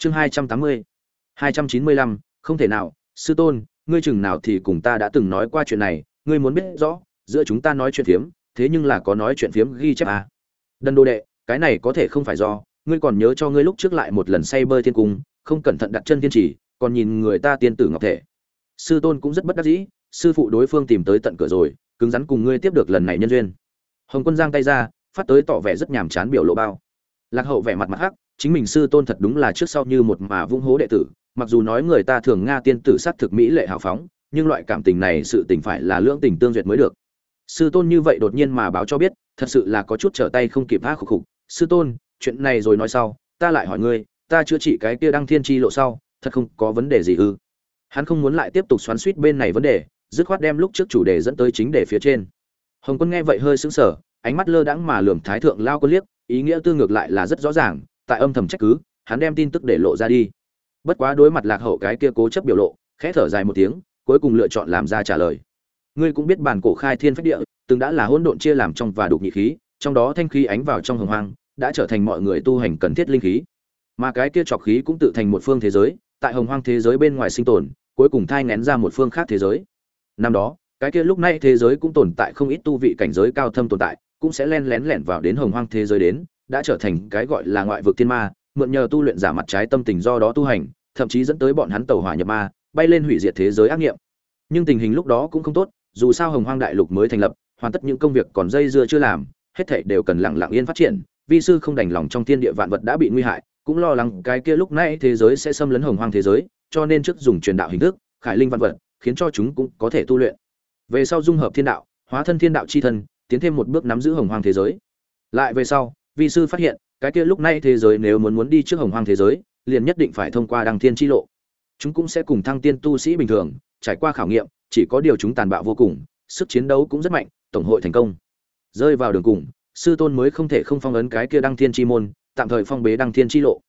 chương hai trăm tám mươi, hai trăm chín mươi lăm, không thể nào, sư tôn, ngươi chừng nào thì cùng ta đã từng nói qua chuyện này, ngươi muốn biết rõ, giữa chúng ta nói chuyện phiếm, thế nhưng là có nói chuyện phiếm ghi chép à. đần đồ đệ, cái này có thể không phải do, ngươi còn nhớ cho ngươi lúc trước lại một lần say bơi thiên cung, không cẩn thận đặt chân thiên trì còn nhìn người ta tiên tử ngọc thể. Sư tôn cũng rất bất đắc dĩ, sư phụ đối phương tìm tới tận cửa rồi, cứng rắn cùng ngươi tiếp được lần này nhân duyên. Hồng quân giang tay ra, phát tới tỏ vẻ rất nhàm chán biểu lộ bao. Lạc hậu vẻ mặt mặt hắc chính mình sư tôn thật đúng là trước sau như một mà vung hố đệ tử, mặc dù nói người ta thường nga tiên tử sát thực mỹ lệ hào phóng, nhưng loại cảm tình này sự tình phải là lưỡng tình tương duyệt mới được. Sư tôn như vậy đột nhiên mà báo cho biết, thật sự là có chút trở tay không kịp vác khục khục. Sư tôn, chuyện này rồi nói sau, ta lại hỏi ngươi, ta chữa trị cái kia đăng thiên chi lộ sau, thật không có vấn đề gì ư? Hắn không muốn lại tiếp tục xoắn suýt bên này vấn đề, dứt khoát đem lúc trước chủ đề dẫn tới chính đề phía trên. Hồng quân nghe vậy hơi sững sờ, ánh mắt lơ đãng mà lườm thái thượng lao quân liếc, ý nghĩa tư ngược lại là rất rõ ràng tại âm thầm trách cứ, hắn đem tin tức để lộ ra đi. Bất quá đối mặt lạc hậu cái kia cố chấp biểu lộ, khẽ thở dài một tiếng, cuối cùng lựa chọn làm ra trả lời. Ngươi cũng biết bản cổ khai thiên phách địa, từng đã là hỗn độn chia làm trong và đục nhị khí, trong đó thanh khí ánh vào trong hồng hoang, đã trở thành mọi người tu hành cần thiết linh khí. Mà cái kia trọc khí cũng tự thành một phương thế giới, tại hồng hoang thế giới bên ngoài sinh tồn, cuối cùng thai ngén ra một phương khác thế giới. Năm đó, cái kia lúc này thế giới cũng tồn tại không ít tu vị cảnh giới cao thâm tồn tại, cũng sẽ len lén lẻn vào đến hồng hoang thế giới đến đã trở thành cái gọi là ngoại vực thiên ma, mượn nhờ tu luyện giả mặt trái tâm tình do đó tu hành, thậm chí dẫn tới bọn hắn tàu hỏa nhập ma, bay lên hủy diệt thế giới ác nghiệm. Nhưng tình hình lúc đó cũng không tốt, dù sao hồng hoang đại lục mới thành lập, hoàn tất những công việc còn dây dưa chưa làm, hết thảy đều cần lặng lặng yên phát triển, vi sư không đành lòng trong thiên địa vạn vật đã bị nguy hại, cũng lo lắng cái kia lúc nãy thế giới sẽ xâm lấn hồng hoang thế giới, cho nên trước dùng truyền đạo hình thức, khải linh vạn vật, khiến cho chúng cũng có thể tu luyện. Về sau dung hợp thiên đạo, hóa thân thiên đạo chi thân, tiến thêm một bước nắm giữ hồng hoang thế giới. Lại về sau vi sư phát hiện, cái kia lúc nay thế giới nếu muốn muốn đi trước hồng hoang thế giới, liền nhất định phải thông qua đăng thiên chi lộ. Chúng cũng sẽ cùng thăng tiên tu sĩ bình thường, trải qua khảo nghiệm, chỉ có điều chúng tàn bạo vô cùng, sức chiến đấu cũng rất mạnh, tổng hội thành công. Rơi vào đường cùng, sư tôn mới không thể không phong ấn cái kia đăng thiên chi môn, tạm thời phong bế đăng thiên chi lộ.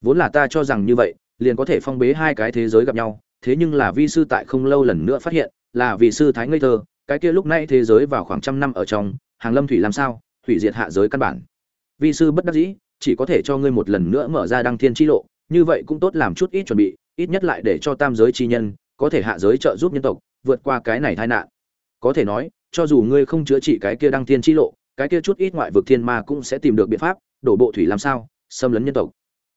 Vốn là ta cho rằng như vậy, liền có thể phong bế hai cái thế giới gặp nhau, thế nhưng là vi sư tại không lâu lần nữa phát hiện, là vì sư thái ngây thơ, cái kia lúc nãy thế giới vào khoảng trăm năm ở trong, hàng lâm thủy làm sao? Hủy diệt hạ giới căn bản vi sư bất đắc dĩ, chỉ có thể cho ngươi một lần nữa mở ra đăng thiên chi lộ, như vậy cũng tốt làm chút ít chuẩn bị, ít nhất lại để cho tam giới chi nhân, có thể hạ giới trợ giúp nhân tộc, vượt qua cái này tai nạn. Có thể nói, cho dù ngươi không chữa trị cái kia đăng thiên chi lộ, cái kia chút ít ngoại vực thiên ma cũng sẽ tìm được biện pháp, đổ bộ thủy làm sao, xâm lấn nhân tộc.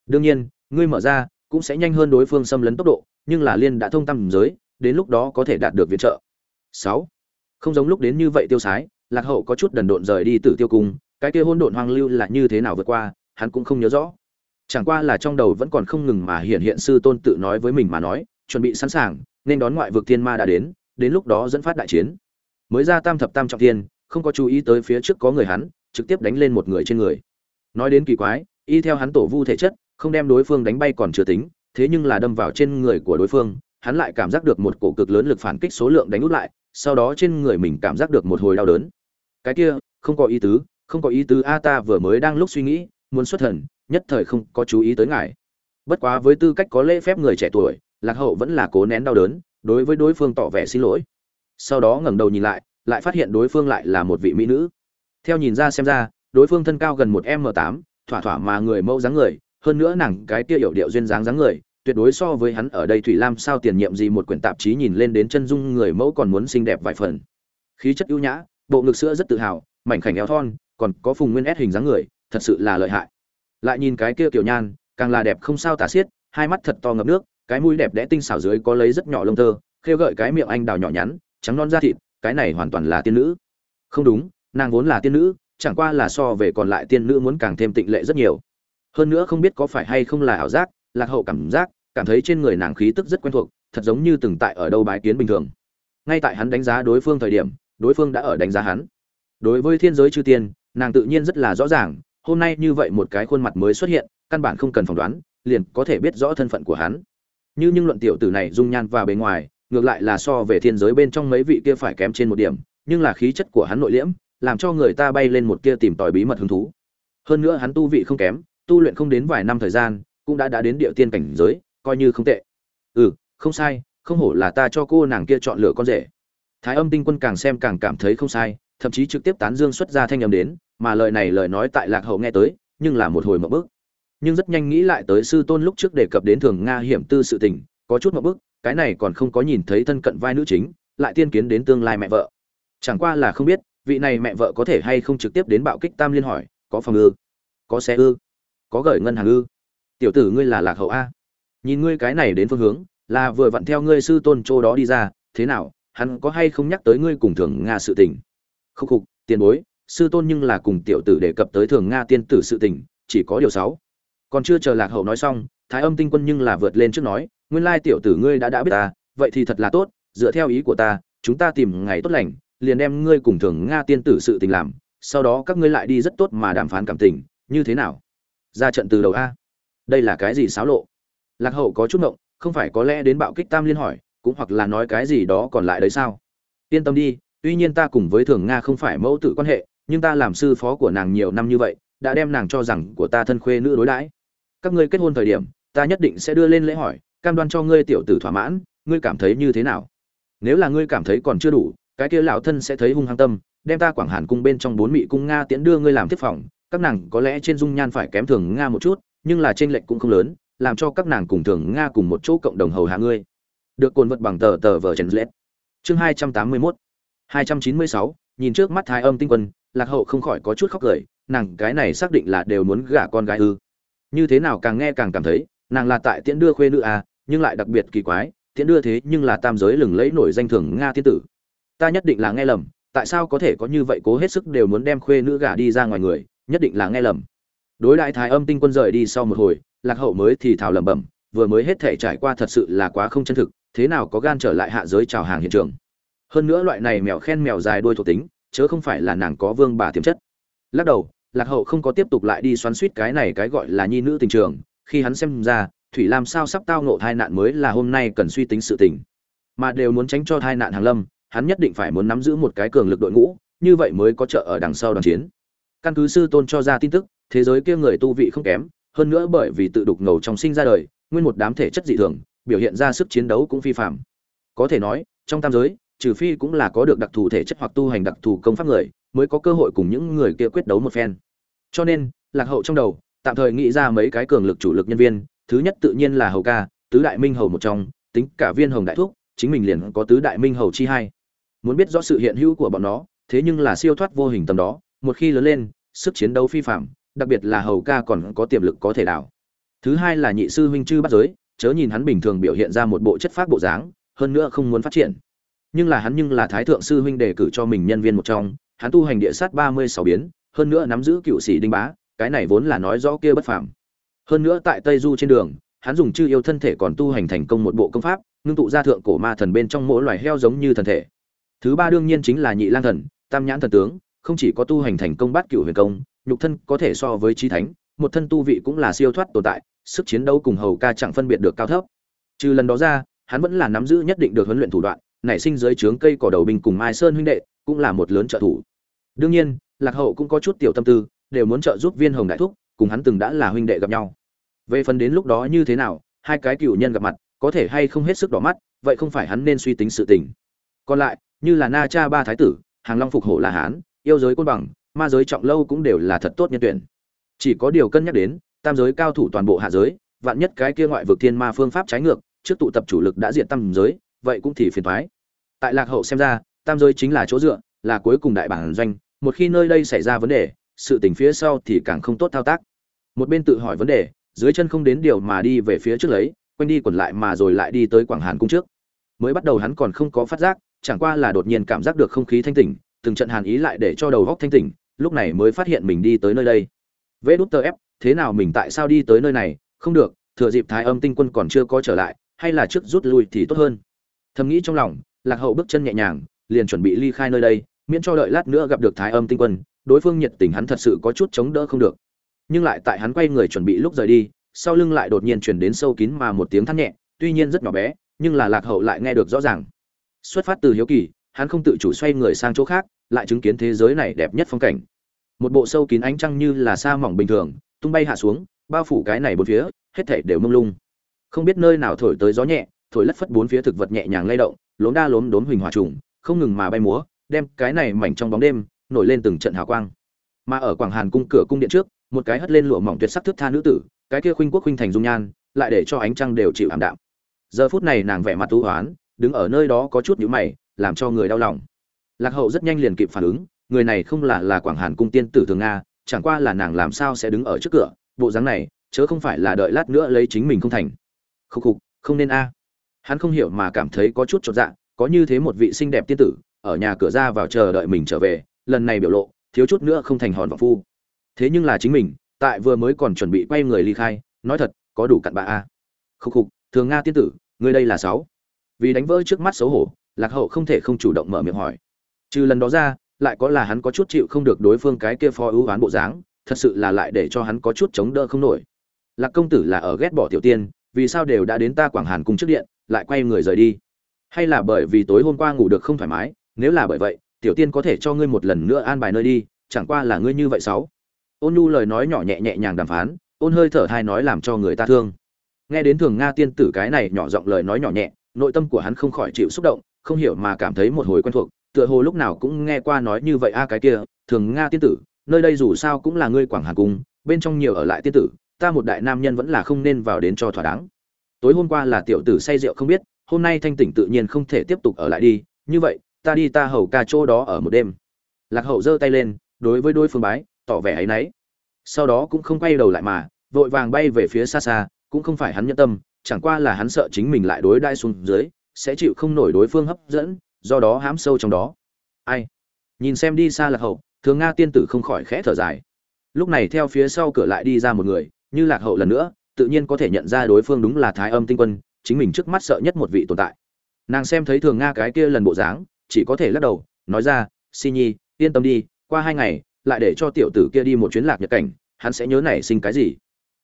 Đương nhiên, ngươi mở ra, cũng sẽ nhanh hơn đối phương xâm lấn tốc độ, nhưng là liên đã thông tâm giới, đến lúc đó có thể đạt được viện trợ. Sáu. Không giống lúc đến như vậy tiêu sái, lạc hậu có chút đần độn rời đi từ tiêu cung cái kia hỗn độn hoang lưu là như thế nào vượt qua, hắn cũng không nhớ rõ. Chẳng qua là trong đầu vẫn còn không ngừng mà hiện hiện sư tôn tự nói với mình mà nói, chuẩn bị sẵn sàng, nên đón ngoại vực thiên ma đã đến đến lúc đó dẫn phát đại chiến. Mới ra tam thập tam trọng thiên, không có chú ý tới phía trước có người hắn, trực tiếp đánh lên một người trên người. Nói đến kỳ quái, y theo hắn tổ vu thể chất, không đem đối phương đánh bay còn chưa tính, thế nhưng là đâm vào trên người của đối phương, hắn lại cảm giác được một cổ cực lớn lực phản kích số lượng đánh út lại, sau đó trên người mình cảm giác được một hồi đau đớn. Cái kia, không có ý tứ không có ý tứ a, ta vừa mới đang lúc suy nghĩ, muốn xuất thần, nhất thời không có chú ý tới ngài. Bất quá với tư cách có lễ phép người trẻ tuổi, lạc hậu vẫn là cố nén đau đớn, đối với đối phương tỏ vẻ xin lỗi. Sau đó ngẩng đầu nhìn lại lại phát hiện đối phương lại là một vị mỹ nữ. Theo nhìn ra xem ra, đối phương thân cao gần một m tám, thỏa thỏa mà người mẫu dáng người, hơn nữa nàng cái kia hiểu điệu duyên dáng dáng người, tuyệt đối so với hắn ở đây thủy lam sao tiền nhiệm gì một quyển tạp chí nhìn lên đến chân dung người mẫu còn muốn xinh đẹp vài phần. Khí chất ưu nhã, bộ ngực sữa rất tự hào, mảnh khảnh eo thon còn có phùng nguyên ép hình dáng người, thật sự là lợi hại. Lại nhìn cái kia kiểu nhan, càng là đẹp không sao tả xiết, hai mắt thật to ngập nước, cái mũi đẹp đẽ tinh xảo dưới có lấy rất nhỏ lông tơ, khêu gợi cái miệng anh đào nhỏ nhắn, trắng non da thịt, cái này hoàn toàn là tiên nữ. Không đúng, nàng vốn là tiên nữ, chẳng qua là so về còn lại tiên nữ muốn càng thêm tịnh lệ rất nhiều. Hơn nữa không biết có phải hay không là ảo giác, lạc hậu cảm giác, cảm thấy trên người nàng khí tức rất quen thuộc, thật giống như từng tại ở đâu bái kiến bình thường. Ngay tại hắn đánh giá đối phương thời điểm, đối phương đã ở đánh giá hắn. Đối với thiên giới chư tiên nàng tự nhiên rất là rõ ràng, hôm nay như vậy một cái khuôn mặt mới xuất hiện, căn bản không cần phỏng đoán, liền có thể biết rõ thân phận của hắn. Như nhưng luận tiểu tử này dung nhan và bề ngoài, ngược lại là so về thiên giới bên trong mấy vị kia phải kém trên một điểm, nhưng là khí chất của hắn nội liễm, làm cho người ta bay lên một kia tìm tòi bí mật hứng thú. Hơn nữa hắn tu vị không kém, tu luyện không đến vài năm thời gian, cũng đã đã đến địa tiên cảnh giới, coi như không tệ. Ừ không sai, không hổ là ta cho cô nàng kia chọn lựa con rể. Thái âm tinh quân càng xem càng cảm thấy không sai thậm chí trực tiếp tán dương xuất ra thanh âm đến, mà lời này lời nói tại lạc hậu nghe tới, nhưng là một hồi mộng bức. Nhưng rất nhanh nghĩ lại tới sư tôn lúc trước đề cập đến thường nga hiểm tư sự tình, có chút một bức, cái này còn không có nhìn thấy thân cận vai nữ chính, lại tiên kiến đến tương lai mẹ vợ. Chẳng qua là không biết, vị này mẹ vợ có thể hay không trực tiếp đến bạo kích tam liên hỏi, có phòng ư? Có xe ư? Có gửi ngân hàng ư? Tiểu tử ngươi là lạc hậu a. Nhìn ngươi cái này đến phương hướng, là vừa vặn theo ngươi sư tôn châu đó đi ra, thế nào, hắn có hay không nhắc tới ngươi cùng thường nga sự tình? Khúc khục, tiền bối, sư tôn nhưng là cùng tiểu tử đề cập tới thường nga tiên tử sự tình, chỉ có điều sáu. Còn chưa chờ lạc hậu nói xong, thái âm tinh quân nhưng là vượt lên trước nói, nguyên lai tiểu tử ngươi đã đã biết ta, vậy thì thật là tốt, dựa theo ý của ta, chúng ta tìm ngày tốt lành, liền đem ngươi cùng thường nga tiên tử sự tình làm, sau đó các ngươi lại đi rất tốt mà đàm phán cảm tình, như thế nào? Ra trận từ đầu a. Đây là cái gì xáo lộ? Lạc hậu có chút ngộng, không phải có lẽ đến bạo kích tam liên hỏi, cũng hoặc là nói cái gì đó còn lại đấy sao? Yên tâm đi tuy nhiên ta cùng với thường nga không phải mẫu tử quan hệ, nhưng ta làm sư phó của nàng nhiều năm như vậy, đã đem nàng cho rằng của ta thân khuê nữ đối đãi. Các ngươi kết hôn thời điểm, ta nhất định sẽ đưa lên lễ hỏi, cam đoan cho ngươi tiểu tử thỏa mãn, ngươi cảm thấy như thế nào? Nếu là ngươi cảm thấy còn chưa đủ, cái kia lão thân sẽ thấy hung hăng tâm, đem ta quảng hàn cung bên trong bốn mị cung nga tiễn đưa ngươi làm tiếp phòng, các nàng có lẽ trên dung nhan phải kém thường nga một chút, nhưng là trên lệnh cũng không lớn, làm cho các nàng cùng thường nga cùng một chỗ cộng đồng hầu hạ ngươi. Được cồn vật bằng tờ tờ vở trần lết chương hai trăm tám mươi mốt hai trăm chín mươi sáu, nhìn trước mắt thái âm tinh quân, lạc hậu không khỏi có chút khóc cười, nàng cái này xác định là đều muốn gả con gái ư. Như thế nào càng nghe càng cảm thấy, nàng là tại tiễn đưa khuê nữ à nhưng lại đặc biệt kỳ quái, tiễn đưa thế nhưng là tam giới lừng lẫy nổi danh thường nga tiên tử. Ta nhất định là nghe lầm, tại sao có thể có như vậy cố hết sức đều muốn đem khuê nữ gả đi ra ngoài người, nhất định là nghe lầm. Đối đại thái âm tinh quân rời đi sau một hồi, lạc hậu mới thì thào lẩm bẩm, vừa mới hết thể trải qua thật sự là quá không chân thực, thế nào có gan trở lại hạ giới chào hàng hiện trường hơn nữa loại này mèo khen mèo dài đuôi thuộc tính, chớ không phải là nàng có vương bà tiềm chất. Lắc đầu, lạc hậu không có tiếp tục lại đi xoắn suýt cái này cái gọi là nhi nữ tình trường, khi hắn xem ra, thủy làm sao sắp tao ngộ tai nạn mới là hôm nay cần suy tính sự tình. Mà đều muốn tránh cho tai nạn hàng lâm, hắn nhất định phải muốn nắm giữ một cái cường lực đội ngũ, như vậy mới có trợ ở đằng sau đoàn chiến. Căn cứ sư tôn cho ra tin tức, thế giới kia người tu vị không kém, hơn nữa bởi vì tự đục ngầu trong sinh ra đời, nguyên một đám thể chất dị thường, biểu hiện ra sức chiến đấu cũng phi phạm có thể nói, trong tam giới trừ phi cũng là có được đặc thù thể chất hoặc tu hành đặc thù công pháp người, mới có cơ hội cùng những người kia quyết đấu một phen. Cho nên, lạc hậu trong đầu, tạm thời nghĩ ra mấy cái cường lực chủ lực nhân viên, thứ nhất tự nhiên là hầu ca, tứ đại minh hầu một trong, tính cả viên hồng đại thúc, chính mình liền có tứ đại minh hầu chi hai. Muốn biết rõ sự hiện hữu của bọn nó, thế nhưng là siêu thoát vô hình tầm đó, một khi lớn lên, sức chiến đấu phi phạm, đặc biệt là hầu ca còn có tiềm lực có thể đảo. Thứ hai là nhị sư huynh chư bắt giới, chớ nhìn hắn bình thường biểu hiện ra một bộ chất phác bộ dáng, hơn nữa không muốn phát triển nhưng là hắn nhưng là thái thượng sư huynh đề cử cho mình nhân viên một trong, hắn tu hành địa sát ba mươi sáu biến, hơn nữa nắm giữ cựu sĩ đinh bá, cái này vốn là nói rõ kia bất phàm. Hơn nữa tại tây du trên đường, hắn dùng chư yêu thân thể còn tu hành thành công một bộ công pháp, ngưng tụ ra thượng cổ ma thần bên trong mỗi loài heo giống như thần thể. Thứ ba đương nhiên chính là nhị lang thần, tam nhãn thần tướng, không chỉ có tu hành thành công bát cựu huyền công, nhục thân có thể so với trí thánh, một thân tu vị cũng là siêu thoát tồn tại, sức chiến đấu cùng hầu ca chẳng phân biệt được cao thấp. Trừ lần đó ra, hắn vẫn là nắm giữ nhất định được huấn luyện thủ đoạn nảy sinh dưới trướng cây cỏ đầu binh cùng mai sơn huynh đệ, cũng là một lớn trợ thủ. Đương nhiên, lạc hậu cũng có chút tiểu tâm tư, đều muốn trợ giúp viên hồng đại thúc, cùng hắn từng đã là huynh đệ gặp nhau. Về phần đến lúc đó như thế nào, hai cái cựu nhân gặp mặt, có thể hay không hết sức đỏ mắt, vậy không phải hắn nên suy tính sự tình. Còn lại, như là na cha ba thái tử, hàng long phục hổ là hán, yêu giới côn bằng, ma giới trọng lâu cũng đều là thật tốt nhân tuyển. Chỉ có điều cân nhắc đến, tam giới cao thủ toàn bộ hạ giới, vạn nhất cái kia ngoại vực thiên ma phương pháp trái ngược, trước tụ tập chủ lực đã diện tam giới vậy cũng thì phiền toái. Tại lạc hậu xem ra, tam giới chính là chỗ dựa, là cuối cùng đại bản doanh, một khi nơi đây xảy ra vấn đề, sự tình phía sau thì càng không tốt thao tác. Một bên tự hỏi vấn đề, dưới chân không đến điều mà đi về phía trước lấy, quanh đi quẩn lại mà rồi lại đi tới quảng hàn cung trước. Mới bắt đầu hắn còn không có phát giác, chẳng qua là đột nhiên cảm giác được không khí thanh tỉnh, từng trận hàn ý lại để cho đầu góc thanh tỉnh, lúc này mới phát hiện mình đi tới nơi đây. Vê đút tờ ép, thế nào mình tại sao đi tới nơi này? Không được, thừa dịp thái âm tinh quân còn chưa có trở lại, hay là trước rút lui thì tốt hơn thầm nghĩ trong lòng, lạc hậu bước chân nhẹ nhàng, liền chuẩn bị ly khai nơi đây, miễn cho đợi lát nữa gặp được thái âm tinh quân, đối phương nhiệt tình hắn thật sự có chút chống đỡ không được. Nhưng lại tại hắn quay người chuẩn bị lúc rời đi, sau lưng lại đột nhiên chuyển đến sâu kín mà một tiếng thắt nhẹ, tuy nhiên rất nhỏ bé, nhưng là lạc hậu lại nghe được rõ ràng. Xuất phát từ hiếu kỳ, hắn không tự chủ xoay người sang chỗ khác, lại chứng kiến thế giới này đẹp nhất phong cảnh. Một bộ sâu kín ánh trăng như là sa mỏng bình thường, tung bay hạ xuống, bao phủ cái này bốn phía, hết thảy đều mông lung. Không biết nơi nào thổi tới gió nhẹ thổi lất phất bốn phía thực vật nhẹ nhàng lay động, lốm đa lốm đốm huỳnh hòa trùng, không ngừng mà bay múa, đem cái này mảnh trong bóng đêm nổi lên từng trận hào quang. Mà ở quảng hàn cung cửa cung điện trước, một cái hất lên lụa mỏng tuyệt sắc thước tha nữ tử, cái kia khuynh quốc khuynh thành dung nhan, lại để cho ánh trăng đều chịu ảm đạm. Giờ phút này nàng vẻ mặt thú hoán, đứng ở nơi đó có chút nhũ mày, làm cho người đau lòng. Lạc hậu rất nhanh liền kịp phản ứng, người này không là là quảng hàn cung tiên tử thường nga, chẳng qua là nàng làm sao sẽ đứng ở trước cửa, bộ dáng này, chớ không phải là đợi lát nữa lấy chính mình không thành. Khục khục, không nên a hắn không hiểu mà cảm thấy có chút chột dạ có như thế một vị xinh đẹp tiên tử, ở nhà cửa ra vào chờ đợi mình trở về, lần này biểu lộ, thiếu chút nữa không thành hòn vọng phu. Thế nhưng là chính mình, tại vừa mới còn chuẩn bị quay người ly khai, nói thật, có đủ cặn bạ a à. khúc khục, thường nga tiên tử, ngươi đây là sáu. Vì đánh vỡ trước mắt xấu hổ, lạc hậu không thể không chủ động mở miệng hỏi. Trừ lần đó ra, lại có là hắn có chút chịu không được đối phương cái kia phó ưu oán bộ dáng, thật sự là lại để cho hắn có chút chống đỡ không nổi. Lạc công tử là ở ghét bỏ tiểu tiên, vì sao đều đã đến ta quảng hàn cung trước điện lại quay người rời đi. Hay là bởi vì tối hôm qua ngủ được không thoải mái, nếu là bởi vậy, tiểu tiên có thể cho ngươi một lần nữa an bài nơi đi, chẳng qua là ngươi như vậy sáu. Ôn nhu lời nói nhỏ nhẹ nhẹ nhàng đàm phán, ôn hơi thở hai nói làm cho người ta thương. Nghe đến thường nga tiên tử cái này nhỏ giọng lời nói nhỏ nhẹ, nội tâm của hắn không khỏi chịu xúc động, không hiểu mà cảm thấy một hồi quen thuộc, tựa hồ lúc nào cũng nghe qua nói như vậy a à, cái kia, thường nga tiên tử, nơi đây dù sao cũng là ngươi quảng hà cung, bên trong nhiều ở lại tiên tử, ta một đại nam nhân vẫn là không nên vào đến cho thỏa đáng tối hôm qua là tiểu tử say rượu không biết, hôm nay thanh tỉnh tự nhiên không thể tiếp tục ở lại đi, như vậy, ta đi ta hầu ca chỗ đó ở một đêm. Lạc hậu giơ tay lên, đối với đôi phương bái, tỏ vẻ áy náy sau đó cũng không quay đầu lại mà, vội vàng bay về phía xa xa, cũng không phải hắn nhẫn tâm, chẳng qua là hắn sợ chính mình lại đối đai xuống dưới, sẽ chịu không nổi đối phương hấp dẫn, do đó hám sâu trong đó. Ai? Nhìn xem đi xa lạc hậu, thường nga tiên tử không khỏi khẽ thở dài. Lúc này theo phía sau cửa lại đi ra một người, như lạc hậu lần nữa tự nhiên có thể nhận ra đối phương đúng là thái âm tinh quân, chính mình trước mắt sợ nhất một vị tồn tại. Nàng xem thấy thường nga cái kia lần bộ dáng, chỉ có thể lắc đầu, nói ra, si nhi, yên tâm đi, qua hai ngày, lại để cho tiểu tử kia đi một chuyến lạc nhật cảnh, hắn sẽ nhớ nảy sinh cái gì?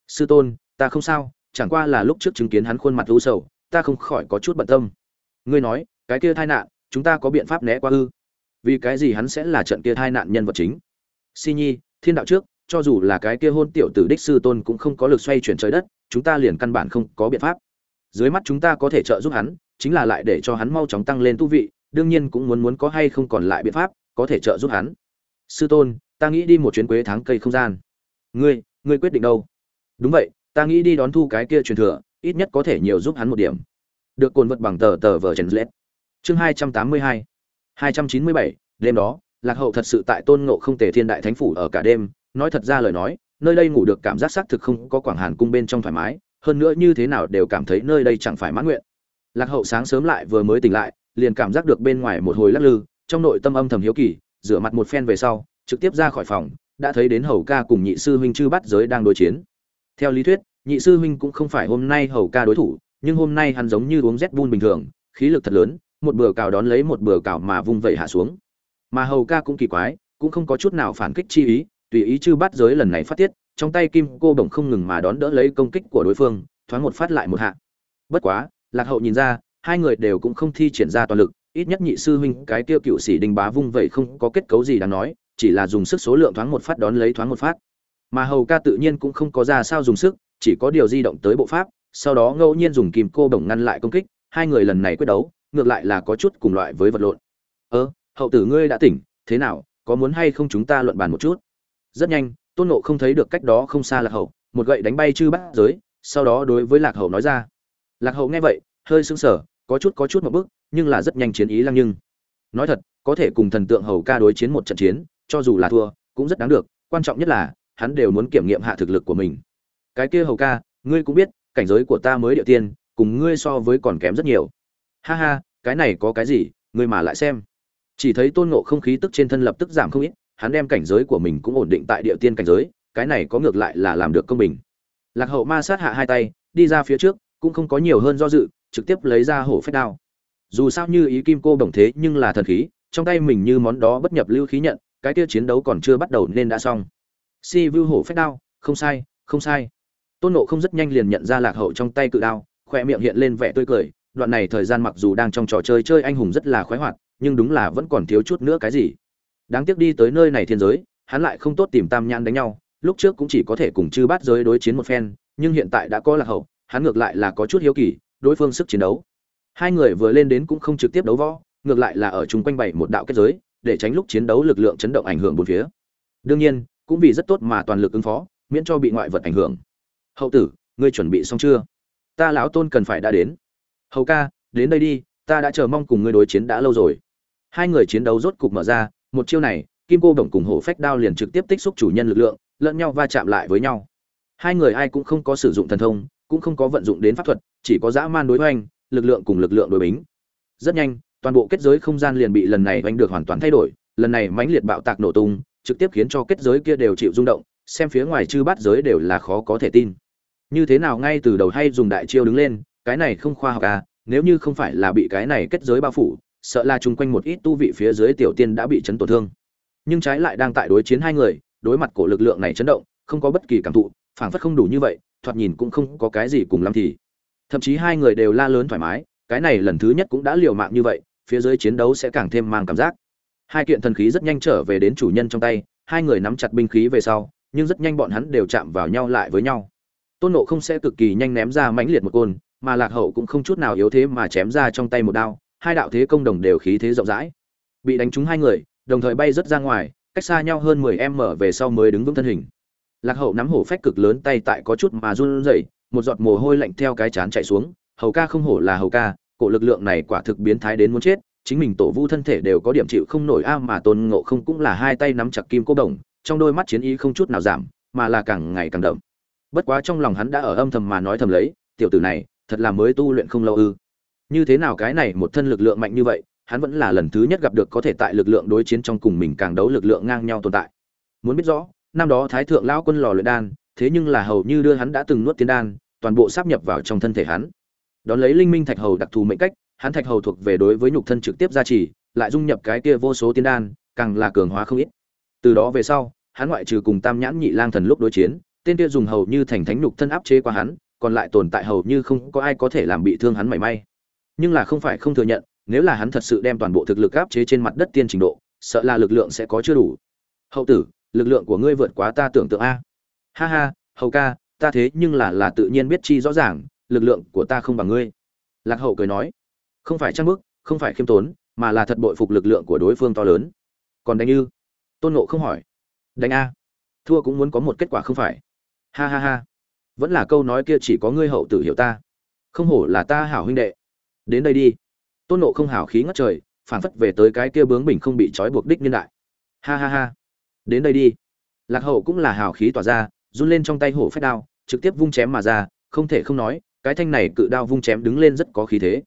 Sư tôn, ta không sao, chẳng qua là lúc trước chứng kiến hắn khuôn mặt u sầu, ta không khỏi có chút bận tâm. Ngươi nói, cái kia tai nạn, chúng ta có biện pháp né qua ư? Vì cái gì hắn sẽ là trận kia tai nạn nhân vật chính? Si nhi, thiên đạo trước cho dù là cái kia hôn tiểu tử đích sư tôn cũng không có lực xoay chuyển trời đất, chúng ta liền căn bản không có biện pháp. Dưới mắt chúng ta có thể trợ giúp hắn, chính là lại để cho hắn mau chóng tăng lên tu vị, đương nhiên cũng muốn muốn có hay không còn lại biện pháp, có thể trợ giúp hắn. Sư tôn, ta nghĩ đi một chuyến quế tháng cây không gian. Ngươi ngươi quyết định đâu? Đúng vậy, ta nghĩ đi đón thu cái kia truyền thừa, ít nhất có thể nhiều giúp hắn một điểm. Được cồn vật bằng tờ tờ vờ trần lết. Chương hai trăm tám mươi hai hai trăm chín mươi bảy, đêm đó, lạc hậu thật sự tại tôn ngộ không tề thiên đại thánh phủ ở cả đêm nói thật ra lời nói, nơi đây ngủ được cảm giác xác thực không có quảng hàn cung bên trong thoải mái, hơn nữa như thế nào đều cảm thấy nơi đây chẳng phải mãn nguyện. Lạc hậu sáng sớm lại vừa mới tỉnh lại, liền cảm giác được bên ngoài một hồi lắc lư, trong nội tâm âm thầm hiếu kỳ, rửa mặt một phen về sau, trực tiếp ra khỏi phòng, đã thấy đến hầu ca cùng nhị sư huynh chư bắt giới đang đối chiến. Theo lý thuyết, nhị sư huynh cũng không phải hôm nay hầu ca đối thủ, nhưng hôm nay hắn giống như uống rét bun bình thường, khí lực thật lớn, một bừa cào đón lấy một bừa cào mà vung vẩy hạ xuống. Mà hầu ca cũng kỳ quái, cũng không có chút nào phản kích chi ý tùy ý chư bắt giới lần này phát tiết, trong tay kim cô bổng không ngừng mà đón đỡ lấy công kích của đối phương, thoáng một phát lại một hạ. Bất quá, lạc hậu nhìn ra, hai người đều cũng không thi triển ra toàn lực, ít nhất nhị sư huynh cái tiêu cựu sĩ đình bá vung vậy không có kết cấu gì đáng nói, chỉ là dùng sức số lượng thoáng một phát đón lấy thoáng một phát. Mà hầu ca tự nhiên cũng không có ra sao dùng sức, chỉ có điều di động tới bộ pháp, sau đó ngẫu nhiên dùng kim cô bổng ngăn lại công kích, hai người lần này quyết đấu, ngược lại là có chút cùng loại với vật lộn. Ơ, hậu tử ngươi đã tỉnh, thế nào, có muốn hay không chúng ta luận bàn một chút? Rất nhanh, tôn nộ không thấy được cách đó không xa lạc hậu, một gậy đánh bay chư bắt giới, sau đó đối với lạc hậu nói ra. Lạc hậu nghe vậy, hơi sững sờ, có chút có chút một bước, nhưng là rất nhanh chiến ý lăng nhưng. Nói thật, có thể cùng thần tượng hầu ca đối chiến một trận chiến, cho dù là thua, cũng rất đáng được, quan trọng nhất là, hắn đều muốn kiểm nghiệm hạ thực lực của mình. Cái kia hầu ca, ngươi cũng biết, cảnh giới của ta mới địa tiên, cùng ngươi so với còn kém rất nhiều. Ha ha, cái này có cái gì, ngươi mà lại xem. Chỉ thấy tôn ngộ không khí tức trên thân lập tức giảm không ít hắn đem cảnh giới của mình cũng ổn định tại địa tiên cảnh giới, cái này có ngược lại là làm được công bình. Lạc hậu ma sát hạ hai tay, đi ra phía trước, cũng không có nhiều hơn do dự, trực tiếp lấy ra hổ phách đao. Dù sao như ý kim cô đồng thế nhưng là thần khí, trong tay mình như món đó bất nhập lưu khí nhận, cái kia chiến đấu còn chưa bắt đầu nên đã xong. Si vu hổ phách đao, không sai không sai. Tôn nộ không rất nhanh liền nhận ra lạc hậu trong tay cự đao khoe miệng hiện lên vẻ tươi cười, đoạn này thời gian mặc dù đang trong trò chơi chơi anh hùng rất là khoái hoạt, nhưng đúng là vẫn còn thiếu chút nữa cái gì đáng tiếc đi tới nơi này thiên giới, hắn lại không tốt tìm tam nhãn đánh nhau, lúc trước cũng chỉ có thể cùng chư bát giới đối chiến một phen, nhưng hiện tại đã có lạc hậu, hắn ngược lại là có chút hiếu kỳ, đối phương sức chiến đấu. Hai người vừa lên đến cũng không trực tiếp đấu võ, ngược lại là ở chung quanh bảy một đạo kết giới, để tránh lúc chiến đấu lực lượng chấn động ảnh hưởng bốn phía. Đương nhiên, cũng vì rất tốt mà toàn lực ứng phó, miễn cho bị ngoại vật ảnh hưởng. Hậu tử, ngươi chuẩn bị xong chưa? Ta lão tôn cần phải đã đến. Hầu ca, đến đây đi, ta đã chờ mong cùng ngươi đối chiến đã lâu rồi. Hai người chiến đấu rốt cục mở ra một chiêu này, kim cô đồng cùng hổ phách đao liền trực tiếp tích xúc chủ nhân lực lượng, lẫn nhau va chạm lại với nhau. Hai người ai cũng không có sử dụng thần thông, cũng không có vận dụng đến pháp thuật, chỉ có dã man đối hoành, lực lượng cùng lực lượng đối bính. Rất nhanh, toàn bộ kết giới không gian liền bị lần này oanh được hoàn toàn thay đổi, lần này mãnh liệt bạo tạc nổ tung, trực tiếp khiến cho kết giới kia đều chịu rung động, xem phía ngoài chư bát giới đều là khó có thể tin. Như thế nào ngay từ đầu hay dùng đại chiêu đứng lên, cái này không khoa học à nếu như không phải là bị cái này kết giới bao phủ sợ là chung quanh một ít tu vị phía dưới tiểu tiên đã bị chấn tổn thương. Nhưng trái lại đang tại đối chiến hai người, đối mặt cổ lực lượng này chấn động, không có bất kỳ cảm thụ, phảng phất không đủ như vậy, thoạt nhìn cũng không có cái gì cùng lắm thì. Thậm chí hai người đều la lớn thoải mái, cái này lần thứ nhất cũng đã liều mạng như vậy, phía dưới chiến đấu sẽ càng thêm mang cảm giác. Hai kiện thần khí rất nhanh trở về đến chủ nhân trong tay, hai người nắm chặt binh khí về sau, nhưng rất nhanh bọn hắn đều chạm vào nhau lại với nhau. Tôn nộ không sẽ cực kỳ nhanh ném ra mãnh liệt một côn, mà lạc hậu cũng không chút nào yếu thế mà chém ra trong tay một đao hai đạo thế công đồng đều khí thế rộng rãi. Bị đánh trúng hai người, đồng thời bay rất ra ngoài, cách xa nhau hơn mười m về sau mới đứng vững thân hình. Lạc hậu nắm hổ phách cực lớn tay tại có chút mà run rẩy, một giọt mồ hôi lạnh theo cái chán chạy xuống, hầu ca không hổ là hầu ca, cổ lực lượng này quả thực biến thái đến muốn chết, chính mình tổ vu thân thể đều có điểm chịu không nổi a mà tôn ngộ không cũng là hai tay nắm chặt kim cô đồng, trong đôi mắt chiến ý không chút nào giảm, mà là càng ngày càng đậm. Bất quá trong lòng hắn đã ở âm thầm mà nói thầm lấy, tiểu tử này, thật là mới tu luyện không lâu ư như thế nào cái này một thân lực lượng mạnh như vậy, hắn vẫn là lần thứ nhất gặp được có thể tại lực lượng đối chiến trong cùng mình càng đấu lực lượng ngang nhau tồn tại. Muốn biết rõ, năm đó thái thượng lão quân lò luyện đan, thế nhưng là hầu như đưa hắn đã từng nuốt tiên đan, toàn bộ sáp nhập vào trong thân thể hắn. Đón lấy linh minh thạch hầu đặc thù mệnh cách, hắn thạch hầu thuộc về đối với nhục thân trực tiếp gia trì, lại dung nhập cái kia vô số tiên đan, càng là cường hóa không ít. Từ đó về sau, hắn ngoại trừ cùng tam nhãn nhị lang thần lúc đối chiến, tên kia dùng hầu như thành thánh nhục thân áp chế qua hắn, còn lại tồn tại hầu như không có ai có thể làm bị thương hắn mảy may nhưng là không phải không thừa nhận, nếu là hắn thật sự đem toàn bộ thực lực áp chế trên mặt đất tiên trình độ, sợ là lực lượng sẽ có chưa đủ. Hậu tử, lực lượng của ngươi vượt quá ta tưởng tượng a. Ha ha, hầu ca, ta thế nhưng là là tự nhiên biết chi rõ ràng, lực lượng của ta không bằng ngươi. Lạc hậu cười nói, không phải trang bức không phải khiêm tốn, mà là thật bội phục lực lượng của đối phương to lớn. Còn đánh như tôn nộ không hỏi. Đánh a. Thua cũng muốn có một kết quả không phải. Ha ha ha. Vẫn là câu nói kia chỉ có ngươi hậu tử hiểu ta. Không hổ là ta hảo huynh đệ đến đây đi. Tôn nộ không hảo khí ngất trời phản phất về tới cái kia bướng bình không bị trói buộc đích niên đại. Ha ha ha. Đến đây đi. Lạc hậu cũng là hào khí tỏa ra, run lên trong tay hổ phách đao, trực tiếp vung chém mà ra, không thể không nói, cái thanh này cự đao vung chém đứng lên rất có khí thế.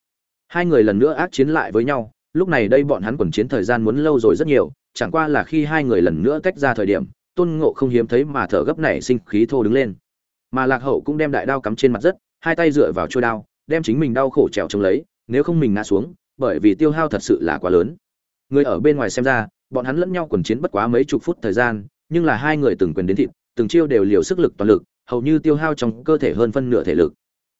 Hai người lần nữa ác chiến lại với nhau, lúc này đây bọn hắn quần chiến thời gian muốn lâu rồi rất nhiều, chẳng qua là khi hai người lần nữa tách ra thời điểm, tôn ngộ không hiếm thấy mà thở gấp này sinh khí thô đứng lên. Mà lạc hậu cũng đem đại đao cắm trên mặt đất, hai tay dựa vào trôi đao đem chính mình đau khổ trèo trống lấy, nếu không mình ngã xuống, bởi vì tiêu hao thật sự là quá lớn. Người ở bên ngoài xem ra, bọn hắn lẫn nhau quần chiến bất quá mấy chục phút thời gian, nhưng là hai người từng quyền đến thịt, từng chiêu đều liều sức lực toàn lực, hầu như tiêu hao trong cơ thể hơn phân nửa thể lực.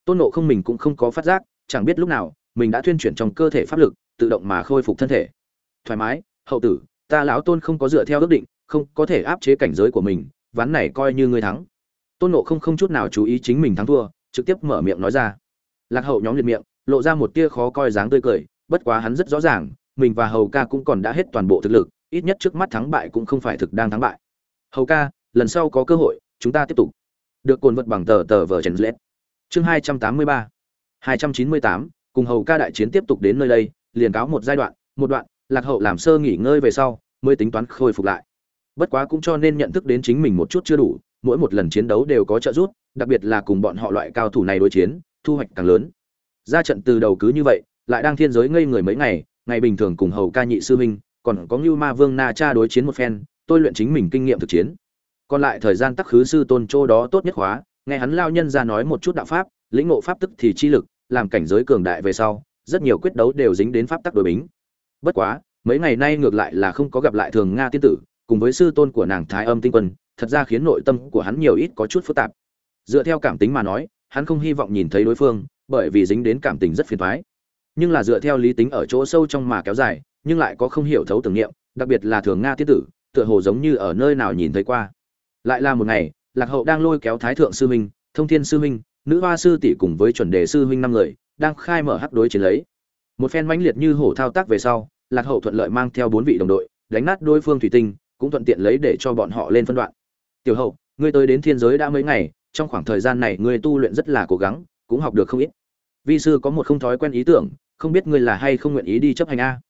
Tôn nộ không mình cũng không có phát giác, chẳng biết lúc nào, mình đã thuyên chuyển trong cơ thể pháp lực, tự động mà khôi phục thân thể. Thoải mái, hậu tử, ta lão tôn không có dựa theo ước định, không có thể áp chế cảnh giới của mình, ván này coi như ngươi thắng. Tôn nộ không không chút nào chú ý chính mình thắng thua, trực tiếp mở miệng nói ra lạc hậu nhóm liệt miệng, lộ ra một tia khó coi dáng tươi cười, bất quá hắn rất rõ ràng, mình và hầu ca cũng còn đã hết toàn bộ thực lực, ít nhất trước mắt thắng bại cũng không phải thực đang thắng bại. Hầu ca, lần sau có cơ hội, chúng ta tiếp tục. Được cồn vật bằng tờ tờ vở trần lết chương hai trăm tám mươi ba. hai trăm chín mươi tám, cùng hầu ca đại chiến tiếp tục đến nơi đây, liền cáo một giai đoạn, một đoạn, lạc hậu làm sơ nghỉ ngơi về sau, mới tính toán khôi phục lại. Bất quá cũng cho nên nhận thức đến chính mình một chút chưa đủ, mỗi một lần chiến đấu đều có trợ giúp, đặc biệt là cùng bọn họ loại cao thủ này đối chiến thu hoạch càng lớn ra trận từ đầu cứ như vậy lại đang thiên giới ngây người mấy ngày ngày bình thường cùng hầu ca nhị sư huynh còn có Ngưu Ma Vương Na Cha đối chiến một phen, tôi luyện chính mình kinh nghiệm thực chiến. Còn lại thời gian tắc khứ sư tôn châu đó tốt nhất hóa, nghe hắn lao nhân ra nói một chút đạo pháp, lĩnh ngộ pháp tức thì chi lực, làm cảnh giới cường đại về sau, rất nhiều quyết đấu đều dính đến pháp tắc đối bính. Bất quá, mấy ngày nay ngược lại là không có gặp lại thường Nga tiên tử, cùng với sư tôn của nàng Thái Âm Tinh Quân, thật ra khiến nội tâm của hắn nhiều ít có chút phức tạp. Dựa theo cảm tính mà nói, hắn không hy vọng nhìn thấy đối phương, bởi vì dính đến cảm tình rất phiền toái. Nhưng là dựa theo lý tính ở chỗ sâu trong mà kéo dài, nhưng lại có không hiểu thấu tưởng niệm, đặc biệt là thường nga tiết tử, tựa hồ giống như ở nơi nào nhìn thấy qua. Lại là một ngày, Lạc Hậu đang lôi kéo Thái thượng sư huynh, Thông Thiên sư huynh, Nữ Hoa sư tỷ cùng với chuẩn đề sư huynh năm người, đang khai mở hắc đối chiến lấy. Một phen mãnh liệt như hổ thao tác về sau, Lạc Hậu thuận lợi mang theo bốn vị đồng đội, đánh nát đối phương thủy tinh, cũng thuận tiện lấy để cho bọn họ lên phân đoạn. Tiểu Hậu, ngươi tới đến thiên giới đã mấy ngày, trong khoảng thời gian này ngươi tu luyện rất là cố gắng, cũng học được không ít. Vi sư có một không thói quen ý tưởng, không biết ngươi là hay không nguyện ý đi chấp hành a.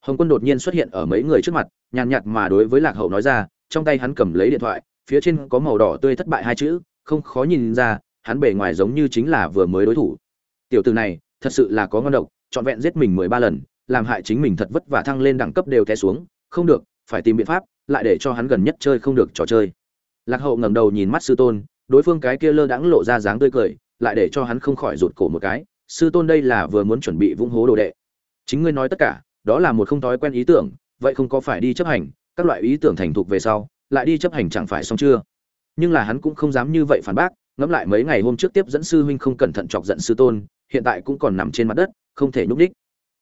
Hồng quân đột nhiên xuất hiện ở mấy người trước mặt, nhàn nhạt mà đối với lạc hậu nói ra, trong tay hắn cầm lấy điện thoại, phía trên có màu đỏ tươi thất bại hai chữ, không khó nhìn ra, hắn bề ngoài giống như chính là vừa mới đối thủ. Tiểu từ này, thật sự là có ngon độc, trọn vẹn giết mình mười ba lần, làm hại chính mình thật vất vả thăng lên đẳng cấp đều té xuống, không được, phải tìm biện pháp, lại để cho hắn gần nhất chơi không được trò chơi. Lạc hậu ngẩng đầu nhìn mắt sư tôn đối phương cái kia lơ đãng lộ ra dáng tươi cười, lại để cho hắn không khỏi rụt cổ một cái, sư tôn đây là vừa muốn chuẩn bị vung hố đồ đệ. Chính ngươi nói tất cả, đó là một không thói quen ý tưởng, vậy không có phải đi chấp hành, các loại ý tưởng thành thục về sau, lại đi chấp hành chẳng phải xong chưa? Nhưng là hắn cũng không dám như vậy phản bác, ngẫm lại mấy ngày hôm trước tiếp dẫn sư huynh không cẩn thận chọc giận sư tôn, hiện tại cũng còn nằm trên mặt đất, không thể nhúc đích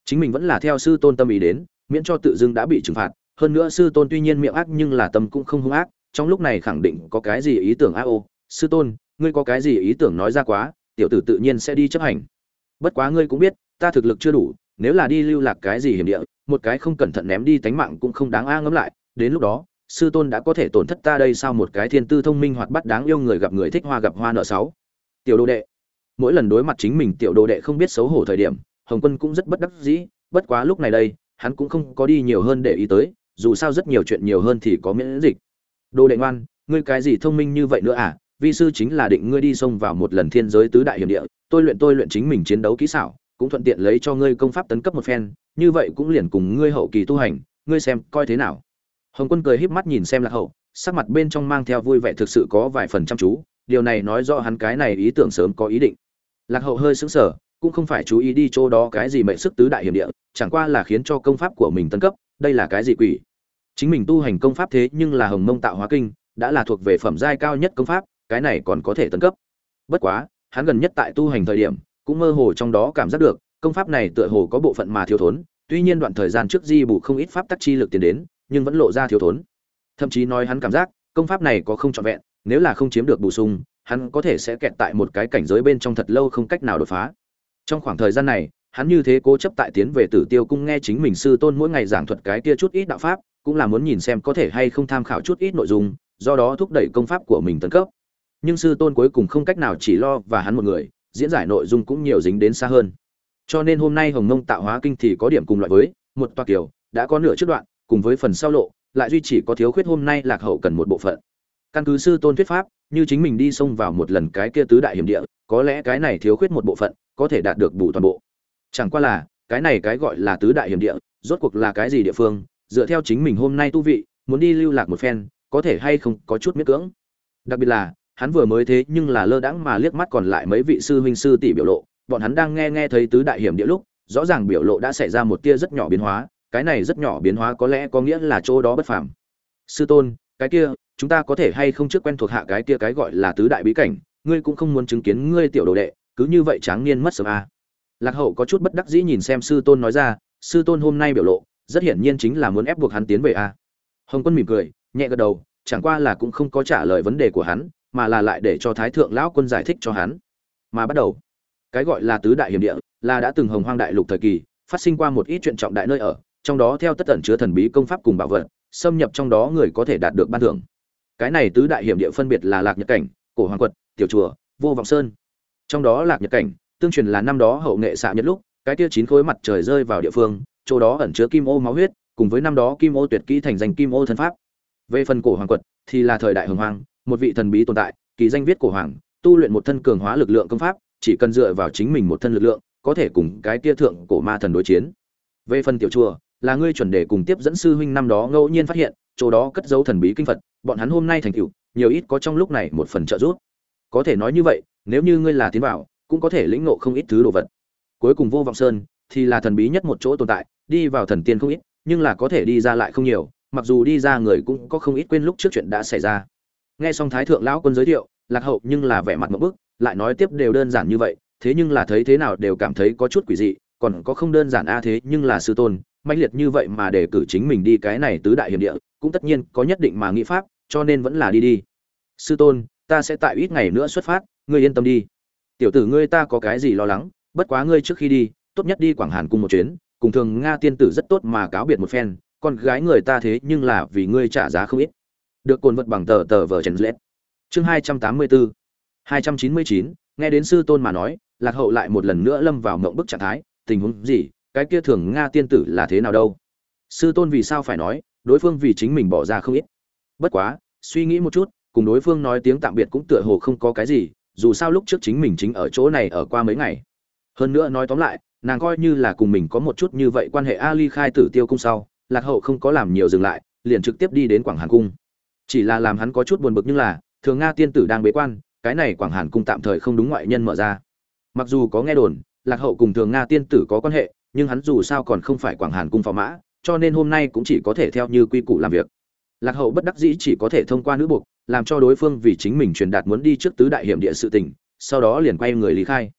chính mình vẫn là theo sư tôn tâm ý đến, miễn cho tự dưng đã bị trừng phạt. Hơn nữa sư tôn tuy nhiên miệng ác nhưng là tâm cũng không hung ác, trong lúc này khẳng định có cái gì ý tưởng a ô sư tôn, ngươi có cái gì ý tưởng nói ra quá, tiểu tử tự nhiên sẽ đi chấp hành. Bất quá ngươi cũng biết, ta thực lực chưa đủ, nếu là đi lưu lạc cái gì hiểm địa, một cái không cẩn thận ném đi tánh mạng cũng không đáng a ngẫm lại. Đến lúc đó, sư tôn đã có thể tổn thất ta đây sao một cái thiên tư thông minh hoặc bắt đáng yêu người gặp người thích hoa gặp hoa nợ sáu. Tiểu đồ đệ, mỗi lần đối mặt chính mình tiểu đồ đệ không biết xấu hổ thời điểm, hồng quân cũng rất bất đắc dĩ, bất quá lúc này đây, hắn cũng không có đi nhiều hơn để ý tới, dù sao rất nhiều chuyện nhiều hơn thì có miễn dịch. Đồ đệ ngoan, ngươi cái gì thông minh như vậy nữa à? Vi sư chính là định ngươi đi xông vào một lần thiên giới tứ đại hiểm địa, tôi luyện tôi luyện chính mình chiến đấu kỹ xảo, cũng thuận tiện lấy cho ngươi công pháp tấn cấp một phen, như vậy cũng liền cùng ngươi hậu kỳ tu hành, ngươi xem coi thế nào. Hồng quân cười híp mắt nhìn xem lạc hậu, sắc mặt bên trong mang theo vui vẻ thực sự có vài phần chăm chú, điều này nói rõ hắn cái này ý tưởng sớm có ý định. Lạc hậu hơi sững sờ, cũng không phải chú ý đi chỗ đó cái gì mệnh sức tứ đại hiểm địa, chẳng qua là khiến cho công pháp của mình tấn cấp, đây là cái gì quỷ? Chính mình tu hành công pháp thế nhưng là hồng mông tạo hóa kinh, đã là thuộc về phẩm giai cao nhất công pháp cái này còn có thể tấn cấp. Bất quá, hắn gần nhất tại tu hành thời điểm, cũng mơ hồ trong đó cảm giác được, công pháp này tựa hồ có bộ phận mà thiếu thốn, tuy nhiên đoạn thời gian trước di bù không ít pháp tắc chi lực tiến đến, nhưng vẫn lộ ra thiếu thốn. Thậm chí nói hắn cảm giác, công pháp này có không trọn vẹn, nếu là không chiếm được bổ sung, hắn có thể sẽ kẹt tại một cái cảnh giới bên trong thật lâu không cách nào đột phá. Trong khoảng thời gian này, hắn như thế cố chấp tại tiến về tử tiêu cung nghe chính mình sư tôn mỗi ngày giảng thuật cái kia chút ít đạo pháp, cũng là muốn nhìn xem có thể hay không tham khảo chút ít nội dung, do đó thúc đẩy công pháp của mình tấn cấp nhưng sư tôn cuối cùng không cách nào chỉ lo và hắn một người, diễn giải nội dung cũng nhiều dính đến xa hơn. Cho nên hôm nay hồng mông tạo hóa kinh thì có điểm cùng loại với, một toa kiều, đã có nửa trước đoạn, cùng với phần sau lộ, lại duy chỉ có thiếu khuyết hôm nay lạc hậu cần một bộ phận. Căn cứ sư tôn thuyết pháp, như chính mình đi xông vào một lần cái kia tứ đại hiểm địa, có lẽ cái này thiếu khuyết một bộ phận, có thể đạt được bù toàn bộ. Chẳng qua là, cái này cái gọi là tứ đại hiểm địa, rốt cuộc là cái gì địa phương, dựa theo chính mình hôm nay tu vị, muốn đi lưu lạc một phen, có thể hay không có chút miễn cưỡng. Đặc biệt là hắn vừa mới thế nhưng là lơ đãng mà liếc mắt còn lại mấy vị sư huynh sư tỷ biểu lộ, bọn hắn đang nghe nghe thấy tứ đại hiểm địa lúc, rõ ràng biểu lộ đã xảy ra một tia rất nhỏ biến hóa, cái này rất nhỏ biến hóa có lẽ có nghĩa là chỗ đó bất phàm sư tôn, cái kia, chúng ta có thể hay không trước quen thuộc hạ cái kia cái gọi là tứ đại bí cảnh, ngươi cũng không muốn chứng kiến ngươi tiểu đồ đệ, cứ như vậy tráng niên mất sớm à. lạc hậu có chút bất đắc dĩ nhìn xem sư tôn nói ra, sư tôn hôm nay biểu lộ, rất hiển nhiên chính là muốn ép buộc hắn tiến về a à. hồng quân mỉm cười, nhẹ gật đầu, chẳng qua là cũng không có trả lời vấn đề của hắn mà là lại để cho thái thượng lão quân giải thích cho hắn. Mà bắt đầu, cái gọi là tứ đại hiểm địa là đã từng hồng hoang đại lục thời kỳ, phát sinh qua một ít chuyện trọng đại nơi ở, trong đó theo tất tẩn chứa thần bí công pháp cùng bảo vật, xâm nhập trong đó người có thể đạt được ban thưởng. Cái này tứ đại hiểm địa phân biệt là lạc nhật cảnh, cổ hoàng quật, tiểu chùa, vô vọng sơn. Trong đó lạc nhật cảnh, tương truyền là năm đó hậu nghệ xạ nhất lúc, cái tia chín khối mặt trời rơi vào địa phương, chỗ đó ẩn chứa kim ô máu huyết, cùng với năm đó kim ô tuyệt kỹ thành danh kim ô thân pháp. Về phần cổ hoàng quật thì là thời đại hồng hoàng một vị thần bí tồn tại, kỳ danh viết cổ hoàng, tu luyện một thân cường hóa lực lượng công pháp, chỉ cần dựa vào chính mình một thân lực lượng, có thể cùng cái kia thượng cổ ma thần đối chiến. Về phần tiểu chùa, là ngươi chuẩn đề cùng tiếp dẫn sư huynh năm đó ngẫu nhiên phát hiện, chỗ đó cất dấu thần bí kinh phật, bọn hắn hôm nay thành tựu, nhiều ít có trong lúc này một phần trợ giúp. Có thể nói như vậy, nếu như ngươi là tiến vào, cũng có thể lĩnh ngộ không ít thứ đồ vật. Cuối cùng vô vọng sơn thì là thần bí nhất một chỗ tồn tại, đi vào thần tiên không ít, nhưng là có thể đi ra lại không nhiều, mặc dù đi ra người cũng có không ít quên lúc trước chuyện đã xảy ra nghe xong thái thượng lão quân giới thiệu, lạc hậu nhưng là vẻ mặt một bức, lại nói tiếp đều đơn giản như vậy, thế nhưng là thấy thế nào đều cảm thấy có chút quỷ dị, còn có không đơn giản a à thế nhưng là sư tôn, mãnh liệt như vậy mà để cử chính mình đi cái này tứ đại hiểm địa, cũng tất nhiên có nhất định mà nghĩ pháp, cho nên vẫn là đi đi. Sư tôn, ta sẽ tại ít ngày nữa xuất phát, ngươi yên tâm đi. Tiểu tử ngươi ta có cái gì lo lắng, bất quá ngươi trước khi đi, tốt nhất đi quảng hàn cùng một chuyến, cùng thường nga tiên tử rất tốt mà cáo biệt một phen, con gái người ta thế nhưng là vì ngươi trả giá không ít được cồn vật bằng tờ tờ vở trần lết chương hai trăm tám mươi bốn 299, nghe đến sư tôn mà nói, Lạc Hậu lại một lần nữa lâm vào mộng bức trạng thái, tình huống gì, cái kia thường Nga tiên tử là thế nào đâu? Sư tôn vì sao phải nói, đối phương vì chính mình bỏ ra không ít. Bất quá, suy nghĩ một chút, cùng đối phương nói tiếng tạm biệt cũng tựa hồ không có cái gì, dù sao lúc trước chính mình chính ở chỗ này ở qua mấy ngày. Hơn nữa nói tóm lại, nàng coi như là cùng mình có một chút như vậy quan hệ Ali khai tử tiêu cung sau, Lạc Hậu không có làm nhiều dừng lại, liền trực tiếp đi đến Quảng Hàn cung. Chỉ là làm hắn có chút buồn bực nhưng là, thường Nga tiên tử đang bế quan, cái này Quảng Hàn cung tạm thời không đúng ngoại nhân mở ra. Mặc dù có nghe đồn, Lạc Hậu cùng thường Nga tiên tử có quan hệ, nhưng hắn dù sao còn không phải Quảng Hàn cung phò mã, cho nên hôm nay cũng chỉ có thể theo như quy củ làm việc. Lạc Hậu bất đắc dĩ chỉ có thể thông qua nữ buộc, làm cho đối phương vì chính mình truyền đạt muốn đi trước tứ đại hiểm địa sự tình, sau đó liền quay người lý khai.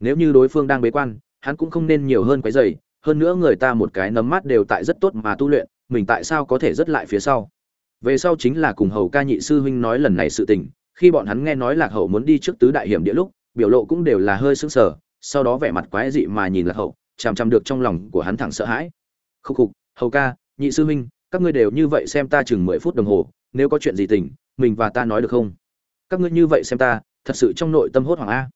Nếu như đối phương đang bế quan, hắn cũng không nên nhiều hơn quấy giày, hơn nữa người ta một cái nấm mắt đều tại rất tốt mà tu luyện, mình tại sao có thể rất lại phía sau. Về sau chính là cùng Hầu ca nhị sư huynh nói lần này sự tình, khi bọn hắn nghe nói Lạc Hậu muốn đi trước tứ đại hiểm địa lúc, biểu lộ cũng đều là hơi sững sờ, sau đó vẻ mặt quái dị mà nhìn Lạc Hậu, chằm chằm được trong lòng của hắn thẳng sợ hãi. Khúc khục, Hầu ca, nhị sư huynh, các ngươi đều như vậy xem ta chừng mười phút đồng hồ, nếu có chuyện gì tình, mình và ta nói được không? Các ngươi như vậy xem ta, thật sự trong nội tâm hốt hoảng a.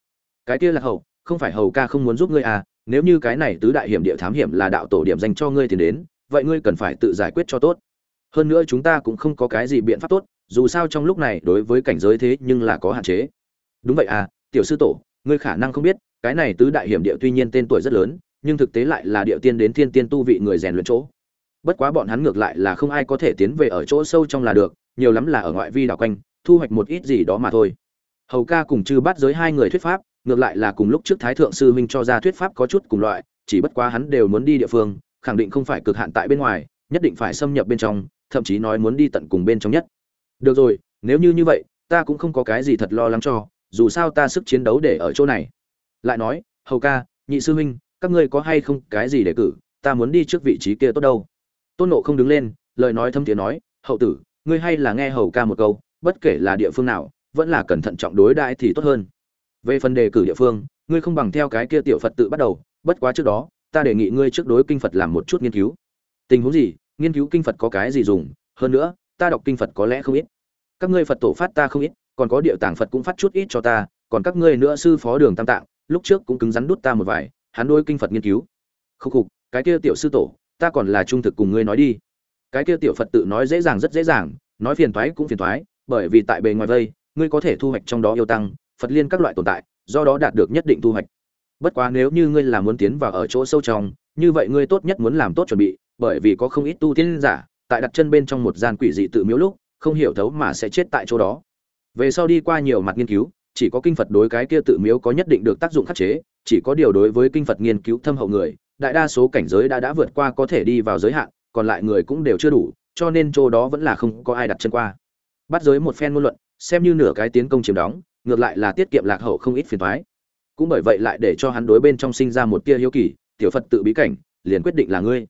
Cái kia Lạc Hậu, không phải Hầu ca không muốn giúp ngươi à, nếu như cái này tứ đại hiểm địa thám hiểm là đạo tổ điểm dành cho ngươi thì đến, vậy ngươi cần phải tự giải quyết cho tốt. Hơn nữa chúng ta cũng không có cái gì biện pháp tốt, dù sao trong lúc này đối với cảnh giới thế nhưng là có hạn chế. Đúng vậy à, tiểu sư tổ, ngươi khả năng không biết, cái này tứ đại hiểm địa tuy nhiên tên tuổi rất lớn, nhưng thực tế lại là địa tiên đến thiên tiên tu vị người rèn luyện chỗ. Bất quá bọn hắn ngược lại là không ai có thể tiến về ở chỗ sâu trong là được, nhiều lắm là ở ngoại vi đảo quanh, thu hoạch một ít gì đó mà thôi. Hầu ca cùng chư bắt giới hai người thuyết pháp, ngược lại là cùng lúc trước thái thượng sư huynh cho ra thuyết pháp có chút cùng loại chỉ bất quá hắn đều muốn đi địa phương khẳng định không phải cực hạn tại bên ngoài nhất định phải xâm nhập bên trong thậm chí nói muốn đi tận cùng bên trong nhất. Được rồi, nếu như như vậy, ta cũng không có cái gì thật lo lắng cho, dù sao ta sức chiến đấu để ở chỗ này. Lại nói, hầu ca, nhị sư huynh, các ngươi có hay không cái gì để cử? Ta muốn đi trước vị trí kia tốt đâu. Tôn nộ không đứng lên, lời nói thâm tiếng nói, hậu tử, ngươi hay là nghe hầu ca một câu, bất kể là địa phương nào, vẫn là cẩn thận trọng đối đãi thì tốt hơn. Về phần đề cử địa phương, ngươi không bằng theo cái kia tiểu phật tự bắt đầu, bất quá trước đó, ta đề nghị ngươi trước đối kinh phật làm một chút nghiên cứu. Tình huống gì? Nghiên cứu kinh phật có cái gì dùng, hơn nữa, ta đọc kinh phật có lẽ không ít. Các ngươi phật tổ phát ta không ít, còn có địa tạng phật cũng phát chút ít cho ta, còn các ngươi nữa sư phó đường tam tạng, lúc trước cũng cứng rắn đút ta một vài, hắn đôi kinh phật nghiên cứu. Khúc khục, cái kia tiểu sư tổ, ta còn là trung thực cùng ngươi nói đi. Cái kia tiểu phật tự nói dễ dàng rất dễ dàng, nói phiền toái cũng phiền toái, bởi vì tại bề ngoài vây, ngươi có thể thu hoạch trong đó yêu tăng, phật liên các loại tồn tại, do đó đạt được nhất định thu hoạch. Bất quá nếu như ngươi là muốn tiến vào ở chỗ sâu trong, như vậy ngươi tốt nhất muốn làm tốt chuẩn bị bởi vì có không ít tu tiên giả tại đặt chân bên trong một gian quỷ dị tự miếu lúc không hiểu thấu mà sẽ chết tại chỗ đó. Về sau đi qua nhiều mặt nghiên cứu chỉ có kinh phật đối cái kia tự miếu có nhất định được tác dụng khắc chế chỉ có điều đối với kinh phật nghiên cứu thâm hậu người đại đa số cảnh giới đã đã vượt qua có thể đi vào giới hạn còn lại người cũng đều chưa đủ cho nên chỗ đó vẫn là không có ai đặt chân qua. Bắt giới một phen ngôn luận xem như nửa cái tiến công chiếm đóng ngược lại là tiết kiệm lạc hậu không ít phiền thoái Cũng bởi vậy lại để cho hắn đối bên trong sinh ra một tia hiếu kỳ, tiểu Phật tự bí cảnh, liền quyết định là ngươi.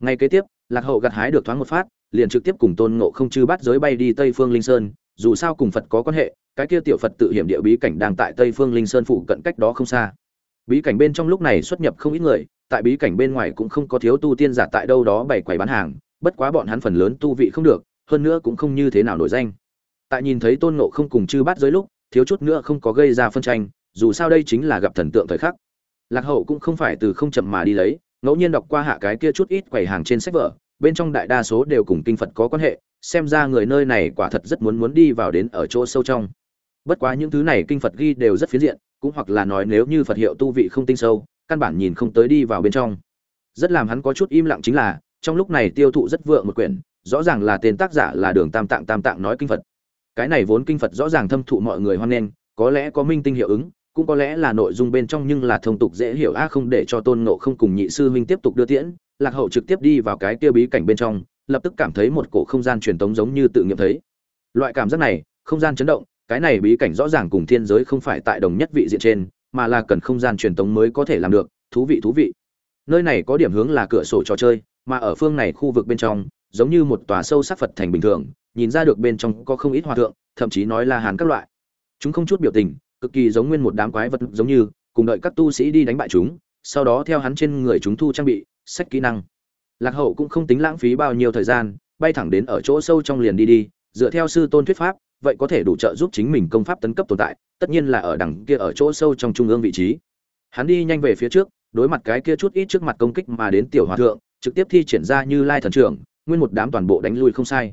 Ngay kế tiếp, lạc hậu gặt hái được thoáng một phát, liền trực tiếp cùng Tôn Ngộ Không chư bắt giới bay đi Tây Phương Linh Sơn, dù sao cùng Phật có quan hệ, cái kia tiểu Phật tự hiểm địa bí cảnh đang tại Tây Phương Linh Sơn phụ cận cách đó không xa. Bí cảnh bên trong lúc này xuất nhập không ít người, tại bí cảnh bên ngoài cũng không có thiếu tu tiên giả tại đâu đó bày quầy bán hàng, bất quá bọn hắn phần lớn tu vị không được, hơn nữa cũng không như thế nào nổi danh. Tại nhìn thấy Tôn Ngộ Không cùng chư bắt giới lúc, thiếu chút nữa không có gây ra phân tranh dù sao đây chính là gặp thần tượng thời khắc lạc hậu cũng không phải từ không chậm mà đi lấy ngẫu nhiên đọc qua hạ cái kia chút ít quầy hàng trên sách vở, bên trong đại đa số đều cùng kinh phật có quan hệ, xem ra người nơi này quả thật rất muốn muốn đi vào đến ở chỗ sâu trong. Bất quá những thứ này kinh phật ghi đều rất phiến diện, cũng hoặc là nói nếu như phật hiệu tu vị không tinh sâu, căn bản nhìn không tới đi vào bên trong. Rất làm hắn có chút im lặng chính là, trong lúc này tiêu thụ rất vượng một quyển, rõ ràng là tên tác giả là đường tam tạng tam tạng nói kinh phật. Cái này vốn kinh phật rõ ràng thâm thụ mọi người hoan nghênh, có lẽ có minh tinh hiệu ứng cũng có lẽ là nội dung bên trong nhưng là thông tục dễ hiểu. A, không để cho tôn ngộ không cùng nhị sư huynh tiếp tục đưa tiễn, lạc hậu trực tiếp đi vào cái kia bí cảnh bên trong, lập tức cảm thấy một cổ không gian truyền tống giống như tự nghiệm thấy. Loại cảm giác này, không gian chấn động, cái này bí cảnh rõ ràng cùng thiên giới không phải tại đồng nhất vị diện trên, mà là cần không gian truyền tống mới có thể làm được. Thú vị thú vị. Nơi này có điểm hướng là cửa sổ trò chơi, mà ở phương này khu vực bên trong, giống như một tòa sâu sắc phật thành bình thường, nhìn ra được bên trong có không ít hòa thượng, thậm chí nói là hàn các loại. Chúng không chút biểu tình cực kỳ giống nguyên một đám quái vật giống như, cùng đợi các tu sĩ đi đánh bại chúng, sau đó theo hắn trên người chúng thu trang bị, sách kỹ năng. Lạc hậu cũng không tính lãng phí bao nhiêu thời gian, bay thẳng đến ở chỗ sâu trong liền đi đi, dựa theo sư tôn thuyết pháp, vậy có thể đủ trợ giúp chính mình công pháp tấn cấp tồn tại, tất nhiên là ở đằng kia ở chỗ sâu trong trung ương vị trí. Hắn đi nhanh về phía trước, đối mặt cái kia chút ít trước mặt công kích mà đến tiểu hòa thượng, trực tiếp thi triển ra như lai thần trưởng, nguyên một đám toàn bộ đánh lui không sai.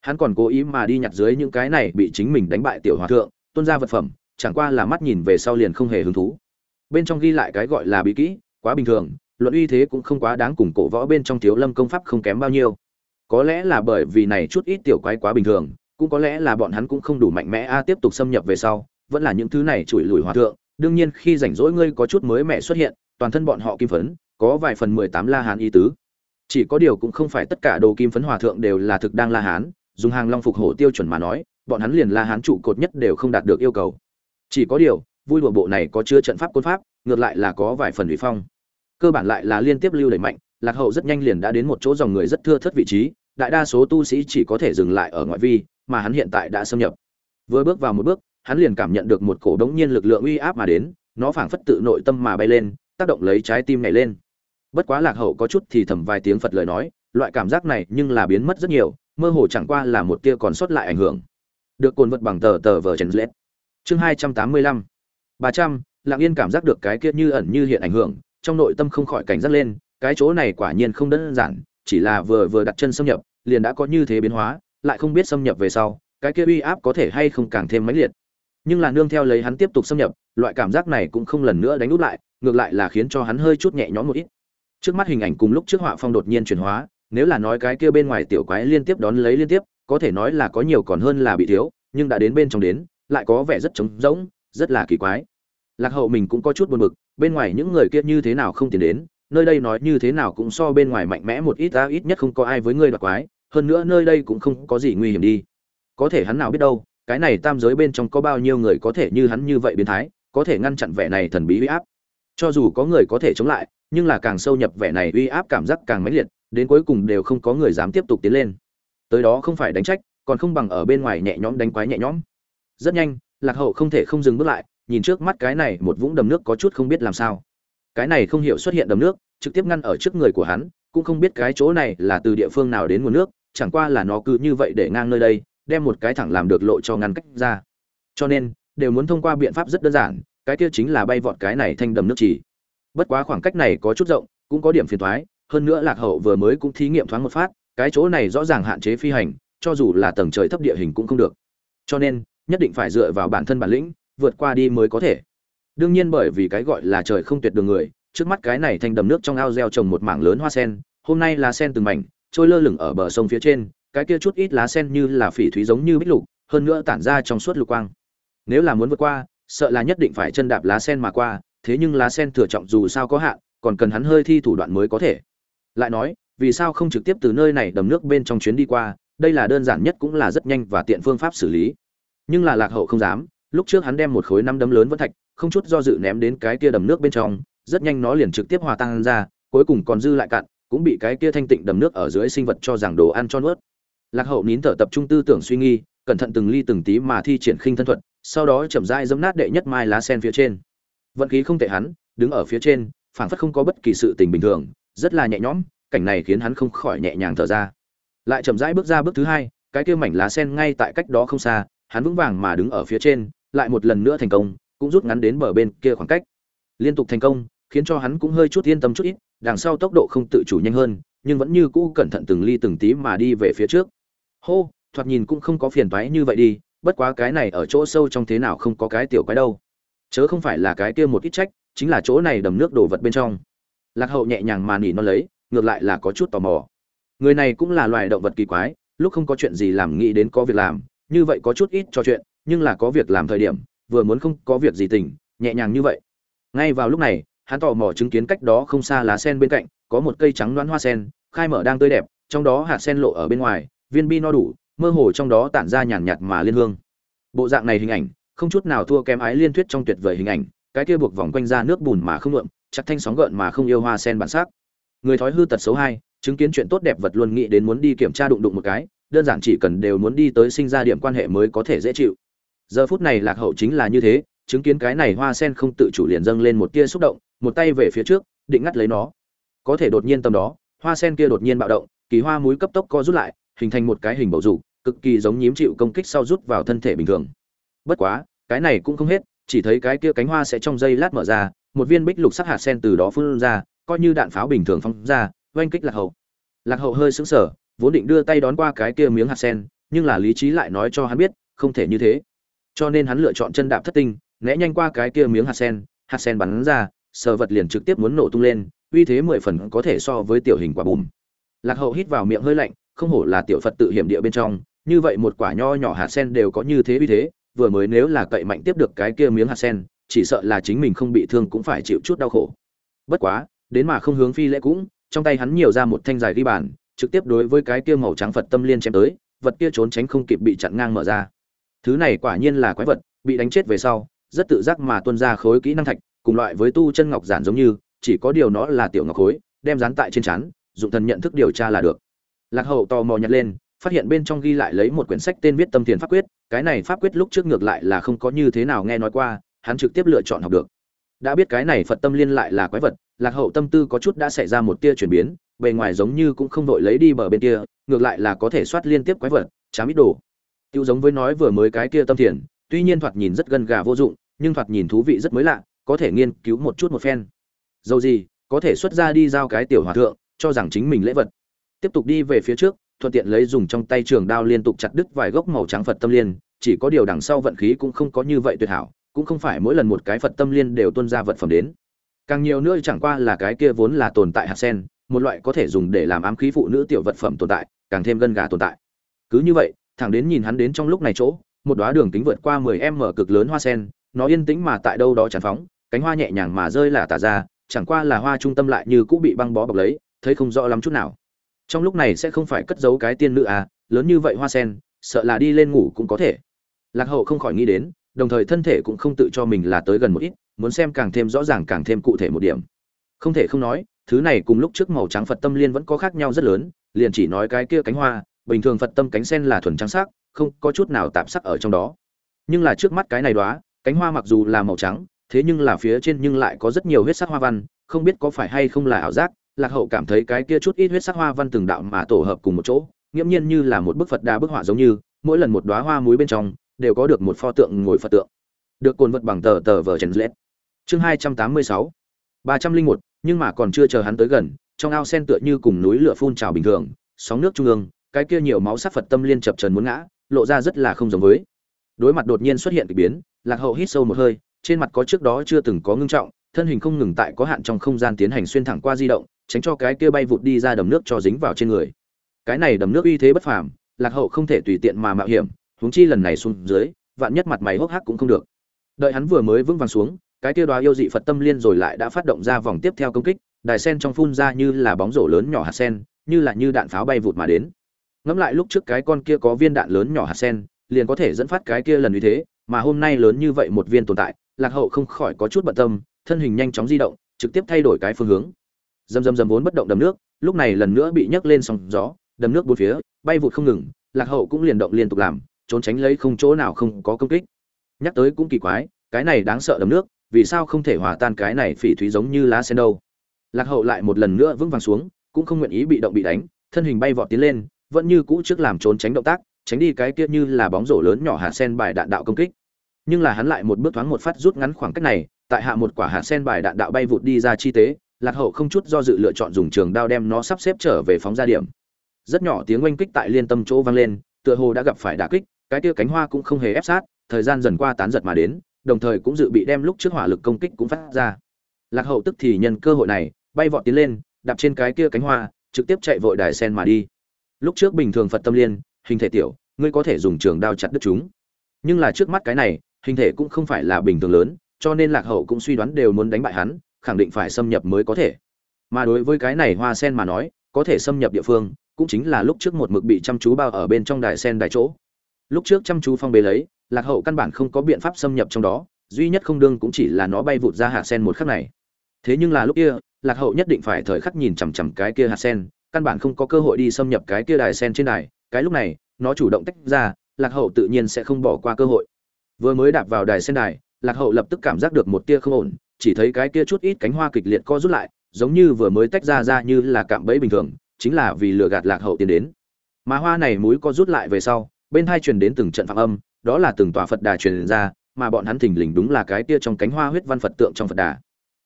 Hắn còn cố ý mà đi nhặt dưới những cái này bị chính mình đánh bại tiểu hòa thượng, tuôn ra vật phẩm chẳng qua là mắt nhìn về sau liền không hề hứng thú. Bên trong ghi lại cái gọi là bí kỹ, quá bình thường, luận uy thế cũng không quá đáng cùng cổ võ bên trong thiếu lâm công pháp không kém bao nhiêu. Có lẽ là bởi vì này chút ít tiểu quái quá bình thường, cũng có lẽ là bọn hắn cũng không đủ mạnh mẽ a, tiếp tục xâm nhập về sau, vẫn là những thứ này chùi lùi hòa thượng, đương nhiên khi rảnh rỗi ngươi có chút mới mẻ xuất hiện, toàn thân bọn họ kim phấn, có vài phần mười tám la hán ý tứ. Chỉ có điều cũng không phải tất cả đồ kim phấn hòa thượng đều là thực đang la hán, dùng hàng long phục hổ tiêu chuẩn mà nói, bọn hắn liền la hán trụ cột nhất đều không đạt được yêu cầu chỉ có điều, vui đùa bộ này có chứa trận pháp côn pháp, ngược lại là có vài phần ủy phong. Cơ bản lại là liên tiếp lưu đẩy mạnh, lạc hậu rất nhanh liền đã đến một chỗ dòng người rất thưa thất vị trí, đại đa số tu sĩ chỉ có thể dừng lại ở ngoại vi, mà hắn hiện tại đã xâm nhập. Vừa bước vào một bước, hắn liền cảm nhận được một cổ đống nhiên lực lượng uy áp mà đến, nó phảng phất tự nội tâm mà bay lên, tác động lấy trái tim này lên. Bất quá lạc hậu có chút thì thầm vài tiếng phật lời nói, loại cảm giác này nhưng là biến mất rất nhiều, mơ hồ chẳng qua là một tia còn sót lại ảnh hưởng. Được cồn vật bằng tờ tờ vờ chấn lết chương hai trăm tám mươi lăm. Ba trăm lặng yên cảm giác được cái kia như ẩn như hiện ảnh hưởng, trong nội tâm không khỏi cảnh giác lên, cái chỗ này quả nhiên không đơn giản, chỉ là vừa vừa đặt chân xâm nhập, liền đã có như thế biến hóa, lại không biết xâm nhập về sau, cái kia uy áp có thể hay không càng thêm mãnh liệt. Nhưng là nương theo lấy hắn tiếp tục xâm nhập, loại cảm giác này cũng không lần nữa đánh úp lại, ngược lại là khiến cho hắn hơi chút nhẹ nhõm một ít. Trước mắt hình ảnh cùng lúc trước họa phong đột nhiên chuyển hóa, nếu là nói cái kia bên ngoài tiểu quái liên tiếp đón lấy liên tiếp, có thể nói là có nhiều còn hơn là bị thiếu, nhưng đã đến bên trong đến lại có vẻ rất trống rỗng, rất là kỳ quái. Lạc hậu mình cũng có chút buồn bực, bên ngoài những người kia như thế nào không tiến đến, nơi đây nói như thế nào cũng so bên ngoài mạnh mẽ một ít ra ít nhất không có ai với ngươi đoạt quái, hơn nữa nơi đây cũng không có gì nguy hiểm đi. Có thể hắn nào biết đâu, cái này tam giới bên trong có bao nhiêu người có thể như hắn như vậy biến thái, có thể ngăn chặn vẻ này thần bí uy áp. Cho dù có người có thể chống lại, nhưng là càng sâu nhập vẻ này uy áp cảm giác càng mãnh liệt, đến cuối cùng đều không có người dám tiếp tục tiến lên. Tới đó không phải đánh trách, còn không bằng ở bên ngoài nhẹ nhõm đánh quái nhẹ nhõm rất nhanh, lạc hậu không thể không dừng bước lại, nhìn trước mắt cái này một vũng đầm nước có chút không biết làm sao. Cái này không hiểu xuất hiện đầm nước, trực tiếp ngăn ở trước người của hắn, cũng không biết cái chỗ này là từ địa phương nào đến nguồn nước, chẳng qua là nó cứ như vậy để ngang nơi đây, đem một cái thẳng làm được lộ cho ngăn cách ra. Cho nên, đều muốn thông qua biện pháp rất đơn giản, cái kia chính là bay vọt cái này thanh đầm nước chỉ. Bất quá khoảng cách này có chút rộng, cũng có điểm phiền toái, hơn nữa lạc hậu vừa mới cũng thí nghiệm thoáng một phát, cái chỗ này rõ ràng hạn chế phi hành, cho dù là tầng trời thấp địa hình cũng không được. Cho nên nhất định phải dựa vào bản thân bản lĩnh, vượt qua đi mới có thể. Đương nhiên bởi vì cái gọi là trời không tuyệt đường người, trước mắt cái này thành đầm nước trong ao gieo trồng một mảng lớn hoa sen, hôm nay là sen từng mảnh, trôi lơ lửng ở bờ sông phía trên, cái kia chút ít lá sen như là phỉ thúy giống như bích lục, hơn nữa tản ra trong suốt lục quang. Nếu là muốn vượt qua, sợ là nhất định phải chân đạp lá sen mà qua, thế nhưng lá sen thừa trọng dù sao có hạn, còn cần hắn hơi thi thủ đoạn mới có thể. Lại nói, vì sao không trực tiếp từ nơi này đầm nước bên trong chuyến đi qua, đây là đơn giản nhất cũng là rất nhanh và tiện phương pháp xử lý nhưng là lạc hậu không dám, lúc trước hắn đem một khối năm đấm lớn vẫn thạch, không chút do dự ném đến cái kia đầm nước bên trong, rất nhanh nó liền trực tiếp hòa tan ra, cuối cùng còn dư lại cạn, cũng bị cái kia thanh tịnh đầm nước ở dưới sinh vật cho rằng đồ ăn cho nuốt. Lạc hậu nín thở tập trung tư tưởng suy nghi cẩn thận từng ly từng tí mà thi triển khinh thân thuật, sau đó chậm rãi giấm nát đệ nhất mai lá sen phía trên. Vận khí không tệ hắn, đứng ở phía trên, phảng phất không có bất kỳ sự tình bình thường, rất là nhẹ nhõm, cảnh này khiến hắn không khỏi nhẹ nhàng thở ra. Lại chậm rãi bước ra bước thứ hai, cái kia mảnh lá sen ngay tại cách đó không xa hắn vững vàng mà đứng ở phía trên, lại một lần nữa thành công, cũng rút ngắn đến bờ bên kia khoảng cách. Liên tục thành công, khiến cho hắn cũng hơi chút yên tâm chút ít, đằng sau tốc độ không tự chủ nhanh hơn, nhưng vẫn như cũ cẩn thận từng ly từng tí mà đi về phía trước. Hô, thoạt nhìn cũng không có phiền toái như vậy đi, bất quá cái này ở chỗ sâu trong thế nào không có cái tiểu quái đâu. Chớ không phải là cái kia một ít trách, chính là chỗ này đầm nước đổ vật bên trong. Lạc hậu nhẹ nhàng mà nỉ nó lấy, ngược lại là có chút tò mò. Người này cũng là loài động vật kỳ quái, lúc không có chuyện gì làm nghĩ đến có việc làm như vậy có chút ít cho chuyện, nhưng là có việc làm thời điểm, vừa muốn không có việc gì tỉnh, nhẹ nhàng như vậy. Ngay vào lúc này, hắn tò mò chứng kiến cách đó không xa lá sen bên cạnh, có một cây trắng đoán hoa sen, khai mở đang tươi đẹp, trong đó hạt sen lộ ở bên ngoài, viên bi no đủ, mơ hồ trong đó tản ra nhàn nhạt mà liên hương. Bộ dạng này hình ảnh, không chút nào thua kém ái liên thuyết trong tuyệt vời hình ảnh, cái kia buộc vòng quanh ra nước bùn mà không lượm chặt thanh sóng gợn mà không yêu hoa sen bản sắc. Người thói hư tật xấu hai, chứng kiến chuyện tốt đẹp vật luôn nghĩ đến muốn đi kiểm tra đụng đụng một cái đơn giản chỉ cần đều muốn đi tới sinh ra điểm quan hệ mới có thể dễ chịu. Giờ phút này lạc hậu chính là như thế, chứng kiến cái này hoa sen không tự chủ liền dâng lên một tia xúc động, một tay về phía trước, định ngắt lấy nó. Có thể đột nhiên tầm đó, hoa sen kia đột nhiên bạo động, kỳ hoa muối cấp tốc co rút lại, hình thành một cái hình bầu dục, cực kỳ giống nhím chịu công kích sau rút vào thân thể bình thường. Bất quá, cái này cũng không hết, chỉ thấy cái kia cánh hoa sẽ trong giây lát mở ra, một viên bích lục sắc hạt sen từ đó phun ra, coi như đạn pháo bình thường phóng ra, oanh kích lạc hậu. Lạc hậu hơi sững sờ vốn định đưa tay đón qua cái kia miếng hạt sen, nhưng là lý trí lại nói cho hắn biết, không thể như thế. Cho nên hắn lựa chọn chân đạp thất tinh, né nhanh qua cái kia miếng hạt sen hạt sen bắn ra sờ vật liền trực tiếp muốn nổ tung lên, uy thế mười phần có thể so với tiểu hình quả bùm. Lạc hậu hít vào miệng hơi lạnh, không hổ là tiểu phật tự hiểm địa bên trong, như vậy một quả nho nhỏ hạt sen đều có như thế uy thế, vừa mới nếu là cậy mạnh tiếp được cái kia miếng hạt sen, chỉ sợ là chính mình không bị thương cũng phải chịu chút đau khổ. Bất quá, đến mà không hướng phi lễ cũng, trong tay hắn nhiều ra một thanh dài ghi bàn trực tiếp đối với cái kia màu trắng phật tâm liên chém tới vật kia trốn tránh không kịp bị chặn ngang mở ra. Thứ này quả nhiên là quái vật bị đánh chết về sau rất tự giác mà tuôn ra khối kỹ năng thạch cùng loại với tu chân ngọc giản giống như chỉ có điều nó là tiểu ngọc khối đem dán tại trên trán, dụng thần nhận thức điều tra là được. Lạc hậu tò mò nhặt lên phát hiện bên trong ghi lại lấy một quyển sách tên viết tâm tiền pháp quyết cái này pháp quyết lúc trước ngược lại là không có như thế nào nghe nói qua hắn trực tiếp lựa chọn học được. Đã biết cái này phật tâm liên lại là quái vật lạc hậu tâm tư có chút đã xảy ra một tia chuyển biến bề ngoài giống như cũng không vội lấy đi bờ bên kia, ngược lại là có thể soát liên tiếp quái vật, chám ít đồ. Tiêu giống với nói vừa mới cái kia tâm thiền, tuy nhiên thoạt nhìn rất gần gà vô dụng, nhưng thoạt nhìn thú vị rất mới lạ, có thể nghiên cứu một chút một phen. Dầu gì, có thể xuất ra đi giao cái tiểu hòa thượng, cho rằng chính mình lễ vật. Tiếp tục đi về phía trước, thuận tiện lấy dùng trong tay trường đao liên tục chặt đứt vài gốc màu trắng phật tâm liên, chỉ có điều đằng sau vận khí cũng không có như vậy tuyệt hảo, cũng không phải mỗi lần một cái phật tâm liên đều tuân ra vật phẩm đến. Càng nhiều nữa chẳng qua là cái kia vốn là tồn tại hạt sen một loại có thể dùng để làm ám khí phụ nữ tiểu vật phẩm tồn tại, càng thêm gân gà tồn tại. Cứ như vậy, thẳng đến nhìn hắn đến trong lúc này chỗ, một đóa đường kính vượt qua 10 m cực lớn hoa sen, nó yên tĩnh mà tại đâu đó tràn phóng, cánh hoa nhẹ nhàng mà rơi là tả ra, chẳng qua là hoa trung tâm lại như cũng bị băng bó bọc lấy, thấy không rõ lắm chút nào. Trong lúc này sẽ không phải cất giấu cái tiên nữ à lớn như vậy hoa sen, sợ là đi lên ngủ cũng có thể. Lạc hậu không khỏi nghĩ đến, đồng thời thân thể cũng không tự cho mình là tới gần một ít, muốn xem càng thêm rõ ràng càng thêm cụ thể một điểm. Không thể không nói thứ này cùng lúc trước màu trắng phật tâm liên vẫn có khác nhau rất lớn, liền chỉ nói cái kia cánh hoa, bình thường phật tâm cánh sen là thuần trắng sắc, không có chút nào tạp sắc ở trong đó. Nhưng là trước mắt cái này đóa, cánh hoa mặc dù là màu trắng, thế nhưng là phía trên nhưng lại có rất nhiều huyết sắc hoa văn, không biết có phải hay không là ảo giác, lạc hậu cảm thấy cái kia chút ít huyết sắc hoa văn từng đạo mà tổ hợp cùng một chỗ nghiêm nhiên như là một bức phật đa bức họa giống như, mỗi lần một đóa hoa muối bên trong, đều có được một pho tượng ngồi phật tượng. Được cồn vật bằng tờ tờ vở chèn lết chương hai trăm tám mươi sáu ba trăm linh một, nhưng mà còn chưa chờ hắn tới gần, trong ao sen tựa như cùng núi lửa phun trào bình thường, sóng nước trung ương, cái kia nhiều máu sắc phật tâm liên chập trần muốn ngã, lộ ra rất là không giống với. Đối mặt đột nhiên xuất hiện k ỳ biến, lạc hậu hít sâu một hơi, trên mặt có trước đó chưa từng có ngưng trọng, thân hình không ngừng tại có hạn trong không gian tiến hành xuyên thẳng qua di động, tránh cho cái kia bay vụt đi ra đầm nước cho dính vào trên người. Cái này đầm nước uy thế bất phàm, lạc hậu không thể tùy tiện mà mạo hiểm, huống chi lần này xuống dưới, vạn nhất mặt mày hốc hác cũng không được. Đợi hắn vừa mới vững vàng xuống cái kia đoá yêu dị phật tâm liên rồi lại đã phát động ra vòng tiếp theo công kích, đài sen trong phun ra như là bóng rổ lớn nhỏ hạt sen, như là như đạn pháo bay vụt mà đến. Ngẫm lại lúc trước cái con kia có viên đạn lớn nhỏ hạt sen, liền có thể dẫn phát cái kia lần như thế, mà hôm nay lớn như vậy một viên tồn tại, lạc hậu không khỏi có chút bận tâm, thân hình nhanh chóng di động, trực tiếp thay đổi cái phương hướng. Dầm dầm dầm vốn bất động đầm nước, lúc này lần nữa bị nhấc lên sóng gió, đầm nước bốn phía, bay vụt không ngừng, lạc hậu cũng liền động liên tục làm, trốn tránh lấy không chỗ nào không có công kích. Nhắc tới cũng kỳ quái, cái này đáng sợ đầm nước vì sao không thể hòa tan cái này phỉ thúy giống như lá sen đâu? Lạc hậu lại một lần nữa vững vàng xuống, cũng không nguyện ý bị động bị đánh, thân hình bay vọt tiến lên, vẫn như cũ trước làm trốn tránh động tác, tránh đi cái kia như là bóng rổ lớn nhỏ hạt sen bài đạn đạo công kích. Nhưng là hắn lại một bước thoáng một phát rút ngắn khoảng cách này, tại hạ một quả hạt sen bài đạn đạo bay vụt đi ra chi tế, lạc hậu không chút do dự lựa chọn dùng trường đao đem nó sắp xếp trở về phóng ra điểm. Rất nhỏ tiếng oanh kích tại liên tâm chỗ vang lên, tựa hồ đã gặp phải đả kích, cái kia cánh hoa cũng không hề ép sát, thời gian dần qua tán giật mà đến đồng thời cũng dự bị đem lúc trước hỏa lực công kích cũng phát ra. Lạc hậu tức thì nhân cơ hội này, bay vọt tiến lên, đạp trên cái kia cánh hoa, trực tiếp chạy vội đài sen mà đi. Lúc trước bình thường phật tâm liên, hình thể tiểu, ngươi có thể dùng trường đao chặt đứt chúng. Nhưng là trước mắt cái này, hình thể cũng không phải là bình thường lớn, cho nên lạc hậu cũng suy đoán đều muốn đánh bại hắn, khẳng định phải xâm nhập mới có thể. Mà đối với cái này hoa sen mà nói, có thể xâm nhập địa phương, cũng chính là lúc trước một mực bị chăm chú bao ở bên trong đài sen đài chỗ lúc trước chăm chú phong bế lấy, lạc hậu căn bản không có biện pháp xâm nhập trong đó, duy nhất không đương cũng chỉ là nó bay vụt ra hạt sen một khắc này. Thế nhưng là lúc kia, lạc hậu nhất định phải thời khắc nhìn chằm chằm cái kia hạt sen, căn bản không có cơ hội đi xâm nhập cái kia đài sen trên đài, cái lúc này, nó chủ động tách ra, lạc hậu tự nhiên sẽ không bỏ qua cơ hội. Vừa mới đạp vào đài sen đài, lạc hậu lập tức cảm giác được một tia không ổn, chỉ thấy cái kia chút ít cánh hoa kịch liệt co rút lại, giống như vừa mới tách ra ra như là cạm bẫy bình thường, chính là vì lừa gạt lạc hậu tiến đến. Mà hoa này mũi co rút lại về sau bên hai truyền đến từng trận phạm âm, đó là từng tòa phật đà truyền ra, mà bọn hắn thình lình đúng là cái kia trong cánh hoa huyết văn phật tượng trong phật đà.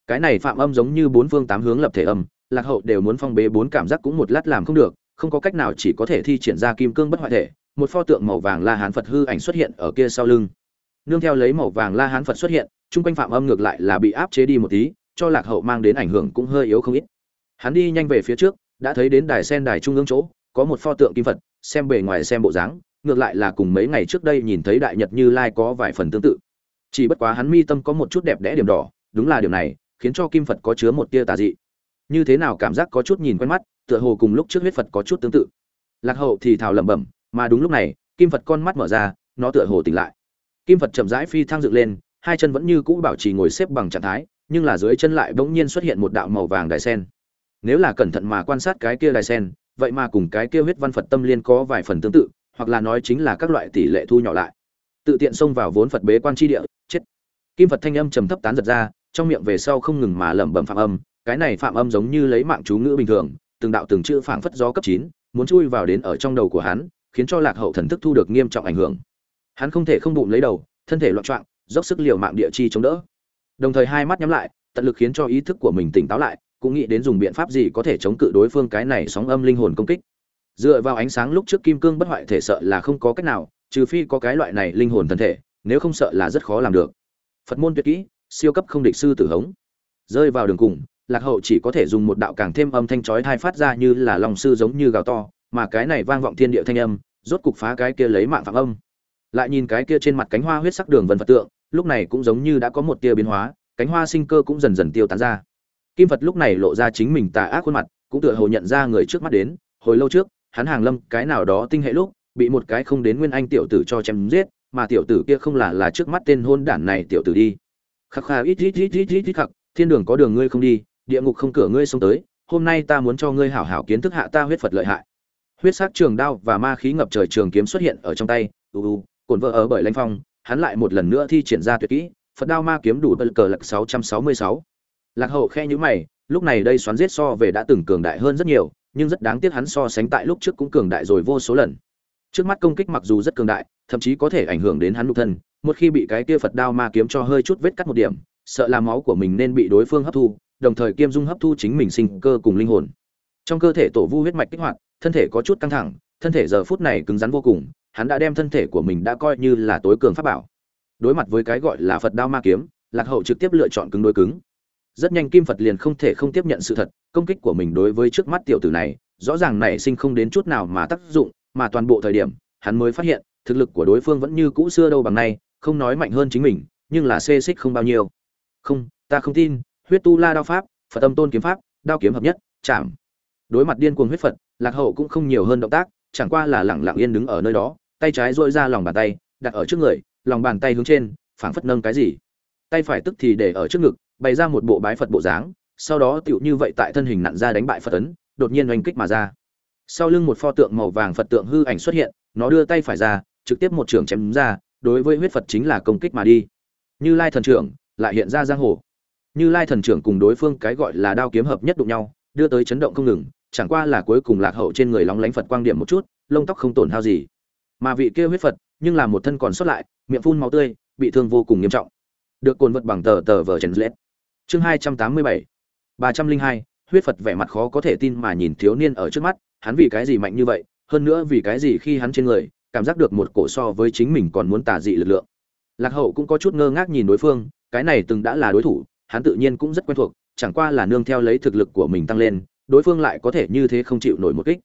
Cái này phạm âm giống như bốn phương tám hướng lập thể âm, lạc hậu đều muốn phong bế bốn cảm giác cũng một lát làm không được, không có cách nào chỉ có thể thi triển ra kim cương bất hoại thể, một pho tượng màu vàng la hán phật hư ảnh xuất hiện ở kia sau lưng. Nương theo lấy màu vàng la hán phật xuất hiện, chung quanh phạm âm ngược lại là bị áp chế đi một tí, cho lạc hậu mang đến ảnh hưởng cũng hơi yếu không ít. Hắn đi nhanh về phía trước, đã thấy đến đài sen đài trung ương chỗ, có một pho tượng kim phật, xem bề ngoài xem bộ dáng ngược lại là cùng mấy ngày trước đây nhìn thấy đại nhật như lai có vài phần tương tự. Chỉ bất quá hắn mi tâm có một chút đẹp đẽ điểm đỏ, đúng là điều này, khiến cho kim phật có chứa một tia tà dị. Như thế nào cảm giác có chút nhìn quen mắt, tựa hồ cùng lúc trước huyết phật có chút tương tự. Lạc hậu thì thào lẩm bẩm, mà đúng lúc này, kim phật con mắt mở ra, nó tựa hồ tỉnh lại. Kim phật chậm rãi phi thang dựng lên, hai chân vẫn như cũ bảo trì ngồi xếp bằng trạng thái, nhưng là dưới chân lại bỗng nhiên xuất hiện một đạo màu vàng đài sen. Nếu là cẩn thận mà quan sát cái kia đài sen, vậy mà cùng cái kia huyết văn phật tâm liên có vài phần tương tự hoặc là nói chính là các loại tỷ lệ thu nhỏ lại. Tự tiện xông vào vốn phật bế quan tri địa, chết. Kim phật thanh âm trầm thấp tán giật ra, trong miệng về sau không ngừng mà lẩm bẩm phạm âm, cái này phạm âm giống như lấy mạng chú ngữ bình thường, từng đạo từng chữ phảng phất gió cấp chín, muốn chui vào đến ở trong đầu của hắn, khiến cho lạc hậu thần thức thu được nghiêm trọng ảnh hưởng. Hắn không thể không bụng lấy đầu, thân thể loạn trọng dốc sức liều mạng địa chi chống đỡ. Đồng thời hai mắt nhắm lại, tận lực khiến cho ý thức của mình tỉnh táo lại, cũng nghĩ đến dùng biện pháp gì có thể chống cự đối phương cái này sóng âm linh hồn công kích dựa vào ánh sáng lúc trước kim cương bất hoại thể sợ là không có cách nào, trừ phi có cái loại này linh hồn thân thể, nếu không sợ là rất khó làm được. Phật môn tuyệt kỹ, siêu cấp không địch sư tử hống. Rơi vào đường cùng, lạc hậu chỉ có thể dùng một đạo càng thêm âm thanh chói thai phát ra như là lòng sư giống như gào to, mà cái này vang vọng thiên địa thanh âm, rốt cục phá cái kia lấy mạng phạm âm. Lại nhìn cái kia trên mặt cánh hoa huyết sắc đường vân phật tượng, lúc này cũng giống như đã có một tia biến hóa, cánh hoa sinh cơ cũng dần dần tiêu tán ra. Kim phật lúc này lộ ra chính mình tà ác khuôn mặt, cũng tựa hồ nhận ra người trước mắt đến, hồi lâu trước hắn hàng lâm cái nào đó tinh hệ lúc, bị một cái không đến nguyên anh tiểu tử cho chém giết, mà tiểu tử kia không là là trước mắt tên hôn đản này tiểu tử đi khắc khà, ít ít ít ít ít ít, khắc, thiên đường có đường ngươi không đi, địa ngục không cửa ngươi xông tới, hôm nay ta muốn cho ngươi hảo hảo kiến thức hạ ta huyết phật lợi hại huyết sắc trường đao và ma khí ngập trời trường kiếm xuất hiện ở trong tay u u cồn vợ ở bởi lãnh phong, hắn lại một lần nữa thi triển ra tuyệt kỹ, phật đao ma kiếm đủ bật cờ lật 666. lạc hậu khe nhữ mày, lúc này đây xoắn giết so về đã từng cường đại hơn rất nhiều nhưng rất đáng tiếc hắn so sánh tại lúc trước cũng cường đại rồi vô số lần. Trước mắt công kích mặc dù rất cường đại, thậm chí có thể ảnh hưởng đến hắn nhục thân, một khi bị cái kia phật đao ma kiếm cho hơi chút vết cắt một điểm, sợ là máu của mình nên bị đối phương hấp thu, đồng thời kiêm dung hấp thu chính mình sinh cơ cùng linh hồn. Trong cơ thể tổ vu huyết mạch kích hoạt, thân thể có chút căng thẳng, thân thể giờ phút này cứng rắn vô cùng, hắn đã đem thân thể của mình đã coi như là tối cường pháp bảo. Đối mặt với cái gọi là phật đao ma kiếm, lạc hậu trực tiếp lựa chọn cứng đối cứng rất nhanh kim phật liền không thể không tiếp nhận sự thật, công kích của mình đối với trước mắt tiểu tử này, rõ ràng nảy sinh không đến chút nào mà tác dụng, mà toàn bộ thời điểm, hắn mới phát hiện, thực lực của đối phương vẫn như cũ xưa đâu bằng nay, không nói mạnh hơn chính mình, nhưng là xê xích không bao nhiêu. Không, ta không tin, huyết tu la đao pháp, phật tâm tôn kiếm pháp, đao kiếm hợp nhất, chạm. Đối mặt điên cuồng huyết phật, lạc hậu cũng không nhiều hơn động tác, chẳng qua là lẳng lặng yên đứng ở nơi đó, tay trái dội ra lòng bàn tay, đặt ở trước người, lòng bàn tay hướng trên, phảng phất nâng cái gì. Tay phải tức thì để ở trước ngực bày ra một bộ bái phật bộ dáng sau đó tựu như vậy tại thân hình nặn ra đánh bại phật ấn, đột nhiên oanh kích mà ra. Sau lưng một pho tượng màu vàng phật tượng hư ảnh xuất hiện nó đưa tay phải ra trực tiếp một trường chém ra đối với huyết phật chính là công kích mà đi. Như lai thần trưởng lại hiện ra giang hồ. Như lai thần trưởng cùng đối phương cái gọi là đao kiếm hợp nhất đụng nhau đưa tới chấn động không ngừng chẳng qua là cuối cùng lạc hậu trên người lóng lánh phật quang điểm một chút lông tóc không tổn hao gì. Mà vị kia huyết phật nhưng là một thân còn sót lại miệng phun máu tươi bị thương vô cùng nghiêm trọng. Được cồn vật bằng tờ tờ vờ chấn lết chương hai trăm tám mươi bảy, ba trăm linh hai, huyết phật vẻ mặt khó có thể tin mà nhìn thiếu niên ở trước mắt, hắn vì cái gì mạnh như vậy, hơn nữa vì cái gì khi hắn trên người, cảm giác được một cổ so với chính mình còn muốn tà dị lực lượng. Lạc hậu cũng có chút ngơ ngác nhìn đối phương, cái này từng đã là đối thủ, hắn tự nhiên cũng rất quen thuộc, chẳng qua là nương theo lấy thực lực của mình tăng lên, đối phương lại có thể như thế không chịu nổi một kích.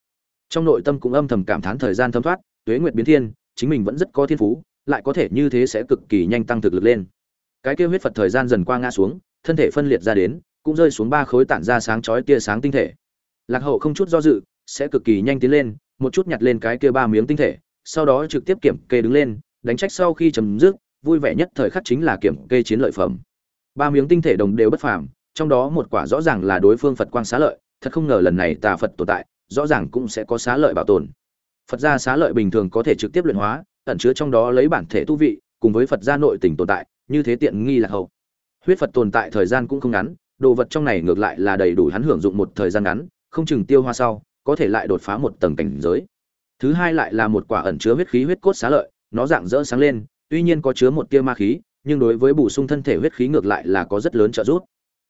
Trong nội tâm cũng âm thầm cảm thán thời gian thấm thoát, tuế nguyệt biến thiên, chính mình vẫn rất có thiên phú, lại có thể như thế sẽ cực kỳ nhanh tăng thực lực lên. Cái kêu huyết phật thời gian dần qua ngã xuống thân thể phân liệt ra đến, cũng rơi xuống ba khối tản ra sáng chói tia sáng tinh thể. Lạc hậu không chút do dự, sẽ cực kỳ nhanh tiến lên, một chút nhặt lên cái kia ba miếng tinh thể, sau đó trực tiếp kiểm kê đứng lên, đánh trách sau khi chấm dứt, vui vẻ nhất thời khắc chính là kiểm kê chiến lợi phẩm. Ba miếng tinh thể đồng đều bất phàm, trong đó một quả rõ ràng là đối phương phật quang xá lợi, thật không ngờ lần này tà phật tồn tại, rõ ràng cũng sẽ có xá lợi bảo tồn. Phật gia xá lợi bình thường có thể trực tiếp luyện hóa, ẩn chứa trong đó lấy bản thể tu vị, cùng với phật gia nội tình tồn tại, như thế tiện nghi là hậu huyết phật tồn tại thời gian cũng không ngắn, đồ vật trong này ngược lại là đầy đủ hắn hưởng dụng một thời gian ngắn, không chừng tiêu hoa sau, có thể lại đột phá một tầng cảnh giới. Thứ hai lại là một quả ẩn chứa huyết khí huyết cốt xá lợi, nó dạng dỡ sáng lên, tuy nhiên có chứa một tia ma khí, nhưng đối với bổ sung thân thể huyết khí ngược lại là có rất lớn trợ giúp.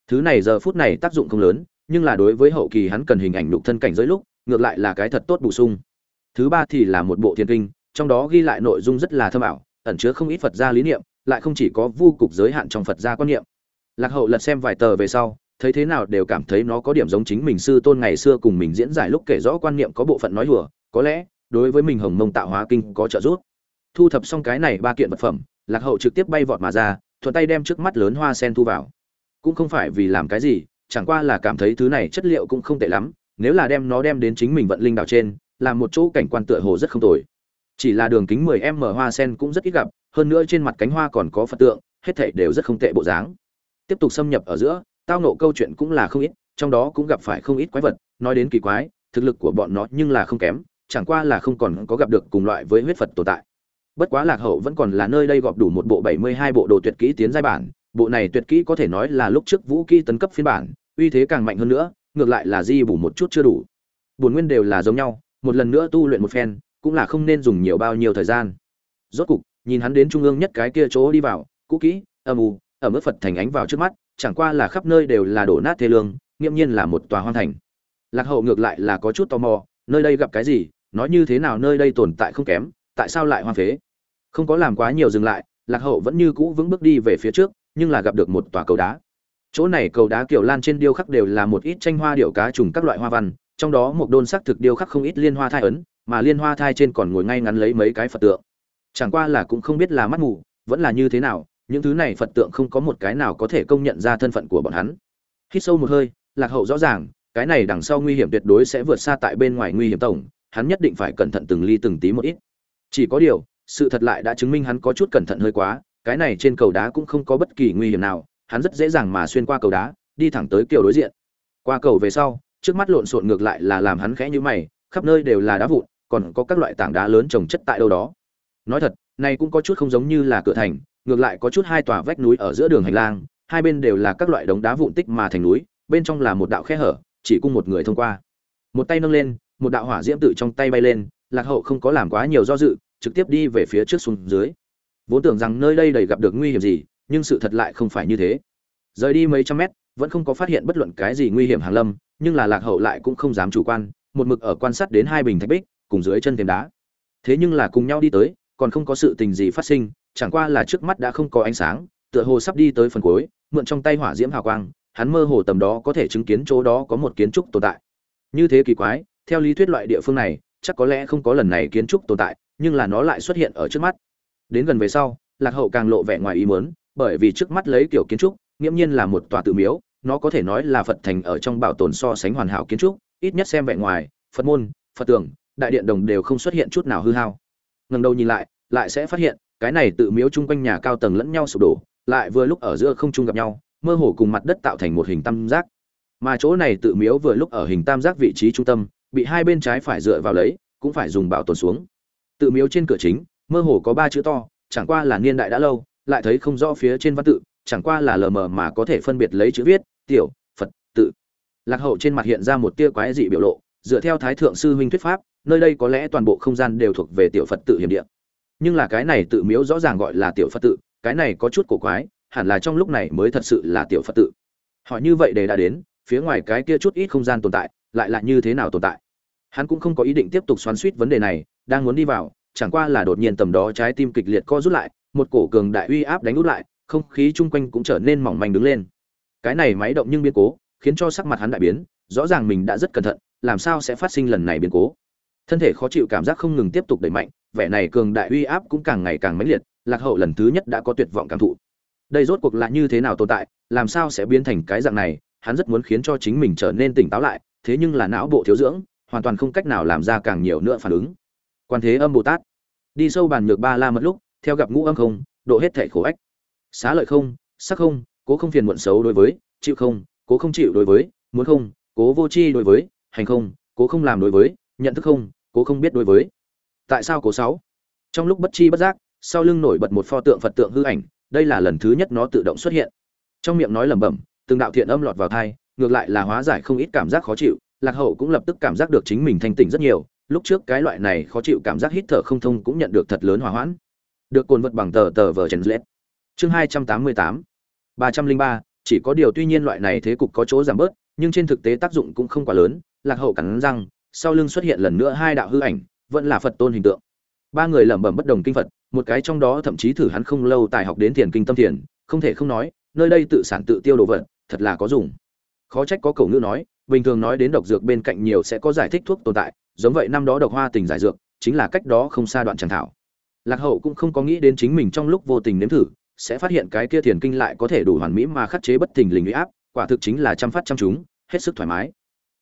Thứ này giờ phút này tác dụng không lớn, nhưng là đối với hậu kỳ hắn cần hình ảnh nhục thân cảnh giới lúc, ngược lại là cái thật tốt bổ sung. Thứ ba thì là một bộ thiên kinh, trong đó ghi lại nội dung rất là thâm ảo, ẩn chứa không ít phật gia lý niệm lại không chỉ có vô cục giới hạn trong phật gia quan niệm. Lạc hậu lật xem vài tờ về sau, thấy thế nào đều cảm thấy nó có điểm giống chính mình sư tôn ngày xưa cùng mình diễn giải lúc kể rõ quan niệm có bộ phận nói hùa có lẽ, đối với mình hồng mông tạo hóa kinh có trợ giúp. Thu thập xong cái này ba kiện vật phẩm, lạc hậu trực tiếp bay vọt mà ra, thuận tay đem trước mắt lớn hoa sen thu vào. Cũng không phải vì làm cái gì, chẳng qua là cảm thấy thứ này chất liệu cũng không tệ lắm, nếu là đem nó đem đến chính mình vận linh đảo trên làm một chỗ cảnh quan tựa hồ rất không tồi. Chỉ là đường kính 10 m hoa sen cũng rất ít gặp hơn nữa trên mặt cánh hoa còn có phật tượng, hết thảy đều rất không tệ bộ dáng. Tiếp tục xâm nhập ở giữa, tao nộ câu chuyện cũng là không ít, trong đó cũng gặp phải không ít quái vật, nói đến kỳ quái, thực lực của bọn nó nhưng là không kém, chẳng qua là không còn có gặp được cùng loại với huyết phật tồn tại. Bất quá lạc hậu vẫn còn là nơi đây gọp đủ một bộ 72 bộ đồ tuyệt kỹ tiến giai bản, bộ này tuyệt kỹ có thể nói là lúc trước vũ kỹ tấn cấp phiên bản, uy thế càng mạnh hơn nữa, ngược lại là di bù một chút chưa đủ. Bổn nguyên đều là giống nhau, một lần nữa tu luyện một phen, cũng là không nên dùng nhiều bao nhiêu thời gian. Rốt cục nhìn hắn đến trung ương nhất cái kia chỗ đi vào, cũ kỹ, âm u, ở mức phật thành ánh vào trước mắt, chẳng qua là khắp nơi đều là đổ nát thê lương, nghiễm nhiên là một tòa hoang thành. Lạc hậu ngược lại là có chút tò mò, nơi đây gặp cái gì, nói như thế nào nơi đây tồn tại không kém, tại sao lại hoang phế? Không có làm quá nhiều dừng lại, lạc hậu vẫn như cũ vững bước đi về phía trước, nhưng là gặp được một tòa cầu đá. Chỗ này cầu đá kiểu lan trên điêu khắc đều là một ít tranh hoa điệu cá trùng các loại hoa văn, trong đó một đôn sắc thực điêu khắc không ít liên hoa thai ấn, mà liên hoa thai trên còn ngồi ngay ngắn lấy mấy cái phật tượng chẳng qua là cũng không biết là mắt mù, vẫn là như thế nào, những thứ này phật tượng không có một cái nào có thể công nhận ra thân phận của bọn hắn. Hít sâu một hơi, lạc hậu rõ ràng, cái này đằng sau nguy hiểm tuyệt đối sẽ vượt xa tại bên ngoài nguy hiểm tổng, hắn nhất định phải cẩn thận từng ly từng tí một ít. Chỉ có điều, sự thật lại đã chứng minh hắn có chút cẩn thận hơi quá, cái này trên cầu đá cũng không có bất kỳ nguy hiểm nào, hắn rất dễ dàng mà xuyên qua cầu đá, đi thẳng tới kiểu đối diện. Qua cầu về sau, trước mắt lộn xộn ngược lại là làm hắn khẽ như mày, khắp nơi đều là đá vụn, còn có các loại tảng đá lớn trồng chất tại đâu đó nói thật, này cũng có chút không giống như là cửa thành, ngược lại có chút hai tòa vách núi ở giữa đường hành lang, hai bên đều là các loại đống đá vụn tích mà thành núi, bên trong là một đạo khe hở, chỉ cung một người thông qua. Một tay nâng lên, một đạo hỏa diễm tự trong tay bay lên, lạc hậu không có làm quá nhiều do dự, trực tiếp đi về phía trước xuống dưới. Vốn tưởng rằng nơi đây đầy gặp được nguy hiểm gì, nhưng sự thật lại không phải như thế. Rời đi mấy trăm mét, vẫn không có phát hiện bất luận cái gì nguy hiểm hàng lâm, nhưng là lạc hậu lại cũng không dám chủ quan, một mực ở quan sát đến hai bình thạch bích, cùng dưới chân thềm đá. Thế nhưng là cùng nhau đi tới còn không có sự tình gì phát sinh, chẳng qua là trước mắt đã không có ánh sáng, tựa hồ sắp đi tới phần cuối, mượn trong tay hỏa diễm hào quang, hắn mơ hồ tầm đó có thể chứng kiến chỗ đó có một kiến trúc tồn tại. Như thế kỳ quái, theo lý thuyết loại địa phương này, chắc có lẽ không có lần này kiến trúc tồn tại, nhưng là nó lại xuất hiện ở trước mắt. Đến gần về sau, lạc hậu càng lộ vẻ ngoài ý muốn, bởi vì trước mắt lấy kiểu kiến trúc, nghiễm nhiên là một tòa tự miếu, nó có thể nói là phật thành ở trong bảo tồn so sánh hoàn hảo kiến trúc, ít nhất xem vẻ ngoài, phật môn, phật tường, đại điện đồng đều không xuất hiện chút nào hư hao ngẩng đầu nhìn lại lại sẽ phát hiện, cái này tự miếu chung quanh nhà cao tầng lẫn nhau sụp đổ, lại vừa lúc ở giữa không trung gặp nhau, mơ hồ cùng mặt đất tạo thành một hình tam giác. Mà chỗ này tự miếu vừa lúc ở hình tam giác vị trí trung tâm, bị hai bên trái phải dựa vào lấy, cũng phải dùng bảo tồn xuống. Tự miếu trên cửa chính, mơ hồ có ba chữ to, chẳng qua là niên đại đã lâu, lại thấy không rõ phía trên văn tự, chẳng qua là lờ mờ mà có thể phân biệt lấy chữ viết, tiểu, phật, tự. Lạc hậu trên mặt hiện ra một tia quái dị biểu lộ dựa theo thái thượng sư huynh thuyết pháp, nơi đây có lẽ toàn bộ không gian đều thuộc về tiểu phật tự hiểm địa. Nhưng là cái này tự miếu rõ ràng gọi là tiểu phật tự, cái này có chút cổ quái, hẳn là trong lúc này mới thật sự là tiểu phật tự. Hỏi như vậy để đã đến, phía ngoài cái kia chút ít không gian tồn tại, lại là như thế nào tồn tại? Hắn cũng không có ý định tiếp tục xoắn suýt vấn đề này, đang muốn đi vào, chẳng qua là đột nhiên tầm đó trái tim kịch liệt co rút lại, một cổ cường đại uy áp đánh út lại, không khí chung quanh cũng trở nên mỏng manh đứng lên. Cái này máy động nhưng biến cố, khiến cho sắc mặt hắn đại biến, rõ ràng mình đã rất cẩn thận làm sao sẽ phát sinh lần này biến cố? Thân thể khó chịu cảm giác không ngừng tiếp tục đẩy mạnh, vẻ này cường đại uy áp cũng càng ngày càng mãnh liệt, lạc hậu lần thứ nhất đã có tuyệt vọng cảm thụ. Đây rốt cuộc là như thế nào tồn tại, làm sao sẽ biến thành cái dạng này, hắn rất muốn khiến cho chính mình trở nên tỉnh táo lại, thế nhưng là não bộ thiếu dưỡng, hoàn toàn không cách nào làm ra càng nhiều nữa phản ứng. Quan thế âm bồ tát, đi sâu bàn nhược ba la mất lúc, theo gặp ngũ âm không, độ hết thể khổ ách. Xá lợi không, sắc không, cố không phiền muộn xấu đối với, chịu không, cố không chịu đối với, muốn không, cố vô chi đối với hành không, cố không làm đối với, nhận thức không, cố không biết đối với. Tại sao cố sáu? Trong lúc bất chi bất giác, sau lưng nổi bật một pho tượng phật tượng hư ảnh, đây là lần thứ nhất nó tự động xuất hiện. Trong miệng nói lẩm bẩm, từng đạo thiện âm lọt vào thai ngược lại là hóa giải không ít cảm giác khó chịu, lạc hậu cũng lập tức cảm giác được chính mình thanh tỉnh rất nhiều, lúc trước cái loại này khó chịu cảm giác hít thở không thông cũng nhận được thật lớn hỏa hoãn. Được cồn vật bằng tờ tờ vờ chèn lết. Chương hai trăm tám mươi tám. Ba trăm linh ba, chỉ có điều tuy nhiên loại này thế cục có chỗ giảm bớt, nhưng trên thực tế tác dụng cũng không quá lớn lạc hậu cắn răng, sau lưng xuất hiện lần nữa hai đạo hư ảnh, vẫn là phật tôn hình tượng. Ba người lẩm bẩm bất đồng kinh phật, một cái trong đó thậm chí thử hắn không lâu tài học đến thiền kinh tâm thiền, không thể không nói, nơi đây tự sản tự tiêu đồ vật, thật là có dùng. Khó trách có cầu ngữ nói, bình thường nói đến độc dược bên cạnh nhiều sẽ có giải thích thuốc tồn tại, giống vậy năm đó độc hoa tình giải dược, chính là cách đó không xa đoạn tràng thảo. Lạc hậu cũng không có nghĩ đến chính mình trong lúc vô tình nếm thử, sẽ phát hiện cái kia thiền kinh lại có thể đủ hoàn mỹ mà khắc chế bất thình lình uy áp, quả thực chính là chăm phát chăm chúng, hết sức thoải mái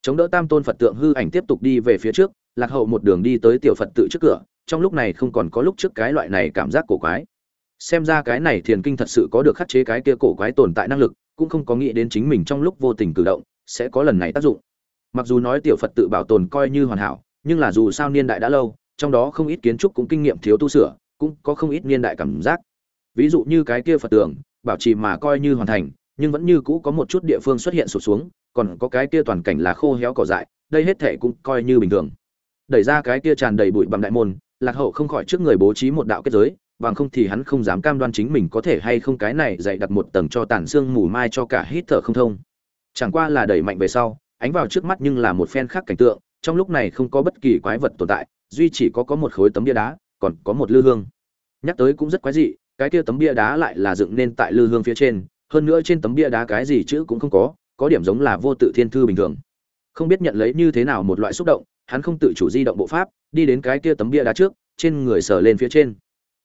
chống đỡ tam tôn phật tượng hư ảnh tiếp tục đi về phía trước, lạc hậu một đường đi tới tiểu phật tự trước cửa, trong lúc này không còn có lúc trước cái loại này cảm giác cổ quái. Xem ra cái này thiền kinh thật sự có được khắc chế cái kia cổ quái tồn tại năng lực, cũng không có nghĩ đến chính mình trong lúc vô tình cử động, sẽ có lần này tác dụng. Mặc dù nói tiểu phật tự bảo tồn coi như hoàn hảo, nhưng là dù sao niên đại đã lâu, trong đó không ít kiến trúc cũng kinh nghiệm thiếu tu sửa, cũng có không ít niên đại cảm giác. Ví dụ như cái kia phật tường bảo trì mà coi như hoàn thành, nhưng vẫn như cũ có một chút địa phương xuất hiện sụt xuống còn có cái kia toàn cảnh là khô héo cỏ dại, đây hết thể cũng coi như bình thường. Đẩy ra cái kia tràn đầy bụi bằng đại môn, lạc hậu không khỏi trước người bố trí một đạo kết giới, bằng không thì hắn không dám cam đoan chính mình có thể hay không cái này dạy đặt một tầng cho tàn xương mù mai cho cả hít thở không thông. Chẳng qua là đẩy mạnh về sau, ánh vào trước mắt nhưng là một phen khác cảnh tượng, trong lúc này không có bất kỳ quái vật tồn tại, duy chỉ có có một khối tấm bia đá, còn có một lư hương. Nhắc tới cũng rất quái dị, cái kia tấm bia đá lại là dựng nên tại lư hương phía trên, hơn nữa trên tấm bia đá cái gì chữ cũng không có có điểm giống là vô tự thiên thư bình thường. Không biết nhận lấy như thế nào một loại xúc động, hắn không tự chủ di động bộ pháp, đi đến cái kia tấm bia đá trước, trên người sờ lên phía trên.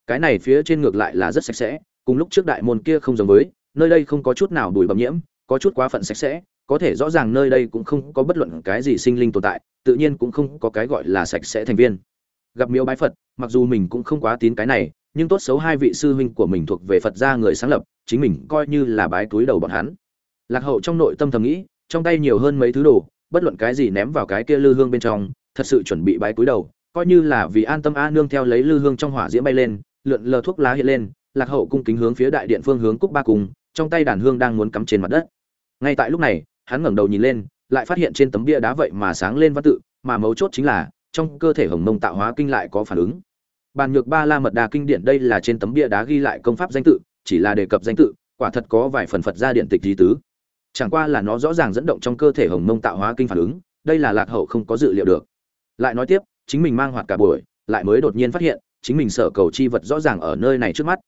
Cái này phía trên ngược lại là rất sạch sẽ, cùng lúc trước đại môn kia không giống với, nơi đây không có chút nào bụi bầm nhiễm, có chút quá phận sạch sẽ, có thể rõ ràng nơi đây cũng không có bất luận cái gì sinh linh tồn tại, tự nhiên cũng không có cái gọi là sạch sẽ thành viên. Gặp miếu bái phật, mặc dù mình cũng không quá tín cái này, nhưng tốt xấu hai vị sư huynh của mình thuộc về phật gia người sáng lập, chính mình coi như là bái túi đầu bọn hắn lạc hậu trong nội tâm thầm nghĩ, trong tay nhiều hơn mấy thứ đồ, bất luận cái gì ném vào cái kia lư hương bên trong, thật sự chuẩn bị bái cúi đầu, coi như là vì an tâm a nương theo lấy lư hương trong hỏa diễm bay lên, lượn lờ thuốc lá hiện lên, lạc hậu cung kính hướng phía đại điện phương hướng cúc ba cùng, trong tay đàn hương đang muốn cắm trên mặt đất. Ngay tại lúc này, hắn ngẩng đầu nhìn lên, lại phát hiện trên tấm bia đá vậy mà sáng lên văn tự, mà mấu chốt chính là, trong cơ thể hồng mông tạo hóa kinh lại có phản ứng. Bàn nhược ba la mật đà kinh điển đây là trên tấm bia đá ghi lại công pháp danh tự, chỉ là đề cập danh tự, quả thật có vài phần phật gia điện tịch lý tứ chẳng qua là nó rõ ràng dẫn động trong cơ thể hồng mông tạo hóa kinh phản ứng, đây là lạc hậu không có dự liệu được. Lại nói tiếp, chính mình mang hoạt cả buổi, lại mới đột nhiên phát hiện, chính mình sở cầu chi vật rõ ràng ở nơi này trước mắt.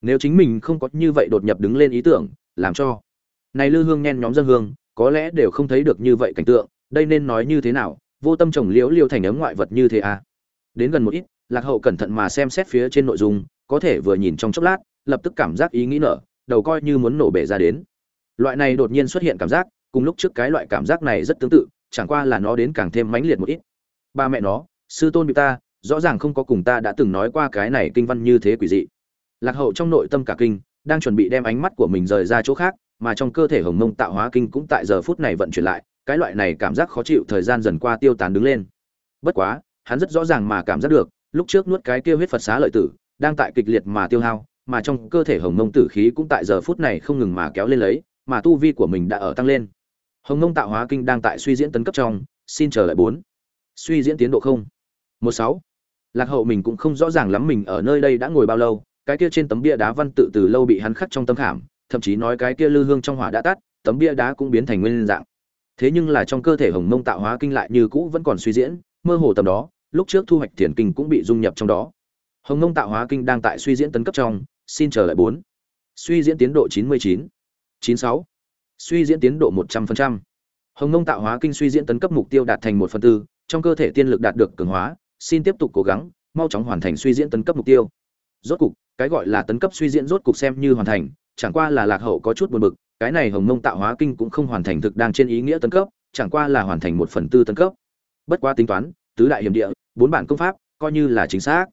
Nếu chính mình không có như vậy đột nhập đứng lên ý tưởng, làm cho này lư hương nhen nhóm dân hương, có lẽ đều không thấy được như vậy cảnh tượng, đây nên nói như thế nào, vô tâm trồng liễu liêu thành ấm ngoại vật như thế à? Đến gần một ít, lạc hậu cẩn thận mà xem xét phía trên nội dung, có thể vừa nhìn trong chốc lát, lập tức cảm giác ý nghĩ nở, đầu coi như muốn nổ bể ra đến loại này đột nhiên xuất hiện cảm giác, cùng lúc trước cái loại cảm giác này rất tương tự, chẳng qua là nó đến càng thêm mãnh liệt một ít. Ba mẹ nó, sư tôn bị ta, rõ ràng không có cùng ta đã từng nói qua cái này kinh văn như thế quỷ dị. Lạc hậu trong nội tâm cả kinh, đang chuẩn bị đem ánh mắt của mình rời ra chỗ khác, mà trong cơ thể hồng mông tạo hóa kinh cũng tại giờ phút này vận chuyển lại, cái loại này cảm giác khó chịu thời gian dần qua tiêu tán đứng lên. Bất quá, hắn rất rõ ràng mà cảm giác được, lúc trước nuốt cái tiêu huyết phật xá lợi tử, đang tại kịch liệt mà tiêu hao, mà trong cơ thể hồng mông tử khí cũng tại giờ phút này không ngừng mà kéo lên lấy mà tu vi của mình đã ở tăng lên. Hồng Nông tạo hóa kinh đang tại suy diễn tấn cấp trong, xin chờ lại bốn. Suy diễn tiến độ không. Một sáu. Lạc hậu mình cũng không rõ ràng lắm mình ở nơi đây đã ngồi bao lâu, cái kia trên tấm bia đá văn tự từ lâu bị hắn khắc trong tâm khảm, thậm chí nói cái kia lư hương trong hỏa đã tắt, tấm bia đá cũng biến thành nguyên dạng. Thế nhưng là trong cơ thể hồng mông tạo hóa kinh lại như cũ vẫn còn suy diễn, mơ hồ tầm đó, lúc trước thu hoạch thiền kinh cũng bị dung nhập trong đó. Hồng mông tạo hóa kinh đang tại suy diễn tấn cấp trong, xin chờ lại bốn. Suy diễn tiến độ chín mươi chín chín sáu. Suy diễn tiến độ một trăm phần trăm. Hồng Ngông tạo hóa kinh suy diễn tấn cấp mục tiêu đạt thành một phần tư, trong cơ thể tiên lực đạt được cường hóa, xin tiếp tục cố gắng, mau chóng hoàn thành suy diễn tấn cấp mục tiêu. Rốt cục, cái gọi là tấn cấp suy diễn rốt cục xem như hoàn thành, chẳng qua là lạc hậu có chút buồn bực, cái này hồng Ngông tạo hóa kinh cũng không hoàn thành thực đang trên ý nghĩa tấn cấp, chẳng qua là hoàn thành một phần tư tấn cấp. Bất qua tính toán, tứ đại hiểm địa, bốn bản công pháp, coi như là chính xác.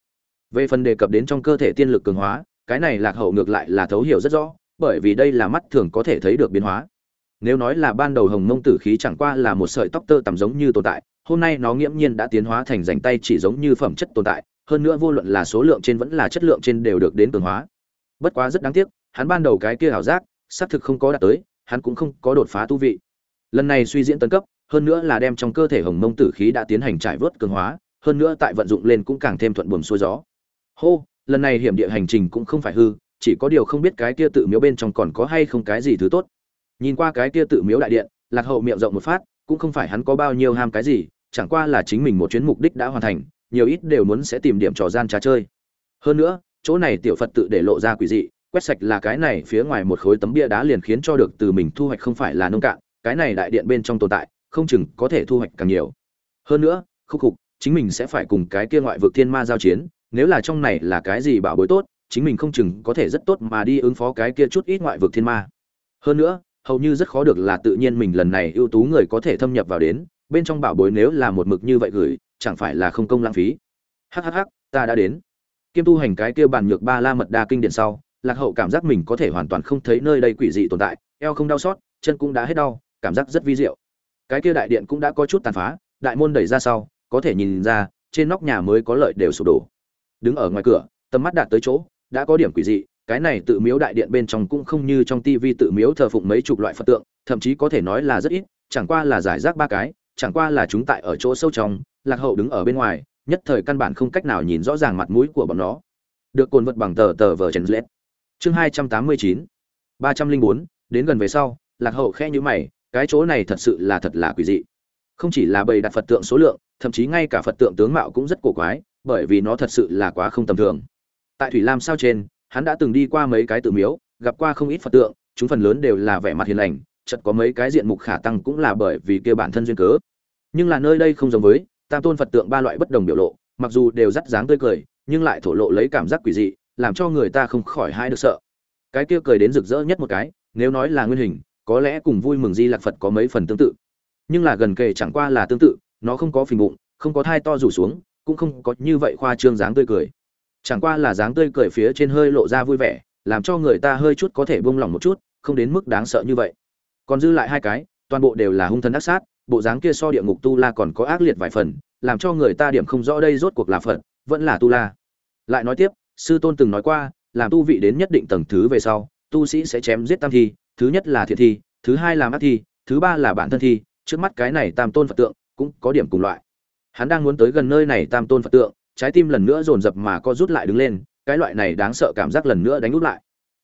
Về phần đề cập đến trong cơ thể tiên lực cường hóa, cái này lạc hậu ngược lại là thấu hiểu rất rõ bởi vì đây là mắt thường có thể thấy được biến hóa. Nếu nói là ban đầu hồng mông tử khí chẳng qua là một sợi tóc tơ tầm giống như tồn tại, hôm nay nó nghiễm nhiên đã tiến hóa thành rảnh tay chỉ giống như phẩm chất tồn tại, hơn nữa vô luận là số lượng trên vẫn là chất lượng trên đều được đến cường hóa. Bất quá rất đáng tiếc, hắn ban đầu cái kia ảo giác, xác thực không có đạt tới, hắn cũng không có đột phá tu vị. Lần này suy diễn tấn cấp, hơn nữa là đem trong cơ thể hồng mông tử khí đã tiến hành trải vớt cường hóa, hơn nữa tại vận dụng lên cũng càng thêm thuận buồm xuôi gió. Hô, lần này hiểm địa hành trình cũng không phải hư chỉ có điều không biết cái kia tự miếu bên trong còn có hay không cái gì thứ tốt. Nhìn qua cái kia tự miếu đại điện, lạc hậu miệng rộng một phát, cũng không phải hắn có bao nhiêu ham cái gì, chẳng qua là chính mình một chuyến mục đích đã hoàn thành, nhiều ít đều muốn sẽ tìm điểm trò gian trá chơi. Hơn nữa, chỗ này tiểu phật tự để lộ ra quỷ dị, quét sạch là cái này phía ngoài một khối tấm bia đá liền khiến cho được từ mình thu hoạch không phải là nông cạn, cái này đại điện bên trong tồn tại, không chừng có thể thu hoạch càng nhiều. Hơn nữa, khúc khục, chính mình sẽ phải cùng cái kia ngoại vực thiên ma giao chiến, nếu là trong này là cái gì bảo bối tốt chính mình không chừng có thể rất tốt mà đi ứng phó cái kia chút ít ngoại vực thiên ma. Hơn nữa, hầu như rất khó được là tự nhiên mình lần này ưu tú người có thể thâm nhập vào đến, bên trong bảo bối nếu là một mực như vậy gửi, chẳng phải là không công lãng phí. Hhh ta đã đến. Kiêm tu hành cái kia bàn nhược ba la mật đa kinh điển sau, lạc hậu cảm giác mình có thể hoàn toàn không thấy nơi đây quỷ dị tồn tại, eo không đau xót, chân cũng đã hết đau, cảm giác rất vi diệu. Cái kia đại điện cũng đã có chút tàn phá, đại môn đẩy ra sau, có thể nhìn ra, trên nóc nhà mới có lợi đều sụp đổ. Đứng ở ngoài cửa, tầm mắt đạt tới chỗ đã có điểm quỷ dị, cái này tự miếu đại điện bên trong cũng không như trong tivi tự miếu thờ phụng mấy chục loại phật tượng, thậm chí có thể nói là rất ít, chẳng qua là giải rác ba cái, chẳng qua là chúng tại ở chỗ sâu trong, lạc hậu đứng ở bên ngoài, nhất thời căn bản không cách nào nhìn rõ ràng mặt mũi của bọn nó. Được cồn vật bằng tờ tờ vờ chấn lết chương hai trăm tám mươi chín, ba trăm linh bốn, đến gần về sau, lạc hậu khe nhữ mày, cái chỗ này thật sự là thật là quỷ dị. Không chỉ là bầy đặt phật tượng số lượng, thậm chí ngay cả phật tượng tướng mạo cũng rất cổ quái, bởi vì nó thật sự là quá không tầm thường tại thủy lam sao trên, hắn đã từng đi qua mấy cái tự miếu, gặp qua không ít phật tượng, chúng phần lớn đều là vẻ mặt hiền lành chật có mấy cái diện mục khả tăng cũng là bởi vì kia bản thân duyên cớ. Nhưng là nơi đây không giống với tam tôn phật tượng ba loại bất đồng biểu lộ, mặc dù đều rắt dáng tươi cười, nhưng lại thổ lộ lấy cảm giác quỷ dị, làm cho người ta không khỏi hai được sợ. Cái kia cười đến rực rỡ nhất một cái, nếu nói là nguyên hình, có lẽ cùng vui mừng di lạc phật có mấy phần tương tự. Nhưng là gần kề chẳng qua là tương tự, nó không có phình bụng, không có thai to rủ xuống, cũng không có như vậy khoa trương dáng tươi cười chẳng qua là dáng tươi cười phía trên hơi lộ ra vui vẻ, làm cho người ta hơi chút có thể buông lỏng một chút, không đến mức đáng sợ như vậy. Còn dư lại hai cái, toàn bộ đều là hung thần ác sát, bộ dáng kia so địa ngục tu la còn có ác liệt vài phần, làm cho người ta điểm không rõ đây rốt cuộc là phật, vẫn là tu la. Lại nói tiếp, sư tôn từng nói qua, làm tu vị đến nhất định tầng thứ về sau, tu sĩ sẽ chém giết tam thi, thứ nhất là thiện thi, thứ hai là ác thi, thứ ba là bản thân thi, trước mắt cái này tam tôn phật tượng cũng có điểm cùng loại. Hắn đang muốn tới gần nơi này tam tôn phật tượng trái tim lần nữa dồn dập mà co rút lại đứng lên, cái loại này đáng sợ cảm giác lần nữa đánh úp lại.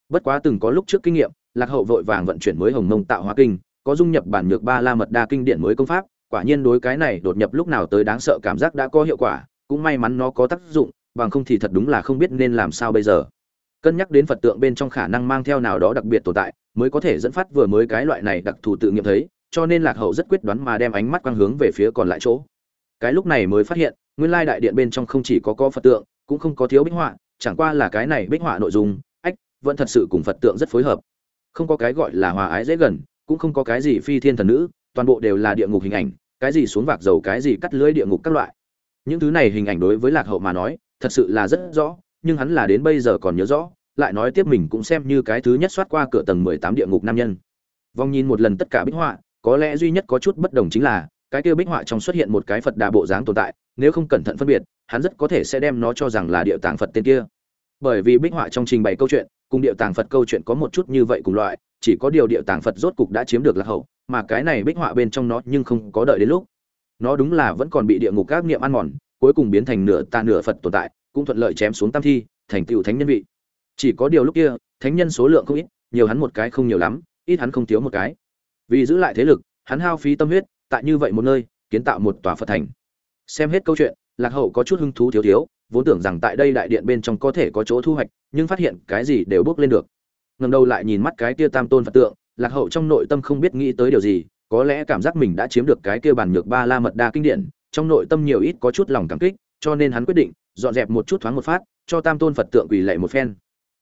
Bất quá từng có lúc trước kinh nghiệm, lạc hậu vội vàng vận chuyển mới hồng mông tạo hóa kinh, có dung nhập bản nhược ba la mật đa kinh điển mới công pháp, quả nhiên đối cái này đột nhập lúc nào tới đáng sợ cảm giác đã có hiệu quả, cũng may mắn nó có tác dụng, bằng không thì thật đúng là không biết nên làm sao bây giờ. Cân nhắc đến phật tượng bên trong khả năng mang theo nào đó đặc biệt tồn tại, mới có thể dẫn phát vừa mới cái loại này đặc thù tự nghiệm thấy, cho nên lạc hậu rất quyết đoán mà đem ánh mắt quang hướng về phía còn lại chỗ cái lúc này mới phát hiện, nguyên lai đại điện bên trong không chỉ có có phật tượng, cũng không có thiếu bích họa, chẳng qua là cái này bích họa nội dung, ách, vẫn thật sự cùng phật tượng rất phối hợp. Không có cái gọi là hòa ái dễ gần, cũng không có cái gì phi thiên thần nữ, toàn bộ đều là địa ngục hình ảnh, cái gì xuống vạc dầu, cái gì cắt lưới địa ngục các loại. Những thứ này hình ảnh đối với lạc hậu mà nói, thật sự là rất rõ, nhưng hắn là đến bây giờ còn nhớ rõ, lại nói tiếp mình cũng xem như cái thứ nhất soát qua cửa tầng mười tám địa ngục nam nhân. Vòng nhìn một lần tất cả bích họa, có lẽ duy nhất có chút bất đồng chính là cái kia bích họa trong xuất hiện một cái phật đà bộ dáng tồn tại, nếu không cẩn thận phân biệt, hắn rất có thể sẽ đem nó cho rằng là địa tàng phật tên kia. Bởi vì bích họa trong trình bày câu chuyện, cùng địa tàng phật câu chuyện có một chút như vậy cùng loại, chỉ có điều địa tàng phật rốt cục đã chiếm được lạc hậu, mà cái này bích họa bên trong nó nhưng không có đợi đến lúc. Nó đúng là vẫn còn bị địa ngục các niệm ăn mòn, cuối cùng biến thành nửa tà nửa phật tồn tại, cũng thuận lợi chém xuống tam thi, thành tựu thánh nhân vị. Chỉ có điều lúc kia, thánh nhân số lượng không ít, nhiều hắn một cái không nhiều lắm, ít hắn không thiếu một cái. Vì giữ lại thế lực, hắn hao phí tâm huyết tại như vậy một nơi, kiến tạo một tòa phật thành. Xem hết câu chuyện, lạc hậu có chút hứng thú thiếu thiếu, vốn tưởng rằng tại đây đại điện bên trong có thể có chỗ thu hoạch, nhưng phát hiện cái gì đều bước lên được. Ngầm đầu lại nhìn mắt cái kia tam tôn phật tượng, lạc hậu trong nội tâm không biết nghĩ tới điều gì, có lẽ cảm giác mình đã chiếm được cái kia bản nhược ba la mật đa kinh điển, trong nội tâm nhiều ít có chút lòng cảm kích, cho nên hắn quyết định, dọn dẹp một chút thoáng một phát, cho tam tôn phật tượng quỳ lạy một phen.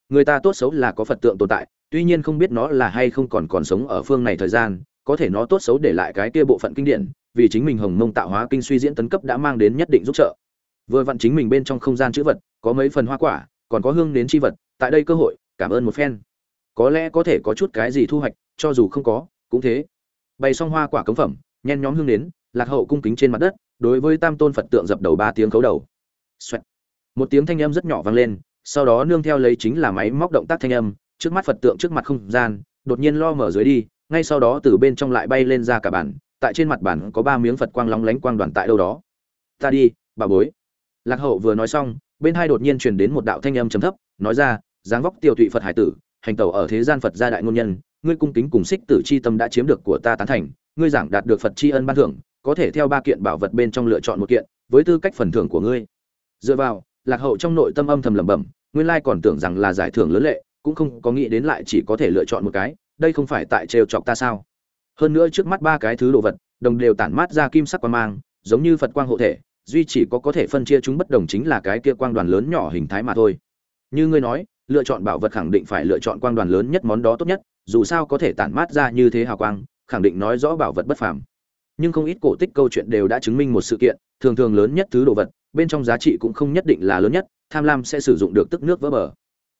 Người ta tốt xấu là có phật tượng tồn tại, tuy nhiên không biết nó là hay không còn còn sống ở phương này thời gian có thể nó tốt xấu để lại cái kia bộ phận kinh điển, vì chính mình hồng mông tạo hóa kinh suy diễn tấn cấp đã mang đến nhất định giúp trợ. Vừa vặn chính mình bên trong không gian chữ vật, có mấy phần hoa quả, còn có hương đến chi vật, tại đây cơ hội, cảm ơn một phen. Có lẽ có thể có chút cái gì thu hoạch, cho dù không có, cũng thế. Bày xong hoa quả cống phẩm, nhen nhóm hương đến lạc hậu cung kính trên mặt đất, đối với tam tôn phật tượng dập đầu ba tiếng khấu đầu. Xoẹt. một tiếng thanh âm rất nhỏ vang lên, sau đó nương theo lấy chính là máy móc động tác thanh âm, trước mắt phật tượng trước mặt không gian, đột nhiên lo mở dưới đi ngay sau đó từ bên trong lại bay lên ra cả bản tại trên mặt bản có ba miếng phật quang lóng lánh quang đoàn tại đâu đó. Ta đi, bà bối. Lạc hậu vừa nói xong, bên hai đột nhiên truyền đến một đạo thanh âm trầm thấp, nói ra dáng vóc tiêu thụy phật hải tử, hành tẩu ở thế gian phật gia đại ngôn nhân, ngươi cung kính cùng xích tử chi tâm đã chiếm được của ta tán thành, ngươi giảng đạt được phật tri ân ban thưởng, có thể theo ba kiện bảo vật bên trong lựa chọn một kiện, với tư cách phần thưởng của ngươi. Dựa vào, lạc hậu trong nội tâm âm thầm lẩm bẩm, nguyên lai còn tưởng rằng là giải thưởng lớn lệ, cũng không có nghĩ đến lại chỉ có thể lựa chọn một cái đây không phải tại trêu chọc ta sao? Hơn nữa trước mắt ba cái thứ đồ vật, đồng đều tản mát ra kim sắc quang mang, giống như phật quang hộ thể, duy chỉ có có thể phân chia chúng bất đồng chính là cái kia quang đoàn lớn nhỏ hình thái mà thôi. Như ngươi nói, lựa chọn bảo vật khẳng định phải lựa chọn quang đoàn lớn nhất món đó tốt nhất, dù sao có thể tản mát ra như thế hào quang, khẳng định nói rõ bảo vật bất phàm. Nhưng không ít cổ tích câu chuyện đều đã chứng minh một sự kiện, thường thường lớn nhất thứ đồ vật, bên trong giá trị cũng không nhất định là lớn nhất, tham lam sẽ sử dụng được tức nước vỡ bờ.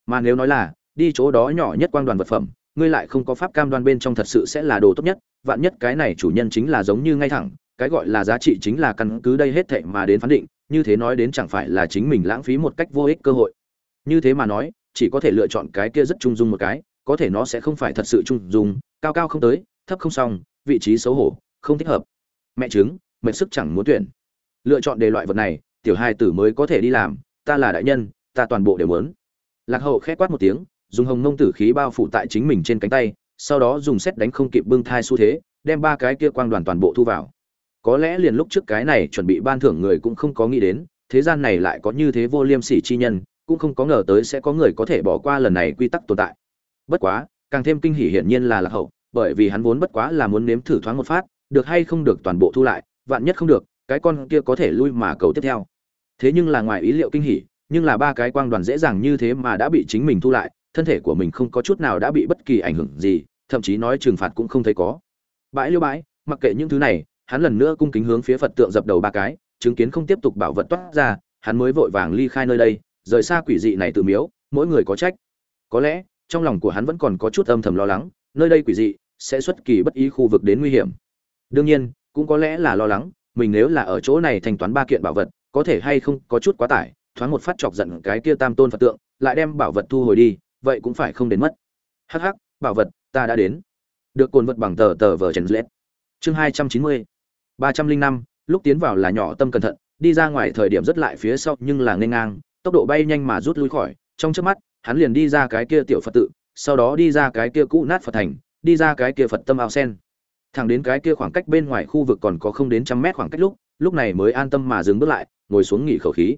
Mà nếu nói là, đi chỗ đó nhỏ nhất quang đoàn vật phẩm ngươi lại không có pháp cam đoan bên trong thật sự sẽ là đồ tốt nhất, vạn nhất cái này chủ nhân chính là giống như ngay thẳng, cái gọi là giá trị chính là căn cứ đây hết thệ mà đến phán định, như thế nói đến chẳng phải là chính mình lãng phí một cách vô ích cơ hội. Như thế mà nói, chỉ có thể lựa chọn cái kia rất trung dung một cái, có thể nó sẽ không phải thật sự trung dung, cao cao không tới, thấp không xong, vị trí xấu hổ, không thích hợp. Mẹ chứng mệt sức chẳng muốn tuyển. Lựa chọn đề loại vật này, tiểu hai tử mới có thể đi làm, ta là đại nhân, ta toàn bộ đều muốn. Lạc hậu khẽ quát một tiếng dùng hồng mông tử khí bao phủ tại chính mình trên cánh tay, sau đó dùng xét đánh không kịp bưng thai xu thế, đem ba cái kia quang đoàn toàn bộ thu vào. Có lẽ liền lúc trước cái này chuẩn bị ban thưởng người cũng không có nghĩ đến, thế gian này lại có như thế vô liêm sỉ chi nhân, cũng không có ngờ tới sẽ có người có thể bỏ qua lần này quy tắc tồn tại. Bất quá, càng thêm kinh hỉ hiển nhiên là lạc hậu, bởi vì hắn vốn bất quá là muốn nếm thử thoáng một phát, được hay không được toàn bộ thu lại, vạn nhất không được, cái con kia có thể lui mà cầu tiếp theo. Thế nhưng là ngoài ý liệu kinh hỉ, nhưng là ba cái quang đoàn dễ dàng như thế mà đã bị chính mình thu lại thân thể của mình không có chút nào đã bị bất kỳ ảnh hưởng gì, thậm chí nói trừng phạt cũng không thấy có. Bãi liêu bãi, mặc kệ những thứ này, hắn lần nữa cung kính hướng phía phật tượng dập đầu ba cái, chứng kiến không tiếp tục bảo vật toát ra, hắn mới vội vàng ly khai nơi đây, rời xa quỷ dị này tự miếu, mỗi người có trách. Có lẽ, trong lòng của hắn vẫn còn có chút âm thầm lo lắng, nơi đây quỷ dị, sẽ xuất kỳ bất ý khu vực đến nguy hiểm. Đương nhiên, cũng có lẽ là lo lắng, mình nếu là ở chỗ này thanh toán ba kiện bảo vật, có thể hay không có chút quá tải, thoáng một phát chọc giận cái kia tam tôn phật tượng, lại đem bảo vật thu hồi đi vậy cũng phải không đến mất. Hắc hắc, bảo vật, ta đã đến. Được cồn vật bằng tờ tờ vờ trần lết. Chương hai trăm chín mươi, ba trăm linh năm, lúc tiến vào là nhỏ tâm cẩn thận, đi ra ngoài thời điểm rất lại phía sau nhưng là nên ngang, tốc độ bay nhanh mà rút lui khỏi. Trong trước mắt, hắn liền đi ra cái kia tiểu phật tự, sau đó đi ra cái kia cũ nát phật thành, đi ra cái kia phật tâm ao sen. Thẳng đến cái kia khoảng cách bên ngoài khu vực còn có không đến trăm mét khoảng cách lúc lúc này mới an tâm mà dừng bước lại, ngồi xuống nghỉ khẩu khí.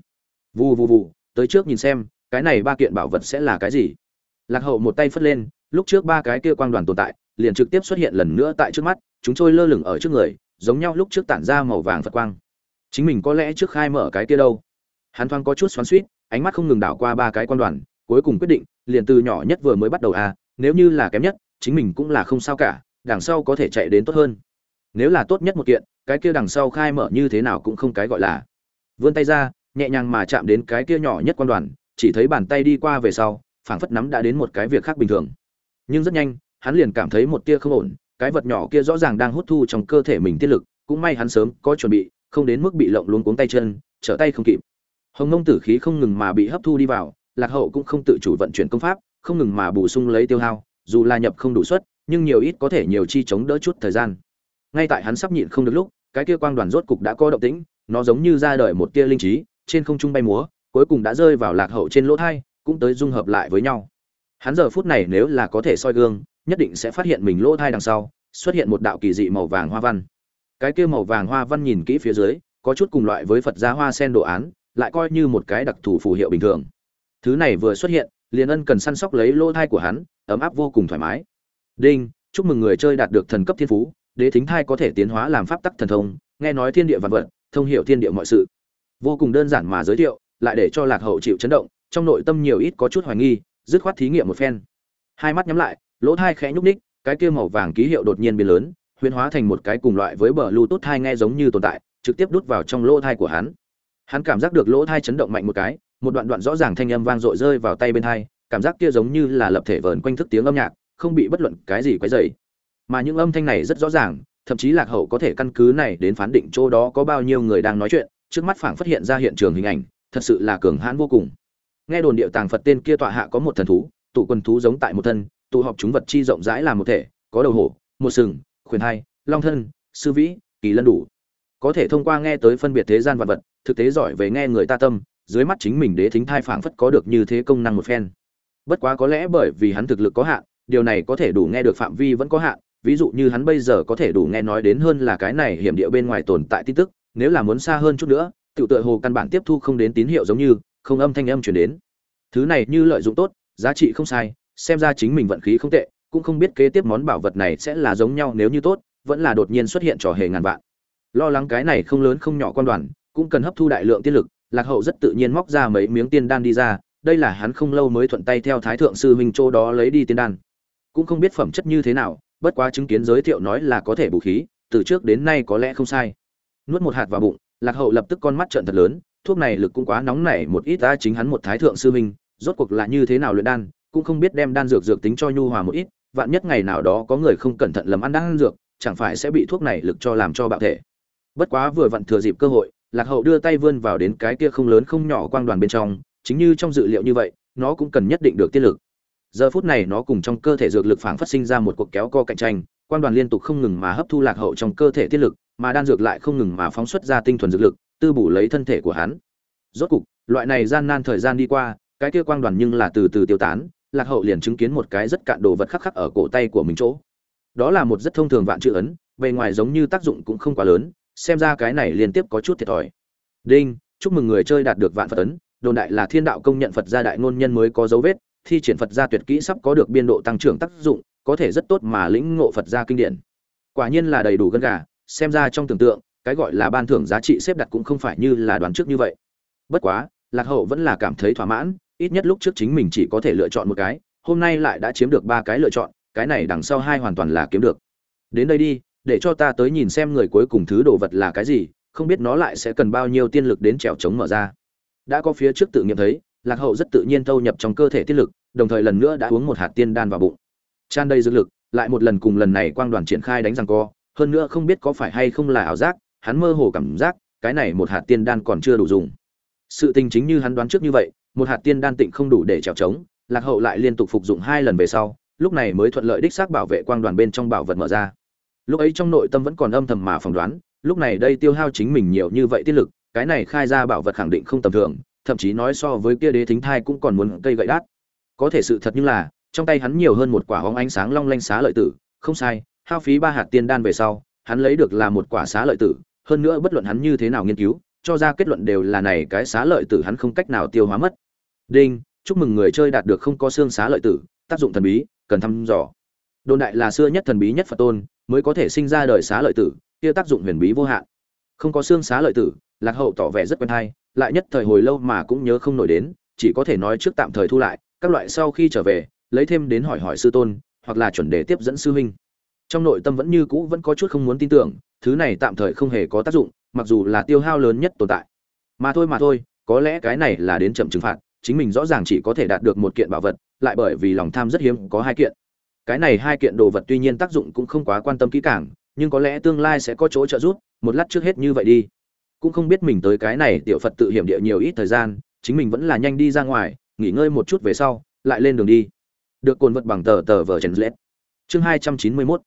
Vù vù vù, tới trước nhìn xem, cái này ba kiện bảo vật sẽ là cái gì? Lạc hậu một tay phất lên, lúc trước ba cái kia quang đoàn tồn tại, liền trực tiếp xuất hiện lần nữa tại trước mắt, chúng trôi lơ lửng ở trước người, giống nhau lúc trước tản ra màu vàng phật quang. Chính mình có lẽ trước khai mở cái kia đâu? Hắn thoáng có chút xoắn suýt ánh mắt không ngừng đảo qua ba cái quan đoàn, cuối cùng quyết định, liền từ nhỏ nhất vừa mới bắt đầu à nếu như là kém nhất, chính mình cũng là không sao cả, đằng sau có thể chạy đến tốt hơn. Nếu là tốt nhất một kiện, cái kia đằng sau khai mở như thế nào cũng không cái gọi là. Vươn tay ra, nhẹ nhàng mà chạm đến cái kia nhỏ nhất quan đoàn, chỉ thấy bàn tay đi qua về sau phảng phất nắm đã đến một cái việc khác bình thường. Nhưng rất nhanh, hắn liền cảm thấy một tia không ổn, cái vật nhỏ kia rõ ràng đang hút thu trong cơ thể mình tiết lực, cũng may hắn sớm có chuẩn bị, không đến mức bị lộng luống cuống tay chân, trở tay không kịp. Hồng nông tử khí không ngừng mà bị hấp thu đi vào, lạc hậu cũng không tự chủ vận chuyển công pháp, không ngừng mà bổ sung lấy tiêu hao, dù là nhập không đủ suất, nhưng nhiều ít có thể nhiều chi chống đỡ chút thời gian. Ngay tại hắn sắp nhịn không được lúc, cái kia quang đoàn rốt cục đã có động tĩnh, nó giống như ra đời một tia linh trí, trên không trung bay múa, cuối cùng đã rơi vào lạc hậu trên lỗ thai cũng tới dung hợp lại với nhau. Hắn giờ phút này nếu là có thể soi gương, nhất định sẽ phát hiện mình lỗ thai đằng sau, xuất hiện một đạo kỳ dị màu vàng hoa văn. Cái kia màu vàng hoa văn nhìn kỹ phía dưới, có chút cùng loại với phật gia hoa sen đồ án, lại coi như một cái đặc thù phù hiệu bình thường. Thứ này vừa xuất hiện, liền ân cần săn sóc lấy lỗ thai của hắn, ấm áp vô cùng thoải mái. Đinh, chúc mừng người chơi đạt được thần cấp thiên phú, đế thính thai có thể tiến hóa làm pháp tắc thần thông, nghe nói thiên địa vạn vật, thông hiểu thiên địa mọi sự. Vô cùng đơn giản mà giới thiệu, lại để cho lạc hậu chịu chấn động trong nội tâm nhiều ít có chút hoài nghi, dứt khoát thí nghiệm một phen. Hai mắt nhắm lại, lỗ thai khẽ nhúc ních cái kia màu vàng ký hiệu đột nhiên biến lớn huyễn hóa thành một cái cùng loại với bờ bluetooth thai nghe giống như tồn tại, trực tiếp đút vào trong lỗ thai của hắn. Hắn cảm giác được lỗ thai chấn động mạnh một cái, một đoạn đoạn rõ ràng thanh âm vang dội rơi vào tay bên thai cảm giác kia giống như là lập thể vờn quanh thức tiếng âm nhạc, không bị bất luận cái gì quấy dày mà những âm thanh này rất rõ ràng, thậm chí lạc hậu có thể căn cứ này đến phán định chỗ đó có bao nhiêu người đang nói chuyện, trước mắt phảng phát hiện ra hiện trường hình ảnh, thật sự là cường hãn vô cùng nghe đồn điệu tàng phật tên kia tọa hạ có một thần thú, tụ quần thú giống tại một thân, tụ họp chúng vật chi rộng rãi là một thể, có đầu hổ, một sừng, khuyển hai, long thân, sư vĩ, kỳ lân đủ. Có thể thông qua nghe tới phân biệt thế gian vật vật, thực tế giỏi về nghe người ta tâm, dưới mắt chính mình đế thính thai phảng phất có được như thế công năng một phen. Bất quá có lẽ bởi vì hắn thực lực có hạn, điều này có thể đủ nghe được phạm vi vẫn có hạn, ví dụ như hắn bây giờ có thể đủ nghe nói đến hơn là cái này hiểm địa bên ngoài tồn tại tin tức, nếu là muốn xa hơn chút nữa, tiểu tựa hồ căn bản tiếp thu không đến tín hiệu giống như không âm thanh âm truyền đến. Thứ này như lợi dụng tốt, giá trị không sai, xem ra chính mình vận khí không tệ, cũng không biết kế tiếp món bảo vật này sẽ là giống nhau nếu như tốt, vẫn là đột nhiên xuất hiện trò hề ngàn vạn. Lo lắng cái này không lớn không nhỏ quan đoàn, cũng cần hấp thu đại lượng tiên lực, lạc hậu rất tự nhiên móc ra mấy miếng tiên đan đi ra, đây là hắn không lâu mới thuận tay theo thái thượng sư huynh châu đó lấy đi tiên đan. Cũng không biết phẩm chất như thế nào, bất quá chứng kiến giới thiệu nói là có thể bù khí, từ trước đến nay có lẽ không sai. Nuốt một hạt vào bụng, lạc hậu lập tức con mắt trợn thật lớn thuốc này lực cũng quá nóng nảy một ít, ta chính hắn một thái thượng sư huynh, rốt cuộc là như thế nào luyện đan, cũng không biết đem đan dược dược tính cho nhu hòa một ít, vạn nhất ngày nào đó có người không cẩn thận lầm ăn đan dược, chẳng phải sẽ bị thuốc này lực cho làm cho bạo thể. Bất quá vừa vặn thừa dịp cơ hội, lạc hậu đưa tay vươn vào đến cái kia không lớn không nhỏ quang đoàn bên trong, chính như trong dự liệu như vậy, nó cũng cần nhất định được tiết lực. Giờ phút này nó cùng trong cơ thể dược lực phảng phát sinh ra một cuộc kéo co cạnh tranh, quang đoàn liên tục không ngừng mà hấp thu lạc hậu trong cơ thể tiết lực, mà đan dược lại không ngừng mà phóng xuất ra tinh thuần dược lực tư bổ lấy thân thể của hắn. Rốt cục, loại này gian nan thời gian đi qua, cái kia quang đoàn nhưng là từ từ tiêu tán, lạc hậu liền chứng kiến một cái rất cạn đồ vật khắc khắc ở cổ tay của mình chỗ. Đó là một rất thông thường vạn chữ ấn, bề ngoài giống như tác dụng cũng không quá lớn, xem ra cái này liên tiếp có chút thiệt thòi. Đinh, chúc mừng người chơi đạt được vạn phật ấn, đồn đại là thiên đạo công nhận phật gia đại ngôn nhân mới có dấu vết, thi triển phật gia tuyệt kỹ sắp có được biên độ tăng trưởng tác dụng, có thể rất tốt mà lĩnh ngộ phật gia kinh điển. Quả nhiên là đầy đủ gân gà, xem ra trong tưởng tượng cái gọi là ban thưởng giá trị xếp đặt cũng không phải như là đoán trước như vậy. Bất quá, lạc hậu vẫn là cảm thấy thỏa mãn, ít nhất lúc trước chính mình chỉ có thể lựa chọn một cái, hôm nay lại đã chiếm được ba cái lựa chọn, cái này đằng sau hai hoàn toàn là kiếm được. Đến đây đi, để cho ta tới nhìn xem người cuối cùng thứ đồ vật là cái gì, không biết nó lại sẽ cần bao nhiêu tiên lực đến trèo trống mở ra. Đã có phía trước tự nghiệm thấy, lạc hậu rất tự nhiên thâu nhập trong cơ thể tiên lực, đồng thời lần nữa đã uống một hạt tiên đan vào bụng. Tràn đầy dược lực, lại một lần cùng lần này quang đoàn triển khai đánh răng co, hơn nữa không biết có phải hay không là ảo giác hắn mơ hồ cảm giác, cái này một hạt tiên đan còn chưa đủ dùng. Sự tình chính như hắn đoán trước như vậy, một hạt tiên đan tịnh không đủ để trèo trống lạc hậu lại liên tục phục dụng hai lần về sau, lúc này mới thuận lợi đích xác bảo vệ quang đoàn bên trong bảo vật mở ra. Lúc ấy trong nội tâm vẫn còn âm thầm mà phỏng đoán, lúc này đây tiêu hao chính mình nhiều như vậy tiết lực, cái này khai ra bảo vật khẳng định không tầm thường, thậm chí nói so với kia đế thính thai cũng còn muốn cây gậy đát. Có thể sự thật như là, trong tay hắn nhiều hơn một quả hóng ánh sáng long lanh xá lợi tử, không sai, hao phí ba hạt tiên đan về sau, hắn lấy được là một quả xá lợi tử hơn nữa bất luận hắn như thế nào nghiên cứu, cho ra kết luận đều là này cái xá lợi tử hắn không cách nào tiêu hóa mất. Đinh, chúc mừng người chơi đạt được không có xương xá lợi tử, tác dụng thần bí, cần thăm dò. Đồn đại là xưa nhất thần bí nhất phật tôn, mới có thể sinh ra đời xá lợi tử, kia tác dụng huyền bí vô hạn. Không có xương xá lợi tử, lạc hậu tỏ vẻ rất quen hay, lại nhất thời hồi lâu mà cũng nhớ không nổi đến, chỉ có thể nói trước tạm thời thu lại, các loại sau khi trở về, lấy thêm đến hỏi hỏi sư tôn, hoặc là chuẩn đề tiếp dẫn sư huynh. Trong nội tâm vẫn như cũ vẫn có chút không muốn tin tưởng thứ này tạm thời không hề có tác dụng, mặc dù là tiêu hao lớn nhất tồn tại. Mà thôi mà thôi, có lẽ cái này là đến chậm trừng phạt, chính mình rõ ràng chỉ có thể đạt được một kiện bảo vật, lại bởi vì lòng tham rất hiếm có hai kiện. Cái này hai kiện đồ vật tuy nhiên tác dụng cũng không quá quan tâm kỹ càng, nhưng có lẽ tương lai sẽ có chỗ trợ giúp, một lát trước hết như vậy đi. Cũng không biết mình tới cái này tiểu phật tự hiểm địa nhiều ít thời gian, chính mình vẫn là nhanh đi ra ngoài, nghỉ ngơi một chút về sau, lại lên đường đi. Được cồn vật bằng tờ tờ vờ chèn lết chương hai trăm chín mươi mốt.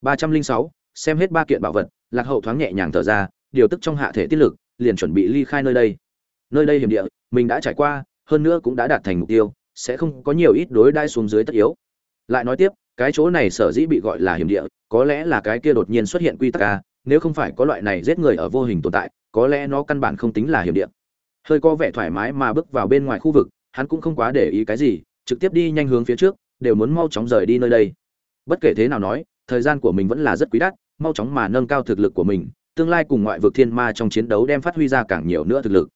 ba trăm linh sáu xem hết ba kiện bảo vật, lạc hậu thoáng nhẹ nhàng thở ra, điều tức trong hạ thể tiết lực, liền chuẩn bị ly khai nơi đây. Nơi đây hiểm địa, mình đã trải qua, hơn nữa cũng đã đạt thành mục tiêu, sẽ không có nhiều ít đối đai xuống dưới tất yếu. Lại nói tiếp, cái chỗ này sở dĩ bị gọi là hiểm địa, có lẽ là cái kia đột nhiên xuất hiện quy tắc a, nếu không phải có loại này giết người ở vô hình tồn tại, có lẽ nó căn bản không tính là hiểm địa. Hơi có vẻ thoải mái mà bước vào bên ngoài khu vực, hắn cũng không quá để ý cái gì, trực tiếp đi nhanh hướng phía trước, đều muốn mau chóng rời đi nơi đây. Bất kể thế nào nói, thời gian của mình vẫn là rất quý đắt mau chóng mà nâng cao thực lực của mình, tương lai cùng ngoại vực thiên ma trong chiến đấu đem phát huy ra càng nhiều nữa thực lực.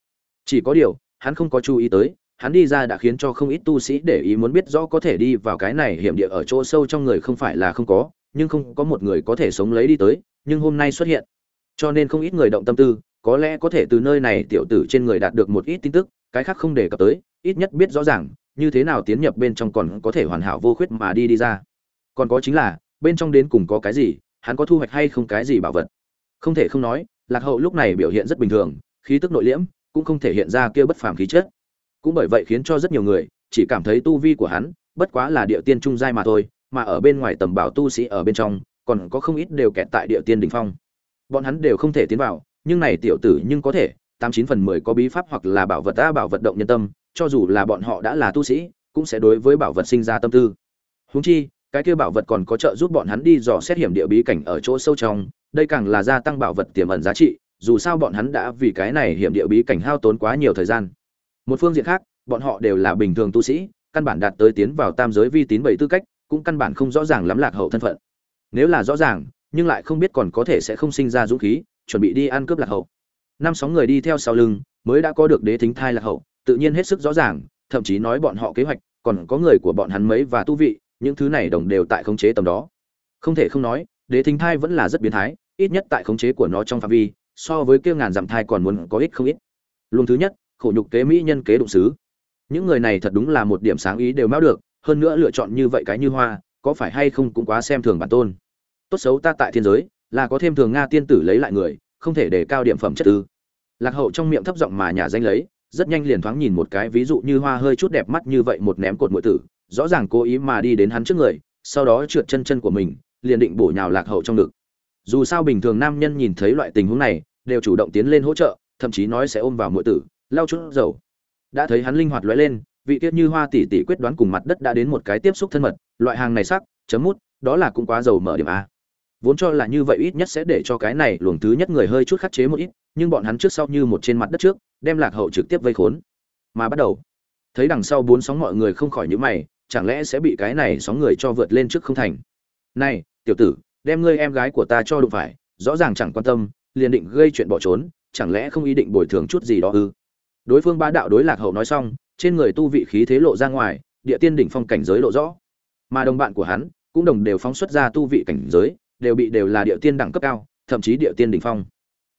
Chỉ có điều, hắn không có chú ý tới, hắn đi ra đã khiến cho không ít tu sĩ để ý muốn biết rõ có thể đi vào cái này hiểm địa ở chỗ sâu trong người không phải là không có, nhưng không có một người có thể sống lấy đi tới, nhưng hôm nay xuất hiện. Cho nên không ít người động tâm tư, có lẽ có thể từ nơi này tiểu tử trên người đạt được một ít tin tức, cái khác không đề cập tới, ít nhất biết rõ ràng, như thế nào tiến nhập bên trong còn có thể hoàn hảo vô khuyết mà đi đi ra. Còn có chính là, bên trong đến cùng có cái gì hắn có thu hoạch hay không cái gì bảo vật. Không thể không nói, lạc hậu lúc này biểu hiện rất bình thường, khí tức nội liễm, cũng không thể hiện ra kia bất phàm khí chất. Cũng bởi vậy khiến cho rất nhiều người chỉ cảm thấy tu vi của hắn bất quá là địa tiên trung giai mà thôi, mà ở bên ngoài tầm bảo tu sĩ ở bên trong, còn có không ít đều kẹt tại địa tiên đỉnh phong. Bọn hắn đều không thể tiến vào, nhưng này tiểu tử nhưng có thể, tám chín phần mười có bí pháp hoặc là bảo vật ta bảo vật động nhân tâm, cho dù là bọn họ đã là tu sĩ, cũng sẽ đối với bảo vật sinh ra tâm tư. Huống chi cái kia bảo vật còn có trợ giúp bọn hắn đi dò xét hiểm địa bí cảnh ở chỗ sâu trong, đây càng là gia tăng bảo vật tiềm ẩn giá trị, dù sao bọn hắn đã vì cái này hiểm địa bí cảnh hao tốn quá nhiều thời gian. Một phương diện khác, bọn họ đều là bình thường tu sĩ, căn bản đạt tới tiến vào tam giới vi tín bảy tư cách, cũng căn bản không rõ ràng lắm lạc hậu thân phận. Nếu là rõ ràng, nhưng lại không biết còn có thể sẽ không sinh ra dũng khí, chuẩn bị đi ăn cướp lạc hậu. Năm sáu người đi theo sau lưng, mới đã có được đế thính thai lạc hậu, tự nhiên hết sức rõ ràng, thậm chí nói bọn họ kế hoạch, còn có người của bọn hắn mấy và tu vị những thứ này đồng đều tại khống chế tầm đó. Không thể không nói, đế thính thai vẫn là rất biến thái, ít nhất tại khống chế của nó trong phạm vi, so với kia ngàn dặm thai còn muốn có ít không ít. Luôn thứ nhất, khổ nhục kế mỹ nhân kế đụng xứ. Những người này thật đúng là một điểm sáng ý đều mão được, hơn nữa lựa chọn như vậy cái như hoa, có phải hay không cũng quá xem thường bản tôn. Tốt xấu ta tại thiên giới, là có thêm thường nga tiên tử lấy lại người, không thể để cao điểm phẩm chất ư? lạc hậu trong miệng thấp giọng mà nhà danh lấy, rất nhanh liền thoáng nhìn một cái ví dụ như hoa hơi chút đẹp mắt như vậy một ném cột mũi tử rõ ràng cố ý mà đi đến hắn trước người, sau đó trượt chân chân của mình, liền định bổ nhào lạc hậu trong ngực. Dù sao bình thường nam nhân nhìn thấy loại tình huống này, đều chủ động tiến lên hỗ trợ, thậm chí nói sẽ ôm vào mũi tử, lau chút dầu. Đã thấy hắn linh hoạt lóe lên, vị tiết như hoa tỷ tỷ quyết đoán cùng mặt đất đã đến một cái tiếp xúc thân mật, loại hàng này sắc, chấm mút, đó là cũng quá dầu mở điểm a. Vốn cho là như vậy ít nhất sẽ để cho cái này luồng thứ nhất người hơi chút khắc chế một ít, nhưng bọn hắn trước sau như một trên mặt đất trước, đem lạc hậu trực tiếp vây khốn. Mà bắt đầu, thấy đằng sau bốn sóng mọi người không khỏi nhíu mày chẳng lẽ sẽ bị cái này sóng người cho vượt lên trước không thành? Này, tiểu tử, đem ngươi em gái của ta cho đụng phải, rõ ràng chẳng quan tâm, liền định gây chuyện bỏ trốn, chẳng lẽ không ý định bồi thường chút gì đó ư? Đối phương bá đạo đối lạc hậu nói xong, trên người tu vị khí thế lộ ra ngoài, địa tiên đỉnh phong cảnh giới lộ rõ. Mà đồng bạn của hắn, cũng đồng đều phóng xuất ra tu vị cảnh giới, đều bị đều là địa tiên đẳng cấp cao, thậm chí địa tiên đỉnh phong.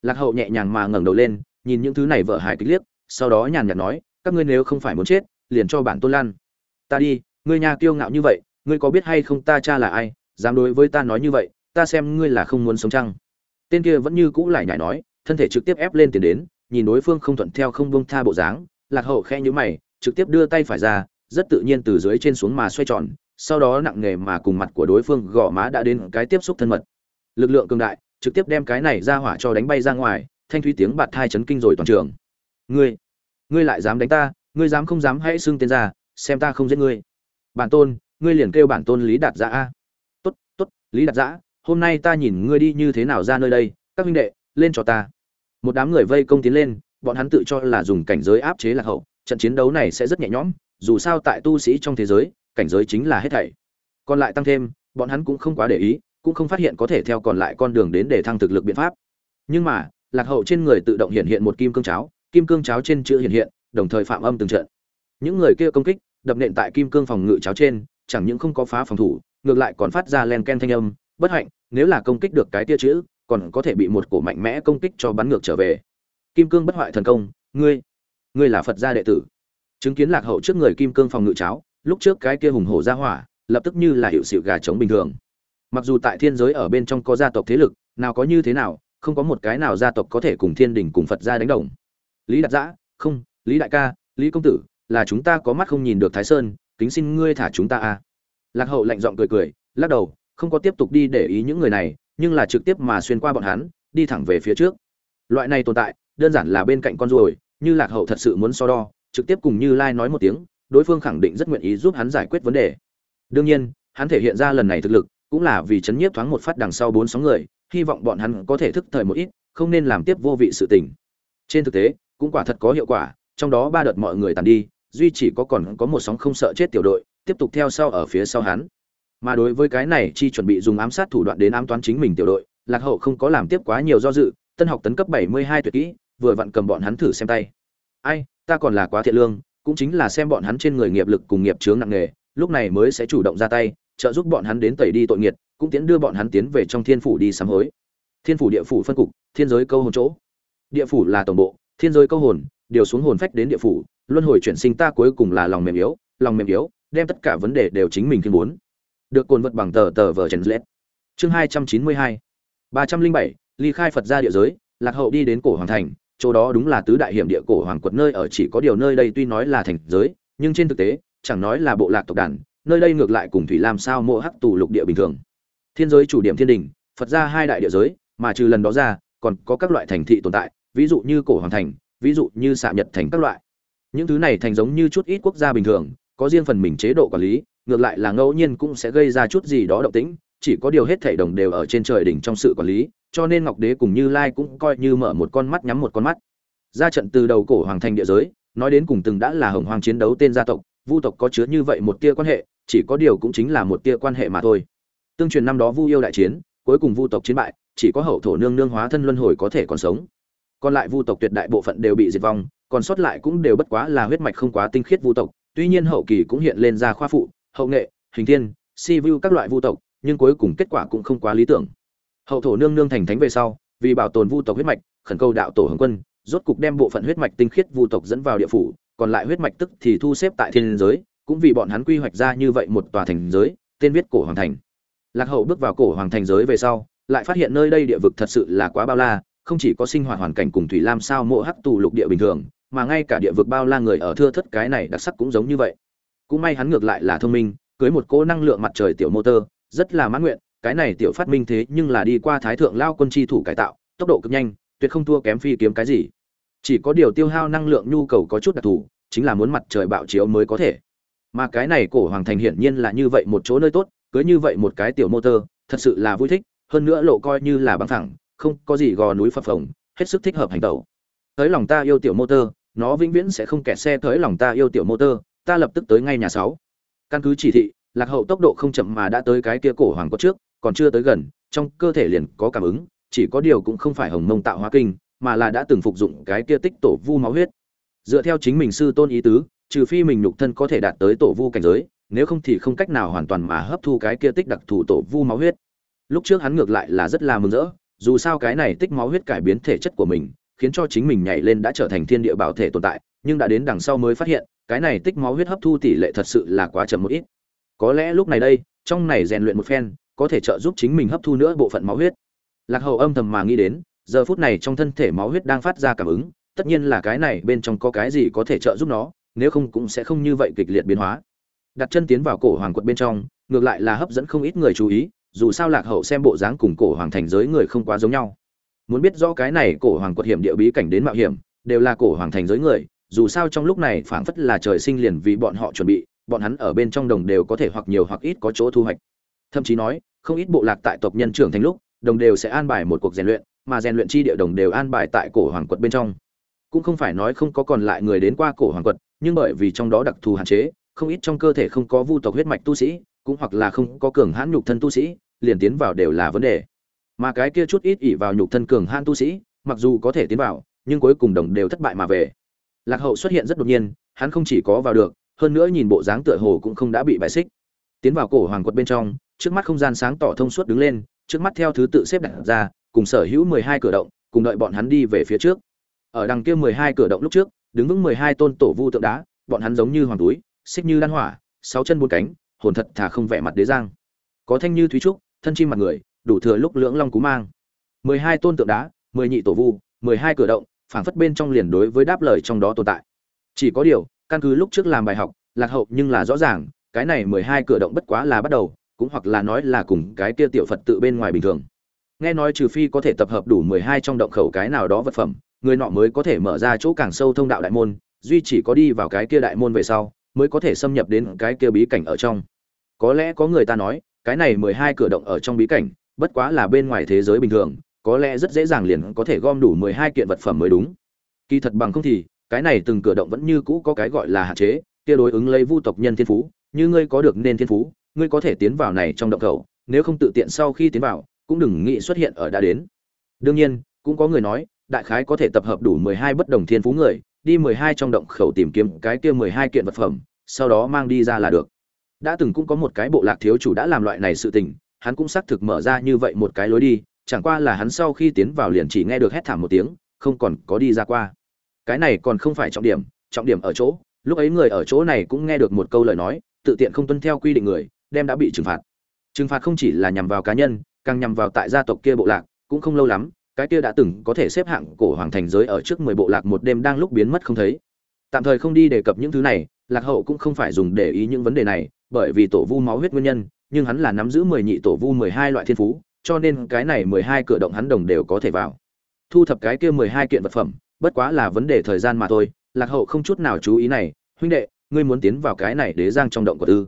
Lạc hậu nhẹ nhàng mà ngẩng đầu lên, nhìn những thứ này vợ hài kích liếc, sau đó nhàn nhạt nói, các ngươi nếu không phải muốn chết, liền cho bản tôn lan ta đi ngươi nhà kiêu ngạo như vậy, ngươi có biết hay không ta cha là ai, dám đối với ta nói như vậy, ta xem ngươi là không muốn sống chăng? Tên kia vẫn như cũ lại nhảy nói, thân thể trực tiếp ép lên tiền đến, nhìn đối phương không thuận theo không buông tha bộ dáng, lạc hậu khe nhíu mày, trực tiếp đưa tay phải ra, rất tự nhiên từ dưới trên xuống mà xoay tròn, sau đó nặng nghề mà cùng mặt của đối phương gõ má đã đến cái tiếp xúc thân mật. Lực lượng cường đại, trực tiếp đem cái này ra hỏa cho đánh bay ra ngoài, thanh thúy tiếng bạt thai chấn kinh rồi toàn trường. Ngươi ngươi lại dám đánh ta, ngươi dám không dám hãy xưng tên ra, xem ta không giết ngươi bản tôn, ngươi liền kêu bản tôn lý đạt giã a. Tốt tốt, lý đạt giã, hôm nay ta nhìn ngươi đi như thế nào ra nơi đây, các huynh đệ, lên cho ta. Một đám người vây công tiến lên, bọn hắn tự cho là dùng cảnh giới áp chế lạc hậu, trận chiến đấu này sẽ rất nhẹ nhõm, dù sao tại tu sĩ trong thế giới, cảnh giới chính là hết thảy. Còn lại tăng thêm, bọn hắn cũng không quá để ý, cũng không phát hiện có thể theo còn lại con đường đến để thăng thực lực biện pháp. Nhưng mà, lạc hậu trên người tự động hiện hiện một kim cương cháo, kim cương cháo trên chữ hiện hiện, đồng thời phạm âm từng trận. Những người kia công kích đập nện tại kim cương phòng ngự cháo trên, chẳng những không có phá phòng thủ, ngược lại còn phát ra len ken thanh âm, bất hạnh, nếu là công kích được cái tia chữ, còn có thể bị một cổ mạnh mẽ công kích cho bắn ngược trở về. Kim cương bất hoại thần công, ngươi ngươi là phật gia đệ tử. Chứng kiến lạc hậu trước người kim cương phòng ngự cháo, lúc trước cái kia hùng hổ ra hỏa, lập tức như là hiệu sự gà trống bình thường. Mặc dù tại thiên giới ở bên trong có gia tộc thế lực, nào có như thế nào, không có một cái nào gia tộc có thể cùng thiên đình cùng phật gia đánh đồng. Lý đạt giã, không, lý đại ca, lý công tử là chúng ta có mắt không nhìn được thái sơn, kính xin ngươi thả chúng ta a. Lạc hậu lạnh giọng cười cười, lắc đầu, không có tiếp tục đi để ý những người này, nhưng là trực tiếp mà xuyên qua bọn hắn, đi thẳng về phía trước. Loại này tồn tại, đơn giản là bên cạnh con ruồi, như lạc hậu thật sự muốn so đo, trực tiếp cùng như lai nói một tiếng, đối phương khẳng định rất nguyện ý giúp hắn giải quyết vấn đề. Đương nhiên, hắn thể hiện ra lần này thực lực, cũng là vì chấn nhiếp thoáng một phát đằng sau bốn sóng người, hy vọng bọn hắn có thể thức thời một ít, không nên làm tiếp vô vị sự tình. Trên thực tế, cũng quả thật có hiệu quả, trong đó ba đợt mọi người tàn đi duy chỉ có còn có một sóng không sợ chết tiểu đội, tiếp tục theo sau ở phía sau hắn. Mà đối với cái này, chi chuẩn bị dùng ám sát thủ đoạn đến ám toán chính mình tiểu đội, lạc hậu không có làm tiếp quá nhiều do dự, tân học tấn cấp 72 tuyệt kỹ, vừa vặn cầm bọn hắn thử xem tay. Ai, ta còn là quá thiện lương, cũng chính là xem bọn hắn trên người nghiệp lực cùng nghiệp chướng nặng nghề lúc này mới sẽ chủ động ra tay, trợ giúp bọn hắn đến tẩy đi tội nghiệt, cũng tiến đưa bọn hắn tiến về trong thiên phủ đi sám hối. Thiên phủ địa phủ phân cục, thiên giới câu hồn chỗ. Địa phủ là tổng bộ, thiên giới câu hồn, điều xuống hồn phách đến địa phủ luân hồi chuyển sinh ta cuối cùng là lòng mềm yếu, lòng mềm yếu, đem tất cả vấn đề đều chính mình khi muốn được cồn vật bằng tờ tờ vở chèn lết. Chương hai trăm chín mươi hai. ba trăm linh bảy, ly khai phật ra địa giới, lạc hậu đi đến cổ hoàng thành, chỗ đó đúng là tứ đại hiểm địa cổ hoàng quật nơi ở chỉ có điều nơi đây tuy nói là thành giới, nhưng trên thực tế, chẳng nói là bộ lạc tộc đàn, nơi đây ngược lại cùng thủy làm sao mộ hắc tù lục địa bình thường. Thiên giới chủ điểm thiên đình, phật ra hai đại địa giới, mà trừ lần đó ra, còn có các loại thành thị tồn tại, ví dụ như cổ hoàng thành, ví dụ như xạ nhật thành các loại những thứ này thành giống như chút ít quốc gia bình thường, có riêng phần mình chế độ quản lý, ngược lại là ngẫu nhiên cũng sẽ gây ra chút gì đó động tĩnh, chỉ có điều hết thảy đồng đều ở trên trời đỉnh trong sự quản lý, cho nên ngọc đế cùng như lai cũng coi như mở một con mắt nhắm một con mắt. Ra trận từ đầu cổ hoàng thành địa giới, nói đến cùng từng đã là hồng hoàng chiến đấu tên gia tộc, vu tộc có chứa như vậy một tia quan hệ, chỉ có điều cũng chính là một tia quan hệ mà thôi. Tương truyền năm đó vu yêu đại chiến, cuối cùng vu tộc chiến bại, chỉ có hậu thổ nương nương hóa thân luân hồi có thể còn sống. Còn lại vu tộc tuyệt đại bộ phận đều bị diệt vong còn sót lại cũng đều bất quá là huyết mạch không quá tinh khiết vu tộc, tuy nhiên hậu kỳ cũng hiện lên ra khoa phụ, hậu nghệ, hình thiên, si vu các loại vu tộc, nhưng cuối cùng kết quả cũng không quá lý tưởng. Hậu thổ nương nương thành thánh về sau, vì bảo tồn vu tộc huyết mạch, khẩn cầu đạo tổ hồng quân, rốt cục đem bộ phận huyết mạch tinh khiết vu tộc dẫn vào địa phủ, còn lại huyết mạch tức thì thu xếp tại thiên giới, cũng vì bọn hắn quy hoạch ra như vậy một tòa thành giới, tên viết cổ hoàng thành. Lạc hậu bước vào cổ hoàng thành giới về sau, lại phát hiện nơi đây địa vực thật sự là quá bao la, không chỉ có sinh hoạt hoàn cảnh cùng thủy lam sao mộ hắc tù lục địa bình thường mà ngay cả địa vực bao la người ở thưa thất cái này đặc sắc cũng giống như vậy. Cũng may hắn ngược lại là thông minh, cưới một cỗ năng lượng mặt trời tiểu motor rất là mãn nguyện, cái này tiểu phát minh thế nhưng là đi qua thái thượng lao quân chi thủ cải tạo, tốc độ cực nhanh, tuyệt không thua kém phi kiếm cái gì. Chỉ có điều tiêu hao năng lượng nhu cầu có chút đặc thù, chính là muốn mặt trời bạo chiếu mới có thể. Mà cái này cổ hoàng thành hiển nhiên là như vậy một chỗ nơi tốt, cưới như vậy một cái tiểu motor thật sự là vui thích, hơn nữa lộ coi như là băng thẳng không có gì gò núi phập phồng, hết sức thích hợp hành tẩu. Tới lòng ta yêu tiểu motor nó vĩnh viễn sẽ không kẹt xe tới lòng ta yêu tiểu motor, ta lập tức tới ngay nhà sáu. Căn cứ chỉ thị, lạc hậu tốc độ không chậm mà đã tới cái kia cổ hoàng có trước, còn chưa tới gần, trong cơ thể liền có cảm ứng, chỉ có điều cũng không phải hồng mông tạo hóa kinh, mà là đã từng phục dụng cái kia tích tổ vu máu huyết. Dựa theo chính mình sư tôn ý tứ, trừ phi mình nhục thân có thể đạt tới tổ vu cảnh giới, nếu không thì không cách nào hoàn toàn mà hấp thu cái kia tích đặc thù tổ vu máu huyết. Lúc trước hắn ngược lại là rất là mừng rỡ, dù sao cái này tích máu huyết cải biến thể chất của mình khiến cho chính mình nhảy lên đã trở thành thiên địa bảo thể tồn tại, nhưng đã đến đằng sau mới phát hiện, cái này tích máu huyết hấp thu tỷ lệ thật sự là quá chậm một ít. Có lẽ lúc này đây, trong này rèn luyện một phen, có thể trợ giúp chính mình hấp thu nữa bộ phận máu huyết. Lạc hậu âm thầm mà nghĩ đến, giờ phút này trong thân thể máu huyết đang phát ra cảm ứng, tất nhiên là cái này bên trong có cái gì có thể trợ giúp nó, nếu không cũng sẽ không như vậy kịch liệt biến hóa. Đặt chân tiến vào cổ hoàng quật bên trong, ngược lại là hấp dẫn không ít người chú ý, dù sao lạc hậu xem bộ dáng cùng cổ hoàng thành giới người không quá giống nhau muốn biết rõ cái này cổ hoàng quật hiểm địa bí cảnh đến mạo hiểm, đều là cổ hoàng thành giới người, dù sao trong lúc này phảng phất là trời sinh liền vì bọn họ chuẩn bị, bọn hắn ở bên trong đồng đều có thể hoặc nhiều hoặc ít có chỗ thu hoạch. Thậm chí nói, không ít bộ lạc tại tộc nhân trưởng thành lúc, đồng đều sẽ an bài một cuộc rèn luyện, mà rèn luyện chi địa đồng đều an bài tại cổ hoàng quật bên trong. Cũng không phải nói không có còn lại người đến qua cổ hoàng quật, nhưng bởi vì trong đó đặc thù hạn chế, không ít trong cơ thể không có vu tộc huyết mạch tu sĩ, cũng hoặc là không có cường hãn nhục thân tu sĩ, liền tiến vào đều là vấn đề mà cái kia chút ít ỉ vào nhục thân cường han tu sĩ, mặc dù có thể tiến vào, nhưng cuối cùng đồng đều thất bại mà về. Lạc hậu xuất hiện rất đột nhiên, hắn không chỉ có vào được, hơn nữa nhìn bộ dáng tựa hồ cũng không đã bị bại xích. Tiến vào cổ hoàng quật bên trong, trước mắt không gian sáng tỏ thông suốt đứng lên, trước mắt theo thứ tự xếp đặt ra, cùng sở hữu mười hai cửa động, cùng đợi bọn hắn đi về phía trước. Ở đằng kia mười hai cửa động lúc trước, đứng vững mười hai tôn tổ vu tượng đá, bọn hắn giống như hoàng túi, xích như đan hỏa, sáu chân bốn cánh, hồn thật thả không vẻ mặt đế giang. Có thanh như thúy trúc, thân chim mặt người đủ thừa lúc lưỡng long cú mang. Mười hai tôn tượng đá, mười nhị tổ vu, mười hai cửa động, phảng phất bên trong liền đối với đáp lời trong đó tồn tại. Chỉ có điều, căn cứ lúc trước làm bài học, lạc hậu nhưng là rõ ràng, cái này mười hai cửa động bất quá là bắt đầu, cũng hoặc là nói là cùng cái kia tiểu phật tự bên ngoài bình thường. Nghe nói trừ phi có thể tập hợp đủ mười hai trong động khẩu cái nào đó vật phẩm, người nọ mới có thể mở ra chỗ càng sâu thông đạo đại môn, duy chỉ có đi vào cái kia đại môn về sau, mới có thể xâm nhập đến cái kia bí cảnh ở trong. Có lẽ có người ta nói, cái này mười hai cửa động ở trong bí cảnh bất quá là bên ngoài thế giới bình thường, có lẽ rất dễ dàng liền có thể gom đủ mười hai kiện vật phẩm mới đúng. Kỳ thật bằng không thì, cái này từng cửa động vẫn như cũ có cái gọi là hạn chế, kia đối ứng lấy vu tộc nhân thiên phú, như ngươi có được nên thiên phú, ngươi có thể tiến vào này trong động khẩu, nếu không tự tiện sau khi tiến vào, cũng đừng nghĩ xuất hiện ở đã đến. Đương nhiên, cũng có người nói, đại khái có thể tập hợp đủ mười hai bất đồng thiên phú người, đi mười hai trong động khẩu tìm kiếm cái kia mười hai kiện vật phẩm, sau đó mang đi ra là được. Đã từng cũng có một cái bộ lạc thiếu chủ đã làm loại này sự tình hắn cũng xác thực mở ra như vậy một cái lối đi, chẳng qua là hắn sau khi tiến vào liền chỉ nghe được hét thảm một tiếng, không còn có đi ra qua. Cái này còn không phải trọng điểm trọng điểm ở chỗ, lúc ấy người ở chỗ này cũng nghe được một câu lời nói, tự tiện không tuân theo quy định người, đem đã bị trừng phạt. Trừng phạt không chỉ là nhằm vào cá nhân, càng nhằm vào tại gia tộc kia bộ lạc, cũng không lâu lắm, cái kia đã từng có thể xếp hạng cổ hoàng thành giới ở trước mười bộ lạc một đêm đang lúc biến mất không thấy. Tạm thời không đi đề cập những thứ này, lạc hậu cũng không phải dùng để ý những vấn đề này, bởi vì tổ vu máu huyết nguyên nhân nhưng hắn là nắm giữ mười nhị tổ vu mười hai loại thiên phú, cho nên cái này mười hai cửa động hắn đồng đều có thể vào. Thu thập cái kia mười hai kiện vật phẩm, bất quá là vấn đề thời gian mà thôi, lạc hậu không chút nào chú ý này, huynh đệ, ngươi muốn tiến vào cái này đế giang trong động của tư.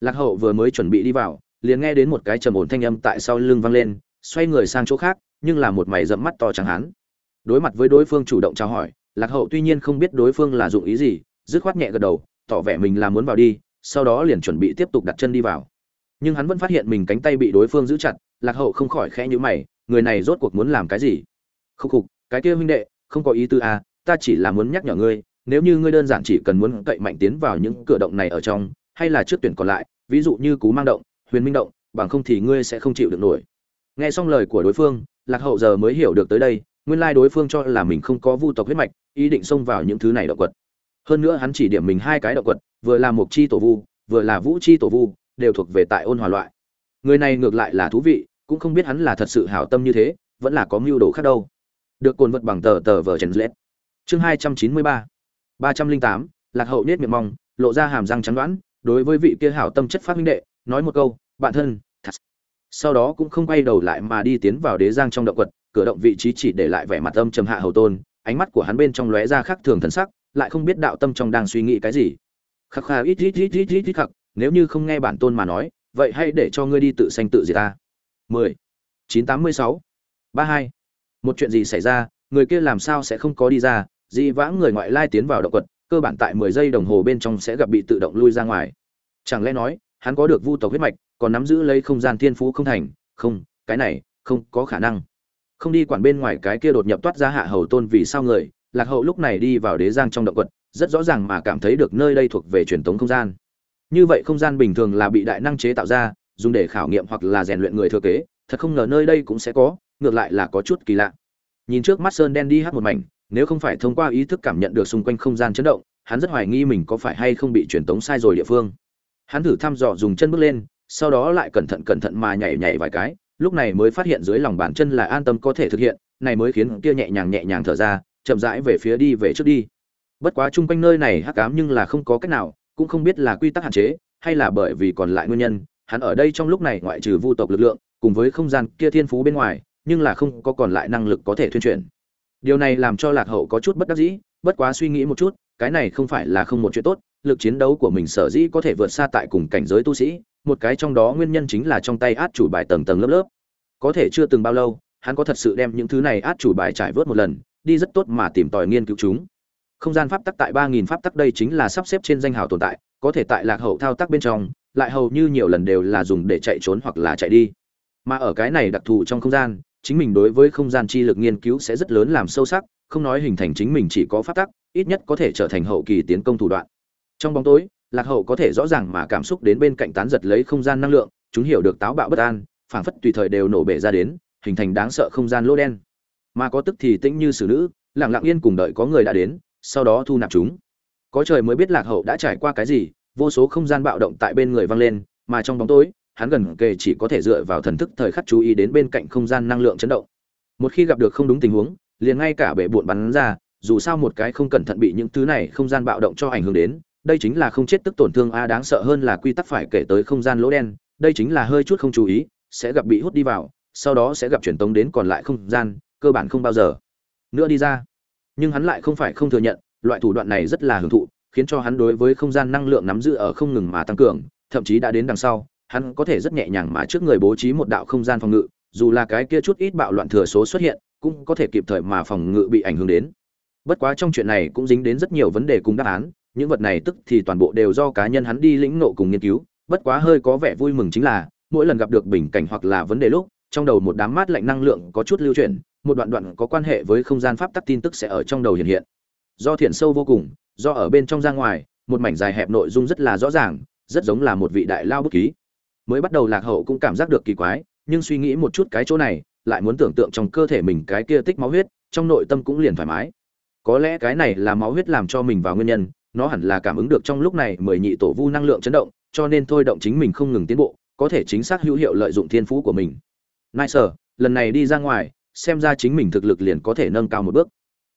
Lạc hậu vừa mới chuẩn bị đi vào, liền nghe đến một cái trầm ổn thanh âm tại sau lưng vang lên, xoay người sang chỗ khác, nhưng là một mày rậm mắt to trắng hán đối mặt với đối phương chủ động chào hỏi, lạc hậu tuy nhiên không biết đối phương là dụng ý gì, dứt khoát nhẹ gật đầu, tỏ vẻ mình là muốn vào đi, sau đó liền chuẩn bị tiếp tục đặt chân đi vào nhưng hắn vẫn phát hiện mình cánh tay bị đối phương giữ chặt lạc hậu không khỏi khẽ nhíu mày người này rốt cuộc muốn làm cái gì? Khúc khục cái kia huynh đệ không có ý tư à, ta chỉ là muốn nhắc nhở ngươi nếu như ngươi đơn giản chỉ cần muốn cậy mạnh tiến vào những cửa động này ở trong hay là trước tuyển còn lại ví dụ như cú mang động huyền minh động bằng không thì ngươi sẽ không chịu được nổi. Nghe xong lời của đối phương lạc hậu giờ mới hiểu được tới đây nguyên lai đối phương cho là mình không có vu tộc huyết mạch ý định xông vào những thứ này động quật. Hơn nữa hắn chỉ điểm mình hai cái động quật vừa là mục chi tổ vu vừa là vũ chi tổ vu đều thuộc về tại ôn hòa loại. Người này ngược lại là thú vị, cũng không biết hắn là thật sự hảo tâm như thế, vẫn là có mưu đồ khác đâu. Được cồn vật bằng tờ tờ vở trần lết. Chương hai trăm chín mươi ba ba trăm linh tám, lạc hậu nết miệng mong, lộ ra hàm răng trắng đoán, đối với vị kia hảo tâm chất phát minh đệ, nói một câu, bạn thân, thật sau đó cũng không quay đầu lại mà đi tiến vào đế giang trong động quật, cửa động vị trí chỉ để lại vẻ mặt âm trầm hạ hầu tôn, ánh mắt của hắn bên trong lóe ra khác thường thần sắc, lại không biết đạo tâm trong đang suy nghĩ cái gì. Khắc khà ít ít ít ít ít ít khắc nếu như không nghe bản tôn mà nói, vậy hãy để cho ngươi đi tự sanh tự diệt ta. Mười, chín tám mươi sáu, ba hai. Một chuyện gì xảy ra, người kia làm sao sẽ không có đi ra dị vãng người ngoại lai tiến vào động quật, cơ bản tại mười giây đồng hồ bên trong sẽ gặp bị tự động lui ra ngoài. Chẳng lẽ nói, hắn có được vu tộc huyết mạch, còn nắm giữ lấy không gian thiên phú không thành? Không, cái này, không có khả năng. Không đi quản bên ngoài cái kia đột nhập toát ra hạ hầu tôn vì sao người, lạc hậu lúc này đi vào đế giang trong động quật, rất rõ ràng mà cảm thấy được nơi đây thuộc về truyền thống không gian như vậy không gian bình thường là bị đại năng chế tạo ra, dùng để khảo nghiệm hoặc là rèn luyện người thừa kế, thật không ngờ nơi đây cũng sẽ có, ngược lại là có chút kỳ lạ. Nhìn trước mắt sơn đen đi hát một mảnh, nếu không phải thông qua ý thức cảm nhận được xung quanh không gian chấn động, hắn rất hoài nghi mình có phải hay không bị truyền tống sai rồi địa phương. Hắn thử thăm dò dùng chân bước lên, sau đó lại cẩn thận cẩn thận mà nhảy nhảy vài cái, lúc này mới phát hiện dưới lòng bàn chân là an tâm có thể thực hiện, này mới khiến kia nhẹ nhàng nhẹ nhàng thở ra, chậm rãi về phía đi về trước đi. Bất quá chung quanh nơi này hắc ám nhưng là không có cách nào cũng không biết là quy tắc hạn chế, hay là bởi vì còn lại nguyên nhân, hắn ở đây trong lúc này ngoại trừ vu tộc lực lượng, cùng với không gian kia thiên phú bên ngoài, nhưng là không có còn lại năng lực có thể thuyên chuyển. Điều này làm cho lạc hậu có chút bất đắc dĩ, bất quá suy nghĩ một chút, cái này không phải là không một chuyện tốt, lực chiến đấu của mình sở dĩ có thể vượt xa tại cùng cảnh giới tu sĩ, một cái trong đó nguyên nhân chính là trong tay át chủ bài tầng tầng lớp lớp. Có thể chưa từng bao lâu, hắn có thật sự đem những thứ này át chủ bài trải vớt một lần, đi rất tốt mà tìm tòi nghiên cứu chúng không gian pháp tắc tại ba nghìn pháp tắc đây chính là sắp xếp trên danh hào tồn tại, có thể tại lạc hậu thao tác bên trong, lại hầu như nhiều lần đều là dùng để chạy trốn hoặc là chạy đi. Mà ở cái này đặc thù trong không gian, chính mình đối với không gian chi lực nghiên cứu sẽ rất lớn làm sâu sắc, không nói hình thành chính mình chỉ có pháp tắc, ít nhất có thể trở thành hậu kỳ tiến công thủ đoạn. Trong bóng tối, lạc hậu có thể rõ ràng mà cảm xúc đến bên cạnh tán giật lấy không gian năng lượng, chúng hiểu được táo bạo bất an, phảng phất tùy thời đều nổ bể ra đến, hình thành đáng sợ không gian lô đen. Mà có tức thì tĩnh như xử nữ, lặng lặng yên cùng đợi có người đã đến sau đó thu nạp chúng. Có trời mới biết lạc hậu đã trải qua cái gì, vô số không gian bạo động tại bên người vang lên, mà trong bóng tối, hắn gần kề chỉ có thể dựa vào thần thức thời khắc chú ý đến bên cạnh không gian năng lượng chấn động. Một khi gặp được không đúng tình huống, liền ngay cả bể bụn bắn ra, dù sao một cái không cẩn thận bị những thứ này không gian bạo động cho ảnh hưởng đến, đây chính là không chết tức tổn thương a, đáng sợ hơn là quy tắc phải kể tới không gian lỗ đen, đây chính là hơi chút không chú ý, sẽ gặp bị hút đi vào, sau đó sẽ gặp truyền tống đến còn lại không gian, cơ bản không bao giờ. Nữa đi ra nhưng hắn lại không phải không thừa nhận, loại thủ đoạn này rất là hưởng thụ, khiến cho hắn đối với không gian năng lượng nắm giữ ở không ngừng mà tăng cường, thậm chí đã đến đằng sau, hắn có thể rất nhẹ nhàng mà trước người bố trí một đạo không gian phòng ngự, dù là cái kia chút ít bạo loạn thừa số xuất hiện, cũng có thể kịp thời mà phòng ngự bị ảnh hưởng đến. Bất quá trong chuyện này cũng dính đến rất nhiều vấn đề cùng đáp án, những vật này tức thì toàn bộ đều do cá nhân hắn đi lĩnh nộ cùng nghiên cứu, bất quá hơi có vẻ vui mừng chính là, mỗi lần gặp được bình cảnh hoặc là vấn đề lúc, trong đầu một đám mát lạnh năng lượng có chút lưu chuyển một đoạn đoạn có quan hệ với không gian pháp tắc tin tức sẽ ở trong đầu hiện hiện. Do thiện sâu vô cùng, do ở bên trong ra ngoài, một mảnh dài hẹp nội dung rất là rõ ràng, rất giống là một vị đại lao bút ký. Mới bắt đầu lạc hậu cũng cảm giác được kỳ quái, nhưng suy nghĩ một chút cái chỗ này, lại muốn tưởng tượng trong cơ thể mình cái kia tích máu huyết, trong nội tâm cũng liền thoải mái. Có lẽ cái này là máu huyết làm cho mình vào nguyên nhân, nó hẳn là cảm ứng được trong lúc này mười nhị tổ vu năng lượng chấn động, cho nên thôi động chính mình không ngừng tiến bộ, có thể chính xác hữu hiệu lợi dụng thiên phú của mình. Nice, lần này đi ra ngoài xem ra chính mình thực lực liền có thể nâng cao một bước.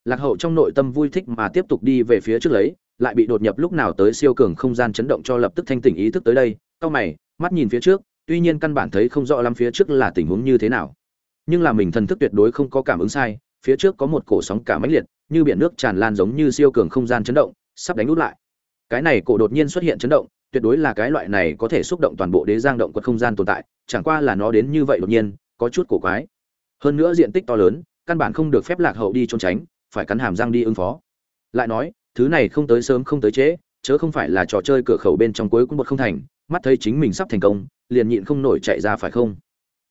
Lạc hậu trong nội tâm vui thích mà tiếp tục đi về phía trước lấy, lại bị đột nhập lúc nào tới siêu cường không gian chấn động cho lập tức thanh tỉnh ý thức tới đây cao mày, mắt nhìn phía trước, tuy nhiên căn bản thấy không rõ lắm phía trước là tình huống như thế nào. Nhưng là mình thần thức tuyệt đối không có cảm ứng sai, phía trước có một cổ sóng cả mãnh liệt, như biển nước tràn lan giống như siêu cường không gian chấn động, sắp đánh út lại. Cái này cổ đột nhiên xuất hiện chấn động, tuyệt đối là cái loại này có thể xúc động toàn bộ đế giang động quật không gian tồn tại, chẳng qua là nó đến như vậy đột nhiên, có chút cổ quái hơn nữa diện tích to lớn, căn bản không được phép lạc hậu đi trốn tránh, phải cắn hàm răng đi ứng phó. Lại nói, thứ này không tới sớm không tới trễ, chớ không phải là trò chơi cửa khẩu bên trong cuối cũng một không thành, mắt thấy chính mình sắp thành công, liền nhịn không nổi chạy ra phải không?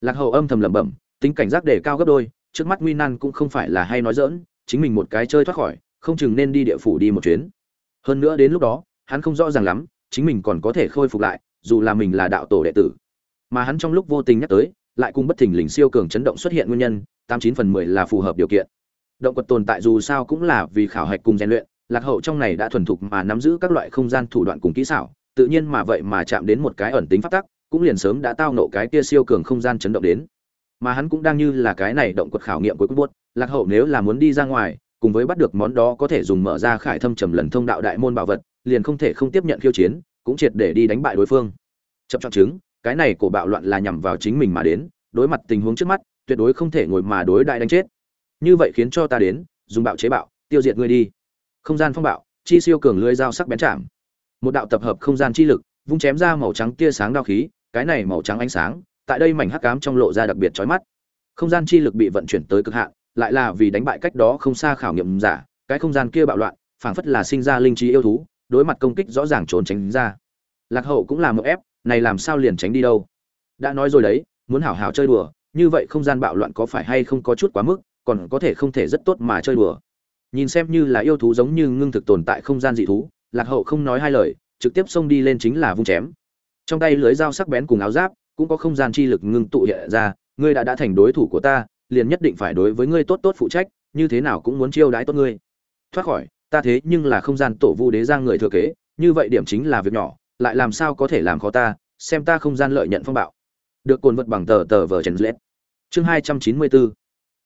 Lạc hậu âm thầm lẩm bẩm, tính cảnh giác đề cao gấp đôi, trước mắt nguy nan cũng không phải là hay nói dỡn chính mình một cái chơi thoát khỏi, không chừng nên đi địa phủ đi một chuyến. Hơn nữa đến lúc đó, hắn không rõ ràng lắm, chính mình còn có thể khôi phục lại, dù là mình là đạo tổ đệ tử. Mà hắn trong lúc vô tình nhắc tới lại cùng bất thình lình siêu cường chấn động xuất hiện nguyên nhân, tám chín phần mười là phù hợp điều kiện. Động quật tồn tại dù sao cũng là vì khảo hạch cùng rèn luyện, lạc hậu trong này đã thuần thục mà nắm giữ các loại không gian thủ đoạn cùng kỹ xảo, tự nhiên mà vậy mà chạm đến một cái ẩn tính pháp tắc, cũng liền sớm đã tao nộ cái kia siêu cường không gian chấn động đến. Mà hắn cũng đang như là cái này động quật khảo nghiệm cuối cùng buốt, lạc hậu nếu là muốn đi ra ngoài, cùng với bắt được món đó có thể dùng mở ra khải thâm trầm lần thông đạo đại môn bảo vật, liền không thể không tiếp nhận khiêu chiến, cũng triệt để đi đánh bại đối phương. Chậm chậm chứng cái này cổ bạo loạn là nhằm vào chính mình mà đến, đối mặt tình huống trước mắt, tuyệt đối không thể ngồi mà đối đại đánh chết. Như vậy khiến cho ta đến, dùng bạo chế bạo, tiêu diệt ngươi đi. Không gian phong bạo, chi siêu cường lưới dao sắc bén chạm. Một đạo tập hợp không gian chi lực, vung chém ra màu trắng tia sáng đao khí, cái này màu trắng ánh sáng, tại đây mảnh hắc ám trong lộ ra đặc biệt chói mắt. Không gian chi lực bị vận chuyển tới cực hạn, lại là vì đánh bại cách đó không xa khảo nghiệm giả, cái không gian kia bạo loạn, phảng phất là sinh ra linh trí yêu thú, đối mặt công kích rõ ràng trốn tránh ra. Lạc hậu cũng là một ép này làm sao liền tránh đi đâu? Đã nói rồi đấy, muốn hảo hảo chơi đùa, như vậy không gian bạo loạn có phải hay không có chút quá mức, còn có thể không thể rất tốt mà chơi đùa. Nhìn xem như là yêu thú giống như ngưng thực tồn tại không gian dị thú, lạc hậu không nói hai lời, trực tiếp xông đi lên chính là vung chém. Trong tay lưới dao sắc bén cùng áo giáp, cũng có không gian chi lực ngưng tụ hiện ra, ngươi đã đã thành đối thủ của ta, liền nhất định phải đối với ngươi tốt tốt phụ trách, như thế nào cũng muốn chiêu đãi tốt ngươi. Thoát khỏi, ta thế nhưng là không gian tổ vu đế ra người thừa kế, như vậy điểm chính là việc nhỏ lại làm sao có thể làm khó ta, xem ta không gian lợi nhận phong bạo. Được cồn vật bằng tờ tờ vờ trần lết chương hai trăm chín mươi bốn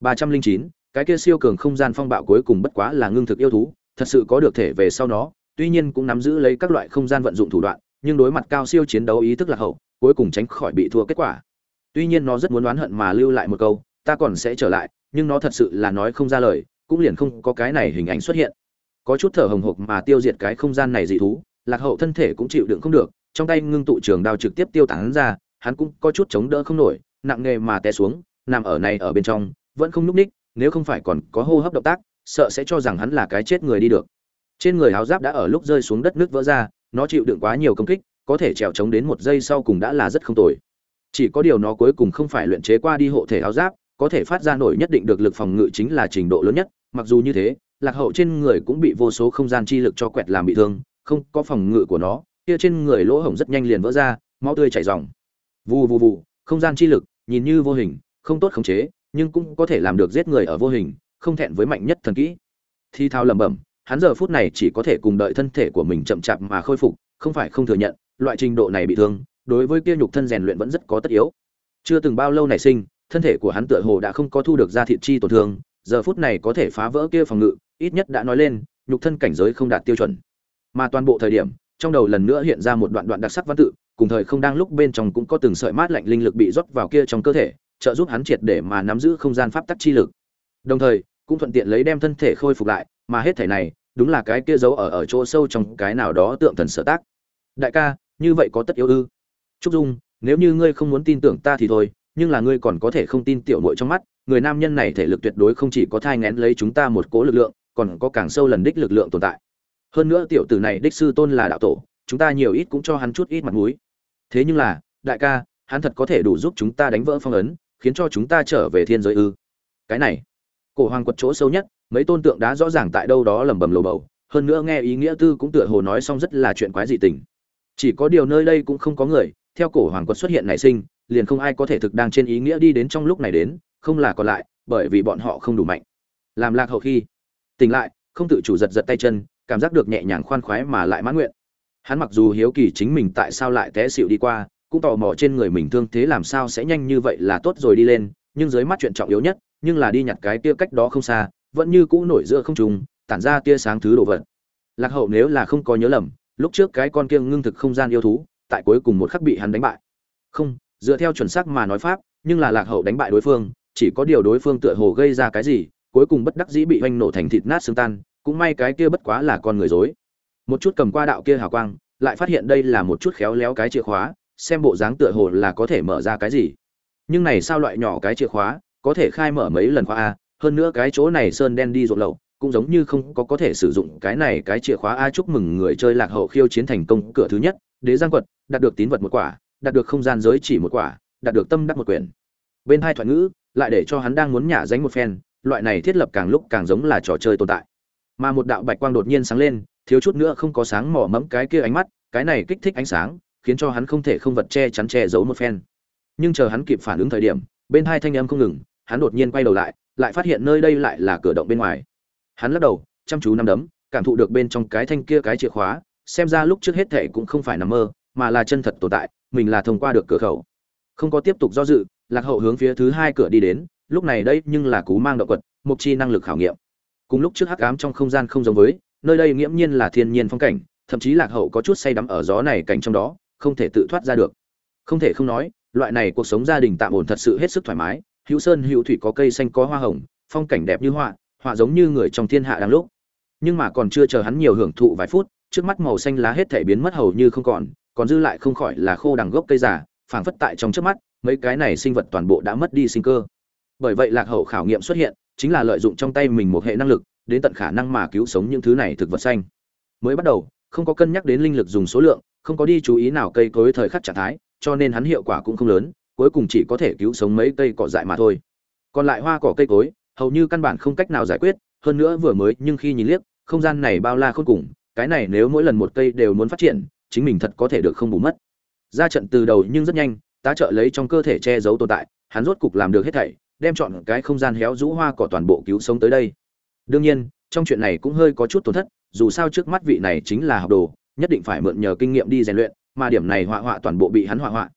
ba trăm linh chín, cái kia siêu cường không gian phong bạo cuối cùng bất quá là ngưng thực yêu thú, thật sự có được thể về sau nó, tuy nhiên cũng nắm giữ lấy các loại không gian vận dụng thủ đoạn, nhưng đối mặt cao siêu chiến đấu ý thức lạc hậu, cuối cùng tránh khỏi bị thua kết quả. Tuy nhiên nó rất muốn oán hận mà lưu lại một câu, ta còn sẽ trở lại, nhưng nó thật sự là nói không ra lời, cũng liền không có cái này hình ảnh xuất hiện. Có chút thở hồng hộc mà tiêu diệt cái không gian này dị thú lạc hậu thân thể cũng chịu đựng không được, trong tay ngưng tụ trường đao trực tiếp tiêu tán ra, hắn cũng có chút chống đỡ không nổi, nặng nề mà té xuống, nằm ở này ở bên trong, vẫn không núp ních, nếu không phải còn có hô hấp động tác, sợ sẽ cho rằng hắn là cái chết người đi được. Trên người áo giáp đã ở lúc rơi xuống đất nước vỡ ra, nó chịu đựng quá nhiều công kích, có thể trèo chống đến một giây sau cùng đã là rất không tồi. Chỉ có điều nó cuối cùng không phải luyện chế qua đi hộ thể áo giáp, có thể phát ra nổi nhất định được lực phòng ngự chính là trình độ lớn nhất, mặc dù như thế, lạc hậu trên người cũng bị vô số không gian chi lực cho quẹt làm bị thương không có phòng ngự của nó, kia trên người lỗ hổng rất nhanh liền vỡ ra, máu tươi chảy ròng. Vù vù vù, không gian chi lực, nhìn như vô hình, không tốt khống chế, nhưng cũng có thể làm được giết người ở vô hình, không thẹn với mạnh nhất thần kỹ. Thi thao lẩm bẩm, hắn giờ phút này chỉ có thể cùng đợi thân thể của mình chậm chạp mà khôi phục, không phải không thừa nhận, loại trình độ này bị thương, đối với kia nhục thân rèn luyện vẫn rất có tất yếu. Chưa từng bao lâu nảy sinh, thân thể của hắn tựa hồ đã không có thu được ra thịt chi tổn thương, giờ phút này có thể phá vỡ kia phòng ngự, ít nhất đã nói lên, nhục thân cảnh giới không đạt tiêu chuẩn mà toàn bộ thời điểm, trong đầu lần nữa hiện ra một đoạn đoạn đặc sắc văn tự, cùng thời không đang lúc bên trong cũng có từng sợi mát lạnh linh lực bị rót vào kia trong cơ thể, trợ giúp hắn triệt để mà nắm giữ không gian pháp tắc chi lực. Đồng thời, cũng thuận tiện lấy đem thân thể khôi phục lại, mà hết thể này, đúng là cái kia giấu ở ở chỗ sâu trong cái nào đó tượng thần sở tác. Đại ca, như vậy có tất yếu ư? Trúc dung, nếu như ngươi không muốn tin tưởng ta thì thôi, nhưng là ngươi còn có thể không tin tiểu muội trong mắt, người nam nhân này thể lực tuyệt đối không chỉ có thai ngén lấy chúng ta một cố lực lượng, còn có càng sâu lần đích lực lượng tồn tại hơn nữa tiểu tử này đích sư tôn là đạo tổ, chúng ta nhiều ít cũng cho hắn chút ít mặt mũi. Thế nhưng là, đại ca, hắn thật có thể đủ giúp chúng ta đánh vỡ phong ấn, khiến cho chúng ta trở về thiên giới ư. Cái này, cổ hoàng quật chỗ sâu nhất, mấy tôn tượng đá rõ ràng tại đâu đó lẩm bẩm lồ bầu, hơn nữa nghe ý nghĩa tư cũng tựa hồ nói xong rất là chuyện quái dị tình. Chỉ có điều nơi đây cũng không có người, theo cổ hoàng quật xuất hiện nảy sinh, liền không ai có thể thực đang trên ý nghĩa đi đến trong lúc này đến, không là còn lại, bởi vì bọn họ không đủ mạnh. Làm lạc hậu khi, tỉnh lại, không tự chủ giật giật tay chân cảm giác được nhẹ nhàng khoan khoái mà lại mãn nguyện. Hắn mặc dù hiếu kỳ chính mình tại sao lại té xịu đi qua, cũng tò mò trên người mình thương thế làm sao sẽ nhanh như vậy là tốt rồi đi lên, nhưng dưới mắt chuyện trọng yếu nhất, nhưng là đi nhặt cái tia cách đó không xa, vẫn như cũ nổi giữa không trùng tản ra tia sáng thứ đồ vật. Lạc hậu nếu là không có nhớ lầm, lúc trước cái con kia ngưng thực không gian yêu thú, tại cuối cùng một khắc bị hắn đánh bại. Không, dựa theo chuẩn xác mà nói pháp, nhưng là lạc hậu đánh bại đối phương, chỉ có điều đối phương tựa hồ gây ra cái gì, cuối cùng bất đắc dĩ bị oanh nổ thành thịt nát xương tan cũng may cái kia bất quá là con người dối. Một chút cầm qua đạo kia hào quang, lại phát hiện đây là một chút khéo léo cái chìa khóa, xem bộ dáng tựa hồ là có thể mở ra cái gì. Nhưng này sao loại nhỏ cái chìa khóa, có thể khai mở mấy lần khóa a, hơn nữa cái chỗ này sơn đen đi rộn lậu, cũng giống như không có có thể sử dụng cái này cái chìa khóa a. Chúc mừng người chơi lạc hậu khiêu chiến thành công, cửa thứ nhất, đế giang quật, đạt được tín vật một quả, đạt được không gian giới chỉ một quả, đạt được tâm đắc một quyển. Bên hai thoại ngữ, lại để cho hắn đang muốn nhả dánh một phen, loại này thiết lập càng lúc càng giống là trò chơi tồn tại mà một đạo bạch quang đột nhiên sáng lên, thiếu chút nữa không có sáng mỏ mẫm cái kia ánh mắt, cái này kích thích ánh sáng, khiến cho hắn không thể không vật che chắn che giấu một phen. Nhưng chờ hắn kịp phản ứng thời điểm, bên hai thanh âm không ngừng, hắn đột nhiên quay đầu lại lại phát hiện nơi đây lại là cửa động bên ngoài. Hắn lắc đầu, chăm chú nắm đấm, cảm thụ được bên trong cái thanh kia cái chìa khóa, xem ra lúc trước hết thệ cũng không phải nằm mơ, mà là chân thật tồn tại, mình là thông qua được cửa khẩu. Không có tiếp tục do dự, lạc hậu hướng phía thứ hai cửa đi đến, lúc này đây nhưng là cú mang động quật, mục chi năng lực khảo nghiệm cùng lúc trước hắc ám trong không gian không giống với, nơi đây nghiễm nhiên là thiên nhiên phong cảnh, thậm chí lạc hậu có chút say đắm ở gió này cảnh trong đó, không thể tự thoát ra được. Không thể không nói, loại này cuộc sống gia đình tạm ổn thật sự hết sức thoải mái, hữu sơn hữu thủy có cây xanh có hoa hồng, phong cảnh đẹp như họa họa giống như người trong thiên hạ đang lúc. Nhưng mà còn chưa chờ hắn nhiều hưởng thụ vài phút, trước mắt màu xanh lá hết thể biến mất hầu như không còn còn dư lại không khỏi là khô đằng gốc cây già, phảng phất tại trong trước mắt, mấy cái này sinh vật toàn bộ đã mất đi sinh cơ. Bởi vậy lạc hậu khảo nghiệm xuất hiện chính là lợi dụng trong tay mình một hệ năng lực, đến tận khả năng mà cứu sống những thứ này thực vật xanh. Mới bắt đầu, không có cân nhắc đến linh lực dùng số lượng, không có đi chú ý nào cây cối thời khắc trạng thái, cho nên hắn hiệu quả cũng không lớn, cuối cùng chỉ có thể cứu sống mấy cây cỏ dại mà thôi. Còn lại hoa cỏ cây cối, hầu như căn bản không cách nào giải quyết, hơn nữa vừa mới, nhưng khi nhìn liếc, không gian này bao la khôn cùng, cái này nếu mỗi lần một cây đều muốn phát triển, chính mình thật có thể được không bù mất. Ra trận từ đầu nhưng rất nhanh, tá trợ lấy trong cơ thể che giấu tồn tại, hắn rốt cục làm được hết thảy đem chọn cái không gian héo rũ hoa cỏ toàn bộ cứu sống tới đây. Đương nhiên, trong chuyện này cũng hơi có chút tổn thất, dù sao trước mắt vị này chính là học đồ, nhất định phải mượn nhờ kinh nghiệm đi rèn luyện, mà điểm này họa họa toàn bộ bị hắn họa họa.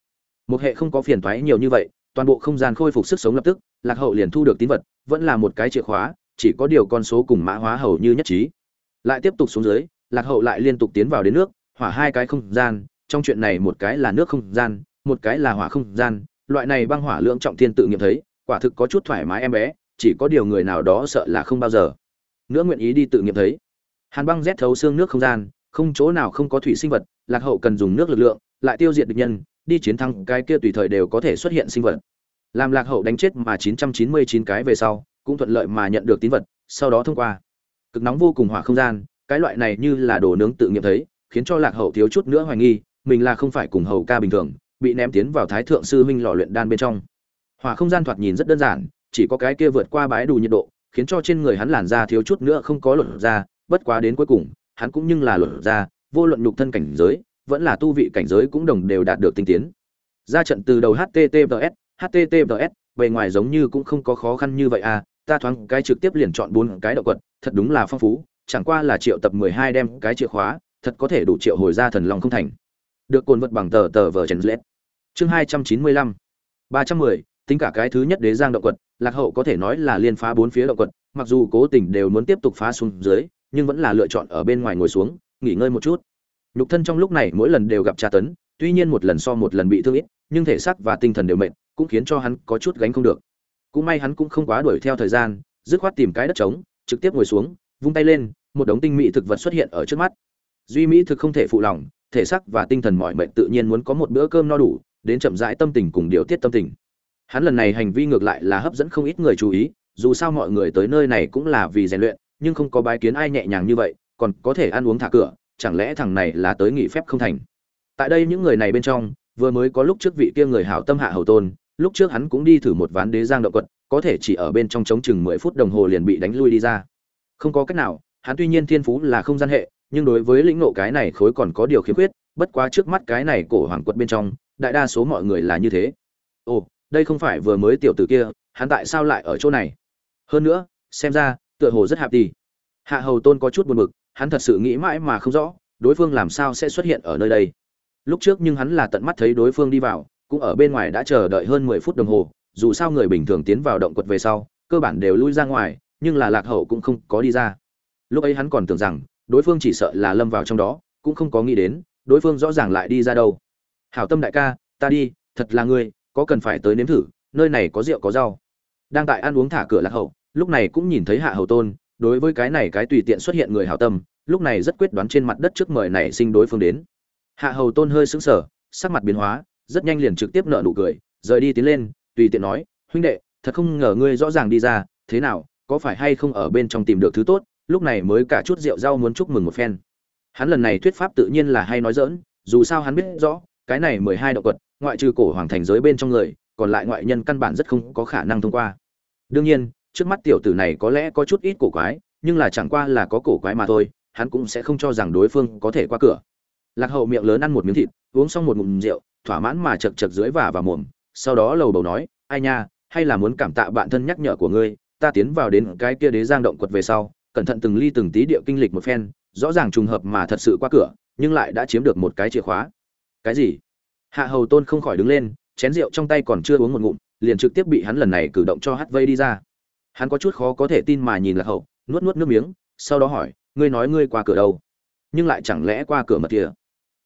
Một hệ không có phiền toái nhiều như vậy, toàn bộ không gian khôi phục sức sống lập tức, lạc hậu liền thu được tín vật, vẫn là một cái chìa khóa, chỉ có điều con số cùng mã hóa hầu như nhất trí. Lại tiếp tục xuống dưới, lạc hậu lại liên tục tiến vào đến nước, hỏa hai cái không gian, trong chuyện này một cái là nước không gian, một cái là hỏa không gian, loại này băng hỏa lượng trọng thiên tự nghiệm thấy quả thực có chút thoải mái em bé, chỉ có điều người nào đó sợ là không bao giờ. Nữa nguyện ý đi tự nghiệm thấy. Hàn băng rét thấu xương nước không gian, không chỗ nào không có thủy sinh vật, lạc hậu cần dùng nước lực lượng, lại tiêu diệt địch nhân, đi chiến thắng cái kia tùy thời đều có thể xuất hiện sinh vật. Làm lạc hậu đánh chết mà 999 cái về sau, cũng thuận lợi mà nhận được tín vật, sau đó thông qua. Cực nóng vô cùng hỏa không gian, cái loại này như là đồ nướng tự nghiệm thấy, khiến cho lạc hậu thiếu chút nữa hoài nghi, mình là không phải cùng hầu ca bình thường, bị ném tiến vào thái thượng sư huynh lò luyện đan bên trong hỏa không gian thoạt nhìn rất đơn giản, chỉ có cái kia vượt qua bãi đủ nhiệt độ, khiến cho trên người hắn làn da thiếu chút nữa không có lột ra, bất quá đến cuối cùng, hắn cũng nhưng là lột ra, vô luận nhục thân cảnh giới, vẫn là tu vị cảnh giới cũng đồng đều đạt được tinh tiến. Ra trận từ đầu https https bề ngoài giống như cũng không có khó khăn như vậy à ta thoáng cái trực tiếp liền chọn bốn cái đạo quật, thật đúng là phong phú, chẳng qua là triệu tập mười hai đem cái chìa khóa, thật có thể đủ triệu hồi ra thần long không thành. Được cồn vật bằng tờ tờ vở trần lết. Chương hai trăm chín mươi lăm. ba trăm mười tính cả cái thứ nhất đế giang động quật, lạc hậu có thể nói là liên phá bốn phía động quật, mặc dù cố tình đều muốn tiếp tục phá xuống dưới, nhưng vẫn là lựa chọn ở bên ngoài ngồi xuống, nghỉ ngơi một chút. Nhục thân trong lúc này mỗi lần đều gặp tra tấn, tuy nhiên một lần so một lần bị thương ít, nhưng thể xác và tinh thần đều mệt, cũng khiến cho hắn có chút gánh không được. Cũng may hắn cũng không quá đuổi theo thời gian, dứt khoát tìm cái đất trống, trực tiếp ngồi xuống, vung tay lên, một đống tinh mỹ thực vật xuất hiện ở trước mắt. Duy mỹ thực không thể phụ lòng, thể xác và tinh thần mọi mệnh tự nhiên muốn có một bữa cơm no đủ, đến chậm rãi tâm tình cùng điều tiết tâm tình hắn lần này hành vi ngược lại là hấp dẫn không ít người chú ý, dù sao mọi người tới nơi này cũng là vì rèn luyện, nhưng không có bái kiến ai nhẹ nhàng như vậy, còn có thể ăn uống thả cửa, chẳng lẽ thằng này là tới nghỉ phép không thành? Tại đây những người này bên trong, vừa mới có lúc trước vị kia người hảo tâm hạ hầu tôn, lúc trước hắn cũng đi thử một ván đế giang động quật, có thể chỉ ở bên trong chống chừng mười phút đồng hồ liền bị đánh lui đi ra. Không có cách nào, hắn tuy nhiên thiên phú là không gian hệ, nhưng đối với lĩnh nộ cái này khối còn có điều khiếm khuyết, bất quá trước mắt cái này cổ hoàng quật bên trong, đại đa số mọi người là như thế. Ồ đây không phải vừa mới tiểu tử kia, hắn tại sao lại ở chỗ này? Hơn nữa, xem ra, tựa hồ rất hạp đi. Hạ hầu tôn có chút buồn bực, hắn thật sự nghĩ mãi mà không rõ, đối phương làm sao sẽ xuất hiện ở nơi đây. Lúc trước nhưng hắn là tận mắt thấy đối phương đi vào, cũng ở bên ngoài đã chờ đợi hơn mười phút đồng hồ, dù sao người bình thường tiến vào động quật về sau, cơ bản đều lui ra ngoài, nhưng là lạc hậu cũng không có đi ra. Lúc ấy hắn còn tưởng rằng, đối phương chỉ sợ là lâm vào trong đó, cũng không có nghĩ đến, đối phương rõ ràng lại đi ra đâu. Hảo tâm đại ca, ta đi, thật là ngươi có cần phải tới nếm thử, nơi này có rượu có rau. Đang tại ăn uống thả cửa lạc hậu, lúc này cũng nhìn thấy hạ hầu tôn, đối với cái này cái tùy tiện xuất hiện người hảo tâm, lúc này rất quyết đoán trên mặt đất trước mời này sinh đối phương đến. Hạ hầu tôn hơi sững sờ, sắc mặt biến hóa, rất nhanh liền trực tiếp nợ nụ cười, rời đi tiến lên, tùy tiện nói, huynh đệ, thật không ngờ ngươi rõ ràng đi ra, thế nào, có phải hay không ở bên trong tìm được thứ tốt? Lúc này mới cả chút rượu rau muốn chúc mừng một phen. Hắn lần này thuyết pháp tự nhiên là hay nói dỡn dù sao hắn biết rõ cái này mười hai động quật, ngoại trừ cổ hoàng thành giới bên trong người, còn lại ngoại nhân căn bản rất không có khả năng thông qua. Đương nhiên, trước mắt tiểu tử này có lẽ có chút ít cổ quái, nhưng là chẳng qua là có cổ quái mà thôi, hắn cũng sẽ không cho rằng đối phương có thể qua cửa. Lạc hậu miệng lớn ăn một miếng thịt, uống xong một ngụm rượu, thỏa mãn mà chật chật dưới và vào mồm, sau đó lầu bầu nói, ai nha, hay là muốn cảm tạ bạn thân nhắc nhở của ngươi, ta tiến vào đến cái kia đế giang động quật về sau, cẩn thận từng ly từng tí địa kinh lịch một phen, rõ ràng trùng hợp mà thật sự qua cửa, nhưng lại đã chiếm được một cái chìa khóa cái gì? Hạ hầu tôn không khỏi đứng lên, chén rượu trong tay còn chưa uống một ngụm, liền trực tiếp bị hắn lần này cử động cho hát vây đi ra. Hắn có chút khó có thể tin mà nhìn lạc hậu nuốt nuốt nước miếng, sau đó hỏi, ngươi nói ngươi qua cửa đâu? Nhưng lại chẳng lẽ qua cửa mật kia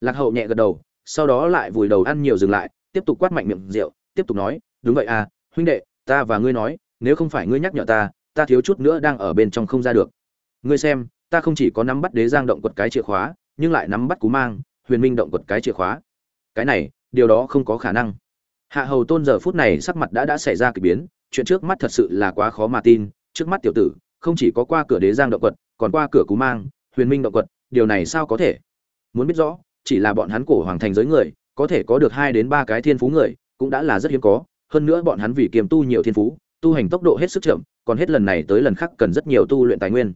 lạc hậu nhẹ gật đầu, sau đó lại vùi đầu ăn nhiều dừng lại, tiếp tục quát mạnh miệng rượu, tiếp tục nói, đúng vậy à huynh đệ, ta và ngươi nói, nếu không phải ngươi nhắc nhở ta ta thiếu chút nữa đang ở bên trong không ra được. Ngươi xem, ta không chỉ có nắm bắt đế giang động quật cái chìa khóa, nhưng lại nắm bắt cú mang, huyền minh động quật cái chìa khóa cái này, điều đó không có khả năng. Hạ hầu tôn giờ phút này sắc mặt đã đã xảy ra k ỳ biến, chuyện trước mắt thật sự là quá khó mà tin, trước mắt tiểu tử, không chỉ có qua cửa đế giang động quật, còn qua cửa cú mang, huyền minh động quật, điều này sao có thể? Muốn biết rõ, chỉ là bọn hắn cổ hoàng thành giới người, có thể có được hai đến ba cái thiên phú người, cũng đã là rất hiếm có, hơn nữa bọn hắn vì kiềm tu nhiều thiên phú, tu hành tốc độ hết sức chậm, còn hết lần này tới lần khác cần rất nhiều tu luyện tài nguyên.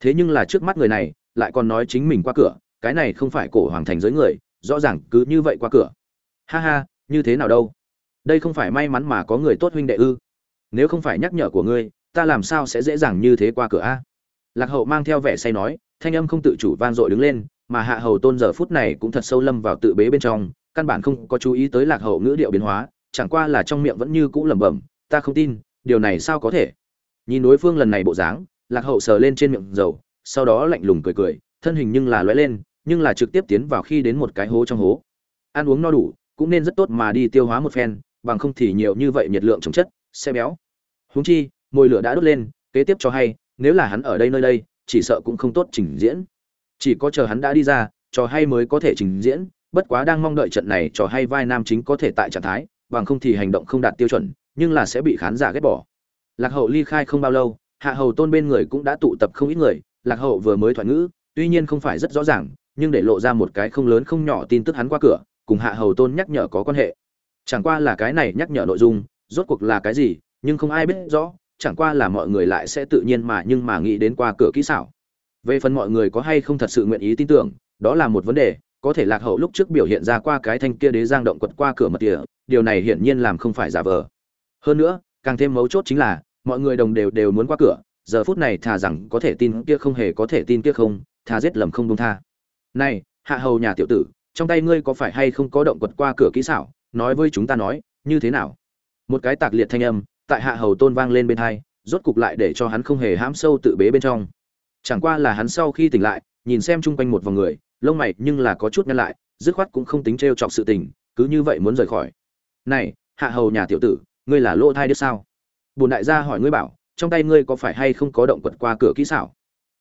Thế nhưng là trước mắt người này, lại còn nói chính mình qua cửa, cái này không phải cổ hoàng thành giới người rõ ràng cứ như vậy qua cửa. Ha ha, như thế nào đâu? Đây không phải may mắn mà có người tốt huynh đệ ư? Nếu không phải nhắc nhở của ngươi, ta làm sao sẽ dễ dàng như thế qua cửa a? Lạc hậu mang theo vẻ say nói, thanh âm không tự chủ vang dội đứng lên, mà hạ hầu tôn giờ phút này cũng thật sâu lâm vào tự bế bên trong, căn bản không có chú ý tới lạc hậu ngữ điệu biến hóa, chẳng qua là trong miệng vẫn như cũ lẩm bẩm, ta không tin, điều này sao có thể? Nhìn đối phương lần này bộ dáng, lạc hậu sờ lên trên miệng dầu, sau đó lạnh lùng cười cười, thân hình nhưng là lóe lên nhưng là trực tiếp tiến vào khi đến một cái hố trong hố. Ăn uống no đủ, cũng nên rất tốt mà đi tiêu hóa một phen, bằng không thì nhiều như vậy nhiệt lượng chống chất, sẽ béo. Huống chi, mồi lửa đã đốt lên, kế tiếp cho hay, nếu là hắn ở đây nơi đây, chỉ sợ cũng không tốt trình diễn. Chỉ có chờ hắn đã đi ra, trò hay mới có thể trình diễn, bất quá đang mong đợi trận này trò hay vai nam chính có thể tại trạng thái, bằng không thì hành động không đạt tiêu chuẩn, nhưng là sẽ bị khán giả ghét bỏ. Lạc hậu ly khai không bao lâu, hạ hầu tôn bên người cũng đã tụ tập không ít người, lạc hậu vừa mới thoại ngữ, tuy nhiên không phải rất rõ ràng nhưng để lộ ra một cái không lớn không nhỏ tin tức hắn qua cửa, cùng hạ hầu tôn nhắc nhở có quan hệ. Chẳng qua là cái này nhắc nhở nội dung, rốt cuộc là cái gì, nhưng không ai biết rõ, chẳng qua là mọi người lại sẽ tự nhiên mà nhưng mà nghĩ đến qua cửa kỹ xảo. Về phần mọi người có hay không thật sự nguyện ý tin tưởng, đó là một vấn đề, có thể lạc hậu lúc trước biểu hiện ra qua cái thanh kia đế giang động quật qua cửa mật địa điều này hiển nhiên làm không phải giả vờ. Hơn nữa, càng thêm mấu chốt chính là, mọi người đồng đều đều muốn qua cửa, giờ phút này thà rằng có thể tin kia không hề có thể tin kia không, thà giết lầm không đông tha này, hạ hầu nhà tiểu tử, trong tay ngươi có phải hay không có động quật qua cửa kỹ xảo? Nói với chúng ta nói, như thế nào? Một cái tạc liệt thanh âm tại hạ hầu tôn vang lên bên hai, rốt cục lại để cho hắn không hề hãm sâu tự bế bên trong. Chẳng qua là hắn sau khi tỉnh lại, nhìn xem chung quanh một vòng người, lông mày nhưng là có chút nhăn lại, dứt khoát cũng không tính t chọc sự tình, cứ như vậy muốn rời khỏi. Này, hạ hầu nhà tiểu tử, ngươi là lỗ thai đứa sao? Bùn đại gia hỏi ngươi bảo, trong tay ngươi có phải hay không có động quật qua cửa kỹ xảo?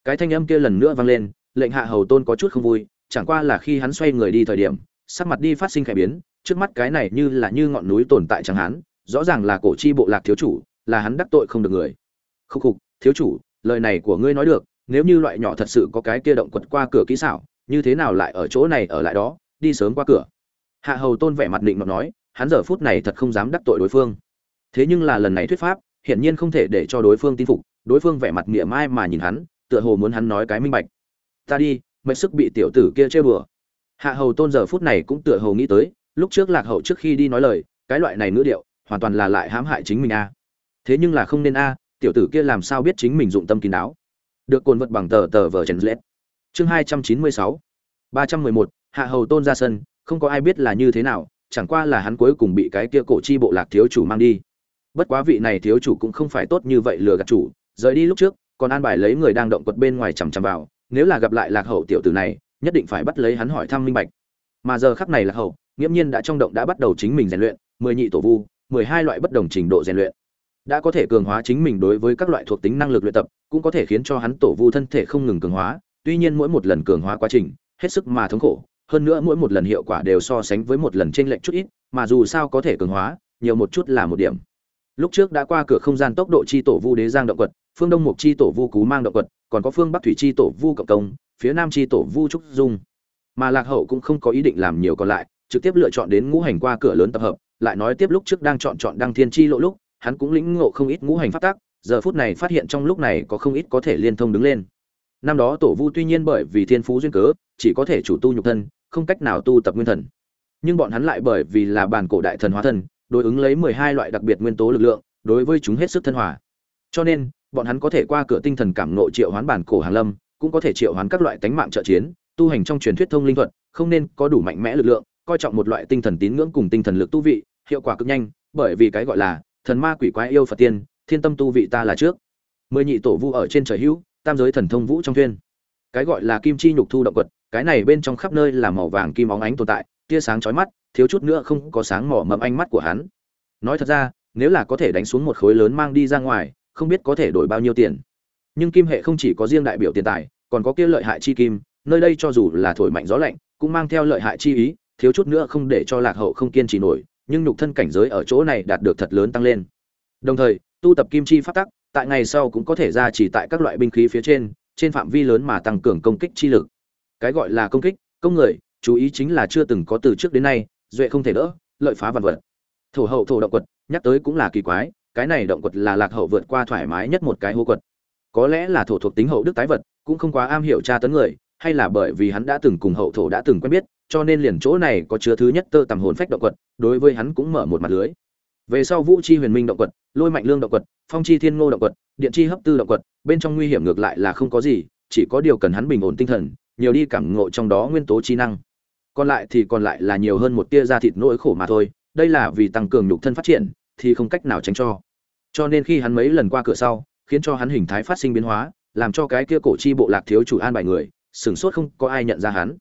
Cái thanh âm kia lần nữa vang lên lệnh hạ hầu tôn có chút không vui, chẳng qua là khi hắn xoay người đi thời điểm, sắc mặt đi phát sinh khẽ biến, trước mắt cái này như là như ngọn núi tồn tại chẳng hắn rõ ràng là cổ chi bộ lạc thiếu chủ, là hắn đắc tội không được người. Khúc khục, thiếu chủ, lời này của ngươi nói được, nếu như loại nhỏ thật sự có cái kia động quật qua cửa kỹ xảo, như thế nào lại ở chỗ này ở lại đó, đi sớm qua cửa? Hạ hầu tôn vẻ mặt định mà nói, hắn giờ phút này thật không dám đắc tội đối phương. Thế nhưng là lần này thuyết pháp, hiển nhiên không thể để cho đối phương tin phục, đối phương vẻ mặt miệng mai mà nhìn hắn, tựa hồ muốn hắn nói cái minh bạch ta đi mệnh sức bị tiểu tử kia chơi bừa. Hạ hầu tôn giờ phút này cũng tựa hầu nghĩ tới, lúc trước lạc hậu trước khi đi nói lời, cái loại này ngữ điệu, hoàn toàn là lại hãm hại chính mình a. Thế nhưng là không nên a, tiểu tử kia làm sao biết chính mình dụng tâm kín đáo. Được cồn vật bằng tờ tờ vờ chèn lết. Chương hai trăm chín mươi sáu, ba trăm mười một, hạ hầu tôn ra sân, không có ai biết là như thế nào, chẳng qua là hắn cuối cùng bị cái kia cổ chi bộ lạc thiếu chủ mang đi. Bất quá vị này thiếu chủ cũng không phải tốt như vậy lừa gạt chủ, rời đi lúc trước, còn an bài lấy người đang động quật bên ngoài chằm chằm vào nếu là gặp lại lạc hậu tiểu tử này, nhất định phải bắt lấy hắn hỏi thăm minh bạch. Mà giờ khắc này lạc hậu, nghiễm nhiên đã trong động đã bắt đầu chính mình rèn luyện, mười nhị tổ vu, mười hai loại bất đồng trình độ rèn luyện. Đã có thể cường hóa chính mình đối với các loại thuộc tính năng lực luyện tập, cũng có thể khiến cho hắn tổ vu thân thể không ngừng cường hóa, tuy nhiên mỗi một lần cường hóa quá trình, hết sức mà thống khổ, hơn nữa mỗi một lần hiệu quả đều so sánh với một lần trên lệnh chút ít, mà dù sao có thể cường hóa, nhiều một chút là một điểm. Lúc trước đã qua cửa không gian tốc độ chi tổ vu đế giang động quật, phương đông mục chi tổ vu cú mang động quật còn có phương bắc thủy chi tổ vu cộng công, phía nam chi tổ vu trúc dung. Mà lạc hậu cũng không có ý định làm nhiều còn lại, trực tiếp lựa chọn đến ngũ hành qua cửa lớn tập hợp, lại nói tiếp lúc trước đang chọn chọn đăng thiên chi lộ lúc, hắn cũng lĩnh ngộ không ít ngũ hành pháp tác giờ phút này phát hiện trong lúc này có không ít có thể liên thông đứng lên. Năm đó tổ vu tuy nhiên bởi vì thiên phú duyên cớ, chỉ có thể chủ tu nhục thân, không cách nào tu tập nguyên thần. Nhưng bọn hắn lại bởi vì là bản cổ đại thần hóa thân, đối ứng lấy mười hai loại đặc biệt nguyên tố lực lượng, đối với chúng hết sức thân hòa. Cho nên bọn hắn có thể qua cửa tinh thần cảm ngộ triệu hoán bản cổ hàng lâm, cũng có thể triệu hoán các loại tánh mạng trợ chiến, tu hành trong truyền thuyết thông linh thuật, không nên có đủ mạnh mẽ lực lượng, coi trọng một loại tinh thần tín ngưỡng cùng tinh thần lực tu vị, hiệu quả cực nhanh, bởi vì cái gọi là thần ma quỷ quái yêu phật tiên, thiên tâm tu vị ta là trước. Mười nhị tổ vu ở trên trời hữu, tam giới thần thông vũ trong thuyên cái gọi là kim chi nhục thu động quật, cái này bên trong khắp nơi là màu vàng kim óng ánh tồn tại, tia sáng chói mắt, thiếu chút nữa không có sáng mỏ mẫm ánh mắt của hắn. Nói thật ra, nếu là có thể đánh xuống một khối lớn mang đi ra ngoài không biết có thể đổi bao nhiêu tiền. Nhưng kim hệ không chỉ có riêng đại biểu tiền tài, còn có kia lợi hại chi kim, nơi đây cho dù là thổi mạnh gió lạnh, cũng mang theo lợi hại chi ý, thiếu chút nữa không để cho lạc hậu không kiên trì nổi, nhưng nhục thân cảnh giới ở chỗ này đạt được thật lớn tăng lên. Đồng thời, tu tập kim chi phát tắc, tại ngày sau cũng có thể ra chỉ tại các loại binh khí phía trên trên phạm vi lớn mà tăng cường công kích chi lực. Cái gọi là công kích, công người, chú ý chính là chưa từng có từ trước đến nay, duệ không thể đỡ, lợi phá vạn vật. Thổ hậu, thổ động quật, nhắc tới cũng là kỳ quái cái này động quật là lạc hậu vượt qua thoải mái nhất một cái hố quật. Có lẽ là thổ thuộc tính hậu đức tái vật, cũng không quá am hiểu tra tấn người, hay là bởi vì hắn đã từng cùng hậu thổ đã từng quen biết, cho nên liền chỗ này có chứa thứ nhất tơ tầm hồn phách động quật, đối với hắn cũng mở một mặt lưới. Về sau vũ chi huyền minh động quật, lôi mạnh lương động quật, phong chi thiên ngô động quật, điện chi hấp tư động quật, bên trong nguy hiểm ngược lại là không có gì, chỉ có điều cần hắn bình ổn tinh thần, nhiều đi cảm ngộ trong đó nguyên tố chi năng. Còn lại thì còn lại là nhiều hơn một tia da thịt nỗi khổ mà thôi, đây là vì tăng cường nhục thân phát triển, thì không cách nào tránh cho cho nên khi hắn mấy lần qua cửa sau, khiến cho hắn hình thái phát sinh biến hóa, làm cho cái kia cổ chi bộ lạc thiếu chủ an bài người, sửng sốt không có ai nhận ra hắn.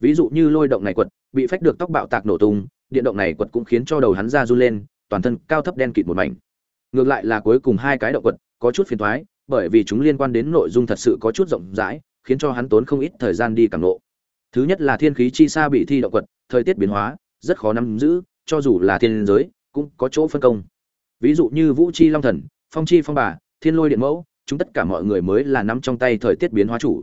Ví dụ như lôi động này quật, bị phách được tóc bạo tạc nổ tung, điện động này quật cũng khiến cho đầu hắn ra run lên, toàn thân cao thấp đen kịt một mảnh. Ngược lại là cuối cùng hai cái động quật, có chút phiền thoái bởi vì chúng liên quan đến nội dung thật sự có chút rộng rãi, khiến cho hắn tốn không ít thời gian đi cảm nộ thứ nhất là thiên khí chi xa bị thi động quật, thời tiết biến hóa, rất khó nắm giữ, cho dù là thiên giới, cũng có chỗ phân công ví dụ như vũ chi long thần, phong chi phong bà, thiên lôi điện mẫu, chúng tất cả mọi người mới là nắm trong tay thời tiết biến hóa chủ.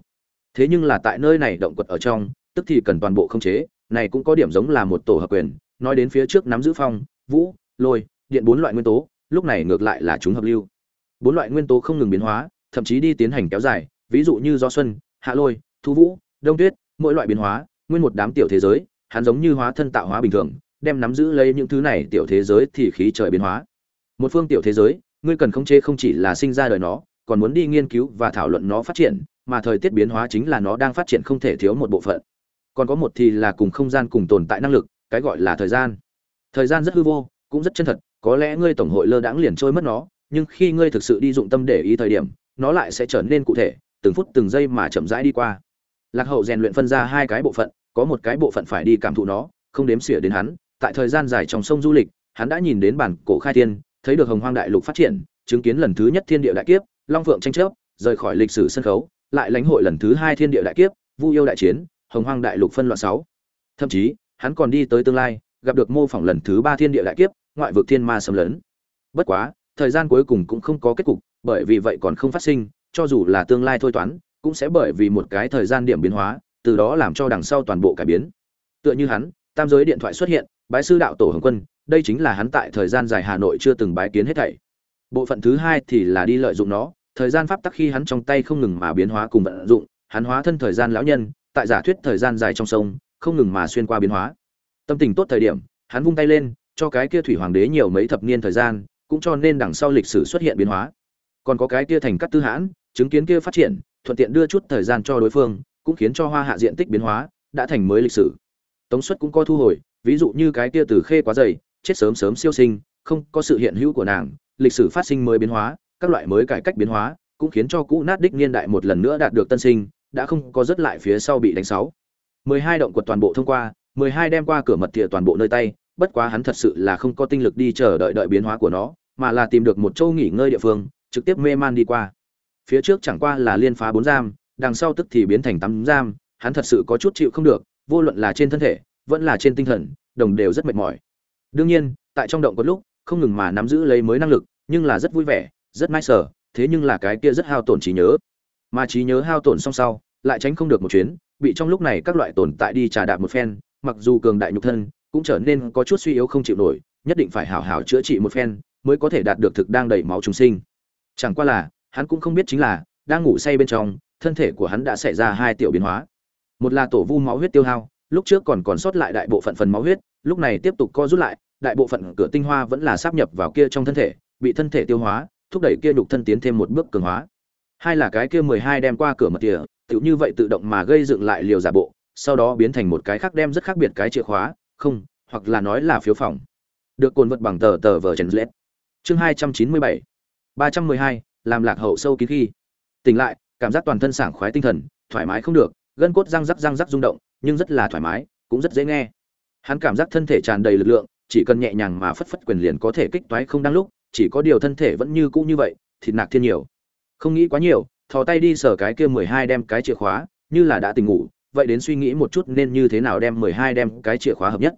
Thế nhưng là tại nơi này động quật ở trong, tức thì cần toàn bộ không chế, này cũng có điểm giống là một tổ hợp quyền, nói đến phía trước nắm giữ phong, vũ, lôi, điện bốn loại nguyên tố, lúc này ngược lại là chúng hợp lưu. Bốn loại nguyên tố không ngừng biến hóa, thậm chí đi tiến hành kéo dài, ví dụ như do xuân, hạ lôi, thu vũ, đông tuyết, mỗi loại biến hóa, nguyên một đám tiểu thế giới, hắn giống như hóa thân tạo hóa bình thường, đem nắm giữ lấy những thứ này tiểu thế giới thì khí trời biến hóa một phương tiểu thế giới, ngươi cần khống chế không chỉ là sinh ra đời nó, còn muốn đi nghiên cứu và thảo luận nó phát triển, mà thời tiết biến hóa chính là nó đang phát triển không thể thiếu một bộ phận. Còn có một thì là cùng không gian cùng tồn tại năng lực, cái gọi là thời gian. Thời gian rất hư vô, cũng rất chân thật, có lẽ ngươi tổng hội lơ đãng liền trôi mất nó, nhưng khi ngươi thực sự đi dụng tâm để ý thời điểm, nó lại sẽ trở nên cụ thể, từng phút từng giây mà chậm rãi đi qua. Lạc hậu rèn luyện phân ra hai cái bộ phận, có một cái bộ phận phải đi cảm thụ nó, không đếm xỉa đến hắn. Tại thời gian dài trong sông du lịch, hắn đã nhìn đến bản cổ khai thiên thấy được hồng hoang đại lục phát triển, chứng kiến lần thứ nhất thiên địa đại kiếp, long phượng tranh chấp, rời khỏi lịch sử sân khấu, lại lãnh hội lần thứ hai thiên địa đại kiếp, vu yêu đại chiến, hồng hoang đại lục phân loạn sáu. Thậm chí, hắn còn đi tới tương lai, gặp được mô phỏng lần thứ ba thiên địa đại kiếp, ngoại vực thiên ma xâm lấn. Bất quá, thời gian cuối cùng cũng không có kết cục, bởi vì vậy còn không phát sinh, cho dù là tương lai thôi toán, cũng sẽ bởi vì một cái thời gian điểm biến hóa, từ đó làm cho đằng sau toàn bộ cải biến. Tựa như hắn, tam giới điện thoại xuất hiện, bái sư đạo tổ hồng quân đây chính là hắn tại thời gian dài hà nội chưa từng bái kiến hết thảy. Bộ phận thứ hai thì là đi lợi dụng nó, thời gian pháp tắc khi hắn trong tay không ngừng mà biến hóa cùng vận dụng, hắn hóa thân thời gian lão nhân, tại giả thuyết thời gian dài trong sông, không ngừng mà xuyên qua biến hóa. Tâm tình tốt thời điểm, hắn vung tay lên, cho cái kia thủy hoàng đế nhiều mấy thập niên thời gian, cũng cho nên đằng sau lịch sử xuất hiện biến hóa. Còn có cái kia thành cắt tư hãn, chứng kiến kia phát triển, thuận tiện đưa chút thời gian cho đối phương, cũng khiến cho hoa hạ diện tích biến hóa, đã thành mới lịch sử. Tống suất cũng có thu hồi, ví dụ như cái kia từ khê quá dày chết sớm sớm siêu sinh, không có sự hiện hữu của nàng, lịch sử phát sinh mới biến hóa, các loại mới cải cách biến hóa, cũng khiến cho cũ nát đích niên đại một lần nữa đạt được tân sinh, đã không có rất lại phía sau bị đánh sáu. Mười hai động quật toàn bộ thông qua, mười hai đem qua cửa mật địa toàn bộ nơi tay, bất quá hắn thật sự là không có tinh lực đi chờ đợi đợi biến hóa của nó, mà là tìm được một châu nghỉ ngơi địa phương, trực tiếp mê man đi qua. Phía trước chẳng qua là liên phá bốn giam, đằng sau tức thì biến thành tám giam, hắn thật sự có chút chịu không được, vô luận là trên thân thể, vẫn là trên tinh thần, đồng đều rất mệt mỏi đương nhiên, tại trong động có lúc, không ngừng mà nắm giữ lấy mới năng lực, nhưng là rất vui vẻ, rất nice sở thế nhưng là cái kia rất hao tổn trí nhớ. Mà trí nhớ hao tổn xong sau, lại tránh không được một chuyến, bị trong lúc này các loại tồn tại đi trà đạp một phen, mặc dù cường đại nhục thân, cũng trở nên có chút suy yếu không chịu nổi, nhất định phải hảo hảo chữa trị một phen, mới có thể đạt được thực đang đầy máu trùng sinh. Chẳng qua là, hắn cũng không biết chính là, đang ngủ say bên trong, thân thể của hắn đã xảy ra hai tiểu biến hóa. Một là tổ vu máu huyết tiêu hao lúc trước còn còn sót lại đại bộ phận phần máu huyết, lúc này tiếp tục co rút lại, đại bộ phận cửa tinh hoa vẫn là sáp nhập vào kia trong thân thể, bị thân thể tiêu hóa, thúc đẩy kia nhục thân tiến thêm một bước cường hóa. Hai là cái kia mười hai đem qua cửa mật tỉa tự như vậy tự động mà gây dựng lại liều giả bộ, sau đó biến thành một cái khác đem rất khác biệt cái chìa khóa, không, hoặc là nói là phiếu phòng. Được cồn vật bằng tờ tờ vờ trần lết chương hai trăm chín mươi bảy. ba trăm mười hai, làm lạc hậu sâu kín khi. Tỉnh lại, cảm giác toàn thân sảng khoái tinh thần, thoải mái không được, gân cốt răng rắc răng rắc rung động nhưng rất là thoải mái, cũng rất dễ nghe. Hắn cảm giác thân thể tràn đầy lực lượng, chỉ cần nhẹ nhàng mà phất phất quyền liền có thể kích toái không đang lúc, chỉ có điều thân thể vẫn như cũ như vậy, thịt nạc thiên nhiều. Không nghĩ quá nhiều, thò tay đi sờ cái kia mười hai đem cái chìa khóa, như là đã tỉnh ngủ, vậy đến suy nghĩ một chút nên như thế nào đem mười hai đem cái chìa khóa hợp nhất.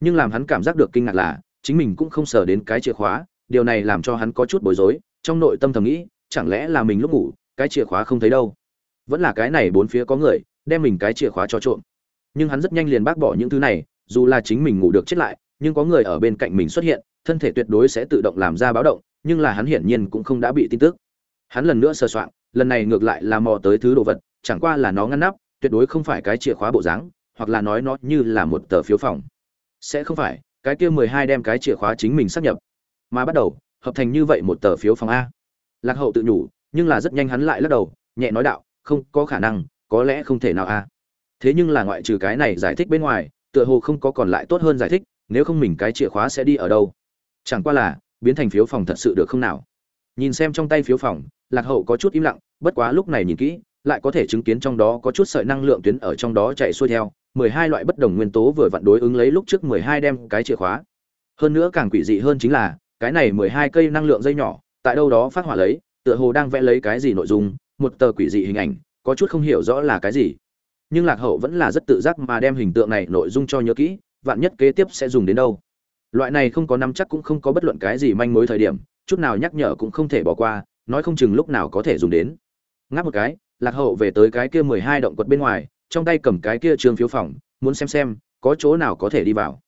Nhưng làm hắn cảm giác được kinh ngạc là, chính mình cũng không sờ đến cái chìa khóa, điều này làm cho hắn có chút bối rối, trong nội tâm thầm nghĩ, chẳng lẽ là mình lúc ngủ, cái chìa khóa không thấy đâu. Vẫn là cái này bốn phía có người, đem mình cái chìa khóa cho trộm nhưng hắn rất nhanh liền bác bỏ những thứ này, dù là chính mình ngủ được chết lại, nhưng có người ở bên cạnh mình xuất hiện, thân thể tuyệt đối sẽ tự động làm ra báo động, nhưng là hắn hiển nhiên cũng không đã bị tin tức. Hắn lần nữa sơ soạn, lần này ngược lại là mò tới thứ đồ vật, chẳng qua là nó ngăn nắp, tuyệt đối không phải cái chìa khóa bộ dáng, hoặc là nói nó như là một tờ phiếu phòng. Sẽ không phải, cái kia mười hai đem cái chìa khóa chính mình xác nhập. Mà bắt đầu, hợp thành như vậy một tờ phiếu phòng a. Lạc hậu tự nhủ, nhưng là rất nhanh hắn lại lắc đầu, nhẹ nói đạo, không có khả năng, có lẽ không thể nào a thế nhưng là ngoại trừ cái này giải thích bên ngoài, tựa hồ không có còn lại tốt hơn giải thích, nếu không mình cái chìa khóa sẽ đi ở đâu? Chẳng qua là, biến thành phiếu phòng thật sự được không nào? Nhìn xem trong tay phiếu phòng, lạc hậu có chút im lặng, bất quá lúc này nhìn kỹ, lại có thể chứng kiến trong đó có chút sợi năng lượng tuyến ở trong đó chạy xuôi theo, mười hai loại bất đồng nguyên tố vừa vặn đối ứng lấy lúc trước mười hai đem cái chìa khóa. Hơn nữa càng quỷ dị hơn chính là, cái này mười hai cây năng lượng dây nhỏ, tại đâu đó phát hỏa lấy, tựa hồ đang vẽ lấy cái gì nội dung, một tờ quỷ dị hình ảnh, có chút không hiểu rõ là cái gì nhưng lạc hậu vẫn là rất tự giác mà đem hình tượng này nội dung cho nhớ kỹ, vạn nhất kế tiếp sẽ dùng đến đâu. Loại này không có nắm chắc cũng không có bất luận cái gì manh mối thời điểm, chút nào nhắc nhở cũng không thể bỏ qua, nói không chừng lúc nào có thể dùng đến. Ngáp một cái, lạc hậu về tới cái kia mười hai động quật bên ngoài, trong tay cầm cái kia trường phiếu phòng muốn xem xem, có chỗ nào có thể đi vào.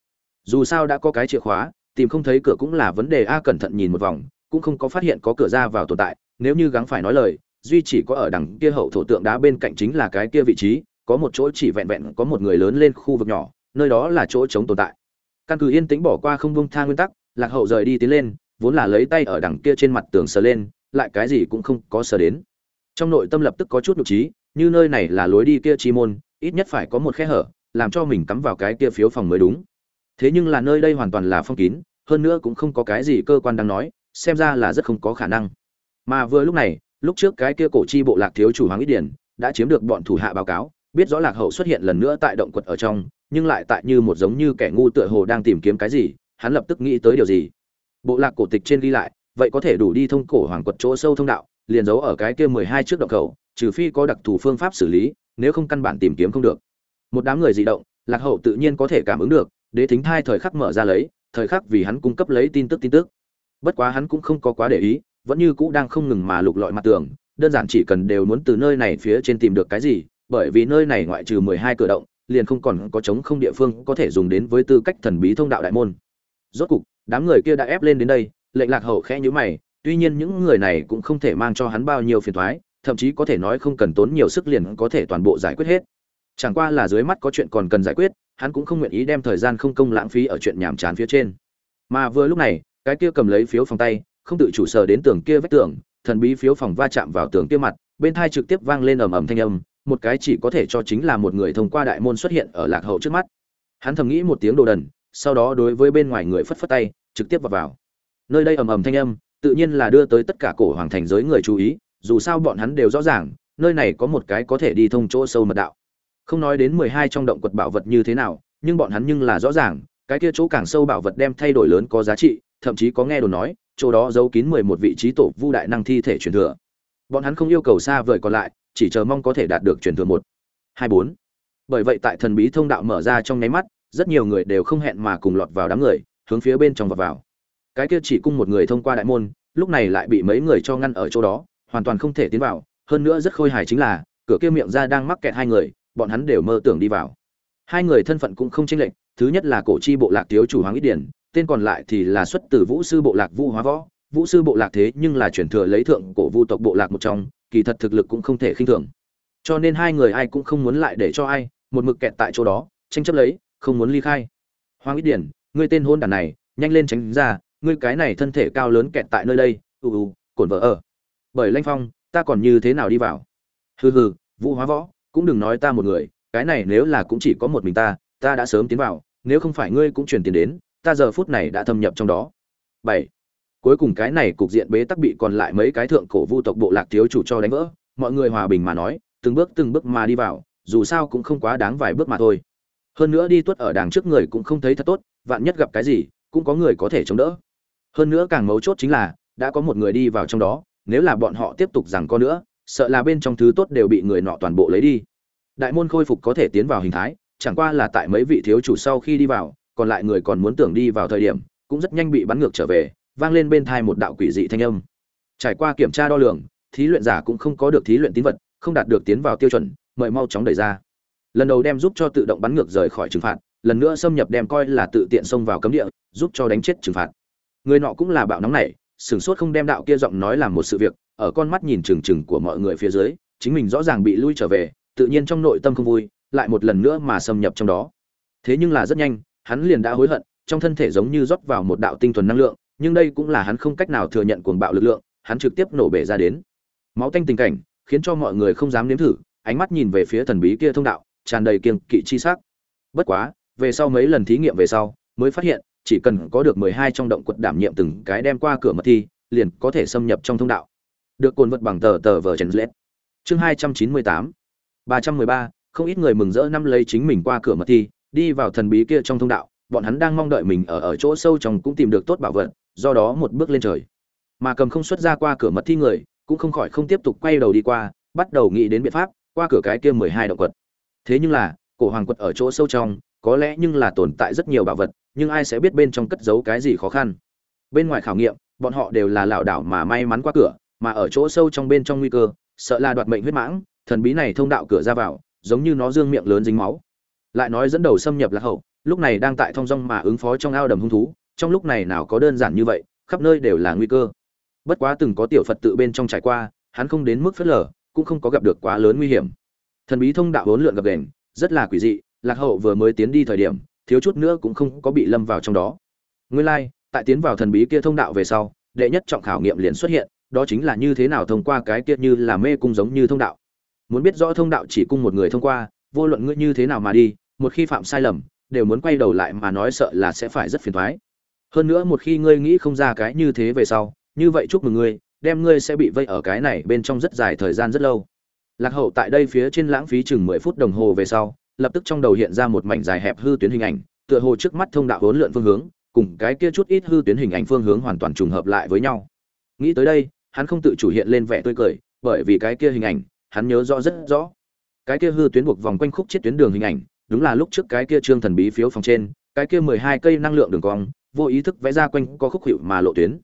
Dù sao đã có cái chìa khóa, tìm không thấy cửa cũng là vấn đề, a, cẩn thận nhìn một vòng, cũng không có phát hiện có cửa ra vào tồn tại, nếu như gắng phải nói lời, duy chỉ có ở đằng kia hậu thổ tượng đá bên cạnh chính là cái kia vị trí có một chỗ chỉ vẹn vẹn có một người lớn lên khu vực nhỏ, nơi đó là chỗ chống tồn tại. Căn cứ yên tĩnh bỏ qua không buông tha nguyên tắc, lạc hậu rời đi tiến lên, vốn là lấy tay ở đằng kia trên mặt tường sờ lên, lại cái gì cũng không có sờ đến. Trong nội tâm lập tức có chút nhục trí, như nơi này là lối đi kia chi môn, ít nhất phải có một khe hở, làm cho mình cắm vào cái kia phiếu phòng mới đúng. Thế nhưng là nơi đây hoàn toàn là phong kín, hơn nữa cũng không có cái gì cơ quan đang nói, xem ra là rất không có khả năng. Mà vừa lúc này, lúc trước cái kia cổ chi bộ lạc thiếu chủ hoàng ít điển đã chiếm được bọn thủ hạ báo cáo biết rõ lạc hậu xuất hiện lần nữa tại động quật ở trong, nhưng lại tại như một giống như kẻ ngu tựa hồ đang tìm kiếm cái gì, hắn lập tức nghĩ tới điều gì. Bộ lạc cổ tịch trên ghi lại, vậy có thể đủ đi thông cổ hoàng quật chỗ sâu thông đạo, liền giấu ở cái kia mười hai trước động khẩu, trừ phi có đặc thù phương pháp xử lý, nếu không căn bản tìm kiếm không được. Một đám người di động, lạc hậu tự nhiên có thể cảm ứng được, đế thính thai thời khắc mở ra lấy, thời khắc vì hắn cung cấp lấy tin tức tin tức. Bất quá hắn cũng không có quá để ý, vẫn như cũ đang không ngừng mà lục lọi mặt tường, đơn giản chỉ cần đều muốn từ nơi này phía trên tìm được cái gì bởi vì nơi này ngoại trừ mười hai cửa động, liền không còn có trống không địa phương có thể dùng đến với tư cách thần bí thông đạo đại môn. Rốt cục, đám người kia đã ép lên đến đây, lệnh lạc hậu khẽ nhíu mày, tuy nhiên những người này cũng không thể mang cho hắn bao nhiêu phiền toái, thậm chí có thể nói không cần tốn nhiều sức liền có thể toàn bộ giải quyết hết. Chẳng qua là dưới mắt có chuyện còn cần giải quyết, hắn cũng không nguyện ý đem thời gian không công lãng phí ở chuyện nhàm chán phía trên. Mà vừa lúc này, cái kia cầm lấy phiếu phòng tay, không tự chủ sờ đến tường kia vách tường, thần bí phiếu phòng va chạm vào tường kia mặt, bên thai trực tiếp vang lên ầm ầm thanh âm một cái chỉ có thể cho chính là một người thông qua đại môn xuất hiện ở lạc hậu trước mắt. Hắn thầm nghĩ một tiếng đồ đần, sau đó đối với bên ngoài người phất phất tay, trực tiếp vào vào. Nơi đây ầm ầm thanh âm, tự nhiên là đưa tới tất cả cổ hoàng thành giới người chú ý, dù sao bọn hắn đều rõ ràng, nơi này có một cái có thể đi thông chỗ sâu mật đạo. Không nói đến mười hai trong động quật bảo vật như thế nào, nhưng bọn hắn nhưng là rõ ràng, cái kia chỗ càng sâu bảo vật đem thay đổi lớn có giá trị, thậm chí có nghe đồn nói, chỗ đó giấu kín mười một vị trí tổ vu đại năng thi thể truyền thừa. Bọn hắn không yêu cầu xa vời còn lại chỉ chờ mong có thể đạt được truyền thừa một. Hai bốn. Bởi vậy tại thần bí thông đạo mở ra trong nháy mắt, rất nhiều người đều không hẹn mà cùng lọt vào đám người, hướng phía bên trong và vào. Cái kia chỉ cung một người thông qua đại môn, lúc này lại bị mấy người cho ngăn ở chỗ đó, hoàn toàn không thể tiến vào, hơn nữa rất khôi hài chính là, cửa kia miệng ra đang mắc kẹt hai người, bọn hắn đều mơ tưởng đi vào. Hai người thân phận cũng không chênh lệch, thứ nhất là cổ chi bộ lạc thiếu chủ hoàng ít điển, tên còn lại thì là xuất từ vũ sư bộ lạc vũ hóa võ. Vũ sư bộ lạc thế nhưng là chuyển thừa lấy thượng cổ vu tộc bộ lạc một trong kỳ thật thực lực cũng không thể khinh thường. Cho nên hai người ai cũng không muốn lại để cho ai, một mực kẹt tại chỗ đó, tranh chấp lấy, không muốn ly khai. Hoàng ít điển, ngươi tên hôn đản này, nhanh lên tránh ra, ngươi cái này thân thể cao lớn kẹt tại nơi đây, ù ù, cổn vợ ở. Bởi lanh phong, ta còn như thế nào đi vào? Hừ hừ, vũ hóa võ, cũng đừng nói ta một người, cái này nếu là cũng chỉ có một mình ta ta đã sớm tiến vào, nếu không phải ngươi cũng truyền tiền đến, ta giờ phút này đã thâm nhập trong đó. Bảy cuối cùng cái này cục diện bế tắc bị còn lại mấy cái thượng cổ vu tộc bộ lạc thiếu chủ cho đánh vỡ, mọi người hòa bình mà nói, từng bước từng bước mà đi vào, dù sao cũng không quá đáng vài bước mà thôi. Hơn nữa đi tuất ở đàng trước người cũng không thấy thật tốt, vạn nhất gặp cái gì, cũng có người có thể chống đỡ. Hơn nữa càng mấu chốt chính là, đã có một người đi vào trong đó, nếu là bọn họ tiếp tục rằng có nữa, sợ là bên trong thứ tốt đều bị người nọ toàn bộ lấy đi. Đại môn khôi phục có thể tiến vào hình thái, chẳng qua là tại mấy vị thiếu chủ sau khi đi vào, còn lại người còn muốn tưởng đi vào thời điểm, cũng rất nhanh bị bắn ngược trở về vang lên bên thai một đạo quỷ dị thanh âm. Trải qua kiểm tra đo lường, thí luyện giả cũng không có được thí luyện tín vật, không đạt được tiến vào tiêu chuẩn, mời mau chóng đẩy ra. Lần đầu đem giúp cho tự động bắn ngược rời khỏi trừng phạt, lần nữa xâm nhập đem coi là tự tiện xông vào cấm địa, giúp cho đánh chết trừng phạt. Người nọ cũng là bạo nóng này, sửng sốt không đem đạo kia giọng nói làm một sự việc, ở con mắt nhìn chừng chừng của mọi người phía dưới, chính mình rõ ràng bị lui trở về, tự nhiên trong nội tâm không vui, lại một lần nữa mà xâm nhập trong đó. Thế nhưng là rất nhanh, hắn liền đã hối hận, trong thân thể giống như rót vào một đạo tinh thuần năng lượng nhưng đây cũng là hắn không cách nào thừa nhận cuồng bạo lực lượng, hắn trực tiếp nổ bể ra đến. Máu tanh tình cảnh, khiến cho mọi người không dám nếm thử, ánh mắt nhìn về phía thần bí kia thông đạo, tràn đầy kiêng kỵ chi sắc. Bất quá, về sau mấy lần thí nghiệm về sau, mới phát hiện, chỉ cần có được mười hai trong động quật đảm nhiệm từng cái đem qua cửa mật thi, liền có thể xâm nhập trong thông đạo. Được cồn vật bằng tờ tờ vở trần lết. Chương hai trăm chín mươi tám, ba trăm mười ba, không ít người mừng rỡ năm lấy chính mình qua cửa mật thi, đi vào thần bí kia trong thông đạo, bọn hắn đang mong đợi mình ở ở chỗ sâu trong cũng tìm được tốt bảo vật do đó một bước lên trời. Mà cầm không xuất ra qua cửa mật thi người, cũng không khỏi không tiếp tục quay đầu đi qua, bắt đầu nghĩ đến biện pháp, qua cửa cái kia mười hai động quật. Thế nhưng là, cổ hoàng quật ở chỗ sâu trong, có lẽ nhưng là tồn tại rất nhiều bảo vật, nhưng ai sẽ biết bên trong cất giấu cái gì khó khăn. Bên ngoài khảo nghiệm, bọn họ đều là lảo đảo mà may mắn qua cửa, mà ở chỗ sâu trong bên trong nguy cơ, sợ là đoạt mệnh huyết mãng, thần bí này thông đạo cửa ra vào, giống như nó dương miệng lớn dính máu. Lại nói dẫn đầu xâm nhập lạc hậu, lúc này đang tại thong dong mà ứng phó trong ao đầm hung thú trong lúc này nào có đơn giản như vậy khắp nơi đều là nguy cơ. Bất quá từng có tiểu phật tự bên trong trải qua hắn không đến mức phớt lờ cũng không có gặp được quá lớn nguy hiểm. Thần bí thông đạo hỗn lượn gặp đèn rất là quỷ dị lạc hậu vừa mới tiến đi thời điểm thiếu chút nữa cũng không có bị lâm vào trong đó. Nguyên lai like, tại tiến vào thần bí kia thông đạo về sau đệ nhất trọng khảo nghiệm liền xuất hiện đó chính là như thế nào thông qua cái kia như là mê cung giống như thông đạo. Muốn biết rõ thông đạo chỉ cung một người thông qua vô luận ngươi như thế nào mà đi một khi phạm sai lầm đều muốn quay đầu lại mà nói sợ là sẽ phải rất phiền toái hơn nữa một khi ngươi nghĩ không ra cái như thế về sau, như vậy chúc mừng ngươi, đem ngươi sẽ bị vây ở cái này bên trong rất dài thời gian rất lâu. Lạc hậu tại đây phía trên lãng phí chừng mười phút đồng hồ về sau, lập tức trong đầu hiện ra một mảnh dài hẹp hư tuyến hình ảnh, tựa hồ trước mắt thông đạo hỗn lượn phương hướng, cùng cái kia chút ít hư tuyến hình ảnh phương hướng hoàn toàn trùng hợp lại với nhau. Nghĩ tới đây, hắn không tự chủ hiện lên vẻ tươi cười, bởi vì cái kia hình ảnh, hắn nhớ rõ rất rõ. Cái kia hư tuyến buộc vòng quanh khúc chết tuyến đường hình ảnh, đúng là lúc trước cái kia trương thần bí phiếu phòng trên, cái kia mười hai cây năng lượng đường cong vô ý thức vẽ ra quanh có khúc hiệu mà lộ tuyến.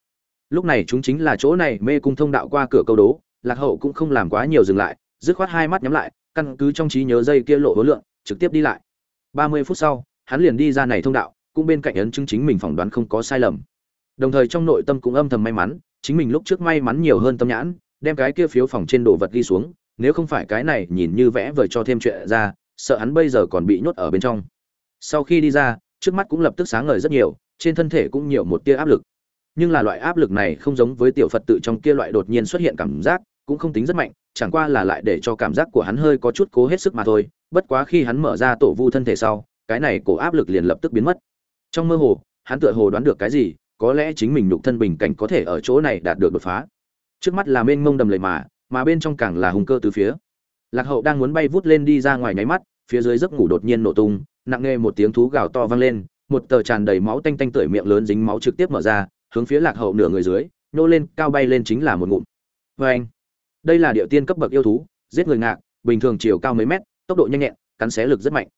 Lúc này chúng chính là chỗ này mê cung thông đạo qua cửa câu đố, lạc hậu cũng không làm quá nhiều dừng lại, dứt khoát hai mắt nhắm lại, căn cứ trong trí nhớ dây kia lộ hối lượng, trực tiếp đi lại. Ba mươi phút sau, hắn liền đi ra này thông đạo, cũng bên cạnh ấn chứng chính mình phỏng đoán không có sai lầm. Đồng thời trong nội tâm cũng âm thầm may mắn, chính mình lúc trước may mắn nhiều hơn tâm nhãn, đem cái kia phiếu phòng trên đồ vật ghi xuống, nếu không phải cái này nhìn như vẽ vời cho thêm chuyện ra, sợ hắn bây giờ còn bị nhốt ở bên trong. Sau khi đi ra, trước mắt cũng lập tức sáng ngời rất nhiều trên thân thể cũng nhiều một tia áp lực. Nhưng là loại áp lực này không giống với tiểu phật tự trong kia loại đột nhiên xuất hiện cảm giác, cũng không tính rất mạnh, chẳng qua là lại để cho cảm giác của hắn hơi có chút cố hết sức mà thôi. Bất quá khi hắn mở ra tổ vu thân thể sau, cái này cổ áp lực liền lập tức biến mất. Trong mơ hồ, hắn tựa hồ đoán được cái gì, có lẽ chính mình nhục thân bình cảnh có thể ở chỗ này đạt được đột phá. Trước mắt là mênh mông đầm lầy mà mà bên trong càng là hùng cơ từ phía. Lạc hậu đang muốn bay vút lên đi ra ngoài nháy mắt, phía dưới giấc ngủ đột nhiên nổ tung, nặng nghe một tiếng thú gào to vang lên một tờ tràn đầy máu tanh tanh tưởi miệng lớn dính máu trực tiếp mở ra, hướng phía lạc hậu nửa người dưới nô lên, cao bay lên chính là một ngụm. Vê anh, đây là địa tiên cấp bậc yêu thú, giết người ngạc, bình thường chiều cao mấy mét, tốc độ nhanh nhẹn, cắn xé lực rất mạnh.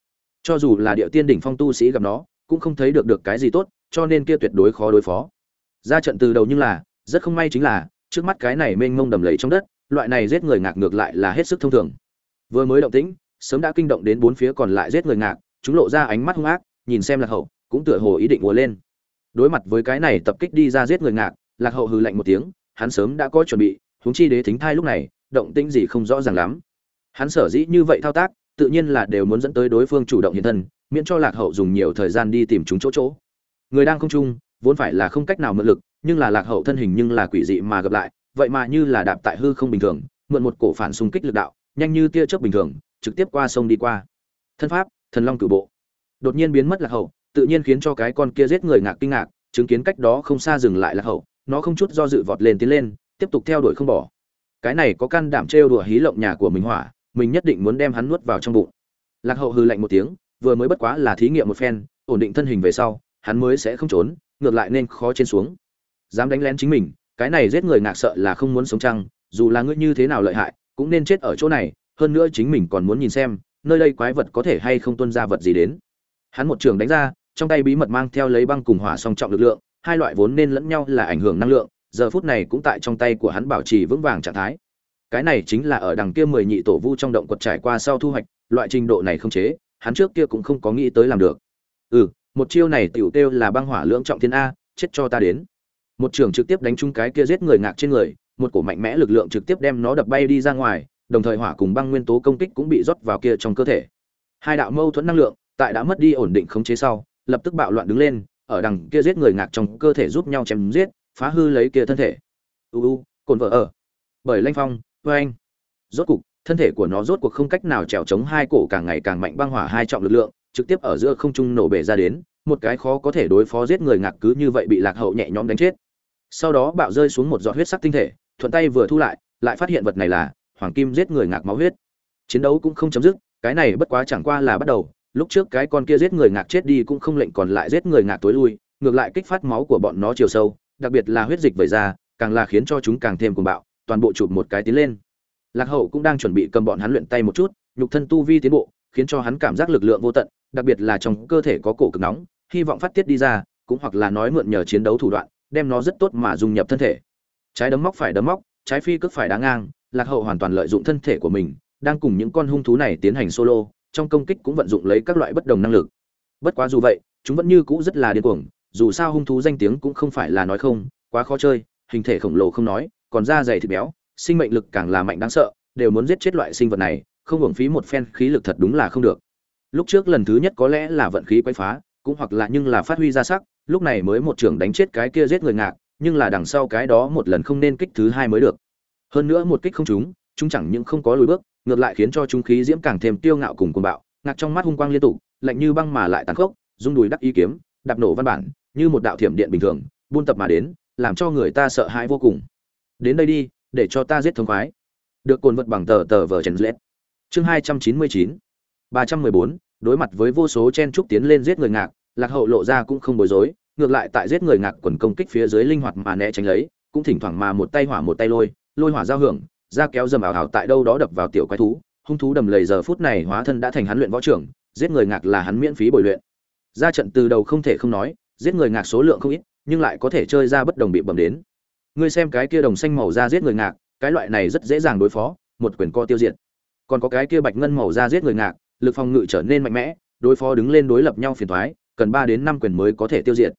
Cho dù là địa tiên đỉnh phong tu sĩ gặp nó, cũng không thấy được được cái gì tốt, cho nên kia tuyệt đối khó đối phó. Ra trận từ đầu nhưng là, rất không may chính là, trước mắt cái này mênh mông đầm lầy trong đất, loại này giết người ngạc ngược lại là hết sức thông thường. Vừa mới động tĩnh, sớm đã kinh động đến bốn phía còn lại giết người ngạc, chúng lộ ra ánh mắt hung ác, nhìn xem lạc hậu cũng tựa hồ ý định ùa lên. Đối mặt với cái này tập kích đi ra giết người ngạc, lạc hậu hừ lạnh một tiếng, hắn sớm đã có chuẩn bị, huống chi đế thính thai lúc này, động tĩnh gì không rõ ràng lắm. Hắn sở dĩ như vậy thao tác, tự nhiên là đều muốn dẫn tới đối phương chủ động hiện thân, miễn cho lạc hậu dùng nhiều thời gian đi tìm chúng chỗ chỗ. Người đang không chung, vốn phải là không cách nào mượn lực, nhưng là lạc hậu thân hình nhưng là quỷ dị mà gặp lại, vậy mà như là đạp tại hư không bình thường, mượn một cổ phản xung kích lực đạo, nhanh như tia chớp bình thường, trực tiếp qua sông đi qua. Thân pháp, thần long cử bộ. Đột nhiên biến mất lạc hậu tự nhiên khiến cho cái con kia giết người ngạc kinh ngạc, chứng kiến cách đó không xa dừng lại là hậu, nó không chút do dự vọt lên tiến lên, tiếp tục theo đuổi không bỏ. Cái này có can đảm trêu đùa hí lộng nhà của mình hỏa, mình nhất định muốn đem hắn nuốt vào trong bụng. Lạc hậu hừ lạnh một tiếng, vừa mới bất quá là thí nghiệm một phen, ổn định thân hình về sau, hắn mới sẽ không trốn, ngược lại nên khó trên xuống. Dám đánh lén chính mình, cái này giết người ngạc sợ là không muốn sống chăng, dù là ngươi như thế nào lợi hại, cũng nên chết ở chỗ này, hơn nữa chính mình còn muốn nhìn xem, nơi đây quái vật có thể hay không tuân ra vật gì đến. Hắn một trường đánh ra trong tay bí mật mang theo lấy băng cùng hỏa song trọng lực lượng, hai loại vốn nên lẫn nhau là ảnh hưởng năng lượng, giờ phút này cũng tại trong tay của hắn bảo trì vững vàng trạng thái. Cái này chính là ở đằng kia mười nhị tổ vu trong động quật trải qua sau thu hoạch, loại trình độ này không chế, hắn trước kia cũng không có nghĩ tới làm được. Ừ một chiêu này tiểu tiêu là băng hỏa lưỡng trọng thiên a, chết cho ta đến. Một trường trực tiếp đánh trúng cái kia giết người ngạc trên người, một cổ mạnh mẽ lực lượng trực tiếp đem nó đập bay đi ra ngoài, đồng thời hỏa cùng băng nguyên tố công kích cũng bị rót vào kia trong cơ thể. Hai đạo mâu thuẫn năng lượng, tại đã mất đi ổn định khống chế sau lập tức bạo loạn đứng lên, ở đằng kia giết người ngạc trong cơ thể giúp nhau chém giết, phá hư lấy kia thân thể. U u, cồn vợ ở. Bởi lanh phong vê anh rốt cục, thân thể của nó rốt cuộc không cách nào trèo chống hai cổ càng ngày càng mạnh băng hỏa hai trọng lực lượng, trực tiếp ở giữa không trung nổ bể ra đến, một cái khó có thể đối phó giết người ngạc cứ như vậy bị lạc hậu nhẹ nhõm đánh chết. Sau đó bạo rơi xuống một giọt huyết sắc tinh thể, thuận tay vừa thu lại lại phát hiện vật này là hoàng kim giết người ngạc máu huyết. Chiến đấu cũng không chấm dứt, cái này bất quá chẳng qua là bắt đầu lúc trước cái con kia giết người ngạc chết đi cũng không lệnh còn lại giết người ngạc tối lui, ngược lại kích phát máu của bọn nó chiều sâu, đặc biệt là huyết dịch vẩy ra, càng là khiến cho chúng càng thêm cuồng bạo, toàn bộ chụp một cái tiến lên. Lạc hậu cũng đang chuẩn bị cầm bọn hắn luyện tay một chút, nhục thân tu vi tiến bộ, khiến cho hắn cảm giác lực lượng vô tận, đặc biệt là trong cơ thể có cổ cực nóng, hy vọng phát tiết đi ra, cũng hoặc là nói mượn nhờ chiến đấu thủ đoạn, đem nó rất tốt mà dung nhập thân thể. Trái đấm móc phải đấm móc, trái phi cước phải đá ngang, lạc hậu hoàn toàn lợi dụng thân thể của mình, đang cùng những con hung thú này tiến hành solo trong công kích cũng vận dụng lấy các loại bất đồng năng lực. Bất quá dù vậy, chúng vẫn như cũ rất là điên cuồng, dù sao hung thú danh tiếng cũng không phải là nói không, quá khó chơi, hình thể khổng lồ không nói, còn da dày thịt béo, sinh mệnh lực càng là mạnh đáng sợ, đều muốn giết chết loại sinh vật này, không hưởng phí một phen khí lực thật đúng là không được. Lúc trước lần thứ nhất có lẽ là vận khí quấy phá, cũng hoặc là nhưng là phát huy ra sắc, lúc này mới một trưởng đánh chết cái kia giết người ngạc, nhưng là đằng sau cái đó một lần không nên kích thứ hai mới được. Hơn nữa một kích không trúng, chúng chẳng những không có lùi bước ngược lại khiến cho chúng khí diễm càng thêm tiêu ngạo cùng cuồng bạo, ngạc trong mắt hung quang liên tục, lạnh như băng mà lại tàn khốc, rung đùi đắc ý kiếm, đạp nổ văn bản, như một đạo thiểm điện bình thường, buôn tập mà đến, làm cho người ta sợ hãi vô cùng. Đến đây đi, để cho ta giết thông khoái. Được cồn vật bằng tờ tờ vở Trần lết. Chương hai trăm chín mươi chín, ba trăm mười bốn, đối mặt với vô số chen trúc tiến lên giết người ngạc, lạc hậu lộ ra cũng không bối rối, ngược lại tại giết người ngạc quần công kích phía dưới linh hoạt mà né tránh lấy, cũng thỉnh thoảng mà một tay hỏa một tay lôi lôi hỏa giao hưởng ra kéo dầm ảo ảo tại đâu đó đập vào tiểu quái thú, hung thú đầm lầy giờ phút này hóa thân đã thành hắn luyện võ trưởng, giết người ngạc là hắn miễn phí bồi luyện. Ra trận từ đầu không thể không nói, giết người ngạc số lượng không ít, nhưng lại có thể chơi ra bất đồng bị bầm đến. Ngươi xem cái kia đồng xanh màu da giết người ngạc, cái loại này rất dễ dàng đối phó, một quyền co tiêu diệt. Còn có cái kia bạch ngân màu da giết người ngạc, lực phòng ngự trở nên mạnh mẽ, đối phó đứng lên đối lập nhau phiền thoái cần ba đến năm quyền mới có thể tiêu diệt.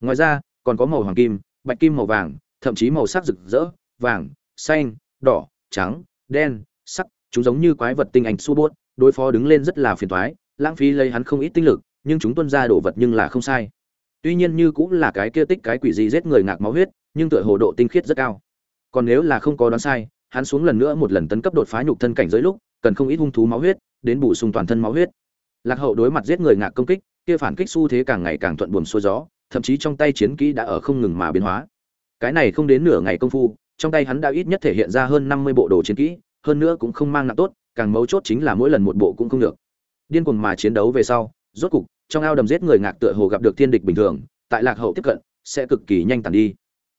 Ngoài ra, còn có màu hoàng kim, bạch kim màu vàng, thậm chí màu sắc rực rỡ, vàng, xanh, đỏ trắng, đen, sắc, chúng giống như quái vật tinh ảnh su bốt, đối phó đứng lên rất là phiền toái, lãng phí lấy hắn không ít tinh lực, nhưng chúng tuân ra đồ vật nhưng là không sai. Tuy nhiên như cũng là cái kia tích cái quỷ gì giết người ngạc máu huyết, nhưng tựa hồ độ tinh khiết rất cao. Còn nếu là không có đoán sai, hắn xuống lần nữa một lần tấn cấp đột phá nhục thân cảnh giới lúc, cần không ít hung thú máu huyết, đến bổ sung toàn thân máu huyết. Lạc hậu đối mặt giết người ngạc công kích, kia phản kích xu thế càng ngày càng thuận buồm xuôi gió, thậm chí trong tay chiến kỹ đã ở không ngừng mà biến hóa. Cái này không đến nửa ngày công phu trong tay hắn đã ít nhất thể hiện ra hơn năm mươi bộ đồ chiến kỹ, hơn nữa cũng không mang nặng tốt, càng mấu chốt chính là mỗi lần một bộ cũng không được. Điên cuồng mà chiến đấu về sau, rốt cục, trong ao đầm giết người ngạc tựa hồ gặp được thiên địch bình thường, tại lạc hậu tiếp cận, sẽ cực kỳ nhanh tàn đi.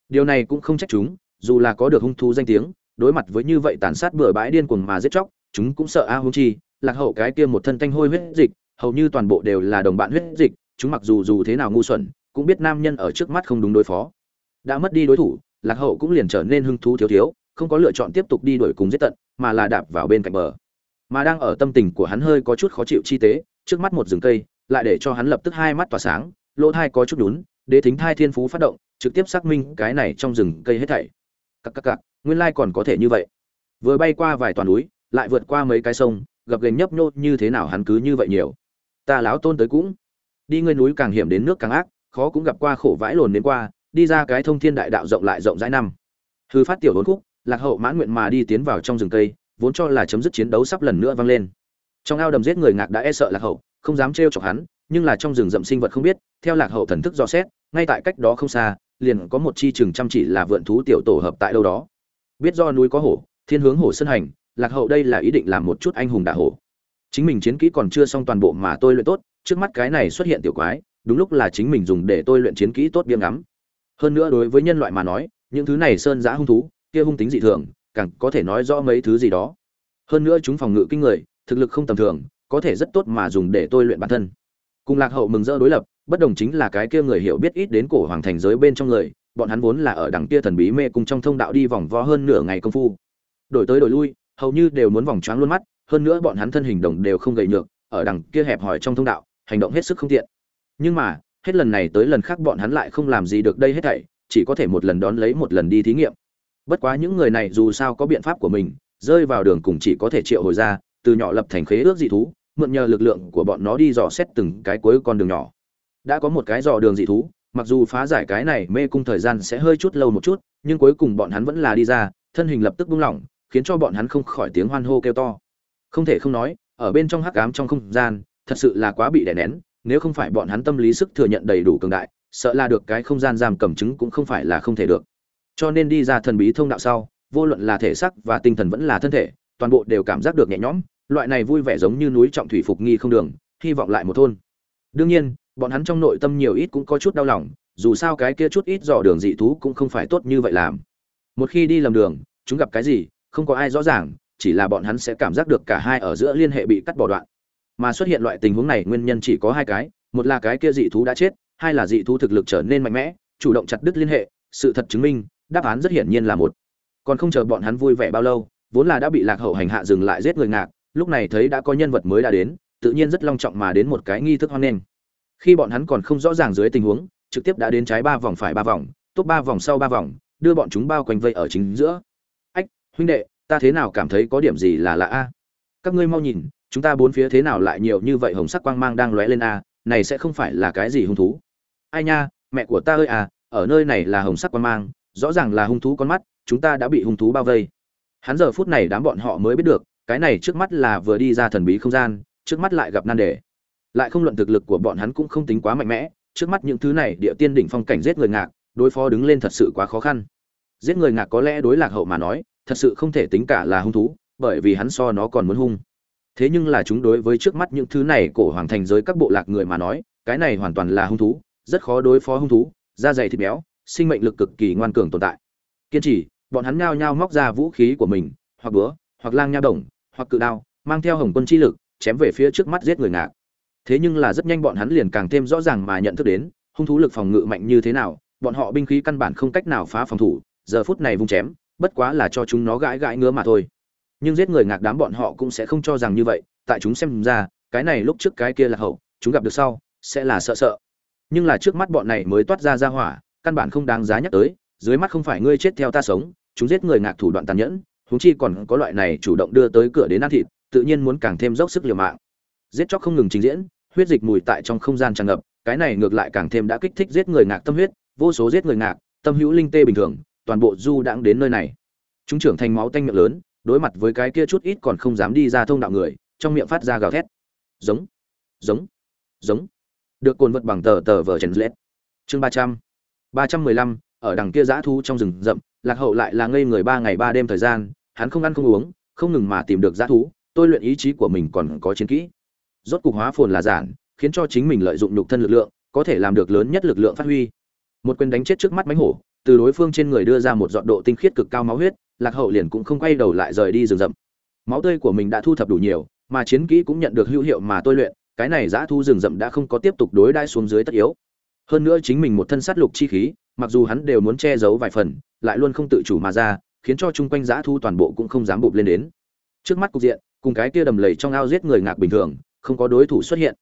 Điều này cũng không trách chúng, dù là có được hung thú danh tiếng, đối mặt với như vậy tàn sát bừa bãi điên cuồng mà giết chóc, chúng cũng sợ a hung chi, lạc hậu cái kia một thân tanh hôi huyết dịch, hầu như toàn bộ đều là đồng bạn huyết dịch, chúng mặc dù dù thế nào ngu xuẩn, cũng biết nam nhân ở trước mắt không đúng đối phó. Đã mất đi đối thủ lạc hậu cũng liền trở nên hưng thú thiếu thiếu, không có lựa chọn tiếp tục đi đuổi cùng giết tận, mà là đạp vào bên cạnh bờ. Mà đang ở tâm tình của hắn hơi có chút khó chịu chi tế, trước mắt một rừng cây, lại để cho hắn lập tức hai mắt tỏa sáng, lỗ thai có chút đún đế thính thai thiên phú phát động, trực tiếp xác minh cái này trong rừng cây hết thảy. Cặc cặc cặc, nguyên lai còn có thể như vậy. Vừa bay qua vài toàn núi, lại vượt qua mấy cái sông gập gành nhấp nhô như thế nào hắn cứ như vậy nhiều. Ta láo tôn tới cũng. Đi ngươi núi càng hiểm đến nước càng ác, khó cũng gặp qua khổ vãi lồn đến qua đi ra cái thông thiên đại đạo rộng lại rộng rãi năm. Hư phát tiểu hồn khúc, lạc hậu mãn nguyện mà đi tiến vào trong rừng cây, vốn cho là chấm dứt chiến đấu sắp lần nữa vang lên. Trong ao đầm giết người ngạc đã e sợ lạc hậu, không dám trêu chọc hắn, nhưng là trong rừng rậm sinh vật không biết, theo lạc hậu thần thức do xét, ngay tại cách đó không xa, liền có một chi chừng chăm chỉ là vượn thú tiểu tổ hợp tại đâu đó. Biết do núi có hổ, thiên hướng hổ sân hành, lạc hậu đây là ý định làm một chút anh hùng đả hổ. Chính mình chiến kỹ còn chưa xong toàn bộ mà tôi luyện tốt, trước mắt cái này xuất hiện tiểu quái, đúng lúc là chính mình dùng để tôi luyện chiến kỹ tốt biếng ngắm hơn nữa đối với nhân loại mà nói, những thứ này sơn giã hung thú, kia hung tính dị thường, càng có thể nói rõ mấy thứ gì đó. Hơn nữa chúng phòng ngự kinh người, thực lực không tầm thường, có thể rất tốt mà dùng để tôi luyện bản thân. Cùng lạc hậu mừng rỡ đối lập, bất đồng chính là cái kia người hiểu biết ít đến cổ hoàng thành giới bên trong người, bọn hắn vốn là ở đằng kia thần bí mê cùng trong thông đạo đi vòng vo hơn nửa ngày công phu. Đổi tới đổi lui, hầu như đều muốn vòng choáng luôn mắt, hơn nữa bọn hắn thân hình đồng đều không gầy nhược, ở đằng kia hẹp hòi trong thông đạo, hành động hết sức không tiện. Nhưng mà hết lần này tới lần khác bọn hắn lại không làm gì được đây hết thảy, chỉ có thể một lần đón lấy một lần đi thí nghiệm. Bất quá những người này dù sao có biện pháp của mình, rơi vào đường cùng chỉ có thể triệu hồi ra, từ nhỏ lập thành khế ước dị thú, mượn nhờ lực lượng của bọn nó đi dò xét từng cái cuối con đường nhỏ. Đã có một cái dò đường dị thú, mặc dù phá giải cái này mê cung thời gian sẽ hơi chút lâu một chút, nhưng cuối cùng bọn hắn vẫn là đi ra, thân hình lập tức buông lỏng, khiến cho bọn hắn không khỏi tiếng hoan hô kêu to. Không thể không nói, ở bên trong hắc ám trong không gian, thật sự là quá bị đè nén nếu không phải bọn hắn tâm lý sức thừa nhận đầy đủ cường đại, sợ là được cái không gian giam cầm chứng cũng không phải là không thể được. Cho nên đi ra thần bí thông đạo sau, vô luận là thể xác và tinh thần vẫn là thân thể, toàn bộ đều cảm giác được nhẹ nhõm. Loại này vui vẻ giống như núi trọng thủy phục nghi không đường, hy vọng lại một thôn. Đương nhiên, bọn hắn trong nội tâm nhiều ít cũng có chút đau lòng, dù sao cái kia chút ít dò đường dị thú cũng không phải tốt như vậy làm. Một khi đi lầm đường, chúng gặp cái gì, không có ai rõ ràng, chỉ là bọn hắn sẽ cảm giác được cả hai ở giữa liên hệ bị cắt bỏ đoạn mà xuất hiện loại tình huống này nguyên nhân chỉ có hai cái, một là cái kia dị thú đã chết, hai là dị thú thực lực trở nên mạnh mẽ, chủ động chặt đứt liên hệ, sự thật chứng minh, đáp án rất hiển nhiên là một. Còn không chờ bọn hắn vui vẻ bao lâu, vốn là đã bị lạc hậu hành hạ dừng lại giết người ngạc, lúc này thấy đã có nhân vật mới đã đến, tự nhiên rất long trọng mà đến một cái nghi thức hoan nghênh. Khi bọn hắn còn không rõ ràng dưới tình huống, trực tiếp đã đến trái ba vòng phải ba vòng tốt ba vòng sau ba vòng, đưa bọn chúng bao quanh vây ở chính giữa. Ách, huynh đệ, ta thế nào cảm thấy có điểm gì là lạ a? Các ngươi mau nhìn chúng ta bốn phía thế nào lại nhiều như vậy hồng sắc quang mang đang lóe lên a này sẽ không phải là cái gì hung thú. Ai nha, mẹ của ta ơi à ở nơi này là hồng sắc quang mang, rõ ràng là hung thú con mắt, chúng ta đã bị hung thú bao vây. Hắn giờ phút này đám bọn họ mới biết được, cái này trước mắt là vừa đi ra thần bí không gian, trước mắt lại gặp nan đề. Lại không luận thực lực của bọn hắn cũng không tính quá mạnh mẽ, trước mắt những thứ này địa tiên đỉnh phong cảnh giết người ngạc, đối phó đứng lên thật sự quá khó khăn. Giết người ngạc có lẽ đối lạc hậu mà nói, thật sự không thể tính cả là hung thú, bởi vì hắn so nó còn muốn hung thế nhưng là chúng đối với trước mắt những thứ này cổ hoàng thành giới các bộ lạc người mà nói, cái này hoàn toàn là hung thú, rất khó đối phó hung thú, da dày thịt béo, sinh mệnh lực cực kỳ ngoan cường tồn tại. Kiên trì, bọn hắn nhao nhao móc ra vũ khí của mình, hoặc búa, hoặc lang nha đồng, hoặc cự đao, mang theo hồng quân chi lực, chém về phía trước mắt giết người ngạc thế nhưng là rất nhanh bọn hắn liền càng thêm rõ ràng mà nhận thức đến, hung thú lực phòng ngự mạnh như thế nào, bọn họ binh khí căn bản không cách nào phá phòng thủ, giờ phút này vung chém, bất quá là cho chúng nó gãi gãi ngứa mà thôi nhưng giết người ngạc đám bọn họ cũng sẽ không cho rằng như vậy, tại chúng xem ra, cái này lúc trước cái kia là hậu, chúng gặp được sau, sẽ là sợ sợ. Nhưng là trước mắt bọn này mới toát ra ra hỏa, căn bản không đáng giá nhắc tới, dưới mắt không phải ngươi chết theo ta sống, chúng giết người ngạc thủ đoạn tàn nhẫn, huống chi còn có loại này chủ động đưa tới cửa đến ăn thịt, tự nhiên muốn càng thêm dốc sức liều mạng. Giết chóc không ngừng trình diễn, huyết dịch mùi tại trong không gian tràn ngập, cái này ngược lại càng thêm đã kích thích giết người ngạc tâm huyết, vô số giết người ngạc, tâm hữu linh tê bình thường, toàn bộ du đãng đến nơi này. Chúng trưởng thành máu tanh miệng lớn đối mặt với cái kia chút ít còn không dám đi ra thông đạo người, trong miệng phát ra gào thét. Giống giống giống. Được cồn vật bằng tờ tờ vờ chèn lết. Chương ba trăm ba trăm mười lăm, ở đằng kia dã thu trong rừng rậm, lạc hậu lại là ngây người ba ngày ba đêm thời gian, hắn không ăn không uống, không ngừng mà tìm được dã thú, tôi luyện ý chí của mình còn có chiến kỹ. Rốt cục hóa phồn là giản, khiến cho chính mình lợi dụng nhục thân lực lượng, có thể làm được lớn nhất lực lượng phát huy. Một quyền đánh chết trước mắt mánh hổ, từ đối phương trên người đưa ra một dọn độ tinh khiết cực cao máu huyết lạc hậu liền cũng không quay đầu lại rời đi rừng rậm. Máu tươi của mình đã thu thập đủ nhiều, mà chiến kỹ cũng nhận được hữu hiệu mà tôi luyện, cái này giã thu rừng rậm đã không có tiếp tục đối đãi xuống dưới tất yếu. Hơn nữa chính mình một thân sát lục chi khí, mặc dù hắn đều muốn che giấu vài phần, lại luôn không tự chủ mà ra, khiến cho chung quanh giã thu toàn bộ cũng không dám bụp lên đến. Trước mắt cục diện, cùng cái kia đầm lầy trong ao giết người ngạc bình thường, không có đối thủ xuất hiện.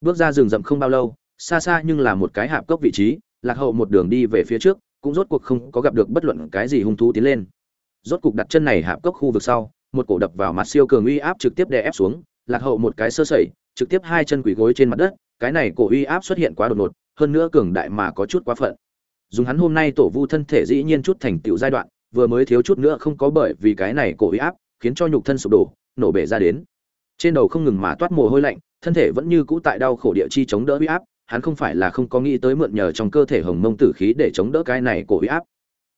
Bước ra rừng rậm không bao lâu, xa xa nhưng là một cái hạp cốc vị trí, lạc hậu một đường đi về phía trước, cũng rốt cuộc không có gặp được bất luận cái gì hung thú tiến lên rốt cục đặt chân này hạp cốc khu vực sau, một cổ đập vào mặt siêu cường uy áp trực tiếp đè ép xuống, lạc hậu một cái sơ sẩy, trực tiếp hai chân quỳ gối trên mặt đất, cái này cổ uy áp xuất hiện quá đột ngột, hơn nữa cường đại mà có chút quá phận. Dùng hắn hôm nay tổ vu thân thể dĩ nhiên chút thành tựu giai đoạn, vừa mới thiếu chút nữa không có bởi vì cái này cổ uy áp, khiến cho nhục thân sụp đổ, nổ bể ra đến. Trên đầu không ngừng mà toát mồ hôi lạnh, thân thể vẫn như cũ tại đau khổ địa chi chống đỡ uy áp, hắn không phải là không có nghĩ tới mượn nhờ trong cơ thể hồng mông tử khí để chống đỡ cái này cổ uy áp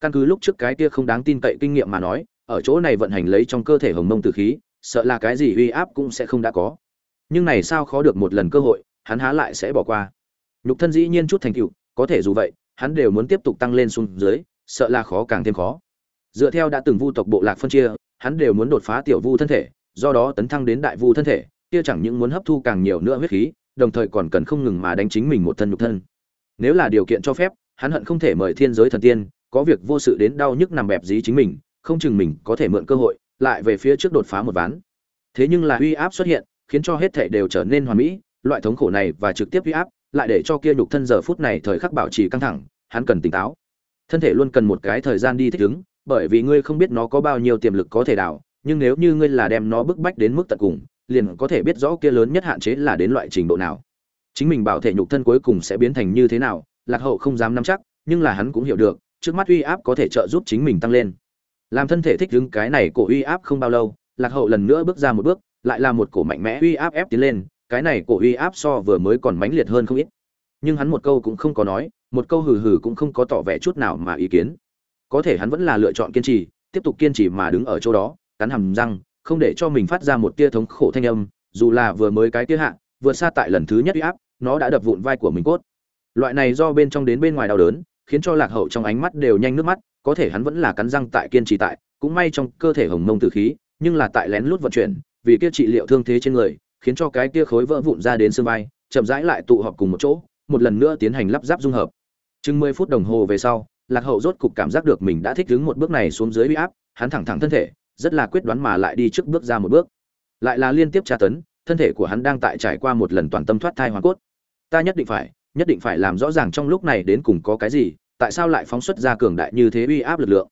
căn cứ lúc trước cái kia không đáng tin cậy kinh nghiệm mà nói, ở chỗ này vận hành lấy trong cơ thể hồng mông tử khí, sợ là cái gì uy áp cũng sẽ không đã có. Nhưng này sao khó được một lần cơ hội, hắn há lại sẽ bỏ qua. Nhục thân dĩ nhiên chút thành tựu, có thể dù vậy, hắn đều muốn tiếp tục tăng lên xuống dưới, sợ là khó càng thêm khó. Dựa theo đã từng vu tộc bộ lạc phân chia, hắn đều muốn đột phá tiểu vu thân thể, do đó tấn thăng đến đại vu thân thể, kia chẳng những muốn hấp thu càng nhiều nữa huyết khí, đồng thời còn cần không ngừng mà đánh chính mình một thân nhục thân. Nếu là điều kiện cho phép, hắn hận không thể mời thiên giới thần tiên có việc vô sự đến đau nhức nằm bẹp dí chính mình không chừng mình có thể mượn cơ hội lại về phía trước đột phá một ván. Thế nhưng là uy áp xuất hiện khiến cho hết thể đều trở nên hoàn mỹ loại thống khổ này và trực tiếp uy áp lại để cho kia nhục thân giờ phút này thời khắc bảo trì căng thẳng hắn cần tỉnh táo. Thân thể luôn cần một cái thời gian đi thích ứng bởi vì ngươi không biết nó có bao nhiêu tiềm lực có thể đào, nhưng nếu như ngươi là đem nó bức bách đến mức tận cùng liền có thể biết rõ kia lớn nhất hạn chế là đến loại trình độ nào. Chính mình bảo thể nhục thân cuối cùng sẽ biến thành như thế nào lạc hậu không dám nắm chắc nhưng là hắn cũng hiểu được trước mắt uy áp có thể trợ giúp chính mình tăng lên. Làm thân thể thích đứng cái này cổ uy áp không bao lâu, lạc hậu lần nữa bước ra một bước, lại là một cổ mạnh mẽ uy áp ép tiến lên, cái này cổ uy áp so vừa mới còn mãnh liệt hơn không ít. Nhưng hắn một câu cũng không có nói, một câu hừ hừ cũng không có tỏ vẻ chút nào mà ý kiến. Có thể hắn vẫn là lựa chọn kiên trì, tiếp tục kiên trì mà đứng ở chỗ đó, cắn hầm răng, không để cho mình phát ra một tia thống khổ thanh âm, dù là vừa mới cái tia hạ, vừa xa tại lần thứ nhất uy áp, nó đã đập vụn vai của mình cốt. Loại này do bên trong đến bên ngoài đau đớn khiến cho lạc hậu trong ánh mắt đều nhanh nước mắt, có thể hắn vẫn là cắn răng tại kiên trì tại, cũng may trong cơ thể hồng mông tử khí, nhưng là tại lén lút vận chuyển, vì kia trị liệu thương thế trên người, khiến cho cái kia khối vỡ vụn ra đến xương vai, chậm rãi lại tụ họp cùng một chỗ, một lần nữa tiến hành lắp ráp dung hợp. Chừng mười phút đồng hồ về sau, lạc hậu rốt cục cảm giác được mình đã thích ứng một bước này xuống dưới uy áp, hắn thẳng thẳng thân thể, rất là quyết đoán mà lại đi trước bước ra một bước. Lại là liên tiếp tra tấn, thân thể của hắn đang tại trải qua một lần toàn tâm thoát thai hoàn cốt. Ta nhất định phải nhất định phải làm rõ ràng trong lúc này đến cùng có cái gì, tại sao lại phóng xuất ra cường đại như thế uy áp lực lượng.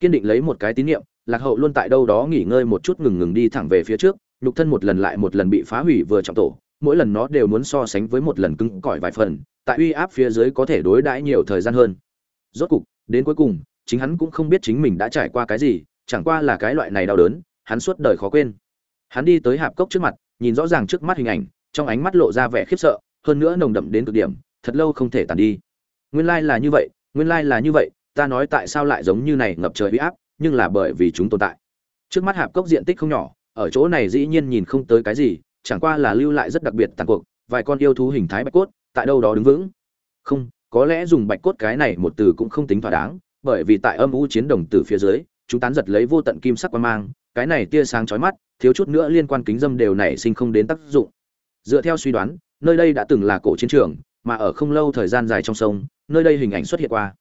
Kiên định lấy một cái tín niệm, lạc hậu luôn tại đâu đó nghỉ ngơi một chút ngừng ngừng đi thẳng về phía trước, nhục thân một lần lại một lần bị phá hủy vừa trọng tổ, mỗi lần nó đều muốn so sánh với một lần cứng cỏi vài phần, tại uy áp phía dưới có thể đối đãi nhiều thời gian hơn. Rốt cục, đến cuối cùng, chính hắn cũng không biết chính mình đã trải qua cái gì, chẳng qua là cái loại này đau đớn, hắn suốt đời khó quên. Hắn đi tới hạp cốc trước mặt, nhìn rõ ràng trước mắt hình ảnh, trong ánh mắt lộ ra vẻ khiếp sợ hơn nữa nồng đậm đến cực điểm, thật lâu không thể tàn đi. Nguyên lai là như vậy, nguyên lai là như vậy, ta nói tại sao lại giống như này ngập trời uy áp, nhưng là bởi vì chúng tồn tại. Trước mắt hạp cốc diện tích không nhỏ, ở chỗ này dĩ nhiên nhìn không tới cái gì, chẳng qua là lưu lại rất đặc biệt tàn cuộc, vài con yêu thú hình thái bạch cốt, tại đâu đó đứng vững. Không, có lẽ dùng bạch cốt cái này một từ cũng không tính thỏa đáng, bởi vì tại âm u chiến đồng từ phía dưới, chúng tán giật lấy vô tận kim sắc quan mang, cái này tia sáng chói mắt, thiếu chút nữa liên quan kính dâm đều nảy sinh không đến tác dụng. Dựa theo suy đoán nơi đây đã từng là cổ chiến trường, mà ở không lâu thời gian dài trong sông, nơi đây hình ảnh xuất hiện qua.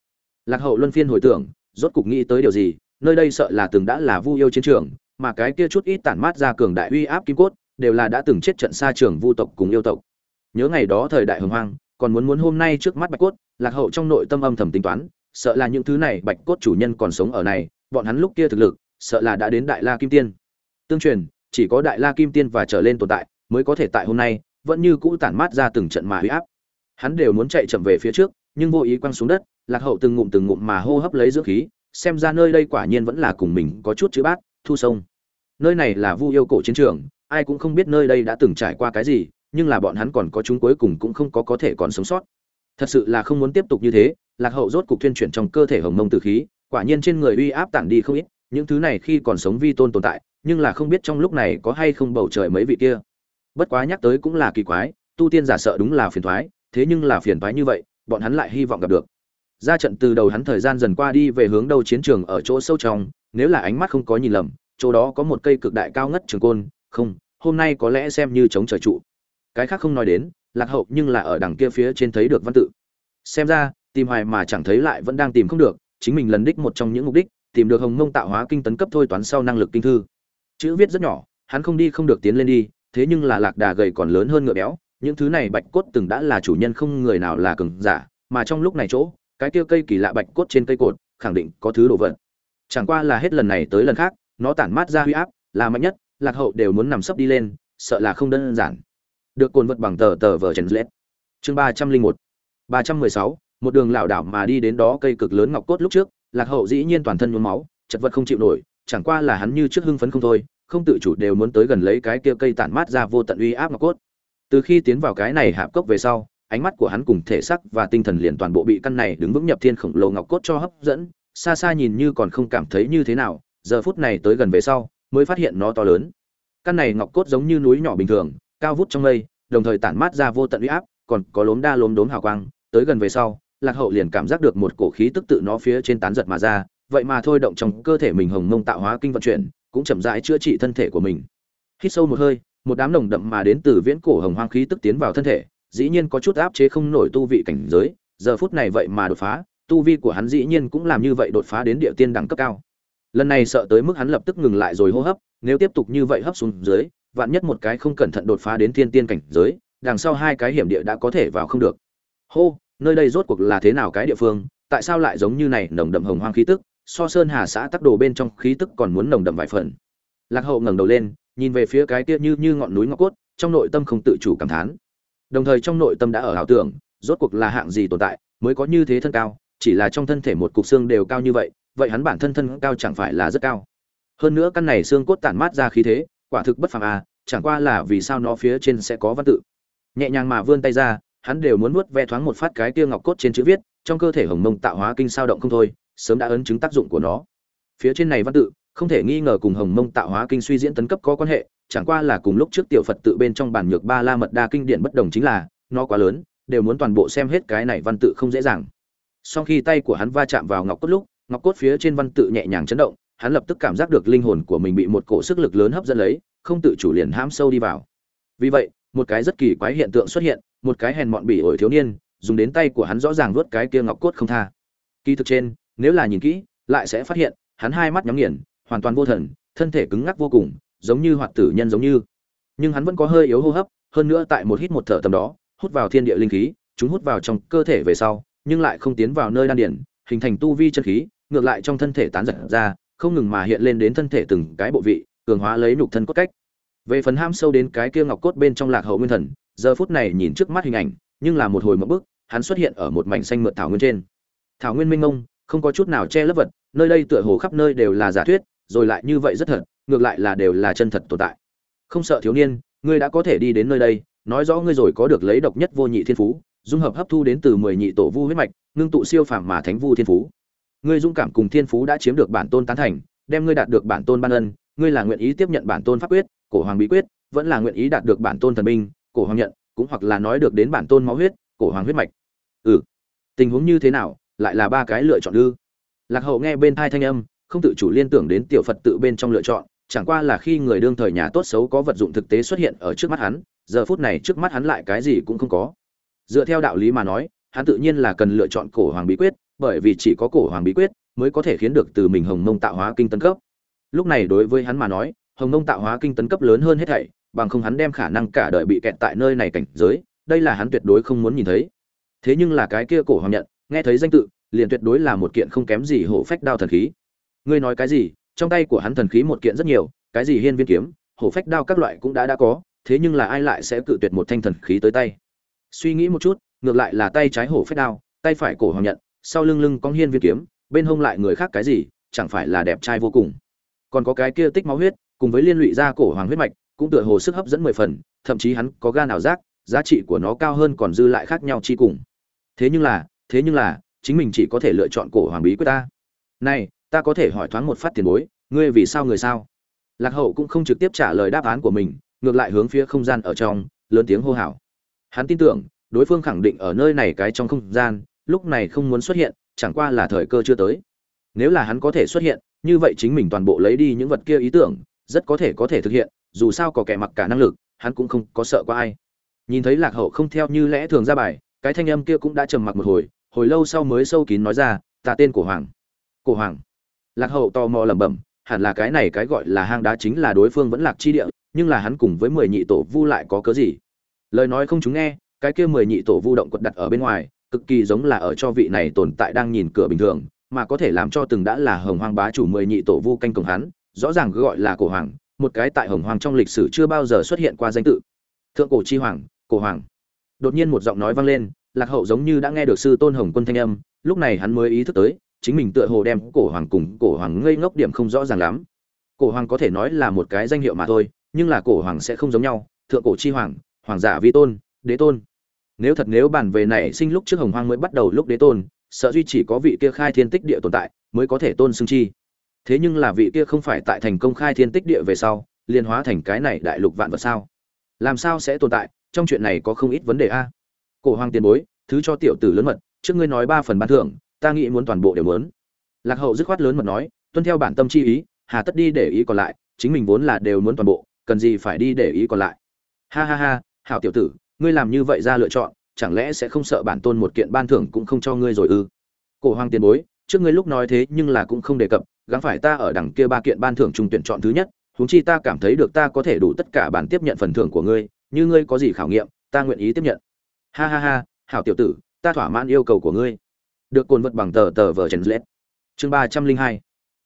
Lạc hậu luân phiên hồi tưởng, rốt cục nghĩ tới điều gì, nơi đây sợ là từng đã là vu yêu chiến trường, mà cái kia chút ít tản mát ra cường đại uy áp kim cốt, đều là đã từng chết trận xa trường vu tộc cùng yêu tộc. Nhớ ngày đó thời đại hồng hoang, còn muốn muốn hôm nay trước mắt bạch cốt, lạc hậu trong nội tâm âm thầm tính toán, sợ là những thứ này bạch cốt chủ nhân còn sống ở này, bọn hắn lúc kia thực lực, sợ là đã đến đại la kim tiên. Tương truyền, chỉ có đại la kim tiên và trở lên tồn tại, mới có thể tại hôm nay vẫn như cũ tản mát ra từng trận mà huy áp. Hắn đều muốn chạy chậm về phía trước, nhưng vô ý quăng xuống đất, lạc hậu từng ngụm từng ngụm mà hô hấp lấy dưỡng khí, xem ra nơi đây quả nhiên vẫn là cùng mình có chút chữ bát, thu sông. Nơi này là vu yêu cổ chiến trường, ai cũng không biết nơi đây đã từng trải qua cái gì, nhưng là bọn hắn còn có chúng cuối cùng cũng không có có thể còn sống sót. Thật sự là không muốn tiếp tục như thế, lạc hậu rốt cục tuyên chuyển trong cơ thể hồng mông tử khí, quả nhiên trên người uy áp tản đi không ít, những thứ này khi còn sống vi tôn tồn tại, nhưng là không biết trong lúc này có hay không bầu trời mấy vị kia bất quá nhắc tới cũng là kỳ quái, tu tiên giả sợ đúng là phiền thoái, thế nhưng là phiền thoái như vậy, bọn hắn lại hy vọng gặp được. Ra trận từ đầu hắn thời gian dần qua đi về hướng đâu chiến trường ở chỗ sâu trong, nếu là ánh mắt không có nhìn lầm, chỗ đó có một cây cực đại cao ngất trường côn, không, hôm nay có lẽ xem như chống trời trụ. Cái khác không nói đến, lạc hậu nhưng là ở đằng kia phía trên thấy được văn tự. Xem ra, tìm hoài mà chẳng thấy lại vẫn đang tìm không được, chính mình lần đích một trong những mục đích, tìm được hồng mông tạo hóa kinh tấn cấp thôi toán sau năng lực kinh thư. Chữ viết rất nhỏ, hắn không đi không được tiến lên đi thế nhưng là lạc đà gầy còn lớn hơn ngựa béo, những thứ này bạch cốt từng đã là chủ nhân không người nào là cường giả, mà trong lúc này chỗ, cái kia cây kỳ lạ bạch cốt trên cây cột, khẳng định có thứ đồ vật. Chẳng qua là hết lần này tới lần khác, nó tản mát ra huy áp, là mạnh nhất, lạc hậu đều muốn nằm sấp đi lên, sợ là không đơn giản. Được cồn vật bằng tờ tờ vờ trần lết. Chương ba trăm linh một, ba trăm mười sáu, một đường lảo đảo mà đi đến đó cây cực lớn ngọc cốt lúc trước, lạc hậu dĩ nhiên toàn thân nhuốm máu, chật vật không chịu nổi, chẳng qua là hắn như trước hưng phấn không thôi không tự chủ đều muốn tới gần lấy cái kia cây tản mát ra vô tận uy áp ngọc cốt. Từ khi tiến vào cái này hạp cốc về sau, ánh mắt của hắn cùng thể xác và tinh thần liền toàn bộ bị căn này đứng vững nhập thiên khổng lồ ngọc cốt cho hấp dẫn, xa xa nhìn như còn không cảm thấy như thế nào, giờ phút này tới gần về sau, mới phát hiện nó to lớn. Căn này ngọc cốt giống như núi nhỏ bình thường, cao vút trong mây, đồng thời tản mát ra vô tận uy áp, còn có lốm đa lốm đốm hào quang. Tới gần về sau, lạc hậu liền cảm giác được một cổ khí tức tự nó phía trên tán giật mà ra vậy mà thôi động trong cơ thể mình hồng mông tạo hóa kinh vận chuyển, cũng chậm rãi chữa trị thân thể của mình. Hít sâu một hơi, một đám nồng đậm mà đến từ viễn cổ hồng hoang khí tức tiến vào thân thể, dĩ nhiên có chút áp chế không nổi tu vị cảnh giới, giờ phút này vậy mà đột phá, tu vi của hắn dĩ nhiên cũng làm như vậy đột phá đến địa tiên đẳng cấp cao. Lần này sợ tới mức hắn lập tức ngừng lại rồi hô hấp, nếu tiếp tục như vậy hấp xuống dưới, vạn nhất một cái không cẩn thận đột phá đến thiên tiên cảnh giới, đằng sau hai cái hiểm địa đã có thể vào không được. Hô, nơi đây rốt cuộc là thế nào cái địa phương, tại sao lại giống như này nồng đậm hồng hoang khí tức? So sơn hà xã tắc đồ bên trong khí tức còn muốn nồng đậm vài phần. Lạc hậu ngẩng đầu lên, nhìn về phía cái kia như như ngọn núi ngọc cốt, trong nội tâm không tự chủ cảm thán. Đồng thời trong nội tâm đã ở ảo tưởng, rốt cuộc là hạng gì tồn tại, mới có như thế thân cao, chỉ là trong thân thể một cục xương đều cao như vậy vậy hắn bản thân thân cao chẳng phải là rất cao. Hơn nữa căn này xương cốt tản mát ra khí thế, quả thực bất phàm à chẳng qua là vì sao nó phía trên sẽ có văn tự. Nhẹ nhàng mà vươn tay ra, hắn đều muốn nuốt ve thoáng một phát cái kia ngọc cốt trên chữ viết, trong cơ thể hồng mông tạo hóa kinh sao động không thôi sớm đã ấn chứng tác dụng của nó. Phía trên này văn tự, không thể nghi ngờ cùng hồng mông tạo hóa kinh suy diễn tấn cấp có quan hệ, chẳng qua là cùng lúc trước tiểu phật tự bên trong bản nhược ba la mật đa kinh điển bất đồng chính là, nó quá lớn, đều muốn toàn bộ xem hết cái này văn tự không dễ dàng. Sau khi tay của hắn va chạm vào ngọc cốt lúc, ngọc cốt phía trên văn tự nhẹ nhàng chấn động, hắn lập tức cảm giác được linh hồn của mình bị một cổ sức lực lớn hấp dẫn lấy, không tự chủ liền hãm sâu đi vào. Vì vậy, một cái rất kỳ quái hiện tượng xuất hiện, một cái hèn mọn bỉ ổi thiếu niên, dùng đến tay của hắn rõ ràng vuốt cái kia ngọc cốt không tha. Kỳ thực trên nếu là nhìn kỹ, lại sẽ phát hiện, hắn hai mắt nhắm nghiền, hoàn toàn vô thần, thân thể cứng ngắc vô cùng, giống như hoạt tử nhân giống như. Nhưng hắn vẫn có hơi yếu hô hấp, hơn nữa tại một hít một thở tầm đó, hút vào thiên địa linh khí, chúng hút vào trong cơ thể về sau, nhưng lại không tiến vào nơi đan điển, hình thành tu vi chân khí, ngược lại trong thân thể tán giật ra, không ngừng mà hiện lên đến thân thể từng cái bộ vị, cường hóa lấy nhục thân cốt cách. Về phần ham sâu đến cái kia ngọc cốt bên trong lạc hậu nguyên thần, giờ phút này nhìn trước mắt hình ảnh, nhưng là một hồi một bước hắn xuất hiện ở một mảnh xanh mượt thảo nguyên trên. Thảo nguyên minh ngông không có chút nào che lấp vật, nơi đây tựa hồ khắp nơi đều là giả thuyết, rồi lại như vậy rất thật, ngược lại là đều là chân thật tồn tại. Không sợ thiếu niên, ngươi đã có thể đi đến nơi đây, nói rõ ngươi rồi có được lấy độc nhất vô nhị thiên phú, dung hợp hấp thu đến từ mười nhị tổ vu huyết mạch, ngưng tụ siêu phàm mà thánh vu thiên phú. Ngươi dũng cảm cùng thiên phú đã chiếm được bản tôn tán thành, đem ngươi đạt được bản tôn ban ân, ngươi là nguyện ý tiếp nhận bản tôn pháp quyết, cổ hoàng bí quyết, vẫn là nguyện ý đạt được bản tôn thần binh, cổ hoàng nhận, cũng hoặc là nói được đến bản tôn máu huyết, cổ hoàng huyết mạch. Ừ tình huống như thế nào lại là ba cái lựa chọn ư. Lạc hậu nghe bên thai thanh âm, không tự chủ liên tưởng đến tiểu phật tự bên trong lựa chọn, chẳng qua là khi người đương thời nhà tốt xấu có vật dụng thực tế xuất hiện ở trước mắt hắn, giờ phút này trước mắt hắn lại cái gì cũng không có. Dựa theo đạo lý mà nói, hắn tự nhiên là cần lựa chọn cổ hoàng bí quyết, bởi vì chỉ có cổ hoàng bí quyết mới có thể khiến được từ mình hồng mông tạo hóa kinh tân cấp. Lúc này đối với hắn mà nói, hồng mông tạo hóa kinh tấn cấp lớn hơn hết thảy, bằng không hắn đem khả năng cả đời bị kẹt tại nơi này cảnh giới, đây là hắn tuyệt đối không muốn nhìn thấy. Thế nhưng là cái kia cổ hoàng nhận nghe thấy danh tự, liền tuyệt đối là một kiện không kém gì hổ phách đao thần khí. Ngươi nói cái gì? Trong tay của hắn thần khí một kiện rất nhiều, cái gì hiên viên kiếm, hổ phách đao các loại cũng đã đã có, thế nhưng là ai lại sẽ cự tuyệt một thanh thần khí tới tay? Suy nghĩ một chút, ngược lại là tay trái hổ phách đao, tay phải cổ hoàng nhận, sau lưng lưng con hiên viên kiếm, bên hông lại người khác cái gì, chẳng phải là đẹp trai vô cùng. Còn có cái kia tích máu huyết, cùng với liên lụy ra cổ hoàng huyết mạch, cũng tựa hồ sức hấp dẫn mười phần, thậm chí hắn có gan ảo giác, giá trị của nó cao hơn còn dư lại khác nhau chi cùng. Thế nhưng là thế nhưng là, chính mình chỉ có thể lựa chọn cổ hoàng bí quyết ta. Này, ta có thể hỏi thoáng một phát tiền bối, ngươi vì sao người sao? Lạc hậu cũng không trực tiếp trả lời đáp án của mình, ngược lại hướng phía không gian ở trong, lớn tiếng hô hào. Hắn tin tưởng, đối phương khẳng định ở nơi này cái trong không gian, lúc này không muốn xuất hiện, chẳng qua là thời cơ chưa tới. Nếu là hắn có thể xuất hiện, như vậy chính mình toàn bộ lấy đi những vật kia ý tưởng, rất có thể có thể thực hiện, dù sao có kẻ mặc cả năng lực, hắn cũng không có sợ qua ai. Nhìn thấy lạc hậu không theo như lẽ thường ra bài, cái thanh âm kia cũng đã trầm mặc một hồi hồi lâu sau mới sâu kín nói ra, ta tên cổ hoàng. Cổ hoàng? Lạc hậu tò mò lẩm bẩm, hẳn là cái này cái gọi là hang đá chính là đối phương vẫn lạc chi địa, nhưng là hắn cùng với mười nhị tổ vu lại có cớ gì? Lời nói không chúng nghe, cái kia mười nhị tổ vu động quật đặt ở bên ngoài, cực kỳ giống là ở cho vị này tồn tại đang nhìn cửa bình thường, mà có thể làm cho từng đã là hồng hoang bá chủ mười nhị tổ vu canh cổng hắn, rõ ràng gọi là cổ hoàng, một cái tại hồng hoang trong lịch sử chưa bao giờ xuất hiện qua danh tự. Thượng cổ chi hoàng, cổ hoàng. Đột nhiên một giọng nói vang lên lạc hậu giống như đã nghe được sư tôn hồng quân thanh âm, lúc này hắn mới ý thức tới, chính mình tựa hồ đem cổ hoàng cùng cổ hoàng ngây ngốc điểm không rõ ràng lắm. Cổ hoàng có thể nói là một cái danh hiệu mà thôi, nhưng là cổ hoàng sẽ không giống nhau, thượng cổ chi hoàng hoàng giả vi tôn, đế tôn. Nếu thật nếu bàn về này sinh lúc trước hồng hoang mới bắt đầu lúc đế tôn, sợ duy chỉ có vị kia khai thiên tích địa tồn tại, mới có thể tôn xưng chi. Thế nhưng là vị kia không phải tại thành công khai thiên tích địa về sau liên hóa thành cái này đại lục vạn vật sao? Làm sao sẽ tồn tại? Trong chuyện này có không ít vấn đề a cổ hoàng tiền bối, thứ cho tiểu tử lớn mật, trước ngươi nói ba phần ban thưởng, ta nghĩ muốn toàn bộ đều muốn. Lạc hậu dứt khoát lớn mật nói, tuân theo bản tâm chi ý, hà tất đi để ý còn lại, chính mình vốn là đều muốn toàn bộ, cần gì phải đi để ý còn lại. Ha ha ha, hảo tiểu tử, ngươi làm như vậy ra lựa chọn, chẳng lẽ sẽ không sợ bản tôn một kiện ban thưởng cũng không cho ngươi rồi ư? Cổ hoàng tiền bối, trước ngươi lúc nói thế nhưng là cũng không đề cập, gắng phải ta ở đằng kia ba kiện ban thưởng trung tuyển chọn thứ nhất, huống chi ta cảm thấy được ta có thể đủ tất cả bản tiếp nhận phần thưởng của ngươi, như ngươi có gì khảo nghiệm, ta nguyện ý tiếp nhận ha ha ha, hảo tiểu tử, ta thỏa mãn yêu cầu của ngươi. Được cồn vật bằng tờ tờ vờ chèn lết. Chương ba trăm linh hai.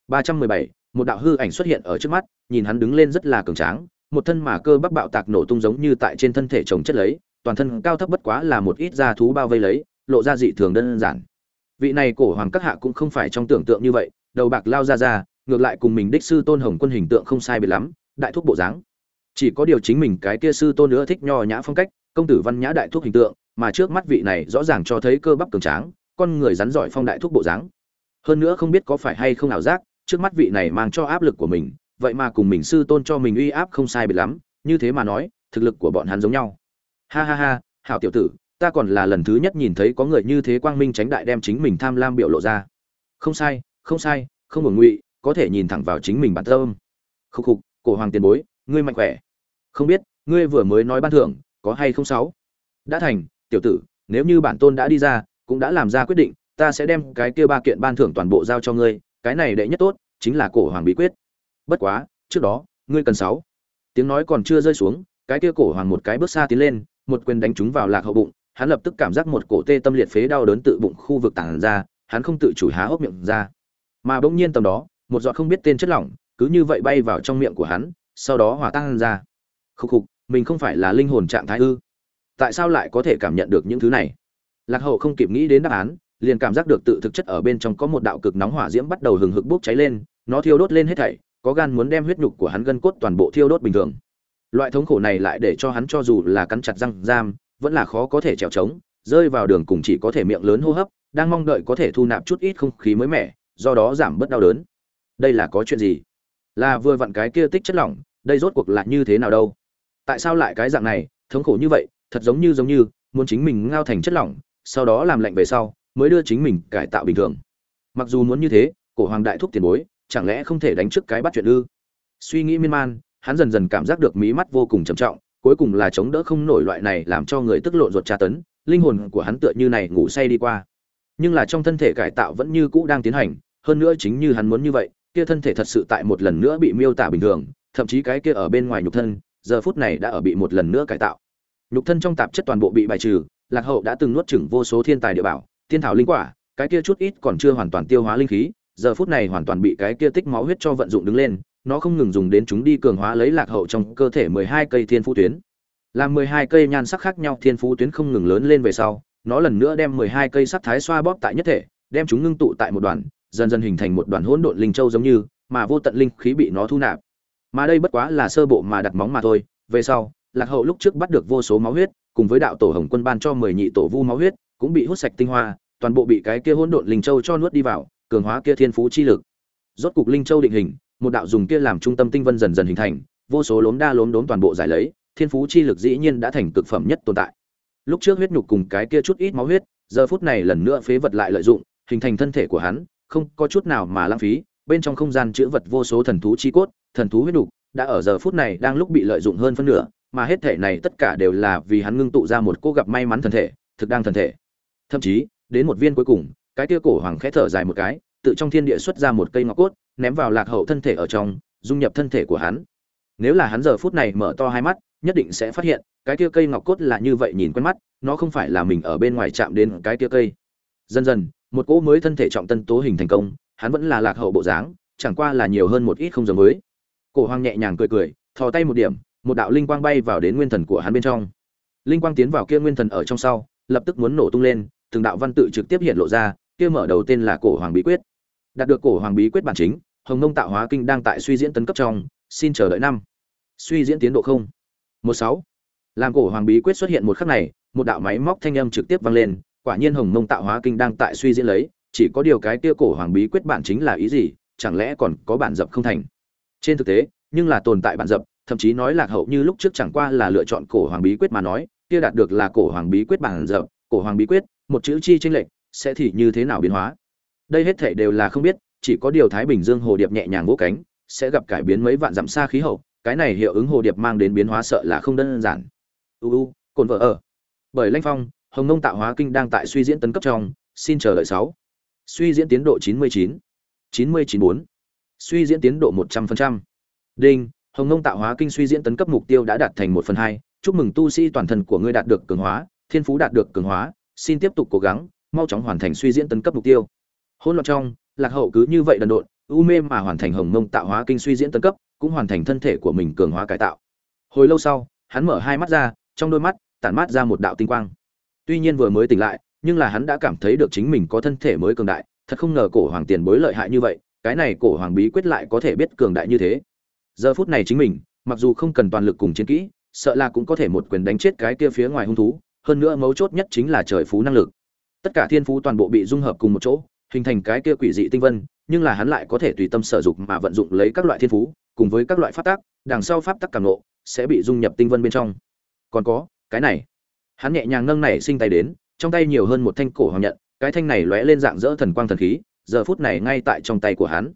Ba trăm mười bảy, một đạo hư ảnh xuất hiện ở trước mắt, nhìn hắn đứng lên rất là cường tráng, một thân mà cơ bắp bạo tạc nổ tung giống như tại trên thân thể chồng chất lấy, toàn thân cao thấp bất quá là một ít da thú bao vây lấy, lộ ra dị thường đơn giản. Vị này cổ hoàng các hạ cũng không phải trong tưởng tượng như vậy, đầu bạc lao ra ra, ngược lại cùng mình đích sư tôn hồng quân hình tượng không sai biệt lắm, đại thúc bộ dáng. Chỉ có điều chính mình cái kia sư tôn nữa thích nho nhã phong cách công tử văn nhã đại thuốc hình tượng, mà trước mắt vị này rõ ràng cho thấy cơ bắp cường tráng, con người rắn giỏi phong đại thuốc bộ dáng. Hơn nữa không biết có phải hay không ảo giác, trước mắt vị này mang cho áp lực của mình, vậy mà cùng mình sư tôn cho mình uy áp không sai biệt lắm, như thế mà nói, thực lực của bọn hắn giống nhau. Ha ha ha, hảo tiểu tử, ta còn là lần thứ nhất nhìn thấy có người như thế quang minh tránh đại đem chính mình tham lam biểu lộ ra. Không sai không sai, không ngừng ngụy, có thể nhìn thẳng vào chính mình bản tâm. Khúc khục, cổ hoàng tiền bối, ngươi mạnh khỏe. Không biết, ngươi vừa mới nói ban thưởng có hay không sáu? Đã thành, tiểu tử, nếu như bản tôn đã đi ra, cũng đã làm ra quyết định, ta sẽ đem cái kia ba kiện ban thưởng toàn bộ giao cho ngươi, cái này đệ nhất tốt, chính là cổ hoàng bí quyết. Bất quá, trước đó, ngươi cần sáu. Tiếng nói còn chưa rơi xuống, cái kia cổ hoàng một cái bước xa tiến lên, một quyền đánh trúng vào lạc hậu bụng, hắn lập tức cảm giác một cổ tê tâm liệt phế đau đớn tự bụng khu vực tản ra, hắn không tự chủ há hốc miệng ra. Mà bỗng nhiên tầm đó, một giọt không biết tên chất lỏng, cứ như vậy bay vào trong miệng của hắn, sau đó hòa tan ra. Khúc khục mình không phải là linh hồn trạng thái ư? Tại sao lại có thể cảm nhận được những thứ này? Lạc hậu không kịp nghĩ đến đáp án, liền cảm giác được tự thực chất ở bên trong có một đạo cực nóng hỏa diễm bắt đầu hừng hực bốc cháy lên, nó thiêu đốt lên hết thảy, có gan muốn đem huyết nhục của hắn gân cốt toàn bộ thiêu đốt bình thường. Loại thống khổ này lại để cho hắn cho dù là cắn chặt răng, giam, vẫn là khó có thể trèo trống, rơi vào đường cùng chỉ có thể miệng lớn hô hấp, đang mong đợi có thể thu nạp chút ít không khí mới mẻ, do đó giảm bớt đau đớn. Đây là có chuyện gì? Là vừa vặn cái kia tích chất lỏng, đây rốt cuộc là như thế nào đâu? Tại sao lại cái dạng này, thống khổ như vậy, thật giống như giống như, muốn chính mình ngao thành chất lỏng, sau đó làm lạnh về sau, mới đưa chính mình cải tạo bình thường. Mặc dù muốn như thế, cổ hoàng đại thúc tiền bối, chẳng lẽ không thể đánh trước cái bắt chuyện ư? Suy nghĩ miên man, hắn dần dần cảm giác được mí mắt vô cùng trầm trọng, cuối cùng là chống đỡ không nổi loại này làm cho người tức lộn ruột tra tấn, linh hồn của hắn tựa như này ngủ say đi qua. Nhưng là trong thân thể cải tạo vẫn như cũ đang tiến hành, hơn nữa chính như hắn muốn như vậy, kia thân thể thật sự tại một lần nữa bị miêu tả bình thường, thậm chí cái kia ở bên ngoài nhục thân giờ phút này đã ở bị một lần nữa cải tạo. Nhục thân trong tạp chất toàn bộ bị bài trừ, lạc hậu đã từng nuốt chửng vô số thiên tài địa bảo, thiên thảo linh quả, cái kia chút ít còn chưa hoàn toàn tiêu hóa linh khí, giờ phút này hoàn toàn bị cái kia tích máu huyết cho vận dụng đứng lên, nó không ngừng dùng đến chúng đi cường hóa lấy lạc hậu trong cơ thể mười hai cây thiên phú tuyến. Làm mười hai cây nhan sắc khác nhau, thiên phú tuyến không ngừng lớn lên về sau, nó lần nữa đem mười hai cây sắc thái xoa bóp tại nhất thể, đem chúng ngưng tụ tại một đoàn, dần dần hình thành một đoàn hỗn độn linh châu giống như, mà vô tận linh khí bị nó thu nạp mà đây bất quá là sơ bộ mà đặt móng mà thôi. Về sau, lạc hậu lúc trước bắt được vô số máu huyết, cùng với đạo tổ hồng quân ban cho mười nhị tổ vu máu huyết, cũng bị hút sạch tinh hoa, toàn bộ bị cái kia hỗn độn linh châu cho nuốt đi vào, cường hóa kia thiên phú chi lực. Rốt cục linh châu định hình, một đạo dùng kia làm trung tâm tinh vân dần dần hình thành, vô số lốm đa lốm đốm toàn bộ giải lấy, thiên phú chi lực dĩ nhiên đã thành cực phẩm nhất tồn tại. Lúc trước huyết nhục cùng cái kia chút ít máu huyết, giờ phút này lần nữa phế vật lại lợi dụng, hình thành thân thể của hắn, không có chút nào mà lãng phí, bên trong không gian chữ vật vô số thần thú chi cốt thần thú huyết đục, đã ở giờ phút này đang lúc bị lợi dụng hơn phân nửa, mà hết thể này tất cả đều là vì hắn ngưng tụ ra một cô gặp may mắn thần thể, thực đang thần thể. Thậm chí, đến một viên cuối cùng, cái tia cổ hoàng khẽ thở dài một cái, tự trong thiên địa xuất ra một cây ngọc cốt, ném vào lạc hậu thân thể ở trong, dung nhập thân thể của hắn. Nếu là hắn giờ phút này mở to hai mắt, nhất định sẽ phát hiện, cái tia cây ngọc cốt là như vậy nhìn quen mắt, nó không phải là mình ở bên ngoài chạm đến cái tia cây. Dần dần, một cỗ mới thân thể trọng tân tố hình thành công, hắn vẫn là lạc hậu bộ dáng, chẳng qua là nhiều hơn một ít không giống mới cổ hoàng nhẹ nhàng cười cười, thò tay một điểm, một đạo linh quang bay vào đến nguyên thần của hắn bên trong. Linh quang tiến vào kia nguyên thần ở trong sau, lập tức muốn nổ tung lên, từng đạo văn tự trực tiếp hiện lộ ra, kia mở đầu tên là cổ hoàng bí quyết. Đạt được cổ hoàng bí quyết bản chính, hồng nông tạo hóa kinh đang tại suy diễn tấn cấp trong, xin chờ đợi năm. Suy diễn tiến độ không. Một sáu. Làm cổ hoàng bí quyết xuất hiện một khắc này, một đạo máy móc thanh âm trực tiếp vang lên, quả nhiên hồng mông tạo hóa kinh đang tại suy diễn lấy, chỉ có điều cái kia cổ hoàng bí quyết bản chính là ý gì, chẳng lẽ còn có bản dập không thành? Trên thực tế, nhưng là tồn tại bản dập, thậm chí nói lạc hậu như lúc trước chẳng qua là lựa chọn cổ hoàng bí quyết mà nói, kia đạt được là cổ hoàng bí quyết bản dập, cổ hoàng bí quyết, một chữ chi tranh lệch, sẽ thì như thế nào biến hóa? Đây hết thể đều là không biết, chỉ có điều thái bình dương hồ điệp nhẹ nhàng vỗ cánh, sẽ gặp cải biến mấy vạn dặm xa khí hậu, cái này hiệu ứng hồ điệp mang đến biến hóa sợ là không đơn giản. Uu cồn vợ ở. Bởi lanh phong, hồng nông tạo hóa kinh đang tại suy diễn tấn cấp trong, xin chờ đợi sáu. Suy diễn tiến độ chín mươi chín. Chín mươi chín bốn suy diễn tiến độ một trăm phần trăm. Đinh, hồng nông tạo hóa kinh suy diễn tấn cấp mục tiêu đã đạt thành một phần hai. Chúc mừng tu sĩ toàn thân của ngươi đạt được cường hóa, thiên phú đạt được cường hóa, xin tiếp tục cố gắng, mau chóng hoàn thành suy diễn tấn cấp mục tiêu. Hỗn loạn trong, lạc hậu cứ như vậy đần độn, u mê mà hoàn thành hồng mông tạo hóa kinh suy diễn tấn cấp, cũng hoàn thành thân thể của mình cường hóa cải tạo. Hồi lâu sau, hắn mở hai mắt ra, trong đôi mắt, tản mát ra một đạo tinh quang. Tuy nhiên vừa mới tỉnh lại, nhưng là hắn đã cảm thấy được chính mình có thân thể mới cường đại, thật không ngờ cổ hoàng tiền bối lợi hại như vậy cái này cổ hoàng bí quyết lại có thể biết cường đại như thế. Giờ phút này chính mình, mặc dù không cần toàn lực cùng chiến kỹ, sợ là cũng có thể một quyền đánh chết cái kia phía ngoài hung thú, hơn nữa mấu chốt nhất chính là trời phú năng lực. Tất cả thiên phú toàn bộ bị dung hợp cùng một chỗ, hình thành cái kia quỷ dị tinh vân, nhưng là hắn lại có thể tùy tâm sở dụng mà vận dụng lấy các loại thiên phú, cùng với các loại pháp tác đằng sau pháp tắc cảm nộ sẽ bị dung nhập tinh vân bên trong. Còn có, cái này. Hắn nhẹ nhàng nâng này sinh tay đến, trong tay nhiều hơn một thanh cổ hoàng nhận, cái thanh này lóe lên dạng dỡ thần quang thần khí giờ phút này ngay tại trong tay của hắn.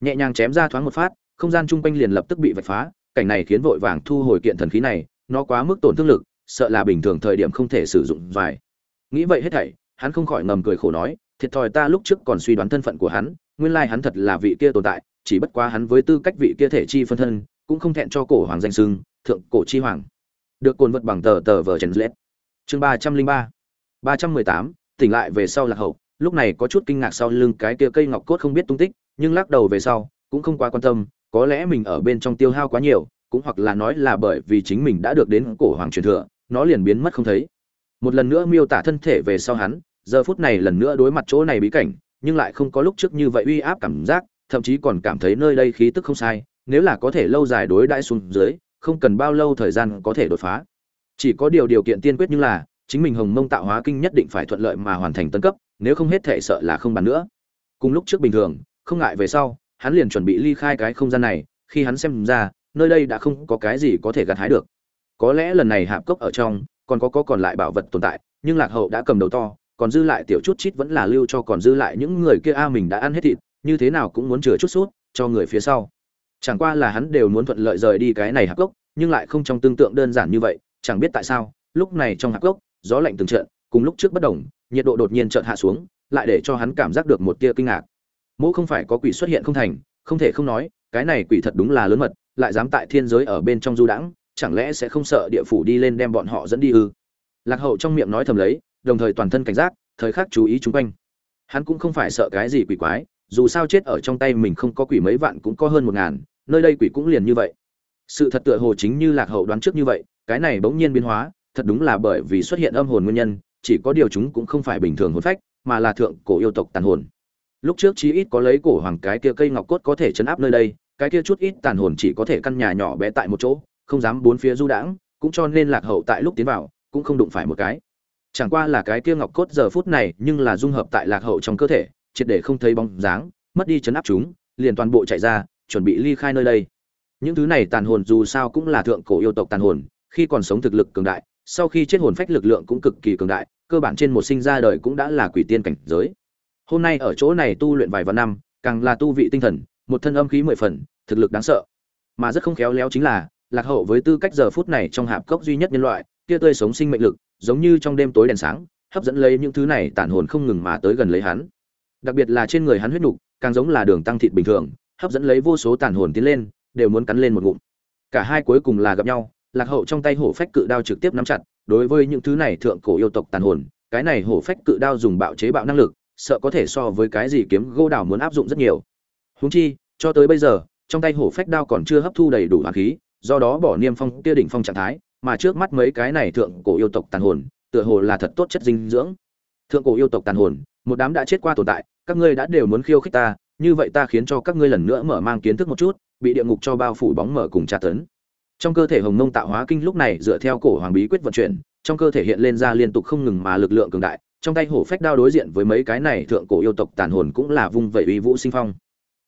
Nhẹ nhàng chém ra thoáng một phát, không gian chung quanh liền lập tức bị vạch phá, cảnh này khiến vội vàng thu hồi kiện thần khí này, nó quá mức tổn thương lực, sợ là bình thường thời điểm không thể sử dụng vài nghĩ vậy hết thảy, hắn không khỏi ngầm cười khổ nói, thiệt thòi ta lúc trước còn suy đoán thân phận của hắn, nguyên lai hắn thật là vị kia tồn tại, chỉ bất quá hắn với tư cách vị kia thể chi phân thân, cũng không thẹn cho cổ hoàng danh sưng thượng cổ chi hoàng. Được cồn vật bằng tờ tờ vờ chèn lết. Chương ba trăm linh ba. ba trăm mười tám, tỉnh lại về sau lạc hậu lúc này có chút kinh ngạc sau lưng cái kia cây ngọc cốt không biết tung tích, nhưng lắc đầu về sau, cũng không quá quan tâm, có lẽ mình ở bên trong tiêu hao quá nhiều, cũng hoặc là nói là bởi vì chính mình đã được đến cổ hoàng truyền thừa, nó liền biến mất không thấy. Một lần nữa miêu tả thân thể về sau hắn, giờ phút này lần nữa đối mặt chỗ này bí cảnh, nhưng lại không có lúc trước như vậy uy áp cảm giác, thậm chí còn cảm thấy nơi đây khí tức không sai, nếu là có thể lâu dài đối đãi xuống dưới, không cần bao lâu thời gian có thể đột phá. Chỉ có điều điều kiện tiên quyết như là, chính mình hồng mông tạo hóa kinh nhất định phải thuận lợi mà hoàn thành tân cấp nếu không hết thể sợ là không bàn nữa. Cùng lúc trước bình thường, không ngại về sau, hắn liền chuẩn bị ly khai cái không gian này, khi hắn xem ra, nơi đây đã không có cái gì có thể gặt hái được. Có lẽ lần này hạp cốc ở trong, còn có có còn lại bảo vật tồn tại, nhưng lạc hậu đã cầm đầu to, còn dư lại tiểu chút chít vẫn là lưu cho còn dư lại những người kia, a, mình đã ăn hết thịt, như thế nào cũng muốn chừa chút sút, cho người phía sau. Chẳng qua là hắn đều muốn thuận lợi rời đi cái này hạp cốc, nhưng lại không trong tương tượng đơn giản như vậy, chẳng biết tại sao, lúc này trong hạp cốc, gió lạnh từng trận, cùng lúc trước bất đồng nhiệt độ đột nhiên chợt hạ xuống, lại để cho hắn cảm giác được một tia kinh ngạc. Mỗ không phải có quỷ xuất hiện không thành, không thể không nói, cái này quỷ thật đúng là lớn mật, lại dám tại thiên giới ở bên trong du đãng, chẳng lẽ sẽ không sợ địa phủ đi lên đem bọn họ dẫn đi ư? Lạc hậu trong miệng nói thầm lấy, đồng thời toàn thân cảnh giác, thời khắc chú ý chúng quanh. Hắn cũng không phải sợ cái gì quỷ quái, dù sao chết ở trong tay mình không có quỷ mấy vạn cũng có hơn một ngàn, nơi đây quỷ cũng liền như vậy. Sự thật tựa hồ chính như lạc hậu đoán trước như vậy, cái này bỗng nhiên biến hóa, thật đúng là bởi vì xuất hiện âm hồn nguyên nhân chỉ có điều chúng cũng không phải bình thường hồn phách, mà là thượng cổ yêu tộc tàn hồn. Lúc trước chí ít có lấy cổ hoàng cái kia cây ngọc cốt có thể chấn áp nơi đây, cái kia chút ít tàn hồn chỉ có thể căn nhà nhỏ bé tại một chỗ, không dám bốn phía du đãng, cũng cho nên lạc hậu tại lúc tiến vào, cũng không đụng phải một cái. Chẳng qua là cái kia ngọc cốt giờ phút này nhưng là dung hợp tại lạc hậu trong cơ thể, triệt để không thấy bóng dáng, mất đi chấn áp chúng, liền toàn bộ chạy ra, chuẩn bị ly khai nơi đây. Những thứ này tàn hồn dù sao cũng là thượng cổ yêu tộc tàn hồn, khi còn sống thực lực cường đại sau khi chết hồn phách lực lượng cũng cực kỳ cường đại, cơ bản trên một sinh ra đời cũng đã là quỷ tiên cảnh giới. Hôm nay ở chỗ này tu luyện vài vạn năm, càng là tu vị tinh thần, một thân âm khí mười phần, thực lực đáng sợ. Mà rất không khéo léo chính là, lạc hậu với tư cách giờ phút này trong hạp cốc duy nhất nhân loại, kia tươi sống sinh mệnh lực, giống như trong đêm tối đèn sáng, hấp dẫn lấy những thứ này tản hồn không ngừng mà tới gần lấy hắn. Đặc biệt là trên người hắn huyết nục, càng giống là đường tăng thịt bình thường, hấp dẫn lấy vô số tàn hồn tiến lên, đều muốn cắn lên một ngụm. Cả hai cuối cùng là gặp nhau lạc hậu trong tay hổ phách cự đao trực tiếp nắm chặt, đối với những thứ này thượng cổ yêu tộc tàn hồn, cái này hổ phách cự đao dùng bạo chế bạo năng lực, sợ có thể so với cái gì kiếm gỗ đào muốn áp dụng rất nhiều. Húng chi, cho tới bây giờ, trong tay hổ phách đao còn chưa hấp thu đầy đủ hoàng khí, do đó bỏ niêm phong kia đỉnh phong trạng thái, mà trước mắt mấy cái này thượng cổ yêu tộc tàn hồn, tựa hồ là thật tốt chất dinh dưỡng. Thượng cổ yêu tộc tàn hồn, một đám đã chết qua tồn tại, các ngươi đã đều muốn khiêu khích ta, như vậy ta khiến cho các ngươi lần nữa mở mang kiến thức một chút, bị địa ngục cho bao phủ bóng mở cùng tra tấn trong cơ thể hồng mông tạo hóa kinh lúc này dựa theo cổ hoàng bí quyết vận chuyển, trong cơ thể hiện lên ra liên tục không ngừng mà lực lượng cường đại, trong tay hổ phách đao đối diện với mấy cái này thượng cổ yêu tộc tàn hồn cũng là vung vẩy uy vũ sinh phong.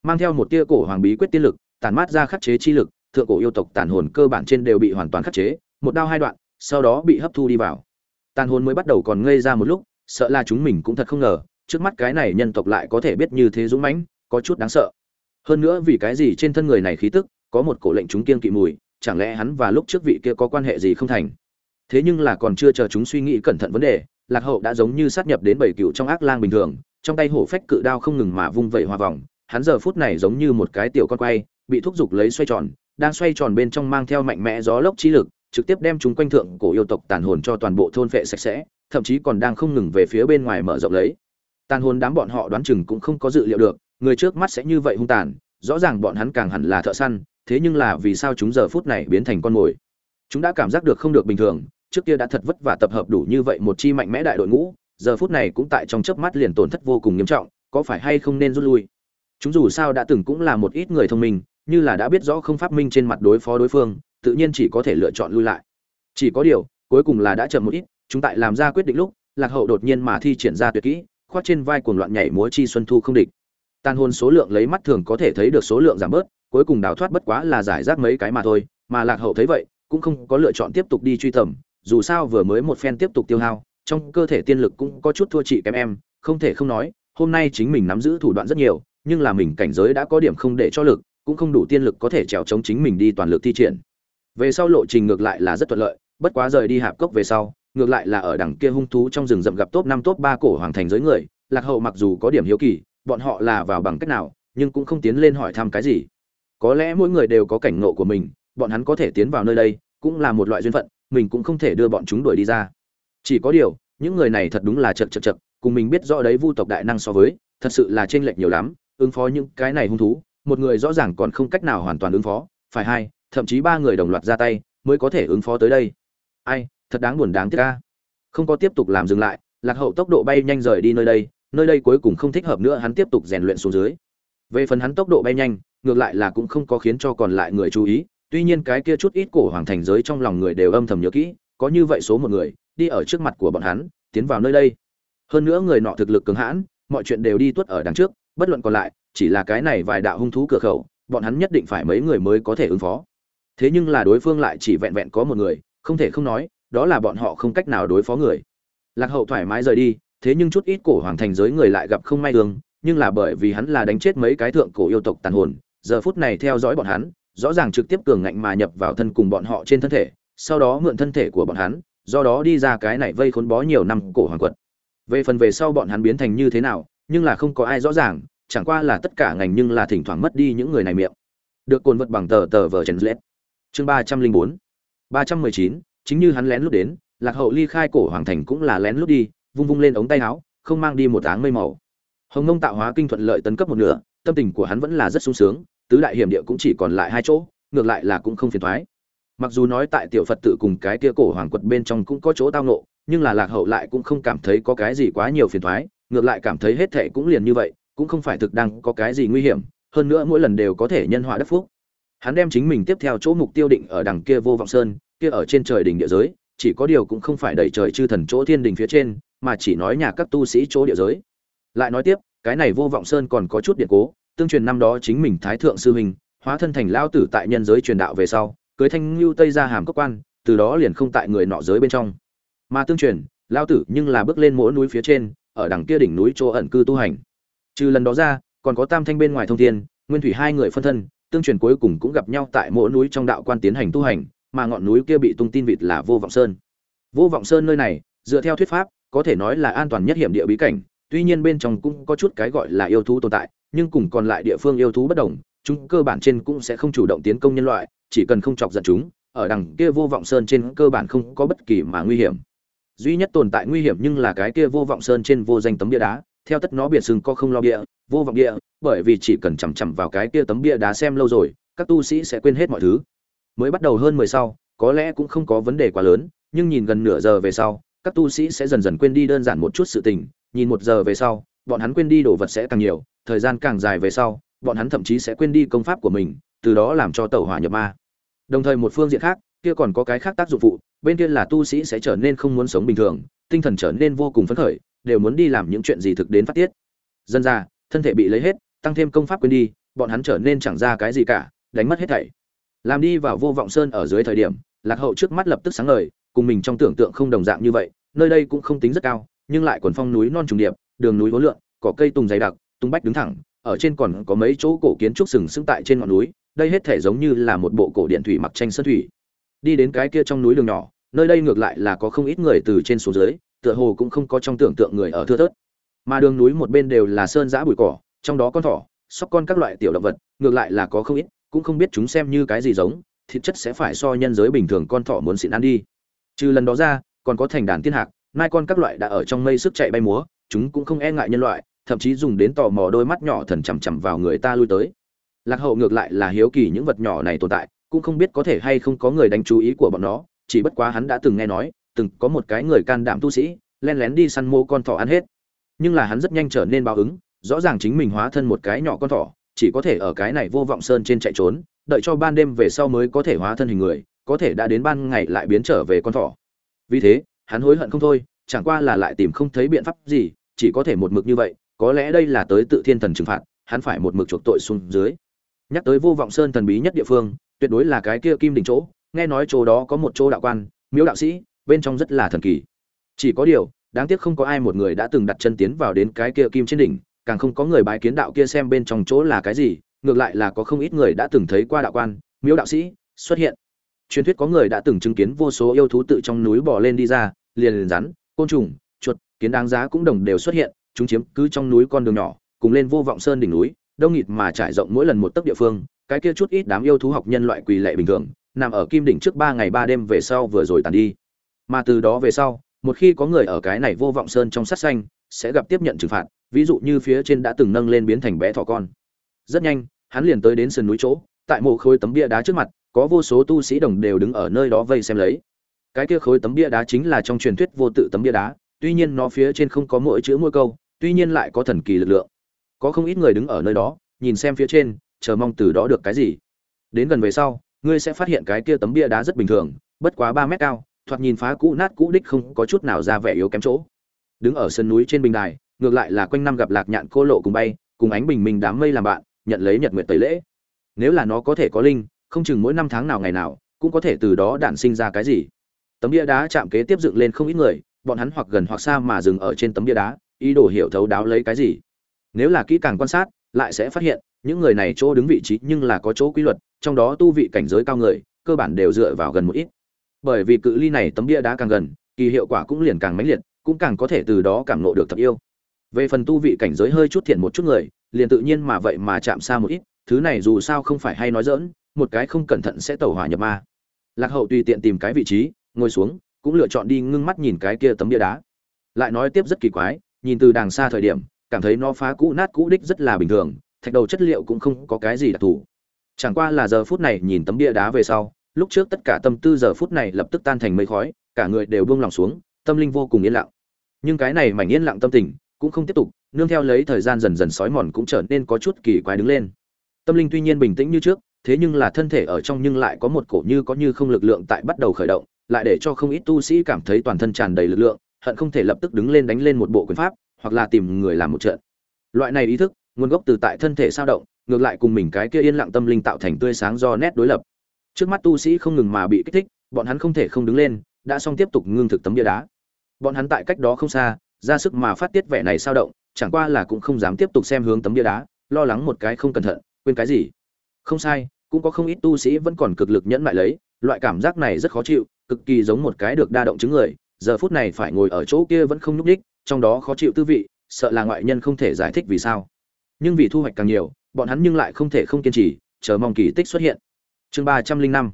Mang theo một tia cổ hoàng bí quyết tiên lực tàn mát ra khắc chế chi lực, thượng cổ yêu tộc tàn hồn cơ bản trên đều bị hoàn toàn khắc chế, một đao hai đoạn, sau đó bị hấp thu đi vào. Tàn hồn mới bắt đầu còn ngây ra một lúc, sợ là chúng mình cũng thật không ngờ, trước mắt cái này nhân tộc lại có thể biết như thế dũng mãnh, có chút đáng sợ. Hơn nữa vì cái gì trên thân người này khí tức, có một cổ lệnh chúng kiên kỵ mùi chẳng lẽ hắn và lúc trước vị kia có quan hệ gì không thành? Thế nhưng là còn chưa chờ chúng suy nghĩ cẩn thận vấn đề, lạc hậu đã giống như sát nhập đến bảy cựu trong ác lang bình thường, trong tay hổ phách cự đao không ngừng mà vung vẩy hoa vòng, hắn giờ phút này giống như một cái tiểu con quay, bị thúc giục lấy xoay tròn, đang xoay tròn bên trong mang theo mạnh mẽ gió lốc trí lực, trực tiếp đem chúng quanh thượng cổ yêu tộc tàn hồn cho toàn bộ thôn phệ sạch sẽ, thậm chí còn đang không ngừng về phía bên ngoài mở rộng lấy. Tàn hồn đám bọn họ đoán chừng cũng không có dự liệu được, người trước mắt sẽ như vậy hung tàn, rõ ràng bọn hắn càng hẳn là thợ săn thế nhưng là vì sao chúng giờ phút này biến thành con mồi? Chúng đã cảm giác được không được bình thường, trước kia đã thật vất vả tập hợp đủ như vậy một chi mạnh mẽ đại đội ngũ, giờ phút này cũng tại trong chớp mắt liền tổn thất vô cùng nghiêm trọng, có phải hay không nên rút lui? Chúng dù sao đã từng cũng là một ít người thông minh, như là đã biết rõ không pháp minh trên mặt đối phó đối phương, tự nhiên chỉ có thể lựa chọn lui lại. Chỉ có điều, cuối cùng là đã chậm một ít, chúng tại làm ra quyết định lúc, lạc hậu đột nhiên mà thi triển ra tuyệt kỹ khoát trên vai cuồng loạn nhảy múa chi xuân thu không địch. Tàn hồn số lượng lấy mắt thường có thể thấy được số lượng giảm bớt cuối cùng đào thoát bất quá là giải rác mấy cái mà thôi, mà lạc hậu thấy vậy, cũng không có lựa chọn tiếp tục đi truy tầm, dù sao vừa mới một phen tiếp tục tiêu hao, trong cơ thể tiên lực cũng có chút thua chị kém em, không thể không nói, hôm nay chính mình nắm giữ thủ đoạn rất nhiều, nhưng là mình cảnh giới đã có điểm không để cho lực, cũng không đủ tiên lực có thể trèo chống chính mình đi toàn lực thi triển. Về sau lộ trình ngược lại là rất thuận lợi, bất quá rời đi hạp cốc về sau, ngược lại là ở đằng kia hung thú trong rừng rậm gặp top năm top ba cổ hoàng thành giới người, lạc hậu mặc dù có điểm hiếu kỳ, bọn họ là vào bằng cách nào, nhưng cũng không tiến lên hỏi thăm cái gì có lẽ mỗi người đều có cảnh ngộ của mình, bọn hắn có thể tiến vào nơi đây, cũng là một loại duyên phận, mình cũng không thể đưa bọn chúng đuổi đi ra. Chỉ có điều, những người này thật đúng là chật chật chật, cùng mình biết rõ đấy vu tộc đại năng so với, thật sự là chênh lệch nhiều lắm, ứng phó những cái này hung thú, một người rõ ràng còn không cách nào hoàn toàn ứng phó, phải hai, thậm chí ba người đồng loạt ra tay, mới có thể ứng phó tới đây. Ai, thật đáng buồn đáng tiếc ca không có tiếp tục làm dừng lại, lạc hậu tốc độ bay nhanh rời đi nơi đây nơi đây cuối cùng không thích hợp nữa, hắn tiếp tục rèn luyện xuống dưới. Về phần hắn tốc độ bay nhanh ngược lại là cũng không có khiến cho còn lại người chú ý, tuy nhiên cái kia chút ít cổ hoàng thành giới trong lòng người đều âm thầm nhớ kỹ, có như vậy số một người, đi ở trước mặt của bọn hắn, tiến vào nơi đây. Hơn nữa người nọ thực lực cứng hãn, mọi chuyện đều đi tuất ở đằng trước, bất luận còn lại, chỉ là cái này vài đạo hung thú cửa khẩu, bọn hắn nhất định phải mấy người mới có thể ứng phó. Thế nhưng là đối phương lại chỉ vẹn vẹn có một người, không thể không nói, đó là bọn họ không cách nào đối phó người. Lạc hậu thoải mái rời đi, thế nhưng chút ít cổ hoàng thành giới người lại gặp không may thương nhưng là bởi vì hắn là đánh chết mấy cái thượng cổ yêu tộc tàn hồn giờ phút này theo dõi bọn hắn, rõ ràng trực tiếp cường ngạnh mà nhập vào thân cùng bọn họ trên thân thể, sau đó mượn thân thể của bọn hắn, do đó đi ra cái này vây khốn bó nhiều năm cổ hoàng quật. Về phần về sau bọn hắn biến thành như thế nào, nhưng là không có ai rõ ràng, chẳng qua là tất cả ngành nhưng là thỉnh thoảng mất đi những người này miệng. Được cồn vật bằng tờ tờ vờ trần lết. Chương ba trăm linh bốn. Ba trăm mười chín, chính như hắn lén lút đến, lạc hậu ly khai cổ hoàng thành cũng là lén lút đi, vung vung lên ống tay áo, không mang đi một áng mây màu. Hồng ngông tạo hóa kinh thuận lợi tấn cấp một nửa, tâm tình của hắn vẫn là rất sung sướng tứ đại hiểm địa cũng chỉ còn lại hai chỗ, ngược lại là cũng không phiền thoái mặc dù nói tại tiểu phật tự cùng cái kia cổ hoàng quật bên trong cũng có chỗ tao nộ nhưng là lạc hậu lại cũng không cảm thấy có cái gì quá nhiều phiền thoái ngược lại cảm thấy hết thệ cũng liền như vậy, cũng không phải thực đang có cái gì nguy hiểm, hơn nữa mỗi lần đều có thể nhân họa đất phúc. Hắn đem chính mình tiếp theo chỗ mục tiêu định ở đằng kia vô vọng sơn, kia ở trên trời đỉnh địa giới, chỉ có điều cũng không phải đẩy trời chư thần chỗ thiên đình phía trên, mà chỉ nói nhà các tu sĩ chỗ địa giới. Lại nói tiếp, cái này vô vọng sơn còn có chút điện cố tương truyền năm đó chính mình thái thượng sư huynh, hóa thân thành lao tử tại nhân giới truyền đạo về sau, cưới thanh lưu tây ra hàm cấp quan, từ đó liền không tại người nọ giới bên trong. Mà tương truyền, lao tử nhưng là bước lên mỗi núi phía trên, ở đằng kia đỉnh núi chỗ ẩn cư tu hành. Trừ lần đó ra, còn có tam thanh bên ngoài thông thiên, nguyên thủy hai người phân thân, tương truyền cuối cùng cũng gặp nhau tại mỗi núi trong đạo quan tiến hành tu hành, mà ngọn núi kia bị tung tin vịt là vô vọng sơn. Vô vọng sơn nơi này, dựa theo thuyết pháp, có thể nói là an toàn nhất hiểm địa bí cảnh, tuy nhiên bên trong cũng có chút cái gọi là yêu thú tồn tại nhưng cùng còn lại địa phương yêu thú bất đồng chúng cơ bản trên cũng sẽ không chủ động tiến công nhân loại chỉ cần không chọc giận chúng ở đằng kia vô vọng sơn trên cơ bản không có bất kỳ mà nguy hiểm. Duy nhất tồn tại nguy hiểm nhưng là cái kia vô vọng sơn trên vô danh tấm bia đá theo tất nó biệt sừng có không lo bia vô vọng địa, bởi vì chỉ cần chằm chằm vào cái kia tấm bia đá xem lâu rồi các tu sĩ sẽ quên hết mọi thứ. Mới bắt đầu hơn mười sau có lẽ cũng không có vấn đề quá lớn nhưng nhìn gần nửa giờ về sau các tu sĩ sẽ dần dần quên đi đơn giản một chút sự tình nhìn một giờ về sau bọn hắn quên đi đồ vật sẽ càng nhiều, thời gian càng dài về sau, bọn hắn thậm chí sẽ quên đi công pháp của mình, từ đó làm cho tẩu hỏa nhập ma. Đồng thời một phương diện khác, kia còn có cái khác tác dụng phụ, bên kia là tu sĩ sẽ trở nên không muốn sống bình thường, tinh thần trở nên vô cùng phấn khởi, đều muốn đi làm những chuyện gì thực đến phát tiết. Dân ra thân thể bị lấy hết, tăng thêm công pháp quên đi, bọn hắn trở nên chẳng ra cái gì cả, đánh mất hết thảy. Làm đi vào vô vọng sơn ở dưới thời điểm, lạc hậu trước mắt lập tức sáng ngời, cùng mình trong tưởng tượng không đồng dạng như vậy, nơi đây cũng không tính rất cao, nhưng lại quần phong núi non trùng điệp đường núi hố lượng cỏ cây tùng dày đặc, tung bách đứng thẳng, ở trên còn có mấy chỗ cổ kiến trúc sừng sững tại trên ngọn núi, đây hết thể giống như là một bộ cổ điện thủy mặc tranh sơn thủy. Đi đến cái kia trong núi đường nhỏ, nơi đây ngược lại là có không ít người từ trên xuống dưới, tựa hồ cũng không có trong tưởng tượng người ở thưa thớt. Mà đường núi một bên đều là sơn giã bụi cỏ, trong đó con thỏ, sóc con các loại tiểu động vật, ngược lại là có không ít, cũng không biết chúng xem như cái gì giống, thịt chất sẽ phải so nhân giới bình thường con thỏ muốn xịn ăn đi. Trừ lần đó ra, còn có thành đàn tiên hạc, mai con các loại đã ở trong mây sức chạy bay múa chúng cũng không e ngại nhân loại, thậm chí dùng đến tò mò đôi mắt nhỏ thần chằm chằm vào người ta lui tới. Lạc hậu ngược lại là hiếu kỳ những vật nhỏ này tồn tại, cũng không biết có thể hay không có người đánh chú ý của bọn nó, chỉ bất quá hắn đã từng nghe nói, từng có một cái người can đảm tu sĩ len lén đi săn mô con thỏ ăn hết. Nhưng là hắn rất nhanh trở nên báo ứng, rõ ràng chính mình hóa thân một cái nhỏ con thỏ, chỉ có thể ở cái này vô vọng sơn trên chạy trốn, đợi cho ban đêm về sau mới có thể hóa thân hình người, có thể đã đến ban ngày lại biến trở về con thỏ. Vì thế, hắn hối hận không thôi chẳng qua là lại tìm không thấy biện pháp gì, chỉ có thể một mực như vậy, có lẽ đây là tới tự thiên thần trừng phạt, hắn phải một mực chuộc tội xuống dưới. Nhắc tới vô vọng sơn thần bí nhất địa phương, tuyệt đối là cái kia kim đỉnh chỗ, nghe nói chỗ đó có một chỗ đạo quan, miếu đạo sĩ, bên trong rất là thần kỳ. Chỉ có điều, đáng tiếc không có ai một người đã từng đặt chân tiến vào đến cái kia kim trên đỉnh, càng không có người bái kiến đạo kia xem bên trong chỗ là cái gì, ngược lại là có không ít người đã từng thấy qua đạo quan, miếu đạo sĩ xuất hiện. Truyền thuyết có người đã từng chứng kiến vô số yêu thú tự trong núi bò lên đi ra, liền liền rắn côn trùng, chuột, kiến đáng giá cũng đồng đều xuất hiện, chúng chiếm cứ trong núi con đường nhỏ, cùng lên vô vọng sơn đỉnh núi, đông nghịt mà trải rộng mỗi lần một tấc địa phương, cái kia chút ít đám yêu thú học nhân loại quỳ lệ bình thường, nằm ở kim đỉnh trước ba ngày ba đêm về sau vừa rồi tàn đi. Mà từ đó về sau, một khi có người ở cái này vô vọng sơn trong sát xanh sẽ gặp tiếp nhận trừng phạt, ví dụ như phía trên đã từng nâng lên biến thành bé thỏ con. Rất nhanh, hắn liền tới đến sườn núi chỗ, tại mộ khối tấm bia đá trước mặt, có vô số tu sĩ đồng đều đứng ở nơi đó vây xem lấy cái kia khối tấm bia đá chính là trong truyền thuyết vô tự tấm bia đá, tuy nhiên nó phía trên không có mỗi chữ mỗi câu, tuy nhiên lại có thần kỳ lực lượng. Có không ít người đứng ở nơi đó, nhìn xem phía trên, chờ mong từ đó được cái gì. Đến gần về sau, ngươi sẽ phát hiện cái kia tấm bia đá rất bình thường, bất quá ba mét cao, thoạt nhìn phá cũ nát cũ đích không có chút nào ra vẻ yếu kém chỗ. Đứng ở sân núi trên bình đài, ngược lại là quanh năm gặp lạc nhạn cô lộ cùng bay, cùng ánh bình minh đám mây làm bạn, nhận lấy nhật nguyệt tẩy lễ. Nếu là nó có thể có linh, không chừng mỗi năm tháng nào ngày nào, cũng có thể từ đó đản sinh ra cái gì tấm bia đá chạm kế tiếp dựng lên không ít người, bọn hắn hoặc gần hoặc xa mà dừng ở trên tấm bia đá, ý đồ hiểu thấu đáo lấy cái gì. Nếu là kỹ càng quan sát, lại sẽ phát hiện, những người này chỗ đứng vị trí nhưng là có chỗ quy luật, trong đó tu vị cảnh giới cao người, cơ bản đều dựa vào gần một ít. Bởi vì cự ly này tấm bia đá càng gần, kỳ hiệu quả cũng liền càng mãnh liệt, cũng càng có thể từ đó cảm nộ được thật yêu. Về phần tu vị cảnh giới hơi chút thiện một chút người, liền tự nhiên mà vậy mà chạm xa một ít, thứ này dù sao không phải hay nói dỡn một cái không cẩn thận sẽ tẩu hỏa nhập ma. Lạc hậu tùy tiện tìm cái vị trí ngồi xuống, cũng lựa chọn đi ngưng mắt nhìn cái kia tấm bia đá. Lại nói tiếp rất kỳ quái, nhìn từ đàng xa thời điểm, cảm thấy nó phá cũ nát cũ đích rất là bình thường, thạch đầu chất liệu cũng không có cái gì đặc thù. Chẳng qua là giờ phút này nhìn tấm bia đá về sau, lúc trước tất cả tâm tư giờ phút này lập tức tan thành mây khói, cả người đều buông lòng xuống, tâm linh vô cùng yên lặng. Nhưng cái này mảnh yên lặng tâm tình, cũng không tiếp tục, nương theo lấy thời gian dần dần sói mòn cũng trở nên có chút kỳ quái đứng lên. Tâm linh tuy nhiên bình tĩnh như trước, thế nhưng là thân thể ở trong nhưng lại có một cổ như có như không lực lượng tại bắt đầu khởi động lại để cho không ít tu sĩ cảm thấy toàn thân tràn đầy lực lượng, hận không thể lập tức đứng lên đánh lên một bộ quyền pháp, hoặc là tìm người làm một trận. Loại này ý thức, nguồn gốc từ tại thân thể sao động, ngược lại cùng mình cái kia yên lặng tâm linh tạo thành tươi sáng do nét đối lập. Trước mắt tu sĩ không ngừng mà bị kích thích, bọn hắn không thể không đứng lên, đã xong tiếp tục ngưng thực tấm bia đá. Bọn hắn tại cách đó không xa, ra sức mà phát tiết vẻ này sao động, chẳng qua là cũng không dám tiếp tục xem hướng tấm bia đá, lo lắng một cái không cẩn thận, quên cái gì. Không sai, cũng có không ít tu sĩ vẫn còn cực lực nhẫn lại lấy, loại cảm giác này rất khó chịu cực kỳ giống một cái được đa động chứng người, giờ phút này phải ngồi ở chỗ kia vẫn không nhúc đích trong đó khó chịu tư vị, sợ là ngoại nhân không thể giải thích vì sao. Nhưng vì thu hoạch càng nhiều, bọn hắn nhưng lại không thể không kiên trì, chờ mong kỳ tích xuất hiện. Chương ba trăm linh năm,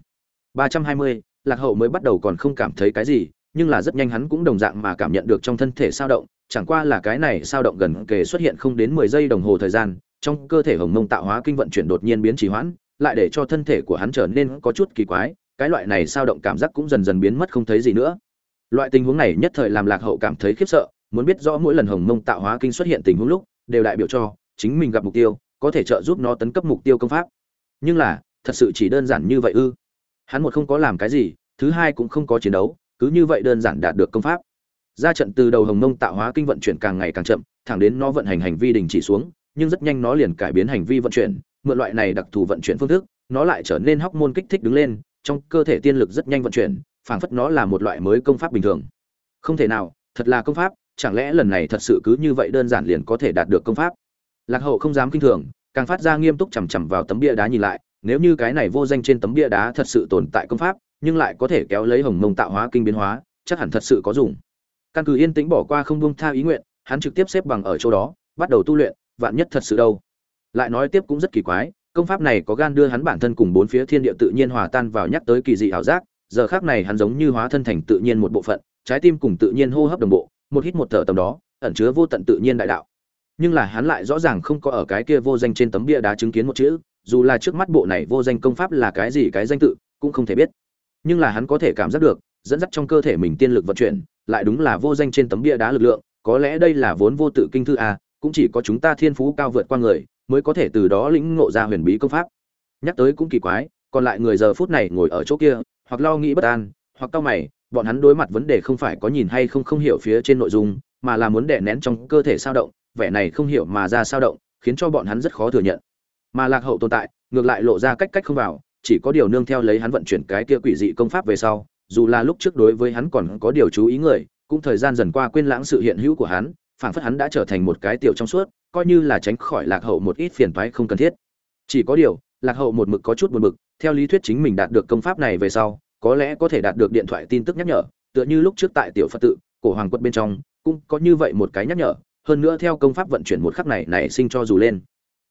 ba trăm hai mươi, lạc hậu mới bắt đầu còn không cảm thấy cái gì, nhưng là rất nhanh hắn cũng đồng dạng mà cảm nhận được trong thân thể sao động, chẳng qua là cái này sao động gần kề xuất hiện không đến mười giây đồng hồ thời gian, trong cơ thể hồng mông tạo hóa kinh vận chuyển đột nhiên biến trì hoãn, lại để cho thân thể của hắn trở nên có chút kỳ quái cái loại này sao động cảm giác cũng dần dần biến mất không thấy gì nữa. Loại tình huống này nhất thời làm lạc hậu cảm thấy khiếp sợ, muốn biết rõ mỗi lần hồng mông tạo hóa kinh xuất hiện tình huống lúc, đều đại biểu cho chính mình gặp mục tiêu, có thể trợ giúp nó tấn cấp mục tiêu công pháp. Nhưng là, thật sự chỉ đơn giản như vậy ư? Hắn một không có làm cái gì, thứ hai cũng không có chiến đấu, cứ như vậy đơn giản đạt được công pháp. Ra trận từ đầu hồng mông tạo hóa kinh vận chuyển càng ngày càng chậm, thẳng đến nó vận hành hành vi đình chỉ xuống, nhưng rất nhanh nó liền cải biến hành vi vận chuyển, mượn loại này đặc thù vận chuyển phương thức, nó lại trở nên hóc môn kích thích đứng lên trong cơ thể tiên lực rất nhanh vận chuyển, phảng phất nó là một loại mới công pháp bình thường. Không thể nào, thật là công pháp, chẳng lẽ lần này thật sự cứ như vậy đơn giản liền có thể đạt được công pháp? Lạc hậu không dám kinh thường, càng phát ra nghiêm túc chằm chằm vào tấm bia đá nhìn lại, nếu như cái này vô danh trên tấm bia đá thật sự tồn tại công pháp, nhưng lại có thể kéo lấy hồng mông tạo hóa kinh biến hóa, chắc hẳn thật sự có dùng. Căn cứ yên tĩnh bỏ qua không buông tha ý nguyện, hắn trực tiếp xếp bằng ở chỗ đó, bắt đầu tu luyện, vạn nhất thật sự đâu. Lại nói tiếp cũng rất kỳ quái công pháp này có gan đưa hắn bản thân cùng bốn phía thiên địa tự nhiên hòa tan vào nhắc tới kỳ dị ảo giác, giờ khác này hắn giống như hóa thân thành tự nhiên một bộ phận, trái tim cùng tự nhiên hô hấp đồng bộ, một hít một thở tầm đó, ẩn chứa vô tận tự nhiên đại đạo. Nhưng là hắn lại rõ ràng không có ở cái kia vô danh trên tấm bia đá chứng kiến một chữ, dù là trước mắt bộ này vô danh công pháp là cái gì cái danh tự, cũng không thể biết. Nhưng là hắn có thể cảm giác được, dẫn dắt trong cơ thể mình tiên lực vận chuyển, lại đúng là vô danh trên tấm bia đá lực lượng, có lẽ đây là vốn vô tự kinh thư a cũng chỉ có chúng ta thiên phú cao vượt qua người mới có thể từ đó lĩnh ngộ ra huyền bí công pháp. Nhắc tới cũng kỳ quái, còn lại người giờ phút này ngồi ở chỗ kia, hoặc lo nghĩ bất an, hoặc cau mày, bọn hắn đối mặt vấn đề không phải có nhìn hay không không hiểu phía trên nội dung, mà là muốn đè nén trong cơ thể sao động, vẻ này không hiểu mà ra sao động, khiến cho bọn hắn rất khó thừa nhận. Mà lạc hậu tồn tại, ngược lại lộ ra cách cách không vào, chỉ có điều nương theo lấy hắn vận chuyển cái kia quỷ dị công pháp về sau, dù là lúc trước đối với hắn còn có điều chú ý người, cũng thời gian dần qua quên lãng sự hiện hữu của hắn phảng phất hắn đã trở thành một cái tiểu trong suốt, coi như là tránh khỏi lạc hậu một ít phiền toái không cần thiết. Chỉ có điều, lạc hậu một mực có chút buồn bực, theo lý thuyết chính mình đạt được công pháp này về sau, có lẽ có thể đạt được điện thoại tin tức nhắc nhở, tựa như lúc trước tại tiểu phật tự, cổ hoàng quật bên trong, cũng có như vậy một cái nhắc nhở, hơn nữa theo công pháp vận chuyển một khắc này nảy sinh cho dù lên.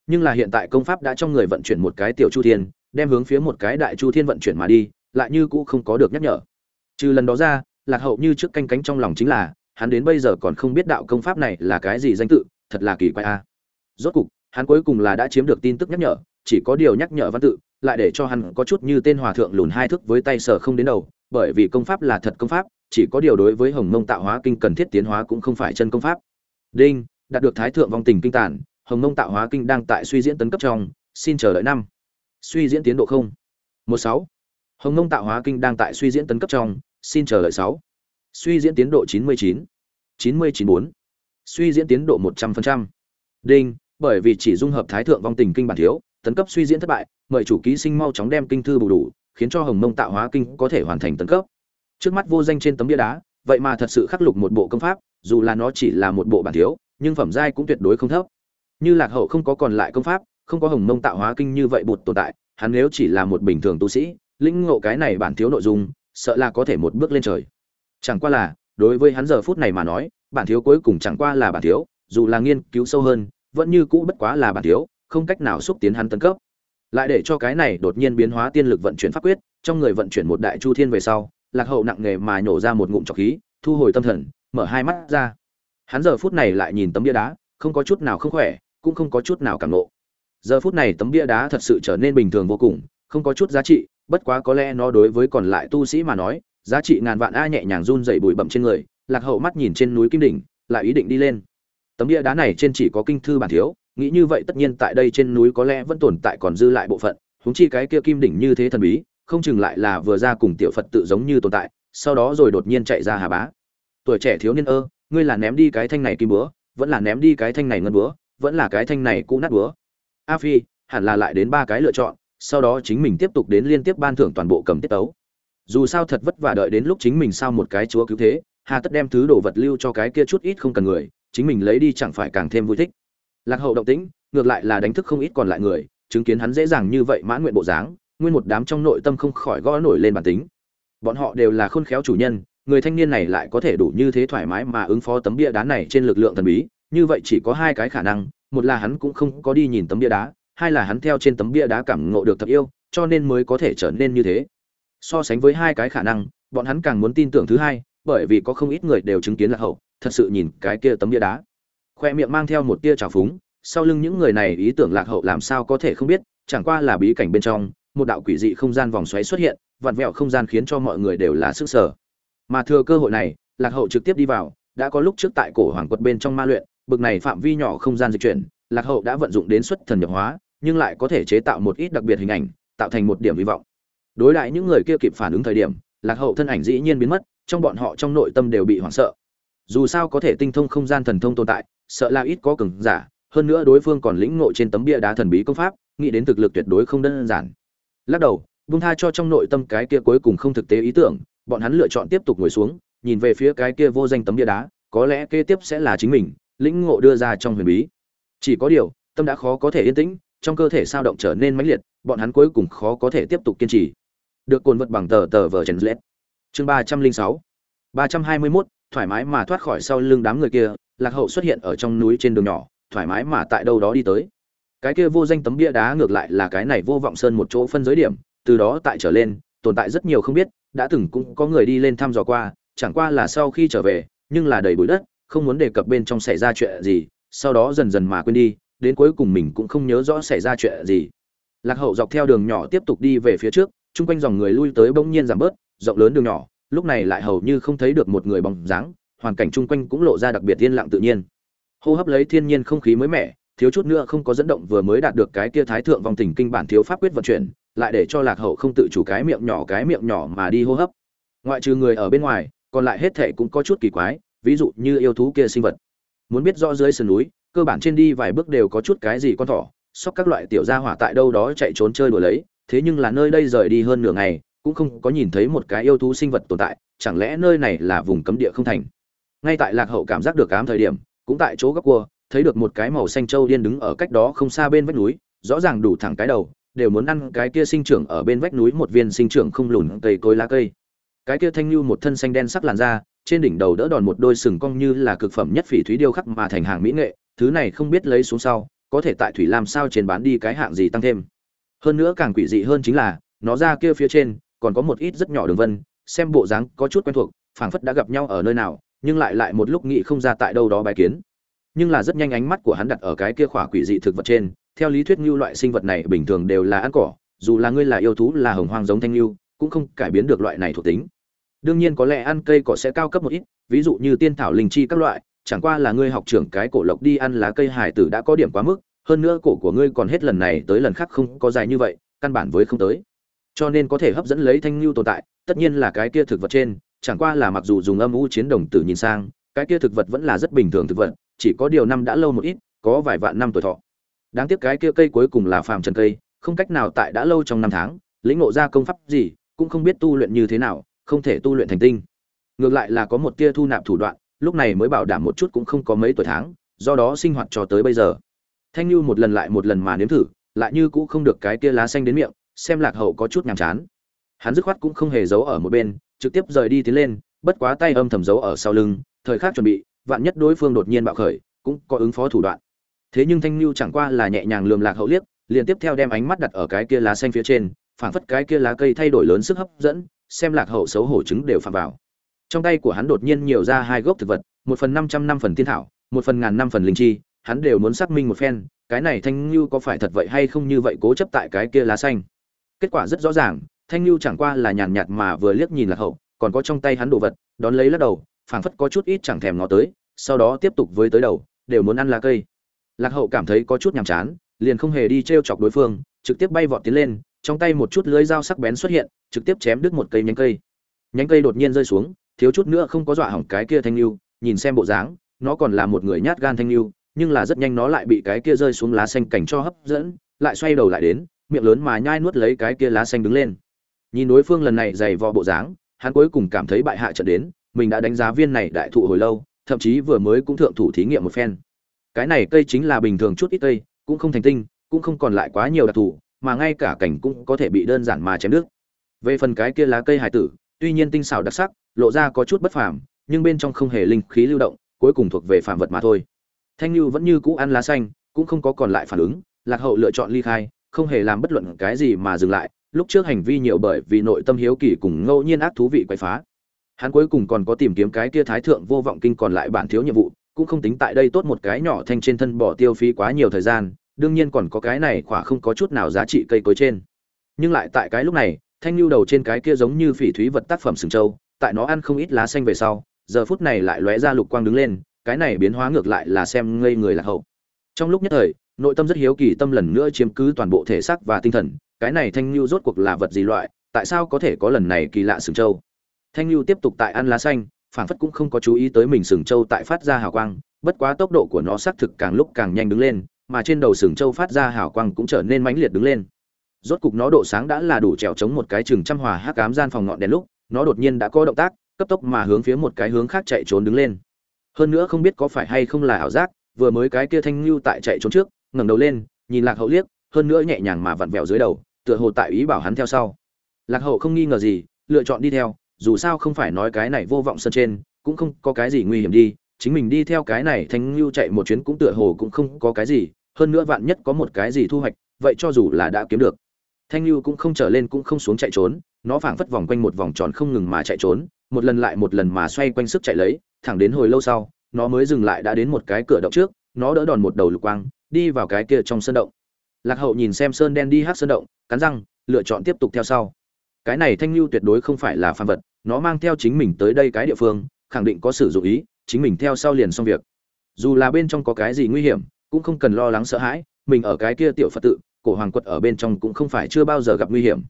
Nhưng là hiện tại công pháp đã trong người vận chuyển một cái tiểu chu thiên, đem hướng phía một cái đại chu thiên vận chuyển mà đi, lại như cũ không có được nhắc nhở. Trừ lần đó ra, lạc hậu như trước canh cánh trong lòng chính là hắn đến bây giờ còn không biết đạo công pháp này là cái gì danh tự, thật là kỳ quái a. Rốt cục, hắn cuối cùng là đã chiếm được tin tức nhắc nhở, chỉ có điều nhắc nhở văn tự, lại để cho hắn có chút như tên hòa thượng lùn hai thước với tay sở không đến đầu, bởi vì công pháp là thật công pháp, chỉ có điều đối với hồng mông tạo hóa kinh cần thiết tiến hóa cũng không phải chân công pháp. Đinh, đạt được thái thượng vong tình kinh tản, hồng mông tạo hóa kinh đang tại suy diễn tấn cấp trong, xin chờ đợi năm. Suy diễn tiến độ không. Một sáu. Hồng mông tạo hóa kinh đang tại suy diễn tấn cấp trong, xin chờ đợi sáu suy diễn tiến độ chín mươi chín. chín mươi chín bốn. Suy diễn tiến độ một trăm phần trăm. Đinh, bởi vì chỉ dung hợp thái thượng vong tình kinh bản thiếu, tấn cấp suy diễn thất bại, mời chủ ký sinh mau chóng đem kinh thư bù đủ, khiến cho hồng mông tạo hóa kinh có thể hoàn thành tấn cấp. Trước mắt vô danh trên tấm bia đá, vậy mà thật sự khắc lục một bộ công pháp, dù là nó chỉ là một bộ bản thiếu, nhưng phẩm giai cũng tuyệt đối không thấp. Như lạc hậu không có còn lại công pháp, không có hồng mông tạo hóa kinh như vậy bột tồn tại, hắn nếu chỉ là một bình thường tu sĩ, lĩnh ngộ cái này bản thiếu nội dung, sợ là có thể một bước lên trời chẳng qua là, đối với hắn giờ phút này mà nói, bản thiếu cuối cùng chẳng qua là bản thiếu, dù là nghiên cứu sâu hơn, vẫn như cũ bất quá là bản thiếu, không cách nào xúc tiến hắn tấn cấp. Lại để cho cái này đột nhiên biến hóa tiên lực vận chuyển pháp quyết, trong người vận chuyển một đại chu thiên về sau, lạc hậu nặng nề mà nhổ ra một ngụm trọc khí, thu hồi tâm thần, mở hai mắt ra. Hắn giờ phút này lại nhìn tấm bia đá, không có chút nào không khỏe, cũng không có chút nào cảm nộ giờ phút này tấm bia đá thật sự trở nên bình thường vô cùng, không có chút giá trị, bất quá có lẽ nó đối với còn lại tu sĩ mà nói giá trị ngàn vạn a nhẹ nhàng run dậy bụi bậm trên người, lạc hậu mắt nhìn trên núi kim đỉnh, lại ý định đi lên. Tấm bia đá này trên chỉ có kinh thư bản thiếu, nghĩ như vậy tất nhiên tại đây trên núi có lẽ vẫn tồn tại còn dư lại bộ phận húng chi cái kia kim đỉnh như thế thần bí, không chừng lại là vừa ra cùng tiểu phật tự giống như tồn tại, sau đó rồi đột nhiên chạy ra hà bá. Tuổi trẻ thiếu niên ơ, ngươi là ném đi cái thanh này kim búa, vẫn là ném đi cái thanh này ngân búa, vẫn là cái thanh này cũ nát búa. A phi, hẳn là lại đến ba cái lựa chọn, sau đó chính mình tiếp tục đến liên tiếp ban thưởng toàn bộ cầm tiết tấu dù sao thật vất vả đợi đến lúc chính mình sao một cái chúa cứu thế, hà tất đem thứ đồ vật lưu cho cái kia chút ít không cần người, chính mình lấy đi chẳng phải càng thêm vui thích. Lạc hậu động tĩnh, ngược lại là đánh thức không ít còn lại người, chứng kiến hắn dễ dàng như vậy mãn nguyện bộ dáng, nguyên một đám trong nội tâm không khỏi gõ nổi lên bản tính. Bọn họ đều là khôn khéo chủ nhân, người thanh niên này lại có thể đủ như thế thoải mái mà ứng phó tấm bia đá này trên lực lượng thần bí, như vậy chỉ có hai cái khả năng, một là hắn cũng không có đi nhìn tấm bia đá, hai là hắn theo trên tấm bia đá cảm ngộ được thật yêu, cho nên mới có thể trở nên như thế so sánh với hai cái khả năng, bọn hắn càng muốn tin tưởng thứ hai, bởi vì có không ít người đều chứng kiến lạc hậu, thật sự nhìn cái kia tấm bia đá. Khoe miệng mang theo một tia trào phúng, sau lưng những người này ý tưởng lạc hậu làm sao có thể không biết, chẳng qua là bí cảnh bên trong, một đạo quỷ dị không gian vòng xoáy xuất hiện, vặn vẹo không gian khiến cho mọi người đều là sức sở. Mà thừa cơ hội này, lạc hậu trực tiếp đi vào, đã có lúc trước tại cổ hoàng quật bên trong ma luyện, bực này phạm vi nhỏ không gian dịch chuyển, lạc hậu đã vận dụng đến xuất thần nhập hóa, nhưng lại có thể chế tạo một ít đặc biệt hình ảnh, tạo thành một điểm hy vọng đối lại những người kia kịp phản ứng thời điểm, lạc hậu thân ảnh dĩ nhiên biến mất, trong bọn họ trong nội tâm đều bị hoảng sợ. Dù sao có thể tinh thông không gian thần thông tồn tại, sợ là ít có cường giả, hơn nữa đối phương còn lĩnh ngộ trên tấm bia đá thần bí công pháp, nghĩ đến thực lực tuyệt đối không đơn giản. Lắc đầu bung tha cho trong nội tâm cái kia cuối cùng không thực tế ý tưởng, bọn hắn lựa chọn tiếp tục ngồi xuống, nhìn về phía cái kia vô danh tấm bia đá, có lẽ kế tiếp sẽ là chính mình, lĩnh ngộ đưa ra trong huyền bí. Chỉ có điều, tâm đã khó có thể yên tĩnh, trong cơ thể sao động trở nên mãnh liệt, bọn hắn cuối cùng khó có thể tiếp tục kiên trì được cồn vật bằng tờ tờ vờ trần lết chương ba trăm linh sáu. Ba trăm hai mươi mốt, thoải mái mà thoát khỏi sau lưng đám người kia, lạc hậu xuất hiện ở trong núi trên đường nhỏ, thoải mái mà tại đâu đó đi tới. Cái kia vô danh tấm bia đá ngược lại là cái này vô vọng sơn một chỗ phân giới điểm, từ đó tại trở lên, tồn tại rất nhiều không biết, đã từng cũng có người đi lên thăm dò qua, chẳng qua là sau khi trở về, nhưng là đầy bụi đất, không muốn đề cập bên trong xảy ra chuyện gì, sau đó dần dần mà quên đi, đến cuối cùng mình cũng không nhớ rõ xảy ra chuyện gì. Lạc hậu dọc theo đường nhỏ tiếp tục đi về phía trước chung quanh dòng người lui tới bỗng nhiên giảm bớt, rộng lớn đường nhỏ, lúc này lại hầu như không thấy được một người bóng dáng, hoàn cảnh chung quanh cũng lộ ra đặc biệt yên lặng tự nhiên. Hô hấp lấy thiên nhiên không khí mới mẻ, thiếu chút nữa không có dẫn động vừa mới đạt được cái kia thái thượng vòng tình kinh bản thiếu pháp quyết vận chuyển, lại để cho lạc hậu không tự chủ cái miệng nhỏ cái miệng nhỏ mà đi hô hấp. Ngoại trừ người ở bên ngoài, còn lại hết thể cũng có chút kỳ quái, ví dụ như yêu thú kia sinh vật. Muốn biết rõ dưới sườn núi, cơ bản trên đi vài bước đều có chút cái gì con thỏ, sóc các loại tiểu gia hỏa tại đâu đó chạy trốn chơi đùa lấy thế nhưng là nơi đây rời đi hơn nửa ngày, cũng không có nhìn thấy một cái yêu thú sinh vật tồn tại, chẳng lẽ nơi này là vùng cấm địa không thành? Ngay tại lạc hậu cảm giác được ám thời điểm, cũng tại chỗ góc cua, thấy được một cái màu xanh trâu điên đứng ở cách đó không xa bên vách núi, rõ ràng đủ thẳng cái đầu, đều muốn ăn cái kia sinh trưởng ở bên vách núi một viên sinh trưởng không lùn cây cối lá cây. Cái kia thanh lưu một thân xanh đen sắc làn da, trên đỉnh đầu đỡ đòn một đôi sừng cong như là cực phẩm nhất phỉ thúy điêu khắc mà thành hàng mỹ nghệ, thứ này không biết lấy xuống sau, có thể tại thủy làm sao trên bán đi cái hạng gì tăng thêm hơn nữa càng quỷ dị hơn chính là, nó ra kia phía trên, còn có một ít rất nhỏ đường vân, xem bộ dáng có chút quen thuộc, phảng phất đã gặp nhau ở nơi nào, nhưng lại lại một lúc nghĩ không ra tại đâu đó bài kiến. Nhưng là rất nhanh ánh mắt của hắn đặt ở cái kia khỏa quỷ dị thực vật trên, theo lý thuyết như loại sinh vật này bình thường đều là ăn cỏ, dù là ngươi là yêu thú, là hồng hoang giống thanh lưu, cũng không cải biến được loại này thuộc tính. Đương nhiên có lẽ ăn cây cỏ sẽ cao cấp một ít, ví dụ như tiên thảo linh chi các loại, chẳng qua là ngươi học trưởng cái cổ lộc đi ăn lá cây hải tử đã có điểm quá mức hơn nữa cổ của ngươi còn hết lần này tới lần khác không có dài như vậy, căn bản với không tới. Cho nên có thể hấp dẫn lấy thanh lưu tồn tại, tất nhiên là cái kia thực vật trên, chẳng qua là mặc dù dùng âm u chiến đồng tử nhìn sang, cái kia thực vật vẫn là rất bình thường thực vật, chỉ có điều năm đã lâu một ít, có vài vạn năm tuổi thọ. Đáng tiếc cái kia cây cuối cùng là phàm trần cây, không cách nào tại đã lâu trong năm tháng, lĩnh ngộ ra công pháp gì, cũng không biết tu luyện như thế nào, không thể tu luyện thành tinh. Ngược lại là có một tia thu nạp thủ đoạn, lúc này mới bảo đảm một chút cũng không có mấy tuổi tháng, do đó sinh hoạt cho tới bây giờ thanh Nhu một lần lại một lần mà nếm thử, lại như cũng không được cái kia lá xanh đến miệng, xem lạc hậu có chút nhàm chán. Hắn dứt khoát cũng không hề giấu ở một bên, trực tiếp rời đi tiến lên, bất quá tay âm thầm giấu ở sau lưng, thời khắc chuẩn bị, vạn nhất đối phương đột nhiên bạo khởi, cũng có ứng phó thủ đoạn. Thế nhưng thanh lưu chẳng qua là nhẹ nhàng lườm lạc hậu liếc, liền tiếp theo đem ánh mắt đặt ở cái kia lá xanh phía trên, phảng phất cái kia lá cây thay đổi lớn sức hấp dẫn, xem lạc hậu xấu hổ chứng đều phạm vào. Trong tay của hắn đột nhiên nhiều ra hai gốc thực vật, một phần năm trăm năm phần thiên thảo, một phần ngàn năm phần linh chi hắn đều muốn xác minh một phen, cái này thanh lưu có phải thật vậy hay không như vậy cố chấp tại cái kia lá xanh. Kết quả rất rõ ràng, thanh lưu chẳng qua là nhàn nhạt mà vừa liếc nhìn lạc hậu, còn có trong tay hắn đồ vật, đón lấy lắc đầu, phảng phất có chút ít chẳng thèm ngó tới, sau đó tiếp tục với tới đầu, đều muốn ăn lá cây. Lạc hậu cảm thấy có chút nhàm chán, liền không hề đi t r e o chọc đối phương, trực tiếp bay vọt tiến lên, trong tay một chút lưới dao sắc bén xuất hiện, trực tiếp chém đứt một cây nhánh cây. Nhánh cây đột nhiên rơi xuống, thiếu chút nữa không có dọa hỏng cái kia thanh lưu nhìn xem bộ dáng, nó còn là một người nhát gan thanh lưu nhưng là rất nhanh nó lại bị cái kia rơi xuống lá xanh cảnh cho hấp dẫn, lại xoay đầu lại đến, miệng lớn mà nhai nuốt lấy cái kia lá xanh đứng lên. Nhìn đối phương lần này dày vò bộ dáng, hắn cuối cùng cảm thấy bại hạ trận đến, mình đã đánh giá viên này đại thụ hồi lâu, thậm chí vừa mới cũng thượng thủ thí nghiệm một phen. Cái này cây chính là bình thường chút ít cây, cũng không thành tinh, cũng không còn lại quá nhiều đặc thù, mà ngay cả cảnh cũng có thể bị đơn giản mà chém nước về phần cái kia lá cây hải tử, tuy nhiên tinh xảo đặc sắc, lộ ra có chút bất phàm, nhưng bên trong không hề linh khí lưu động, cuối cùng thuộc về phàm vật mà thôi thanh lưu vẫn như cũ ăn lá xanh, cũng không có còn lại phản ứng, lạc hậu lựa chọn ly khai, không hề làm bất luận cái gì mà dừng lại, lúc trước hành vi nhiều bởi vì nội tâm hiếu kỳ cùng ngẫu nhiên ác thú vị quậy phá. Hắn cuối cùng còn có tìm kiếm cái kia thái thượng vô vọng kinh còn lại bản thiếu nhiệm vụ, cũng không tính tại đây tốt một cái nhỏ thanh trên thân bỏ tiêu phí quá nhiều thời gian, đương nhiên còn có cái này khỏa không có chút nào giá trị cây cối trên. Nhưng lại tại cái lúc này, thanh lưu đầu trên cái kia giống như phỉ thúy vật tác phẩm sừng châu tại nó ăn không ít lá xanh về sau, giờ phút này lại lóe ra lục quang đứng lên cái này biến hóa ngược lại là xem ngây người lạc hậu. Trong lúc nhất thời, nội tâm rất hiếu kỳ tâm lần nữa chiếm cứ toàn bộ thể xác và tinh thần, cái này thanh lưu rốt cuộc là vật gì loại, tại sao có thể có lần này kỳ lạ sừng châu? Thanh lưu tiếp tục tại ăn lá xanh, phảng phất cũng không có chú ý tới mình sừng châu tại phát ra hào quang, bất quá tốc độ của nó xác thực càng lúc càng nhanh đứng lên, mà trên đầu sừng châu phát ra hào quang cũng trở nên mãnh liệt đứng lên. Rốt cục nó độ sáng đã là đủ trèo chống một cái chừng trăm hòa hắc ám gian phòng ngọn đèn lúc, nó đột nhiên đã có động tác, cấp tốc mà hướng phía một cái hướng khác chạy trốn đứng lên hơn nữa không biết có phải hay không là ảo giác, vừa mới cái kia thanh lưu tại chạy trốn trước, ngẩng đầu lên, nhìn lạc hậu liếc, hơn nữa nhẹ nhàng mà vặn vẹo dưới đầu, tựa hồ tại ý bảo hắn theo sau. Lạc hậu không nghi ngờ gì, lựa chọn đi theo, dù sao không phải nói cái này vô vọng sân trên, cũng không có cái gì nguy hiểm đi, chính mình đi theo cái này thanh lưu chạy một chuyến cũng tựa hồ cũng không có cái gì, hơn nữa vạn nhất có một cái gì thu hoạch, vậy cho dù là đã kiếm được. Thanh lưu cũng không trở lên cũng không xuống chạy trốn, nó phảng phất vòng quanh một vòng tròn không ngừng mà chạy trốn, một lần lại một lần mà xoay quanh sức chạy lấy thẳng đến hồi lâu sau, nó mới dừng lại đã đến một cái cửa động trước, nó đỡ đòn một đầu lục quang, đi vào cái kia trong sơn động. Lạc hậu nhìn xem sơn đen đi hát sơn động, cắn răng, lựa chọn tiếp tục theo sau. Cái này thanh lưu tuyệt đối không phải là phàm vật, nó mang theo chính mình tới đây cái địa phương, khẳng định có sử dụng ý, chính mình theo sau liền xong việc. Dù là bên trong có cái gì nguy hiểm, cũng không cần lo lắng sợ hãi, mình ở cái kia tiểu phật tự, cổ hoàng quật ở bên trong cũng không phải chưa bao giờ gặp nguy hiểm.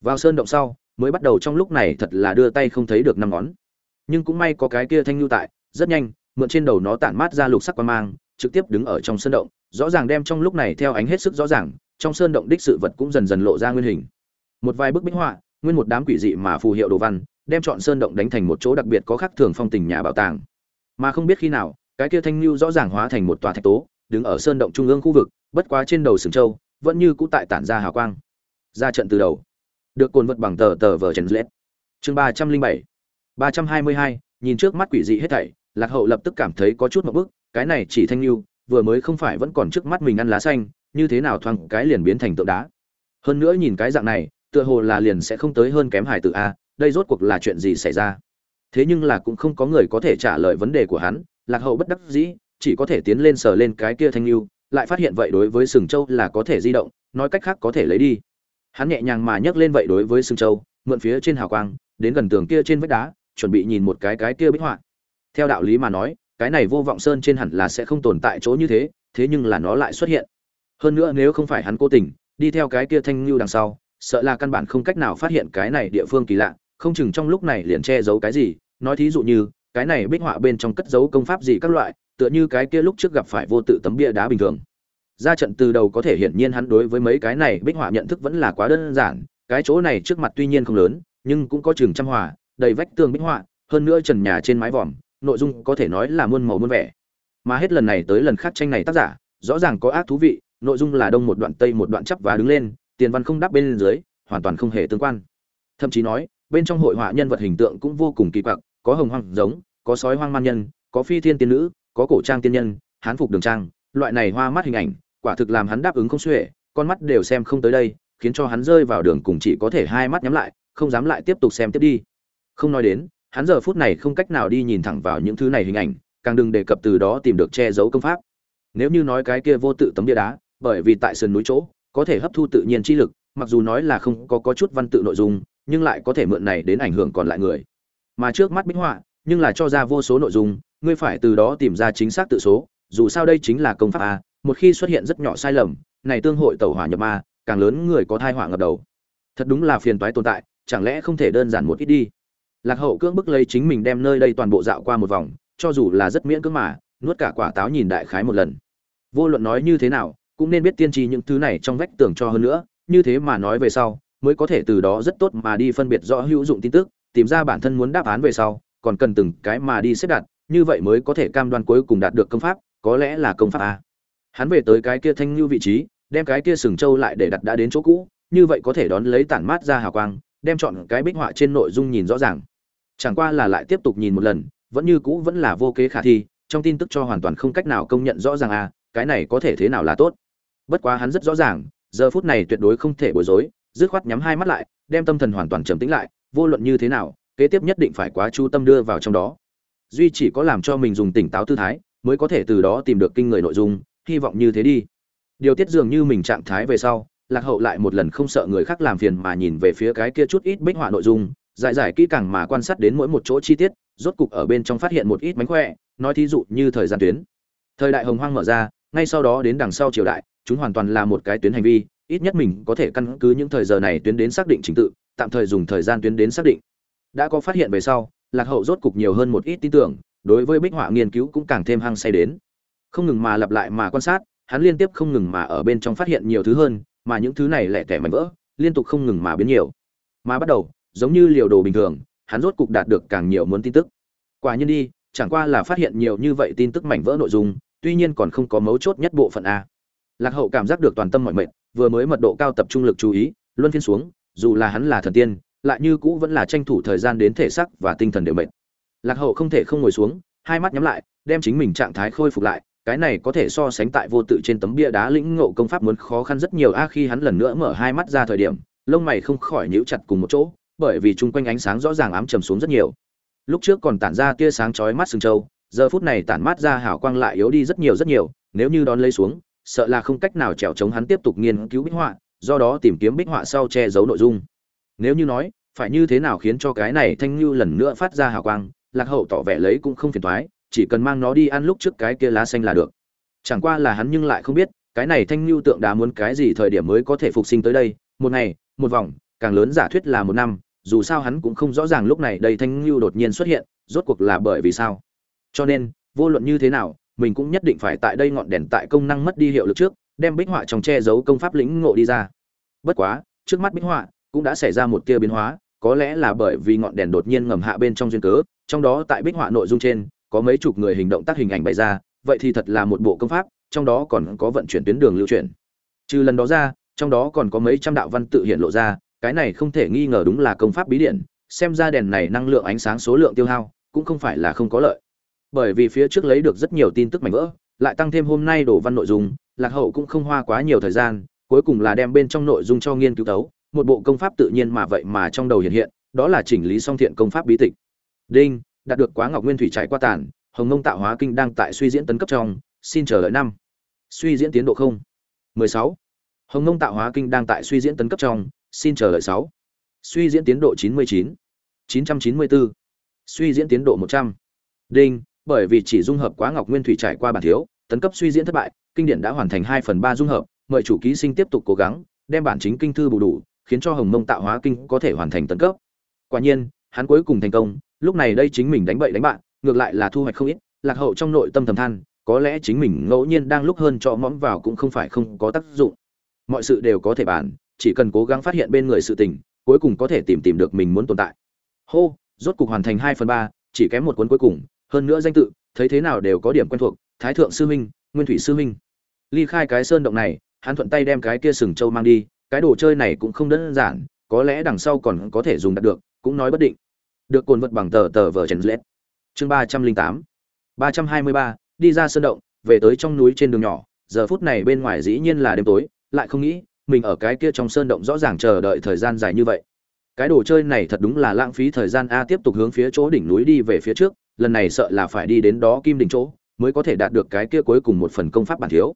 Vào sơn động sau, mới bắt đầu trong lúc này thật là đưa tay không thấy được năm ngón nhưng cũng may có cái kia thanh lưu tại, rất nhanh, mượn trên đầu nó tản mát ra lục sắc quan mang, trực tiếp đứng ở trong sơn động, rõ ràng đem trong lúc này theo ánh hết sức rõ ràng, trong sơn động đích sự vật cũng dần dần lộ ra nguyên hình. Một vài bức bích họa, nguyên một đám quỷ dị mà phù hiệu đồ văn, đem chọn sơn động đánh thành một chỗ đặc biệt có khác thường phong tình nhà bảo tàng. Mà không biết khi nào, cái kia thanh lưu rõ ràng hóa thành một tòa thạch tố, đứng ở sơn động trung ương khu vực, bất quá trên đầu sừng châu, vẫn như cũ tại tản ra hào quang. Ra trận từ đầu. Được cồn vật bằng tờ tờ vờ trần lết chương ba trăm linh bảy ba trăm hai mươi hai, nhìn trước mắt quỷ dị hết thảy, lạc hậu lập tức cảm thấy có chút một bức, cái này chỉ thanh lưu vừa mới không phải vẫn còn trước mắt mình ăn lá xanh, như thế nào thoáng cái liền biến thành tượng đá. Hơn nữa nhìn cái dạng này, tựa hồ là liền sẽ không tới hơn kém hải tử a, đây rốt cuộc là chuyện gì xảy ra? Thế nhưng là cũng không có người có thể trả lời vấn đề của hắn, lạc hậu bất đắc dĩ, chỉ có thể tiến lên sờ lên cái kia thanh lưu lại phát hiện vậy đối với sừng châu là có thể di động, nói cách khác có thể lấy đi. Hắn nhẹ nhàng mà nhấc lên vậy đối với sừng châu, mượn phía trên hào quang, đến gần tường kia trên vách đá chuẩn bị nhìn một cái cái kia bích họa. Theo đạo lý mà nói, cái này vô vọng sơn trên hẳn là sẽ không tồn tại chỗ như thế thế nhưng là nó lại xuất hiện. Hơn nữa nếu không phải hắn cố tình, đi theo cái kia thanh lưu đằng sau, sợ là căn bản không cách nào phát hiện cái này địa phương kỳ lạ, không chừng trong lúc này liền che giấu cái gì. Nói thí dụ như, cái này bích họa bên trong cất giấu công pháp gì các loại, tựa như cái kia lúc trước gặp phải vô tự tấm bia đá bình thường. Ra trận từ đầu có thể hiển nhiên hắn đối với mấy cái này bích họa nhận thức vẫn là quá đơn giản, cái chỗ này trước mặt tuy nhiên không lớn, nhưng cũng có chừng trăm hòa đầy vách tường bích họa, hơn nữa trần nhà trên mái vòm, nội dung có thể nói là muôn màu muôn vẻ. Mà hết lần này tới lần khác tranh này tác giả, rõ ràng có ác thú vị, nội dung là đông một đoạn tây một đoạn chắp và đứng lên, tiền văn không đáp bên dưới, hoàn toàn không hề tương quan. Thậm chí nói, bên trong hội họa nhân vật hình tượng cũng vô cùng kỳ quặc, có hồng hoang giống, có sói hoang man nhân, có phi thiên tiên nữ, có cổ trang tiên nhân, hán phục đường trang, loại này hoa mắt hình ảnh, quả thực làm hắn đáp ứng không xuể, con mắt đều xem không tới đây, khiến cho hắn rơi vào đường cùng chỉ có thể hai mắt nhắm lại, không dám lại tiếp tục xem tiếp đi không nói đến, hắn giờ phút này không cách nào đi nhìn thẳng vào những thứ này hình ảnh, càng đừng đề cập từ đó tìm được che giấu công pháp. Nếu như nói cái kia vô tự tấm bia đá, bởi vì tại sườn núi chỗ, có thể hấp thu tự nhiên chi lực, mặc dù nói là không có có chút văn tự nội dung, nhưng lại có thể mượn này đến ảnh hưởng còn lại người. Mà trước mắt bích họa, nhưng là cho ra vô số nội dung, ngươi phải từ đó tìm ra chính xác tự số, dù sao đây chính là công pháp a, một khi xuất hiện rất nhỏ sai lầm, này tương hội tẩu hỏa nhập ma, càng lớn người có thai hỏa ngập đầu. Thật đúng là phiền toái tồn tại, chẳng lẽ không thể đơn giản một ít đi? Lạc hậu cưỡng bức lấy chính mình đem nơi đây toàn bộ dạo qua một vòng, cho dù là rất miễn cưỡng mà, nuốt cả quả táo nhìn đại khái một lần. Vô luận nói như thế nào, cũng nên biết tiên tri những thứ này trong vách tường cho hơn nữa, như thế mà nói về sau, mới có thể từ đó rất tốt mà đi phân biệt rõ hữu dụng tin tức, tìm ra bản thân muốn đáp án về sau, còn cần từng cái mà đi xếp đặt, như vậy mới có thể cam đoan cuối cùng đạt được công pháp, có lẽ là công pháp a. Hắn về tới cái kia thanh lưu vị trí, đem cái kia sừng trâu lại để đặt đã đến chỗ cũ, như vậy có thể đón lấy tản mát ra hào quang, đem chọn cái bích họa trên nội dung nhìn rõ ràng chẳng qua là lại tiếp tục nhìn một lần, vẫn như cũ vẫn là vô kế khả thi, trong tin tức cho hoàn toàn không cách nào công nhận rõ ràng a cái này có thể thế nào là tốt. Bất quá hắn rất rõ ràng, giờ phút này tuyệt đối không thể bối rối, dứt khoát nhắm hai mắt lại, đem tâm thần hoàn toàn trầm tĩnh lại, vô luận như thế nào, kế tiếp nhất định phải quá chú tâm đưa vào trong đó. Duy chỉ có làm cho mình dùng tỉnh táo tư thái, mới có thể từ đó tìm được kinh người nội dung, hy vọng như thế đi. Điều tiết dường như mình trạng thái về sau, lạc hậu lại một lần không sợ người khác làm phiền mà nhìn về phía cái kia chút ít bích họa nội dung giải giải kỹ càng mà quan sát đến mỗi một chỗ chi tiết, rốt cục ở bên trong phát hiện một ít mánh khỏe, nói thí dụ như thời gian tuyến. Thời đại hồng hoang mở ra, ngay sau đó đến đằng sau triều đại, chúng hoàn toàn là một cái tuyến hành vi, ít nhất mình có thể căn cứ những thời giờ này tuyến đến xác định trình tự, tạm thời dùng thời gian tuyến đến xác định. Đã có phát hiện về sau, lạc hậu rốt cục nhiều hơn một ít tin tưởng, đối với bích họa nghiên cứu cũng càng thêm hăng say đến. Không ngừng mà lặp lại mà quan sát, hắn liên tiếp không ngừng mà ở bên trong phát hiện nhiều thứ hơn, mà những thứ này lẻ tẻ mảnh vỡ, liên tục không ngừng mà biến nhiều. Mà bắt đầu giống như liều đồ bình thường, hắn rốt cục đạt được càng nhiều muốn tin tức. Quả nhiên đi, chẳng qua là phát hiện nhiều như vậy tin tức mảnh vỡ nội dung, tuy nhiên còn không có mấu chốt nhất bộ phận a. Lạc hậu cảm giác được toàn tâm mọi mệnh, vừa mới mật độ cao tập trung lực chú ý, luân phiên xuống, dù là hắn là thần tiên, lại như cũ vẫn là tranh thủ thời gian đến thể xác và tinh thần đều mệt. Lạc hậu không thể không ngồi xuống, hai mắt nhắm lại, đem chính mình trạng thái khôi phục lại, cái này có thể so sánh tại vô tự trên tấm bia đá lĩnh ngộ công pháp muốn khó khăn rất nhiều a khi hắn lần nữa mở hai mắt ra thời điểm, lông mày không khỏi nhíu chặt cùng một chỗ bởi vì chung quanh ánh sáng rõ ràng ám trầm xuống rất nhiều. Lúc trước còn tản ra tia sáng chói mắt sừng trâu, giờ phút này tản mát ra hào quang lại yếu đi rất nhiều rất nhiều, nếu như đón lấy xuống, sợ là không cách nào trèo chống hắn tiếp tục nghiên cứu bích họa, do đó tìm kiếm bích họa sau che giấu nội dung. Nếu như nói, phải như thế nào khiến cho cái này thanh lưu lần nữa phát ra hào quang, lạc hậu tỏ vẻ lấy cũng không phiền toái, chỉ cần mang nó đi ăn lúc trước cái kia lá xanh là được. Chẳng qua là hắn nhưng lại không biết, cái này thanh lưu tượng đá muốn cái gì thời điểm mới có thể phục sinh tới đây, một ngày, một vòng, càng lớn giả thuyết là một năm dù sao hắn cũng không rõ ràng lúc này đây thanh lưu đột nhiên xuất hiện, rốt cuộc là bởi vì sao? Cho nên, vô luận như thế nào, mình cũng nhất định phải tại đây ngọn đèn tại công năng mất đi hiệu lực trước, đem bích họa trong che giấu công pháp lĩnh ngộ đi ra. Bất quá, trước mắt bích họa cũng đã xảy ra một tia biến hóa, có lẽ là bởi vì ngọn đèn đột nhiên ngầm hạ bên trong duyên cớ, trong đó tại bích họa nội dung trên, có mấy chục người hình động tác hình ảnh bày ra, vậy thì thật là một bộ công pháp, trong đó còn có vận chuyển tuyến đường lưu chuyển. Trừ lần đó ra, trong đó còn có mấy trăm đạo văn tự hiện lộ ra cái này không thể nghi ngờ đúng là công pháp bí điện xem ra đèn này năng lượng ánh sáng số lượng tiêu hao, cũng không phải là không có lợi. Bởi vì phía trước lấy được rất nhiều tin tức mảnh vỡ, lại tăng thêm hôm nay đổ văn nội dung, lạc hậu cũng không hoa quá nhiều thời gian, cuối cùng là đem bên trong nội dung cho nghiên cứu tấu một bộ công pháp tự nhiên mà vậy mà trong đầu hiện hiện, đó là chỉnh lý song thiện công pháp bí tịch. Đinh, đạt được quá ngọc nguyên thủy trải qua tàn, hồng ngông tạo hóa kinh đang tại suy diễn tấn cấp trong, xin chờ đợi năm. Suy diễn tiến độ không. 16. hồng ngông tạo hóa kinh đang tại suy diễn tấn cấp trong xin chờ đợi 6. suy diễn tiến độ 99. 994. suy diễn tiến độ 100. đinh, bởi vì chỉ dung hợp quá ngọc nguyên thủy trải qua bản thiếu, tấn cấp suy diễn thất bại, kinh điển đã hoàn thành 2 phần 3 dung hợp, mời chủ ký sinh tiếp tục cố gắng, đem bản chính kinh thư bù đủ, khiến cho hồng mông tạo hóa kinh có thể hoàn thành tấn cấp quả nhiên, hắn cuối cùng thành công, lúc này đây chính mình đánh bậy đánh bạn, ngược lại là thu hoạch không ít, lạc hậu trong nội tâm thầm than, có lẽ chính mình ngẫu nhiên đang lúc hơn cho mõm vào cũng không phải không có tác dụng mọi sự đều có thể bàn chỉ cần cố gắng phát hiện bên người sự tình, cuối cùng có thể tìm tìm được mình muốn tồn tại. Hô, rốt cục hoàn thành hai phần ba, chỉ kém một cuốn cuối cùng, hơn nữa danh tự, thấy thế nào đều có điểm quen thuộc, thái thượng sư huynh nguyên thủy sư huynh ly khai cái sơn động này, hắn thuận tay đem cái kia sừng châu mang đi, cái đồ chơi này cũng không đơn giản, có lẽ đằng sau còn có thể dùng đạt được, cũng nói bất định. Được cuộn vật bằng tờ tờ vở Trần lết. Chương ba trăm linh tám, ba trăm hai mươi ba, đi ra sơn động, về tới trong núi trên đường nhỏ, giờ phút này bên ngoài dĩ nhiên là đêm tối, lại không nghĩ mình ở cái kia trong sơn động rõ ràng chờ đợi thời gian dài như vậy. Cái đồ chơi này thật đúng là lãng phí thời gian a tiếp tục hướng phía chỗ đỉnh núi đi về phía trước, lần này sợ là phải đi đến đó kim đỉnh chỗ, mới có thể đạt được cái kia cuối cùng một phần công pháp bản thiếu.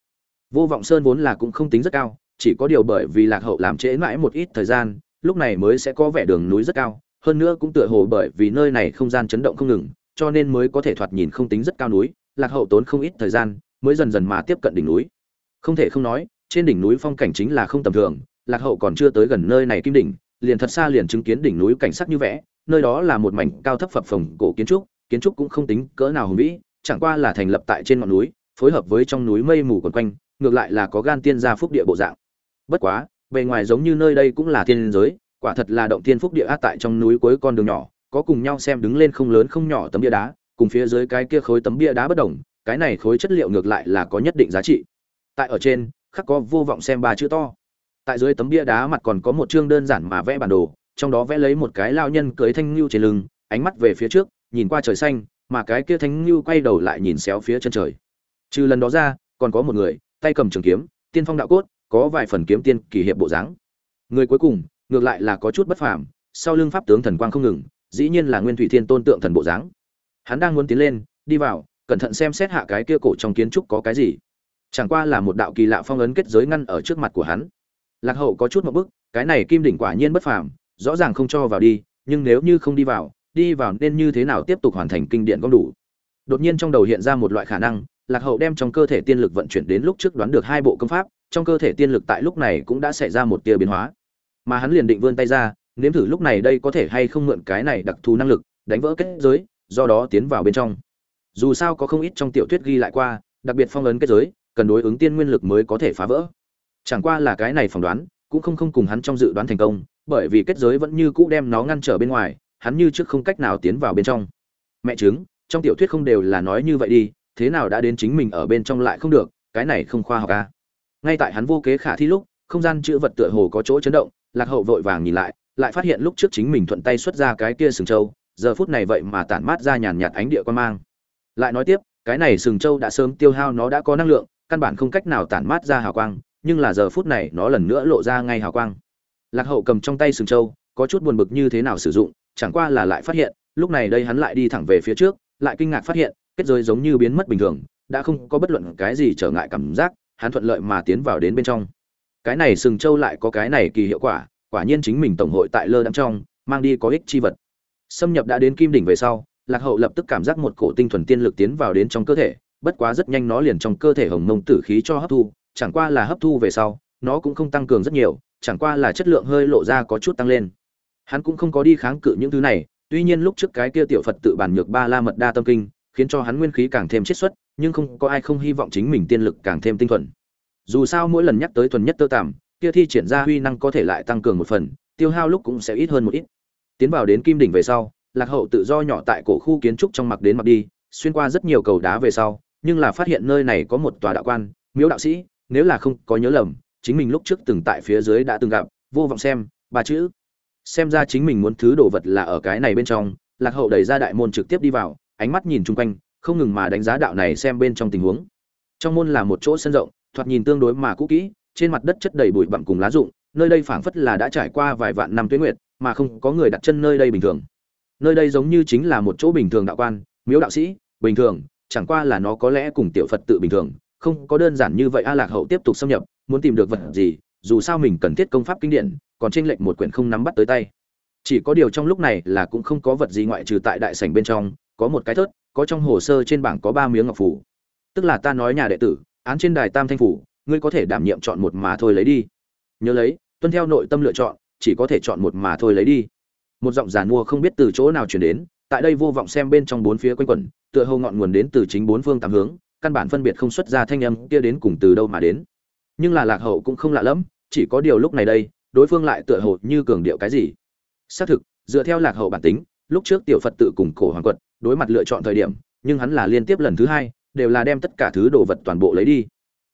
Vô vọng sơn vốn là cũng không tính rất cao, chỉ có điều bởi vì lạc hậu làm trễ mãi một ít thời gian, lúc này mới sẽ có vẻ đường núi rất cao, hơn nữa cũng tựa hồ bởi vì nơi này không gian chấn động không ngừng, cho nên mới có thể thoạt nhìn không tính rất cao núi, lạc hậu tốn không ít thời gian, mới dần dần mà tiếp cận đỉnh núi. Không thể không nói trên đỉnh núi phong cảnh chính là không tầm thường, lạc hậu còn chưa tới gần nơi này kim đỉnh, liền thật xa liền chứng kiến đỉnh núi cảnh sắc như vẽ, nơi đó là một mảnh cao thấp phập phồng cổ kiến trúc kiến trúc cũng không tính cỡ nào hùng vĩ, chẳng qua là thành lập tại trên ngọn núi, phối hợp với trong núi mây mù quần quanh, ngược lại là có gan tiên gia phúc địa bộ dạng. Bất quá, bề ngoài giống như nơi đây cũng là thiên giới, quả thật là động thiên phúc địa át tại trong núi cuối con đường nhỏ, có cùng nhau xem đứng lên không lớn không nhỏ tấm bia đá, cùng phía dưới cái kia khối tấm bia đá bất đồng, cái này khối chất liệu ngược lại là có nhất định giá trị. Tại ở trên khắc có vô vọng xem ba chữ to. Tại dưới tấm bia đá mặt còn có một chương đơn giản mà vẽ bản đồ, trong đó vẽ lấy một cái lao nhân cưới thanh lưu trên lưng, ánh mắt về phía trước, nhìn qua trời xanh, mà cái kia thanh lưu quay đầu lại nhìn xéo phía chân trời. Trừ lần đó ra, còn có một người, tay cầm trường kiếm, tiên phong đạo cốt, có vài phần kiếm tiên kỳ hiệp bộ dáng. Người cuối cùng, ngược lại là có chút bất phàm, sau lưng pháp tướng thần quang không ngừng, dĩ nhiên là nguyên thủy thiên tôn tượng thần bộ dáng. Hắn đang muốn tiến lên, đi vào, cẩn thận xem xét hạ cái kia cổ trong kiến trúc có cái gì chẳng qua là một đạo kỳ lạ phong ấn kết giới ngăn ở trước mặt của hắn. Lạc hậu có chút một bức, cái này kim đỉnh quả nhiên bất phàm, rõ ràng không cho vào đi, nhưng nếu như không đi vào đi vào nên như thế nào tiếp tục hoàn thành kinh điện gom đủ? Đột nhiên trong đầu hiện ra một loại khả năng, lạc hậu đem trong cơ thể tiên lực vận chuyển đến lúc trước đoán được hai bộ công pháp, trong cơ thể tiên lực tại lúc này cũng đã xảy ra một tia biến hóa. Mà hắn liền định vươn tay ra, nếm thử lúc này đây có thể hay không mượn cái này đặc thù năng lực, đánh vỡ kết giới, do đó tiến vào bên trong. Dù sao có không ít trong tiểu thuyết ghi lại qua, đặc biệt phong ấn kết giới cần đối ứng tiên nguyên lực mới có thể phá vỡ. Chẳng qua là cái này phỏng đoán, cũng không không cùng hắn trong dự đoán thành công, bởi vì kết giới vẫn như cũ đem nó ngăn trở bên ngoài, hắn như trước không cách nào tiến vào bên trong. Mẹ chứng, trong tiểu thuyết không đều là nói như vậy đi, thế nào đã đến chính mình ở bên trong lại không được, cái này không khoa học à. ngay tại hắn vô kế khả thi lúc, không gian chữ vật tựa hồ có chỗ chấn động, lạc hậu vội vàng nhìn lại lại phát hiện lúc trước chính mình thuận tay xuất ra cái kia sừng trâu, giờ phút này vậy mà tản mát ra nhàn nhạt ánh địa quan mang. Lại nói tiếp, cái này sừng trâu đã sớm tiêu hao nó đã có năng lượng căn bản không cách nào tản mát ra hào quang, nhưng là giờ phút này nó lần nữa lộ ra ngay hào quang. Lạc hậu cầm trong tay sừng trâu, có chút buồn bực như thế nào sử dụng, chẳng qua là lại phát hiện, lúc này đây hắn lại đi thẳng về phía trước, lại kinh ngạc phát hiện, kết giới giống như biến mất bình thường, đã không có bất luận cái gì trở ngại cảm giác, hắn thuận lợi mà tiến vào đến bên trong. Cái này sừng trâu lại có cái này kỳ hiệu quả quả nhiên chính mình tổng hội tại lơ đắm trong, mang đi có ích chi vật. Xâm nhập đã đến kim đỉnh về sau, lạc hậu lập tức cảm giác một cổ tinh thuần tiên lực tiến vào đến trong cơ thể bất quá rất nhanh nó liền trong cơ thể hồng mông tử khí cho hấp thu chẳng qua là hấp thu về sau nó cũng không tăng cường rất nhiều chẳng qua là chất lượng hơi lộ ra có chút tăng lên. Hắn cũng không có đi kháng cự những thứ này tuy nhiên lúc trước cái kia tiểu phật tự bản nhược ba la mật đa tâm kinh khiến cho hắn nguyên khí càng thêm chiết xuất nhưng không có ai không hy vọng chính mình tiên lực càng thêm tinh thuần. Dù sao mỗi lần nhắc tới thuần nhất tơ tạm, kia thi triển ra huy năng có thể lại tăng cường một phần tiêu hao lúc cũng sẽ ít hơn một ít. Tiến vào đến kim đỉnh về sau lạc hậu tự do nhỏ tại cổ khu kiến trúc trong mặt đến mặt đi xuyên qua rất nhiều cầu đá về sau nhưng là phát hiện nơi này có một tòa đạo quan, miếu đạo sĩ, nếu là không có nhớ lầm, chính mình lúc trước từng tại phía dưới đã từng gặp, vô vọng xem, ba chữ. Xem ra chính mình muốn thứ đồ vật là ở cái này bên trong, lạc hậu đẩy ra đại môn trực tiếp đi vào, ánh mắt nhìn chung quanh, không ngừng mà đánh giá đạo này xem bên trong tình huống. Trong môn là một chỗ sân rộng, thoạt nhìn tương đối mà cũ kỹ, trên mặt đất chất đầy bụi bặm cùng lá rụng, nơi đây phảng phất là đã trải qua vài vạn năm tuế nguyệt, mà không có người đặt chân nơi đây bình thường. Nơi đây giống như chính là một chỗ bình thường đạo quan, miếu đạo sĩ, bình thường chẳng qua là nó có lẽ cùng tiểu phật tự bình thường, không có đơn giản như vậy a lạc hậu tiếp tục xâm nhập, muốn tìm được vật gì, dù sao mình cần thiết công pháp kinh điển, còn tranh lệch một quyển không nắm bắt tới tay. Chỉ có điều trong lúc này là cũng không có vật gì ngoại trừ tại đại sảnh bên trong, có một cái thớt, có trong hồ sơ trên bảng có ba miếng ngọc phủ. Tức là ta nói nhà đệ tử, án trên đài tam thanh phủ, ngươi có thể đảm nhiệm chọn một mà thôi lấy đi. Nhớ lấy, tuân theo nội tâm lựa chọn, chỉ có thể chọn một mà thôi lấy đi. Một giọng giàn mua không biết từ chỗ nào chuyển đến tại đây vô vọng xem bên trong bốn phía quanh quẩn, tựa hồ ngọn nguồn đến từ chính bốn phương tám hướng, căn bản phân biệt không xuất ra thanh âm kia đến cùng từ đâu mà đến. Nhưng là lạc hậu cũng không lạ lẫm, chỉ có điều lúc này đây, đối phương lại tựa hồ như cường điệu cái gì. Xác thực, dựa theo lạc hậu bản tính, lúc trước tiểu phật tự cùng cổ hoàng quật đối mặt lựa chọn thời điểm, nhưng hắn là liên tiếp lần thứ hai, đều là đem tất cả thứ đồ vật toàn bộ lấy đi.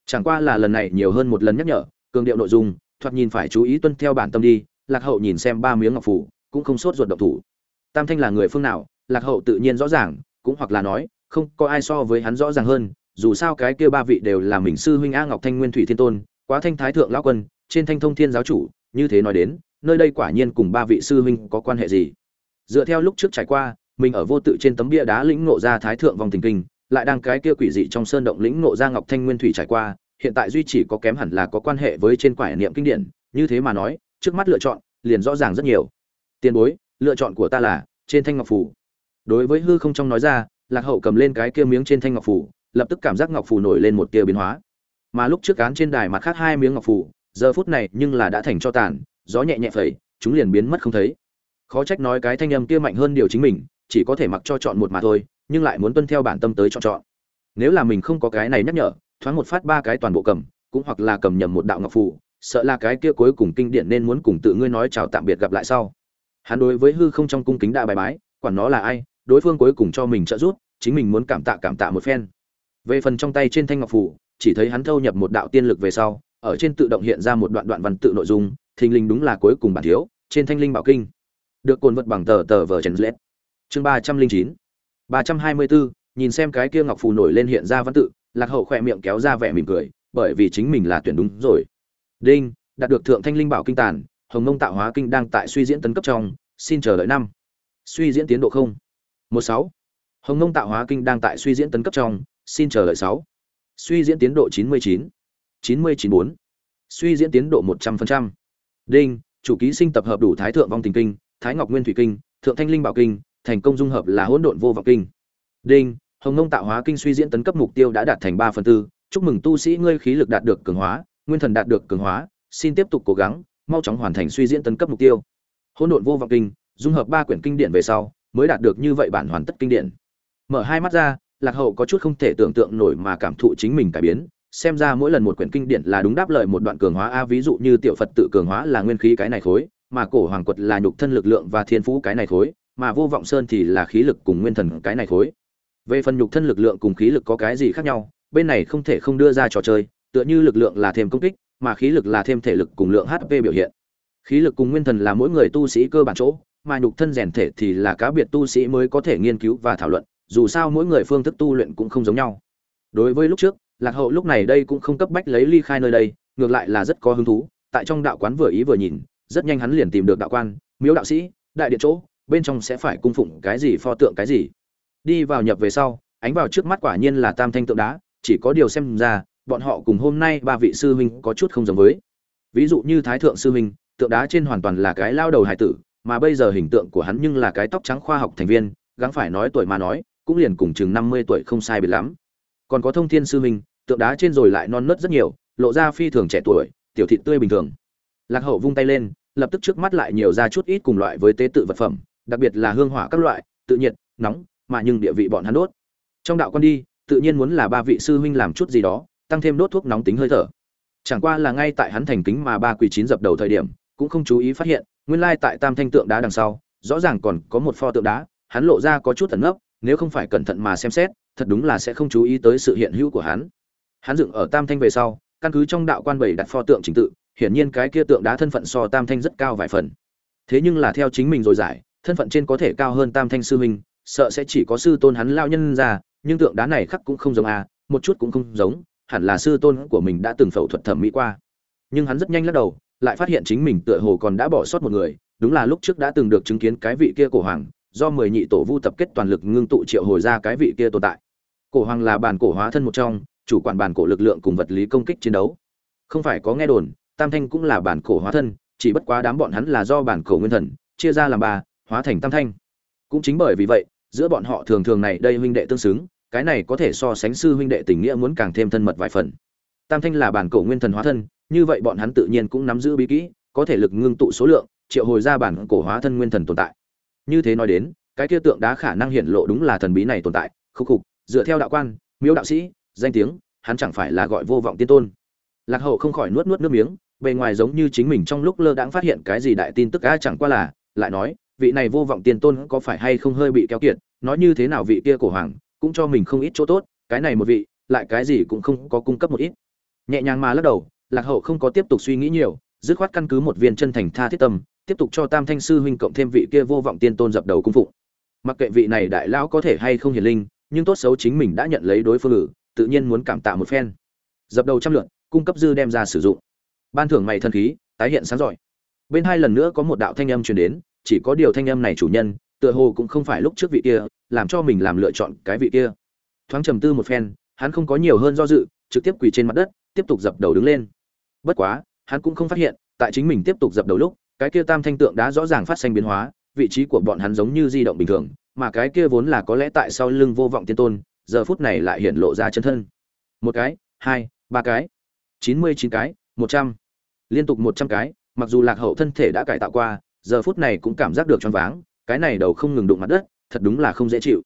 Chẳng qua là lần này nhiều hơn một lần nhắc nhở, cường điệu nội dung, thoạt nhìn phải chú ý tuân theo bản tâm đi, lạc hậu nhìn xem ba miếng ngọc phủ, cũng không sốt ruột động thủ tam thanh là người phương nào, lạc hậu tự nhiên rõ ràng, cũng hoặc là nói, không có ai so với hắn rõ ràng hơn, dù sao cái kia ba vị đều là mình sư huynh a ngọc thanh nguyên thủy thiên tôn, quá thanh thái thượng lão quân, trên thanh thông thiên giáo chủ, như thế nói đến, nơi đây quả nhiên cùng ba vị sư huynh có quan hệ gì. Dựa theo lúc trước trải qua, mình ở vô tự trên tấm bia đá lĩnh ngộ ra thái thượng vòng tình kinh, lại đang cái kia quỷ dị trong sơn động lĩnh ngộ ra ngọc thanh nguyên thủy trải qua, hiện tại duy chỉ có kém hẳn là có quan hệ với trên quải niệm kinh điển, như thế mà nói, trước mắt lựa chọn, liền rõ ràng rất nhiều. Tiền bối lựa chọn của ta là trên thanh ngọc phủ. Đối với hư không trong nói ra, lạc hậu cầm lên cái kia miếng trên thanh ngọc phủ, lập tức cảm giác ngọc phủ nổi lên một tia biến hóa. Mà lúc trước cán trên đài mặt khác hai miếng ngọc phủ, giờ phút này nhưng là đã thành cho tàn, gió nhẹ nhẹ phẩy, chúng liền biến mất không thấy. Khó trách nói cái thanh âm kia mạnh hơn điều chính mình, chỉ có thể mặc cho chọn một mà thôi, nhưng lại muốn tuân theo bản tâm tới chọn chọn. Nếu là mình không có cái này nhắc nhở, thoáng một phát ba cái toàn bộ cầm, cũng hoặc là cầm nhầm một đạo ngọc phủ, sợ là cái kia cuối cùng kinh điển nên muốn cùng tự ngươi nói chào tạm biệt gặp lại sau hắn đối với hư không trong cung kính đại bài bái, quản nó là ai, đối phương cuối cùng cho mình trợ giúp, chính mình muốn cảm tạ cảm tạ một phen. Về phần trong tay trên thanh ngọc phủ, chỉ thấy hắn thâu nhập một đạo tiên lực về sau, ở trên tự động hiện ra một đoạn đoạn văn tự nội dung, thình linh đúng là cuối cùng bản thiếu, trên thanh linh bảo kinh. Được cồn vật bằng tờ tờ vờ trần lết. Chương ba trăm linh chín, ba trăm hai mươi bốn nhìn xem cái kia ngọc phù nổi lên hiện ra văn tự, lạc hậu khỏe miệng kéo ra vẻ mỉm cười, bởi vì chính mình là tuyển đúng rồi. Đinh, đạt được thượng thanh linh bảo kinh tàn hồng nông tạo hóa kinh đang tại suy diễn tấn cấp trong, xin chờ đợi năm. Suy diễn tiến độ không. Một sáu. Hồng nông tạo hóa kinh đang tại suy diễn tấn cấp trong, xin chờ đợi sáu. Suy diễn tiến độ chín mươi chín. chín mươi chín bốn. Suy diễn tiến độ một trăm linh đinh, chủ ký sinh tập hợp đủ thái thượng vong tình kinh, thái ngọc nguyên thủy kinh, thượng thanh linh bảo kinh, thành công dung hợp là hỗn độn vô vọng kinh. Đinh, hồng nông tạo hóa kinh suy diễn tấn cấp mục tiêu đã đạt thành ba phần tư. Chúc mừng tu sĩ ngươi khí lực đạt được cường hóa, nguyên thần đạt được cường hóa, xin tiếp tục cố gắng mau chóng hoàn thành suy diễn tấn cấp mục tiêu. Hỗn độn vô vọng kinh, dung hợp ba quyển kinh điển về sau, mới đạt được như vậy bản hoàn tất kinh điển. Mở hai mắt ra, lạc hậu có chút không thể tưởng tượng nổi mà cảm thụ chính mình cải biến. Xem ra mỗi lần một quyển kinh điển là đúng đáp lời một đoạn cường hóa a, ví dụ như tiểu phật tự cường hóa là nguyên khí cái này khối, mà cổ hoàng quật là nhục thân lực lượng và thiên phú cái này khối, mà vô vọng sơn thì là khí lực cùng nguyên thần cái này khối. Về phần nhục thân lực lượng cùng khí lực có cái gì khác nhau, bên này không thể không đưa ra trò chơi, tựa như lực lượng là thêm công kích mà khí lực là thêm thể lực cùng lượng hp biểu hiện. Khí lực cùng nguyên thần là mỗi người tu sĩ cơ bản chỗ, mà nhục thân rèn thể thì là cá biệt tu sĩ mới có thể nghiên cứu và thảo luận, dù sao mỗi người phương thức tu luyện cũng không giống nhau. Đối với lúc trước, lạc hậu lúc này đây cũng không cấp bách lấy ly khai nơi đây, ngược lại là rất có hứng thú, tại trong đạo quán vừa ý vừa nhìn, rất nhanh hắn liền tìm được đạo quan, miếu đạo sĩ, đại điện chỗ, bên trong sẽ phải cung phụng cái gì, pho tượng cái gì. Đi vào nhập về sau, ánh vào trước mắt quả nhiên là tam thanh tượng đá, chỉ có điều xem ra bọn họ cùng hôm nay ba vị sư huynh có chút không giống với. Ví dụ như thái thượng sư huynh, tượng đá trên hoàn toàn là cái lao đầu hải tử, mà bây giờ hình tượng của hắn nhưng là cái tóc trắng khoa học thành viên, gắng phải nói tuổi mà nói, cũng liền cùng chừng năm mươi tuổi không sai biệt lắm. Còn có thông thiên sư huynh, tượng đá trên rồi lại non nớt rất nhiều, lộ ra phi thường trẻ tuổi, tiểu thị tươi bình thường. Lạc hậu vung tay lên, lập tức trước mắt lại nhiều ra chút ít cùng loại với tế tự vật phẩm, đặc biệt là hương hỏa các loại, tự nhiệt, nóng, mà nhưng địa vị bọn hắn đốt. Trong đạo con đi, tự nhiên muốn là ba vị sư huynh làm chút gì đó tăng thêm đốt thuốc nóng tính hơi thở. Chẳng qua là ngay tại hắn thành kính mà ba quỷ chín dập đầu thời điểm, cũng không chú ý phát hiện, nguyên lai tại tam thanh tượng đá đằng sau, rõ ràng còn có một pho tượng đá, hắn lộ ra có chút thần ngốc nếu không phải cẩn thận mà xem xét, thật đúng là sẽ không chú ý tới sự hiện hữu của hắn. Hắn dựng ở tam thanh về sau, căn cứ trong đạo quan bảy đặt pho tượng chính tự, hiển nhiên cái kia tượng đá thân phận so tam thanh rất cao vài phần. Thế nhưng là theo chính mình rồi giải, thân phận trên có thể cao hơn tam thanh sư huynh, sợ sẽ chỉ có sư tôn hắn lao nhân ra, nhưng tượng đá này khắc cũng không giống a, một chút cũng không giống hẳn là sư tôn của mình đã từng phẫu thuật thẩm mỹ qua. Nhưng hắn rất nhanh lắc đầu, lại phát hiện chính mình tựa hồ còn đã bỏ sót một người, đúng là lúc trước đã từng được chứng kiến cái vị kia cổ hoàng, do mười nhị tổ vu tập kết toàn lực ngưng tụ triệu hồi ra cái vị kia tồn tại. Cổ hoàng là bản cổ hóa thân một trong, chủ quản bản cổ lực lượng cùng vật lý công kích chiến đấu. Không phải có nghe đồn, tam thanh cũng là bản cổ hóa thân, chỉ bất quá đám bọn hắn là do bản cổ nguyên thần, chia ra làm ba, hóa thành tam thanh. Cũng chính bởi vì vậy, giữa bọn họ thường thường này đây huynh đệ tương xứng cái này có thể so sánh sư huynh đệ tình nghĩa muốn càng thêm thân mật vài phần. Tam thanh là bản cổ nguyên thần hóa thân, như vậy bọn hắn tự nhiên cũng nắm giữ bí kỹ, có thể lực ngưng tụ số lượng, triệu hồi ra bản cổ hóa thân nguyên thần tồn tại. Như thế nói đến, cái kia tượng đá khả năng hiện lộ đúng là thần bí này tồn tại, khúc khục, dựa theo đạo quan miếu đạo sĩ, danh tiếng, hắn chẳng phải là gọi vô vọng tiên tôn. Lạc hậu không khỏi nuốt nuốt nước miếng, bề ngoài giống như chính mình trong lúc lơ đãng phát hiện cái gì đại tin tức á chẳng qua là, lại nói, vị này vô vọng tiên tôn có phải hay không hơi bị kéo kiệt, nói như thế nào vị kia cổ hoàng cũng cho mình không ít chỗ tốt, cái này một vị, lại cái gì cũng không có cung cấp một ít. Nhẹ nhàng mà lắc đầu, lạc hậu không có tiếp tục suy nghĩ nhiều, dứt khoát căn cứ một viên chân thành tha thiết tâm, tiếp tục cho tam thanh sư huynh cộng thêm vị kia vô vọng tiên tôn dập đầu cung phụng. Mặc kệ vị này đại lão có thể hay không hiền linh, nhưng tốt xấu chính mình đã nhận lấy đối phương ngữ tự nhiên muốn cảm tạ một phen. Dập đầu trăm lượt, cung cấp dư đem ra sử dụng. Ban thưởng mày thân khí, tái hiện sáng giỏi. Bên hai lần nữa có một đạo thanh âm truyền đến, chỉ có điều thanh âm này chủ nhân tựa hồ cũng không phải lúc trước vị kia, làm cho mình làm lựa chọn cái vị kia. Thoáng trầm tư một phen, hắn không có nhiều hơn do dự, trực tiếp quỳ trên mặt đất, tiếp tục dập đầu đứng lên. Bất quá, hắn cũng không phát hiện, tại chính mình tiếp tục dập đầu lúc, cái kia tam thanh tượng đã rõ ràng phát sinh biến hóa, vị trí của bọn hắn giống như di động bình thường, mà cái kia vốn là có lẽ tại sau lưng vô vọng tiên tôn, giờ phút này lại hiện lộ ra chân thân. Một cái, hai, ba cái, chín mươi chín cái, một trăm. Liên tục một trăm cái, mặc dù lạc hậu thân thể đã cải tạo qua, giờ phút này cũng cảm giác được choáng váng cái này đầu không ngừng đụng mặt đất, thật đúng là không dễ chịu.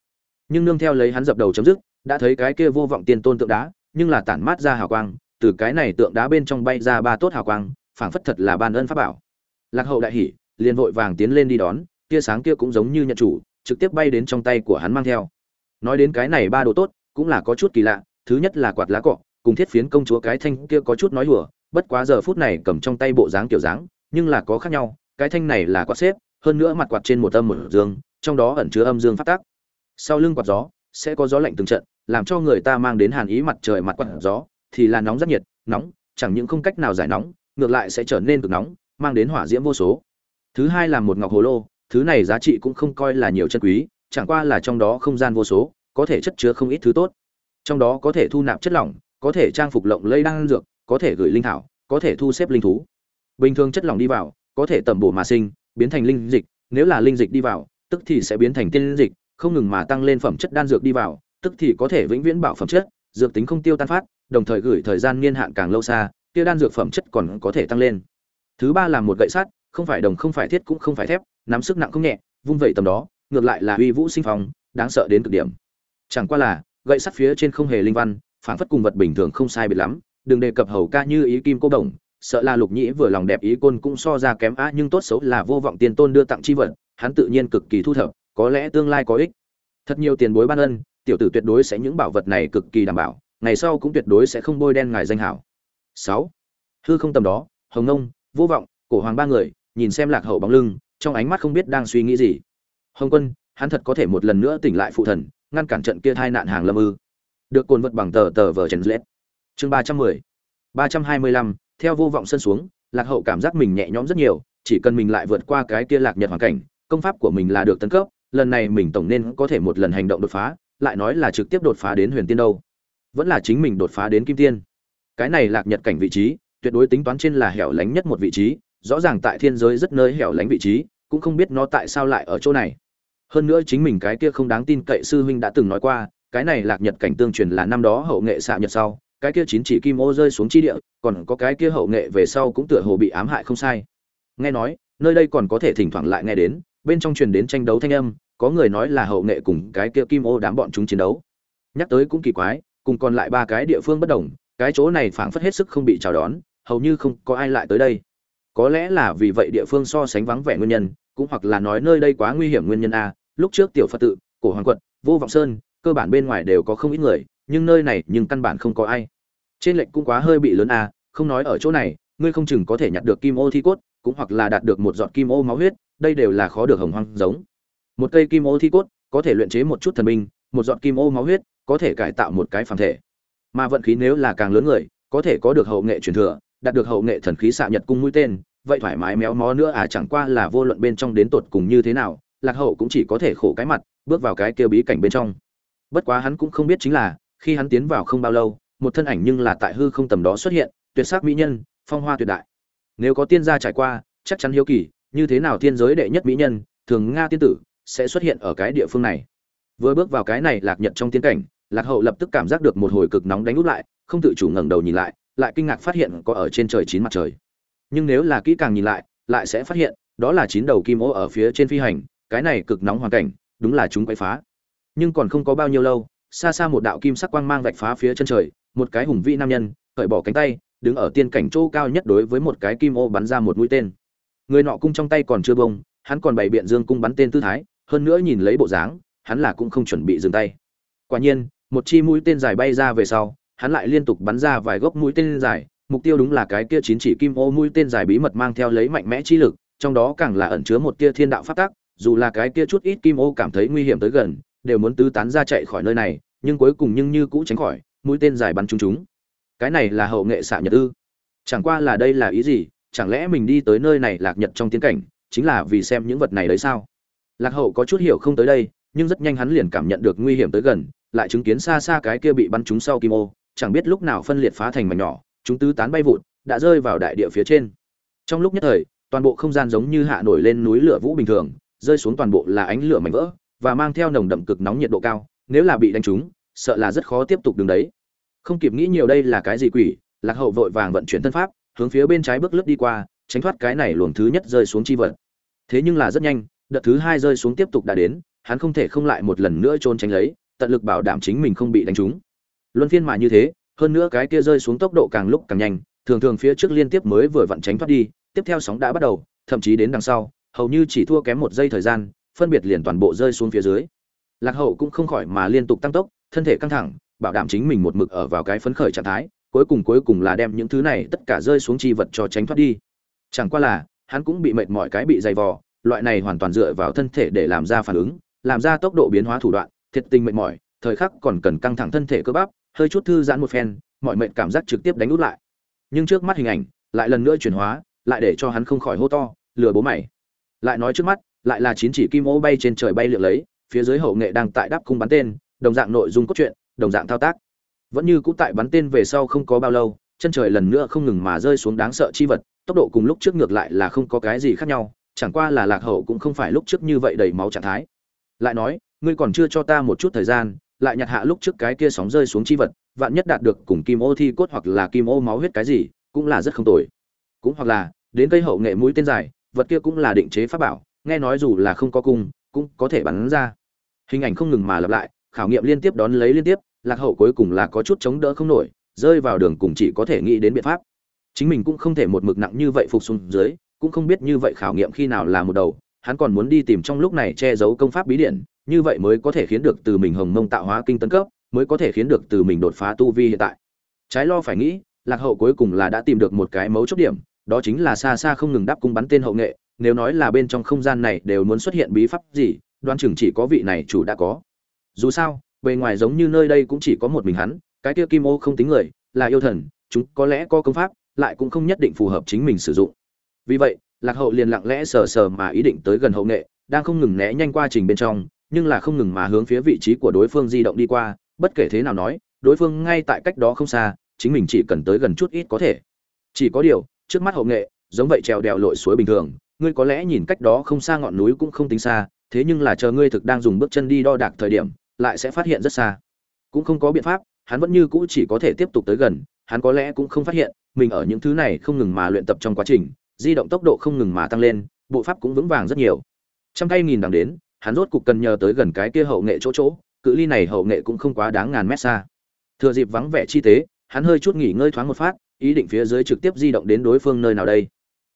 Nhưng nương theo lấy hắn dập đầu chấm dứt, đã thấy cái kia vô vọng tiên tôn tượng đá, nhưng là tản mát ra hào quang, từ cái này tượng đá bên trong bay ra ba tốt hào quang, phảng phất thật là ban ơn pháp bảo. Lạc hậu đại hỉ, liền vội vàng tiến lên đi đón, tia sáng kia cũng giống như nhận chủ, trực tiếp bay đến trong tay của hắn mang theo. Nói đến cái này ba đồ tốt, cũng là có chút kỳ lạ, thứ nhất là quạt lá cọ, cùng thiết phiến công chúa cái thanh kia có chút nói đùa, bất quá giờ phút này cầm trong tay bộ dáng kiểu dáng, nhưng là có khác nhau, cái thanh này là quạt xếp hơn nữa mặt quạt trên một âm một dương, trong đó ẩn chứa âm dương phát tác. Sau lưng quạt gió, sẽ có gió lạnh từng trận, làm cho người ta mang đến hàn ý mặt trời mặt quạt gió, thì là nóng rất nhiệt, nóng, chẳng những không cách nào giải nóng, ngược lại sẽ trở nên cực nóng, mang đến hỏa diễm vô số. Thứ hai là một ngọc hồ lô, thứ này giá trị cũng không coi là nhiều chân quý, chẳng qua là trong đó không gian vô số, có thể chất chứa không ít thứ tốt. Trong đó có thể thu nạp chất lỏng, có thể trang phục lộng lây đan dược, có thể gửi linh thảo, có thể thu xếp linh thú. Bình thường chất lỏng đi vào, có thể tẩm bổ mà sinh biến thành linh dịch, nếu là linh dịch đi vào, tức thì sẽ biến thành tiên dịch, không ngừng mà tăng lên phẩm chất đan dược đi vào, tức thì có thể vĩnh viễn bảo phẩm chất, dược tính không tiêu tan phát, đồng thời gửi thời gian niên hạn càng lâu xa, kia đan dược phẩm chất còn có thể tăng lên. Thứ ba là một gậy sắt, không phải đồng, không phải thiết cũng không phải thép, nắm sức nặng không nhẹ, vung vậy tầm đó, ngược lại là uy vũ sinh phong, đáng sợ đến cực điểm. Chẳng qua là, gậy sắt phía trên không hề linh văn phản phất cùng vật bình thường không sai biệt lắm, đừng đề cập hầu ca như ý kim cô đồng sợ là lục nhĩ vừa lòng đẹp ý côn cũng so ra kém á, nhưng tốt xấu là vô vọng tiền tôn đưa tặng chi vật, hắn tự nhiên cực kỳ thu thập, có lẽ tương lai có ích. Thật nhiều tiền bối ban ân, tiểu tử tuyệt đối sẽ những bảo vật này cực kỳ đảm bảo, ngày sau cũng tuyệt đối sẽ không bôi đen ngài danh hảo. Sáu, hư không tầm đó, hồng nông vô vọng, cổ hoàng ba người, nhìn xem lạc hậu bóng lưng, trong ánh mắt không biết đang suy nghĩ gì. Hồng quân, hắn thật có thể một lần nữa tỉnh lại phụ thần, ngăn cản trận kia thai nạn hàng lâm ư. Được cồn vật bằng tờ tờ vờ trần lết chương ba trăm mười, ba trăm hai mươi lăm theo vô vọng sân xuống, lạc hậu cảm giác mình nhẹ nhõm rất nhiều, chỉ cần mình lại vượt qua cái kia lạc nhật hoàn cảnh, công pháp của mình là được tấn cấp, lần này mình tổng nên có thể một lần hành động đột phá, lại nói là trực tiếp đột phá đến huyền tiên đâu. Vẫn là chính mình đột phá đến kim tiên. Cái này lạc nhật cảnh vị trí, tuyệt đối tính toán trên là hẻo lánh nhất một vị trí, rõ ràng tại thiên giới rất nơi hẻo lánh vị trí, cũng không biết nó tại sao lại ở chỗ này. Hơn nữa chính mình cái kia không đáng tin cậy sư huynh đã từng nói qua, cái này lạc nhật cảnh tương truyền là năm đó hậu nghệ xạ nhật sau cái kia chín chỉ kim ô rơi xuống chi địa, còn có cái kia hậu nghệ về sau cũng tựa hồ bị ám hại không sai. Nghe nói, nơi đây còn có thể thỉnh thoảng lại nghe đến, bên trong truyền đến tranh đấu thanh âm, có người nói là hậu nghệ cùng cái kia kim ô đám bọn chúng chiến đấu. Nhắc tới cũng kỳ quái, cùng còn lại ba cái địa phương bất đồng, cái chỗ này phảng phất hết sức không bị chào đón, hầu như không có ai lại tới đây. Có lẽ là vì vậy địa phương so sánh vắng vẻ nguyên nhân, cũng hoặc là nói nơi đây quá nguy hiểm nguyên nhân a, lúc trước tiểu phật tự, cổ hoàng quận vô vọng sơn, cơ bản bên ngoài đều có không ít người nhưng nơi này nhưng căn bản không có ai. Trên lệnh cũng quá hơi bị lớn à không nói ở chỗ này, ngươi không chừng có thể nhặt được kim ô thi cốt, cũng hoặc là đạt được một giọt kim ô máu huyết, đây đều là khó được hồng hoang giống. Một cây kim ô thi cốt, có thể luyện chế một chút thần binh, một giọt kim ô máu huyết, có thể cải tạo một cái phàm thể. Mà vận khí nếu là càng lớn người, có thể có được hậu nghệ truyền thừa, đạt được hậu nghệ thần khí xạ nhật cung mũi tên, vậy thoải mái méo mó nữa à chẳng qua là vô luận bên trong đến tột cùng như thế nào, lạc hậu cũng chỉ có thể khổ cái mặt, bước vào cái kia bí cảnh bên trong. Bất quá hắn cũng không biết chính là khi hắn tiến vào không bao lâu, một thân ảnh nhưng là tại hư không tầm đó xuất hiện, tuyệt sắc mỹ nhân, phong hoa tuyệt đại. Nếu có tiên gia trải qua, chắc chắn hiếu kỳ, như thế nào thiên giới đệ nhất mỹ nhân, thường nga tiên tử, sẽ xuất hiện ở cái địa phương này? Vừa bước vào cái này lạc nhật trong tiên cảnh, lạc hậu lập tức cảm giác được một hồi cực nóng đánh út lại, không tự chủ ngẩng đầu nhìn lại lại kinh ngạc phát hiện có ở trên trời chín mặt trời. Nhưng nếu là kỹ càng nhìn lại lại sẽ phát hiện, đó là chín đầu kim ô ở phía trên phi hành, cái này cực nóng hoàn cảnh, đúng là chúng quay phá. Nhưng còn không có bao nhiêu lâu xa xa một đạo kim sắc quang mang vạch phá phía chân trời, một cái hùng vĩ nam nhân, cởi bỏ cánh tay, đứng ở tiên cảnh chỗ cao nhất đối với một cái kim ô bắn ra một mũi tên. Người nọ cung trong tay còn chưa bông, hắn còn bày biện dương cung bắn tên tư thái, hơn nữa nhìn lấy bộ dáng, hắn là cũng không chuẩn bị dừng tay. Quả nhiên, một chi mũi tên dài bay ra về sau, hắn lại liên tục bắn ra vài gốc mũi tên dài, mục tiêu đúng là cái kia chín chỉ kim ô mũi tên dài bí mật mang theo lấy mạnh mẽ chi lực, trong đó càng là ẩn chứa một tia thiên đạo phát tác dù là cái kia chút ít kim ô cảm thấy nguy hiểm tới gần đều muốn tứ tán ra chạy khỏi nơi này, nhưng cuối cùng nhưng như cũ tránh khỏi, mũi tên dài bắn trúng chúng. Cái này là hậu nghệ xạ nhật ư? Chẳng qua là đây là ý gì? Chẳng lẽ mình đi tới nơi này lạc nhật trong tiến cảnh, chính là vì xem những vật này đấy sao? Lạc hậu có chút hiểu không tới đây, nhưng rất nhanh hắn liền cảm nhận được nguy hiểm tới gần, lại chứng kiến xa xa cái kia bị bắn trúng sau kim ô, chẳng biết lúc nào phân liệt phá thành mảnh nhỏ, chúng tứ tán bay vụt, đã rơi vào đại địa phía trên. Trong lúc nhất thời, toàn bộ không gian giống như hạ nổi lên núi lửa vũ bình thường, rơi xuống toàn bộ là ánh lửa mảnh vỡ và mang theo nồng đậm cực nóng nhiệt độ cao, nếu là bị đánh trúng, sợ là rất khó tiếp tục đứng đấy. Không kịp nghĩ nhiều đây là cái gì quỷ, lạc hậu vội vàng vận chuyển thân pháp, hướng phía bên trái bước lướt đi qua, tránh thoát cái này luồng thứ nhất rơi xuống chi vật. Thế nhưng là rất nhanh, đợt thứ hai rơi xuống tiếp tục đã đến, hắn không thể không lại một lần nữa trôn tránh lấy, tận lực bảo đảm chính mình không bị đánh trúng. Luân phiên mà như thế, hơn nữa cái kia rơi xuống tốc độ càng lúc càng nhanh, thường thường phía trước liên tiếp mới vừa vặn tránh thoát đi, tiếp theo sóng đã bắt đầu, thậm chí đến đằng sau, hầu như chỉ thua kém một giây thời gian phân biệt liền toàn bộ rơi xuống phía dưới. Lạc hậu cũng không khỏi mà liên tục tăng tốc, thân thể căng thẳng, bảo đảm chính mình một mực ở vào cái phấn khởi trạng thái, cuối cùng cuối cùng là đem những thứ này tất cả rơi xuống chi vật cho tránh thoát đi. Chẳng qua là, hắn cũng bị mệt mỏi cái bị dày vò, loại này hoàn toàn dựa vào thân thể để làm ra phản ứng, làm ra tốc độ biến hóa thủ đoạn, thiệt tình mệt mỏi, thời khắc còn cần căng thẳng thân thể cơ bắp, hơi chút thư giãn một phen, mọi mệt cảm giác trực tiếp đánh út lại. Nhưng trước mắt hình ảnh lại lần nữa chuyển hóa, lại để cho hắn không khỏi hô to, lừa bố mày. Lại nói trước mắt lại là chín chỉ kim ô bay trên trời bay lượn lấy, phía dưới hậu nghệ đang tại đáp cung bắn tên, đồng dạng nội dung cốt truyện, đồng dạng thao tác. Vẫn như cũ tại bắn tên về sau không có bao lâu, chân trời lần nữa không ngừng mà rơi xuống đáng sợ chi vật, tốc độ cùng lúc trước ngược lại là không có cái gì khác nhau, chẳng qua là lạc hậu cũng không phải lúc trước như vậy đầy máu trạng thái. Lại nói, ngươi còn chưa cho ta một chút thời gian, lại nhặt hạ lúc trước cái kia sóng rơi xuống chi vật, vạn nhất đạt được cùng kim ô thi cốt hoặc là kim ô máu huyết cái gì, cũng là rất không tồi. Cũng hoặc là, đến cây hậu nghệ mũi tên dài, vật kia cũng là định chế pháp bảo nghe nói dù là không có cung, cũng có thể bắn ra. Hình ảnh không ngừng mà lặp lại, khảo nghiệm liên tiếp đón lấy liên tiếp, lạc hậu cuối cùng là có chút chống đỡ không nổi, rơi vào đường cùng chỉ có thể nghĩ đến biện pháp. Chính mình cũng không thể một mực nặng như vậy phục xuống dưới, cũng không biết như vậy khảo nghiệm khi nào là một đầu, hắn còn muốn đi tìm trong lúc này che giấu công pháp bí điển, như vậy mới có thể khiến được từ mình hồng mông tạo hóa kinh tấn cấp, mới có thể khiến được từ mình đột phá tu vi hiện tại. Trái lo phải nghĩ, lạc hậu cuối cùng là đã tìm được một cái mấu chốt điểm, đó chính là xa xa không ngừng đáp cung bắn tên hậu nghệ nếu nói là bên trong không gian này đều muốn xuất hiện bí pháp gì đoan chừng chỉ có vị này chủ đã có. Dù sao, bề ngoài giống như nơi đây cũng chỉ có một mình hắn, cái kia kim ô không tính người, là yêu thần, chúng có lẽ có công pháp, lại cũng không nhất định phù hợp chính mình sử dụng. Vì vậy, lạc hậu liền lặng lẽ sờ sờ mà ý định tới gần hậu nghệ, đang không ngừng né nhanh qua trình bên trong, nhưng là không ngừng mà hướng phía vị trí của đối phương di động đi qua, bất kể thế nào nói, đối phương ngay tại cách đó không xa, chính mình chỉ cần tới gần chút ít có thể. Chỉ có điều, trước mắt hậu nghệ, giống vậy trèo đèo lội suối bình thường ngươi có lẽ nhìn cách đó không xa ngọn núi cũng không tính xa, thế nhưng là chờ ngươi thực đang dùng bước chân đi đo đạc thời điểm, lại sẽ phát hiện rất xa. Cũng không có biện pháp, hắn vẫn như cũ chỉ có thể tiếp tục tới gần, hắn có lẽ cũng không phát hiện, mình ở những thứ này không ngừng mà luyện tập trong quá trình, di động tốc độ không ngừng mà tăng lên, bộ pháp cũng vững vàng rất nhiều. Trăm tay nghìn đằng đến, hắn rốt cục cần nhờ tới gần cái kia hậu nghệ chỗ chỗ, cự ly này hậu nghệ cũng không quá đáng ngàn mét xa. Thừa dịp vắng vẻ chi tế, hắn hơi chút nghỉ ngơi thoáng một phát, ý định phía dưới trực tiếp di động đến đối phương nơi nào đây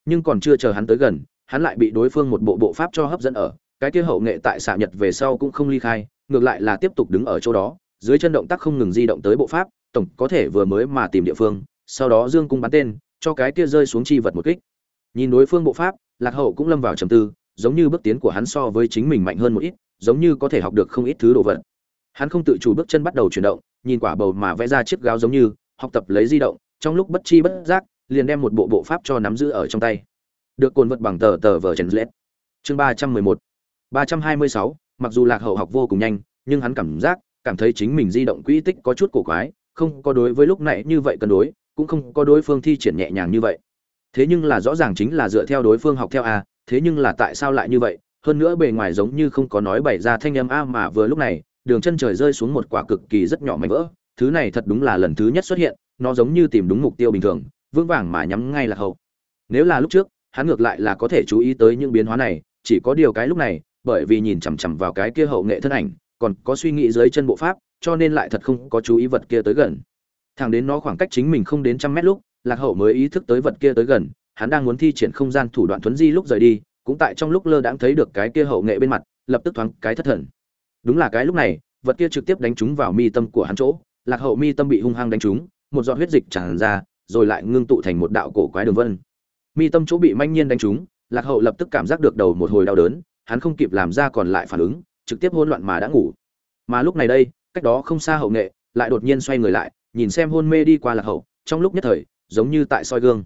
nhưng còn chưa chờ hắn tới gần, hắn lại bị đối phương một bộ bộ pháp cho hấp dẫn ở, cái kia hậu nghệ tại xạ nhật về sau cũng không ly khai, ngược lại là tiếp tục đứng ở chỗ đó, dưới chân động tác không ngừng di động tới bộ pháp, tổng có thể vừa mới mà tìm địa phương, sau đó dương cung bắn tên, cho cái kia rơi xuống chi vật một kích. Nhìn đối phương bộ pháp, lạc hậu cũng lâm vào trầm tư, giống như bước tiến của hắn so với chính mình mạnh hơn một ít, giống như có thể học được không ít thứ đồ vật. Hắn không tự chủ bước chân bắt đầu chuyển động, nhìn quả bầu mà vẽ ra chiếc gáo giống như, học tập lấy di động, trong lúc bất chi bất giác liền đem một bộ bộ pháp cho nắm giữ ở trong tay. Được cồn vật bằng tờ tờ vở trần lết. Chương ba trăm mười một. Ba trăm hai mươi sáu, mặc dù lạc hậu học vô cùng nhanh, nhưng hắn cảm giác, cảm thấy chính mình di động quỹ tích có chút cổ quái, không có đối với lúc này như vậy cân đối, cũng không có đối phương thi triển nhẹ nhàng như vậy. Thế nhưng là rõ ràng chính là dựa theo đối phương học theo a thế nhưng là tại sao lại như vậy? Hơn nữa bề ngoài giống như không có nói bày ra thanh âm a mà vừa lúc này, đường chân trời rơi xuống một quả cực kỳ rất nhỏ mảnh vỡ, thứ này thật đúng là lần thứ nhất xuất hiện, nó giống như tìm đúng mục tiêu bình thường vững vàng mà nhắm ngay là hậu. Nếu là lúc trước, hắn ngược lại là có thể chú ý tới những biến hóa này, chỉ có điều cái lúc này, bởi vì nhìn chằm chằm vào cái kia hậu nghệ thân ảnh, còn có suy nghĩ dưới chân bộ pháp, cho nên lại thật không có chú ý vật kia tới gần. Thẳng đến nó khoảng cách chính mình không đến trăm mét lúc, lạc hậu mới ý thức tới vật kia tới gần, hắn đang muốn thi triển không gian thủ đoạn thuấn di lúc rời đi, cũng tại trong lúc lơ đãng thấy được cái kia hậu nghệ bên mặt, lập tức thoáng cái thất thần. Đúng là cái lúc này, vật kia trực tiếp đánh trúng vào mi tâm của hắn chỗ, lạc hậu mi tâm bị hung hăng đánh trúng, một giọt huyết dịch tràn ra rồi lại ngưng tụ thành một đạo cổ quái đường vân. Mi tâm chỗ bị manh nhiên đánh trúng, lạc hậu lập tức cảm giác được đầu một hồi đau đớn, hắn không kịp làm ra còn lại phản ứng, trực tiếp hỗn loạn mà đã ngủ. Mà lúc này đây, cách đó không xa hậu nghệ, lại đột nhiên xoay người lại, nhìn xem hôn mê đi qua lạc hậu, trong lúc nhất thời, giống như tại soi gương.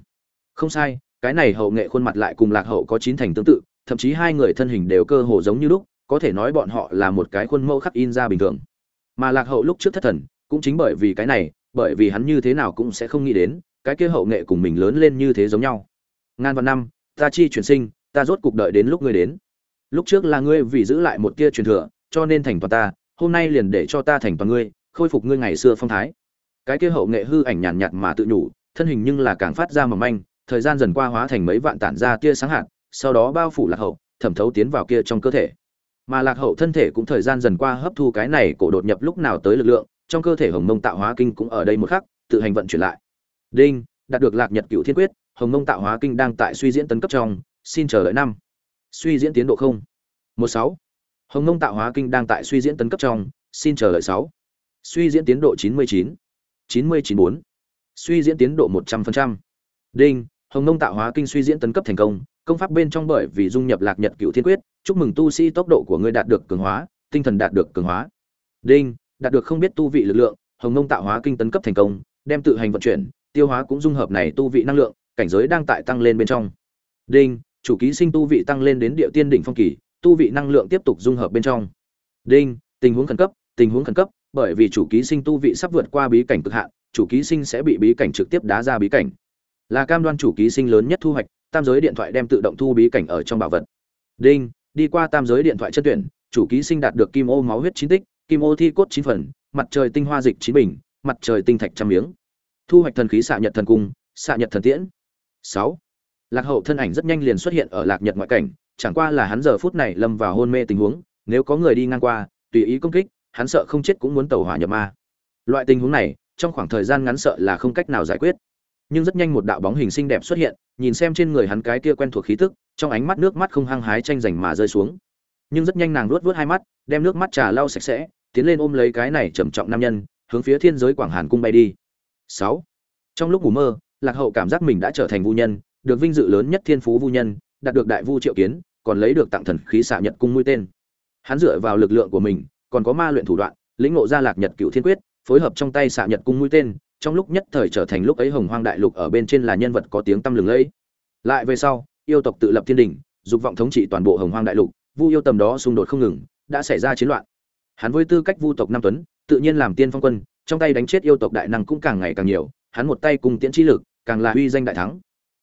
Không sai, cái này hậu nghệ khuôn mặt lại cùng lạc hậu có chín thành tương tự, thậm chí hai người thân hình đều cơ hồ giống như lúc, có thể nói bọn họ là một cái khuôn mẫu khắc in ra bình thường. Mà lạc hậu lúc trước thất thần, cũng chính bởi vì cái này, bởi vì hắn như thế nào cũng sẽ không nghĩ đến cái kia hậu nghệ cùng mình lớn lên như thế giống nhau. Ngàn vạn năm ta chi chuyển sinh ta rốt cục đợi đến lúc ngươi đến. Lúc trước là ngươi vì giữ lại một tia truyền thừa cho nên thành toàn ta hôm nay liền để cho ta thành toàn ngươi khôi phục ngươi ngày xưa phong thái. Cái kia hậu nghệ hư ảnh nhàn nhạt, nhạt mà tự nhủ thân hình nhưng là càng phát ra mỏng manh thời gian dần qua hóa thành mấy vạn tản ra tia sáng hạn sau đó bao phủ lạc hậu thẩm thấu tiến vào kia trong cơ thể. Mà lạc hậu thân thể cũng thời gian dần qua hấp thu cái này cổ đột nhập lúc nào tới lực lượng trong cơ thể hồng mông tạo hóa kinh cũng ở đây một khắc tự hành vận chuyển lại đinh, đạt được lạc nhật cựu thiên quyết, hồng mông tạo hóa kinh đang tại suy diễn tấn cấp trong, xin chờ đợi năm. Suy diễn tiến độ không? Một sáu. Hồng Mông tạo hóa kinh đang tại suy diễn tấn cấp trong, xin chờ đợi sáu. Suy diễn tiến độ chín mươi chín. chín mươi chín bốn. Suy diễn tiến độ một trăm linh đinh, hồng Mông tạo hóa kinh suy diễn tấn cấp thành công công pháp bên trong bởi vì dung nhập lạc nhật cựu thiên quyết, chúc mừng tu sĩ tốc độ của ngươi đạt được cường hóa, tinh thần đạt được cường hóa. Đinh, đạt được không biết tu vị lực lượng, hồng Mông tạo hóa kinh tấn cấp thành công, đem tự hành vận chuyển tiêu hóa cũng dung hợp này tu vị năng lượng, cảnh giới đang tại tăng lên bên trong. Đinh, chủ ký sinh tu vị tăng lên đến địa tiên đỉnh phong kỳ, tu vị năng lượng tiếp tục dung hợp bên trong. Đinh, tình huống khẩn cấp, tình huống khẩn cấp, bởi vì chủ ký sinh tu vị sắp vượt qua bí cảnh cực hạn, chủ ký sinh sẽ bị bí cảnh trực tiếp đá ra bí cảnh. Là cam đoan chủ ký sinh lớn nhất thu hoạch, tam giới điện thoại đem tự động thu bí cảnh ở trong bảo vật. Đinh, đi qua tam giới điện thoại chất tuyển, chủ ký sinh đạt được kim ô máu huyết chín tích, kim ô thi cốt chín phần, mặt trời tinh hoa dịch chín bình, mặt trời tinh thạch trăm miếng thu hoạch thần khí xạ nhật thần cung, xạ nhật thần tiễn. Sáu. Lạc hậu thân ảnh rất nhanh liền xuất hiện ở lạc nhật ngoại cảnh, chẳng qua là hắn giờ phút này lâm vào hôn mê tình huống, nếu có người đi ngang qua, tùy ý công kích, hắn sợ không chết cũng muốn tàu hỏa nhập ma. Loại tình huống này, trong khoảng thời gian ngắn sợ là không cách nào giải quyết. Nhưng rất nhanh một đạo bóng hình xinh đẹp xuất hiện, nhìn xem trên người hắn cái kia quen thuộc khí tức, trong ánh mắt nước mắt không hăng hái tranh giành mà rơi xuống. Nhưng rất nhanh nàng luốt vớt hai mắt, đem nước mắt trà lau sạch sẽ, tiến lên ôm lấy cái này trầm trọng nam nhân, hướng phía thiên giới quảng hàn cung bay đi sáu. Trong lúc ngủ mơ, lạc hậu cảm giác mình đã trở thành vu nhân, được vinh dự lớn nhất thiên phú vu nhân, đạt được đại vu triệu kiến, còn lấy được tặng thần khí xạ nhật cung mũi tên. Hắn dựa vào lực lượng của mình, còn có ma luyện thủ đoạn, lĩnh ngộ ra lạc nhật cựu thiên quyết, phối hợp trong tay xạ nhật cung mũi tên, trong lúc nhất thời trở thành lúc ấy hồng hoang đại lục ở bên trên là nhân vật có tiếng tăm lừng lẫy. Lại về sau, yêu tộc tự lập thiên đình, dục vọng thống trị toàn bộ hồng hoang đại lục, vu yêu tầm đó xung đột không ngừng, đã xảy ra chiến loạn. Hắn với tư cách vu tộc nam tuấn, tự nhiên làm tiên phong quân trong tay đánh chết yêu tộc đại năng cũng càng ngày càng nhiều, hắn một tay cùng tiễn trí lực, càng là uy danh đại thắng.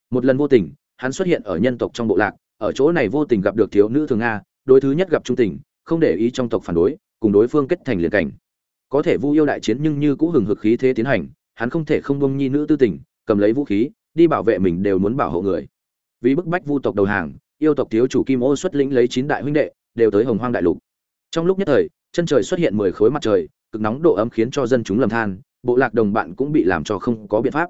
Một lần vô tình, hắn xuất hiện ở nhân tộc trong bộ lạc, ở chỗ này vô tình gặp được thiếu nữ thường nga, đối thứ nhất gặp trung tình, không để ý trong tộc phản đối, cùng đối phương kết thành liền cảnh. Có thể vu yêu đại chiến nhưng như cũ hừng hực khí thế tiến hành, hắn không thể không bông nhi nữ tư tình, cầm lấy vũ khí, đi bảo vệ mình đều muốn bảo hộ người. Vì bức bách vu tộc đầu hàng, yêu tộc thiếu chủ kim ô xuất lĩnh lấy chín đại huynh đệ, đều tới hồng hoang đại lục. Trong lúc nhất thời, chân trời xuất hiện mười khối mặt trời cực nóng độ ấm khiến cho dân chúng lầm than, bộ lạc đồng bạn cũng bị làm cho không có biện pháp.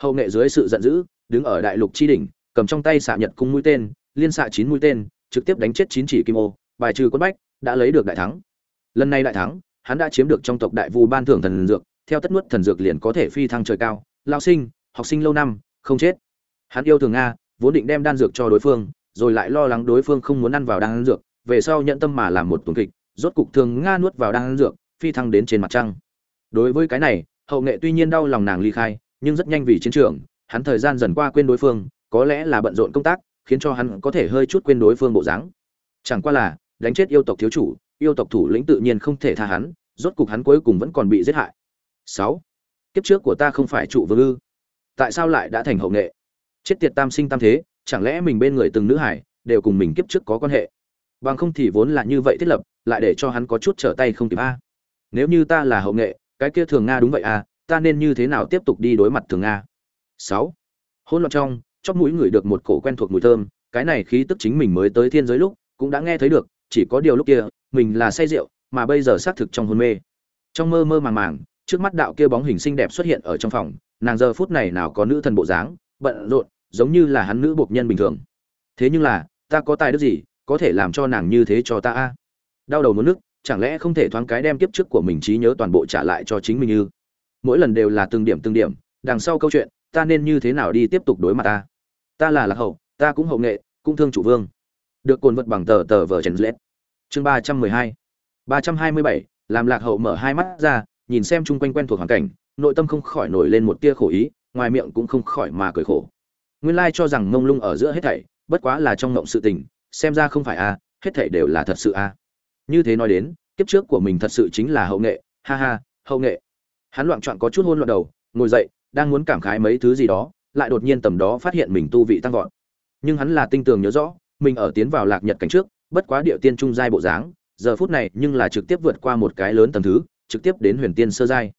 Hậu nghệ dưới sự giận dữ, đứng ở đại lục chi đỉnh, cầm trong tay xạ nhật cung mũi tên, liên xạ chín mũi tên, trực tiếp đánh chết chín chỉ kim ô, bài trừ quân bách, đã lấy được đại thắng. Lần này đại thắng, hắn đã chiếm được trong tộc đại vu ban thưởng thần dược, theo tất nuốt thần dược liền có thể phi thăng trời cao, lao sinh, học sinh lâu năm, không chết. Hắn yêu thường nga, vốn định đem đan dược cho đối phương, rồi lại lo lắng đối phương không muốn ăn vào đan dược, về sau nhận tâm mà làm một tuần kịch, rốt cục thường nga nuốt vào đan dược phi thăng đến trên mặt trăng. Đối với cái này, hậu nghệ tuy nhiên đau lòng nàng ly khai, nhưng rất nhanh vì chiến trường, hắn thời gian dần qua quên đối phương, có lẽ là bận rộn công tác, khiến cho hắn có thể hơi chút quên đối phương bộ dáng. Chẳng qua là, đánh chết yêu tộc thiếu chủ, yêu tộc thủ lĩnh tự nhiên không thể tha hắn, rốt cục hắn cuối cùng vẫn còn bị giết hại. Sáu, kiếp trước của ta không phải trụ vương ư? Tại sao lại đã thành hậu nghệ? Chết tiệt tam sinh tam thế, chẳng lẽ mình bên người từng nữ hải đều cùng mình kiếp trước có quan hệ? Bằng không thì vốn là như vậy thiết lập, lại để cho hắn có chút trở tay không kịp a nếu như ta là hậu nghệ cái kia thường nga đúng vậy à, ta nên như thế nào tiếp tục đi đối mặt thường nga? Sáu. Hôn loạn trong chóp mũi ngửi được một cổ quen thuộc mùi thơm cái này khí tức chính mình mới tới thiên giới lúc cũng đã nghe thấy được chỉ có điều lúc kia mình là say rượu mà bây giờ xác thực trong hôn mê. Trong mơ mơ màng màng trước mắt đạo kia bóng hình xinh đẹp xuất hiện ở trong phòng nàng giờ phút này nào có nữ thần bộ dáng bận rộn giống như là hắn nữ bộc nhân bình thường. Thế nhưng là ta có tài đức gì có thể làm cho nàng như thế cho ta a? Đau đầu muốn nước chẳng lẽ không thể thoáng cái đem kiếp trước của mình trí nhớ toàn bộ trả lại cho chính mình như mỗi lần đều là từng điểm từng điểm, đằng sau câu chuyện, ta nên như thế nào đi tiếp tục đối mặt ta? Ta là lạc hậu, ta cũng hậu nghệ, cũng thương chủ vương. Được cồn vật bằng tờ tờ vở trần lết. Chương ba trăm mười hai. ba trăm hai mươi bảy, làm lạc hậu mở hai mắt ra, nhìn xem chung quanh quen thuộc hoàn cảnh, nội tâm không khỏi nổi lên một tia khổ ý, ngoài miệng cũng không khỏi mà cười khổ. Nguyên lai cho rằng mông lung ở giữa hết thảy, bất quá là trong ngộng sự tình, xem ra không phải a, hết thảy đều là thật sự a như thế nói đến, kiếp trước của mình thật sự chính là hậu nghệ. Ha ha, hậu nghệ. Hắn loạn trọn có chút hôn loạn đầu, ngồi dậy, đang muốn cảm khái mấy thứ gì đó, lại đột nhiên tầm đó phát hiện mình tu vị tăng vọt. Nhưng hắn là tinh tường nhớ rõ, mình ở tiến vào lạc nhật cảnh trước, bất quá địa tiên trung giai bộ dáng, giờ phút này nhưng là trực tiếp vượt qua một cái lớn tầng thứ, trực tiếp đến huyền tiên sơ giai.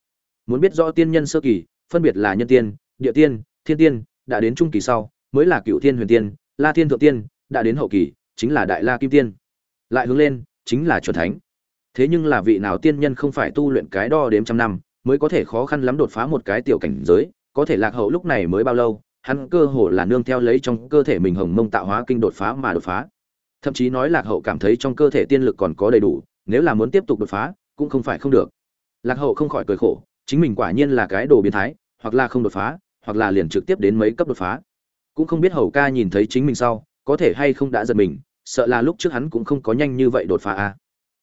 Muốn biết rõ tiên nhân sơ kỳ, phân biệt là nhân tiên, địa tiên, thiên tiên, đã đến trung kỳ sau, mới là cựu thiên huyền tiên, la thiên thượng tiên, đã đến hậu kỳ, chính là đại la kim tiên. Lại hướng lên chính là chuẩn thánh. Thế nhưng là vị nào tiên nhân không phải tu luyện cái đo đếm trăm năm, mới có thể khó khăn lắm đột phá một cái tiểu cảnh giới, có thể lạc hậu lúc này mới bao lâu, hắn cơ hồ là nương theo lấy trong cơ thể mình hồng mông tạo hóa kinh đột phá mà đột phá. Thậm chí nói lạc hậu cảm thấy trong cơ thể tiên lực còn có đầy đủ, nếu là muốn tiếp tục đột phá, cũng không phải không được. Lạc hậu không khỏi cười khổ, chính mình quả nhiên là cái đồ biến thái, hoặc là không đột phá, hoặc là liền trực tiếp đến mấy cấp đột phá. Cũng không biết hầu ca nhìn thấy chính mình sau, có thể hay không đã giật mình sợ là lúc trước hắn cũng không có nhanh như vậy đột phá a.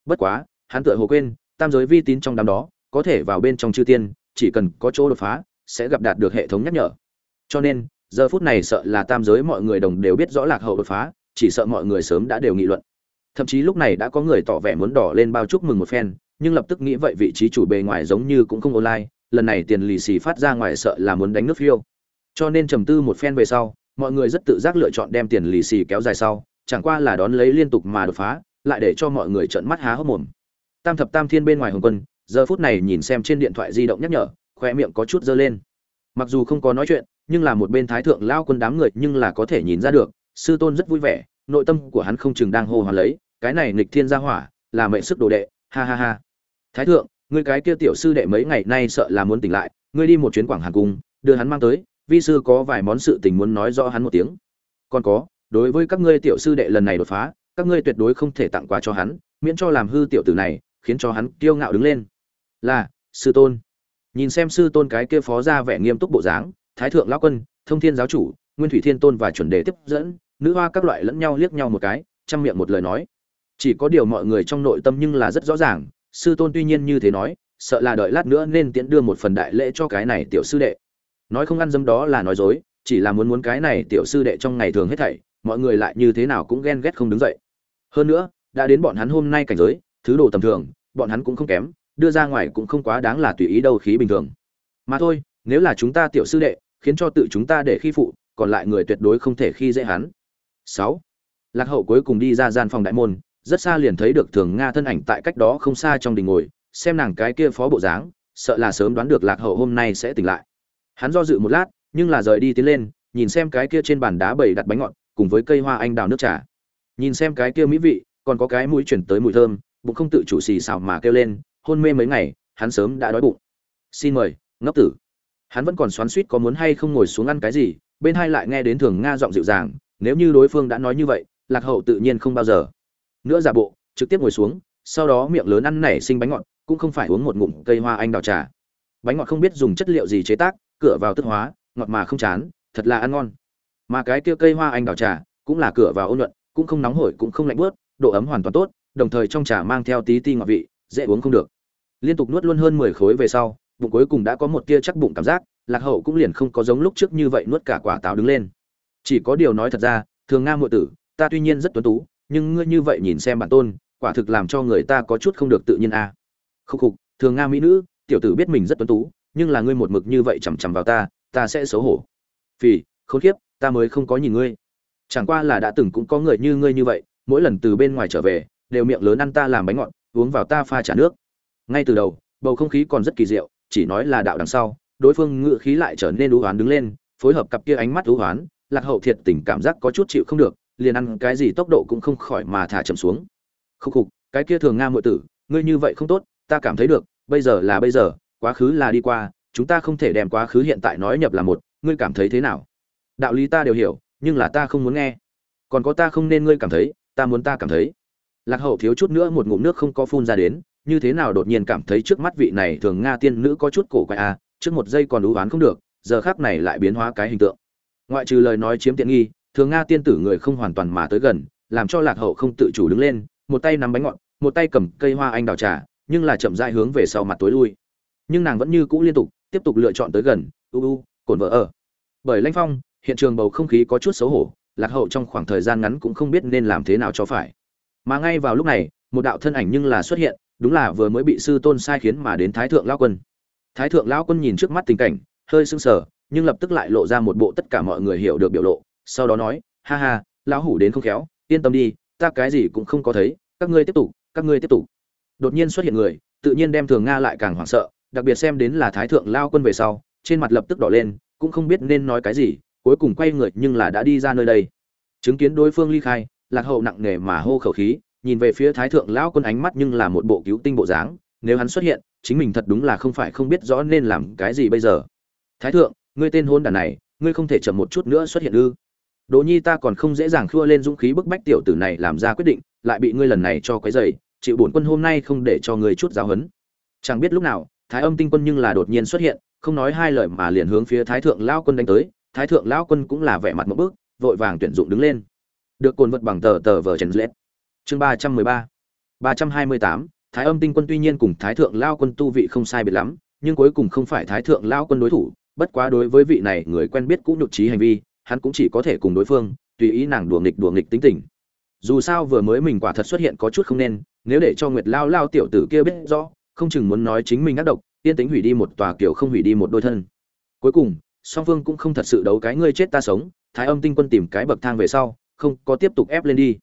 Bất quá, hắn tựa hồ quên, tam giới vi tín trong đám đó, có thể vào bên trong chư tiên, chỉ cần có chỗ đột phá, sẽ gặp đạt được hệ thống nhắc nhở. Cho nên, giờ phút này sợ là tam giới mọi người đồng đều biết rõ lạc hậu đột phá, chỉ sợ mọi người sớm đã đều nghị luận. Thậm chí lúc này đã có người tỏ vẻ muốn đỏ lên bao chúc mừng một phen, nhưng lập tức nghĩ vậy vị trí chủ bề ngoài giống như cũng không online, lần này tiền lì xì phát ra ngoài sợ là muốn đánh nước phiêu. Cho nên trầm tư một phen về sau, mọi người rất tự giác lựa chọn đem tiền lì xì kéo dài sau chẳng qua là đón lấy liên tục mà đột phá, lại để cho mọi người trợn mắt há hốc mồm. Tam thập tam thiên bên ngoài hồng quân, giờ phút này nhìn xem trên điện thoại di động nhắc nhở, khóe miệng có chút dơ lên. Mặc dù không có nói chuyện, nhưng là một bên thái thượng lao quân đám người nhưng là có thể nhìn ra được, sư tôn rất vui vẻ, nội tâm của hắn không chừng đang hô hoán lấy, cái này nghịch thiên gia hỏa, là mệnh sức đồ đệ, ha ha ha. Thái thượng, ngươi cái kia tiểu sư đệ mấy ngày nay sợ là muốn tỉnh lại, ngươi đi một chuyến quảng hàn cung, đưa hắn mang tới, vi sư có vài món sự tình muốn nói rõ hắn một tiếng. Còn có đối với các ngươi tiểu sư đệ lần này đột phá, các ngươi tuyệt đối không thể tặng quà cho hắn, miễn cho làm hư tiểu tử này, khiến cho hắn kiêu ngạo đứng lên. Là, sư tôn. Nhìn xem sư tôn cái kia phó ra vẻ nghiêm túc bộ dáng, thái thượng lão quân, thông thiên giáo chủ, nguyên thủy thiên tôn và chuẩn đề tiếp dẫn, nữ hoa các loại lẫn nhau liếc nhau một cái, chăm miệng một lời nói. Chỉ có điều mọi người trong nội tâm nhưng là rất rõ ràng, sư tôn tuy nhiên như thế nói, sợ là đợi lát nữa nên tiễn đưa một phần đại lễ cho cái này tiểu sư đệ. Nói không ăn dấm đó là nói dối, chỉ là muốn muốn cái này tiểu sư đệ trong ngày thường hết thảy mọi người lại như thế nào cũng ghen ghét không đứng dậy. Hơn nữa, đã đến bọn hắn hôm nay cảnh giới, thứ đồ tầm thường, bọn hắn cũng không kém, đưa ra ngoài cũng không quá đáng là tùy ý đâu, khí bình thường. Mà thôi, nếu là chúng ta tiểu sư đệ, khiến cho tự chúng ta để khi phụ, còn lại người tuyệt đối không thể khi dễ hắn. Sáu. Lạc hậu cuối cùng đi ra gian phòng đại môn, rất xa liền thấy được thường nga thân ảnh tại cách đó không xa trong đình ngồi, xem nàng cái kia phó bộ dáng, sợ là sớm đoán được lạc hậu hôm nay sẽ tỉnh lại. Hắn do dự một lát, nhưng là rời đi tiến lên, nhìn xem cái kia trên bàn đá bầy đặt bánh ngọt cùng với cây hoa anh đào nước trà. Nhìn xem cái kia mỹ vị, còn có cái mũi chuyển tới mùi thơm, bụng không tự chủ xì xào mà kêu lên, hôn mê mấy ngày, hắn sớm đã đói bụng. Xin mời, ngốc tử. Hắn vẫn còn xoắn suýt có muốn hay không ngồi xuống ăn cái gì, bên hai lại nghe đến thường nga giọng dịu dàng, nếu như đối phương đã nói như vậy, lạc hậu tự nhiên không bao giờ. Nữa giả bộ, trực tiếp ngồi xuống, sau đó miệng lớn ăn nảy sinh bánh ngọt, cũng không phải uống một ngụm cây hoa anh đào trà. Bánh ngọt không biết dùng chất liệu gì chế tác, cửa vào tức hóa, ngọt mà không chán, thật là ăn ngon mà cái kia cây hoa anh đào trà cũng là cửa vào ôn nhuận, cũng không nóng hổi, cũng không lạnh bớt độ ấm hoàn toàn tốt, đồng thời trong trà mang theo tí ti ngọt vị, dễ uống không được. Liên tục nuốt luôn hơn mười khối về sau, bụng cuối cùng đã có một tia chắc bụng cảm giác, lạc hậu cũng liền không có giống lúc trước như vậy nuốt cả quả táo đứng lên. Chỉ có điều nói thật ra, thường nga muội tử, ta tuy nhiên rất tuấn tú, nhưng ngươi như vậy nhìn xem bản tôn, quả thực làm cho người ta có chút không được tự nhiên a. À. khúc khục, thường nga mỹ nữ, tiểu tử biết mình rất tuấn tú, nhưng là ngươi một mực như vậy chằm chằm vào ta ta sẽ xấu hổ. Vì khốn kiếp ta mới không có nhìn ngươi. Chẳng qua là đã từng cũng có người như ngươi như vậy, mỗi lần từ bên ngoài trở về, đều miệng lớn ăn ta làm bánh ngọt, uống vào ta pha trả nước. Ngay từ đầu, bầu không khí còn rất kỳ diệu, chỉ nói là đạo đằng sau, đối phương ngự khí lại trở nên ưu hoán đứng lên, phối hợp cặp kia ánh mắt ưu hoán, lạc hậu thiệt tình cảm giác có chút chịu không được, liền ăn cái gì tốc độ cũng không khỏi mà thả chậm xuống. Khúc khục, cái kia thường nga muội tử, ngươi như vậy không tốt, ta cảm thấy được, bây giờ là bây giờ, quá khứ là đi qua, chúng ta không thể đem quá khứ hiện tại nói nhập là một, ngươi cảm thấy thế nào? Đạo lý ta đều hiểu nhưng là ta không muốn nghe. Còn có ta không nên ngươi cảm thấy ta muốn ta cảm thấy. Lạc hậu thiếu chút nữa một ngụm nước không có phun ra đến như thế nào đột nhiên cảm thấy trước mắt vị này thường nga tiên nữ có chút cổ quái a à, trước một giây còn đủ oán không được giờ khác này lại biến hóa cái hình tượng. Ngoại trừ lời nói chiếm tiện nghi thường nga tiên tử người không hoàn toàn mà tới gần làm cho lạc hậu không tự chủ đứng lên một tay nắm bánh ngọt một tay cầm cây hoa anh đào trà nhưng là chậm rãi hướng về sau mặt tối lui. Nhưng nàng vẫn như cũ liên tục tiếp tục lựa chọn tới gần u u cồn vợ ở. Bởi lãnh phong hiện trường bầu không khí có chút xấu hổ, lạc hậu trong khoảng thời gian ngắn cũng không biết nên làm thế nào cho phải. Mà ngay vào lúc này, một đạo thân ảnh nhưng là xuất hiện, đúng là vừa mới bị sư tôn sai khiến mà đến thái thượng lão quân. Thái thượng lão quân nhìn trước mắt tình cảnh, hơi sưng sờ, nhưng lập tức lại lộ ra một bộ tất cả mọi người hiểu được biểu lộ, sau đó nói, ha ha, lão hủ đến không khéo, yên tâm đi, ta cái gì cũng không có thấy, các ngươi tiếp tục, các ngươi tiếp tục. Đột nhiên xuất hiện người, tự nhiên đem thường nga lại càng hoảng sợ, đặc biệt xem đến là thái thượng lao quân về sau, trên mặt lập tức đỏ lên, cũng không biết nên nói cái gì cuối cùng quay người nhưng là đã đi ra nơi đây. Chứng kiến đối phương ly khai lạc hậu nặng nề mà hô khẩu khí nhìn về phía thái thượng lão quân ánh mắt nhưng là một bộ cứu tinh bộ dáng nếu hắn xuất hiện chính mình thật đúng là không phải không biết rõ nên làm cái gì bây giờ. Thái thượng ngươi tên hôn đàn này ngươi không thể chậm một chút nữa xuất hiện ư? Đỗ Nhi ta còn không dễ dàng khua lên dũng khí bức bách tiểu tử này làm ra quyết định, lại bị ngươi lần này cho quấy rầy, chịu bổn quân hôm nay không để cho ngươi chút giáo huấn. Chẳng biết lúc nào, Thái Âm Tinh Quân nhưng là đột nhiên xuất hiện, không nói hai lời mà liền hướng phía Thái thượng lão quân đánh tới, Thái thượng lão quân cũng là vẻ mặt một bước, vội vàng tuyển dụng đứng lên. Được cồn vật bằng tờ tờ vở Trần Lết. Chương ba trăm mười ba ba trăm hai mươi tám Thái Âm Tinh Quân tuy nhiên cùng Thái thượng lão quân tu vị không sai biệt lắm, nhưng cuối cùng không phải Thái thượng lão quân đối thủ, bất quá đối với vị này người quen biết cũng nhục trí hành vi, hắn cũng chỉ có thể cùng đối phương tùy ý nàng đùa nghịch đùa nghịch tính tình dù sao vừa mới mình quả thật xuất hiện có chút không nên nếu để cho nguyệt lao lao tiểu tử kia biết rõ không chừng muốn nói chính mình ác độc yên tính hủy đi một tòa kiểu không hủy đi một đôi thân cuối cùng song phương cũng không thật sự đấu cái ngươi chết ta sống, thái âm tinh quân tìm cái bậc thang về sau, không có tiếp tục ép lên đi.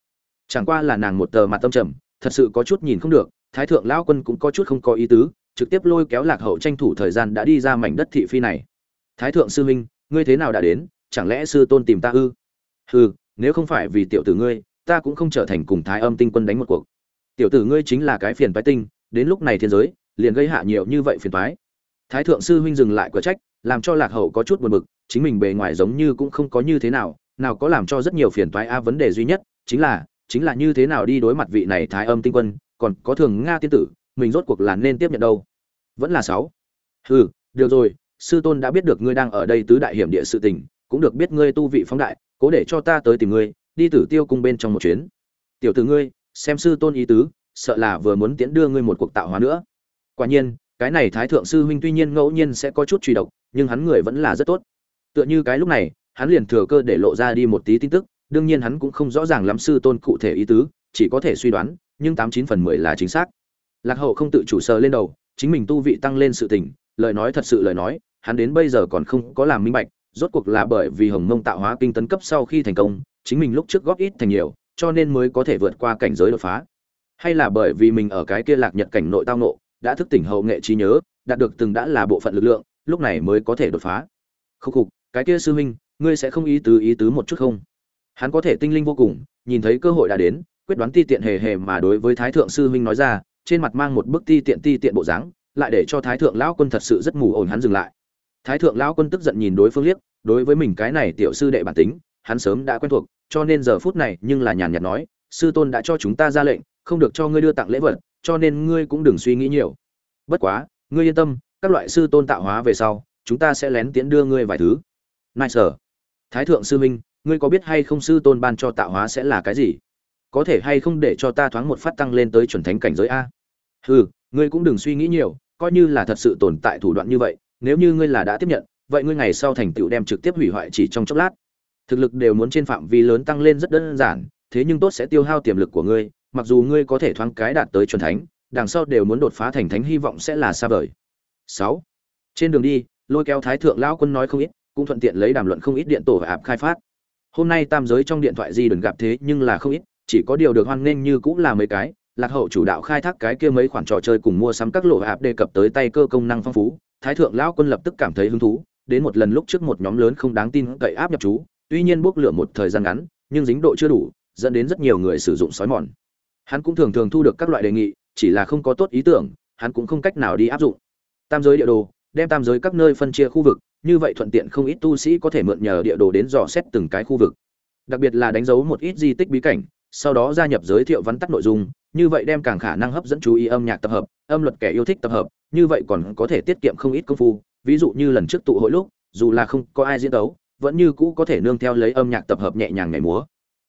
Chẳng qua là nàng một tờ mặt tâm trầm, thật sự có chút nhìn không được, thái thượng lão quân cũng có chút không có ý tứ, trực tiếp lôi kéo lạc hậu tranh thủ thời gian đã đi ra mảnh đất thị phi này. Thái thượng sư huynh ngươi thế nào đã đến, chẳng lẽ sư tôn tìm ta ư? Ừ nếu không phải vì tiểu tử ngươi, ta cũng không trở thành cùng thái âm tinh quân đánh một cuộc. Tiểu tử ngươi chính là cái phiền phái tinh, đến lúc này thiên giới, liền gây hạ nhiều như vậy phiền phái thái thượng sư huynh dừng lại cửa trách làm cho lạc hậu có chút buồn bực, chính mình bề ngoài giống như cũng không có như thế nào nào có làm cho rất nhiều phiền toái a vấn đề duy nhất, chính là chính là như thế nào đi đối mặt vị này thái âm tinh quân, còn có thường nga tiên tử, mình rốt cuộc là nên tiếp nhận đâu? Vẫn là sáu. Hừ, được rồi, sư tôn đã biết được ngươi đang ở đây tứ đại hiểm địa sự tình, cũng được biết ngươi tu vị phóng đại, cố để cho ta tới tìm ngươi, đi tử tiêu cung bên trong một chuyến. Tiểu tử ngươi, xem sư tôn ý tứ, sợ là vừa muốn tiễn đưa ngươi một cuộc tạo hóa nữa. Quả nhiên cái này thái thượng sư huynh tuy nhiên ngẫu nhiên sẽ có chút truy độc, nhưng hắn người vẫn là rất tốt. Tựa như cái lúc này, hắn liền thừa cơ để lộ ra đi một tí tin tức, đương nhiên hắn cũng không rõ ràng lắm sư tôn cụ thể ý tứ, chỉ có thể suy đoán, nhưng tám chín phần mười là chính xác. Lạc hậu không tự chủ sờ lên đầu, chính mình tu vị tăng lên sự tình, lời nói thật sự lời nói, hắn đến bây giờ còn không có làm minh bạch, rốt cuộc là bởi vì hồng mông tạo hóa kinh tấn cấp sau khi thành công, chính mình lúc trước góp ít thành nhiều, cho nên mới có thể vượt qua cảnh giới đột phá. Hay là bởi vì mình ở cái kia lạc nhật cảnh nội tao nộ đã thức tỉnh hậu nghệ trí nhớ, đạt được từng đã là bộ phận lực lượng, lúc này mới có thể đột phá. Khúc khục, cái kia sư huynh, ngươi sẽ không ý tứ ý tứ một chút không? Hắn có thể tinh linh vô cùng, nhìn thấy cơ hội đã đến, quyết đoán ti tiện hề hề mà đối với thái thượng sư huynh nói ra, trên mặt mang một bức ti tiện ti tiện bộ dáng, lại để cho thái thượng lão quân thật sự rất mù ổn hắn dừng lại. Thái thượng lão quân tức giận nhìn đối phương liếc, đối với mình cái này tiểu sư đệ bản tính, hắn sớm đã quen thuộc, cho nên giờ phút này nhưng là nhàn nhạt nói, sư tôn đã cho chúng ta ra lệnh, không được cho ngươi đưa tặng lễ vật cho nên ngươi cũng đừng suy nghĩ nhiều. Bất quá, ngươi yên tâm, các loại sư tôn tạo hóa về sau, chúng ta sẽ lén tiễn đưa ngươi vài thứ. Nai sở thái thượng sư minh ngươi có biết hay không sư tôn ban cho tạo hóa sẽ là cái gì? Có thể hay không để cho ta thoáng một phát tăng lên tới chuẩn thánh cảnh giới a? Hừ, ngươi cũng đừng suy nghĩ nhiều, coi như là thật sự tồn tại thủ đoạn như vậy, nếu như ngươi là đã tiếp nhận, vậy ngươi ngày sau thành tựu đem trực tiếp hủy hoại chỉ trong chốc lát. Thực lực đều muốn trên phạm vi lớn tăng lên rất đơn giản, thế nhưng tốt sẽ tiêu hao tiềm lực của ngươi mặc dù ngươi có thể thoáng cái đạt tới chuẩn thánh, đằng sau đều muốn đột phá thành thánh, hy vọng sẽ là xa vời. Sáu. Trên đường đi, lôi kéo thái thượng lão quân nói không ít, cũng thuận tiện lấy đàm luận không ít điện tổ ạp khai phát. Hôm nay tam giới trong điện thoại di đừng gặp thế nhưng là không ít, chỉ có điều được hoan nghênh như cũng là mấy cái, lạc hậu chủ đạo khai thác cái kia mấy khoản trò chơi cùng mua sắm các lộ ạp đề cập tới tay cơ công năng phong phú, thái thượng lão quân lập tức cảm thấy hứng thú, đến một lần lúc trước một nhóm lớn không đáng tin cậy áp nhập chú, tuy nhiên bốc lửa một thời gian ngắn, nhưng dính độ chưa đủ, dẫn đến rất nhiều người sử dụng sói mòn hắn cũng thường thường thu được các loại đề nghị, chỉ là không có tốt ý tưởng, hắn cũng không cách nào đi áp dụng. Tam giới địa đồ, đem tam giới các nơi phân chia khu vực, như vậy thuận tiện không ít tu sĩ có thể mượn nhờ địa đồ đến dò xét từng cái khu vực. Đặc biệt là đánh dấu một ít di tích bí cảnh, sau đó gia nhập giới thiệu vắn tắt nội dung, như vậy đem càng khả năng hấp dẫn chú ý âm nhạc tập hợp, âm luật kẻ yêu thích tập hợp, như vậy còn có thể tiết kiệm không ít công phu. Ví dụ như lần trước tụ hội lúc, dù là không có ai diễn đấu vẫn như cũ có thể nương theo lấy âm nhạc tập hợp nhẹ nhàng ngày múa.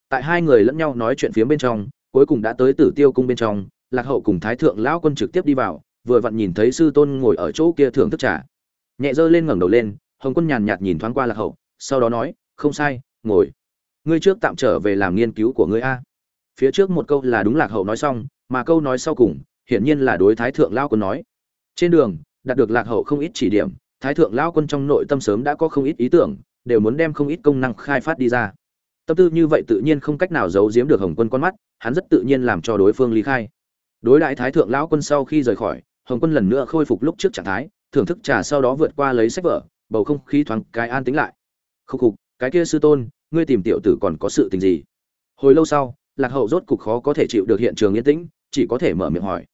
Tại hai người lẫn nhau nói chuyện phía bên trong cuối cùng đã tới tử tiêu cung bên trong, lạc hậu cùng thái thượng lão quân trực tiếp đi vào, vừa vặn nhìn thấy sư tôn ngồi ở chỗ kia thưởng thức trà. Nhẹ giơ lên ngẩng đầu lên, hồng quân nhàn nhạt nhìn thoáng qua lạc hậu, sau đó nói, không sai, ngồi. Ngươi trước tạm trở về làm nghiên cứu của ngươi a. Phía trước một câu là đúng lạc hậu nói xong, mà câu nói sau cùng, hiển nhiên là đối thái thượng lão quân nói. Trên đường, đạt được lạc hậu không ít chỉ điểm, thái thượng lão quân trong nội tâm sớm đã có không ít ý tưởng, đều muốn đem không ít công năng khai phát đi ra tâm tư như vậy tự nhiên không cách nào giấu giếm được hồng quân con mắt, hắn rất tự nhiên làm cho đối phương ly khai. Đối đại thái thượng lão quân sau khi rời khỏi, hồng quân lần nữa khôi phục lúc trước trạng thái, thưởng thức trà sau đó vượt qua lấy sách vở, bầu không khí thoáng cái an tính lại. Khúc khục, cái kia sư tôn, ngươi tìm tiểu tử còn có sự tình gì? Hồi lâu sau, lạc hậu rốt cục khó có thể chịu được hiện trường yên tĩnh, chỉ có thể mở miệng hỏi.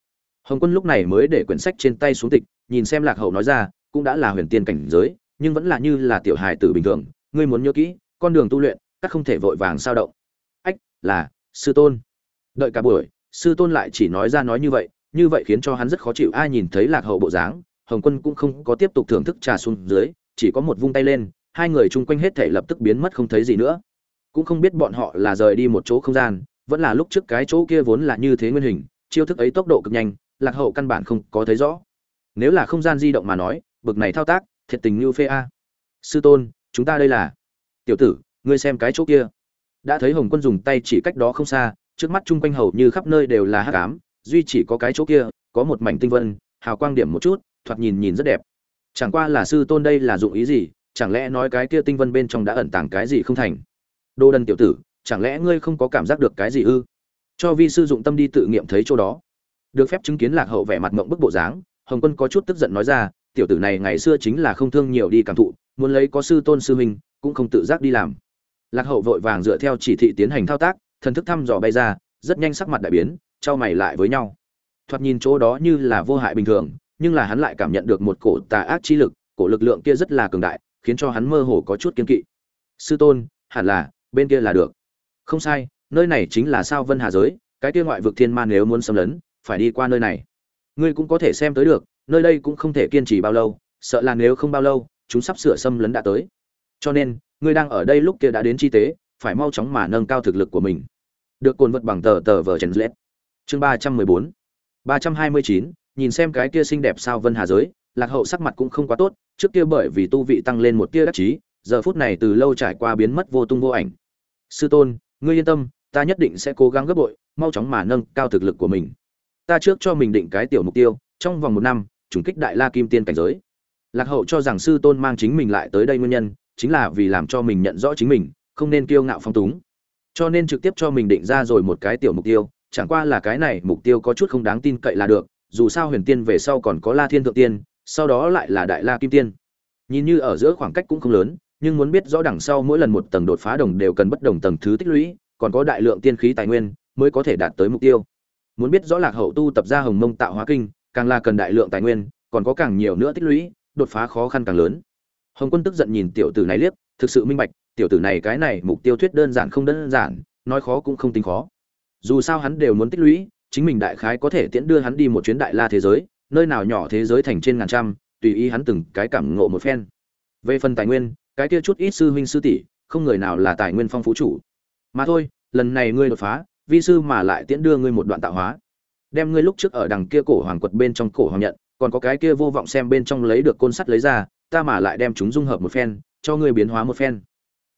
Hồng quân lúc này mới để quyển sách trên tay xuống tịch, nhìn xem lạc hậu nói ra, cũng đã là huyền tiên cảnh giới, nhưng vẫn là như là tiểu hài tử bình thường, ngươi muốn nhớ kỹ, con đường tu luyện các không thể vội vàng sao động. Ách, là, sư tôn. Đợi cả buổi, sư tôn lại chỉ nói ra nói như vậy như vậy khiến cho hắn rất khó chịu. Ai nhìn thấy lạc hậu bộ dáng, hồng quân cũng không có tiếp tục thưởng thức trà xuống dưới, chỉ có một vung tay lên, hai người chung quanh hết thể lập tức biến mất không thấy gì nữa. Cũng không biết bọn họ là rời đi một chỗ không gian, vẫn là lúc trước cái chỗ kia vốn là như thế nguyên hình, chiêu thức ấy tốc độ cực nhanh, lạc hậu căn bản không có thấy rõ. Nếu là không gian di động mà nói, bực này thao tác, thiệt tình như phê a. Sư tôn, chúng ta đây là. Tiểu tử ngươi xem cái chỗ kia. Đã thấy hồng quân dùng tay chỉ cách đó không xa, trước mắt chung quanh hầu như khắp nơi đều là hắc ám, duy chỉ có cái chỗ kia, có một mảnh tinh vân, hào quang điểm một chút, thoạt nhìn nhìn rất đẹp. Chẳng qua là sư tôn đây là dụng ý gì, chẳng lẽ nói cái kia tinh vân bên trong đã ẩn tàng cái gì không thành? Đô đần tiểu tử, chẳng lẽ ngươi không có cảm giác được cái gì ư? Cho vi sư dụng tâm đi tự nghiệm thấy chỗ đó. Được phép chứng kiến lạc hậu vẻ mặt mộng bức bộ dáng, hồng quân có chút tức giận nói ra, tiểu tử này ngày xưa chính là không thương nhiều đi cảm thụ, muốn lấy có sư tôn sư huynh, cũng không tự giác đi làm lạc hậu vội vàng dựa theo chỉ thị tiến hành thao tác, thần thức thăm dò bay ra, rất nhanh sắc mặt đại biến, trao mày lại với nhau. Thoạt nhìn chỗ đó như là vô hại bình thường, nhưng là hắn lại cảm nhận được một cổ tà ác chi lực, cổ lực lượng kia rất là cường đại, khiến cho hắn mơ hồ có chút kiên kỵ. Sư tôn, hẳn là, bên kia là được. Không sai, nơi này chính là sao vân hà giới, cái kia ngoại vực thiên man nếu muốn xâm lấn, phải đi qua nơi này. Ngươi cũng có thể xem tới được, nơi đây cũng không thể kiên trì bao lâu, sợ là nếu không bao lâu, chúng sắp sửa xâm lấn đã tới cho nên, ngươi đang ở đây lúc kia đã đến chi tế, phải mau chóng mà nâng cao thực lực của mình. Được cồn vật bằng tờ tờ vờ trần lết. Chương ba trăm mười bốn. Ba trăm hai mươi chín, nhìn xem cái kia xinh đẹp sao vân hà giới, lạc hậu sắc mặt cũng không quá tốt, trước kia bởi vì tu vị tăng lên một tia đắc chí, giờ phút này từ lâu trải qua biến mất vô tung vô ảnh. Sư tôn, ngươi yên tâm, ta nhất định sẽ cố gắng gấp bội, mau chóng mà nâng cao thực lực của mình. Ta trước cho mình định cái tiểu mục tiêu, trong vòng một năm, trùng kích đại la kim tiên cảnh giới. Lạc hậu cho rằng sư tôn mang chính mình lại tới đây nguyên nhân chính là vì làm cho mình nhận rõ chính mình, không nên kiêu ngạo phong túng. Cho nên trực tiếp cho mình định ra rồi một cái tiểu mục tiêu, chẳng qua là cái này mục tiêu có chút không đáng tin cậy là được, dù sao huyền tiên về sau còn có la thiên thượng tiên, sau đó lại là đại la kim tiên. Nhìn như ở giữa khoảng cách cũng không lớn, nhưng muốn biết rõ đằng sau mỗi lần một tầng đột phá đồng đều cần bất đồng tầng thứ tích lũy, còn có đại lượng tiên khí tài nguyên mới có thể đạt tới mục tiêu. Muốn biết rõ lạc hậu tu tập ra hồng mông tạo hóa kinh, càng là cần đại lượng tài nguyên, còn có càng nhiều nữa tích lũy, đột phá khó khăn càng lớn hồng quân tức giận nhìn tiểu tử này liếc, thực sự minh bạch, tiểu tử này cái này mục tiêu thuyết đơn giản không đơn giản, nói khó cũng không tính khó. Dù sao hắn đều muốn tích lũy, chính mình đại khái có thể tiễn đưa hắn đi một chuyến đại la thế giới, nơi nào nhỏ thế giới thành trên ngàn trăm, tùy ý hắn từng cái cảm ngộ một phen. Về phần tài nguyên, cái kia chút ít sư huynh sư tỷ, không người nào là tài nguyên phong phú chủ. Mà thôi, lần này ngươi đột phá, vi sư mà lại tiễn đưa ngươi một đoạn tạo hóa. Đem ngươi lúc trước ở đằng kia cổ hoàng quật bên trong cổ hoàng nhận, còn có cái kia vô vọng xem bên trong lấy được côn sắt lấy ra ta mà lại đem chúng dung hợp một phen, cho ngươi biến hóa một phen.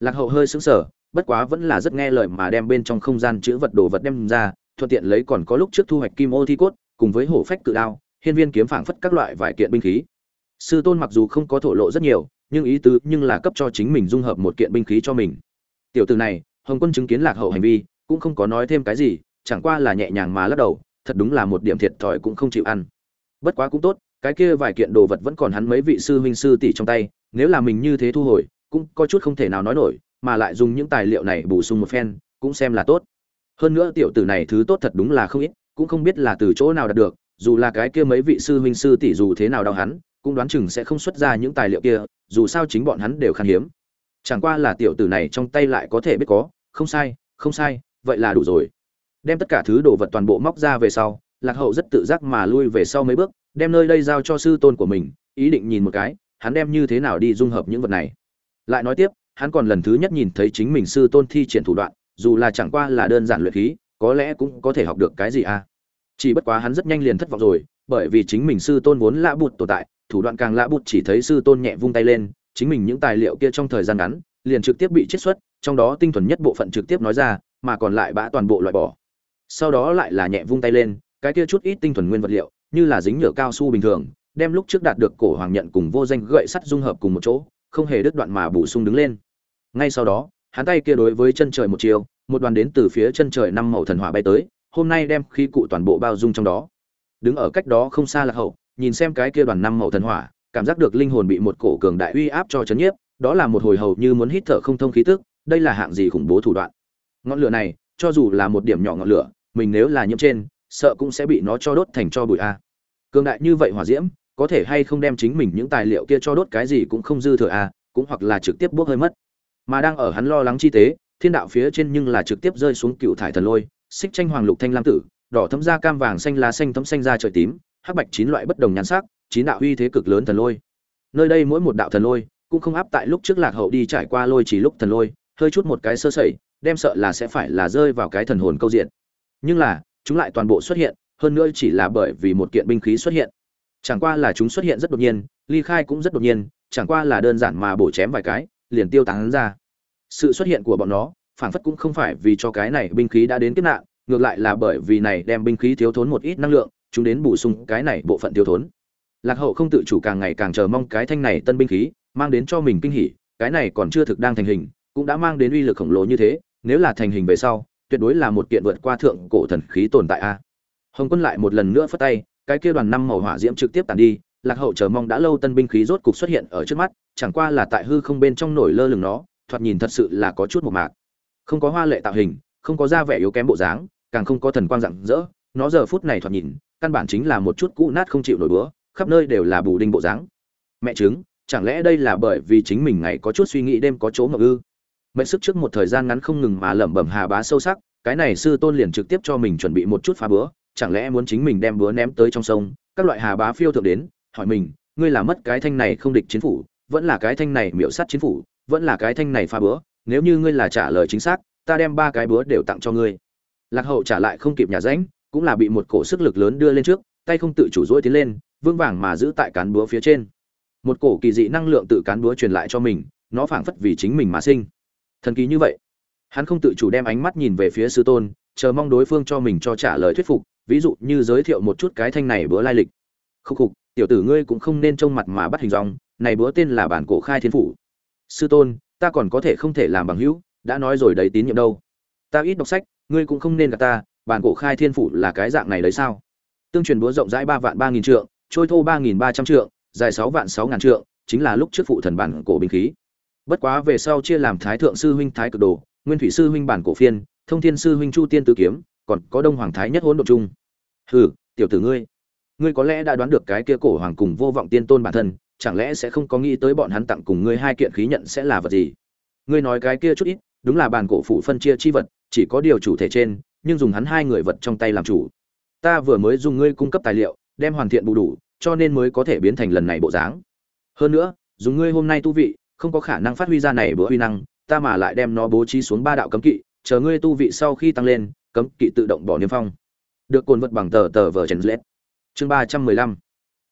Lạc hậu hơi sững sờ, bất quá vẫn là rất nghe lời mà đem bên trong không gian chứa vật đồ vật đem ra, thuận tiện lấy còn có lúc trước thu hoạch kim ô thi cốt, cùng với hổ phách cự đao, hiên viên kiếm phảng phất các loại vài kiện binh khí. Sư tôn mặc dù không có thổ lộ rất nhiều, nhưng ý tứ nhưng là cấp cho chính mình dung hợp một kiện binh khí cho mình. Tiểu từ này, hồng quân chứng kiến lạc hậu hành vi, cũng không có nói thêm cái gì, chẳng qua là nhẹ nhàng mà lắc đầu, thật đúng là một điểm thiệt thòi cũng không chịu ăn. Bất quá cũng tốt cái kia vài kiện đồ vật vẫn còn hắn mấy vị sư huynh sư tỷ trong tay, nếu là mình như thế thu hồi, cũng có chút không thể nào nói nổi, mà lại dùng những tài liệu này bổ sung một phen, cũng xem là tốt. Hơn nữa tiểu tử này thứ tốt thật đúng là không ít, cũng không biết là từ chỗ nào đạt được, dù là cái kia mấy vị sư huynh sư tỷ dù thế nào đau hắn, cũng đoán chừng sẽ không xuất ra những tài liệu kia, dù sao chính bọn hắn đều khan hiếm. Chẳng qua là tiểu tử này trong tay lại có thể biết có, không sai không sai, vậy là đủ rồi. Đem tất cả thứ đồ vật toàn bộ móc ra về sau lạc hậu rất tự giác mà lui về sau mấy bước, đem nơi đây giao cho sư tôn của mình, ý định nhìn một cái, hắn đem như thế nào đi dung hợp những vật này. Lại nói tiếp, hắn còn lần thứ nhất nhìn thấy chính mình sư tôn thi triển thủ đoạn, dù là chẳng qua là đơn giản luyện khí, có lẽ cũng có thể học được cái gì à? Chỉ bất quá hắn rất nhanh liền thất vọng rồi, bởi vì chính mình sư tôn vốn lạ bụt tồn tại, thủ đoạn càng lạ bụt chỉ thấy sư tôn nhẹ vung tay lên, chính mình những tài liệu kia trong thời gian ngắn, liền trực tiếp bị chiết xuất, trong đó tinh thuần nhất bộ phận trực tiếp nói ra, mà còn lại bã toàn bộ loại bỏ. Sau đó lại là nhẹ vung tay lên cái kia chút ít tinh thuần nguyên vật liệu, như là dính nhựa cao su bình thường, đem lúc trước đạt được cổ hoàng nhận cùng vô danh gậy sắt dung hợp cùng một chỗ, không hề đứt đoạn mà bổ sung đứng lên. Ngay sau đó, hắn tay kia đối với chân trời một chiều, một đoàn đến từ phía chân trời năm màu thần hỏa bay tới, hôm nay đem khí cụ toàn bộ bao dung trong đó. Đứng ở cách đó không xa là hậu, nhìn xem cái kia đoàn năm màu thần hỏa, cảm giác được linh hồn bị một cổ cường đại uy áp cho chấn nhiếp, đó là một hồi hầu như muốn hít thở không thông khí tức, đây là hạng gì khủng bố thủ đoạn. Ngọn lửa này, cho dù là một điểm nhỏ ngọn lửa, mình nếu là nhiễm trên sợ cũng sẽ bị nó cho đốt thành cho bụi a. Cường đại như vậy hỏa diễm, có thể hay không đem chính mình những tài liệu kia cho đốt cái gì cũng không dư thừa a, cũng hoặc là trực tiếp bốc hơi mất. Mà đang ở hắn lo lắng chi tế, thiên đạo phía trên nhưng là trực tiếp rơi xuống cựu thải thần lôi, xích tranh hoàng lục thanh lam tử, đỏ thấm da cam vàng xanh lá xanh thấm xanh da trời tím, hắc bạch chín loại bất đồng nhan sắc, chín đạo uy thế cực lớn thần lôi. Nơi đây mỗi một đạo thần lôi cũng không áp tại lúc trước lạc hậu đi trải qua lôi chỉ lúc thần lôi, hơi chút một cái sơ sẩy, đem sợ là sẽ phải là rơi vào cái thần hồn câu diện. Nhưng là chúng lại toàn bộ xuất hiện, hơn nữa chỉ là bởi vì một kiện binh khí xuất hiện. Chẳng qua là chúng xuất hiện rất đột nhiên, ly khai cũng rất đột nhiên, chẳng qua là đơn giản mà bổ chém vài cái, liền tiêu tán ra. Sự xuất hiện của bọn nó phản phất cũng không phải vì cho cái này binh khí đã đến kiếp nạn, ngược lại là bởi vì này đem binh khí thiếu thốn một ít năng lượng, chúng đến bổ sung cái này bộ phận thiếu thốn. Lạc hậu không tự chủ càng ngày càng chờ mong cái thanh này tân binh khí, mang đến cho mình kinh hỉ, cái này còn chưa thực đang thành hình, cũng đã mang đến uy lực khổng lồ như thế, nếu là thành hình về sau tuyệt đối là một kiện vượt qua thượng cổ thần khí tồn tại a. Hồng quân lại một lần nữa phất tay, cái kia đoàn năm màu hỏa diễm trực tiếp tàn đi, lạc hậu chờ mong đã lâu tân binh khí rốt cục xuất hiện ở trước mắt, chẳng qua là tại hư không bên trong nổi lơ lửng nó, thoạt nhìn thật sự là có chút một mạc. Không có hoa lệ tạo hình, không có da vẻ yếu kém bộ dáng, càng không có thần quang rạng rỡ, nó giờ phút này thoạt nhìn, căn bản chính là một chút cũ nát không chịu nổi bữa khắp nơi đều là bù đinh bộ dáng. Mẹ chứng, chẳng lẽ đây là bởi vì chính mình ngày có chút suy nghĩ đêm có chỗ ngọc ư? Mệnh sức trước một thời gian ngắn không ngừng mà lẩm bẩm hà bá sâu sắc, cái này sư tôn liền trực tiếp cho mình chuẩn bị một chút phá bữa, chẳng lẽ muốn chính mình đem búa ném tới trong sông, các loại hà bá phiêu thượng đến, hỏi mình, ngươi là mất cái thanh này không địch chiến phủ, vẫn là cái thanh này miễu sát chiến phủ, vẫn là cái thanh này phá búa nếu như ngươi là trả lời chính xác, ta đem ba cái búa đều tặng cho ngươi. Lạc hậu trả lại không kịp nhà rãnh cũng là bị một cổ sức lực lớn đưa lên trước, tay không tự chủ dỗi tiến lên vương vàng mà giữ tại cán búa phía trên. Một cổ kỳ dị năng lượng tự cán búa truyền lại cho mình, nó phảng phất vì chính mình mà sinh thần kỳ như vậy. Hắn không tự chủ đem ánh mắt nhìn về phía sư tôn, chờ mong đối phương cho mình cho trả lời thuyết phục, ví dụ như giới thiệu một chút cái thanh này bữa lai lịch. Khúc khục, tiểu tử ngươi cũng không nên trông mặt mà bắt hình dòng này bữa tên là bản cổ khai thiên phủ. Sư tôn, ta còn có thể không thể làm bằng hữu, đã nói rồi đấy tín nhiệm đâu. Ta ít đọc sách, ngươi cũng không nên gặp ta, bản cổ khai thiên phủ là cái dạng này đấy sao? Tương truyền búa rộng rãi ba vạn ba nghìn trượng, trôi thô ba nghìn ba trăm trượng, dài sáu vạn sáu ngàn trượng, chính là lúc trước phụ thần bản cổ binh khí bất quá về sau chia làm thái thượng sư huynh thái cực đồ, nguyên thủy sư huynh bản cổ phiên, thông thiên sư huynh chu tiên tứ kiếm, còn có đông hoàng thái nhất hỗn độ chung hừ, tiểu tử ngươi ngươi có lẽ đã đoán được cái kia cổ hoàng cùng vô vọng tiên tôn bản thân, chẳng lẽ sẽ không có nghĩ tới bọn hắn tặng cùng ngươi hai kiện khí nhận sẽ là vật gì? Ngươi nói cái kia chút ít, đúng là bản cổ phụ phân chia chi vật, chỉ có điều chủ thể trên, nhưng dùng hắn hai người vật trong tay làm chủ. Ta vừa mới dùng ngươi cung cấp tài liệu, đem hoàn thiện bù đủ, cho nên mới có thể biến thành lần này bộ dáng. Hơn nữa, dùng ngươi hôm nay tu vị không có khả năng phát huy ra này bữa huy năng, ta mà lại đem nó bố trí xuống ba đạo cấm kỵ, chờ ngươi tu vị sau khi tăng lên, cấm kỵ tự động bỏ niêm phong. Được cồn vật bằng tờ tờ vở chèn lết. Chương ba trăm mười lăm.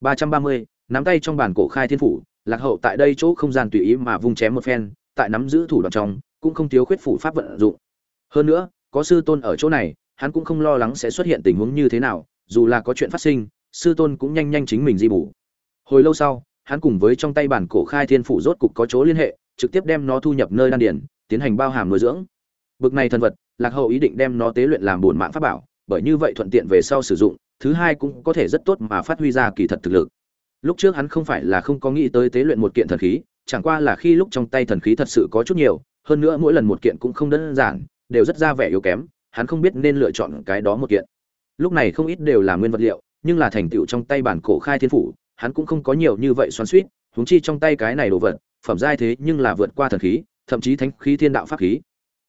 Ba trăm ba mươi, nắm tay trong bản cổ khai thiên phủ, lạc hậu tại đây chỗ không gian tùy ý mà vung chém một phen, tại nắm giữ thủ đoạn trong, cũng không thiếu khuyết phủ pháp vận dụng. Hơn nữa, có sư tôn ở chỗ này, hắn cũng không lo lắng sẽ xuất hiện tình huống như thế nào, dù là có chuyện phát sinh, sư tôn cũng nhanh nhanh chính mình di bổ. Hồi lâu sau hắn cùng với trong tay bản cổ khai thiên phủ rốt cục có chỗ liên hệ, trực tiếp đem nó thu nhập nơi đan điền, tiến hành bao hàm nuôi dưỡng. Bực này thần vật, lạc hậu ý định đem nó tế luyện làm bổn mạng pháp bảo, bởi như vậy thuận tiện về sau sử dụng, thứ hai cũng có thể rất tốt mà phát huy ra kỳ thật thực lực. Lúc trước hắn không phải là không có nghĩ tới tế luyện một kiện thần khí, chẳng qua là khi lúc trong tay thần khí thật sự có chút nhiều, hơn nữa mỗi lần một kiện cũng không đơn giản, đều rất ra vẻ yếu kém, hắn không biết nên lựa chọn cái đó một kiện. Lúc này không ít đều là nguyên vật liệu, nhưng là thành tựu trong tay bản cổ khai thiên phủ hắn cũng không có nhiều như vậy xoắn suýt huống chi trong tay cái này đồ vật, phẩm giai thế nhưng là vượt qua thần khí, thậm chí thánh khí thiên đạo pháp khí.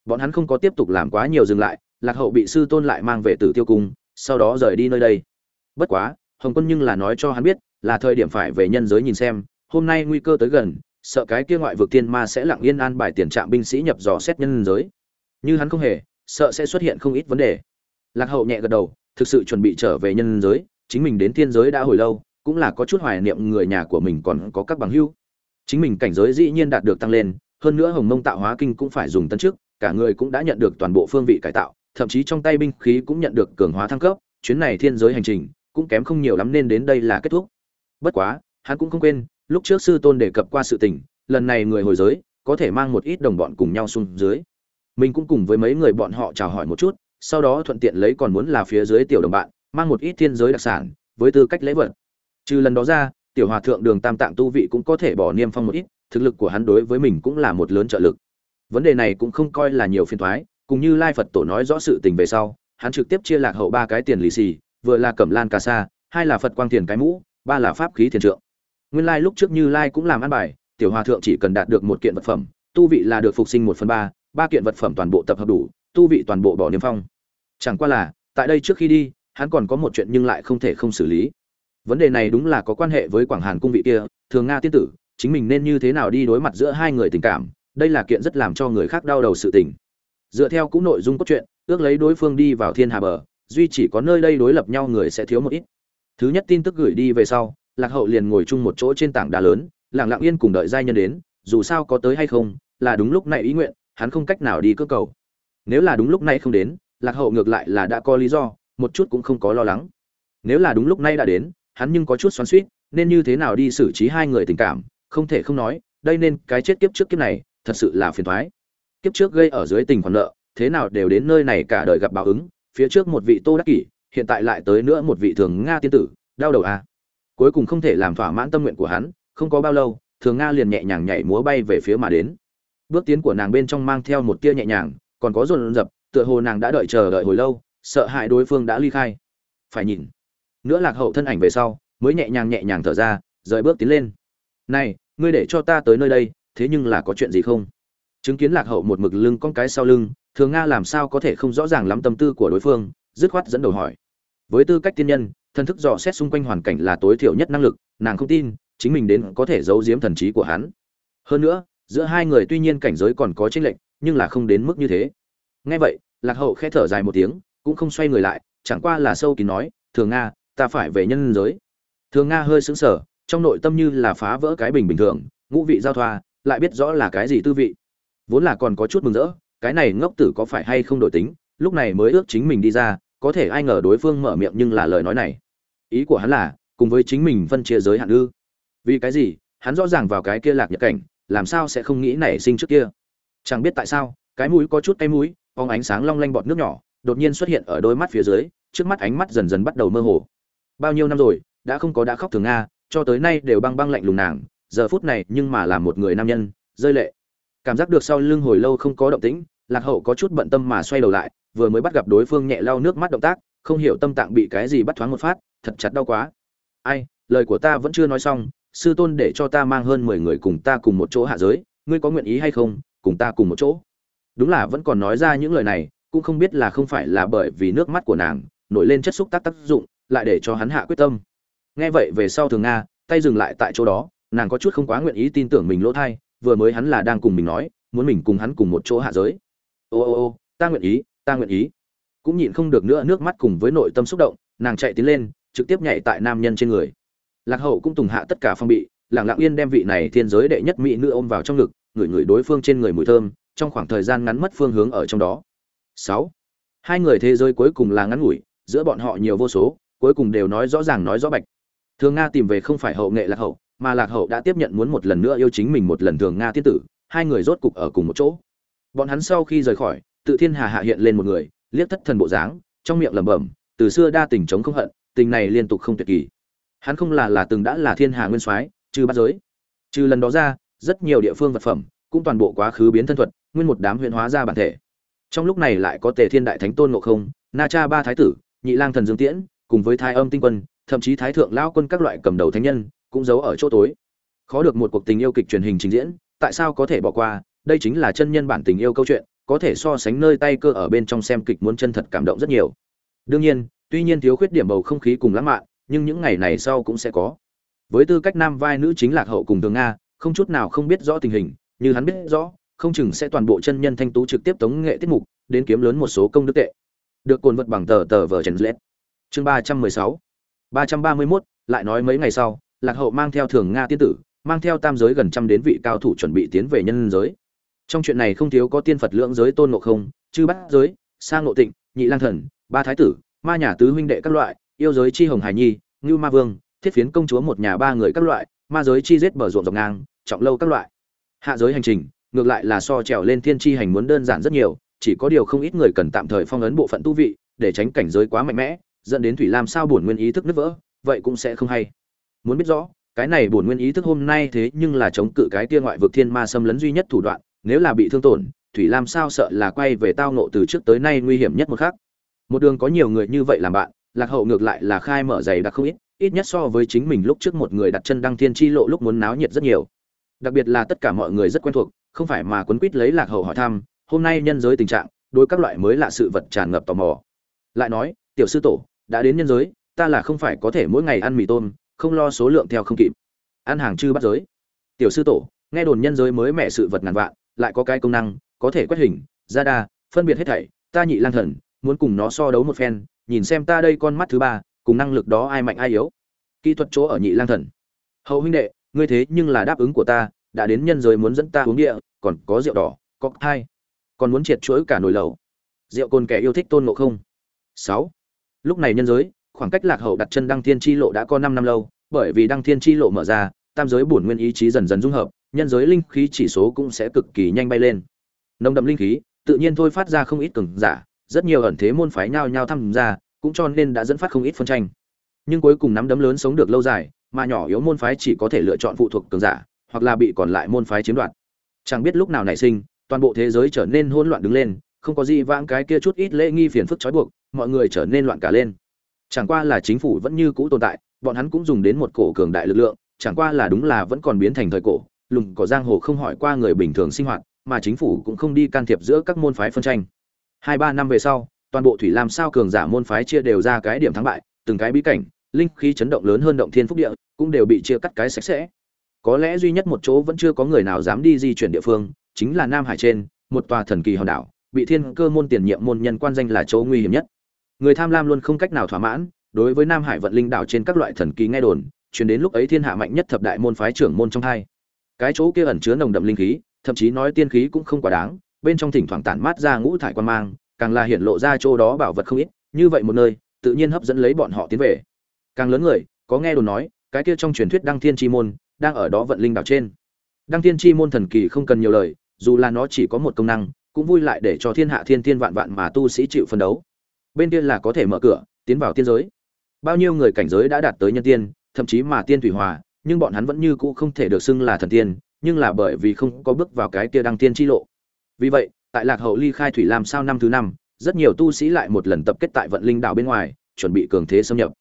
Bọn hắn không có tiếp tục làm quá nhiều dừng lại, lạc hậu bị sư tôn lại mang về tử tiêu cung, sau đó rời đi nơi đây. Bất quá, hồng quân nhưng là nói cho hắn biết, là thời điểm phải về nhân giới nhìn xem, hôm nay nguy cơ tới gần, sợ cái kia ngoại vực tiên ma sẽ lặng yên an bài tiền trạm binh sĩ nhập dò xét nhân giới. Như hắn không hề, sợ sẽ xuất hiện không ít vấn đề. Lạc hậu nhẹ gật đầu, thực sự chuẩn bị trở về nhân giới, chính mình đến thiên giới đã hồi lâu cũng là có chút hoài niệm người nhà của mình còn có các bằng hữu chính mình cảnh giới dĩ nhiên đạt được tăng lên, hơn nữa hồng mông tạo hóa kinh cũng phải dùng tân chức, cả người cũng đã nhận được toàn bộ phương vị cải tạo, thậm chí trong tay binh khí cũng nhận được cường hóa thăng cấp, chuyến này thiên giới hành trình cũng kém không nhiều lắm nên đến đây là kết thúc. Bất quá, hắn cũng không quên, lúc trước sư tôn đề cập qua sự tình, lần này người hồi giới có thể mang một ít đồng bọn cùng nhau xuống dưới. Mình cũng cùng với mấy người bọn họ chào hỏi một chút, sau đó thuận tiện lấy còn muốn là phía dưới tiểu đồng bạn, mang một ít thiên giới đặc sản, với tư cách lễ vật trừ lần đó ra, tiểu hòa thượng đường tam tạng tu vị cũng có thể bỏ niêm phong một ít, thực lực của hắn đối với mình cũng là một lớn trợ lực. Vấn đề này cũng không coi là nhiều phiền thoái cùng như lai phật tổ nói rõ sự tình về sau, hắn trực tiếp chia lạc hậu ba cái tiền lì xì, vừa là cẩm lan cà sa, hai là phật quang tiền cái mũ, ba là pháp khí thiền trượng. Nguyên lai lúc trước như lai cũng làm ăn bài, tiểu hòa thượng chỉ cần đạt được một kiện vật phẩm, tu vị là được phục sinh một phần ba ba kiện vật phẩm toàn bộ tập hợp đủ, tu vị toàn bộ bỏ niêm phong. Chẳng qua là, tại đây trước khi đi, hắn còn có một chuyện nhưng lại không thể không xử lý vấn đề này đúng là có quan hệ với quảng hàn cung vị kia, thường nga tiên tử, chính mình nên như thế nào đi đối mặt giữa hai người tình cảm, đây là kiện rất làm cho người khác đau đầu sự tình. Dựa theo cũng nội dung cốt truyện, ước lấy đối phương đi vào thiên hà bờ, duy chỉ có nơi đây đối lập nhau người sẽ thiếu một ít. Thứ nhất tin tức gửi đi về sau, lạc hậu liền ngồi chung một chỗ trên tảng đá lớn, lặng lặng yên cùng đợi giai nhân đến, dù sao có tới hay không, là đúng lúc này ý nguyện, hắn không cách nào đi cơ cầu. Nếu là đúng lúc này không đến, lạc hậu ngược lại là đã có lý do, một chút cũng không có lo lắng. Nếu là đúng lúc này đã đến hắn nhưng có chút xoắn xuýt, nên như thế nào đi xử trí hai người tình cảm, không thể không nói, đây nên cái chết kiếp trước kiếp này, thật sự là phiền toái. Kiếp trước gây ở dưới tình khoản nợ, thế nào đều đến nơi này cả đời gặp báo ứng, phía trước một vị tô đắc kỷ, hiện tại lại tới nữa một vị thường nga tiên tử, đau đầu à. Cuối cùng không thể làm thỏa mãn tâm nguyện của hắn, không có bao lâu, thường nga liền nhẹ nhàng nhảy múa bay về phía mà đến. Bước tiến của nàng bên trong mang theo một tia nhẹ nhàng, còn có dồn dập, tựa hồ nàng đã đợi chờ đợi hồi lâu, sợ hãi đối phương đã ly khai. Phải nhìn nữa lạc hậu thân ảnh về sau, mới nhẹ nhàng nhẹ nhàng thở ra, rời bước tiến lên. Này, ngươi để cho ta tới nơi đây, thế nhưng là có chuyện gì không? Chứng kiến lạc hậu một mực lưng con cái sau lưng, thường nga làm sao có thể không rõ ràng lắm tâm tư của đối phương, dứt khoát dẫn đầu hỏi. Với tư cách tiên nhân thân thức dò xét xung quanh hoàn cảnh là tối thiểu nhất năng lực, nàng không tin, chính mình đến có thể giấu giếm thần trí của hắn. Hơn nữa, giữa hai người tuy nhiên cảnh giới còn có chênh lệch, nhưng là không đến mức như thế. Nghe vậy, lạc hậu khẽ thở dài một tiếng, cũng không xoay người lại, chẳng qua là sâu kín nói, thường nga ta phải về nhân giới. Thường nga hơi sững sờ, trong nội tâm như là phá vỡ cái bình bình thường, ngũ vị giao thoa, lại biết rõ là cái gì tư vị. Vốn là còn có chút mừng rỡ, cái này ngốc tử có phải hay không đổi tính, lúc này mới ước chính mình đi ra, có thể ai ngờ đối phương mở miệng nhưng là lời nói này. Ý của hắn là, cùng với chính mình phân chia giới hạn ư. Vì cái gì, hắn rõ ràng vào cái kia lạc nhật cảnh, làm sao sẽ không nghĩ nảy sinh trước kia? Chẳng biết tại sao, cái mũi có chút cái mũi, phóng ánh sáng long lanh bọt nước nhỏ, đột nhiên xuất hiện ở đôi mắt phía dưới, trước mắt ánh mắt dần dần bắt đầu mơ hồ bao nhiêu năm rồi, đã không có đã khóc thường nga, cho tới nay đều băng băng lạnh lùng nàng, giờ phút này nhưng mà là một người nam nhân, rơi lệ. Cảm giác được sau lưng hồi lâu không có động tĩnh, lạc hậu có chút bận tâm mà xoay đầu lại, vừa mới bắt gặp đối phương nhẹ lau nước mắt động tác, không hiểu tâm tạng bị cái gì bắt thoáng một phát, thật chặt đau quá. Ai, lời của ta vẫn chưa nói xong, sư tôn để cho ta mang hơn mười người cùng ta cùng một chỗ hạ giới, ngươi có nguyện ý hay không, cùng ta cùng một chỗ? Đúng là vẫn còn nói ra những lời này, cũng không biết là không phải là bởi vì nước mắt của nàng, nổi lên chất xúc tác tác dụng lại để cho hắn hạ quyết tâm. Nghe vậy về sau thường nga, tay dừng lại tại chỗ đó, nàng có chút không quá nguyện ý tin tưởng mình lỗ thai, vừa mới hắn là đang cùng mình nói, muốn mình cùng hắn cùng một chỗ hạ giới. Ô ô ô, ta nguyện ý, ta nguyện ý. Cũng nhịn không được nữa nước mắt cùng với nội tâm xúc động, nàng chạy tiến lên, trực tiếp nhảy tại nam nhân trên người. Lạc hậu cũng tùng hạ tất cả phong bị, lặng lặng yên đem vị này thiên giới đệ nhất mỹ nữ ôm vào trong ngực, ngửi ngửi đối phương trên người mùi thơm, trong khoảng thời gian ngắn mất phương hướng ở trong đó. Sáu, hai người thế giới cuối cùng là ngắn ngủi, giữa bọn họ nhiều vô số cuối cùng đều nói rõ ràng nói rõ bạch. Thường nga tìm về không phải hậu nghệ lạc hậu, mà lạc hậu đã tiếp nhận muốn một lần nữa yêu chính mình một lần thường nga tiên tử, hai người rốt cục ở cùng một chỗ. Bọn hắn sau khi rời khỏi, tự thiên hà hạ hiện lên một người, liếc thất thần bộ dáng, trong miệng lẩm bẩm, từ xưa đa tình chống không hận, tình này liên tục không tuyệt kỳ. Hắn không là là từng đã là thiên hà nguyên soái, trừ bắt giới. Trừ lần đó ra, rất nhiều địa phương vật phẩm, cũng toàn bộ quá khứ biến thân thuật, nguyên một đám huyện hóa ra bản thể. Trong lúc này lại có tề thiên đại thánh tôn ngộ không, na cha ba thái tử, nhị lang thần dương tiễn cùng với thái âm tinh quân, thậm chí thái thượng lão quân các loại cầm đầu thánh nhân, cũng giấu ở chỗ tối. Khó được một cuộc tình yêu kịch truyền hình trình diễn, tại sao có thể bỏ qua? Đây chính là chân nhân bản tình yêu câu chuyện, có thể so sánh nơi tay cơ ở bên trong xem kịch muốn chân thật cảm động rất nhiều. Đương nhiên, tuy nhiên thiếu khuyết điểm bầu không khí cùng lãng mạn, nhưng những ngày này sau cũng sẽ có. Với tư cách nam vai nữ chính lạc hậu cùng tường nga, không chút nào không biết rõ tình hình, như hắn biết rõ, không chừng sẽ toàn bộ chân nhân thanh tú trực tiếp tống nghệ tiết mục, đến kiếm lớn một số công đức tệ. Được cồn vật bằng tờ tờ vờ trần lết chương ba trăm mười sáu. ba trăm ba mươi mốt, lại nói mấy ngày sau, lạc hậu mang theo thường nga tiên tử, mang theo tam giới gần trăm đến vị cao thủ chuẩn bị tiến về nhân giới. Trong chuyện này không thiếu có tiên phật lưỡng giới tôn ngộ không, chư bát giới sang ngộ tịnh, nhị lang thần, ba thái tử, ma nhà tứ huynh đệ các loại, yêu giới chi hồng hải nhi, ngưu ma vương, thiết phiến công chúa một nhà ba người các loại, ma giới chi giết bờ ruộng dọc ngang, trọng lâu các loại. Hạ giới hành trình, ngược lại là so trèo lên thiên chi hành muốn đơn giản rất nhiều, chỉ có điều không ít người cần tạm thời phong ấn bộ phận tu vị, để tránh cảnh giới quá mạnh mẽ dẫn đến thủy lam sao bổn nguyên ý thức nứt vỡ, vậy cũng sẽ không hay. Muốn biết rõ, cái này bổn nguyên ý thức hôm nay thế nhưng là chống cự cái kia ngoại vực thiên ma xâm lấn duy nhất thủ đoạn, nếu là bị thương tổn, thủy lam sao sợ là quay về tao nộ từ trước tới nay nguy hiểm nhất một khác một đường có nhiều người như vậy làm bạn, lạc hậu ngược lại là khai mở giày đặc không ít ít nhất so với chính mình lúc trước một người đặt chân đăng thiên chi lộ lúc muốn náo nhiệt rất nhiều. Đặc biệt là tất cả mọi người rất quen thuộc, không phải mà quấn quýt lấy lạc hậu hỏi thăm, hôm nay nhân giới tình trạng, đối các loại mới lạ sự vật tràn ngập tò mò. Lại nói, tiểu sư tổ đã đến nhân giới, ta là không phải có thể mỗi ngày ăn mì tôm, không lo số lượng theo không kịp. Ăn hàng chư bắt giới. Tiểu sư tổ, nghe đồn nhân giới mới mẹ sự vật ngàn vạn, lại có cái công năng, có thể quét hình, ra đa, phân biệt hết thảy, ta nhị lang thần, muốn cùng nó so đấu một phen, nhìn xem ta đây con mắt thứ ba, cùng năng lực đó ai mạnh ai yếu. Kỹ thuật chỗ ở nhị lang thần. Hậu huynh đệ, ngươi thế nhưng là đáp ứng của ta, đã đến nhân giới muốn dẫn ta uống địa, còn có rượu đỏ, có hai còn muốn triệt chuỗi cả nồi lầu rượu cồn kẻ yêu thích tôn ngộ không? Sáu lúc này nhân giới, khoảng cách lạc hậu đặt chân đăng thiên chi lộ đã có năm năm lâu, bởi vì đăng thiên chi lộ mở ra, tam giới bổn nguyên ý chí dần dần dung hợp, nhân giới linh khí chỉ số cũng sẽ cực kỳ nhanh bay lên. Nồng đậm linh khí, tự nhiên thôi phát ra không ít cường giả, rất nhiều ẩn thế môn phái nhao nhao tham gia, cũng cho nên đã dẫn phát không ít phân tranh. Nhưng cuối cùng nắm đấm lớn sống được lâu dài, mà nhỏ yếu môn phái chỉ có thể lựa chọn phụ thuộc cường giả, hoặc là bị còn lại môn phái chiếm đoạt. Chẳng biết lúc nào nảy sinh, toàn bộ thế giới trở nên hỗn loạn đứng lên, không có gì vãng cái kia chút ít lễ nghi phiền phức trói buộc mọi người trở nên loạn cả lên. Chẳng qua là chính phủ vẫn như cũ tồn tại, bọn hắn cũng dùng đến một cổ cường đại lực lượng, chẳng qua là đúng là vẫn còn biến thành thời cổ, lùng có giang hồ không hỏi qua người bình thường sinh hoạt, mà chính phủ cũng không đi can thiệp giữa các môn phái phân tranh. Hai ba năm về sau, toàn bộ thủy làm sao cường giả môn phái chia đều ra cái điểm thắng bại, từng cái bí cảnh, linh khí chấn động lớn hơn động thiên phúc địa, cũng đều bị chia cắt cái sạch sẽ. Có lẽ duy nhất một chỗ vẫn chưa có người nào dám đi di chuyển địa phương, chính là nam hải trên, một tòa thần kỳ hòn đảo, bị thiên cơ môn tiền nhiệm môn nhân quan danh là chỗ nguy hiểm nhất người tham lam luôn không cách nào thỏa mãn, đối với nam hải vận linh đảo trên các loại thần kỳ nghe đồn chuyển đến lúc ấy thiên hạ mạnh nhất thập đại môn phái trưởng môn trong hai. Cái chỗ kia ẩn chứa nồng đậm linh khí, thậm chí nói tiên khí cũng không quá đáng, bên trong thỉnh thoảng tản mát ra ngũ thải quan mang, càng là hiện lộ ra chỗ đó bảo vật không ít, như vậy một nơi, tự nhiên hấp dẫn lấy bọn họ tiến về. Càng lớn người, có nghe đồn nói, cái kia trong truyền thuyết đăng thiên chi môn, đang ở đó vận linh đảo trên. Đăng thiên chi môn thần kỳ không cần nhiều lời, dù là nó chỉ có một công năng, cũng vui lại để cho thiên hạ thiên thiên vạn vạn mà tu sĩ chịu phân đấu bên kia là có thể mở cửa, tiến vào tiên giới. Bao nhiêu người cảnh giới đã đạt tới nhân tiên, thậm chí mà tiên thủy hòa, nhưng bọn hắn vẫn như cũ không thể được xưng là thần tiên, nhưng là bởi vì không có bước vào cái kia đăng tiên chi lộ. Vì vậy, tại lạc hậu ly khai thủy làm sao năm thứ năm, rất nhiều tu sĩ lại một lần tập kết tại vận linh đảo bên ngoài, chuẩn bị cường thế xâm nhập.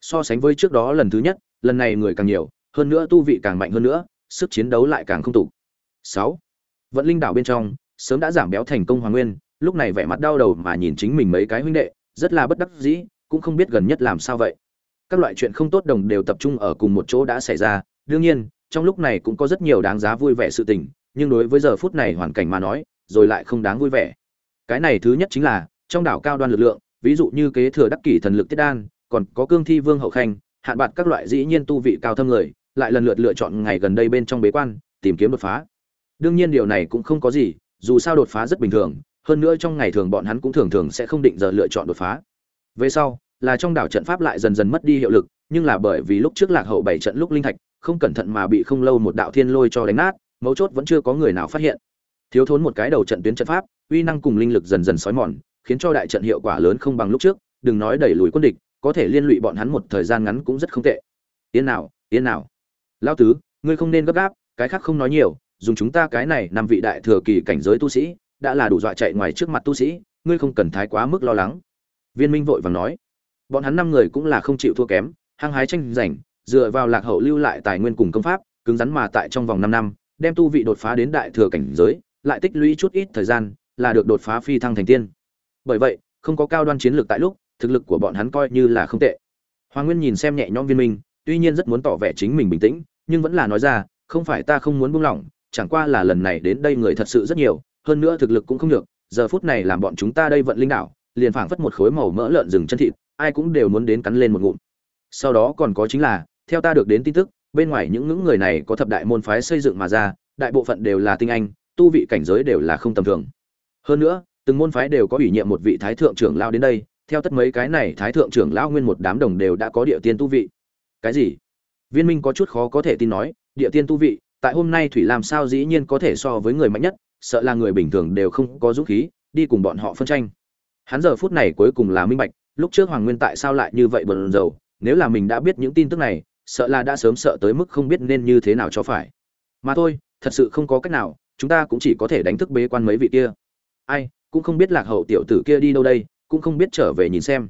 So sánh với trước đó lần thứ nhất, lần này người càng nhiều, hơn nữa tu vị càng mạnh hơn nữa, sức chiến đấu lại càng không tục sáu, vận linh đảo bên trong, sớm đã giảm béo thành công hoàng nguyên lúc này vẻ mặt đau đầu mà nhìn chính mình mấy cái huynh đệ, rất là bất đắc dĩ, cũng không biết gần nhất làm sao vậy. Các loại chuyện không tốt đồng đều tập trung ở cùng một chỗ đã xảy ra, đương nhiên, trong lúc này cũng có rất nhiều đáng giá vui vẻ sự tình, nhưng đối với giờ phút này hoàn cảnh mà nói, rồi lại không đáng vui vẻ. Cái này thứ nhất chính là, trong đảo cao đoan lực lượng, ví dụ như kế thừa đắc kỷ thần lực tiết đan, còn có cương thi vương hậu khanh, hạn bạc các loại dĩ nhiên tu vị cao thâm người, lại lần lượt lựa chọn ngày gần đây bên trong bế quan, tìm kiếm đột phá. Đương nhiên điều này cũng không có gì, dù sao đột phá rất bình thường hơn nữa trong ngày thường bọn hắn cũng thường thường sẽ không định giờ lựa chọn đột phá. Về sau, là trong đảo trận pháp lại dần dần mất đi hiệu lực, nhưng là bởi vì lúc trước lạc hậu bảy trận lúc linh thạch, không cẩn thận mà bị không lâu một đạo thiên lôi cho đánh nát, mấu chốt vẫn chưa có người nào phát hiện. Thiếu thốn một cái đầu trận tuyến trận pháp, uy năng cùng linh lực dần dần xói mòn, khiến cho đại trận hiệu quả lớn không bằng lúc trước, đừng nói đẩy lùi quân địch, có thể liên lụy bọn hắn một thời gian ngắn cũng rất không tệ. Yên nào yên nào. Lao tứ, ngươi không nên gấp gáp, cái khác không nói nhiều, dùng chúng ta cái này năm vị đại thừa kỳ cảnh giới tu sĩ đã là đủ dọa chạy ngoài trước mặt tu sĩ, ngươi không cần thái quá mức lo lắng. Viên minh vội vàng nói. Bọn hắn năm người cũng là không chịu thua kém, hăng hái tranh giành, dựa vào lạc hậu lưu lại tài nguyên cùng công pháp, cứng rắn mà tại trong vòng năm năm, đem tu vị đột phá đến đại thừa cảnh giới, lại tích lũy chút ít thời gian, là được đột phá phi thăng thành tiên. Bởi vậy, không có cao đoan chiến lược tại lúc, thực lực của bọn hắn coi như là không tệ. Hoàng nguyên nhìn xem nhẹ nhõm viên minh, tuy nhiên rất muốn tỏ vẻ chính mình bình tĩnh, nhưng vẫn là nói ra, không phải ta không muốn buông lỏng, chẳng qua là lần này đến đây người thật sự rất nhiều hơn nữa thực lực cũng không được, giờ phút này làm bọn chúng ta đây vận linh đảo, liền phảng phất một khối màu mỡ lợn rừng chân thịt, ai cũng đều muốn đến cắn lên một ngụm. Sau đó còn có chính là, theo ta được đến tin tức, bên ngoài những ngưỡng người này có thập đại môn phái xây dựng mà ra, đại bộ phận đều là tinh anh, tu vị cảnh giới đều là không tầm thường. Hơn nữa, từng môn phái đều có ủy nhiệm một vị thái thượng trưởng lao đến đây, theo tất mấy cái này thái thượng trưởng lao nguyên một đám đồng đều đã có địa tiên tu vị. Cái gì? Viên minh có chút khó có thể tin nói, địa tiên tu vị, tại hôm nay thủy làm sao dĩ nhiên có thể so với người mạnh nhất sợ là người bình thường đều không có dũng khí, đi cùng bọn họ phân tranh. Hắn giờ phút này cuối cùng là minh bạch, lúc trước hoàng nguyên tại sao lại như vậy bận dầu? nếu là mình đã biết những tin tức này, sợ là đã sớm sợ tới mức không biết nên như thế nào cho phải. Mà thôi, thật sự không có cách nào, chúng ta cũng chỉ có thể đánh thức bế quan mấy vị kia. Ai, cũng không biết lạc hậu tiểu tử kia đi đâu đây, cũng không biết trở về nhìn xem.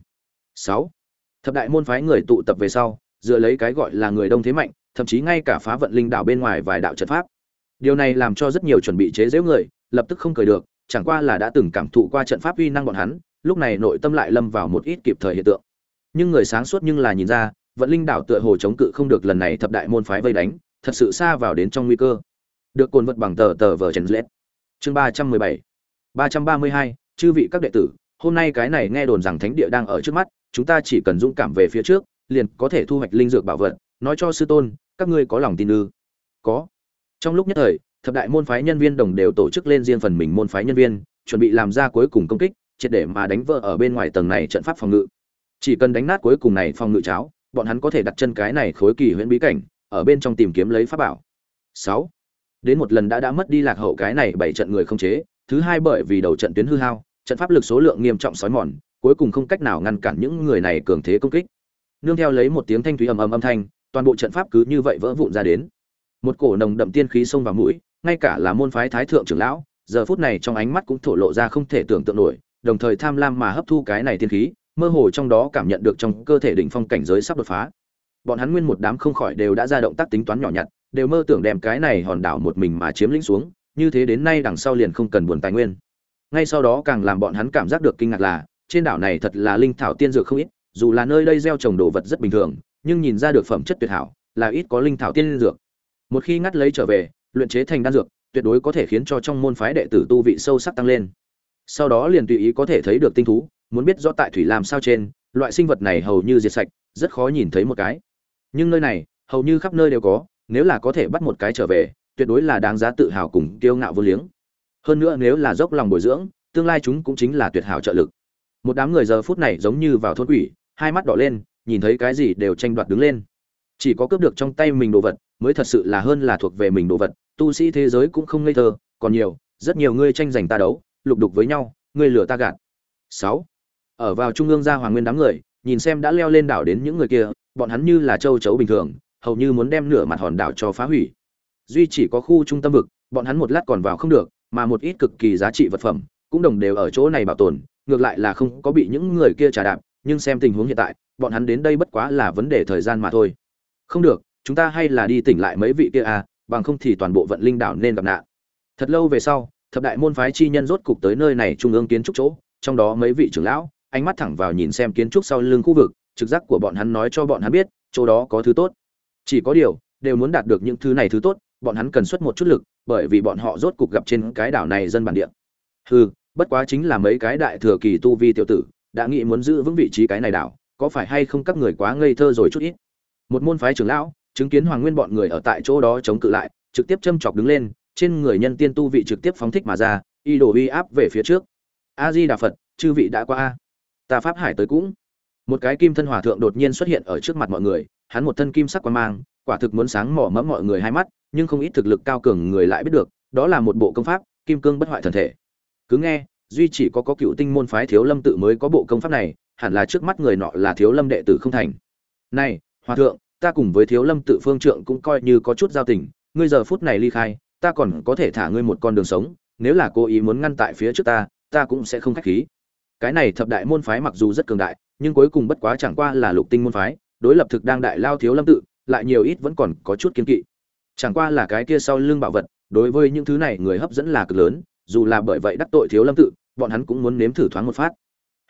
Sáu, thập đại môn phái người tụ tập về sau, dựa lấy cái gọi là người đông thế mạnh, thậm chí ngay cả phá vận linh đảo bên ngoài vài đạo trận pháp điều này làm cho rất nhiều chuẩn bị chế giễu người, lập tức không cười được, chẳng qua là đã từng cảm thụ qua trận pháp uy năng bọn hắn, lúc này nội tâm lại lâm vào một ít kịp thời hiện tượng. Nhưng người sáng suốt nhưng là nhìn ra, vận linh đảo tựa hồ chống cự không được lần này thập đại môn phái vây đánh, thật sự xa vào đến trong nguy cơ. Được cồn vật bằng tờ tờ vờ chèn lết. Chương ba trăm mười bảy, ba trăm ba mươi hai, chư vị các đệ tử, hôm nay cái này nghe đồn rằng thánh địa đang ở trước mắt, chúng ta chỉ cần dũng cảm về phía trước, liền có thể thu hoạch linh dược bảo vật, nói cho sư tôn, các ngươi có lòng tin ư? Có trong lúc nhất thời, thập đại môn phái nhân viên đồng đều tổ chức lên riêng phần mình môn phái nhân viên, chuẩn bị làm ra cuối cùng công kích, triệt để mà đánh vỡ ở bên ngoài tầng này trận pháp phòng ngự. Chỉ cần đánh nát cuối cùng này phòng ngự cháo, bọn hắn có thể đặt chân cái này khối kỳ huyễn bí cảnh, ở bên trong tìm kiếm lấy pháp bảo. Sáu. Đến một lần đã đã mất đi lạc hậu cái này bảy trận người không chế, thứ hai bởi vì đầu trận tuyến hư hao, trận pháp lực số lượng nghiêm trọng sói mòn, cuối cùng không cách nào ngăn cản những người này cường thế công kích. Nương theo lấy một tiếng thanh thúy ầm ầm âm thanh, toàn bộ trận pháp cứ như vậy vỡ vụn ra đến một cổ nồng đậm tiên khí xông vào mũi, ngay cả là môn phái thái thượng trưởng lão, giờ phút này trong ánh mắt cũng thổ lộ ra không thể tưởng tượng nổi, đồng thời tham lam mà hấp thu cái này tiên khí, mơ hồ trong đó cảm nhận được trong cơ thể đỉnh phong cảnh giới sắp đột phá. Bọn hắn nguyên một đám không khỏi đều đã ra động tác tính toán nhỏ nhặt, đều mơ tưởng đem cái này hòn đảo một mình mà chiếm lĩnh xuống, như thế đến nay đằng sau liền không cần buồn tài nguyên. Ngay sau đó càng làm bọn hắn cảm giác được kinh ngạc là, trên đảo này thật là linh thảo tiên dược không ít, dù là nơi đây gieo trồng đồ vật rất bình thường, nhưng nhìn ra được phẩm chất tuyệt hảo, là ít có linh thảo tiên dược một khi ngắt lấy trở về, luyện chế thành đan dược, tuyệt đối có thể khiến cho trong môn phái đệ tử tu vị sâu sắc tăng lên. Sau đó liền tùy ý có thể thấy được tinh thú, muốn biết rõ tại thủy làm sao trên, loại sinh vật này hầu như diệt sạch, rất khó nhìn thấy một cái. Nhưng nơi này, hầu như khắp nơi đều có, nếu là có thể bắt một cái trở về, tuyệt đối là đáng giá tự hào cùng kiêu ngạo vô liếng. Hơn nữa nếu là dốc lòng bồi dưỡng, tương lai chúng cũng chính là tuyệt hảo trợ lực. Một đám người giờ phút này giống như vào thôn quỷ, hai mắt đỏ lên, nhìn thấy cái gì đều tranh đoạt đứng lên. Chỉ có cướp được trong tay mình đồ vật mới thật sự là hơn là thuộc về mình đồ vật, tu sĩ thế giới cũng không ngây thơ, còn nhiều, rất nhiều người tranh giành ta đấu, lục đục với nhau, ngươi lừa ta gạt. Sáu, ở vào trung ương gia hoàng nguyên đám người, nhìn xem đã leo lên đảo đến những người kia, bọn hắn như là châu chấu bình thường, hầu như muốn đem nửa mặt hòn đảo cho phá hủy. Duy chỉ có khu trung tâm vực, bọn hắn một lát còn vào không được, mà một ít cực kỳ giá trị vật phẩm, cũng đồng đều ở chỗ này bảo tồn, ngược lại là không có bị những người kia trả đạp, nhưng xem tình huống hiện tại, bọn hắn đến đây bất quá là vấn đề thời gian mà thôi. Không được chúng ta hay là đi tỉnh lại mấy vị kia à bằng không thì toàn bộ vận linh đảo nên gặp nạn. Thật lâu về sau, thập đại môn phái chi nhân rốt cục tới nơi này trung ương kiến trúc chỗ, trong đó mấy vị trưởng lão, ánh mắt thẳng vào nhìn xem kiến trúc sau lưng khu vực, trực giác của bọn hắn nói cho bọn hắn biết, chỗ đó có thứ tốt. Chỉ có điều, đều muốn đạt được những thứ này thứ tốt, bọn hắn cần xuất một chút lực, bởi vì bọn họ rốt cục gặp trên cái đảo này dân bản địa. Hừ, bất quá chính là mấy cái đại thừa kỳ tu vi tiểu tử, đã nghĩ muốn giữ vững vị trí cái này đảo, có phải hay không các người quá ngây thơ rồi chút ít? Một môn phái trưởng lão chứng kiến hoàng nguyên bọn người ở tại chỗ đó chống cự lại, trực tiếp châm chọc đứng lên, trên người nhân tiên tu vị trực tiếp phóng thích mà ra, y đổ uy áp về phía trước. A di đà phật chư vị đã qua a. Ta pháp hải tới cũng. Một cái kim thân hòa thượng đột nhiên xuất hiện ở trước mặt mọi người, hắn một thân kim sắc quan mang, quả thực muốn sáng mỏ mẫm mọi người hai mắt, nhưng không ít thực lực cao cường người lại biết được, đó là một bộ công pháp, kim cương bất hoại thần thể. Cứ nghe, duy chỉ có có cựu tinh môn phái thiếu lâm tự mới có bộ công pháp này, hẳn là trước mắt người nọ là thiếu lâm đệ tử không thành. Này, hòa thượng ta cùng với thiếu lâm tự phương trượng cũng coi như có chút giao tình, ngươi giờ phút này ly khai, ta còn có thể thả ngươi một con đường sống, nếu là cố ý muốn ngăn tại phía trước ta ta cũng sẽ không khách khí. Cái này thập đại môn phái mặc dù rất cường đại, nhưng cuối cùng bất quá chẳng qua là lục tinh môn phái, đối lập thực đang đại lao thiếu lâm tự, lại nhiều ít vẫn còn có chút kiên kỵ. Chẳng qua là cái kia sau lưng bảo vật, đối với những thứ này người hấp dẫn là cực lớn, dù là bởi vậy đắc tội thiếu lâm tự, bọn hắn cũng muốn nếm thử thoáng một phát.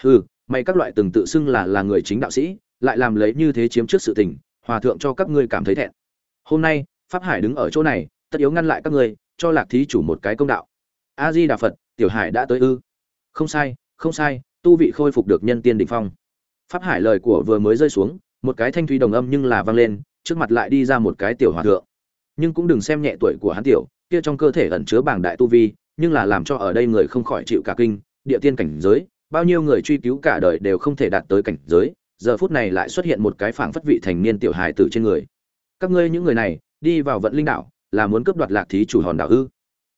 Hừ may các loại từng tự xưng là là người chính đạo sĩ, lại làm lấy như thế chiếm trước sự tình hòa thượng cho các ngươi cảm thấy thẹn. Hôm nay, pháp hải đứng ở chỗ này, tất yếu ngăn lại các ngươi, cho lạc thí chủ một cái công đạo. A di đà phật, tiểu hải đã tới ư? Không sai không sai, tu vị khôi phục được nhân tiên đỉnh phong. Pháp hải lời của vừa mới rơi xuống, một cái thanh thúy đồng âm nhưng là vang lên, trước mặt lại đi ra một cái tiểu hòa thượng. Nhưng cũng đừng xem nhẹ tuổi của hắn tiểu, kia trong cơ thể ẩn chứa bảng đại tu vi, nhưng là làm cho ở đây người không khỏi chịu cả kinh, địa tiên cảnh giới, bao nhiêu người truy cứu cả đời đều không thể đạt tới cảnh giới giờ phút này lại xuất hiện một cái phảng phất vị thành niên tiểu hài tử trên người. Các ngươi những người này, đi vào vận linh đảo, là muốn cướp đoạt lạc thí chủ hòn đảo ư?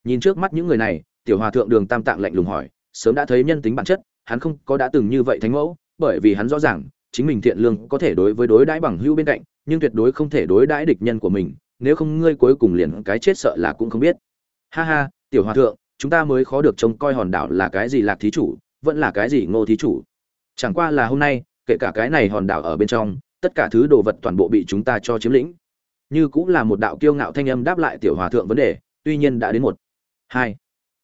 Nhìn trước mắt những người này, tiểu hòa thượng đường tam tạng lạnh lùng hỏi, sớm đã thấy nhân tính bản chất, hắn không có đã từng như vậy thánh mẫu, bởi vì hắn rõ ràng, chính mình thiện lương có thể đối với đối đãi bằng hữu bên cạnh, nhưng tuyệt đối không thể đối đãi địch nhân của mình, nếu không ngươi cuối cùng liền cái chết sợ là cũng không biết. Ha ha, tiểu hòa thượng, chúng ta mới khó được trông coi hòn đảo là cái gì lạc thí chủ, vẫn là cái gì ngô thí chủ. Chẳng qua là hôm nay kể cả cái này hòn đảo ở bên trong, tất cả thứ đồ vật toàn bộ bị chúng ta cho chiếm lĩnh. Như cũng là một đạo kiêu ngạo thanh âm đáp lại tiểu hòa thượng vấn đề, tuy nhiên đã đến một. Hai.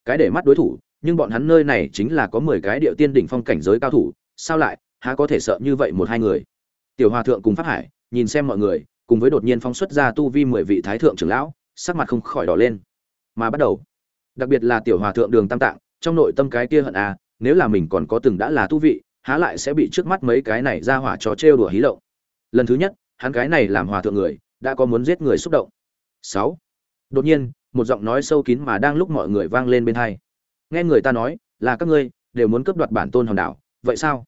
Cái để mắt đối thủ, nhưng bọn hắn nơi này chính là có mười cái điệu tiên đỉnh phong cảnh giới cao thủ, sao lại, há có thể sợ như vậy một hai người? Tiểu hòa thượng cùng pháp hải, nhìn xem mọi người, cùng với đột nhiên phóng xuất ra tu vi mười vị thái thượng trưởng lão, sắc mặt không khỏi đỏ lên. Mà bắt đầu, đặc biệt là tiểu hòa thượng đường tam tạng, trong nội tâm cái kia hận à nếu là mình còn có từng đã là tu vị há lại sẽ bị trước mắt mấy cái này ra hỏa cho trêu đùa hí lộng. Lần thứ nhất, hắn cái này làm hòa thượng người, đã có muốn giết người xúc động. Sáu. Đột nhiên, một giọng nói sâu kín mà đang lúc mọi người vang lên bên hai. Nghe người ta nói, là các ngươi, đều muốn cướp đoạt bản tôn hòn đảo, vậy sao?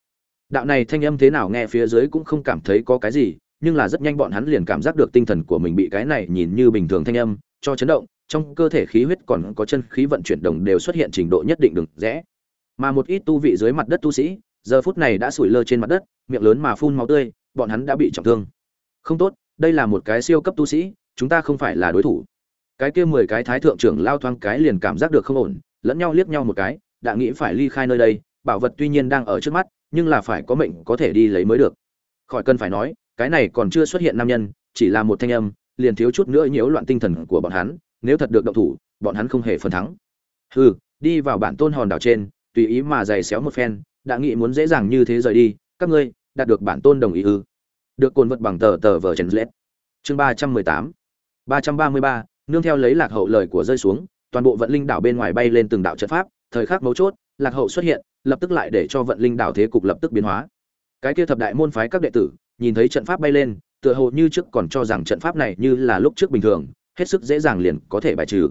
Đạo này thanh âm thế nào nghe phía dưới cũng không cảm thấy có cái gì, nhưng là rất nhanh bọn hắn liền cảm giác được tinh thần của mình bị cái này nhìn như bình thường thanh âm cho chấn động, trong cơ thể khí huyết còn có chân khí vận chuyển đồng đều xuất hiện trình độ nhất định đừng rẽ. Mà một ít tu vị dưới mặt đất tu sĩ giờ phút này đã sủi lơ trên mặt đất, miệng lớn mà phun máu tươi, bọn hắn đã bị trọng thương. Không tốt, đây là một cái siêu cấp tu sĩ, chúng ta không phải là đối thủ. Cái kia mười cái thái thượng trưởng lao thoáng cái liền cảm giác được không ổn, lẫn nhau liếc nhau một cái, đã nghĩ phải ly khai nơi đây, bảo vật tuy nhiên đang ở trước mắt, nhưng là phải có mệnh có thể đi lấy mới được. Khỏi cần phải nói, cái này còn chưa xuất hiện nam nhân, chỉ là một thanh âm, liền thiếu chút nữa nhiễu loạn tinh thần của bọn hắn, nếu thật được động thủ, bọn hắn không hề phần thắng. Hừ, đi vào bản tôn hòn đảo trên, tùy ý mà giày xéo một phen đã nghĩ muốn dễ dàng như thế rời đi, các ngươi, đạt được bản tôn đồng ý ư? Được cồn vật bằng tờ tờ vở trần lết chương ba trăm mười tám. Ba trăm ba mươi ba, nương theo lấy lạc hậu lời của rơi xuống, toàn bộ vận linh đảo bên ngoài bay lên từng đạo trận pháp, thời khắc mấu chốt, lạc hậu xuất hiện, lập tức lại để cho vận linh đảo thế cục lập tức biến hóa. Cái kia thập đại môn phái các đệ tử, nhìn thấy trận pháp bay lên, tựa hồ như trước còn cho rằng trận pháp này như là lúc trước bình thường, hết sức dễ dàng liền có thể bài trừ.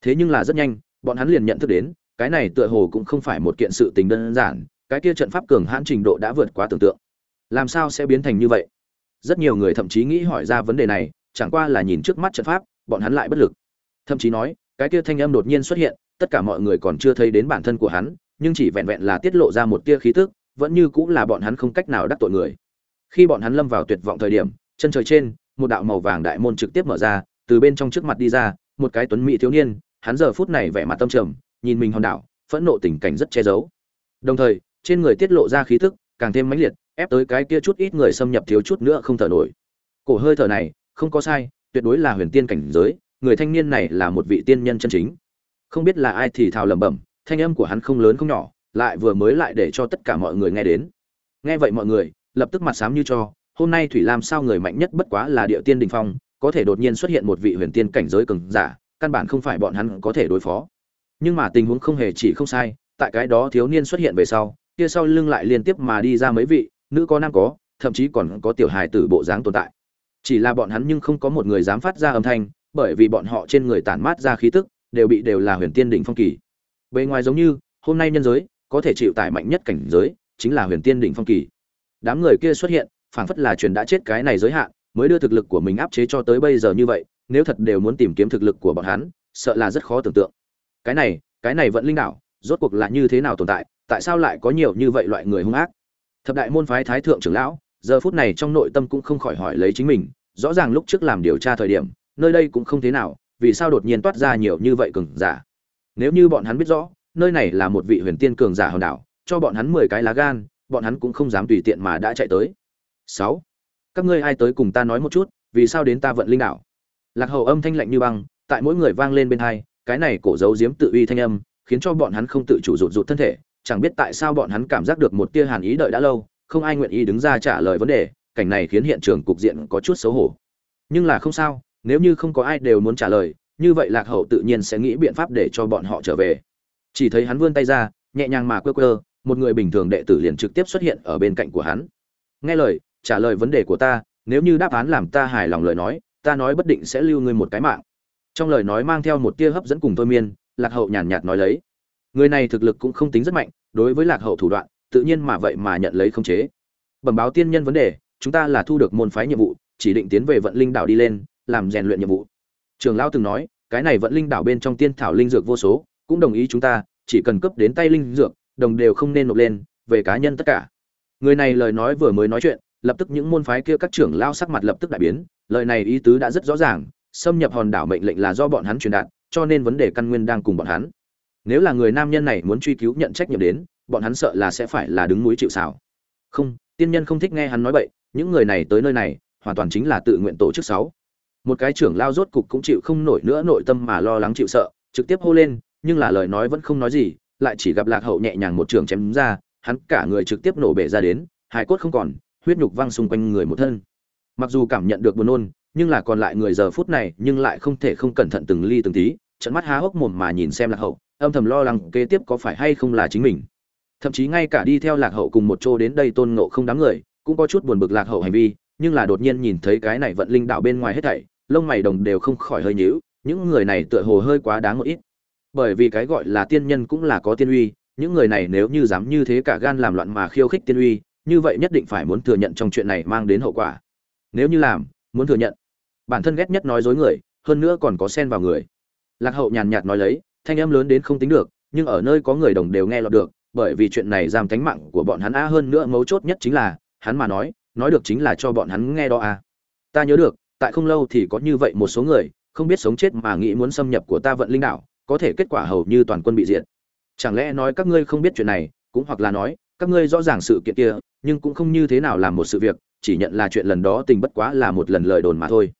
Thế nhưng là rất nhanh, bọn hắn liền nhận thức đến, cái này tựa hồ cũng không phải một kiện sự tình đơn giản cái kia trận pháp cường hãn trình độ đã vượt quá tưởng tượng. Làm sao sẽ biến thành như vậy? Rất nhiều người thậm chí nghĩ hỏi ra vấn đề này, chẳng qua là nhìn trước mắt trận pháp, bọn hắn lại bất lực. Thậm chí nói, cái kia thanh âm đột nhiên xuất hiện, tất cả mọi người còn chưa thấy đến bản thân của hắn, nhưng chỉ vẹn vẹn là tiết lộ ra một tia khí tức, vẫn như cũng là bọn hắn không cách nào đắc tội người. Khi bọn hắn lâm vào tuyệt vọng thời điểm, chân trời trên, một đạo màu vàng đại môn trực tiếp mở ra, từ bên trong trước mặt đi ra, một cái tuấn mỹ thiếu niên, hắn giờ phút này vẻ mặt tâm trầm, nhìn mình hòn đảo, phẫn nộ tình cảnh rất che giấu. Đồng thời trên người tiết lộ ra khí tức càng thêm mãnh liệt, ép tới cái kia chút ít người xâm nhập thiếu chút nữa không thở nổi. Cổ hơi thở này, không có sai, tuyệt đối là huyền tiên cảnh giới, người thanh niên này là một vị tiên nhân chân chính. Không biết là ai thì thào lẩm bẩm, thanh âm của hắn không lớn không nhỏ, lại vừa mới lại để cho tất cả mọi người nghe đến. Nghe vậy mọi người, lập tức mặt sám như cho, hôm nay thủy lam sao người mạnh nhất bất quá là địa tiên đình phong, có thể đột nhiên xuất hiện một vị huyền tiên cảnh giới cường giả, căn bản không phải bọn hắn có thể đối phó. Nhưng mà tình huống không hề chỉ không sai, tại cái đó thiếu niên xuất hiện về sau kia sau lưng lại liên tiếp mà đi ra mấy vị, nữ có nam có, thậm chí còn có tiểu hài tử bộ dáng tồn tại. Chỉ là bọn hắn nhưng không có một người dám phát ra âm thanh, bởi vì bọn họ trên người tản mát ra khí tức, đều bị đều là huyền tiên đỉnh phong kỳ. Bề ngoài giống như, hôm nay nhân giới, có thể chịu tải mạnh nhất cảnh giới, chính là huyền tiên đỉnh phong kỳ. Đám người kia xuất hiện, phảng phất là truyền đã chết cái này giới hạn, mới đưa thực lực của mình áp chế cho tới bây giờ như vậy, nếu thật đều muốn tìm kiếm thực lực của bọn hắn, sợ là rất khó tưởng tượng. Cái này cái này vận linh đảo, rốt cuộc là như thế nào tồn tại tại sao lại có nhiều như vậy loại người hung ác? Thập đại môn phái thái thượng trưởng lão, giờ phút này trong nội tâm cũng không khỏi hỏi lấy chính mình, rõ ràng lúc trước làm điều tra thời điểm, nơi đây cũng không thế nào, vì sao đột nhiên toát ra nhiều như vậy cường giả? Nếu như bọn hắn biết rõ, nơi này là một vị huyền tiên cường giả hòn đảo, cho bọn hắn mười cái lá gan, bọn hắn cũng không dám tùy tiện mà đã chạy tới. Sáu, các ngươi ai tới cùng ta nói một chút, vì sao đến ta vận linh đảo? Lạc hậu âm thanh lạnh như băng, tại mỗi người vang lên bên hai, cái này cổ dấu diếm tự uy thanh âm, khiến cho bọn hắn không tự chủ rụt rụt thân thể chẳng biết tại sao bọn hắn cảm giác được một tia hàn ý đợi đã lâu, không ai nguyện ý đứng ra trả lời vấn đề, cảnh này khiến hiện trường cục diện có chút xấu hổ. Nhưng là không sao, nếu như không có ai đều muốn trả lời, như vậy lạc hậu tự nhiên sẽ nghĩ biện pháp để cho bọn họ trở về. Chỉ thấy hắn vươn tay ra, nhẹ nhàng mà quơ quơ, một người bình thường đệ tử liền trực tiếp xuất hiện ở bên cạnh của hắn. Nghe lời, trả lời vấn đề của ta, nếu như đáp án làm ta hài lòng lời nói, ta nói bất định sẽ lưu ngươi một cái mạng. Trong lời nói mang theo một tia hấp dẫn cùng thôi miên, lạc hậu nhàn nhạt nói lấy. Người này thực lực cũng không tính rất mạnh đối với lạc hậu thủ đoạn, tự nhiên mà vậy mà nhận lấy không chế. Bẩm báo tiên nhân vấn đề, chúng ta là thu được môn phái nhiệm vụ, chỉ định tiến về vận linh đảo đi lên, làm rèn luyện nhiệm vụ. Trường lão từng nói, cái này vận linh đảo bên trong tiên thảo linh dược vô số, cũng đồng ý chúng ta, chỉ cần cấp đến tay linh dược, đồng đều không nên nộp lên, về cá nhân tất cả. Người này lời nói vừa mới nói chuyện, lập tức những môn phái kia các trưởng lao sắc mặt lập tức đại biến, lời này ý tứ đã rất rõ ràng, xâm nhập hòn đảo mệnh lệnh là do bọn hắn truyền đạt, cho nên vấn đề căn nguyên đang cùng bọn hắn nếu là người nam nhân này muốn truy cứu nhận trách nhiệm đến, bọn hắn sợ là sẽ phải là đứng núi chịu xảo không, tiên nhân không thích nghe hắn nói bậy, những người này tới nơi này, hoàn toàn chính là tự nguyện tổ chức sáu. Một cái trưởng lao rốt cục cũng chịu không nổi nữa, nội tâm mà lo lắng chịu sợ, trực tiếp hô lên, nhưng là lời nói vẫn không nói gì, lại chỉ gặp lạc hậu nhẹ nhàng một trường chém ra, hắn cả người trực tiếp nổ bể ra đến hải cốt không còn, huyết nhục văng xung quanh người một thân. Mặc dù cảm nhận được buồn nôn, nhưng là còn lại người giờ phút này, nhưng lại không thể không cẩn thận từng ly từng tí trận mắt há hốc mồm mà nhìn xem lạc hậu âm thầm lo lắng kế tiếp có phải hay không là chính mình. Thậm chí ngay cả đi theo lạc hậu cùng một chỗ đến đây tôn ngộ không đám người, cũng có chút buồn bực lạc hậu hành vi, nhưng là đột nhiên nhìn thấy cái này vận linh đạo bên ngoài hết thảy, lông mày đồng đều không khỏi hơi nhíu, những người này tựa hồ hơi quá đáng một ít. Bởi vì cái gọi là tiên nhân cũng là có tiên uy, những người này nếu như dám như thế cả gan làm loạn mà khiêu khích tiên uy, như vậy nhất định phải muốn thừa nhận trong chuyện này mang đến hậu quả. Nếu như làm, muốn thừa nhận. Bản thân ghét nhất nói dối người, hơn nữa còn có xen vào người. Lạc hậu nhàn nhạt nói lấy thanh âm lớn đến không tính được, nhưng ở nơi có người đồng đều nghe lọt được, bởi vì chuyện này giam cánh mạng của bọn hắn a hơn nữa mấu chốt nhất chính là, hắn mà nói nói được chính là cho bọn hắn nghe đó a ta nhớ được, tại không lâu thì có như vậy một số người, không biết sống chết mà nghĩ muốn xâm nhập của ta vận linh đảo, có thể kết quả hầu như toàn quân bị diệt. Chẳng lẽ nói các ngươi không biết chuyện này, cũng hoặc là nói, các ngươi rõ ràng sự kiện kia, nhưng cũng không như thế nào làm một sự việc, chỉ nhận là chuyện lần đó tình bất quá là một lần lời đồn mà thôi.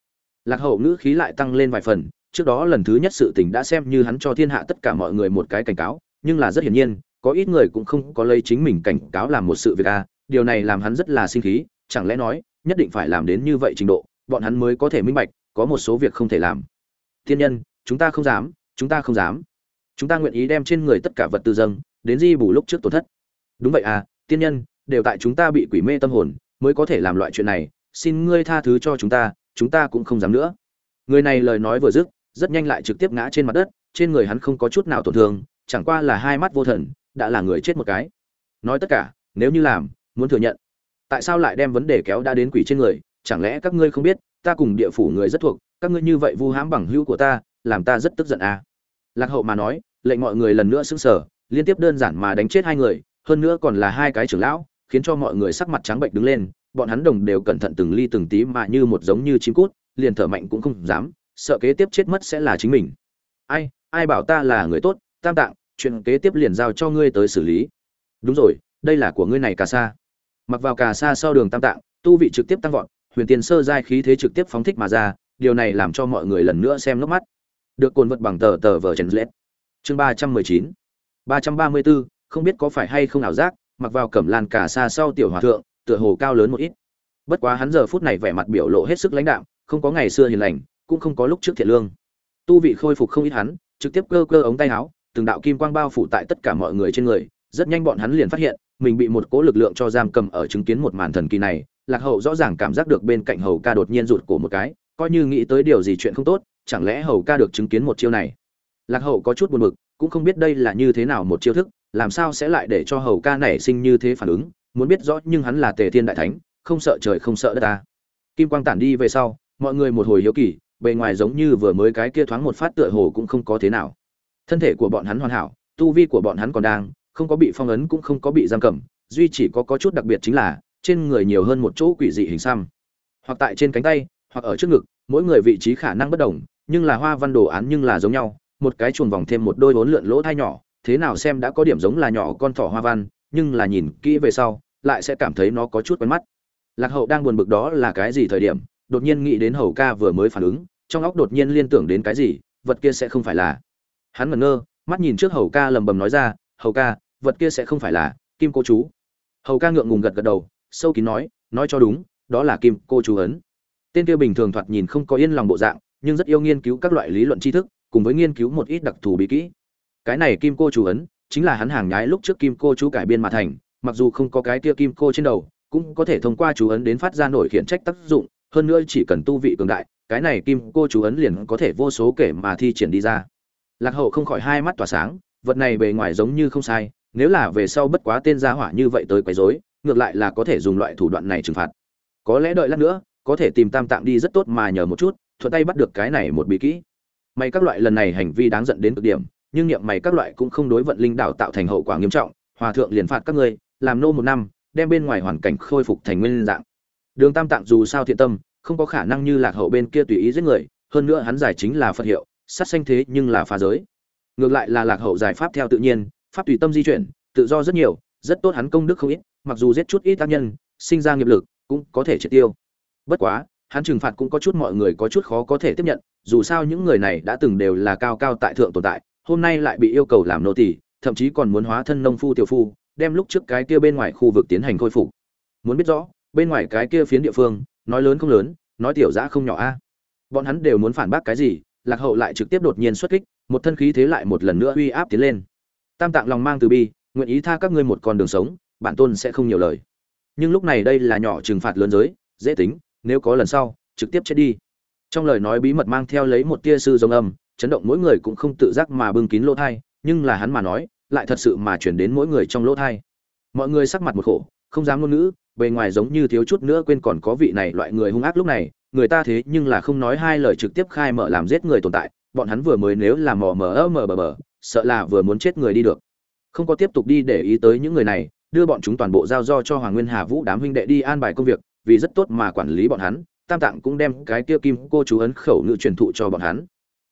Lạc hậu ngữ khí lại tăng lên vài phần trước đó lần thứ nhất sự tình đã xem như hắn cho thiên hạ tất cả mọi người một cái cảnh cáo, nhưng là rất hiển nhiên, có ít người cũng không có lấy chính mình cảnh cáo làm một sự việc a điều này làm hắn rất là sinh khí, chẳng lẽ nói, nhất định phải làm đến như vậy trình độ, bọn hắn mới có thể minh bạch, có một số việc không thể làm. Thiên nhân, chúng ta không dám, chúng ta không dám. Chúng ta nguyện ý đem trên người tất cả vật tư dâng, đến di bù lúc trước tổn thất. Đúng vậy à tiên nhân, đều tại chúng ta bị quỷ mê tâm hồn, mới có thể làm loại chuyện này, xin ngươi tha thứ cho chúng ta chúng ta cũng không dám nữa. Người này lời nói vừa dứt rất nhanh lại trực tiếp ngã trên mặt đất, trên người hắn không có chút nào tổn thương, chẳng qua là hai mắt vô thần, đã là người chết một cái. Nói tất cả, nếu như làm, muốn thừa nhận, tại sao lại đem vấn đề kéo đã đến quỷ trên người? Chẳng lẽ các ngươi không biết, ta cùng địa phủ người rất thuộc, các ngươi như vậy vu hãm bằng hữu của ta, làm ta rất tức giận à? Lạc hậu mà nói, lệnh mọi người lần nữa sững sờ, liên tiếp đơn giản mà đánh chết hai người, hơn nữa còn là hai cái trưởng lão, khiến cho mọi người sắc mặt trắng bệnh đứng lên, bọn hắn đồng đều cẩn thận từng ly từng tí mà như một giống như chim cút, liền thở mạnh cũng không dám sợ kế tiếp chết mất sẽ là chính mình. Ai ai bảo ta là người tốt, tam tạng, chuyện kế tiếp liền giao cho ngươi tới xử lý. Đúng rồi, đây là của ngươi này cà sa. Mặc vào cà sa sau đường tam tạng, tu vị trực tiếp tăng vọt, huyền tiền sơ giai khí thế trực tiếp phóng thích mà ra, điều này làm cho mọi người lần nữa xem nước mắt. Được cồn vật bằng tờ tờ vở trần lết. Chương ba trăm mười chín, ba trăm ba mươi bốn, không biết có phải hay không ảo giác, mặc vào cẩm lan cà sa sau tiểu hòa thượng, tựa hồ cao lớn một ít. Bất quá hắn giờ phút này vẻ mặt biểu lộ hết sức lãnh đạm, không có ngày xưa hiền lành cũng không có lúc trước thiện lương. Tu vị khôi phục không ít hắn, trực tiếp cơ cơ ống tay áo, từng đạo kim quang bao phủ tại tất cả mọi người trên người, rất nhanh bọn hắn liền phát hiện, mình bị một cỗ lực lượng cho giam cầm ở chứng kiến một màn thần kỳ này, lạc hậu rõ ràng cảm giác được bên cạnh hầu ca đột nhiên rụt cổ một cái, coi như nghĩ tới điều gì chuyện không tốt, chẳng lẽ hầu ca được chứng kiến một chiêu này? Lạc hậu có chút buồn bực, cũng không biết đây là như thế nào một chiêu thức, làm sao sẽ lại để cho hầu ca nảy sinh như thế phản ứng, muốn biết rõ nhưng hắn là tề thiên đại thánh, không sợ trời không sợ đất ta. Kim quang tản đi về sau, mọi người một hồi hiếu kỳ bề ngoài giống như vừa mới cái kia thoáng một phát tựa hồ cũng không có thế nào. Thân thể của bọn hắn hoàn hảo, tu vi của bọn hắn còn đang, không có bị phong ấn cũng không có bị giam cầm, duy chỉ có có chút đặc biệt chính là, trên người nhiều hơn một chỗ quỷ dị hình xăm. Hoặc tại trên cánh tay, hoặc ở trước ngực, mỗi người vị trí khả năng bất đồng, nhưng là hoa văn đồ án nhưng là giống nhau, một cái chuồn vòng thêm một đôi vốn lượn lỗ thai nhỏ, thế nào xem đã có điểm giống là nhỏ con thỏ hoa văn, nhưng là nhìn kỹ về sau, lại sẽ cảm thấy nó có chút quen mắt. Lạc hậu đang buồn bực đó là cái gì thời điểm đột nhiên nghĩ đến hầu ca vừa mới phản ứng, trong óc đột nhiên liên tưởng đến cái gì, vật kia sẽ không phải là. Hắn ngẩn ngơ, mắt nhìn trước hầu ca lầm bầm nói ra, hầu ca, vật kia sẽ không phải là kim cô chú. Hầu ca ngượng ngùng gật gật đầu, sâu kín nói nói cho đúng, đó là kim cô chú ấn. Tên kia bình thường thoạt nhìn không có yên lòng bộ dạng, nhưng rất yêu nghiên cứu các loại lý luận tri thức, cùng với nghiên cứu một ít đặc thù bí kỹ. Cái này kim cô chú ấn, chính là hắn hàng nhái lúc trước kim cô chú cải biên mà thành, mặc dù không có cái kia kim cô trên đầu, cũng có thể thông qua chú ấn đến phát ra nổi khiển trách tác dụng hơn nữa chỉ cần tu vị cường đại, cái này kim cô chú ấn liền có thể vô số kể mà thi triển đi ra. Lạc hậu không khỏi hai mắt tỏa sáng, vật này bề ngoài giống như không sai, nếu là về sau bất quá tên gia hỏa như vậy tới quấy rối, ngược lại là có thể dùng loại thủ đoạn này trừng phạt. Có lẽ đợi lát nữa, có thể tìm tam tạm đi rất tốt mà nhờ một chút, thuận tay bắt được cái này một bí kỹ. May các loại lần này hành vi đáng giận đến cực điểm, nhưng niệm mày các loại cũng không đối vận linh đảo tạo thành hậu quả nghiêm trọng, hòa thượng liền phạt các ngươi, làm nô một năm, đem bên ngoài hoàn cảnh khôi phục thành nguyên dạng đường tam tạng dù sao thiện tâm, không có khả năng như lạc hậu bên kia tùy ý giết người, hơn nữa hắn giải chính là phật hiệu, sát sanh thế nhưng là phá giới. Ngược lại là lạc hậu giải pháp theo tự nhiên, pháp tùy tâm di chuyển, tự do rất nhiều, rất tốt hắn công đức không ít, mặc dù giết chút ít tác nhân, sinh ra nghiệp lực, cũng có thể triệt tiêu. Bất quá, hắn trừng phạt cũng có chút mọi người có chút khó có thể tiếp nhận, dù sao những người này đã từng đều là cao cao tại thượng tồn tại, hôm nay lại bị yêu cầu làm nô tỳ, thậm chí còn muốn hóa thân nông phu tiểu phu, đem lúc trước cái kia bên ngoài khu vực tiến hành khôi phục. Muốn biết rõ bên ngoài cái kia phiến địa phương, nói lớn không lớn, nói tiểu giã không nhỏ a. Bọn hắn đều muốn phản bác cái gì, lạc hậu lại trực tiếp đột nhiên xuất kích, một thân khí thế lại một lần nữa uy áp tiến lên. Tam tạng lòng mang từ bi, nguyện ý tha các ngươi một con đường sống, bản tôn sẽ không nhiều lời. Nhưng lúc này đây là nhỏ trừng phạt lớn giới, dễ tính, nếu có lần sau, trực tiếp chết đi. Trong lời nói bí mật mang theo lấy một tia sư giống âm, chấn động mỗi người cũng không tự giác mà bưng kín lỗ thai, nhưng là hắn mà nói, lại thật sự mà chuyển đến mỗi người trong lỗ thai. Mọi người sắc mặt một khổ, không dám ngôn ngữ bề ngoài giống như thiếu chút nữa quên còn có vị này loại người hung ác lúc này, người ta thế nhưng là không nói hai lời trực tiếp khai mở làm giết người tồn tại, bọn hắn vừa mới nếu là mò mờ ơ mờ bờ bờ, sợ là vừa muốn chết người đi được. Không có tiếp tục đi để ý tới những người này, đưa bọn chúng toàn bộ giao do cho hoàng nguyên hà vũ đám huynh đệ đi an bài công việc, vì rất tốt mà quản lý bọn hắn, tam tạng cũng đem cái kia kim cô chú ấn khẩu ngự truyền thụ cho bọn hắn.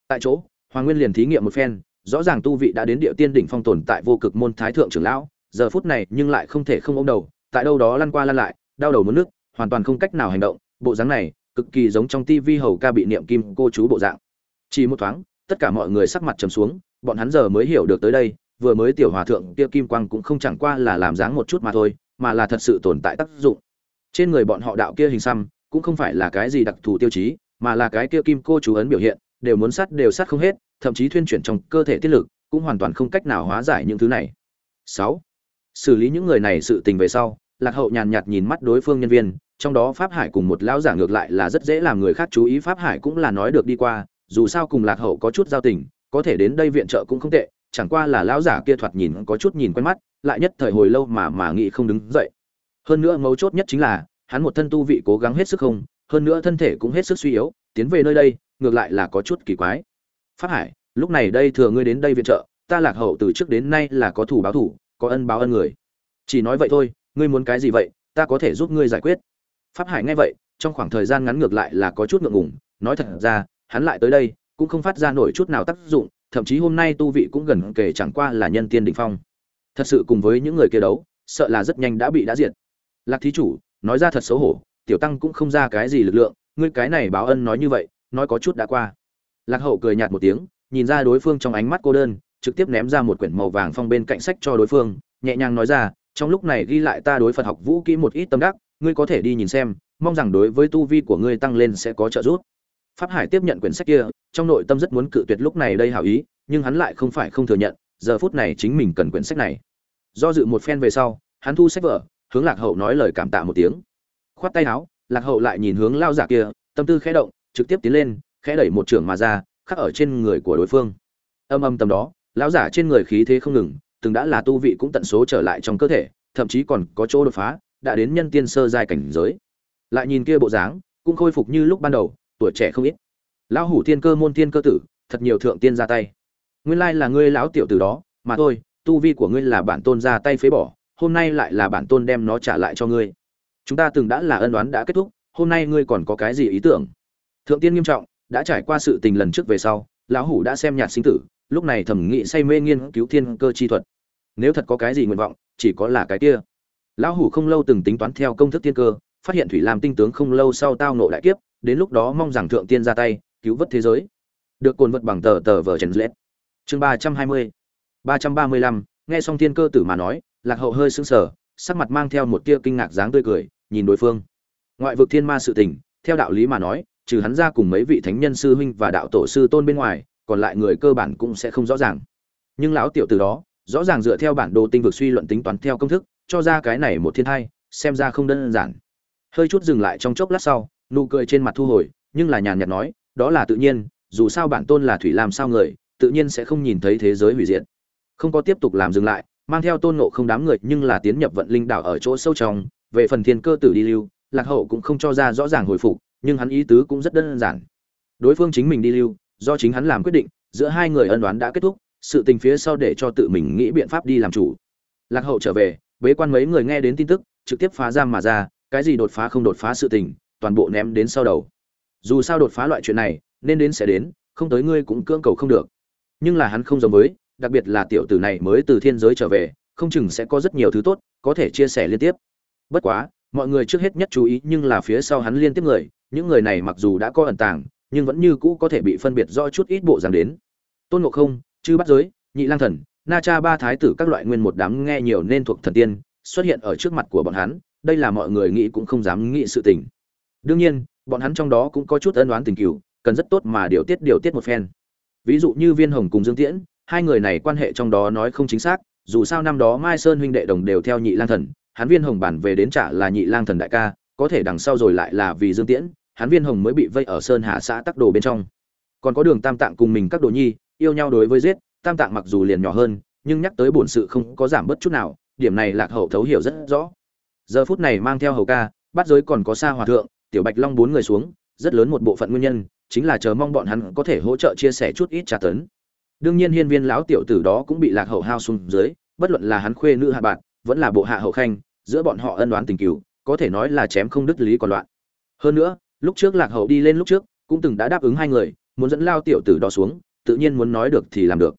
Tại chỗ, hoàng nguyên liền thí nghiệm một phen, rõ ràng tu vị đã đến địa tiên đỉnh phong tồn tại vô cực môn thái thượng trưởng lão, giờ phút này nhưng lại không thể không ôm đầu tại đâu đó lăn qua lăn lại, đau đầu muốn nước hoàn toàn không cách nào hành động, bộ dáng này cực kỳ giống trong tivi hầu ca bị niệm kim cô chú bộ dạng. Chỉ một thoáng, tất cả mọi người sắc mặt trầm xuống, bọn hắn giờ mới hiểu được tới đây, vừa mới tiểu hòa thượng kia kim quang cũng không chẳng qua là làm dáng một chút mà thôi, mà là thật sự tồn tại tác dụng. Trên người bọn họ đạo kia hình xăm, cũng không phải là cái gì đặc thù tiêu chí, mà là cái kia kim cô chú ấn biểu hiện, đều muốn sát đều sát không hết, thậm chí thuyên chuyển trong cơ thể tiết lực, cũng hoàn toàn không cách nào hóa giải những thứ này. Sáu xử lý những người này sự tình về sau, lạc hậu nhàn nhạt nhìn mắt đối phương nhân viên, trong đó pháp hải cùng một lão giả ngược lại là rất dễ làm người khác chú ý, pháp hải cũng là nói được đi qua, dù sao cùng lạc hậu có chút giao tình, có thể đến đây viện trợ cũng không tệ, chẳng qua là lão giả kia thoạt nhìn có chút nhìn quen mắt, lại nhất thời hồi lâu mà mà nghĩ không đứng dậy. Hơn nữa mấu chốt nhất chính là, hắn một thân tu vị cố gắng hết sức không, hơn nữa thân thể cũng hết sức suy yếu, tiến về nơi đây, ngược lại là có chút kỳ quái. Pháp hải, lúc này đây thừa ngươi đến đây viện trợ, ta lạc hậu từ trước đến nay là có thủ báo thủ có ân báo ân người. Chỉ nói vậy thôi, ngươi muốn cái gì vậy, ta có thể giúp ngươi giải quyết. Pháp hải nghe vậy, trong khoảng thời gian ngắn ngược lại là có chút ngượng ngùng, nói thật ra, hắn lại tới đây, cũng không phát ra nổi chút nào tác dụng, thậm chí hôm nay tu vị cũng gần kể chẳng qua là nhân tiên đỉnh phong. Thật sự cùng với những người kia đấu, sợ là rất nhanh đã bị đã diệt. Lạc thí chủ, nói ra thật xấu hổ, tiểu tăng cũng không ra cái gì lực lượng, ngươi cái này báo ân nói như vậy, nói có chút đã qua. Lạc hậu cười nhạt một tiếng, nhìn ra đối phương trong ánh mắt cô đơn trực tiếp ném ra một quyển màu vàng phong bên cạnh sách cho đối phương, nhẹ nhàng nói ra, trong lúc này ghi lại ta đối phật học vũ kỹ một ít tâm đắc, ngươi có thể đi nhìn xem, mong rằng đối với tu vi của ngươi tăng lên sẽ có trợ giúp. Pháp hải tiếp nhận quyển sách kia, trong nội tâm rất muốn cự tuyệt lúc này đây hảo ý, nhưng hắn lại không phải không thừa nhận, giờ phút này chính mình cần quyển sách này. Do dự một phen về sau, hắn thu sách vở, hướng lạc hậu nói lời cảm tạ một tiếng. Khoát tay áo, lạc hậu lại nhìn hướng lao giả kia, tâm tư khẽ động, trực tiếp tiến lên, khẽ đẩy một trưởng mà ra, khắc ở trên người của đối phương. Âm âm tầm đó lão giả trên người khí thế không ngừng, từng đã là tu vị cũng tận số trở lại trong cơ thể, thậm chí còn có chỗ đột phá, đã đến nhân tiên sơ giai cảnh giới. Lại nhìn kia bộ dáng, cũng khôi phục như lúc ban đầu, tuổi trẻ không ít. Lão hủ tiên cơ môn tiên cơ tử, thật nhiều thượng tiên ra tay. Nguyên lai là ngươi lão tiểu tử đó, mà thôi, tu vi của ngươi là bản tôn ra tay phế bỏ, hôm nay lại là bản tôn đem nó trả lại cho ngươi. Chúng ta từng đã là ân đoán đã kết thúc, hôm nay ngươi còn có cái gì ý tưởng? Thượng tiên nghiêm trọng, đã trải qua sự tình lần trước về sau, lão hủ đã xem nhạt sinh tử lúc này thẩm nghị say mê nghiên cứu thiên cơ chi thuật. Nếu thật có cái gì nguyện vọng, chỉ có là cái kia. Lão hủ không lâu từng tính toán theo công thức thiên cơ, phát hiện thủy làm tinh tướng không lâu sau tao nộ đại kiếp, đến lúc đó mong rằng thượng tiên ra tay, cứu vớt thế giới. Được cồn vật bằng tờ tờ vở trần lết. Chương ba trăm hai mươi, ba trăm ba mươi lăm, nghe xong thiên cơ tử mà nói, lạc hậu hơi sững sờ, sắc mặt mang theo một tia kinh ngạc dáng tươi cười, nhìn đối phương. Ngoại vực thiên ma sự tình, theo đạo lý mà nói, trừ hắn ra cùng mấy vị thánh nhân sư huynh và đạo tổ sư tôn bên ngoài còn lại người cơ bản cũng sẽ không rõ ràng. Nhưng lão tiểu từ đó, rõ ràng dựa theo bản đồ tinh vực suy luận tính toán theo công thức, cho ra cái này một thiên thai, xem ra không đơn giản. Hơi chút dừng lại trong chốc lát sau, nụ cười trên mặt thu hồi, nhưng là nhàn nhạt nói, đó là tự nhiên, dù sao bản tôn là thủy làm sao người, tự nhiên sẽ không nhìn thấy thế giới hủy diệt. Không có tiếp tục làm dừng lại, mang theo tôn ngộ không đám người, nhưng là tiến nhập vận linh đảo ở chỗ sâu trong, về phần thiên cơ tử đi lưu, lạc hậu cũng không cho ra rõ ràng hồi phục, nhưng hắn ý tứ cũng rất đơn giản. Đối phương chính mình đi lưu do chính hắn làm quyết định, giữa hai người ân đoán đã kết thúc, sự tình phía sau để cho tự mình nghĩ biện pháp đi làm chủ. Lạc hậu trở về, bế quan mấy người nghe đến tin tức, trực tiếp phá giam mà ra, cái gì đột phá không đột phá sự tình, toàn bộ ném đến sau đầu. Dù sao đột phá loại chuyện này, nên đến sẽ đến, không tới ngươi cũng cưỡng cầu không được. Nhưng là hắn không giống với, đặc biệt là tiểu tử này mới từ thiên giới trở về, không chừng sẽ có rất nhiều thứ tốt, có thể chia sẻ liên tiếp. Bất quá, mọi người trước hết nhất chú ý nhưng là phía sau hắn liên tiếp người, những người này mặc dù đã có ẩn tàng nhưng vẫn như cũ có thể bị phân biệt rõ chút ít bộ dáng đến. Tôn ngộ không, chư bắt giới, nhị lang thần, na cha ba thái tử các loại nguyên một đám nghe nhiều nên thuộc thần tiên, xuất hiện ở trước mặt của bọn hắn, đây là mọi người nghĩ cũng không dám nghĩ sự tình. Đương nhiên, bọn hắn trong đó cũng có chút ân oán tình cừu cần rất tốt mà điều tiết điều tiết một phen. Ví dụ như viên hồng cùng dương tiễn, hai người này quan hệ trong đó nói không chính xác, dù sao năm đó mai sơn huynh đệ đồng đều theo nhị lang thần, hắn viên hồng bản về đến trả là nhị lang thần đại ca, có thể đằng sau rồi lại là vì dương tiễn hắn viên hồng mới bị vây ở sơn hạ xã tắc đồ bên trong. Còn có đường tam tạng cùng mình các đồ nhi, yêu nhau đối với giết, tam tạng mặc dù liền nhỏ hơn, nhưng nhắc tới bổn sự không có giảm bớt chút nào, điểm này lạc hậu thấu hiểu rất rõ. Giờ phút này mang theo hầu ca, bắt giới còn có xa hòa thượng, tiểu bạch long bốn người xuống, rất lớn một bộ phận nguyên nhân, chính là chờ mong bọn hắn có thể hỗ trợ chia sẻ chút ít trả tấn. Đương nhiên hiên viên lão tiểu tử đó cũng bị lạc hậu hao xuống dưới, bất luận là hắn khuê nữ hạ bạn, vẫn là bộ hạ hậu khanh, giữa bọn họ ân đoán tình cừu có thể nói là chém không đứt lý còn loạn. Hơn nữa lúc trước lạc hậu đi lên lúc trước, cũng từng đã đáp ứng hai người, muốn dẫn lao tiểu tử đó xuống, tự nhiên muốn nói được thì làm được.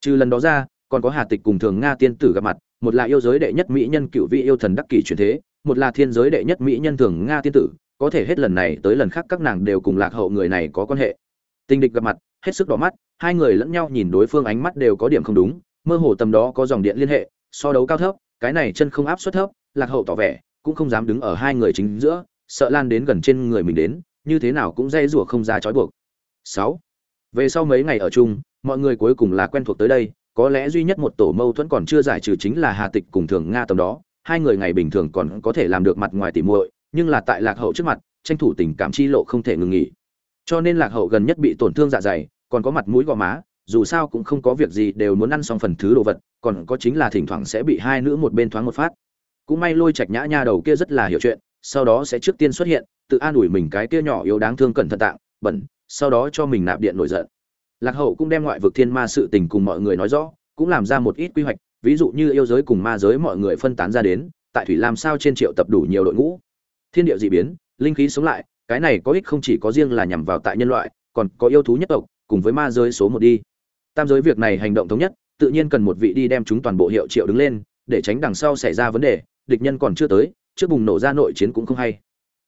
Trừ lần đó ra, còn có hà tịch cùng thường nga tiên tử gặp mặt, một là yêu giới đệ nhất mỹ nhân cựu vị yêu thần đắc kỷ truyền thế, một là thiên giới đệ nhất mỹ nhân thường nga tiên tử, có thể hết lần này tới lần khác các nàng đều cùng lạc hậu người này có quan hệ. Tình địch gặp mặt, hết sức đỏ mắt, hai người lẫn nhau nhìn đối phương ánh mắt đều có điểm không đúng, mơ hồ tầm đó có dòng điện liên hệ, so đấu cao thấp, cái này chân không áp suất thấp, lạc hậu tỏ vẻ, cũng không dám đứng ở hai người chính giữa sợ lan đến gần trên người mình đến, như thế nào cũng dây rủa không ra trói buộc. Sáu, về sau mấy ngày ở chung, mọi người cuối cùng là quen thuộc tới đây, có lẽ duy nhất một tổ mâu thuẫn còn chưa giải trừ chính là hà tịch cùng thường nga tầm đó, hai người ngày bình thường còn có thể làm được mặt ngoài tỉ muội, nhưng là tại lạc hậu trước mặt, tranh thủ tình cảm chi lộ không thể ngừng nghỉ. Cho nên lạc hậu gần nhất bị tổn thương dạ dày, còn có mặt mũi gò má, dù sao cũng không có việc gì đều muốn ăn xong phần thứ đồ vật, còn có chính là thỉnh thoảng sẽ bị hai nữ một bên thoáng một phát. Cũng may lôi trạch nhã nha đầu kia rất là hiểu chuyện sau đó sẽ trước tiên xuất hiện, tự an ủi mình cái kia nhỏ yếu đáng thương cẩn thận tạng, bẩn, sau đó cho mình nạp điện nổi giận. Lạc hậu cũng đem ngoại vực thiên ma sự tình cùng mọi người nói rõ, cũng làm ra một ít quy hoạch, ví dụ như yêu giới cùng ma giới mọi người phân tán ra đến, tại thủy làm sao trên triệu tập đủ nhiều đội ngũ. Thiên địa dị biến, linh khí sống lại, cái này có ích không chỉ có riêng là nhằm vào tại nhân loại, còn có yêu thú nhất tộc, cùng với ma giới số một đi. Tam giới việc này hành động thống nhất, tự nhiên cần một vị đi đem chúng toàn bộ hiệu triệu đứng lên, để tránh đằng sau xảy ra vấn đề, địch nhân còn chưa tới trước bùng nổ ra nội chiến cũng không hay.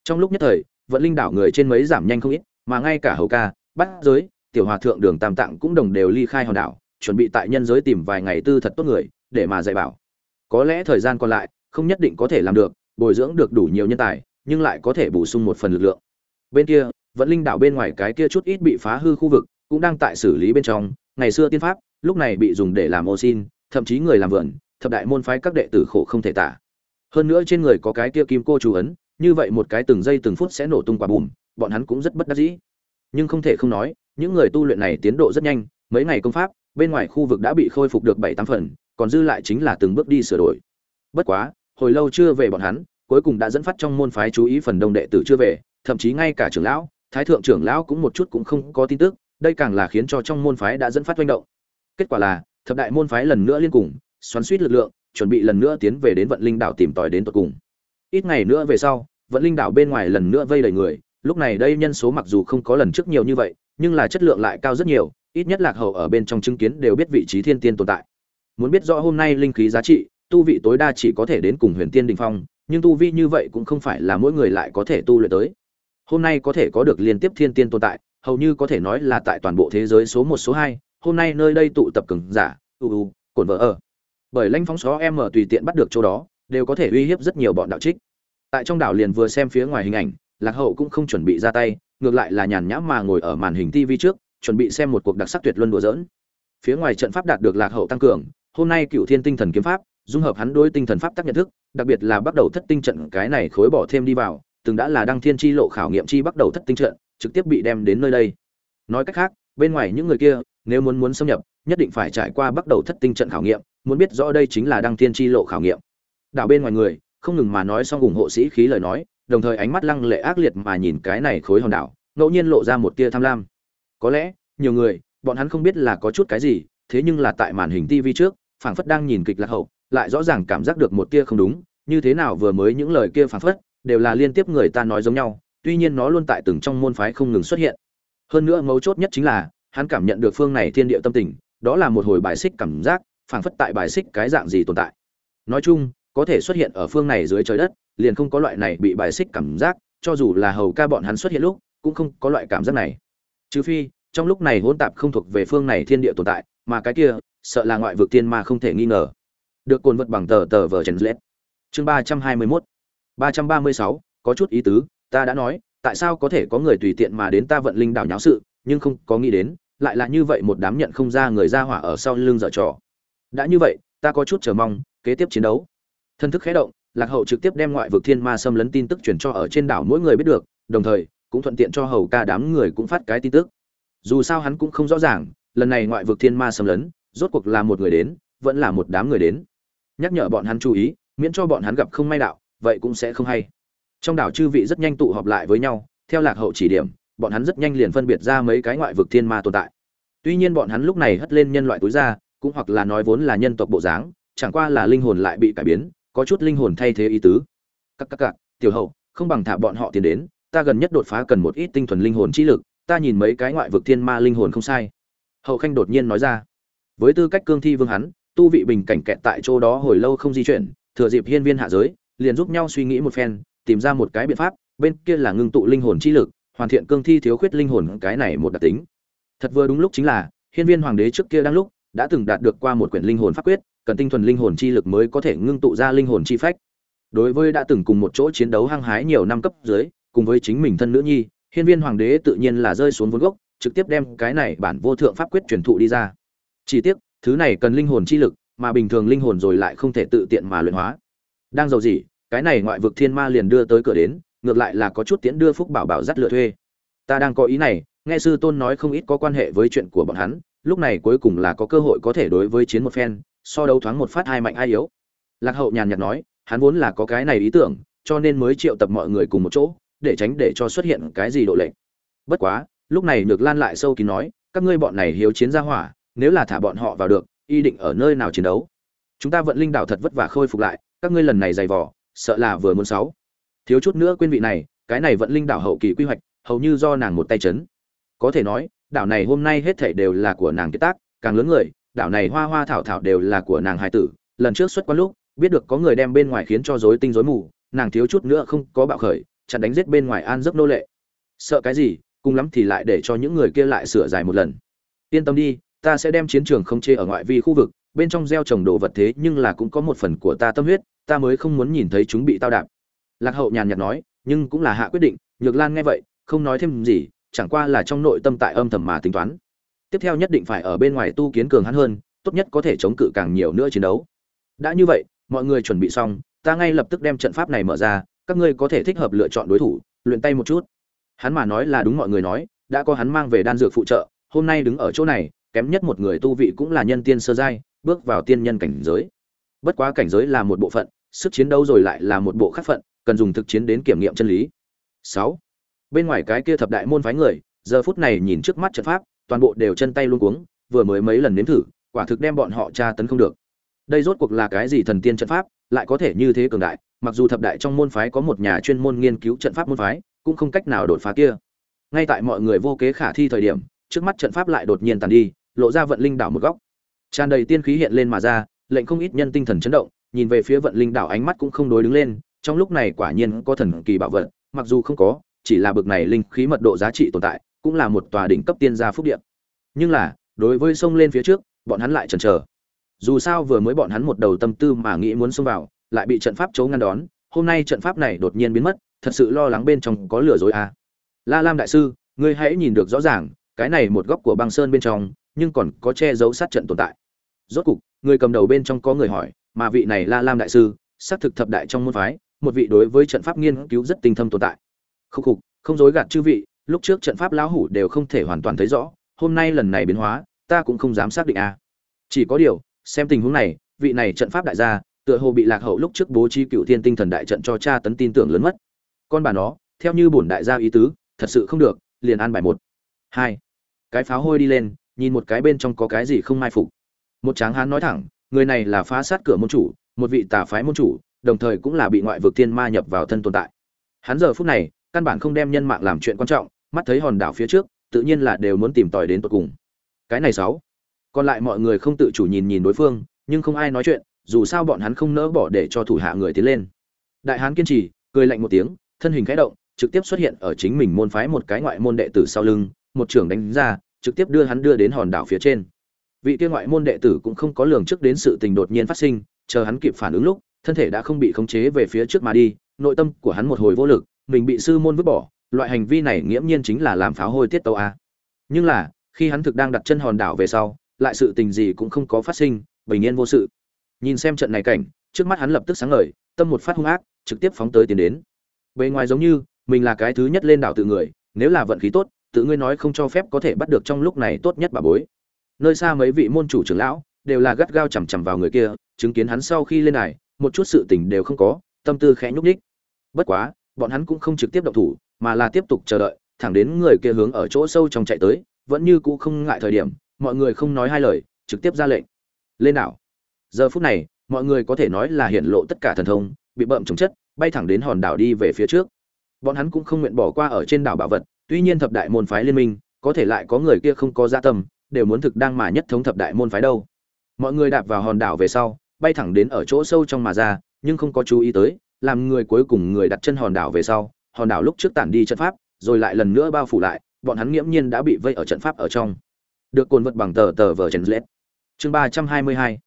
Trong lúc nhất thời, vận linh đảo người trên mấy giảm nhanh không ít, mà ngay cả hầu ca bắt giới, tiểu hòa thượng đường tam tạng cũng đồng đều ly khai hòn đảo, chuẩn bị tại nhân giới tìm vài ngày tư thật tốt người, để mà dạy bảo. Có lẽ thời gian còn lại, không nhất định có thể làm được, bồi dưỡng được đủ nhiều nhân tài, nhưng lại có thể bổ sung một phần lực lượng. Bên kia vẫn linh đảo bên ngoài cái kia chút ít bị phá hư khu vực, cũng đang tại xử lý bên trong. Ngày xưa tiên pháp, lúc này bị dùng để làm ô xin, thậm chí người làm vườn, thập đại môn phái các đệ tử khổ không thể tả hơn nữa trên người có cái kia kim cô chú ấn, như vậy một cái từng giây từng phút sẽ nổ tung quả bùm, bọn hắn cũng rất bất đắc dĩ. Nhưng không thể không nói, những người tu luyện này tiến độ rất nhanh, mấy ngày công pháp, bên ngoài khu vực đã bị khôi phục được bảy tám phần, còn dư lại chính là từng bước đi sửa đổi. Bất quá, hồi lâu chưa về bọn hắn, cuối cùng đã dẫn phát trong môn phái chú ý phần đông đệ tử chưa về, thậm chí ngay cả trưởng lão, thái thượng trưởng lão cũng một chút cũng không có tin tức, đây càng là khiến cho trong môn phái đã dẫn phát manh động. Kết quả là, thập đại môn phái lần nữa liên cùng, xoắn suýt lực lượng chuẩn bị lần nữa tiến về đến vận linh đảo tìm tòi đến tận cùng. Ít ngày nữa về sau, vận linh đảo bên ngoài lần nữa vây đầy người. Lúc này đây nhân số mặc dù không có lần trước nhiều như vậy, nhưng là chất lượng lại cao rất nhiều, ít nhất lạc hậu ở bên trong chứng kiến đều biết vị trí thiên tiên tồn tại. Muốn biết rõ hôm nay linh khí giá trị, tu vị tối đa chỉ có thể đến cùng huyền tiên đình phong, nhưng tu vi như vậy cũng không phải là mỗi người lại có thể tu luyện tới. Hôm nay có thể có được liên tiếp thiên tiên tồn tại, hầu như có thể nói là tại toàn bộ thế giới số một, số hai. Hôm nay nơi đây tụ tập cường giả, u u vợ ở bởi lãnh phóng xó em mở tùy tiện bắt được chỗ đó, đều có thể uy hiếp rất nhiều bọn đạo trích. Tại trong đảo liền vừa xem phía ngoài hình ảnh, lạc hậu cũng không chuẩn bị ra tay, ngược lại là nhàn nhã mà ngồi ở màn hình tv trước, chuẩn bị xem một cuộc đặc sắc tuyệt luân đùa dỡn phía ngoài trận pháp đạt được lạc hậu tăng cường, hôm nay cựu thiên tinh thần kiếm pháp, dung hợp hắn đối tinh thần pháp tác nhận thức, đặc biệt là bắt đầu thất tinh trận cái này khối bỏ thêm đi vào, từng đã là đăng thiên chi lộ khảo nghiệm chi bắt đầu thất tinh trận, trực tiếp bị đem đến nơi đây. Nói cách khác, bên ngoài những người kia, nếu muốn muốn xâm nhập, nhất định phải trải qua bắt đầu thất tinh trận khảo nghiệm muốn biết rõ đây chính là đăng thiên chi lộ khảo nghiệm. Đảo bên ngoài người, không ngừng mà nói xong ủng hộ sĩ khí lời nói, đồng thời ánh mắt lăng lệ ác liệt mà nhìn cái này khối hòn đảo, ngẫu nhiên lộ ra một tia tham lam. Có lẽ, nhiều người, bọn hắn không biết là có chút cái gì, thế nhưng là tại màn hình tv trước, phảng phất đang nhìn kịch lạc hậu, lại rõ ràng cảm giác được một tia không đúng, như thế nào vừa mới những lời kia phảng phất, đều là liên tiếp người ta nói giống nhau, tuy nhiên nó luôn tại từng trong môn phái không ngừng xuất hiện. Hơn nữa mấu chốt nhất chính là, hắn cảm nhận được phương này thiên địa tâm tình, đó là một hồi bài xích cảm giác phảng phất tại bài xích cái dạng gì tồn tại. Nói chung, có thể xuất hiện ở phương này dưới trời đất, liền không có loại này bị bài xích cảm giác, cho dù là hầu ca bọn hắn xuất hiện lúc, cũng không có loại cảm giác này. Trừ phi, trong lúc này hỗn tạp không thuộc về phương này thiên địa tồn tại, mà cái kia, sợ là ngoại vực tiên ma không thể nghi ngờ. Được cồn vật bằng tờ tờ vờ trần lết chương ba trăm hai mươi mốt. Ba trăm ba mươi sáu, có chút ý tứ, ta đã nói, tại sao có thể có người tùy tiện mà đến ta vận linh đảo nháo sự, nhưng không có nghĩ đến, lại là như vậy một đám nhận không ra người ra hỏa ở sau lưng dở trò đã như vậy, ta có chút chờ mong, kế tiếp chiến đấu. Thân thức khé động, lạc hậu trực tiếp đem ngoại vực thiên ma xâm lấn tin tức truyền cho ở trên đảo mỗi người biết được, đồng thời, cũng thuận tiện cho hầu ca đám người cũng phát cái tin tức. Dù sao hắn cũng không rõ ràng, lần này ngoại vực thiên ma xâm lấn, rốt cuộc là một người đến, vẫn là một đám người đến. Nhắc nhở bọn hắn chú ý, miễn cho bọn hắn gặp không may đạo, vậy cũng sẽ không hay. Trong đảo chư vị rất nhanh tụ họp lại với nhau, theo lạc hậu chỉ điểm, bọn hắn rất nhanh liền phân biệt ra mấy cái ngoại vực thiên ma tồn tại. Tuy nhiên bọn hắn lúc này hất lên nhân loại túi ra cũng hoặc là nói vốn là nhân tộc bộ dáng, chẳng qua là linh hồn lại bị cải biến, có chút linh hồn thay thế ý tứ. Các các các, tiểu hậu, không bằng thả bọn họ tiến đến, ta gần nhất đột phá cần một ít tinh thuần linh hồn trí lực, ta nhìn mấy cái ngoại vực thiên ma linh hồn không sai. Hậu khanh đột nhiên nói ra. Với tư cách cương thi vương hắn, tu vị bình cảnh kẹt tại chỗ đó hồi lâu không di chuyển, thừa dịp hiên viên hạ giới, liền giúp nhau suy nghĩ một phen, tìm ra một cái biện pháp, bên kia là ngưng tụ linh hồn chi lực, hoàn thiện cương thi thiếu khuyết linh hồn, cái này một đặc tính. Thật vừa đúng lúc chính là, hiên viên hoàng đế trước kia đang lúc đã từng đạt được qua một quyển linh hồn pháp quyết, cần tinh thuần linh hồn chi lực mới có thể ngưng tụ ra linh hồn chi phách. Đối với đã từng cùng một chỗ chiến đấu hăng hái nhiều năm cấp dưới, cùng với chính mình thân nữ nhi, hiên viên hoàng đế tự nhiên là rơi xuống vốn gốc, trực tiếp đem cái này bản vô thượng pháp quyết truyền thụ đi ra. Chỉ tiếc, thứ này cần linh hồn chi lực, mà bình thường linh hồn rồi lại không thể tự tiện mà luyện hóa. Đang giàu gì cái này ngoại vực thiên ma liền đưa tới cửa đến, ngược lại là có chút tiễn đưa phúc bảo bảo dắt lựa thuê. Ta đang có ý này, nghe sư tôn nói không ít có quan hệ với chuyện của bọn hắn lúc này cuối cùng là có cơ hội có thể đối với chiến một phen, so đấu thoáng một phát hai mạnh ai yếu. Lạc hậu nhàn nhạt nói, hắn vốn là có cái này ý tưởng, cho nên mới triệu tập mọi người cùng một chỗ, để tránh để cho xuất hiện cái gì độ lệnh bất quá, lúc này nhược lan lại sâu kín nói, các ngươi bọn này hiếu chiến ra hỏa, nếu là thả bọn họ vào được, y định ở nơi nào chiến đấu? Chúng ta vận linh đảo thật vất vả khôi phục lại, các ngươi lần này dày vò, sợ là vừa muốn sáu. Thiếu chút nữa quên vị này, cái này vận linh đảo hậu kỳ quy hoạch, hầu như do nàng một tay chấn. Có thể nói đảo này hôm nay hết thảy đều là của nàng kết tác, càng lớn người, đảo này hoa hoa thảo thảo đều là của nàng hài tử. Lần trước xuất quan lúc, biết được có người đem bên ngoài khiến cho rối tinh rối mù, nàng thiếu chút nữa không có bạo khởi, chặn đánh giết bên ngoài an giấc nô lệ. Sợ cái gì, cùng lắm thì lại để cho những người kia lại sửa dài một lần. Yên tâm đi, ta sẽ đem chiến trường không chê ở ngoại vi khu vực, bên trong gieo trồng đồ vật thế nhưng là cũng có một phần của ta tâm huyết, ta mới không muốn nhìn thấy chúng bị tao đạp. Lạc hậu nhàn nhạt nói, nhưng cũng là hạ quyết định, nhược lan nghe vậy, không nói thêm gì chẳng qua là trong nội tâm tại âm thầm mà tính toán. Tiếp theo nhất định phải ở bên ngoài tu kiến cường hắn hơn, tốt nhất có thể chống cự càng nhiều nữa chiến đấu. Đã như vậy, mọi người chuẩn bị xong, ta ngay lập tức đem trận pháp này mở ra, các ngươi có thể thích hợp lựa chọn đối thủ, luyện tay một chút. Hắn mà nói là đúng mọi người nói, đã có hắn mang về đan dược phụ trợ, hôm nay đứng ở chỗ này, kém nhất một người tu vị cũng là nhân tiên sơ giai, bước vào tiên nhân cảnh giới. Bất quá cảnh giới là một bộ phận, sức chiến đấu rồi lại là một bộ khác phận, cần dùng thực chiến đến kiểm nghiệm chân lý. Sáu bên ngoài cái kia thập đại môn phái người, giờ phút này nhìn trước mắt trận pháp, toàn bộ đều chân tay luôn cuống, vừa mới mấy lần nếm thử, quả thực đem bọn họ tra tấn không được. Đây rốt cuộc là cái gì thần tiên trận pháp, lại có thể như thế cường đại, mặc dù thập đại trong môn phái có một nhà chuyên môn nghiên cứu trận pháp môn phái, cũng không cách nào đột phá kia. Ngay tại mọi người vô kế khả thi thời điểm, trước mắt trận pháp lại đột nhiên tàn đi, lộ ra vận linh đảo một góc. Tràn đầy tiên khí hiện lên mà ra, lệnh không ít nhân tinh thần chấn động, nhìn về phía vận linh đảo ánh mắt cũng không đối đứng lên, trong lúc này quả nhiên có thần kỳ bảo vật, mặc dù không có chỉ là bực này linh khí mật độ giá trị tồn tại, cũng là một tòa đỉnh cấp tiên gia phúc địa. Nhưng là, đối với sông lên phía trước, bọn hắn lại chần chờ. Dù sao vừa mới bọn hắn một đầu tâm tư mà nghĩ muốn xông vào, lại bị trận pháp chấu ngăn đón, hôm nay trận pháp này đột nhiên biến mất, thật sự lo lắng bên trong có lừa dối à. la lam đại sư, ngươi hãy nhìn được rõ ràng, cái này một góc của băng sơn bên trong, nhưng còn có che giấu sát trận tồn tại. Rốt cục, người cầm đầu bên trong có người hỏi, mà vị này la lam đại sư, xác thực thập đại trong môn phái, một vị đối với trận pháp nghiên cứu rất tinh thâm tồn tại khúc khục, không dối gạt chư vị, lúc trước trận pháp lão hủ đều không thể hoàn toàn thấy rõ, hôm nay lần này biến hóa, ta cũng không dám xác định a. À. chỉ có điều, xem tình huống này, vị này trận pháp đại gia, tựa hồ bị lạc hậu lúc trước bố trí cựu thiên tinh thần đại trận cho cha tấn tin tưởng lớn mất. Con bà nó, theo như bổn đại gia ý tứ, thật sự không được, liền an bài một. Hai. Cái pháo hôi đi lên, nhìn một cái bên trong có cái gì không mai phục. Một tráng hán nói thẳng, người này là phá sát cửa môn chủ, một vị tà phái môn chủ, đồng thời cũng là bị ngoại vực thiên ma nhập vào thân tồn tại. Hắn giờ phút này căn bản không đem nhân mạng làm chuyện quan trọng, mắt thấy hòn đảo phía trước, tự nhiên là đều muốn tìm tòi đến tận cùng. Cái này sáu. Còn lại mọi người không tự chủ nhìn nhìn đối phương, nhưng không ai nói chuyện, dù sao bọn hắn không nỡ bỏ để cho thủ hạ người tiến lên. Đại hán kiên trì, cười lạnh một tiếng, thân hình khẽ động, trực tiếp xuất hiện ở chính mình môn phái một cái ngoại môn đệ tử sau lưng, một trưởng đánh ra, trực tiếp đưa hắn đưa đến hòn đảo phía trên. Vị kia ngoại môn đệ tử cũng không có lường trước đến sự tình đột nhiên phát sinh, chờ hắn kịp phản ứng lúc, thân thể đã không bị khống chế về phía trước mà đi, nội tâm của hắn một hồi vô lực mình bị sư môn vứt bỏ, loại hành vi này nghiễm nhiên chính là làm pháo hôi tiết tàu a. Nhưng là, khi hắn thực đang đặt chân hòn đảo về sau, lại sự tình gì cũng không có phát sinh, bình yên vô sự. Nhìn xem trận này cảnh, trước mắt hắn lập tức sáng ngời, tâm một phát hung ác, trực tiếp phóng tới tiến đến. Bề ngoài giống như, mình là cái thứ nhất lên đảo tự người, nếu là vận khí tốt, tự ngươi nói không cho phép có thể bắt được trong lúc này tốt nhất bà bối. Nơi xa mấy vị môn chủ trưởng lão, đều là gắt gao chằm chằm vào người kia, chứng kiến hắn sau khi lên này một chút sự tình đều không có, tâm tư khẽ nhúc nhích. Bất quá bọn hắn cũng không trực tiếp động thủ, mà là tiếp tục chờ đợi, thẳng đến người kia hướng ở chỗ sâu trong chạy tới, vẫn như cũ không ngại thời điểm, mọi người không nói hai lời, trực tiếp ra lệnh. Lên đảo. Giờ phút này, mọi người có thể nói là hiển lộ tất cả thần thông, bị bậm chống chất, bay thẳng đến hòn đảo đi về phía trước. Bọn hắn cũng không nguyện bỏ qua ở trên đảo bảo vật, tuy nhiên thập đại môn phái liên minh, có thể lại có người kia không có gia dạ tâm, đều muốn thực đang mà nhất thống thập đại môn phái đâu. Mọi người đạp vào hòn đảo về sau, bay thẳng đến ở chỗ sâu trong mà ra, nhưng không có chú ý tới làm người cuối cùng người đặt chân hòn đảo về sau, hòn đảo lúc trước tản đi trận pháp, rồi lại lần nữa bao phủ lại, bọn hắn nghiễm nhiên đã bị vây ở trận pháp ở trong. Được cồn vật bằng tờ tờ vờ trần lết. Chương ba trăm hai mươi hai.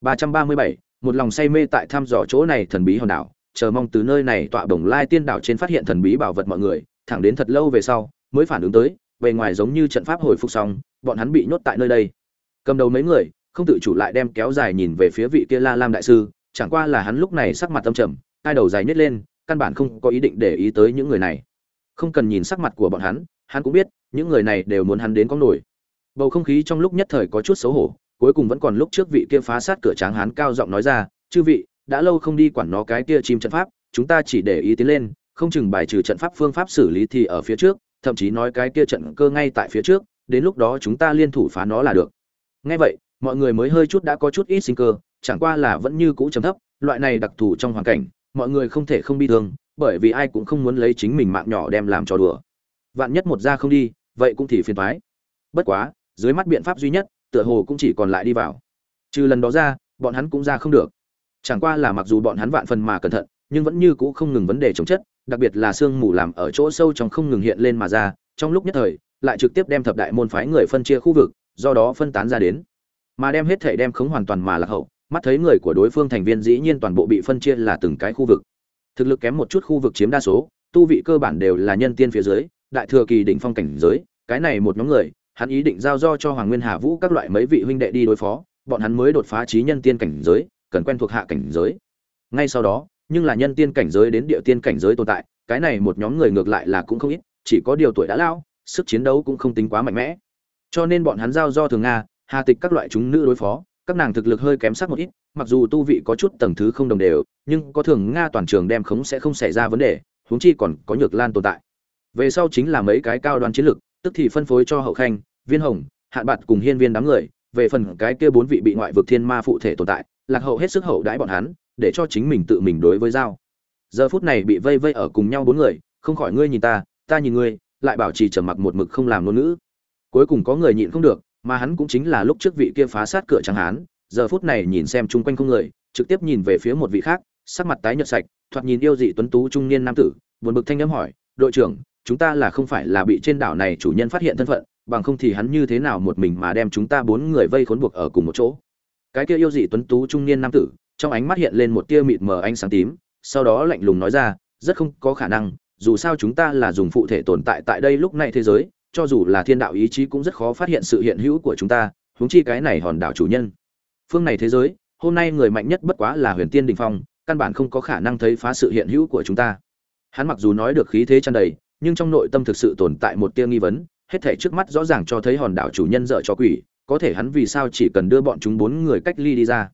ba trăm ba mươi bảy, một lòng say mê tại thăm dò chỗ này thần bí hòn đảo, chờ mong từ nơi này tọa bổng lai tiên đảo trên phát hiện thần bí bảo vật mọi người, thẳng đến thật lâu về sau, mới phản ứng tới, bề ngoài giống như trận pháp hồi phục xong, bọn hắn bị nhốt tại nơi đây. Cầm đầu mấy người, không tự chủ lại đem kéo dài nhìn về phía vị kia la lam đại sư, chẳng qua là hắn lúc này sắc mặt tâm trầm hai đầu dài nhét lên, căn bản không có ý định để ý tới những người này. Không cần nhìn sắc mặt của bọn hắn hắn cũng biết, những người này đều muốn hắn đến có nổi. Bầu không khí trong lúc nhất thời có chút xấu hổ, cuối cùng vẫn còn lúc trước vị kia phá sát cửa tráng hắn cao giọng nói ra, chư vị, đã lâu không đi quản nó cái kia chim trận pháp, chúng ta chỉ để ý tiến lên, không chừng bài trừ trận pháp phương pháp xử lý thì ở phía trước, thậm chí nói cái kia trận cơ ngay tại phía trước, đến lúc đó chúng ta liên thủ phá nó là được. Ngay vậy, mọi người mới hơi chút đã có chút ít sinh cơ, chẳng qua là vẫn như cũ chấm thấp, loại này đặc thù trong hoàn cảnh mọi người không thể không bi thương, bởi vì ai cũng không muốn lấy chính mình mạng nhỏ đem làm trò đùa. Vạn nhất một ra không đi, vậy cũng thì phiền thoái bất quá, dưới mắt biện pháp duy nhất, tựa hồ cũng chỉ còn lại đi vào. Trừ lần đó ra, bọn hắn cũng ra không được. Chẳng qua là mặc dù bọn hắn vạn phần mà cẩn thận, nhưng vẫn như cũ không ngừng vấn đề chống chất, đặc biệt là sương mù làm ở chỗ sâu trong không ngừng hiện lên mà ra, trong lúc nhất thời, lại trực tiếp đem thập đại môn phái người phân chia khu vực, do đó phân tán ra đến. Mà đem hết thể đem khống hoàn toàn mà lạc hậu mắt thấy người của đối phương thành viên dĩ nhiên toàn bộ bị phân chia là từng cái khu vực. Thực lực kém một chút khu vực chiếm đa số, tu vị cơ bản đều là nhân tiên phía dưới, đại thừa kỳ đỉnh phong cảnh giới, cái này một nhóm người, hắn ý định giao do cho hoàng nguyên hà vũ các loại mấy vị huynh đệ đi đối phó, bọn hắn mới đột phá trí nhân tiên cảnh giới, cần quen thuộc hạ cảnh giới. Ngay sau đó, nhưng là nhân tiên cảnh giới đến địa tiên cảnh giới tồn tại, cái này một nhóm người ngược lại là cũng không ít, chỉ có điều tuổi đã lao, sức chiến đấu cũng không tính quá mạnh mẽ. Cho nên bọn hắn giao do thường nga, hà tịch các loại chúng nữ đối phó các nàng thực lực hơi kém sắc một ít, mặc dù tu vị có chút tầng thứ không đồng đều, nhưng có thường nga toàn trường đem khống sẽ không xảy ra vấn đề, huống chi còn có nhược lan tồn tại. Về sau chính là mấy cái cao đoan chiến lực tức thì phân phối cho hậu khanh, viên hồng, hạn bạt cùng hiên viên đám người, về phần cái kia bốn vị bị ngoại vực thiên ma phụ thể tồn tại, lạc hậu hết sức hậu đãi bọn hắn, để cho chính mình tự mình đối với dao giờ phút này bị vây vây ở cùng nhau bốn người, không khỏi ngươi nhìn ta ta nhìn ngươi, lại bảo trì trầm mặc một mực không làm ngôn ngữ. Cuối cùng có người nhịn không được mà hắn cũng chính là lúc trước vị kia phá sát cửa chẳng hán, giờ phút này nhìn xem chung quanh không người, trực tiếp nhìn về phía một vị khác, sắc mặt tái nhợt sạch, thoạt nhìn yêu dị tuấn tú trung niên nam tử, buồn bực thanh âm hỏi, đội trưởng, chúng ta là không phải là bị trên đảo này chủ nhân phát hiện thân phận, bằng không thì hắn như thế nào một mình mà đem chúng ta bốn người vây khốn buộc ở cùng một chỗ? Cái kia yêu dị tuấn tú trung niên nam tử, trong ánh mắt hiện lên một tia mịt mờ ánh sáng tím, sau đó lạnh lùng nói ra, rất không có khả năng, dù sao chúng ta là dùng phụ thể tồn tại tại đây lúc này thế giới cho dù là thiên đạo ý chí cũng rất khó phát hiện sự hiện hữu của chúng ta, huống chi cái này hòn đảo chủ nhân. Phương này thế giới, hôm nay người mạnh nhất bất quá là huyền tiên đình phong, căn bản không có khả năng thấy phá sự hiện hữu của chúng ta. Hắn mặc dù nói được khí thế tràn đầy, nhưng trong nội tâm thực sự tồn tại một tia nghi vấn, hết thể trước mắt rõ ràng cho thấy hòn đảo chủ nhân dợ cho quỷ, có thể hắn vì sao chỉ cần đưa bọn chúng bốn người cách ly đi ra?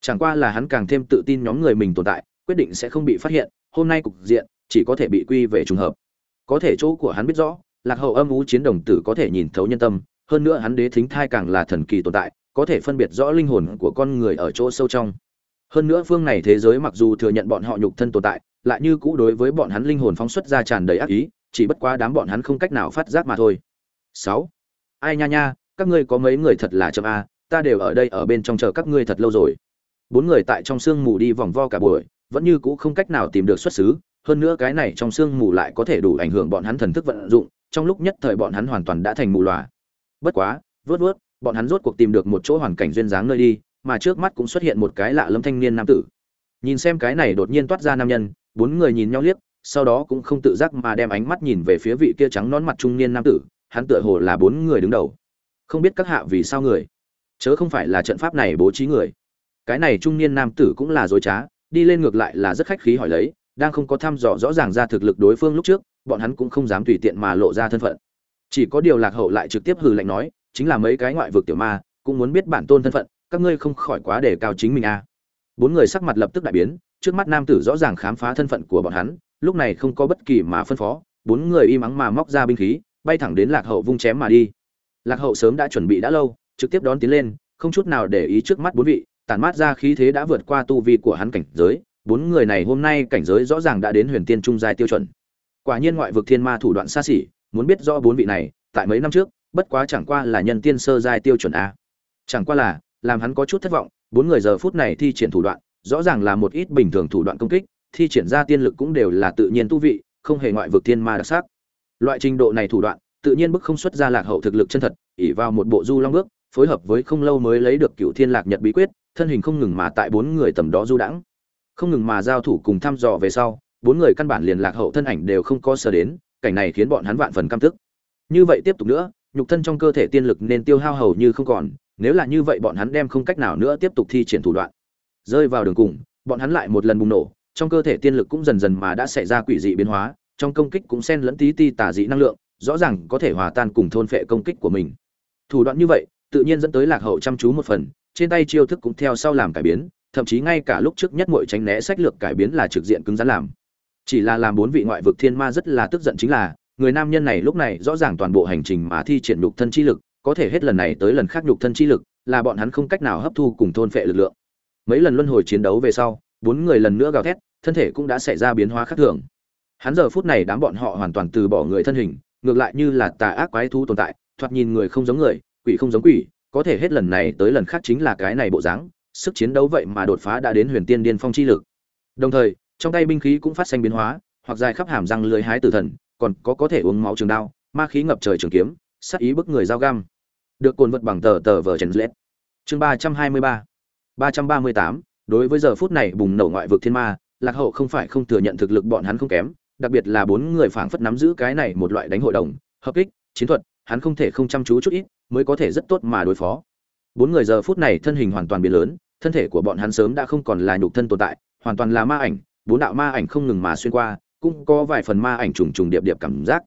Chẳng qua là hắn càng thêm tự tin nhóm người mình tồn tại, quyết định sẽ không bị phát hiện, hôm nay cục diện chỉ có thể bị quy về trùng hợp. Có thể chỗ của hắn biết rõ lạc hậu âm u chiến đồng tử có thể nhìn thấu nhân tâm, hơn nữa hắn đế thính thai càng là thần kỳ tồn tại, có thể phân biệt rõ linh hồn của con người ở chỗ sâu trong. Hơn nữa phương này thế giới mặc dù thừa nhận bọn họ nhục thân tồn tại, lại như cũ đối với bọn hắn linh hồn phóng xuất ra tràn đầy ác ý, chỉ bất quá đám bọn hắn không cách nào phát giác mà thôi. Sáu. Ai nha nha, các ngươi có mấy người thật là chậm a, ta đều ở đây ở bên trong chờ các ngươi thật lâu rồi. Bốn người tại trong sương mù đi vòng vo cả buổi, vẫn như cũ không cách nào tìm được xuất xứ hơn nữa cái này trong sương mù lại có thể đủ ảnh hưởng bọn hắn thần thức vận dụng, trong lúc nhất thời bọn hắn hoàn toàn đã thành mù lòa bất quá, vớt vớt, bọn hắn rốt cuộc tìm được một chỗ hoàn cảnh duyên dáng nơi đi, mà trước mắt cũng xuất hiện một cái lạ lâm thanh niên nam tử. Nhìn xem cái này đột nhiên toát ra nam nhân, bốn người nhìn nhau liếc, sau đó cũng không tự giác mà đem ánh mắt nhìn về phía vị kia trắng nón mặt trung niên nam tử, hắn tựa hồ là bốn người đứng đầu. Không biết các hạ vì sao người? Chớ không phải là trận pháp này bố trí người. Cái này trung niên nam tử cũng là dối trá, đi lên ngược lại là rất khách khí hỏi lấy đang không có thăm dò rõ ràng ra thực lực đối phương lúc trước, bọn hắn cũng không dám tùy tiện mà lộ ra thân phận chỉ có điều lạc hậu lại trực tiếp hừ lạnh nói, chính là mấy cái ngoại vực tiểu ma, cũng muốn biết bản tôn thân phận, các ngươi không khỏi quá đề cao chính mình a à. bốn người sắc mặt lập tức đại biến, trước mắt nam tử rõ ràng khám phá thân phận của bọn hắn, lúc này không có bất kỳ mà phân phó, bốn người im ắng mà móc ra binh khí, bay thẳng đến lạc hậu vung chém mà đi lạc hậu sớm đã chuẩn bị đã lâu, trực tiếp đón tiến lên, không chút nào để ý trước mắt bốn vị, tản mát ra khí thế đã vượt qua tu vi của hắn cảnh giới bốn người này hôm nay cảnh giới rõ ràng đã đến huyền tiên trung giai tiêu chuẩn. Quả nhiên ngoại vực thiên ma thủ đoạn xa xỉ, muốn biết rõ bốn vị này, tại mấy năm trước, bất quá chẳng qua là nhân tiên sơ giai tiêu chuẩn a. Chẳng qua là, làm hắn có chút thất vọng, bốn người giờ phút này thi triển thủ đoạn, rõ ràng là một ít bình thường thủ đoạn công kích, thi triển ra tiên lực cũng đều là tự nhiên tu vị, không hề ngoại vực thiên ma đặc sắc. Loại trình độ này thủ đoạn, tự nhiên bức không xuất ra lạc hậu thực lực chân thật ỉ vào một bộ du long bước, phối hợp với không lâu mới lấy được cựu thiên lạc nhật bí quyết, thân hình không ngừng mà tại bốn người tầm đó du đãng không ngừng mà giao thủ cùng thăm dò về sau, bốn người căn bản liền lạc hậu thân ảnh đều không có sờ đến, cảnh này khiến bọn hắn vạn phần căm tức. Như vậy tiếp tục nữa, nhục thân trong cơ thể tiên lực nên tiêu hao hầu như không còn, nếu là như vậy bọn hắn đem không cách nào nữa tiếp tục thi triển thủ đoạn. Rơi vào đường cùng, bọn hắn lại một lần bùng nổ, trong cơ thể tiên lực cũng dần dần mà đã xảy ra quỷ dị biến hóa, trong công kích cũng xen lẫn tí ti tà dị năng lượng, rõ ràng có thể hòa tan cùng thôn phệ công kích của mình. Thủ đoạn như vậy, tự nhiên dẫn tới lạc hậu chăm chú một phần, trên tay chiêu thức cũng theo sau làm cải biến thậm chí ngay cả lúc trước nhất mọi tránh né sách lược cải biến là trực diện cứng rắn làm. Chỉ là làm bốn vị ngoại vực thiên ma rất là tức giận chính là, người nam nhân này lúc này rõ ràng toàn bộ hành trình mà thi triển nhục thân chi lực, có thể hết lần này tới lần khác nhục thân chi lực, là bọn hắn không cách nào hấp thu cùng thôn phệ lực lượng. Mấy lần luân hồi chiến đấu về sau, bốn người lần nữa gào thét, thân thể cũng đã xảy ra biến hóa khác thường. Hắn giờ phút này đám bọn họ hoàn toàn từ bỏ người thân hình, ngược lại như là tà ác quái thú tồn tại, thoạt nhìn người không giống người, quỷ không giống quỷ, có thể hết lần này tới lần khác chính là cái này bộ dáng sức chiến đấu vậy mà đột phá đã đến huyền tiên điên phong chi lực. Đồng thời, trong tay binh khí cũng phát sinh biến hóa, hoặc dài khắp hàm răng lưới hái tử thần, còn có có thể uống máu trường đao, ma khí ngập trời trường kiếm, sát ý bức người dao găm. Được cuộn vật bằng tờ tờ vở trần lết. Chương ba trăm hai mươi ba. ba trăm ba mươi tám. Đối với giờ phút này bùng nổ ngoại vực thiên ma, lạc hậu không phải không thừa nhận thực lực bọn hắn không kém, đặc biệt là bốn người phảng phất nắm giữ cái này một loại đánh hội đồng, hợp kích, chiến thuật, hắn không thể không chăm chú chút ít, mới có thể rất tốt mà đối phó. Bốn người giờ phút này thân hình hoàn toàn biến lớn thân thể của bọn hắn sớm đã không còn là nhục thân tồn tại, hoàn toàn là ma ảnh, bốn đạo ma ảnh không ngừng mà xuyên qua, cũng có vài phần ma ảnh trùng trùng điệp điệp cảm giác.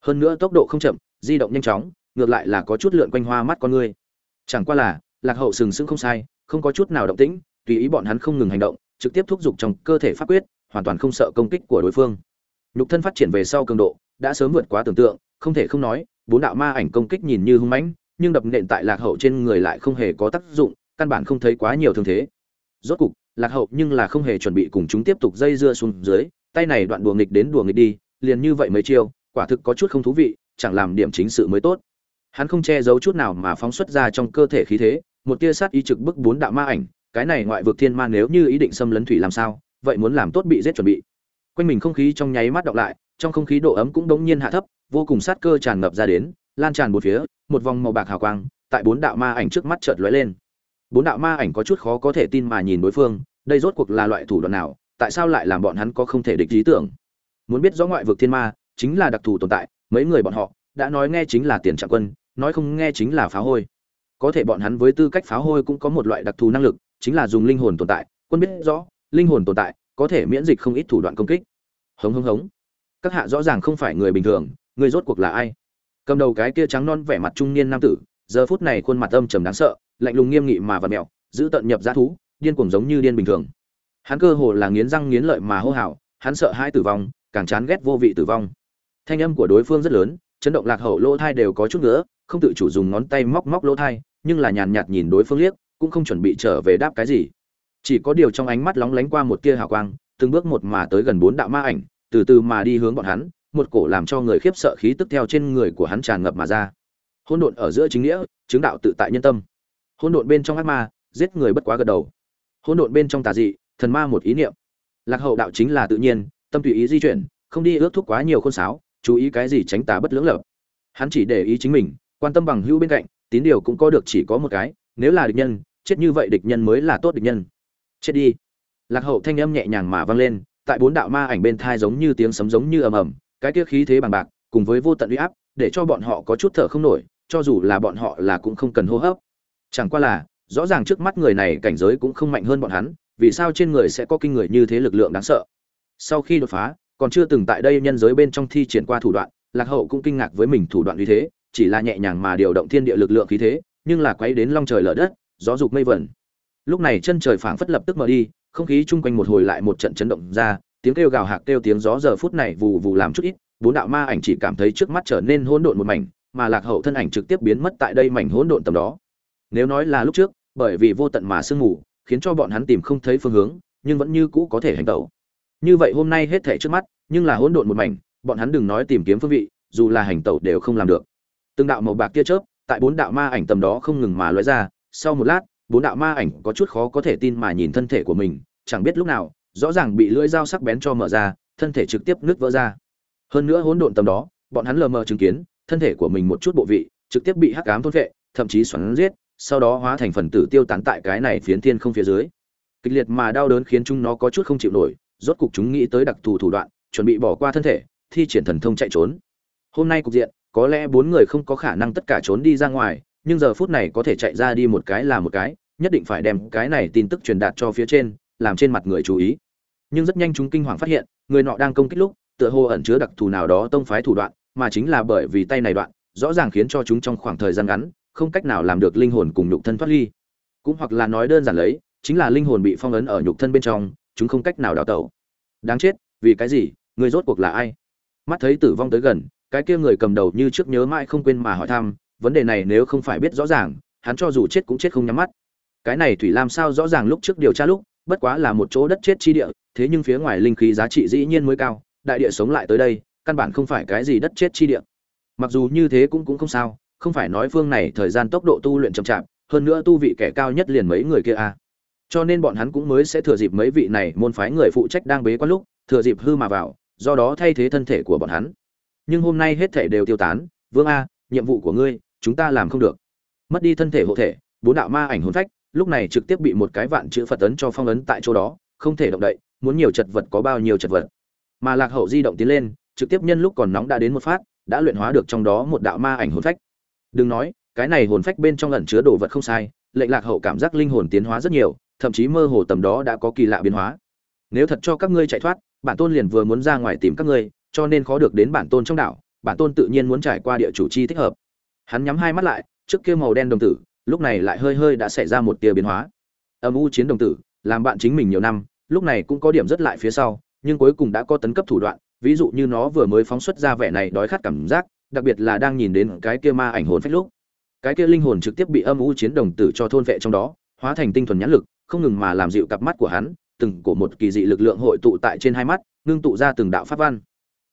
Hơn nữa tốc độ không chậm, di động nhanh chóng, ngược lại là có chút lượn quanh hoa mắt con người. Chẳng qua là, lạc hậu sừng sững không sai, không có chút nào động tĩnh, tùy ý bọn hắn không ngừng hành động, trực tiếp thúc giục trong cơ thể pháp quyết, hoàn toàn không sợ công kích của đối phương. Nhục thân phát triển về sau cường độ, đã sớm vượt quá tưởng tượng, không thể không nói, bốn đạo ma ảnh công kích nhìn như hung mãnh, nhưng đập nện tại lạc hậu trên người lại không hề có tác dụng căn bản không thấy quá nhiều thương thế. Rốt cục, lạc hậu nhưng là không hề chuẩn bị cùng chúng tiếp tục dây dưa xuống dưới, tay này đoạn đùa nghịch đến đùa nghịch đi, liền như vậy mấy chiêu, quả thực có chút không thú vị, chẳng làm điểm chính sự mới tốt. Hắn không che giấu chút nào mà phóng xuất ra trong cơ thể khí thế, một tia sát ý trực bức bốn đạo ma ảnh, cái này ngoại vực thiên ma nếu như ý định xâm lấn thủy làm sao, vậy muốn làm tốt bị giết chuẩn bị. Quanh mình không khí trong nháy mắt đọc lại, trong không khí độ ấm cũng đống nhiên hạ thấp, vô cùng sát cơ tràn ngập ra đến, lan tràn một phía, một vòng màu bạc hào quang, tại bốn đạo ma ảnh trước mắt chợt lóe lên bốn đạo ma ảnh có chút khó có thể tin mà nhìn đối phương, đây rốt cuộc là loại thủ đoạn nào, tại sao lại làm bọn hắn có không thể địch lý tưởng? Muốn biết rõ ngoại vực thiên ma, chính là đặc thù tồn tại, mấy người bọn họ, đã nói nghe chính là tiền trạng quân, nói không nghe chính là phá hôi. Có thể bọn hắn với tư cách phá hôi cũng có một loại đặc thù năng lực, chính là dùng linh hồn tồn tại. Quân biết rõ, linh hồn tồn tại có thể miễn dịch không ít thủ đoạn công kích. Hống hống hống. Các hạ rõ ràng không phải người bình thường, người rốt cuộc là ai? Cầm đầu cái kia trắng non vẻ mặt trung niên nam tử, giờ phút này khuôn mặt âm trầm đáng sợ lạnh lùng nghiêm nghị mà vặn mẹo, giữ tận nhập g thú, điên cuồng giống như điên bình thường. Hắn cơ hồ là nghiến răng nghiến lợi mà hô hào, hắn sợ hai tử vong, càng chán ghét vô vị tử vong. Thanh âm của đối phương rất lớn, chấn động lạc hậu lỗ thai đều có chút nữa, không tự chủ dùng ngón tay móc móc lỗ thai, nhưng là nhàn nhạt nhìn đối phương liếc, cũng không chuẩn bị trở về đáp cái gì. Chỉ có điều trong ánh mắt lóng lánh qua một tia hào quang, từng bước một mà tới gần bốn đạo ma ảnh, từ từ mà đi hướng bọn hắn, một cổ làm cho người khiếp sợ khí tức theo trên người của hắn tràn ngập mà ra. Hỗn độn ở giữa chính nghĩa, chứng đạo tự tại nhân tâm hỗn độn bên trong ác ma, giết người bất quá gật đầu. Hỗn độn bên trong tà dị, thần ma một ý niệm. Lạc hậu đạo chính là tự nhiên, tâm tùy ý di chuyển, không đi ước thúc quá nhiều khôn sáo, chú ý cái gì tránh tà bất lưỡng lập hắn chỉ để ý chính mình, quan tâm bằng hữu bên cạnh, tín điều cũng có được chỉ có một cái, nếu là địch nhân, chết như vậy địch nhân mới là tốt địch nhân. Chết đi. Lạc hậu thanh âm nhẹ nhàng mà vang lên, tại bốn đạo ma ảnh bên thai giống như tiếng sấm giống như ầm ầm, cái kia khí thế bằng bạc, cùng với vô tận uy áp, để cho bọn họ có chút thở không nổi, cho dù là bọn họ là cũng không cần hô hấp chẳng qua là, rõ ràng trước mắt người này cảnh giới cũng không mạnh hơn bọn hắn, vì sao trên người sẽ có kinh người như thế lực lượng đáng sợ? Sau khi đột phá, còn chưa từng tại đây nhân giới bên trong thi triển qua thủ đoạn, lạc hậu cũng kinh ngạc với mình thủ đoạn như thế, chỉ là nhẹ nhàng mà điều động thiên địa lực lượng khí thế, nhưng là quấy đến long trời lở đất, gió dục mây vẩn. Lúc này chân trời phảng phất lập tức mở đi, không khí chung quanh một hồi lại một trận chấn động ra, tiếng kêu gào hạc kêu tiếng gió giờ phút này vù vù làm chút ít, bốn đạo ma ảnh chỉ cảm thấy trước mắt trở nên hỗn độn một mảnh, mà lạc hậu thân ảnh trực tiếp biến mất tại đây mảnh hỗn độn tầm đó nếu nói là lúc trước, bởi vì vô tận mà sương mù, khiến cho bọn hắn tìm không thấy phương hướng, nhưng vẫn như cũ có thể hành tẩu. Như vậy hôm nay hết thể trước mắt, nhưng là hỗn độn một mảnh, bọn hắn đừng nói tìm kiếm phương vị, dù là hành tẩu đều không làm được. Từng đạo màu bạc tia chớp, tại bốn đạo ma ảnh tầm đó không ngừng mà lóe ra, sau một lát, bốn đạo ma ảnh có chút khó có thể tin mà nhìn thân thể của mình, chẳng biết lúc nào, rõ ràng bị lưỡi dao sắc bén cho mở ra, thân thể trực tiếp nứt vỡ ra. Hơn nữa hỗn độn tầm đó, bọn hắn lờ mờ chứng kiến, thân thể của mình một chút bộ vị, trực tiếp bị hắc ám thôn vệ thậm chí xoắn giết sau đó hóa thành phần tử tiêu tán tại cái này phiến thiên không phía dưới. Kịch liệt mà đau đớn khiến chúng nó có chút không chịu nổi, rốt cục chúng nghĩ tới đặc thù thủ đoạn, chuẩn bị bỏ qua thân thể, thi triển thần thông chạy trốn. Hôm nay cục diện, có lẽ bốn người không có khả năng tất cả trốn đi ra ngoài, nhưng giờ phút này có thể chạy ra đi một cái là một cái, nhất định phải đem cái này tin tức truyền đạt cho phía trên, làm trên mặt người chú ý. Nhưng rất nhanh chúng kinh hoàng phát hiện, người nọ đang công kích lúc, tựa hồ ẩn chứa đặc thù nào đó tông phái thủ đoạn, mà chính là bởi vì tay này đoạn, rõ ràng khiến cho chúng trong khoảng thời gian ngắn không cách nào làm được linh hồn cùng nhục thân thoát ly. Cũng hoặc là nói đơn giản lấy, chính là linh hồn bị phong ấn ở nhục thân bên trong, chúng không cách nào đào tẩu. Đáng chết, vì cái gì? Người rốt cuộc là ai? Mắt thấy tử vong tới gần, cái kia người cầm đầu như trước nhớ mãi không quên mà hỏi thăm, vấn đề này nếu không phải biết rõ ràng, hắn cho dù chết cũng chết không nhắm mắt. Cái này thủy làm sao rõ ràng lúc trước điều tra lúc, bất quá là một chỗ đất chết chi địa, thế nhưng phía ngoài linh khí giá trị dĩ nhiên mới cao, đại địa sống lại tới đây, căn bản không phải cái gì đất chết chi địa. Mặc dù như thế cũng cũng không sao không phải nói phương này thời gian tốc độ tu luyện chậm chạp, hơn nữa tu vị kẻ cao nhất liền mấy người kia à. cho nên bọn hắn cũng mới sẽ thừa dịp mấy vị này môn phái người phụ trách đang bế quan lúc, thừa dịp hư mà vào, do đó thay thế thân thể của bọn hắn. Nhưng hôm nay hết thể đều tiêu tán, vương a, nhiệm vụ của ngươi, chúng ta làm không được. Mất đi thân thể hộ thể, bốn đạo ma ảnh hồn phách, lúc này trực tiếp bị một cái vạn chữ phật ấn cho phong ấn tại chỗ đó, không thể động đậy, muốn nhiều chật vật có bao nhiêu chật vật. Mà lạc hậu di động tiến lên, trực tiếp nhân lúc còn nóng đã đến một phát, đã luyện hóa được trong đó một đạo ma ảnh hồn phách đừng nói, cái này hồn phách bên trong ẩn chứa đồ vật không sai lệnh lạc hậu cảm giác linh hồn tiến hóa rất nhiều, thậm chí mơ hồ tầm đó đã có kỳ lạ biến hóa. Nếu thật cho các ngươi chạy thoát, bản tôn liền vừa muốn ra ngoài tìm các ngươi, cho nên khó được đến bản tôn trong đảo, bản tôn tự nhiên muốn trải qua địa chủ chi thích hợp. Hắn nhắm hai mắt lại, trước kia màu đen đồng tử, lúc này lại hơi hơi đã xảy ra một tia biến hóa. Âm u chiến đồng tử, làm bạn chính mình nhiều năm, lúc này cũng có điểm rất lại phía sau, nhưng cuối cùng đã có tấn cấp thủ đoạn, ví dụ như nó vừa mới phóng xuất ra vẻ này đói khát cảm giác đặc biệt là đang nhìn đến cái kia ma ảnh hồn phách lúc. Cái kia linh hồn trực tiếp bị âm u chiến đồng tử cho thôn vệ trong đó, hóa thành tinh thuần nhãn lực, không ngừng mà làm dịu cặp mắt của hắn, từng cổ một kỳ dị lực lượng hội tụ tại trên hai mắt, ngưng tụ ra từng đạo pháp văn.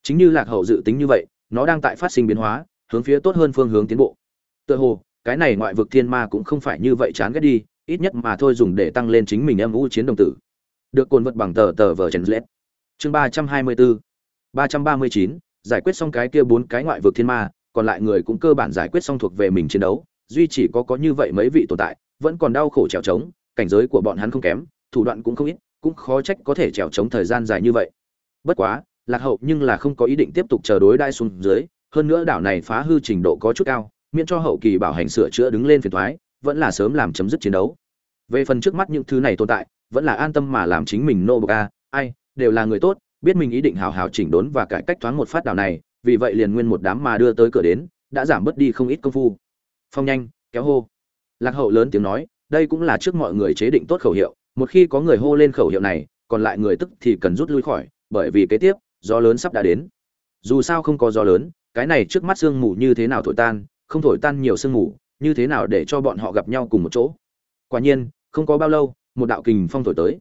Chính như lạc hậu dự tính như vậy, nó đang tại phát sinh biến hóa, hướng phía tốt hơn phương hướng tiến bộ. Tựa hồ, cái này ngoại vực thiên ma cũng không phải như vậy chán ghét đi, ít nhất mà thôi dùng để tăng lên chính mình âm u chiến đồng tử. Được cồn vật bằng tờ tờ vờ trần lết. Chương ba trăm hai mươi bốn ba trăm ba mươi chín giải quyết xong cái kia bốn cái ngoại vực thiên ma, còn lại người cũng cơ bản giải quyết xong thuộc về mình chiến đấu, duy chỉ có có như vậy mấy vị tồn tại, vẫn còn đau khổ trèo trống, cảnh giới của bọn hắn không kém, thủ đoạn cũng không ít, cũng khó trách có thể trèo trống thời gian dài như vậy. Bất quá, lạc hậu nhưng là không có ý định tiếp tục chờ đối đai xuống dưới, hơn nữa đảo này phá hư trình độ có chút cao, miễn cho hậu kỳ bảo hành sửa chữa đứng lên phiền thoái vẫn là sớm làm chấm dứt chiến đấu. Về phần trước mắt những thứ này tồn tại, vẫn là an tâm mà làm chính mình nô bộc a, ai, đều là người tốt biết mình ý định hào hào chỉnh đốn và cải cách thoáng một phát đảo này, vì vậy liền nguyên một đám mà đưa tới cửa đến, đã giảm bớt đi không ít công phu. Phong nhanh, kéo hô. Lạc hậu lớn tiếng nói, đây cũng là trước mọi người chế định tốt khẩu hiệu, một khi có người hô lên khẩu hiệu này, còn lại người tức thì cần rút lui khỏi, bởi vì kế tiếp, gió lớn sắp đã đến. Dù sao không có gió lớn, cái này trước mắt sương mù như thế nào thổi tan, không thổi tan nhiều sương mù, như thế nào để cho bọn họ gặp nhau cùng một chỗ? Quả nhiên, không có bao lâu, một đạo kình phong thổi tới.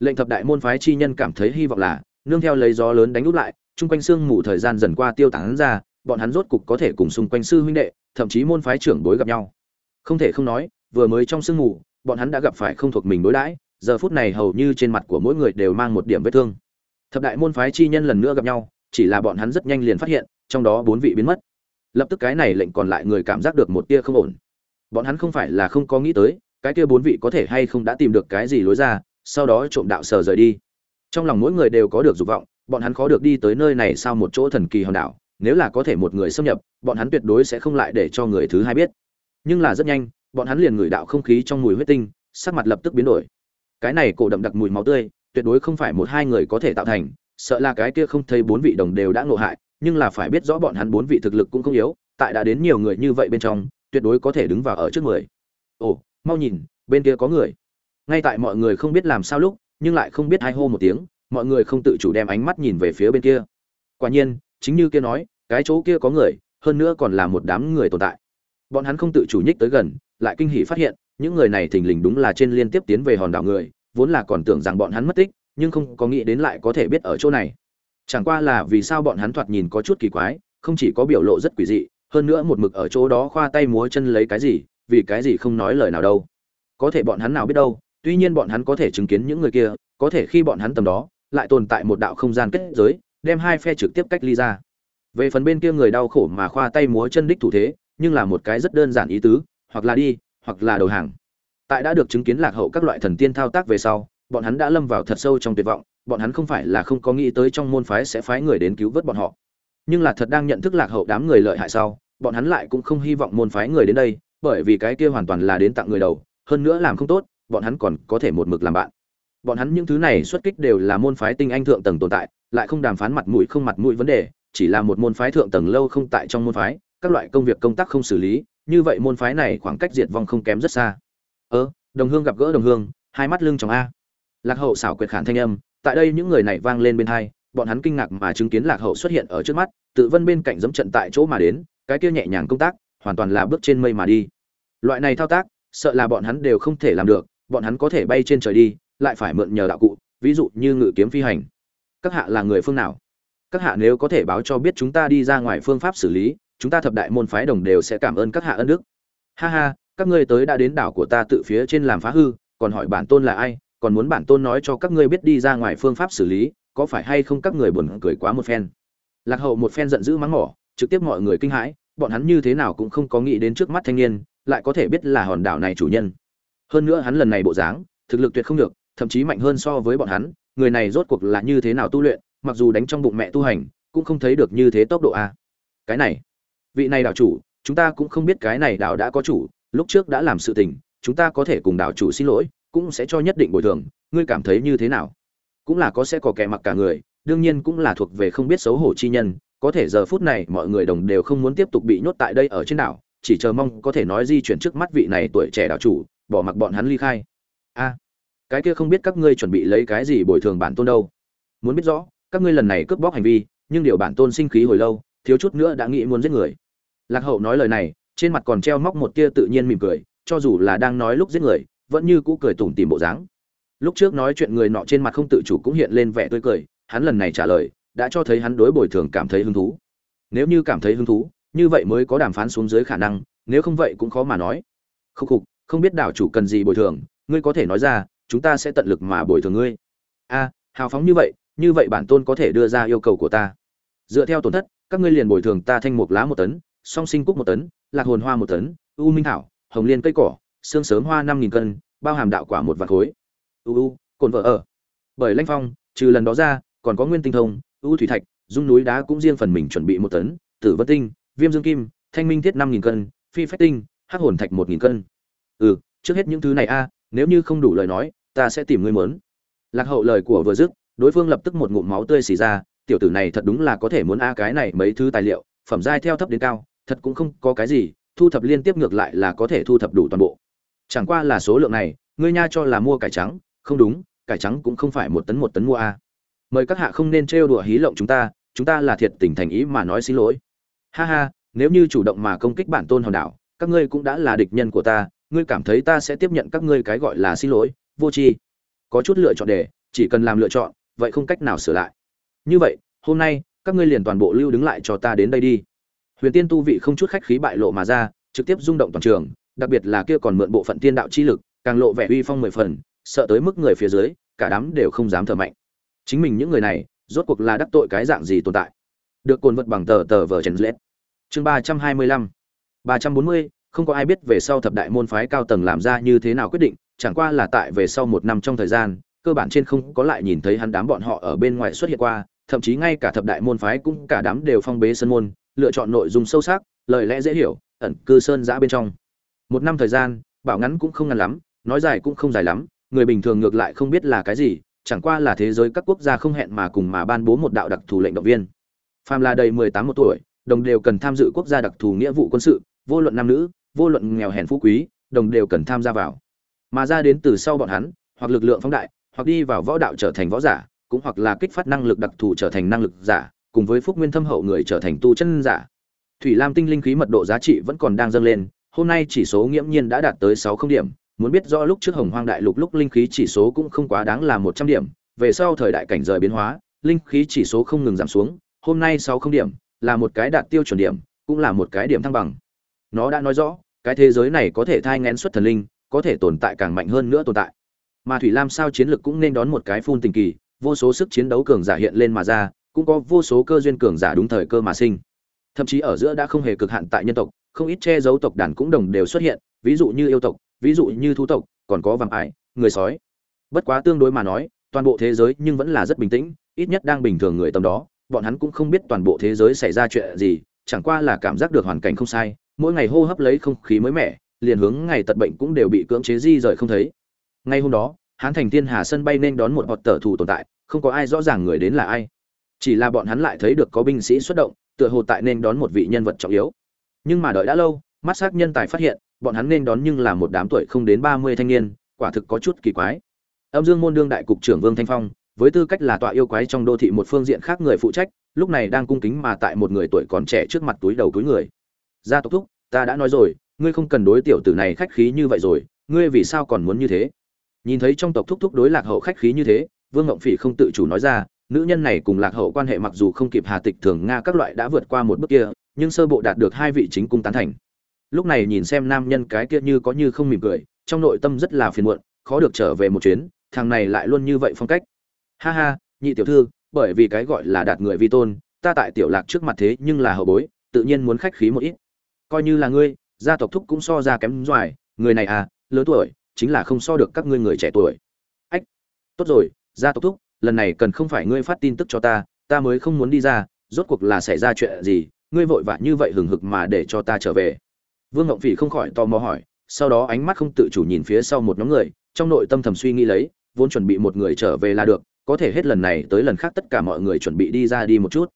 Lệnh thập đại môn phái chi nhân cảm thấy hy vọng là nương theo lấy gió lớn đánh úp lại, chung quanh sương mù thời gian dần qua tiêu tán ra, bọn hắn rốt cục có thể cùng xung quanh sư huynh đệ, thậm chí môn phái trưởng bối gặp nhau. Không thể không nói, vừa mới trong sương mù, bọn hắn đã gặp phải không thuộc mình đối đãi, giờ phút này hầu như trên mặt của mỗi người đều mang một điểm vết thương. Thập đại môn phái chi nhân lần nữa gặp nhau, chỉ là bọn hắn rất nhanh liền phát hiện, trong đó bốn vị biến mất. Lập tức cái này lệnh còn lại người cảm giác được một tia không ổn. Bọn hắn không phải là không có nghĩ tới, cái kia bốn vị có thể hay không đã tìm được cái gì lối ra, sau đó trộm đạo sở rời đi trong lòng mỗi người đều có được dục vọng, bọn hắn khó được đi tới nơi này sau một chỗ thần kỳ hòn đảo, nếu là có thể một người xâm nhập, bọn hắn tuyệt đối sẽ không lại để cho người thứ hai biết. Nhưng là rất nhanh, bọn hắn liền ngửi đạo không khí trong mùi huyết tinh, sắc mặt lập tức biến đổi. Cái này cổ đậm đặc mùi máu tươi, tuyệt đối không phải một hai người có thể tạo thành, sợ là cái kia không thấy bốn vị đồng đều đã ngộ hại, nhưng là phải biết rõ bọn hắn bốn vị thực lực cũng không yếu, tại đã đến nhiều người như vậy bên trong, tuyệt đối có thể đứng vào ở trước người ồ, mau nhìn, bên kia có người. Ngay tại mọi người không biết làm sao lúc nhưng lại không biết hai hô một tiếng, mọi người không tự chủ đem ánh mắt nhìn về phía bên kia. Quả nhiên, chính như kia nói, cái chỗ kia có người, hơn nữa còn là một đám người tồn tại. Bọn hắn không tự chủ nhích tới gần, lại kinh hỉ phát hiện, những người này thình lình đúng là trên liên tiếp tiến về hòn đảo người, vốn là còn tưởng rằng bọn hắn mất tích, nhưng không có nghĩ đến lại có thể biết ở chỗ này. Chẳng qua là vì sao bọn hắn thoạt nhìn có chút kỳ quái, không chỉ có biểu lộ rất quỷ dị, hơn nữa một mực ở chỗ đó khoa tay múa chân lấy cái gì, vì cái gì không nói lời nào đâu. Có thể bọn hắn nào biết đâu tuy nhiên bọn hắn có thể chứng kiến những người kia, có thể khi bọn hắn tầm đó, lại tồn tại một đạo không gian kết giới, đem hai phe trực tiếp cách ly ra. Về phần bên kia người đau khổ mà khoa tay múa chân đích thủ thế, nhưng là một cái rất đơn giản ý tứ, hoặc là đi, hoặc là đầu hàng. Tại đã được chứng kiến lạc hậu các loại thần tiên thao tác về sau, bọn hắn đã lâm vào thật sâu trong tuyệt vọng, bọn hắn không phải là không có nghĩ tới trong môn phái sẽ phái người đến cứu vớt bọn họ. Nhưng là thật đang nhận thức lạc hậu đám người lợi hại sau, bọn hắn lại cũng không hy vọng môn phái người đến đây, bởi vì cái kia hoàn toàn là đến tặng người đầu, hơn nữa làm không tốt bọn hắn còn có thể một mực làm bạn. Bọn hắn những thứ này xuất kích đều là môn phái tinh anh thượng tầng tồn tại, lại không đàm phán mặt mũi không mặt mũi vấn đề, chỉ là một môn phái thượng tầng lâu không tại trong môn phái, các loại công việc công tác không xử lý, như vậy môn phái này khoảng cách diệt vong không kém rất xa. Ơ, đồng hương gặp gỡ đồng hương, hai mắt lưng trong a. Lạc hậu xảo quyệt khản thanh âm, tại đây những người này vang lên bên hai, bọn hắn kinh ngạc mà chứng kiến lạc hậu xuất hiện ở trước mắt, tự vân bên cạnh dẫm trận tại chỗ mà đến, cái kia nhẹ nhàng công tác, hoàn toàn là bước trên mây mà đi. Loại này thao tác, sợ là bọn hắn đều không thể làm được bọn hắn có thể bay trên trời đi, lại phải mượn nhờ đạo cụ, ví dụ như ngự kiếm phi hành. Các hạ là người phương nào? Các hạ nếu có thể báo cho biết chúng ta đi ra ngoài phương pháp xử lý, chúng ta thập đại môn phái đồng đều sẽ cảm ơn các hạ ân đức. Ha ha, các ngươi tới đã đến đảo của ta tự phía trên làm phá hư, còn hỏi bản tôn là ai, còn muốn bản tôn nói cho các ngươi biết đi ra ngoài phương pháp xử lý, có phải hay không các người buồn cười quá một phen? Lạc hậu một phen giận dữ mắng mỏ, trực tiếp mọi người kinh hãi, bọn hắn như thế nào cũng không có nghĩ đến trước mắt thanh niên, lại có thể biết là hòn đảo này chủ nhân hơn nữa hắn lần này bộ dáng, thực lực tuyệt không được, thậm chí mạnh hơn so với bọn hắn, người này rốt cuộc là như thế nào tu luyện, mặc dù đánh trong bụng mẹ tu hành, cũng không thấy được như thế tốc độ a. Cái này, vị này đảo chủ, chúng ta cũng không biết cái này đảo đã có chủ, lúc trước đã làm sự tình, chúng ta có thể cùng đảo chủ xin lỗi, cũng sẽ cho nhất định bồi thường, ngươi cảm thấy như thế nào? Cũng là có sẽ có kẻ mặc cả người, đương nhiên cũng là thuộc về không biết xấu hổ chi nhân, có thể giờ phút này mọi người đồng đều không muốn tiếp tục bị nhốt tại đây ở trên đảo, chỉ chờ mong có thể nói di chuyển trước mắt vị này tuổi trẻ đảo chủ bỏ mặc bọn hắn ly khai. A, cái kia không biết các ngươi chuẩn bị lấy cái gì bồi thường bản tôn đâu. Muốn biết rõ, các ngươi lần này cướp bóc hành vi, nhưng điều bản tôn sinh khí hồi lâu, thiếu chút nữa đã nghĩ muốn giết người. Lạc hậu nói lời này, trên mặt còn treo móc một tia tự nhiên mỉm cười, cho dù là đang nói lúc giết người, vẫn như cũ cười tủm tỉm bộ dáng. Lúc trước nói chuyện người nọ trên mặt không tự chủ cũng hiện lên vẻ tươi cười, hắn lần này trả lời, đã cho thấy hắn đối bồi thường cảm thấy hứng thú. Nếu như cảm thấy hứng thú, như vậy mới có đàm phán xuống dưới khả năng, nếu không vậy cũng khó mà nói. Khúc khục không biết đảo chủ cần gì bồi thường, ngươi có thể nói ra, chúng ta sẽ tận lực mà bồi thường ngươi. A, hào phóng như vậy như vậy bản tôn có thể đưa ra yêu cầu của ta. Dựa theo tổn thất, các ngươi liền bồi thường ta thanh mục lá một tấn, song sinh cúc một tấn, lạc hồn hoa một tấn, u minh thảo, hồng liên cây cỏ, xương sớm hoa năm nghìn cân, bao hàm đạo quả một vạt khối. U u, cồn vợ ở. Bởi lanh phong, trừ lần đó ra, còn có nguyên tinh thông, u thủy thạch, dung núi đá cũng riêng phần mình chuẩn bị một tấn, tử vân tinh, viêm dương kim, thanh minh thiết năm nghìn cân, phi phách tinh, hắc hồn thạch một nghìn cân ừ trước hết những thứ này a, nếu như không đủ lời nói, ta sẽ tìm ngươi mớn. Lạc hậu lời của vừa dứt, đối phương lập tức một ngụm máu tươi xì ra, tiểu tử này thật đúng là có thể muốn a cái này mấy thứ tài liệu, phẩm giai theo thấp đến cao, thật cũng không có cái gì, thu thập liên tiếp ngược lại là có thể thu thập đủ toàn bộ. Chẳng qua là số lượng này, ngươi nha cho là mua cải trắng, không đúng, cải trắng cũng không phải một tấn một tấn mua a. Mời các hạ không nên trêu đùa hí lộng chúng ta chúng ta là thiệt tình thành ý mà nói xin lỗi. Ha ha, nếu như chủ động mà công kích bản tôn hòn đảo, các ngươi cũng đã là địch nhân của ta ngươi cảm thấy ta sẽ tiếp nhận các ngươi cái gọi là xin lỗi, vô tri. Có chút lựa chọn để, chỉ cần làm lựa chọn, vậy không cách nào sửa lại. Như vậy, hôm nay, các ngươi liền toàn bộ lưu đứng lại cho ta đến đây đi. Huyền tiên tu vị không chút khách khí bại lộ mà ra, trực tiếp rung động toàn trường, đặc biệt là kia còn mượn bộ phận tiên đạo chi lực, càng lộ vẻ uy phong mười phần, sợ tới mức người phía dưới, cả đám đều không dám thở mạnh. Chính mình những người này, rốt cuộc là đắc tội cái dạng gì tồn tại? Được cồn vật bằng tờ tờ vờ chèn lết chương ba trăm hai mươi lăm. Ba trăm bốn mươi không có ai biết về sau thập đại môn phái cao tầng làm ra như thế nào quyết định, chẳng qua là tại về sau một năm trong thời gian, cơ bản trên không có lại nhìn thấy hắn đám bọn họ ở bên ngoài xuất hiện qua, thậm chí ngay cả thập đại môn phái cũng cả đám đều phong bế sân môn, lựa chọn nội dung sâu sắc, lời lẽ dễ hiểu, ẩn cư sơn giã bên trong. Một năm thời gian, bảo ngắn cũng không ngắn lắm, nói dài cũng không dài lắm, người bình thường ngược lại không biết là cái gì, chẳng qua là thế giới các quốc gia không hẹn mà cùng mà ban bố một đạo đặc thù lệnh động viên. Phàm là đầy mười tám một tuổi, đồng đều cần tham dự quốc gia đặc thù nghĩa vụ quân sự, vô luận nam nữ vô luận nghèo hèn phú quý, đồng đều cần tham gia vào. Mà ra đến từ sau bọn hắn, hoặc lực lượng phóng đại, hoặc đi vào võ đạo trở thành võ giả, cũng hoặc là kích phát năng lực đặc thù trở thành năng lực giả, cùng với phúc nguyên thâm hậu người trở thành tu chân giả. Thủy lam tinh linh khí mật độ giá trị vẫn còn đang dâng lên, hôm nay chỉ số nghiễm nhiên đã đạt tới sáu không điểm, muốn biết rõ lúc trước hồng hoang đại lục lúc linh khí chỉ số cũng không quá đáng là một trăm điểm, về sau thời đại cảnh rời biến hóa, linh khí chỉ số không ngừng giảm xuống, hôm nay sáu không điểm, là một cái đạt tiêu chuẩn điểm, cũng là một cái điểm thăng bằng. Nó đã nói rõ cái thế giới này có thể thai ngén xuất thần linh, có thể tồn tại càng mạnh hơn nữa tồn tại. Mà thủy lam sao chiến lực cũng nên đón một cái phun tình kỳ, vô số sức chiến đấu cường giả hiện lên mà ra, cũng có vô số cơ duyên cường giả đúng thời cơ mà sinh. Thậm chí ở giữa đã không hề cực hạn tại nhân tộc, không ít che giấu tộc đàn cũng đồng đều xuất hiện, ví dụ như yêu tộc, ví dụ như thú tộc, còn có vàng ải, người sói. Bất quá tương đối mà nói, toàn bộ thế giới nhưng vẫn là rất bình tĩnh, ít nhất đang bình thường người tầm đó, bọn hắn cũng không biết toàn bộ thế giới xảy ra chuyện gì, chẳng qua là cảm giác được hoàn cảnh không sai mỗi ngày hô hấp lấy không khí mới mẻ, liền hướng ngày tật bệnh cũng đều bị cưỡng chế di rời không thấy. Ngay hôm đó, hán thành thiên hà sân bay nên đón một họt tờ thủ tồn tại, không có ai rõ ràng người đến là ai. Chỉ là bọn hắn lại thấy được có binh sĩ xuất động, tựa hồ tại nên đón một vị nhân vật trọng yếu. Nhưng mà đợi đã lâu, mắt sắc nhân tài phát hiện, bọn hắn nên đón nhưng là một đám tuổi không đến ba mươi thanh niên, quả thực có chút kỳ quái. Âm dương môn đương đại cục trưởng vương thanh phong, với tư cách là tọa yêu quái trong đô thị một phương diện khác người phụ trách, lúc này đang cung kính mà tại một người tuổi còn trẻ trước mặt túi đầu túi người gia tộc thúc, ta đã nói rồi, ngươi không cần đối tiểu tử này khách khí như vậy rồi, ngươi vì sao còn muốn như thế? Nhìn thấy trong tộc thúc thúc đối lạc hậu khách khí như thế, vương ngộng phỉ không tự chủ nói ra, nữ nhân này cùng lạc hậu quan hệ mặc dù không kịp hà tịch thường nga các loại đã vượt qua một bước kia, nhưng sơ bộ đạt được hai vị chính cung tán thành. Lúc này nhìn xem nam nhân cái kia như có như không mỉm cười, trong nội tâm rất là phiền muộn, khó được trở về một chuyến, thằng này lại luôn như vậy phong cách. Ha ha, nhị tiểu thư, bởi vì cái gọi là đạt người vi tôn, ta tại tiểu lạc trước mặt thế nhưng là hậu bối, tự nhiên muốn khách khí một ít coi như là ngươi, gia tộc thúc cũng so ra kém doài người này à lớn tuổi, chính là không so được các ngươi người trẻ tuổi. Ách, tốt rồi, gia tộc thúc, lần này cần không phải ngươi phát tin tức cho ta ta mới không muốn đi ra, rốt cuộc là xảy ra chuyện gì, ngươi vội vã như vậy hừng hực mà để cho ta trở về. Vương ngộng phỉ không khỏi tò mò hỏi, sau đó ánh mắt không tự chủ nhìn phía sau một nhóm người, trong nội tâm thầm suy nghĩ lấy, vốn chuẩn bị một người trở về là được, có thể hết lần này tới lần khác tất cả mọi người chuẩn bị đi ra đi một chút.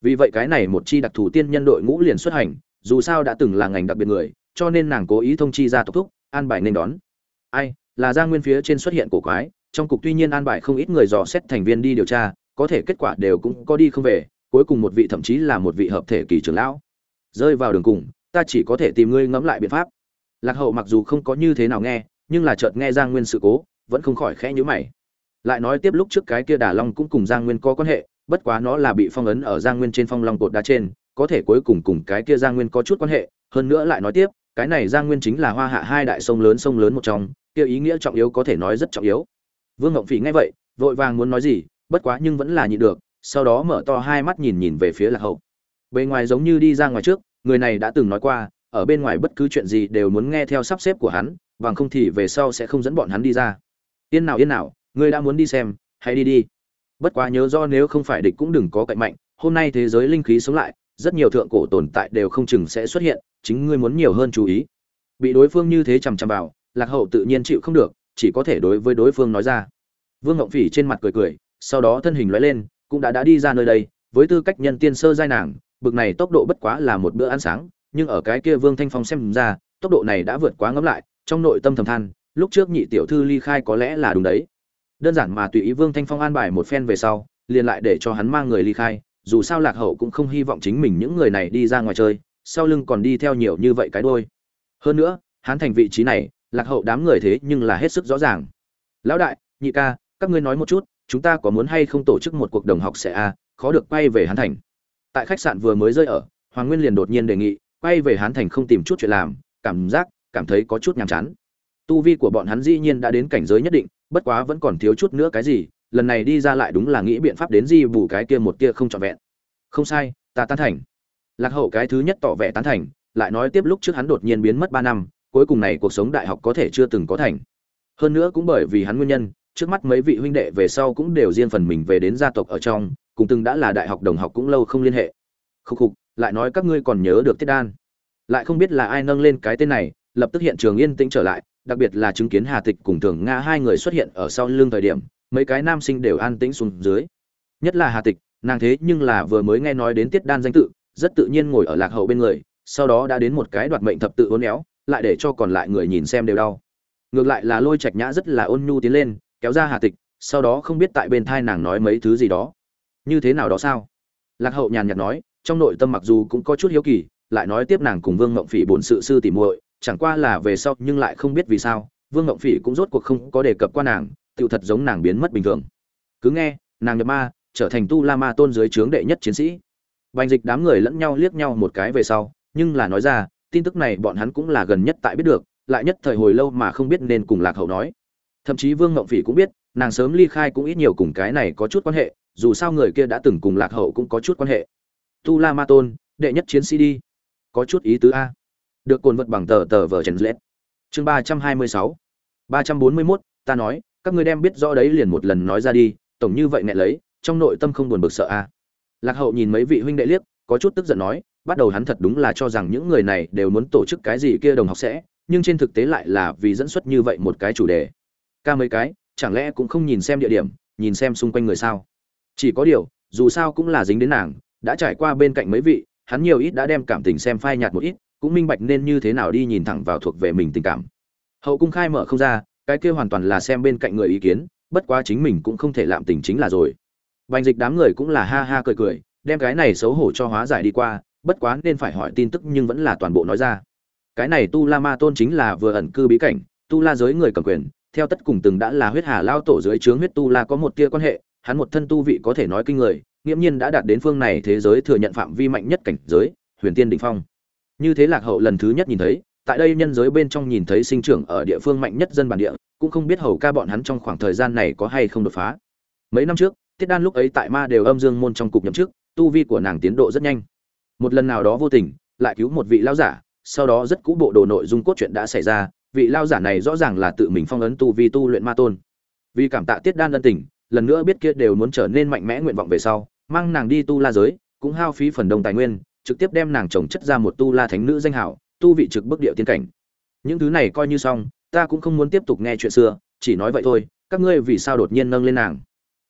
Vì vậy cái này một chi đặc thù tiên nhân đội ngũ liền xuất hành dù sao đã từng là ngành đặc biệt người, cho nên nàng cố ý thông chi ra tộc thúc, an bài nên đón. Ai, là gia nguyên phía trên xuất hiện cổ quái, trong cục tuy nhiên an bài không ít người dò xét thành viên đi điều tra, có thể kết quả đều cũng có đi không về, cuối cùng một vị thậm chí là một vị hợp thể kỳ trưởng lão. Rơi vào đường cùng, ta chỉ có thể tìm ngươi ngẫm lại biện pháp. Lạc hậu mặc dù không có như thế nào nghe, nhưng là chợt nghe giang nguyên sự cố, vẫn không khỏi khẽ nhíu mày. Lại nói tiếp lúc trước cái kia đà long cũng cùng giang nguyên có quan hệ, bất quá nó là bị phong ấn ở giang nguyên trên phong long cột đá trên có thể cuối cùng cùng cái kia giang nguyên có chút quan hệ, hơn nữa lại nói tiếp, cái này giang nguyên chính là hoa hạ hai đại sông lớn sông lớn một trong, kia ý nghĩa trọng yếu có thể nói rất trọng yếu. Vương ngộng phỉ nghe vậy, vội vàng muốn nói gì, bất quá nhưng vẫn là nhịn được, sau đó mở to hai mắt nhìn nhìn về phía lạc hậu. Bề ngoài giống như đi ra ngoài trước, người này đã từng nói qua, ở bên ngoài bất cứ chuyện gì đều muốn nghe theo sắp xếp của hắn, bằng không thì về sau sẽ không dẫn bọn hắn đi ra. Yên nào yên nào ngươi đã muốn đi xem, hãy đi đi. Bất quá nhớ do nếu không phải địch cũng đừng có cạnh mạnh, hôm nay thế giới linh khí sống lại rất nhiều thượng cổ tồn tại đều không chừng sẽ xuất hiện, chính ngươi muốn nhiều hơn chú ý. Bị đối phương như thế chằm chằm vào, lạc hậu tự nhiên chịu không được, chỉ có thể đối với đối phương nói ra. Vương ngộng phỉ trên mặt cười cười, sau đó thân hình lóe lên, cũng đã đã đi ra nơi đây, với tư cách nhân tiên sơ giai nàng, bực này tốc độ bất quá là một bữa ăn sáng, nhưng ở cái kia vương thanh phong xem ra, tốc độ này đã vượt quá ngấm lại, trong nội tâm thầm than, lúc trước nhị tiểu thư ly khai có lẽ là đúng đấy. Đơn giản mà tùy ý vương thanh phong an bài một phen về sau, liền lại để cho hắn mang người ly khai dù sao lạc hậu cũng không hy vọng chính mình những người này đi ra ngoài chơi, sau lưng còn đi theo nhiều như vậy cái đôi hơn nữa, hắn thành vị trí này, lạc hậu đám người thế nhưng là hết sức rõ ràng. Lão đại, nhị ca, các ngươi nói một chút, chúng ta có muốn hay không tổ chức một cuộc đồng học sẽ a, khó được quay về hán thành. Tại khách sạn vừa mới rơi ở, hoàng nguyên liền đột nhiên đề nghị, quay về hán thành không tìm chút chuyện làm, cảm giác, cảm thấy có chút nhàm chán. Tu vi của bọn hắn dĩ nhiên đã đến cảnh giới nhất định, bất quá vẫn còn thiếu chút nữa cái gì lần này đi ra lại đúng là nghĩ biện pháp đến gì bù cái kia một kia không trọn vẹn. Không sai, ta tán thành. Lạc hậu cái thứ nhất tỏ vẻ tán thành, lại nói tiếp lúc trước hắn đột nhiên biến mất ba năm, cuối cùng này cuộc sống đại học có thể chưa từng có thành. Hơn nữa cũng bởi vì hắn nguyên nhân, trước mắt mấy vị huynh đệ về sau cũng đều riêng phần mình về đến gia tộc ở trong, cùng từng đã là đại học đồng học cũng lâu không liên hệ. Khúc khục, lại nói các ngươi còn nhớ được tiết đan. Lại không biết là ai nâng lên cái tên này, lập tức hiện trường yên tĩnh trở lại, đặc biệt là chứng kiến hà tịch cùng thường nga hai người xuất hiện ở sau lưng thời điểm mấy cái nam sinh đều an tĩnh xuống dưới. Nhất là hà tịch, nàng thế nhưng là vừa mới nghe nói đến tiết đan danh tự, rất tự nhiên ngồi ở lạc hậu bên người, sau đó đã đến một cái đoạt mệnh thập tự hôn éo, lại để cho còn lại người nhìn xem đều đau. Ngược lại là lôi trạch nhã rất là ôn nhu tiến lên, kéo ra hà tịch, sau đó không biết tại bên thai nàng nói mấy thứ gì đó. Như thế nào đó sao? Lạc hậu nhàn nhạt nói, trong nội tâm mặc dù cũng có chút hiếu kỳ, lại nói tiếp nàng cùng vương ngộng phỉ bổn sự sư tỉ muội, chẳng qua là về sau nhưng lại không biết vì sao, vương ngộng phỉ cũng rốt cuộc không có đề cập qua nàng tựu thật giống nàng biến mất bình thường. Cứ nghe, nàng nhập ma, trở thành tu la ma tôn dưới trướng đệ nhất chiến sĩ. Bành dịch đám người lẫn nhau liếc nhau một cái về sau, nhưng là nói ra, tin tức này bọn hắn cũng là gần nhất tại biết được, lại nhất thời hồi lâu mà không biết nên cùng lạc hậu nói. Thậm chí vương ngộng phỉ cũng biết, nàng sớm ly khai cũng ít nhiều cùng cái này có chút quan hệ, dù sao người kia đã từng cùng lạc hậu cũng có chút quan hệ. Tu la ma tôn, đệ nhất chiến sĩ đi. Có chút ý tứ a. Được cồn vật bằng tờ tờ vở trần lết. Chương ba trăm hai mươi sáu. Ba trăm bốn mươi mốt, ta nói các ngươi đem biết rõ đấy liền một lần nói ra đi, tổng như vậy nghẹn lấy, trong nội tâm không buồn bực sợ a lạc hậu nhìn mấy vị huynh đệ liếc, có chút tức giận nói, bắt đầu hắn thật đúng là cho rằng những người này đều muốn tổ chức cái gì kia đồng học sẽ, nhưng trên thực tế lại là vì dẫn xuất như vậy một cái chủ đề. Ca mấy cái, chẳng lẽ cũng không nhìn xem địa điểm, nhìn xem xung quanh người sao? Chỉ có điều, dù sao cũng là dính đến nàng, đã trải qua bên cạnh mấy vị, hắn nhiều ít đã đem cảm tình xem phai nhạt một ít, cũng minh bạch nên như thế nào đi nhìn thẳng vào thuộc về mình tình cảm. Hậu cung khai mở không ra cái kia hoàn toàn là xem bên cạnh người ý kiến, bất quá chính mình cũng không thể làm tình chính là rồi. Bành dịch đám người cũng là ha ha cười cười, đem cái này xấu hổ cho hóa giải đi qua, bất quá nên phải hỏi tin tức nhưng vẫn là toàn bộ nói ra. Cái này tu la ma tôn chính là vừa ẩn cư bí cảnh, tu la giới người cầm quyền, theo tất cùng từng đã là huyết hà lao tổ dưới trướng huyết tu la có một tia quan hệ, hắn một thân tu vị có thể nói kinh người, nghiễm nhiên đã đạt đến phương này thế giới thừa nhận phạm vi mạnh nhất cảnh giới, huyền tiên đỉnh phong. Như thế lạc hậu lần thứ nhất nhìn thấy tại đây nhân giới bên trong nhìn thấy sinh trưởng ở địa phương mạnh nhất dân bản địa, cũng không biết hầu ca bọn hắn trong khoảng thời gian này có hay không đột phá. Mấy năm trước, tiết đan lúc ấy tại ma đều âm dương môn trong cục nhậm chức, tu vi của nàng tiến độ rất nhanh. Một lần nào đó vô tình, lại cứu một vị lao giả, sau đó rất cũ bộ đồ nội dung cốt truyện đã xảy ra, vị lao giả này rõ ràng là tự mình phong ấn tu vi tu luyện ma tôn. Vì cảm tạ tiết đan ân tình, lần nữa biết kia đều muốn trở nên mạnh mẽ nguyện vọng về sau, mang nàng đi tu la giới, cũng hao phí phần đông tài nguyên, trực tiếp đem nàng trồng chất ra một tu la thánh nữ danh hảo tu vị trực bức địa tiên cảnh. Những thứ này coi như xong, ta cũng không muốn tiếp tục nghe chuyện xưa, chỉ nói vậy thôi, các ngươi vì sao đột nhiên nâng lên nàng?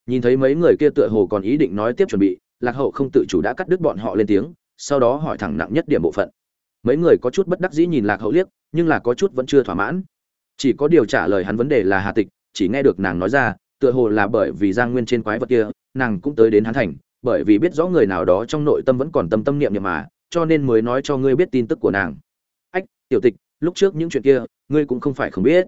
Nhìn thấy mấy người kia tựa hồ còn ý định nói tiếp chuẩn bị, lạc hậu không tự chủ đã cắt đứt bọn họ lên tiếng, sau đó hỏi thẳng nặng nhất điểm bộ phận. Mấy người có chút bất đắc dĩ nhìn lạc hậu liếc, nhưng là có chút vẫn chưa thỏa mãn. Chỉ có điều trả lời hắn vấn đề là hà tịch, chỉ nghe được nàng nói ra, tựa hồ là bởi vì giang nguyên trên quái vật kia, nàng cũng tới đến hắn thành, bởi vì biết rõ người nào đó trong nội tâm vẫn còn tâm tâm niệm niệm mà, cho nên mới nói cho ngươi biết tin tức của nàng tiểu tịch, lúc trước những chuyện kia, ngươi cũng không phải không biết.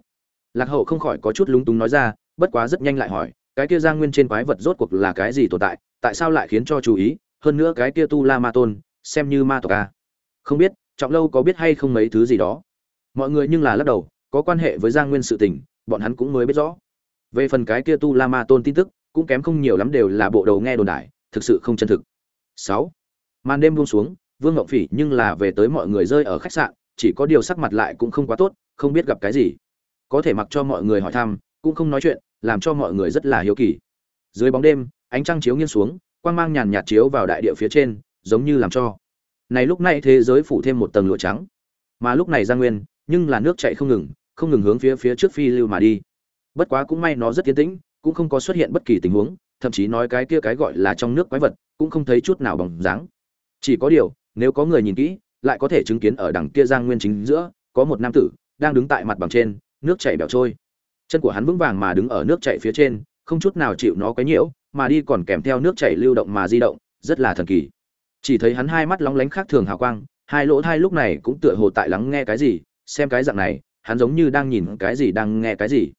Lạc hậu không khỏi có chút lúng túng nói ra, bất quá rất nhanh lại hỏi, cái kia giang nguyên trên quái vật rốt cuộc là cái gì tồn tại tại sao lại khiến cho chú ý, hơn nữa cái kia tu la ma tôn, xem như ma tộc a không biết, trọng lâu có biết hay không mấy thứ gì đó. Mọi người nhưng là lắc đầu, có quan hệ với giang nguyên sự tình, bọn hắn cũng mới biết rõ. Về phần cái kia tu la ma tôn tin tức, cũng kém không nhiều lắm đều là bộ đầu nghe đồn đại, thực sự không chân thực. Sáu. Màn đêm buông xuống, vương ngọc phỉ nhưng là về tới mọi người rơi ở khách sạn chỉ có điều sắc mặt lại cũng không quá tốt, không biết gặp cái gì. Có thể mặc cho mọi người hỏi thăm, cũng không nói chuyện, làm cho mọi người rất là hiếu kỳ. Dưới bóng đêm, ánh trăng chiếu nghiêng xuống, quang mang nhàn nhạt chiếu vào đại địa phía trên, giống như làm cho này lúc này thế giới phủ thêm một tầng lụa trắng. Mà lúc này giang nguyên, nhưng là nước chảy không ngừng không ngừng hướng phía phía trước phi lưu mà đi. Bất quá cũng may nó rất tiến tĩnh, cũng không có xuất hiện bất kỳ tình huống, thậm chí nói cái kia cái gọi là trong nước quái vật, cũng không thấy chút nào bóng dáng. Chỉ có điều, nếu có người nhìn kỹ lại có thể chứng kiến ở đằng kia giang nguyên chính giữa, có một nam tử đang đứng tại mặt bằng trên, nước chảy bẻo trôi. Chân của hắn vững vàng mà đứng ở nước chảy phía trên, không chút nào chịu nó quấy nhiễu, mà đi còn kèm theo nước chảy lưu động mà di động, rất là thần kỳ. Chỉ thấy hắn hai mắt lóng lánh khác thường hào quang, hai lỗ thai lúc này cũng tựa hồ tại lắng nghe cái gì, xem cái dạng này, hắn giống như đang nhìn cái gì đang nghe cái gì.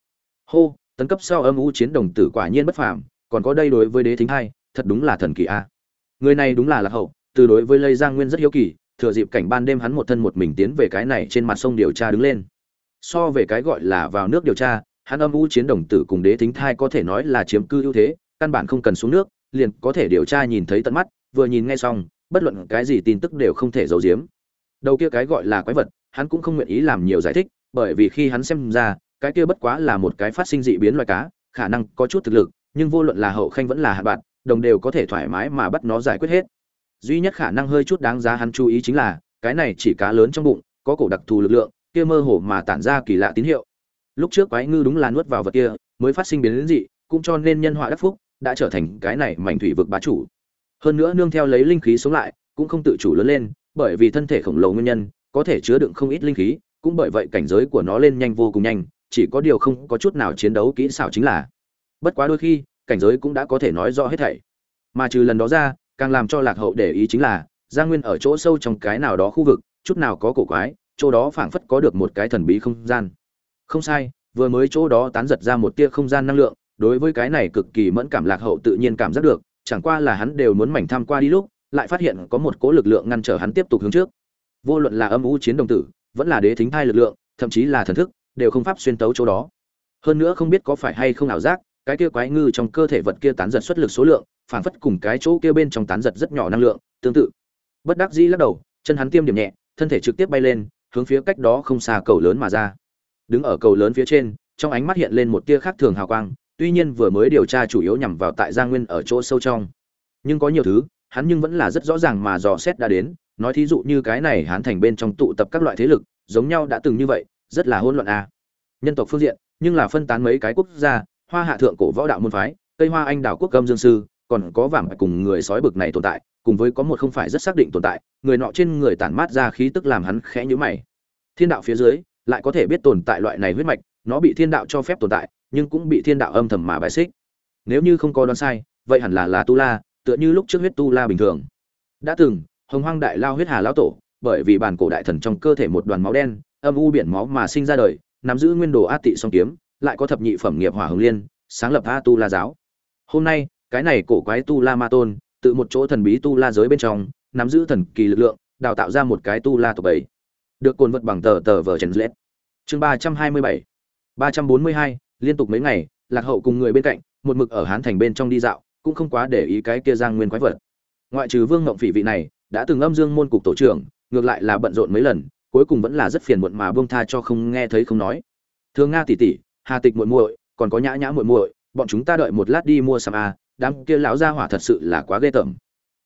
Hô, tấn cấp sau âm u chiến đồng tử quả nhiên bất phàm, còn có đây đối với đế thính hai, thật đúng là thần kỳ a. Người này đúng là lạc hậu, từ đối với lây giang nguyên rất hiếu kỳ thừa dịp cảnh ban đêm hắn một thân một mình tiến về cái này trên mặt sông điều tra đứng lên. So về cái gọi là vào nước điều tra, hắn âm u chiến đồng tử cùng đế thính thai có thể nói là chiếm cư ưu thế, căn bản không cần xuống nước, liền có thể điều tra nhìn thấy tận mắt, vừa nhìn ngay xong, bất luận cái gì tin tức đều không thể giấu giếm. Đầu kia cái gọi là quái vật, hắn cũng không nguyện ý làm nhiều giải thích, bởi vì khi hắn xem ra, cái kia bất quá là một cái phát sinh dị biến loài cá, khả năng có chút thực lực, nhưng vô luận là hậu khanh vẫn là hạ bạn, đồng đều có thể thoải mái mà bắt nó giải quyết hết duy nhất khả năng hơi chút đáng giá hắn chú ý chính là, cái này chỉ cá lớn trong bụng, có cổ đặc thù lực lượng, kia mơ hồ mà tản ra kỳ lạ tín hiệu. Lúc trước quái ngư đúng là nuốt vào vật kia, mới phát sinh biến đến dị, cũng cho nên nhân họa đắc phúc, đã trở thành cái này mảnh thủy vực bá chủ. Hơn nữa nương theo lấy linh khí sống lại, cũng không tự chủ lớn lên, bởi vì thân thể khổng lồ nguyên nhân, có thể chứa đựng không ít linh khí, cũng bởi vậy cảnh giới của nó lên nhanh vô cùng nhanh, chỉ có điều không có chút nào chiến đấu kỹ xảo chính là. Bất quá đôi khi, cảnh giới cũng đã có thể nói rõ hết thảy. Mà trừ lần đó ra càng làm cho lạc hậu để ý chính là gia nguyên ở chỗ sâu trong cái nào đó khu vực, chút nào có cổ quái, chỗ đó phảng phất có được một cái thần bí không gian. Không sai, vừa mới chỗ đó tán giật ra một tia không gian năng lượng, đối với cái này cực kỳ mẫn cảm lạc hậu tự nhiên cảm giác được, chẳng qua là hắn đều muốn mảnh tham qua đi lúc, lại phát hiện có một cố lực lượng ngăn trở hắn tiếp tục hướng trước. Vô luận là âm u chiến đồng tử, vẫn là đế thính thai lực lượng, thậm chí là thần thức, đều không pháp xuyên tấu chỗ đó. Hơn nữa không biết có phải hay không ảo giác, cái kia quái ngư trong cơ thể vật kia tán giật xuất lực số lượng phản phất cùng cái chỗ kia bên trong tán giật rất nhỏ năng lượng, tương tự. Bất đắc dĩ lắc đầu, chân hắn tiêm điểm nhẹ, thân thể trực tiếp bay lên, hướng phía cách đó không xa cầu lớn mà ra. Đứng ở cầu lớn phía trên, trong ánh mắt hiện lên một tia khác thường hào quang, tuy nhiên vừa mới điều tra chủ yếu nhằm vào tại gia nguyên ở chỗ sâu trong. Nhưng có nhiều thứ, hắn nhưng vẫn là rất rõ ràng mà dò xét đã đến, nói thí dụ như cái này hắn thành bên trong tụ tập các loại thế lực, giống nhau đã từng như vậy, rất là hỗn loạn a nhân tộc phương diện, nhưng là phân tán mấy cái quốc gia, hoa hạ thượng cổ võ đạo môn phái cây hoa anh đảo quốc gâm dương sư còn có vảm cùng người sói bực này tồn tại, cùng với có một không phải rất xác định tồn tại, người nọ trên người tản mát ra khí tức làm hắn khẽ nhíu mày. Thiên đạo phía dưới, lại có thể biết tồn tại loại này huyết mạch, nó bị thiên đạo cho phép tồn tại, nhưng cũng bị thiên đạo âm thầm mà bài xích. Nếu như không có đoán sai, vậy hẳn là là tu la, tựa như lúc trước huyết tu la bình thường. Đã từng, hồng hoang đại lao huyết hà lão tổ, bởi vì bản cổ đại thần trong cơ thể một đoàn máu đen, âm u biển máu mà sinh ra đời, nắm giữ nguyên đồ a tị song kiếm, lại có thập nhị phẩm nghiệp hỏa hồng liên, sáng lập a tu la giáo. Hôm nay cái này cổ quái tu la ma tôn, tự một chỗ thần bí tu la giới bên trong, nắm giữ thần kỳ lực lượng, đào tạo ra một cái tu la tộc bảy được cồn vật bằng tờ tờ vở trần lết. Chương ba trăm hai mươi bảy. ba trăm bốn mươi hai, liên tục mấy ngày, lạc hậu cùng người bên cạnh, một mực ở hán thành bên trong đi dạo, cũng không quá để ý cái kia giang nguyên quái vật. Ngoại trừ vương ngộng phỉ vị này, đã từng âm dương môn cục tổ trưởng, ngược lại là bận rộn mấy lần, cuối cùng vẫn là rất phiền muộn mà buông tha cho không nghe thấy không nói. Thương nga tỷ tỷ, hà tịch muội muội, còn có nhã nhã muội muội, bọn chúng ta đợi một lát đi mua sắm a đám kia lão gia hỏa thật sự là quá ghê tởm.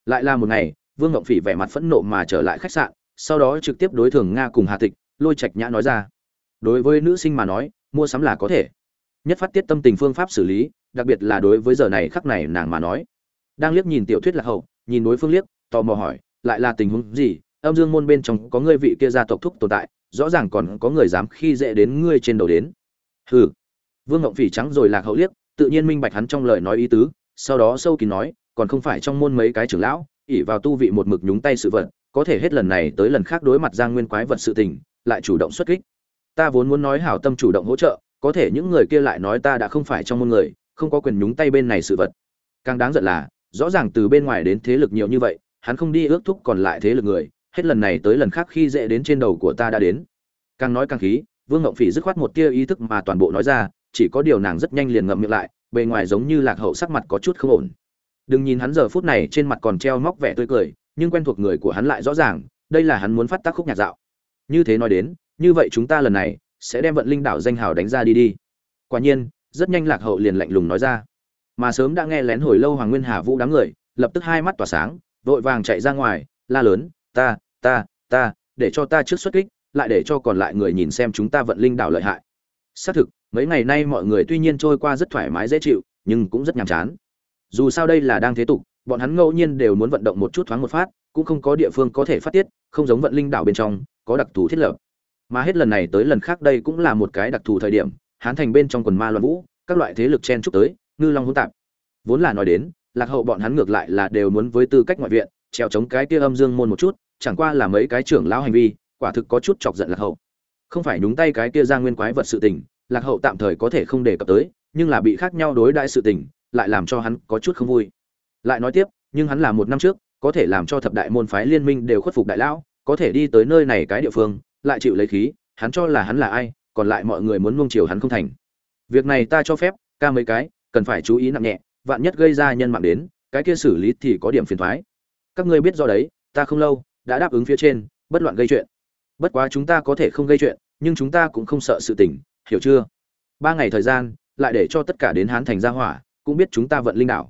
Lại là một ngày, vương ngộng phỉ vẻ mặt phẫn nộ mà trở lại khách sạn, sau đó trực tiếp đối thường nga cùng hà tịch, lôi trạch nhã nói ra. Đối với nữ sinh mà nói, mua sắm là có thể. Nhất phát tiết tâm tình phương pháp xử lý, đặc biệt là đối với giờ này khắc này nàng mà nói. Đang liếc nhìn tiểu thuyết là hậu, nhìn đối phương liếc, tò mò hỏi, lại là tình huống gì? Âm dương môn bên trong có người vị kia gia tộc thúc tồn tại, rõ ràng còn có người dám khi dễ đến ngươi trên đầu đến. Hừ. Vương ngộng phỉ trắng rồi lạc hậu liếc, tự nhiên minh bạch hắn trong lời nói ý tứ sau đó sâu kín nói, còn không phải trong môn mấy cái trưởng lão ỉ vào tu vị một mực nhúng tay sự vật, có thể hết lần này tới lần khác đối mặt giang nguyên quái vật sự tình, lại chủ động xuất kích. Ta vốn muốn nói hảo tâm chủ động hỗ trợ, có thể những người kia lại nói ta đã không phải trong môn người, không có quyền nhúng tay bên này sự vật. Càng đáng giận là, rõ ràng từ bên ngoài đến thế lực nhiều như vậy, hắn không đi ước thúc còn lại thế lực người, hết lần này tới lần khác khi dễ đến trên đầu của ta đã đến. Càng nói càng khí, vương ngộng phỉ dứt khoát một tia ý thức mà toàn bộ nói ra, chỉ có điều nàng rất nhanh liền ngậm miệng lại bề ngoài giống như lạc hậu sắc mặt có chút không ổn. Đừng nhìn hắn giờ phút này trên mặt còn treo móc vẻ tươi cười, nhưng quen thuộc người của hắn lại rõ ràng, đây là hắn muốn phát tác khúc nhạc dạo. Như thế nói đến, như vậy chúng ta lần này sẽ đem vận linh đảo danh hào đánh ra đi đi. Quả nhiên, rất nhanh lạc hậu liền lạnh lùng nói ra. Mà sớm đã nghe lén hồi lâu hoàng nguyên hà vũ đám người, lập tức hai mắt tỏa sáng, vội vàng chạy ra ngoài, la lớn, ta ta ta, để cho ta trước xuất kích, lại để cho còn lại người nhìn xem chúng ta vận linh đảo lợi hại. Xác thực mấy ngày nay mọi người tuy nhiên trôi qua rất thoải mái dễ chịu, nhưng cũng rất nhàm chán. Dù sao đây là đang thế tục, bọn hắn ngẫu nhiên đều muốn vận động một chút thoáng một phát, cũng không có địa phương có thể phát tiết, không giống vận linh đảo bên trong, có đặc thù thiết lập. Mà hết lần này tới lần khác đây cũng là một cái đặc thù thời điểm, hán thành bên trong quần ma loạn vũ, các loại thế lực chen chúc tới, ngư long hỗn tạp. Vốn là nói đến, lạc hậu bọn hắn ngược lại là đều muốn với tư cách ngoại viện treo chống cái kia âm dương môn một chút, chẳng qua là mấy cái trưởng lão hành vi, quả thực có chút chọc giận lạc hậu. Không phải nhúng tay cái kia ra nguyên quái vật sự tình lạc hậu tạm thời có thể không đề cập tới, nhưng là bị khác nhau đối đãi sự tình, lại làm cho hắn có chút không vui. Lại nói tiếp, nhưng hắn là một năm trước, có thể làm cho thập đại môn phái liên minh đều khuất phục đại lão, có thể đi tới nơi này cái địa phương, lại chịu lấy khí, hắn cho là hắn là ai, còn lại mọi người muốn nuông chiều hắn không thành. Việc này ta cho phép, ca mấy cái, cần phải chú ý nặng nhẹ, vạn nhất gây ra nhân mạng đến, cái kia xử lý thì có điểm phiền thoái các ngươi biết do đấy, ta không lâu, đã đáp ứng phía trên, bất loạn gây chuyện. Bất quá chúng ta có thể không gây chuyện, nhưng chúng ta cũng không sợ sự tình hiểu chưa? Ba ngày thời gian, lại để cho tất cả đến hán thành gia hỏa, cũng biết chúng ta vận linh đảo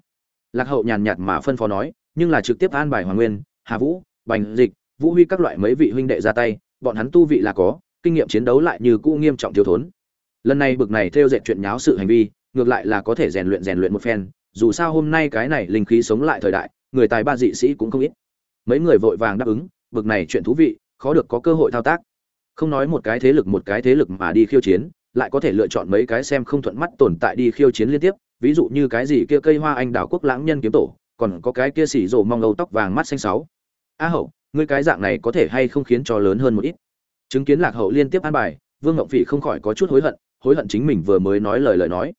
lạc hậu nhàn nhạt mà phân phó nói, nhưng là trực tiếp an bài hoàng nguyên, hà vũ, bành dịch, vũ huy các loại mấy vị huynh đệ ra tay, bọn hắn tu vị là có, kinh nghiệm chiến đấu lại như cũ nghiêm trọng thiếu thốn. Lần này bực này theo dệt chuyện nháo sự hành vi, ngược lại là có thể rèn luyện rèn luyện một phen, dù sao hôm nay cái này linh khí sống lại thời đại, người tài ba dị sĩ cũng không ít. Mấy người vội vàng đáp ứng, bực này chuyện thú vị, khó được có cơ hội thao tác. Không nói một cái thế lực một cái thế lực mà đi khiêu chiến lại có thể lựa chọn mấy cái xem không thuận mắt tồn tại đi khiêu chiến liên tiếp, ví dụ như cái gì kia cây hoa anh đào quốc lãng nhân kiếm tổ, còn có cái kia xỉ rổ mong âu tóc vàng mắt xanh sáu. A hậu, ngươi cái dạng này có thể hay không khiến cho lớn hơn một ít? Chứng kiến lạc hậu liên tiếp an bài, vương ngộng phỉ không khỏi có chút hối hận hối hận chính mình vừa mới nói lời lời nói.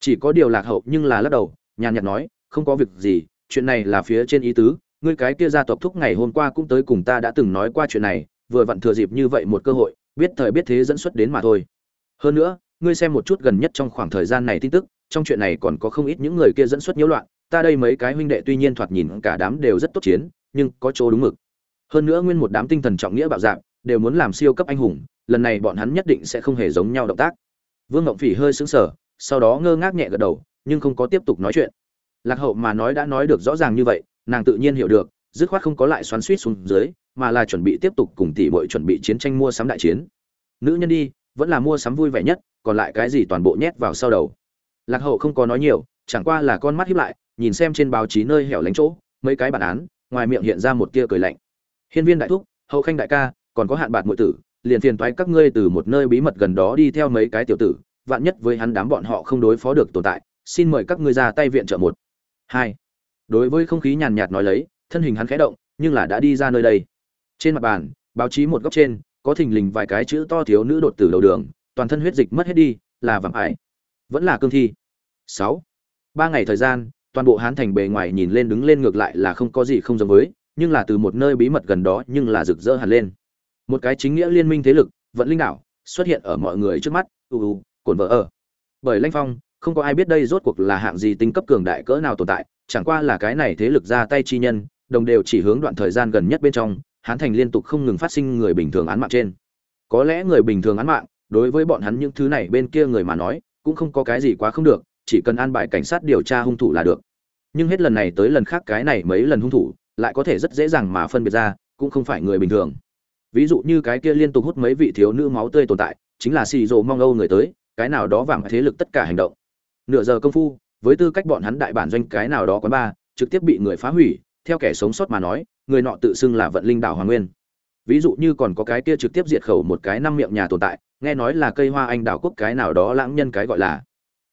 Chỉ có điều lạc hậu nhưng là lắc đầu, nhàn nhạt nói, không có việc gì, chuyện này là phía trên ý tứ, ngươi cái kia gia tộc thúc ngày hôm qua cũng tới cùng ta đã từng nói qua chuyện này, vừa vặn thừa dịp như vậy một cơ hội, biết thời biết thế dẫn xuất đến mà thôi hơn nữa, ngươi xem một chút gần nhất trong khoảng thời gian này tin tức, trong chuyện này còn có không ít những người kia dẫn xuất nhiễu loạn, ta đây mấy cái huynh đệ tuy nhiên thoạt nhìn cả đám đều rất tốt chiến, nhưng có chỗ đúng mực. Hơn nữa nguyên một đám tinh thần trọng nghĩa bạo dạng đều muốn làm siêu cấp anh hùng, lần này bọn hắn nhất định sẽ không hề giống nhau động tác. Vương ngộng phỉ hơi sững sờ, sau đó ngơ ngác nhẹ gật đầu, nhưng không có tiếp tục nói chuyện. Lạc hậu mà nói đã nói được rõ ràng như vậy, nàng tự nhiên hiểu được, dứt khoát không có lại xoắn suýt xuống dưới, mà là chuẩn bị tiếp tục cùng tỷ muội chuẩn bị chiến tranh mua sắm đại chiến. Nữ nhân đi vẫn là mua sắm vui vẻ nhất, còn lại cái gì toàn bộ nhét vào sau đầu. Lạc hậu không có nói nhiều, chẳng qua là con mắt hiếp lại, nhìn xem trên báo chí nơi hẻo lánh chỗ, mấy cái bản án, ngoài miệng hiện ra một tia cười lạnh. Hiên viên đại thúc, hậu khanh đại ca, còn có hạn bạc ngụy tử, liền phiền toái các ngươi từ một nơi bí mật gần đó đi theo mấy cái tiểu tử, vạn nhất với hắn đám bọn họ không đối phó được tồn tại, xin mời các ngươi ra tay viện trợ một. Hai. Đối với không khí nhàn nhạt nói lấy, thân hình hắn khẽ động, nhưng là đã đi ra nơi đây. Trên mặt bàn, báo chí một góc trên có thình lình vài cái chữ to thiếu nữ đột tử đầu đường, toàn thân huyết dịch mất hết đi, là vàng ải. Vẫn là cương thi. Sáu. Ba ngày thời gian, toàn bộ hán thành bề ngoài nhìn lên đứng lên ngược lại là không có gì không giống với, nhưng là từ một nơi bí mật gần đó nhưng là rực rỡ hẳn lên. Một cái chính nghĩa liên minh thế lực vẫn linh đảo, xuất hiện ở mọi người trước mắt ưu ưu cồn vợ ở. Bởi lanh phong, không có ai biết đây rốt cuộc là hạng gì tinh cấp cường đại cỡ nào tồn tại, chẳng qua là cái này thế lực ra tay chi nhân, đồng đều chỉ hướng đoạn thời gian gần nhất bên trong hán thành liên tục không ngừng phát sinh người bình thường án mạng trên. Có lẽ người bình thường án mạng, đối với bọn hắn những thứ này bên kia người mà nói, cũng không có cái gì quá không được, chỉ cần an bài cảnh sát điều tra hung thủ là được. Nhưng hết lần này tới lần khác cái này mấy lần hung thủ, lại có thể rất dễ dàng mà phân biệt ra, cũng không phải người bình thường. Ví dụ như cái kia liên tục hút mấy vị thiếu nữ máu tươi tồn tại, chính là xì rồ mong âu người tới, cái nào đó vàng thế lực tất cả hành động. Nửa giờ công phu, với tư cách bọn hắn đại bản doanh cái nào đó quán ba trực tiếp bị người phá hủy, theo kẻ sống sót mà nói người nọ tự xưng là vận linh đảo hoàng nguyên. Ví dụ như còn có cái kia trực tiếp diệt khẩu một cái năm miệng nhà tồn tại, nghe nói là cây hoa anh đảo quốc cái nào đó lãng nhân cái gọi là.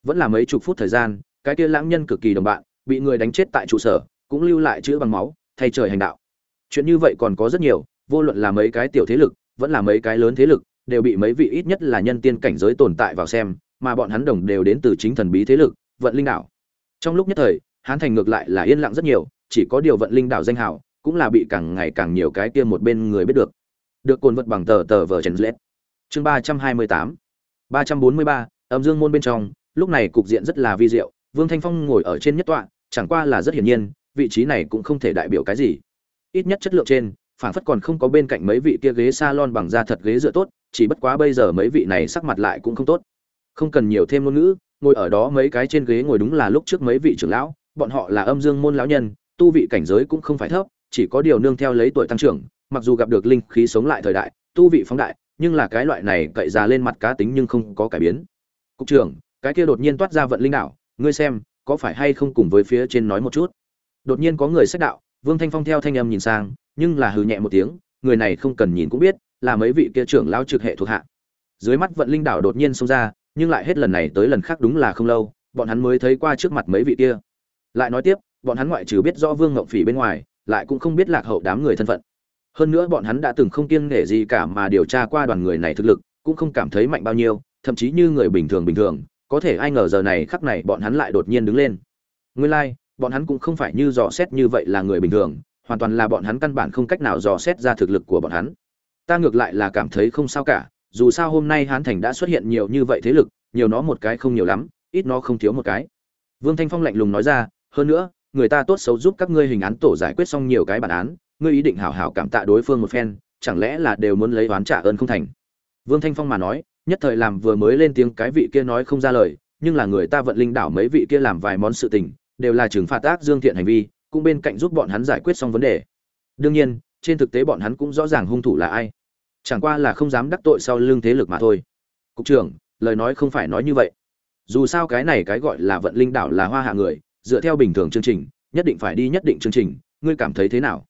Vẫn là mấy chục phút thời gian, cái kia lãng nhân cực kỳ đồng bạn, bị người đánh chết tại trụ sở, cũng lưu lại chữ bằng máu, thay trời hành đạo. Chuyện như vậy còn có rất nhiều, vô luận là mấy cái tiểu thế lực, vẫn là mấy cái lớn thế lực, đều bị mấy vị ít nhất là nhân tiên cảnh giới tồn tại vào xem, mà bọn hắn đồng đều đến từ chính thần bí thế lực, vận linh đảo. Trong lúc nhất thời, hán thành ngược lại là yên lặng rất nhiều, chỉ có điều vận linh đảo danh hào cũng là bị càng ngày càng nhiều cái kia một bên người biết được. Được cồn vật bằng tờ tờ vở trần lết. Chương ba trăm hai mươi tám. Ba trăm bốn mươi ba, âm dương môn bên trong, lúc này cục diện rất là vi diệu, vương thanh phong ngồi ở trên nhất tọa, chẳng qua là rất hiển nhiên, vị trí này cũng không thể đại biểu cái gì. Ít nhất chất lượng trên phản phất còn không có bên cạnh mấy vị kia ghế salon bằng da thật ghế dựa tốt, chỉ bất quá bây giờ mấy vị này sắc mặt lại cũng không tốt. Không cần nhiều thêm ngôn ngữ, ngồi ở đó mấy cái trên ghế ngồi đúng là lúc trước mấy vị trưởng lão, bọn họ là âm dương môn lão nhân, tu vị cảnh giới cũng không phải thấp chỉ có điều nương theo lấy tuổi tăng trưởng, mặc dù gặp được linh khí sống lại thời đại, tu vị phóng đại, nhưng là cái loại này cậy ra lên mặt cá tính nhưng không có cải biến. Cục trưởng, cái kia đột nhiên toát ra vận linh đạo, ngươi xem, có phải hay không cùng với phía trên nói một chút? Đột nhiên có người sách đạo, vương thanh phong theo thanh âm nhìn sang, nhưng là hừ nhẹ một tiếng, người này không cần nhìn cũng biết, là mấy vị kia trưởng lao trực hệ thuộc hạ. Dưới mắt vận linh đảo đột nhiên xông ra, nhưng lại hết lần này tới lần khác đúng là không lâu, bọn hắn mới thấy qua trước mặt mấy vị kia. Lại nói tiếp, bọn hắn ngoại trừ biết rõ vương ngộng phỉ bên ngoài lại cũng không biết lạc hậu đám người thân phận. Hơn nữa bọn hắn đã từng không kiêng nể gì cả mà điều tra qua đoàn người này thực lực cũng không cảm thấy mạnh bao nhiêu thậm chí như người bình thường bình thường có thể ai ngờ giờ này khắc này bọn hắn lại đột nhiên đứng lên. Nguyên lai、like, bọn hắn cũng không phải như dò xét như vậy là người bình thường hoàn toàn là bọn hắn căn bản không cách nào dò xét ra thực lực của bọn hắn. Ta ngược lại là cảm thấy không sao cả dù sao hôm nay hán thành đã xuất hiện nhiều như vậy thế lực nhiều nó một cái không nhiều lắm ít nó không thiếu một cái. Vương thanh phong lạnh lùng nói ra hơn nữa người ta tốt xấu giúp các ngươi hình án tổ giải quyết xong nhiều cái bản án, ngươi ý định hảo hảo cảm tạ đối phương một phen, chẳng lẽ là đều muốn lấy oán trả ơn không thành? Vương thanh phong mà nói, nhất thời làm vừa mới lên tiếng cái vị kia nói không ra lời, nhưng là người ta vận linh đảo mấy vị kia làm vài món sự tình, đều là trừng phạt ác dương thiện hành vi, cũng bên cạnh giúp bọn hắn giải quyết xong vấn đề. Đương nhiên, trên thực tế bọn hắn cũng rõ ràng hung thủ là ai. Chẳng qua là không dám đắc tội sau lưng thế lực mà thôi. Cục trưởng, lời nói không phải nói như vậy. Dù sao cái này cái gọi là vận linh đảo là hoa hạ người dựa theo bình thường chương trình, nhất định phải đi nhất định chương trình, ngươi cảm thấy thế nào?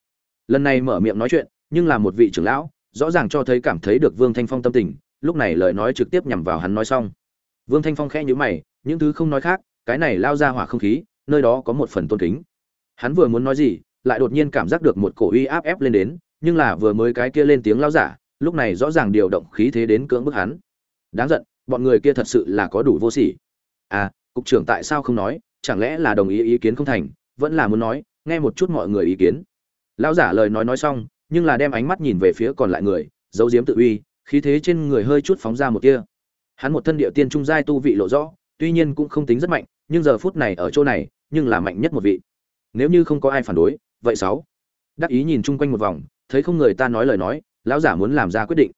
Lần này mở miệng nói chuyện, nhưng là một vị trưởng lão, rõ ràng cho thấy cảm thấy được vương thanh phong tâm tình, lúc này lời nói trực tiếp nhằm vào hắn nói xong. Vương thanh phong khẽ nhíu mày, những thứ không nói khác, cái này lao ra hỏa không khí, nơi đó có một phần tôn kính. Hắn vừa muốn nói gì, lại đột nhiên cảm giác được một cổ uy áp ép lên đến, nhưng là vừa mới cái kia lên tiếng lao giả, lúc này rõ ràng điều động khí thế đến cưỡng bức hắn. Đáng giận, bọn người kia thật sự là có đủ vô sỉ. À cục trưởng tại sao không nói? Chẳng lẽ là đồng ý ý kiến không thành, vẫn là muốn nói, nghe một chút mọi người ý kiến. Lão giả lời nói nói xong, nhưng là đem ánh mắt nhìn về phía còn lại người, giấu diếm tự uy, khí thế trên người hơi chút phóng ra một kia hắn một thân địa tiên trung giai tu vị lộ rõ, tuy nhiên cũng không tính rất mạnh, nhưng giờ phút này ở chỗ này, nhưng là mạnh nhất một vị. Nếu như không có ai phản đối, vậy sáu. Đắc ý nhìn chung quanh một vòng, thấy không người ta nói lời nói, lão giả muốn làm ra quyết định.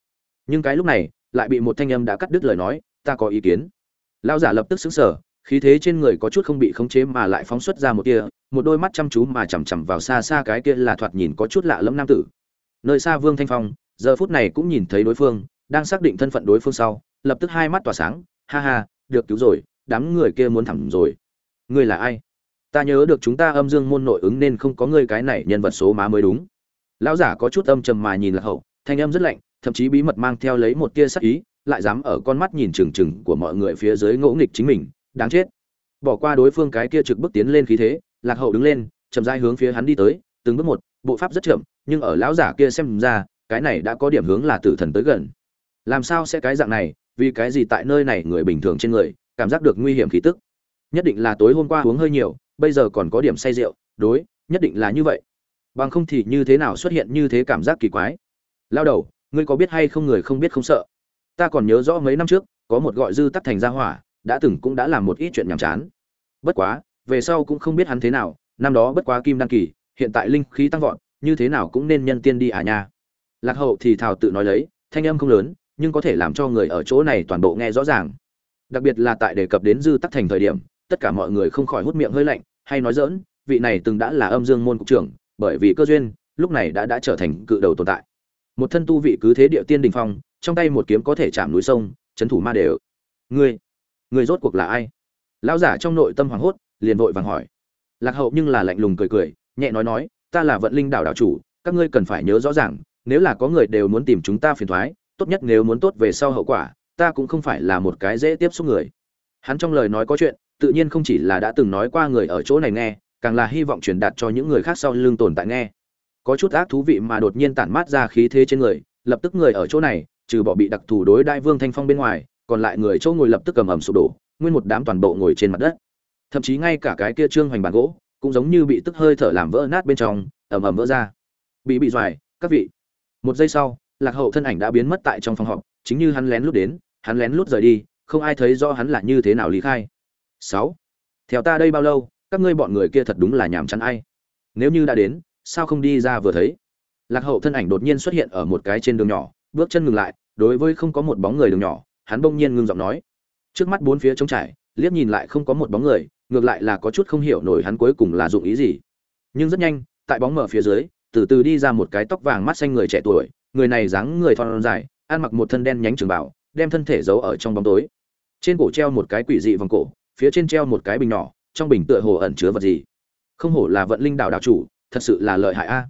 Nhưng cái lúc này, lại bị một thanh âm đã cắt đứt lời nói, ta có ý kiến. Lão giả lập tức xứng sở khí thế trên người có chút không bị khống chế mà lại phóng xuất ra một kia một đôi mắt chăm chú mà chằm chằm vào xa xa cái kia là thoạt nhìn có chút lạ lẫm nam tử. Nơi xa vương thanh phong, giờ phút này cũng nhìn thấy đối phương, đang xác định thân phận đối phương sau, lập tức hai mắt tỏa sáng, ha ha, được cứu rồi, đám người kia muốn thẳng rồi. Ngươi là ai? Ta nhớ được chúng ta âm dương môn nội ứng nên không có ngươi cái này nhân vật số má mới đúng. Lão giả có chút âm trầm mà nhìn lạc hậu, thanh âm rất lạnh, thậm chí bí mật mang theo lấy một tia sắc ý, lại dám ở con mắt nhìn trừng trừng của mọi người phía dưới ngỗ nghịch chính mình đáng chết. Bỏ qua đối phương cái kia trực bước tiến lên khí thế, lạc hậu đứng lên, chậm rãi hướng phía hắn đi tới, từng bước một, bộ pháp rất chậm, nhưng ở lão giả kia xem ra, cái này đã có điểm hướng là tử thần tới gần. Làm sao sẽ cái dạng này, vì cái gì tại nơi này người bình thường trên người, cảm giác được nguy hiểm khí tức? Nhất định là tối hôm qua uống hơi nhiều, bây giờ còn có điểm say rượu, đối, nhất định là như vậy. Bằng không thì như thế nào xuất hiện như thế cảm giác kỳ quái? Lao đầu, ngươi có biết hay không người không biết không sợ? Ta còn nhớ rõ mấy năm trước, có một gọi dư tắc thành gia hỏa đã từng cũng đã làm một ít chuyện nhàm chán. Bất quá, về sau cũng không biết hắn thế nào, năm đó bất quá kim đăng kỳ, hiện tại linh khí tăng vọt, như thế nào cũng nên nhân tiên đi à nha. Lạc hậu thì thào tự nói lấy, thanh âm không lớn, nhưng có thể làm cho người ở chỗ này toàn bộ nghe rõ ràng. Đặc biệt là tại đề cập đến dư tắc thành thời điểm, tất cả mọi người không khỏi hút miệng hơi lạnh, hay nói dỡn vị này từng đã là âm dương môn cục trưởng, bởi vì cơ duyên, lúc này đã đã trở thành cự đầu tồn tại. Một thân tu vị cứ thế địa tiên đình phong, trong tay một kiếm có thể chạm núi sông, chấn thủ ma đều. Ngươi Người rốt cuộc là ai? Lão giả trong nội tâm hoảng hốt, liền vội vàng hỏi. Lạc hậu nhưng là lạnh lùng cười cười, nhẹ nói nói, ta là vận linh đảo đảo chủ, các ngươi cần phải nhớ rõ ràng, nếu là có người đều muốn tìm chúng ta phiền thoái, tốt nhất nếu muốn tốt về sau hậu quả, ta cũng không phải là một cái dễ tiếp xúc người. Hắn trong lời nói có chuyện, tự nhiên không chỉ là đã từng nói qua người ở chỗ này nghe, càng là hy vọng truyền đạt cho những người khác sau lưng tồn tại nghe. Có chút ác thú vị mà đột nhiên tản mát ra khí thế trên người, lập tức người ở chỗ này, trừ bỏ bị đặc thù đối đại vương thanh phong bên ngoài còn lại người chỗ ngồi lập tức cầm ẩm sụp đổ, nguyên một đám toàn bộ ngồi trên mặt đất. Thậm chí ngay cả cái kia trương hoành bàn gỗ, cũng giống như bị tức hơi thở làm vỡ nát bên trong, ẩm ẩm vỡ ra. Bị bị doài, các vị. Một giây sau, lạc hậu thân ảnh đã biến mất tại trong phòng họp, chính như hắn lén lút đến, hắn lén lút rời đi, không ai thấy do hắn là như thế nào lý khai. Sáu. Theo ta đây bao lâu, các ngươi bọn người kia thật đúng là nhàm chán ai. Nếu như đã đến, sao không đi ra vừa thấy? Lạc hậu thân ảnh đột nhiên xuất hiện ở một cái trên đường nhỏ, bước chân ngừng lại, đối với không có một bóng người đường nhỏ hắn bỗng nhiên ngưng giọng nói. Trước mắt bốn phía trống trải, liếc nhìn lại không có một bóng người, ngược lại là có chút không hiểu nổi hắn cuối cùng là dụng ý gì. Nhưng rất nhanh, tại bóng mở phía dưới, từ từ đi ra một cái tóc vàng mắt xanh người trẻ tuổi, người này dáng người thon dài, ăn mặc một thân đen nhánh trường bảo đem thân thể giấu ở trong bóng tối. Trên cổ treo một cái quỷ dị vòng cổ, phía trên treo một cái bình nhỏ, trong bình tựa hồ ẩn chứa vật gì. Không hổ là vận linh đạo đạo chủ, thật sự là lợi hại a.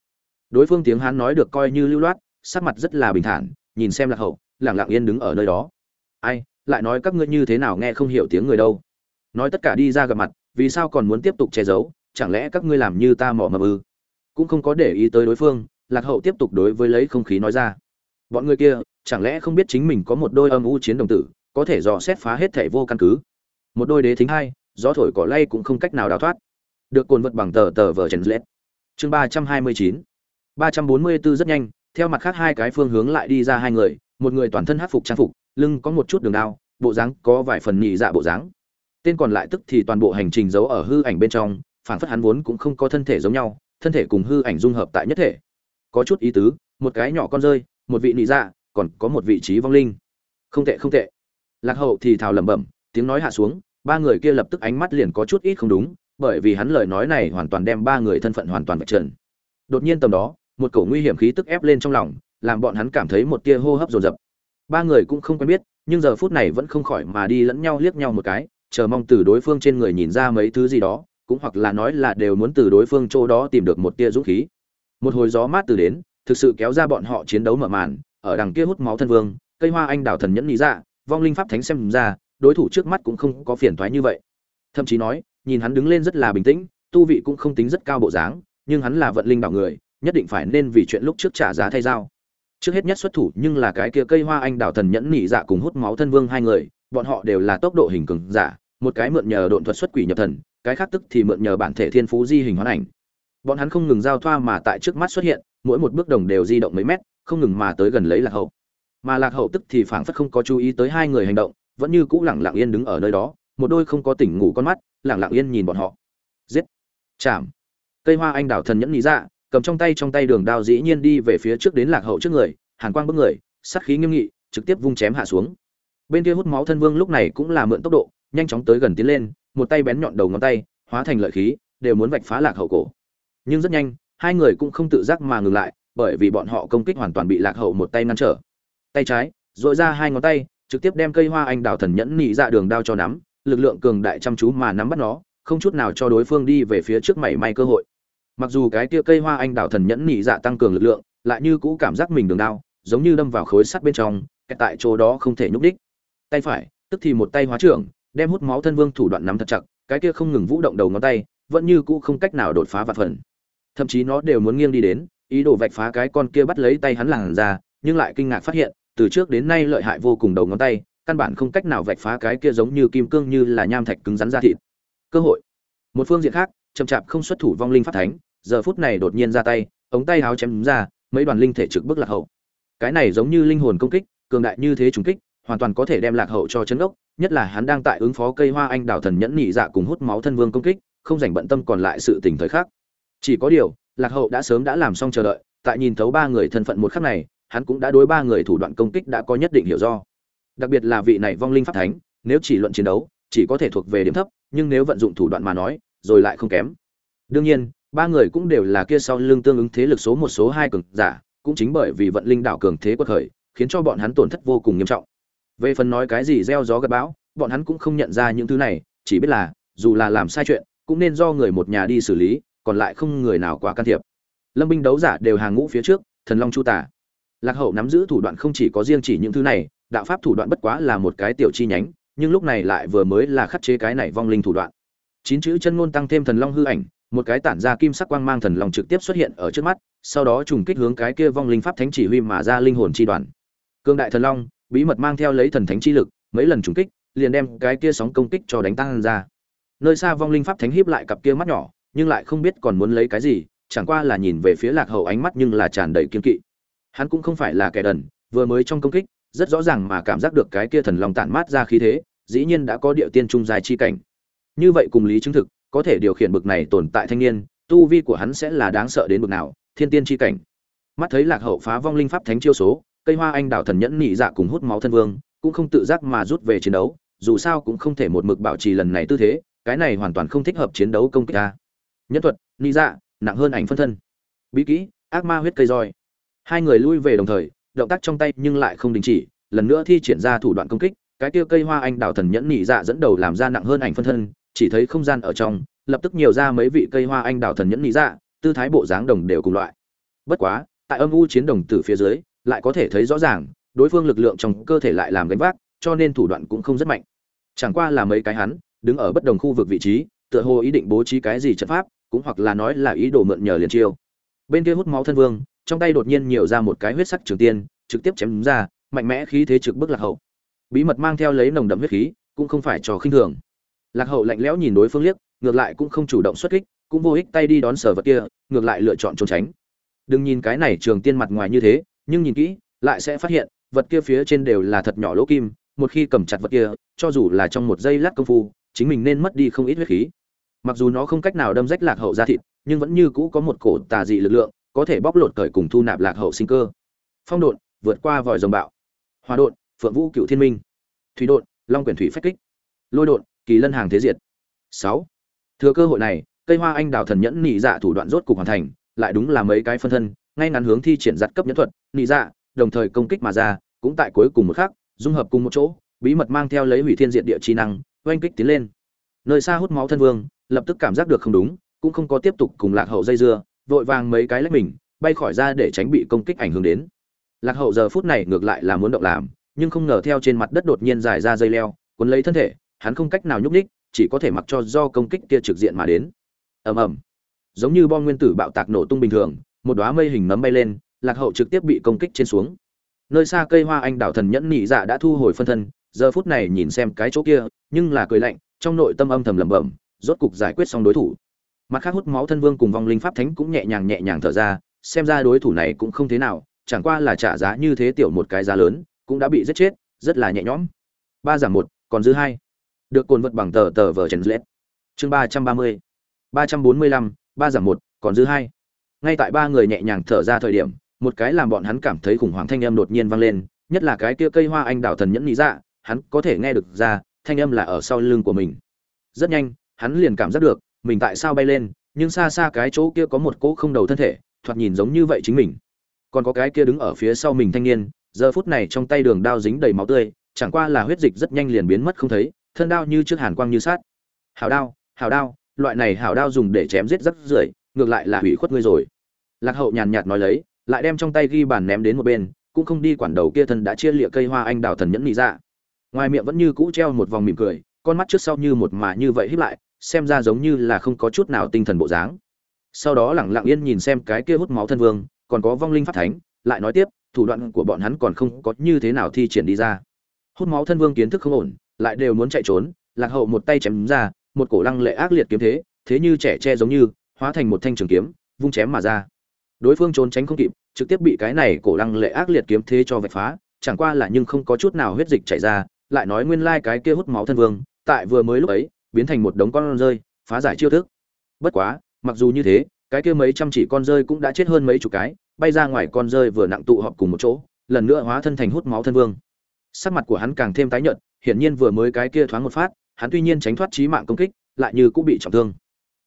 Đối phương tiếng hán nói được coi như lưu loát, sắc mặt rất là bình thản, nhìn xem lạc hậu lẳng lặng yên đứng ở nơi đó ai, lại nói các ngươi như thế nào nghe không hiểu tiếng người đâu. Nói tất cả đi ra gặp mặt, vì sao còn muốn tiếp tục che giấu, chẳng lẽ các ngươi làm như ta mỏ mập ư? Cũng không có để ý tới đối phương, lạc hậu tiếp tục đối với lấy không khí nói ra. Bọn người kia, chẳng lẽ không biết chính mình có một đôi âm u chiến đồng tử, có thể dò xét phá hết thể vô căn cứ? Một đôi đế thính hai, gió thổi cỏ lay cũng không cách nào đào thoát. Được cồn vật bằng tờ tờ vở trần lết. Chương ba trăm hai mươi chín. Ba trăm bốn mươi bốn rất nhanh, theo mặt khác hai cái phương hướng lại đi ra hai người, một người toàn thân hát phục trang phục lưng có một chút đường đao, bộ dáng có vài phần nhị dạ bộ dáng. Tên còn lại tức thì toàn bộ hành trình giấu ở hư ảnh bên trong phản phất hắn vốn cũng không có thân thể giống nhau, thân thể cùng hư ảnh dung hợp tại nhất thể. Có chút ý tứ, một cái nhỏ con rơi, một vị nị dạ còn có một vị trí vong linh. Không tệ không tệ. Lạc hậu thì thào lẩm bẩm, tiếng nói hạ xuống, ba người kia lập tức ánh mắt liền có chút ít không đúng, bởi vì hắn lời nói này hoàn toàn đem ba người thân phận hoàn toàn vạch trần. Đột nhiên tầm đó, một cổ nguy hiểm khí tức ép lên trong lòng, làm bọn hắn cảm thấy một tia hô hấp dồn dập ba người cũng không quen biết, nhưng giờ phút này vẫn không khỏi mà đi lẫn nhau liếc nhau một cái, chờ mong từ đối phương trên người nhìn ra mấy thứ gì đó, cũng hoặc là nói là đều muốn từ đối phương chỗ đó tìm được một tia dũng khí. Một hồi gió mát từ đến, thực sự kéo ra bọn họ chiến đấu mở màn, ở đằng kia hút máu thân vương, cây hoa anh đào thần nhẫn lý dạ vong linh pháp thánh xem ra, đối thủ trước mắt cũng không có phiền toái như vậy. Thậm chí nói, nhìn hắn đứng lên rất là bình tĩnh, tu vị cũng không tính rất cao bộ dáng, nhưng hắn là vận linh bảo người, nhất định phải nên vì chuyện lúc trước trả giá thay dao trước hết nhất xuất thủ nhưng là cái kia cây hoa anh đào thần nhẫn nhị dạ cùng hút máu thân vương hai người, bọn họ đều là tốc độ hình cường giả, một cái mượn nhờ độn thuật xuất quỷ nhập thần, cái khác tức thì mượn nhờ bản thể thiên phú di hình hoán ảnh. Bọn hắn không ngừng giao thoa mà tại trước mắt xuất hiện, mỗi một bước đồng đều di động mấy mét, không ngừng mà tới gần lấy lạc hậu. Mà lạc hậu tức thì phảng phất không có chú ý tới hai người hành động, vẫn như cũ lẳng lặng yên đứng ở nơi đó, một đôi không có tỉnh ngủ con mắt lẳng lặng yên nhìn bọn họ. Giết! Chạm cây hoa anh đào thần nhẫn lý dạ cầm trong tay trong tay đường đao dĩ nhiên đi về phía trước đến lạc hậu trước người, hàn quang bước người, sát khí nghiêm nghị, trực tiếp vung chém hạ xuống. Bên kia hút máu thân vương lúc này cũng là mượn tốc độ, nhanh chóng tới gần tiến lên, một tay bén nhọn đầu ngón tay, hóa thành lợi khí, đều muốn vạch phá lạc hậu cổ. Nhưng rất nhanh, hai người cũng không tự giác mà ngừng lại, bởi vì bọn họ công kích hoàn toàn bị lạc hậu một tay ngăn trở. Tay trái dội ra hai ngón tay, trực tiếp đem cây hoa anh đào thần nhẫn nị ra dạ đường đao cho nắm, lực lượng cường đại chăm chú mà nắm bắt nó, không chút nào cho đối phương đi về phía trước mảy may cơ hội mặc dù cái tia cây hoa anh đào thần nhẫn nhị dạ tăng cường lực lượng, lại như cũ cảm giác mình đường đao, giống như đâm vào khối sắt bên trong, kẹt tại chỗ đó không thể nhúc đích. Tay phải, tức thì một tay hóa trưởng, đem hút máu thân vương thủ đoạn nắm thật chặt, cái kia không ngừng vũ động đầu ngón tay, vẫn như cũ không cách nào đột phá vạt phần. Thậm chí nó đều muốn nghiêng đi đến, ý đồ vạch phá cái con kia bắt lấy tay hắn làn ra nhưng lại kinh ngạc phát hiện, từ trước đến nay lợi hại vô cùng đầu ngón tay, căn bản không cách nào vạch phá cái kia giống như kim cương như là nham thạch cứng rắn ra thịt. Cơ hội. Một phương diện khác, chậm chạp không xuất thủ vong linh phát thánh giờ phút này đột nhiên ra tay, ống tay háo chém ra, mấy đoàn linh thể trực bức lạc hậu. Cái này giống như linh hồn công kích, cường đại như thế trùng kích, hoàn toàn có thể đem lạc hậu cho chấn ốc, nhất là hắn đang tại ứng phó cây hoa anh đào thần nhẫn nhị dạ cùng hút máu thân vương công kích, không dành bận tâm còn lại sự tình thời khác chỉ có điều, lạc hậu đã sớm đã làm xong chờ đợi, tại nhìn thấu ba người thân phận một khắc này, hắn cũng đã đối ba người thủ đoạn công kích đã có nhất định hiểu do. Đặc biệt là vị này vong linh pháp thánh, nếu chỉ luận chiến đấu, chỉ có thể thuộc về điểm thấp, nhưng nếu vận dụng thủ đoạn mà nói, rồi lại không kém. Đương nhiên ba người cũng đều là kia sau lưng tương ứng thế lực số một, số hai cường giả, cũng chính bởi vì vận linh đảo cường thế quật khởi, khiến cho bọn hắn tổn thất vô cùng nghiêm trọng. Về phần nói cái gì gieo gió gặt bão, bọn hắn cũng không nhận ra những thứ này, chỉ biết là, dù là làm sai chuyện, cũng nên do người một nhà đi xử lý, còn lại không người nào quá can thiệp. Lâm binh đấu giả đều hàng ngũ phía trước, thần long chu tả. Lạc hậu nắm giữ thủ đoạn không chỉ có riêng chỉ những thứ này, đạo pháp thủ đoạn bất quá là một cái tiểu chi nhánh, nhưng lúc này lại vừa mới là khắc chế cái này vong linh thủ đoạn. Chín chữ chân ngôn tăng thêm thần long hư ảnh một cái tản ra kim sắc quang mang thần long trực tiếp xuất hiện ở trước mắt, sau đó trùng kích hướng cái kia vong linh pháp thánh chỉ huy mà ra linh hồn chi đoàn. Cương đại thần long, bí mật mang theo lấy thần thánh chi lực, mấy lần trùng kích, liền đem cái kia sóng công kích cho đánh tăng ra. Nơi xa vong linh pháp thánh híp lại cặp kia mắt nhỏ, nhưng lại không biết còn muốn lấy cái gì, chẳng qua là nhìn về phía lạc hậu ánh mắt nhưng là tràn đầy kiên kỵ. Hắn cũng không phải là kẻ đần, vừa mới trong công kích, rất rõ ràng mà cảm giác được cái kia thần long tản mát ra khí thế, dĩ nhiên đã có địa tiên trung dài chi cảnh. Như vậy cùng lý chứng thực có thể điều khiển bực này tồn tại thanh niên, tu vi của hắn sẽ là đáng sợ đến bực nào, thiên tiên chi cảnh. Mắt thấy lạc hậu phá vong linh pháp thánh chiêu số, cây hoa anh đào thần nhẫn nhị dạ cùng hút máu thân vương, cũng không tự giác mà rút về chiến đấu, dù sao cũng không thể một mực bảo trì lần này tư thế, cái này hoàn toàn không thích hợp chiến đấu công kích ta. Nhân thuật nhị dạ nặng hơn ảnh phân thân. Bí kỹ, ác ma huyết cây roi. Hai người lui về đồng thời, động tác trong tay nhưng lại không đình chỉ, lần nữa thi triển ra thủ đoạn công kích, cái kia cây hoa anh đào thần nhẫn nhị dạ dẫn đầu làm ra nặng hơn ảnh phân thân chỉ thấy không gian ở trong, lập tức nhiều ra mấy vị cây hoa anh đào thần nhẫn lý dạ tư thái bộ dáng đồng đều cùng loại. Bất quá, tại âm u chiến đồng từ phía dưới, lại có thể thấy rõ ràng, đối phương lực lượng trong cơ thể lại làm gánh vác, cho nên thủ đoạn cũng không rất mạnh. Chẳng qua là mấy cái hắn, đứng ở bất đồng khu vực vị trí, tựa hồ ý định bố trí cái gì trận pháp, cũng hoặc là nói là ý đồ mượn nhờ liền chiêu. Bên kia hút máu thân vương, trong tay đột nhiên nhiều ra một cái huyết sắc trường tiên, trực tiếp chém ra, mạnh mẽ khí thế trực bức lạc hậu. Bí mật mang theo lấy nồng đậm huyết khí, cũng không phải trò khinh thường lạc hậu lạnh lẽo nhìn đối phương liếc, ngược lại cũng không chủ động xuất kích, cũng vô ích tay đi đón sở vật kia, ngược lại lựa chọn trốn tránh. Đừng nhìn cái này trường tiên mặt ngoài như thế, nhưng nhìn kỹ, lại sẽ phát hiện, vật kia phía trên đều là thật nhỏ lỗ kim, một khi cầm chặt vật kia, cho dù là trong một giây lát công phu, chính mình nên mất đi không ít huyết khí. Mặc dù nó không cách nào đâm rách lạc hậu ra thịt, nhưng vẫn như cũ có một cổ tà dị lực lượng, có thể bóc lột cởi cùng thu nạp lạc hậu sinh cơ. Phong độn, vượt qua vòi rồng bạo. Hòa đột phượng vũ cựu thiên minh. Thủy đột long quyển thủy phách kích. Lôi đột kỳ lân hàng thế diệt. Sáu. Thừa cơ hội này, cây hoa anh đào thần nhẫn nị dạ thủ đoạn rốt cục hoàn thành, lại đúng là mấy cái phân thân, ngay ngắn hướng thi triển giặt cấp nhẫn thuật, nị dạ đồng thời công kích mà ra, cũng tại cuối cùng một khắc, dung hợp cùng một chỗ, bí mật mang theo lấy hủy thiên diện địa chi năng, oanh kích tiến lên. Nơi xa hút máu thân vương, lập tức cảm giác được không đúng, cũng không có tiếp tục cùng lạc hậu dây dưa, vội vàng mấy cái lách mình, bay khỏi ra để tránh bị công kích ảnh hưởng đến. Lạc hậu giờ phút này ngược lại là muốn động làm, nhưng không ngờ theo trên mặt đất đột nhiên dài ra dây leo, cuốn lấy thân thể hắn không cách nào nhúc nhích, chỉ có thể mặc cho do công kích kia trực diện mà đến. Ầm ầm. Giống như bom nguyên tử bạo tạc nổ tung bình thường một đóa mây hình nấm bay lên lạc hậu trực tiếp bị công kích trên xuống. Nơi xa cây hoa anh đào thần nhẫn nhị dạ đã thu hồi phân thân giờ phút này nhìn xem cái chỗ kia nhưng là cười lạnh trong nội tâm âm thầm lẩm bẩm rốt cục giải quyết xong đối thủ. Mặt khác hút máu thân vương cùng vong linh pháp thánh cũng nhẹ nhàng nhẹ nhàng thở ra xem ra đối thủ này cũng không thế nào chẳng qua là trả giá như thế tiểu một cái giá lớn cũng đã bị giết chết rất là nhẹ nhõm. Ba giảm một còn dư hai được cồn vật bằng tờ tờ vở trần lết. Chương ba trăm ba mươi, ba trăm bốn mươi lăm, ba giảm một, còn dư hai. Ngay tại ba người nhẹ nhàng thở ra thời điểm, một cái làm bọn hắn cảm thấy khủng hoảng thanh âm đột nhiên vang lên, nhất là cái kia cây hoa anh đào thần nhẫn nghĩ dạ hắn có thể nghe được ra, thanh âm là ở sau lưng của mình. Rất nhanh, hắn liền cảm giác được, mình tại sao bay lên, nhưng xa xa cái chỗ kia có một cỗ không đầu thân thể, thoạt nhìn giống như vậy chính mình. Còn có cái kia đứng ở phía sau mình thanh niên, giờ phút này trong tay đường đao dính đầy máu tươi, chẳng qua là huyết dịch rất nhanh liền biến mất không thấy thân đao như trước hàn quang như sát hào đao hào đao, loại này hào đao dùng để chém giết rất rưởi, ngược lại là hủy khuất ngươi rồi. Lạc hậu nhàn nhạt nói lấy, lại đem trong tay ghi bàn ném đến một bên, cũng không đi quản đầu kia thân đã chia lịa cây hoa anh đào thần nhẫn nhị ra dạ. ngoài miệng vẫn như cũ treo một vòng mỉm cười, con mắt trước sau như một mà như vậy híp lại, xem ra giống như là không có chút nào tinh thần bộ dáng. Sau đó lẳng lặng yên nhìn xem cái kia hút máu thân vương, còn có vong linh pháp thánh, lại nói tiếp, thủ đoạn của bọn hắn còn không có như thế nào thi triển đi ra. Hút máu thân vương kiến thức không ổn lại đều muốn chạy trốn, lạc hậu một tay chém ra, một cổ lăng lệ ác liệt kiếm thế thế như trẻ tre giống như, hóa thành một thanh trường kiếm, vung chém mà ra. Đối phương trốn tránh không kịp, trực tiếp bị cái này cổ lăng lệ ác liệt kiếm thế cho vạch phá, chẳng qua là nhưng không có chút nào huyết dịch chảy ra, lại nói nguyên lai cái kia hút máu thân vương, tại vừa mới lúc ấy, biến thành một đống con rơi, phá giải chiêu thức. Bất quá, mặc dù như thế, cái kia mấy trăm chỉ con rơi cũng đã chết hơn mấy chục cái, bay ra ngoài con rơi vừa nặng tụ họp cùng một chỗ, lần nữa hóa thân thành hút máu thân vương. Sắc mặt của hắn càng thêm tái nhợt hiển nhiên vừa mới cái kia thoáng một phát, hắn tuy nhiên tránh thoát chí mạng công kích, lại như cũng bị trọng thương.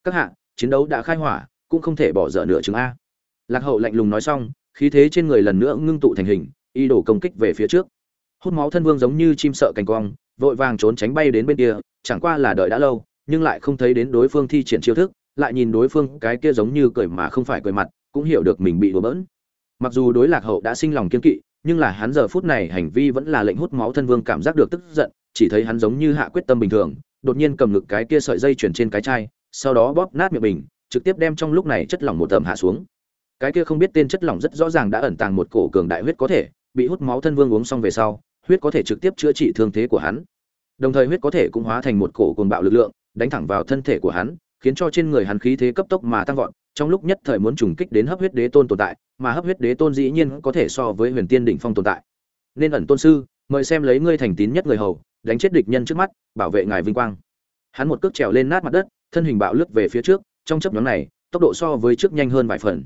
Các hạ, chiến đấu đã khai hỏa, cũng không thể bỏ dở nửa chừng a. Lạc hậu lạnh lùng nói xong, khí thế trên người lần nữa ngưng tụ thành hình, y đổ công kích về phía trước. Hút máu thân vương giống như chim sợ cành cong, vội vàng trốn tránh bay đến bên kia, chẳng qua là đợi đã lâu, nhưng lại không thấy đến đối phương thi triển chiêu thức, lại nhìn đối phương cái kia giống như cười mà không phải cười mặt, cũng hiểu được mình bị đùa bỡn. Mặc dù đối lạc hậu đã sinh lòng kiên kỵ nhưng là hắn giờ phút này hành vi vẫn là lệnh hút máu thân vương cảm giác được tức giận, chỉ thấy hắn giống như hạ quyết tâm bình thường, đột nhiên cầm ngực cái kia sợi dây chuyển trên cái chai, sau đó bóp nát miệng bình trực tiếp đem trong lúc này chất lỏng một tầm hạ xuống. Cái kia không biết tên chất lỏng rất rõ ràng đã ẩn tàng một cổ cường đại huyết có thể, bị hút máu thân vương uống xong về sau, huyết có thể trực tiếp chữa trị thương thế của hắn. Đồng thời huyết có thể cũng hóa thành một cổ cồn bạo lực lượng, đánh thẳng vào thân thể của hắn, khiến cho trên người hắn khí thế cấp tốc mà tăng vọt, trong lúc nhất thời muốn trùng kích đến hấp huyết đế tôn tồn tại mà hấp huyết đế tôn dĩ nhiên có thể so với huyền tiên đỉnh phong tồn tại. Nên ẩn tôn sư, mời xem lấy ngươi thành tín nhất người hầu, đánh chết địch nhân trước mắt, bảo vệ ngài vinh quang. Hắn một cước trèo lên nát mặt đất, thân hình bạo lướt về phía trước, trong chấp nhóm này, tốc độ so với trước nhanh hơn vài phần.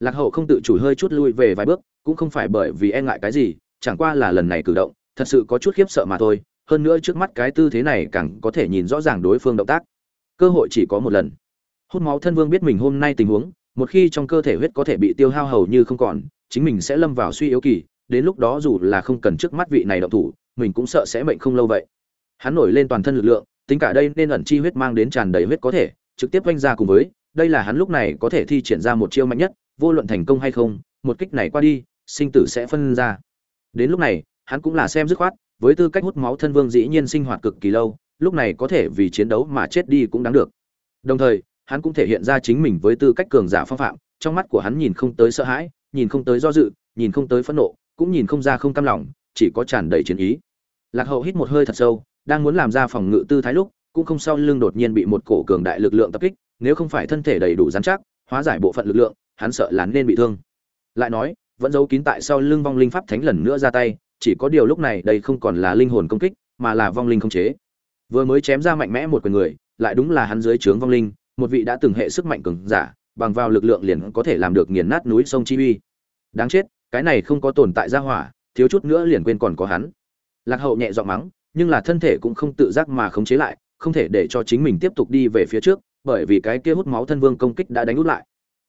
Lạc hậu không tự chủ hơi chút lui về vài bước, cũng không phải bởi vì e ngại cái gì, chẳng qua là lần này cử động, thật sự có chút khiếp sợ mà thôi. Hơn nữa trước mắt cái tư thế này càng có thể nhìn rõ ràng đối phương động tác. Cơ hội chỉ có một lần. Hút máu thân vương biết mình hôm nay tình huống một khi trong cơ thể huyết có thể bị tiêu hao hầu như không còn, chính mình sẽ lâm vào suy yếu kỳ, đến lúc đó dù là không cần trước mắt vị này động thủ, mình cũng sợ sẽ mệnh không lâu vậy. Hắn nổi lên toàn thân lực lượng, tính cả đây nên ẩn chi huyết mang đến tràn đầy huyết có thể, trực tiếp oanh ra cùng với, đây là hắn lúc này có thể thi triển ra một chiêu mạnh nhất, vô luận thành công hay không, một kích này qua đi, sinh tử sẽ phân ra. Đến lúc này, hắn cũng là xem dứt khoát, với tư cách hút máu thân vương dĩ nhiên sinh hoạt cực kỳ lâu, lúc này có thể vì chiến đấu mà chết đi cũng đáng được. Đồng thời hắn cũng thể hiện ra chính mình với tư cách cường giả phong phạm, trong mắt của hắn nhìn không tới sợ hãi, nhìn không tới do dự, nhìn không tới phẫn nộ, cũng nhìn không ra không cam lòng, chỉ có tràn đầy chiến ý. Lạc hậu hít một hơi thật sâu, đang muốn làm ra phòng ngự tư thái lúc, cũng không sau lưng đột nhiên bị một cổ cường đại lực lượng tập kích, nếu không phải thân thể đầy đủ dán chắc, hóa giải bộ phận lực lượng, hắn sợ lán nên bị thương. Lại nói, vẫn giấu kín tại sau lưng vong linh pháp thánh lần nữa ra tay, chỉ có điều lúc này đây không còn là linh hồn công kích, mà là vong linh không chế. Vừa mới chém ra mạnh mẽ một quyền người, lại đúng là hắn dưới trướng vong linh một vị đã từng hệ sức mạnh cường giả, bằng vào lực lượng liền có thể làm được nghiền nát núi sông chi uy. Đáng chết, cái này không có tồn tại ra hỏa, thiếu chút nữa liền quên còn có hắn. Lạc hậu nhẹ giọng mắng, nhưng là thân thể cũng không tự giác mà khống chế lại, không thể để cho chính mình tiếp tục đi về phía trước, bởi vì cái kia hút máu thân vương công kích đã đánh út lại.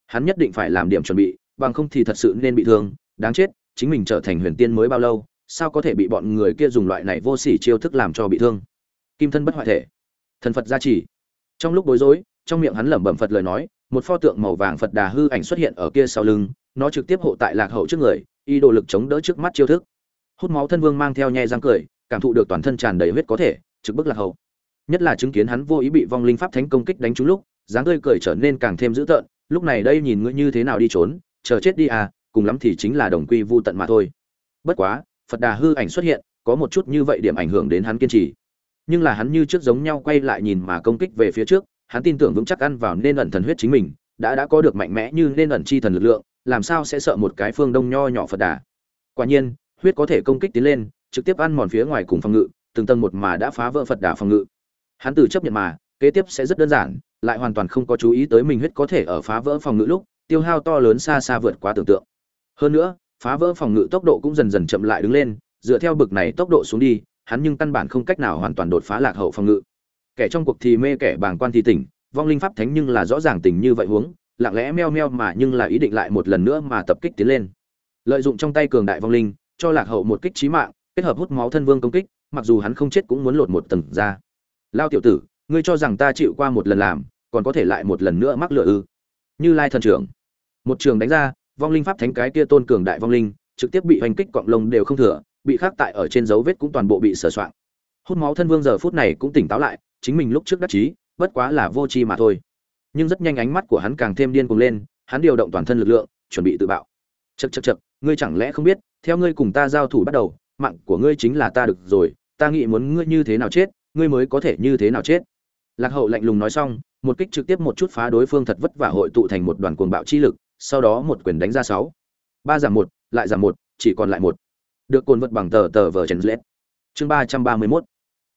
Hắn nhất định phải làm điểm chuẩn bị, bằng không thì thật sự nên bị thương. Đáng chết, chính mình trở thành huyền tiên mới bao lâu, sao có thể bị bọn người kia dùng loại này vô sỉ chiêu thức làm cho bị thương? Kim thân bất hoại thể. Thần phật gia trì. Trong lúc bối rối trong miệng hắn lẩm bẩm phật lời nói, một pho tượng màu vàng phật đà hư ảnh xuất hiện ở kia sau lưng, nó trực tiếp hộ tại lạc hậu trước người y đồ lực chống đỡ trước mắt chiêu thức. Hút máu thân vương mang theo nhe răng cười, cảm thụ được toàn thân tràn đầy huyết có thể, trực bức lạc hậu. Nhất là chứng kiến hắn vô ý bị vong linh pháp thánh công kích đánh trúng lúc, dáng tươi cười trở nên càng thêm dữ tợn, lúc này đây nhìn ngươi như thế nào đi trốn, chờ chết đi à cùng lắm thì chính là đồng quy vu tận mà thôi. Bất quá, phật đà hư ảnh xuất hiện, có một chút như vậy điểm ảnh hưởng đến hắn kiên trì. Nhưng là hắn như trước giống nhau quay lại nhìn mà công kích về phía trước hắn tin tưởng vững chắc ăn vào nên ẩn thần huyết chính mình, đã đã có được mạnh mẽ như nên ẩn chi thần lực lượng, làm sao sẽ sợ một cái phương đông nho nhỏ phật đà. Quả nhiên, huyết có thể công kích tiến lên, trực tiếp ăn mòn phía ngoài cùng phòng ngự, từng tầng một mà đã phá vỡ phật đà phòng ngự. Hắn từ chấp nhận mà, kế tiếp sẽ rất đơn giản, lại hoàn toàn không có chú ý tới mình huyết có thể ở phá vỡ phòng ngự lúc, tiêu hao to lớn xa xa vượt quá tưởng tượng. Hơn nữa, phá vỡ phòng ngự tốc độ cũng dần dần chậm lại đứng lên, dựa theo bực này tốc độ xuống đi, hắn nhưng căn bản không cách nào hoàn toàn đột phá lạc hậu phòng ngự kẻ trong cuộc thì mê kẻ bàng quan thì tỉnh, vong linh pháp thánh nhưng là rõ ràng tình như vậy huống, lặng lẽ meo meo mà nhưng là ý định lại một lần nữa mà tập kích tiến lên. Lợi dụng trong tay cường đại vong linh, cho lạc hậu một kích trí mạng, kết hợp hút máu thân vương công kích, mặc dù hắn không chết cũng muốn lột một tầng ra. Lao tiểu tử, ngươi cho rằng ta chịu qua một lần làm, còn có thể lại một lần nữa mắc lựa ư? Như lai thần trưởng. Một trường đánh ra, vong linh pháp thánh cái kia tôn cường đại vong linh, trực tiếp bị hoành kích cọng lông đều không thừa, bị khắc tại ở trên dấu vết cũng toàn bộ bị sửa soạn hút máu thân vương giờ phút này cũng tỉnh táo lại chính mình lúc trước đắc chí, bất quá là vô tri mà thôi. Nhưng rất nhanh ánh mắt của hắn càng thêm điên cuồng lên, hắn điều động toàn thân lực lượng, chuẩn bị tự bạo. Chật chật chật ngươi chẳng lẽ không biết, theo ngươi cùng ta giao thủ bắt đầu, mạng của ngươi chính là ta được rồi, ta nghĩ muốn ngươi như thế nào chết, ngươi mới có thể như thế nào chết. Lạc hậu lạnh lùng nói xong, một kích trực tiếp một chút phá đối phương thật vất vả hội tụ thành một đoàn cuồng bạo chi lực, sau đó một quyền đánh ra sáu. Ba giảm một, lại giảm một, chỉ còn lại một. Được cồn vật bằng tờ tờ vờ chèn lết chương ba trăm ba mươi mốt.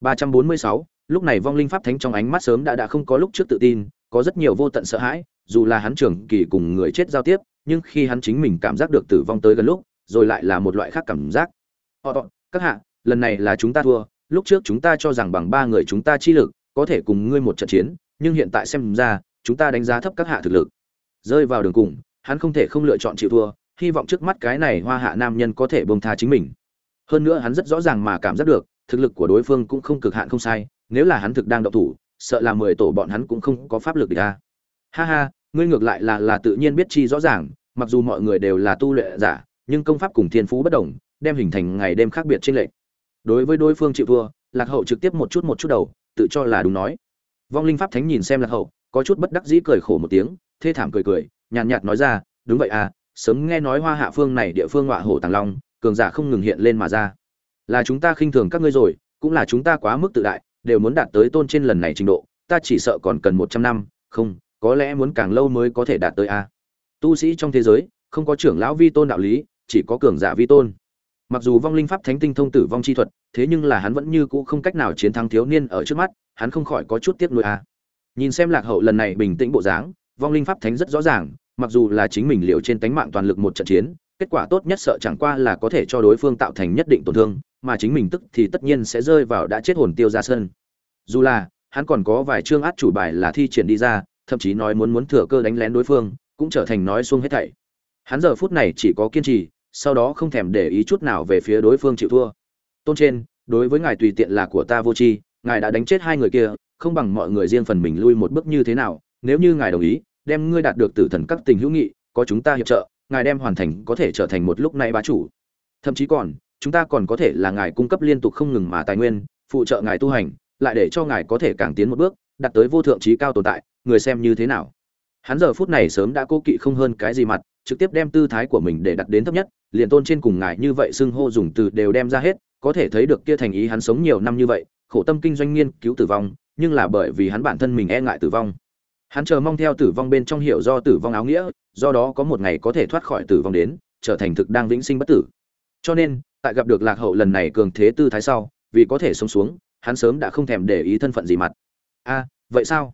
Ba trăm bốn mươi sáu lúc này vong linh pháp thánh trong ánh mắt sớm đã đã không có lúc trước tự tin, có rất nhiều vô tận sợ hãi, dù là hắn trưởng kỳ cùng người chết giao tiếp, nhưng khi hắn chính mình cảm giác được tử vong tới gần lúc, rồi lại là một loại khác cảm giác. Họ các hạ, lần này là chúng ta thua, lúc trước chúng ta cho rằng bằng ba người chúng ta chi lực, có thể cùng ngươi một trận chiến, nhưng hiện tại xem ra, chúng ta đánh giá thấp các hạ thực lực. Rơi vào đường cùng, hắn không thể không lựa chọn chịu thua, hy vọng trước mắt cái này hoa hạ nam nhân có thể bông tha chính mình. Hơn nữa hắn rất rõ ràng mà cảm giác được, thực lực của đối phương cũng không cực hạn không sai nếu là hắn thực đang động thủ, sợ là mười tổ bọn hắn cũng không có pháp lực để ra. Ha ha, ngươi ngược lại là là tự nhiên biết chi rõ ràng, mặc dù mọi người đều là tu luyện giả, nhưng công pháp cùng thiên phú bất đồng, đem hình thành ngày đêm khác biệt trên lệch. đối với đối phương chịu thua, lạc hậu trực tiếp một chút một chút đầu, tự cho là đúng nói. Vong linh pháp thánh nhìn xem lạc hậu, có chút bất đắc dĩ cười khổ một tiếng, thê thảm cười cười, nhàn nhạt nói ra, đúng vậy à sớm nghe nói hoa hạ phương này địa phương ngọa hổ tàng long, cường giả không ngừng hiện lên mà ra. Là chúng ta khinh thường các ngươi rồi, cũng là chúng ta quá mức tự đại đều muốn đạt tới tôn trên lần này trình độ, ta chỉ sợ còn cần một trăm năm, không, có lẽ muốn càng lâu mới có thể đạt tới a. Tu sĩ trong thế giới, không có trưởng lão vi tôn đạo lý, chỉ có cường giả vi tôn. Mặc dù vong linh pháp thánh tinh thông tử vong chi thuật, thế nhưng là hắn vẫn như cũ không cách nào chiến thắng thiếu niên ở trước mắt, hắn không khỏi có chút tiếc nuối a. Nhìn xem lạc hậu lần này bình tĩnh bộ dáng, vong linh pháp thánh rất rõ ràng, mặc dù là chính mình liệu trên tánh mạng toàn lực một trận chiến, kết quả tốt nhất sợ chẳng qua là có thể cho đối phương tạo thành nhất định tổn thương mà chính mình tức thì tất nhiên sẽ rơi vào đã chết hồn tiêu ra sân. Dù là, hắn còn có vài chương át chủ bài là thi triển đi ra, thậm chí nói muốn muốn thừa cơ đánh lén đối phương, cũng trở thành nói xuông hết thảy. Hắn giờ phút này chỉ có kiên trì, sau đó không thèm để ý chút nào về phía đối phương chịu thua. Tôn trên, đối với ngài tùy tiện là của ta vô tri, ngài đã đánh chết hai người kia, không bằng mọi người riêng phần mình lui một bước như thế nào, nếu như ngài đồng ý, đem ngươi đạt được tử thần các tình hữu nghị, có chúng ta hiệp trợ, ngài đem hoàn thành có thể trở thành một lúc này bá chủ. Thậm chí còn chúng ta còn có thể là ngài cung cấp liên tục không ngừng mà tài nguyên, phụ trợ ngài tu hành, lại để cho ngài có thể càng tiến một bước, đạt tới vô thượng trí cao tồn tại, người xem như thế nào? Hắn giờ phút này sớm đã cố kỵ không hơn cái gì mặt, trực tiếp đem tư thái của mình để đặt đến thấp nhất, liền tôn trên cùng ngài như vậy xưng hô dùng từ đều đem ra hết, có thể thấy được kia thành ý hắn sống nhiều năm như vậy, khổ tâm kinh doanh nghiên cứu tử vong, nhưng là bởi vì hắn bản thân mình e ngại tử vong. Hắn chờ mong theo tử vong bên trong hiểu do tử vong áo nghĩa, do đó có một ngày có thể thoát khỏi tử vong đến, trở thành thực đang vĩnh sinh bất tử. Cho nên tại gặp được lạc hậu lần này cường thế tư thái sau, vì có thể sống xuống, hắn sớm đã không thèm để ý thân phận gì mặt. A, vậy sao?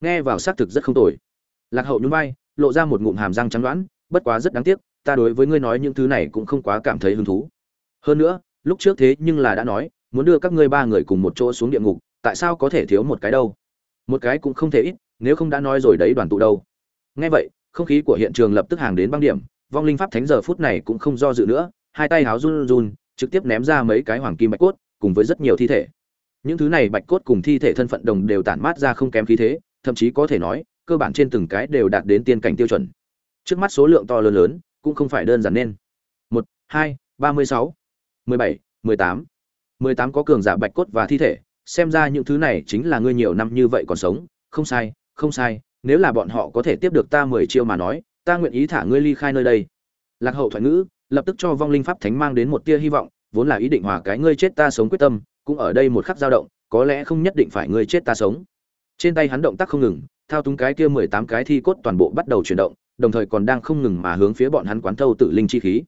Nghe vào xác thực rất không tồi. Lạc hậu nhún vai, lộ ra một ngụm hàm răng trắng đoán, bất quá rất đáng tiếc, ta đối với ngươi nói những thứ này cũng không quá cảm thấy hứng thú. Hơn nữa, lúc trước thế nhưng là đã nói, muốn đưa các ngươi ba người cùng một chỗ xuống địa ngục, tại sao có thể thiếu một cái đâu? Một cái cũng không thể ít, nếu không đã nói rồi đấy đoàn tụ đâu. Nghe vậy, không khí của hiện trường lập tức hàng đến băng điểm, vong linh pháp thánh giờ phút này cũng không do dự nữa hai tay háo run run, trực tiếp ném ra mấy cái hoàng kim bạch cốt, cùng với rất nhiều thi thể. Những thứ này bạch cốt cùng thi thể thân phận đồng đều tản mát ra không kém khí thế, thậm chí có thể nói, cơ bản trên từng cái đều đạt đến tiên cảnh tiêu chuẩn. Trước mắt số lượng to lớn lớn, cũng không phải đơn giản nên. Một, hai, ba mươi sáu, mười bảy, mười tám. Mười tám có cường giả bạch cốt và thi thể, xem ra những thứ này chính là ngươi nhiều năm như vậy còn sống. Không sai không sai, nếu là bọn họ có thể tiếp được ta mười chiêu mà nói, ta nguyện ý thả ngươi ly khai nơi đây. Lạc hậu thoại ngữ lập tức cho vong linh pháp thánh mang đến một tia hy vọng, vốn là ý định hòa cái ngươi chết ta sống quyết tâm, cũng ở đây một khắc dao động, có lẽ không nhất định phải ngươi chết ta sống. Trên tay hắn động tác không ngừng, thao túng cái kia mười tám cái thi cốt toàn bộ bắt đầu chuyển động, đồng thời còn đang không ngừng mà hướng phía bọn hắn quán thâu tử linh chi khí.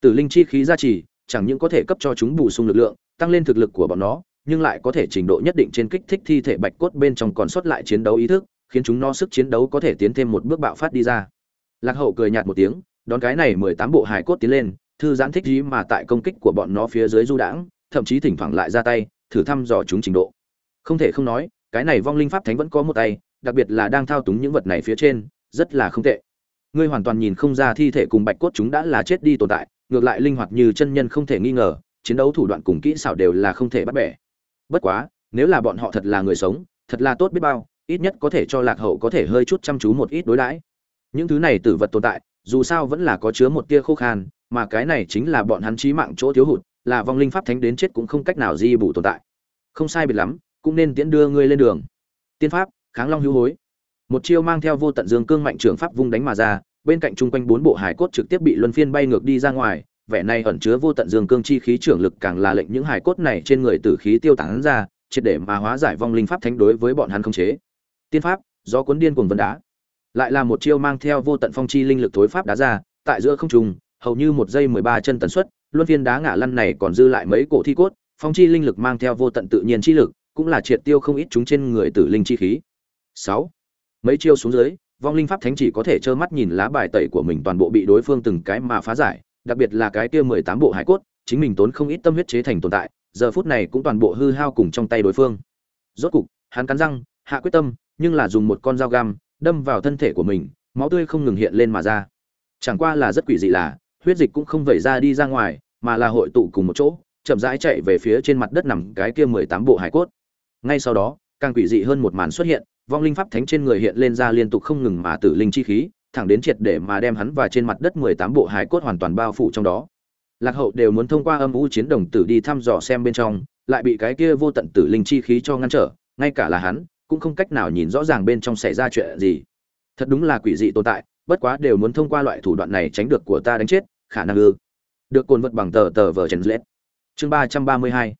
Tử linh chi khí gia trì, chẳng những có thể cấp cho chúng bù sung lực lượng, tăng lên thực lực của bọn nó, nhưng lại có thể trình độ nhất định trên kích thích thi thể bạch cốt bên trong còn sót lại chiến đấu ý thức, khiến chúng nó sức chiến đấu có thể tiến thêm một bước bạo phát đi ra. Lạc hậu cười nhạt một tiếng đón cái này mười tám bộ hài cốt tiến lên, thư giãn thích gì mà tại công kích của bọn nó phía dưới du đãng, thậm chí thỉnh thoảng lại ra tay, thử thăm dò chúng trình độ. Không thể không nói, cái này vong linh pháp thánh vẫn có một tay, đặc biệt là đang thao túng những vật này phía trên, rất là không tệ. Ngươi hoàn toàn nhìn không ra thi thể cùng bạch cốt chúng đã là chết đi tồn tại, ngược lại linh hoạt như chân nhân không thể nghi ngờ, chiến đấu thủ đoạn cùng kỹ xảo đều là không thể bắt bẻ. Bất quá, nếu là bọn họ thật là người sống, thật là tốt biết bao, ít nhất có thể cho lạc hậu có thể hơi chút chăm chú một ít đối đãi. Những thứ này tử vật tồn tại dù sao vẫn là có chứa một tia khô khan, mà cái này chính là bọn hắn chí mạng chỗ thiếu hụt, là vong linh pháp thánh đến chết cũng không cách nào di bù tồn tại. Không sai biệt lắm, cũng nên tiễn đưa ngươi lên đường. Tiên pháp, kháng long hữu hối. Một chiêu mang theo vô tận dương cương mạnh trường pháp vung đánh mà ra, bên cạnh chung quanh bốn bộ hải cốt trực tiếp bị luân phiên bay ngược đi ra ngoài, vẻ này ẩn chứa vô tận dương cương chi khí trưởng lực càng là lệnh những hải cốt này trên người tử khí tiêu tán ra, triệt để mà hóa giải vong linh pháp thánh đối với bọn hắn không chế. Tiên pháp do cuốn điên cuồng vân đá lại là một chiêu mang theo vô tận phong chi linh lực thối pháp đá ra, tại giữa không trung, hầu như một giây mười ba chân tần suất, luân phiên đá ngã lăn này còn dư lại mấy cổ thi cốt, phong chi linh lực mang theo vô tận tự nhiên chi lực, cũng là triệt tiêu không ít chúng trên người tử linh chi khí. Sáu. Mấy chiêu xuống dưới, vong linh pháp thánh chỉ có thể trơ mắt nhìn lá bài tẩy của mình toàn bộ bị đối phương từng cái mà phá giải, đặc biệt là cái kia mười tám bộ hải cốt, chính mình tốn không ít tâm huyết chế thành tồn tại, giờ phút này cũng toàn bộ hư hao cùng trong tay đối phương. Rốt cục, hắn cắn răng, hạ quyết tâm, nhưng là dùng một con dao găm đâm vào thân thể của mình, máu tươi không ngừng hiện lên mà ra. Chẳng qua là rất quỷ dị là, huyết dịch cũng không vẩy ra đi ra ngoài, mà là hội tụ cùng một chỗ, chậm rãi chạy về phía trên mặt đất nằm cái kia mười tám bộ hải cốt. Ngay sau đó, càng quỷ dị hơn một màn xuất hiện, vong linh pháp thánh trên người hiện lên ra liên tục không ngừng mà tử linh chi khí, thẳng đến triệt để mà đem hắn và trên mặt đất mười tám bộ hải cốt hoàn toàn bao phủ trong đó. Lạc hậu đều muốn thông qua âm u chiến đồng tử đi thăm dò xem bên trong, lại bị cái kia vô tận tử linh chi khí cho ngăn trở, ngay cả là hắn cũng không cách nào nhìn rõ ràng bên trong xảy ra chuyện gì. Thật đúng là quỷ dị tồn tại, bất quá đều muốn thông qua loại thủ đoạn này tránh được của ta đánh chết, khả năng ư. Được cồn vật bằng tờ tờ vờ trần lết. Chương ba trăm ba mươi hai.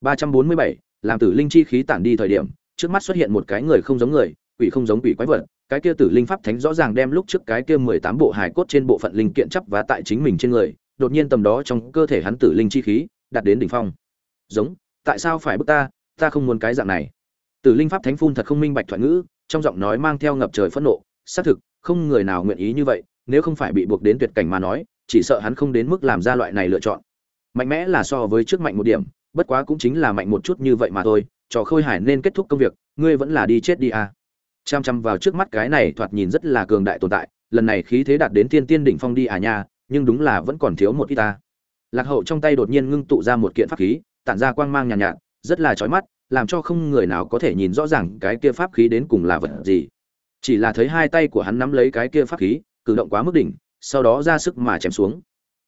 ba trăm bốn mươi bảy, làm tử linh chi khí tản đi thời điểm, trước mắt xuất hiện một cái người không giống người, quỷ không giống quỷ quái vật. Cái kia tử linh pháp thánh rõ ràng đem lúc trước cái kia mười tám bộ hài cốt trên bộ phận linh kiện chấp và tại chính mình trên người, đột nhiên tầm đó trong cơ thể hắn tử linh chi khí, đạt đến đỉnh phong. Giống, tại sao phải bức ta? Ta không muốn cái dạng này tử linh pháp thánh phun thật không minh bạch thoại ngữ trong giọng nói mang theo ngập trời phẫn nộ xác thực không người nào nguyện ý như vậy nếu không phải bị buộc đến tuyệt cảnh mà nói chỉ sợ hắn không đến mức làm ra loại này lựa chọn mạnh mẽ là so với trước mạnh một điểm bất quá cũng chính là mạnh một chút như vậy mà thôi trò khôi hải nên kết thúc công việc ngươi vẫn là đi chết đi à. chăm chăm vào trước mắt cái này thoạt nhìn rất là cường đại tồn tại lần này khí thế đạt đến tiên tiên đỉnh phong đi à nha nhưng đúng là vẫn còn thiếu một ít ta lạc hậu trong tay đột nhiên ngưng tụ ra một kiện pháp khí tản ra quang mang nhàn nhạt, nhạt rất là chói mắt làm cho không người nào có thể nhìn rõ ràng cái kia pháp khí đến cùng là vật gì. Chỉ là thấy hai tay của hắn nắm lấy cái kia pháp khí, cử động quá mức đỉnh, sau đó ra sức mà chém xuống.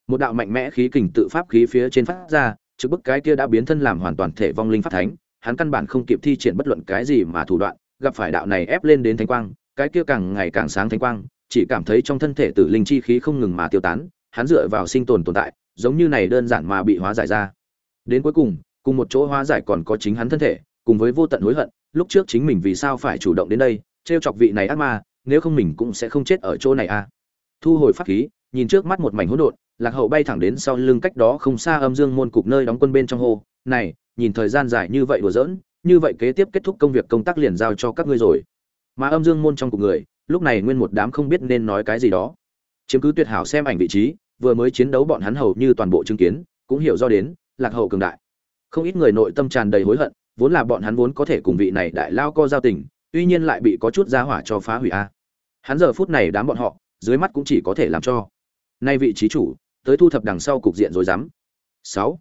Một đạo mạnh mẽ khí kình tự pháp khí phía trên phát ra, trực bức cái kia đã biến thân làm hoàn toàn thể vong linh pháp thánh, hắn căn bản không kịp thi triển bất luận cái gì mà thủ đoạn, gặp phải đạo này ép lên đến thánh quang, cái kia càng ngày càng sáng thánh quang, chỉ cảm thấy trong thân thể tử linh chi khí không ngừng mà tiêu tán, hắn dựa vào sinh tồn tồn tại, giống như này đơn giản mà bị hóa giải ra. Đến cuối cùng cùng một chỗ hóa giải còn có chính hắn thân thể, cùng với vô tận hối hận, lúc trước chính mình vì sao phải chủ động đến đây, trêu chọc vị này ác ma, nếu không mình cũng sẽ không chết ở chỗ này à. Thu hồi pháp khí, nhìn trước mắt một mảnh hỗn độn, lạc hậu bay thẳng đến sau lưng cách đó không xa âm dương môn cục nơi đóng quân bên trong hồ. Này, nhìn thời gian dài như vậy đùa giỡn, như vậy kế tiếp kết thúc công việc công tác liền giao cho các ngươi rồi. Mà âm dương môn trong cục người, lúc này nguyên một đám không biết nên nói cái gì đó. Chiếm cứ tuyệt hảo xem ảnh vị trí, vừa mới chiến đấu bọn hắn hầu như toàn bộ chứng kiến, cũng hiểu do đến, lạc hậu cường đại không ít người nội tâm tràn đầy hối hận, vốn là bọn hắn vốn có thể cùng vị này đại lao co giao tình, tuy nhiên lại bị có chút giá hỏa cho phá hủy a. Hắn giờ phút này đám bọn họ, dưới mắt cũng chỉ có thể làm cho. Nay vị trí chủ, tới thu thập đằng sau cục diện rồi dám. Sáu.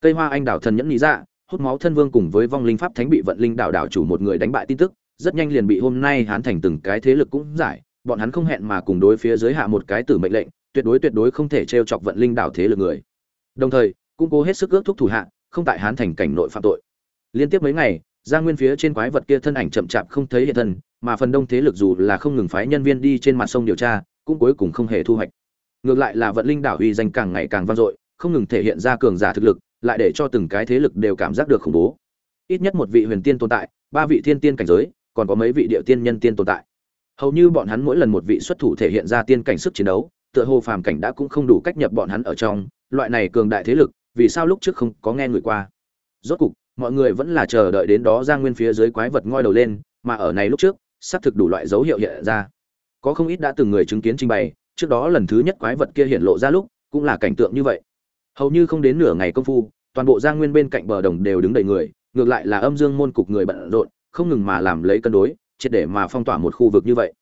Cây hoa anh đào thần nhẫn lý ra dạ, hút máu thân vương cùng với vong linh pháp thánh bị vận linh đảo đảo chủ một người đánh bại tin tức, rất nhanh liền bị hôm nay hán thành từng cái thế lực cũng giải, bọn hắn không hẹn mà cùng đối phía dưới hạ một cái tử mệnh lệnh, tuyệt đối tuyệt đối không thể trêu chọc vận linh đảo thế lực người. Đồng thời, cũng cố hết sức ước thúc thủ hạ không tại hán thành cảnh nội phạm tội. Liên tiếp mấy ngày gia nguyên phía trên quái vật kia thân ảnh chậm chạp không thấy hiện thân, mà phần đông thế lực dù là không ngừng phái nhân viên đi trên mặt sông điều tra, cũng cuối cùng không hề thu hoạch. Ngược lại là vận linh đảo uy danh càng ngày càng vang dội, không ngừng thể hiện ra cường giả thực lực, lại để cho từng cái thế lực đều cảm giác được khủng bố. Ít nhất một vị huyền tiên tồn tại, ba vị thiên tiên cảnh giới, còn có mấy vị địa tiên nhân tiên tồn tại. Hầu như bọn hắn mỗi lần một vị xuất thủ thể hiện ra tiên cảnh sức chiến đấu, tựa hồ phàm cảnh đã cũng không đủ cách nhập bọn hắn ở trong. Loại này cường đại thế lực vì sao lúc trước không có nghe người qua? Rốt cục, mọi người vẫn là chờ đợi đến đó ra nguyên phía dưới quái vật ngoi đầu lên, mà ở này lúc trước, xác thực đủ loại dấu hiệu hiện ra. Có không ít đã từng người chứng kiến trình bày, trước đó lần thứ nhất quái vật kia hiện lộ ra lúc, cũng là cảnh tượng như vậy. Hầu như không đến nửa ngày công phu, toàn bộ gia nguyên bên cạnh bờ đồng đều đứng đầy người, ngược lại là âm dương môn cục người bận rộn, không ngừng mà làm lấy cân đối, triệt để mà phong tỏa một khu vực như vậy.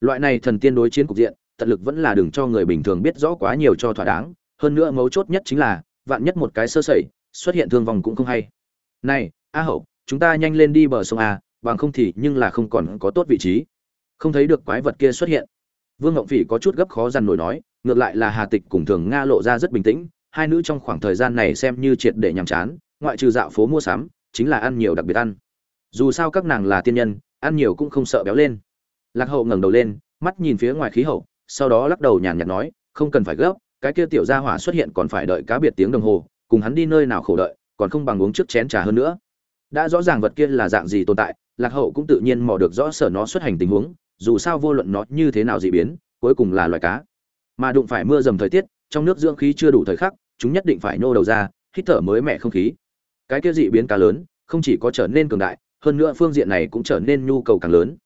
Loại này thần tiên đối chiến cục diện, tận lực vẫn là đừng cho người bình thường biết rõ quá nhiều cho thỏa đáng. Hơn nữa mấu chốt nhất chính là vạn nhất một cái sơ sẩy, xuất hiện thương vong cũng không hay. Này, a hậu, chúng ta nhanh lên đi bờ sông a, bằng không thì nhưng là không còn có tốt vị trí. Không thấy được quái vật kia xuất hiện. Vương ngộng phỉ có chút gấp khó dằn nổi nói, ngược lại là hà tịch cùng thường nga lộ ra rất bình tĩnh, hai nữ trong khoảng thời gian này xem như triệt để nhàm chán, ngoại trừ dạo phố mua sắm, chính là ăn nhiều đặc biệt ăn. Dù sao các nàng là tiên nhân, ăn nhiều cũng không sợ béo lên. Lạc hậu ngẩng đầu lên, mắt nhìn phía ngoài khí hậu, sau đó lắc đầu nhàn nhạt nói, không cần phải gấp cái kia tiểu gia hỏa xuất hiện còn phải đợi cá biệt tiếng đồng hồ, cùng hắn đi nơi nào khổ đợi, còn không bằng uống trước chén trà hơn nữa. Đã rõ ràng vật kia là dạng gì tồn tại, lạc hậu cũng tự nhiên mò được rõ sở nó xuất hành tình huống, dù sao vô luận nó như thế nào dị biến, cuối cùng là loài cá. Mà đụng phải mưa dầm thời tiết, trong nước dưỡng khí chưa đủ thời khắc, chúng nhất định phải nô đầu ra, hít thở mới mẻ không khí. Cái kia dị biến cá lớn, không chỉ có trở nên cường đại, hơn nữa phương diện này cũng trở nên nhu cầu càng lớn.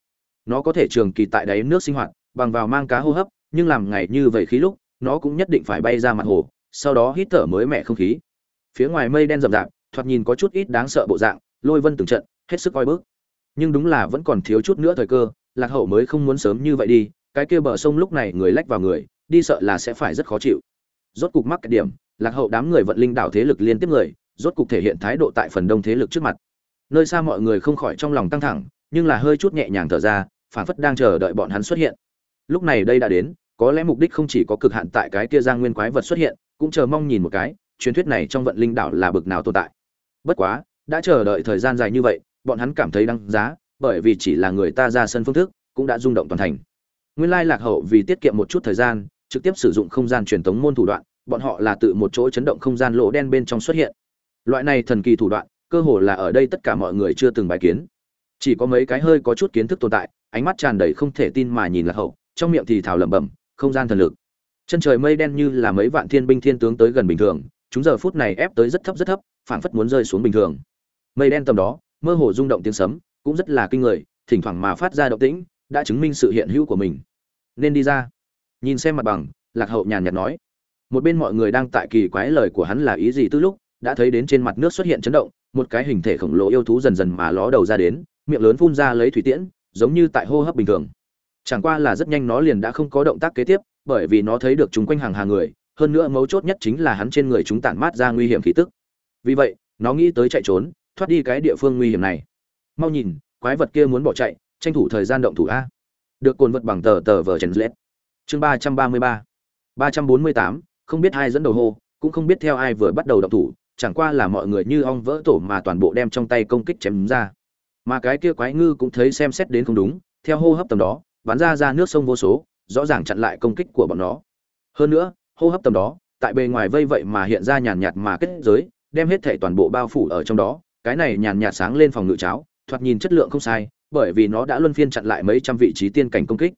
Nó có thể trường kỳ tại đáy nước sinh hoạt, bằng vào mang cá hô hấp, nhưng làm ngày như vậy khí lúc nó cũng nhất định phải bay ra mặt hồ, sau đó hít thở mới mẻ không khí. Phía ngoài mây đen rậm rạp, thoạt nhìn có chút ít đáng sợ bộ dạng, lôi vân từng trận, hết sức coi bước nhưng đúng là vẫn còn thiếu chút nữa thời cơ, lạc hậu mới không muốn sớm như vậy đi, cái kia bờ sông lúc này người lách vào người, đi sợ là sẽ phải rất khó chịu. Rốt cục mắc cái điểm, lạc hậu đám người vận linh đảo thế lực liên tiếp người, rốt cục thể hiện thái độ tại phần đông thế lực trước mặt. Nơi xa mọi người không khỏi trong lòng căng thẳng, nhưng là hơi chút nhẹ nhàng thở ra phản phất đang chờ đợi bọn hắn xuất hiện. Lúc này đây đã đến có lẽ mục đích không chỉ có cực hạn tại cái kia giang nguyên quái vật xuất hiện, cũng chờ mong nhìn một cái, truyền thuyết này trong vận linh đảo là bực nào tồn tại. Bất quá, đã chờ đợi thời gian dài như vậy, bọn hắn cảm thấy đăng giá, bởi vì chỉ là người ta ra sân phương thức, cũng đã rung động toàn thành. Nguyên lai lạc hậu vì tiết kiệm một chút thời gian, trực tiếp sử dụng không gian truyền thống môn thủ đoạn, bọn họ là tự một chỗ chấn động không gian lỗ đen bên trong xuất hiện. Loại này thần kỳ thủ đoạn, cơ hồ là ở đây tất cả mọi người chưa từng bài kiến. Chỉ có mấy cái hơi có chút kiến thức tồn tại, ánh mắt tràn đầy không thể tin mà nhìn lạc hậu, trong miệng thì thào lẩm bẩm không gian thần lực. Chân trời mây đen như là mấy vạn thiên binh thiên tướng tới gần bình thường, chúng giờ phút này ép tới rất thấp rất thấp, phảng phất muốn rơi xuống bình thường. Mây đen tầm đó, mơ hồ rung động tiếng sấm, cũng rất là kinh người, thỉnh thoảng mà phát ra động tĩnh, đã chứng minh sự hiện hữu của mình. Nên đi ra. Nhìn xem mặt bằng, lạc hậu nhàn nhạt nói. Một bên mọi người đang tại kỳ quái lời của hắn là ý gì từ lúc, đã thấy đến trên mặt nước xuất hiện chấn động, một cái hình thể khổng lồ yêu thú dần dần mà ló đầu ra đến, miệng lớn phun ra lấy thủy tiễn, giống như tại hô hấp bình thường chẳng qua là rất nhanh nó liền đã không có động tác kế tiếp, bởi vì nó thấy được chúng quanh hàng hàng người, hơn nữa mấu chốt nhất chính là hắn trên người chúng tản mát ra nguy hiểm khí tức. Vì vậy, nó nghĩ tới chạy trốn, thoát đi cái địa phương nguy hiểm này. Mau nhìn, quái vật kia muốn bỏ chạy, tranh thủ thời gian động thủ a. Được cồn vật bằng tờ tờ vờ chèn lết chương ba trăm ba mươi ba. ba trăm bốn mươi tám, không biết ai dẫn đầu hô, cũng không biết theo ai vừa bắt đầu động thủ, chẳng qua là mọi người như ong vỡ tổ mà toàn bộ đem trong tay công kích chém ra. Mà cái kia quái ngư cũng thấy xem xét đến không đúng, theo hô hấp tầm đó bắn ra ra nước sông vô số, rõ ràng chặn lại công kích của bọn nó. Hơn nữa, hô hấp tầm đó, tại bề ngoài vây vậy mà hiện ra nhàn nhạt mà kết giới, đem hết thể toàn bộ bao phủ ở trong đó. Cái này nhàn nhạt sáng lên phòng ngự cháo, thoạt nhìn chất lượng không sai, bởi vì nó đã luân phiên chặn lại mấy trăm vị trí tiên cảnh công kích.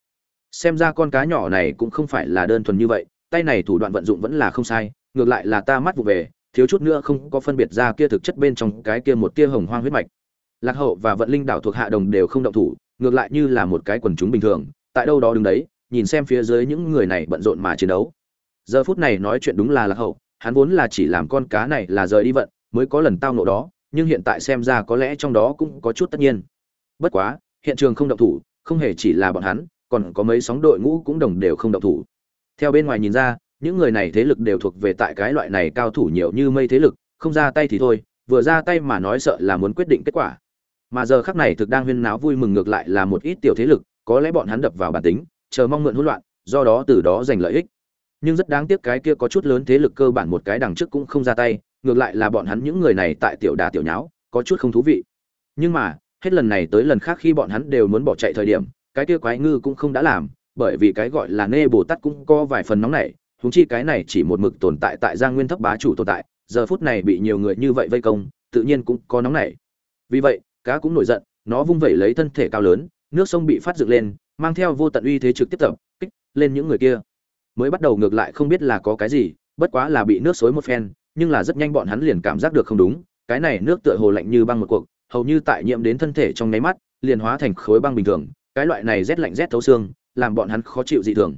Xem ra con cá nhỏ này cũng không phải là đơn thuần như vậy, tay này thủ đoạn vận dụng vẫn là không sai, ngược lại là ta mắt vụ về, thiếu chút nữa không có phân biệt ra kia thực chất bên trong cái kia một tia hồng hoang huyết mạch. Lạc hậu và vận linh đảo thuộc hạ đồng đều không động thủ ngược lại như là một cái quần chúng bình thường, tại đâu đó đứng đấy, nhìn xem phía dưới những người này bận rộn mà chiến đấu. Giờ phút này nói chuyện đúng là lạc hậu, hắn vốn là chỉ làm con cá này là rời đi vận, mới có lần tao nộ đó, nhưng hiện tại xem ra có lẽ trong đó cũng có chút tất nhiên. Bất quá, hiện trường không động thủ, không hề chỉ là bọn hắn, còn có mấy sóng đội ngũ cũng đồng đều không động thủ. Theo bên ngoài nhìn ra, những người này thế lực đều thuộc về tại cái loại này cao thủ nhiều như mây thế lực, không ra tay thì thôi, vừa ra tay mà nói sợ là muốn quyết định kết quả mà giờ khắc này thực đang huyên náo vui mừng ngược lại là một ít tiểu thế lực, có lẽ bọn hắn đập vào bản tính, chờ mong mượn hỗn loạn, do đó từ đó giành lợi ích. Nhưng rất đáng tiếc cái kia có chút lớn thế lực cơ bản một cái đằng trước cũng không ra tay, ngược lại là bọn hắn những người này tại tiểu đà tiểu nháo, có chút không thú vị. Nhưng mà, hết lần này tới lần khác khi bọn hắn đều muốn bỏ chạy thời điểm, cái kia quái ngư cũng không đã làm, bởi vì cái gọi là nê bồ tát cũng có vài phần nóng nảy húng chi cái này chỉ một mực tồn tại tại giang nguyên thấp bá chủ tồn tại, giờ phút này bị nhiều người như vậy vây công, tự nhiên cũng có nóng nảy. Vì vậy cá cũng nổi giận, nó vung vẩy lấy thân thể cao lớn, nước sông bị phát dựng lên, mang theo vô tận uy thế trực tiếp tập, kích lên những người kia. Mới bắt đầu ngược lại không biết là có cái gì, bất quá là bị nước xối một phen, nhưng là rất nhanh bọn hắn liền cảm giác được không đúng, cái này nước tựa hồ lạnh như băng một cuộc, hầu như tại nhiễm đến thân thể trong nháy mắt, liền hóa thành khối băng bình thường, cái loại này rét lạnh rét thấu xương, làm bọn hắn khó chịu dị thường.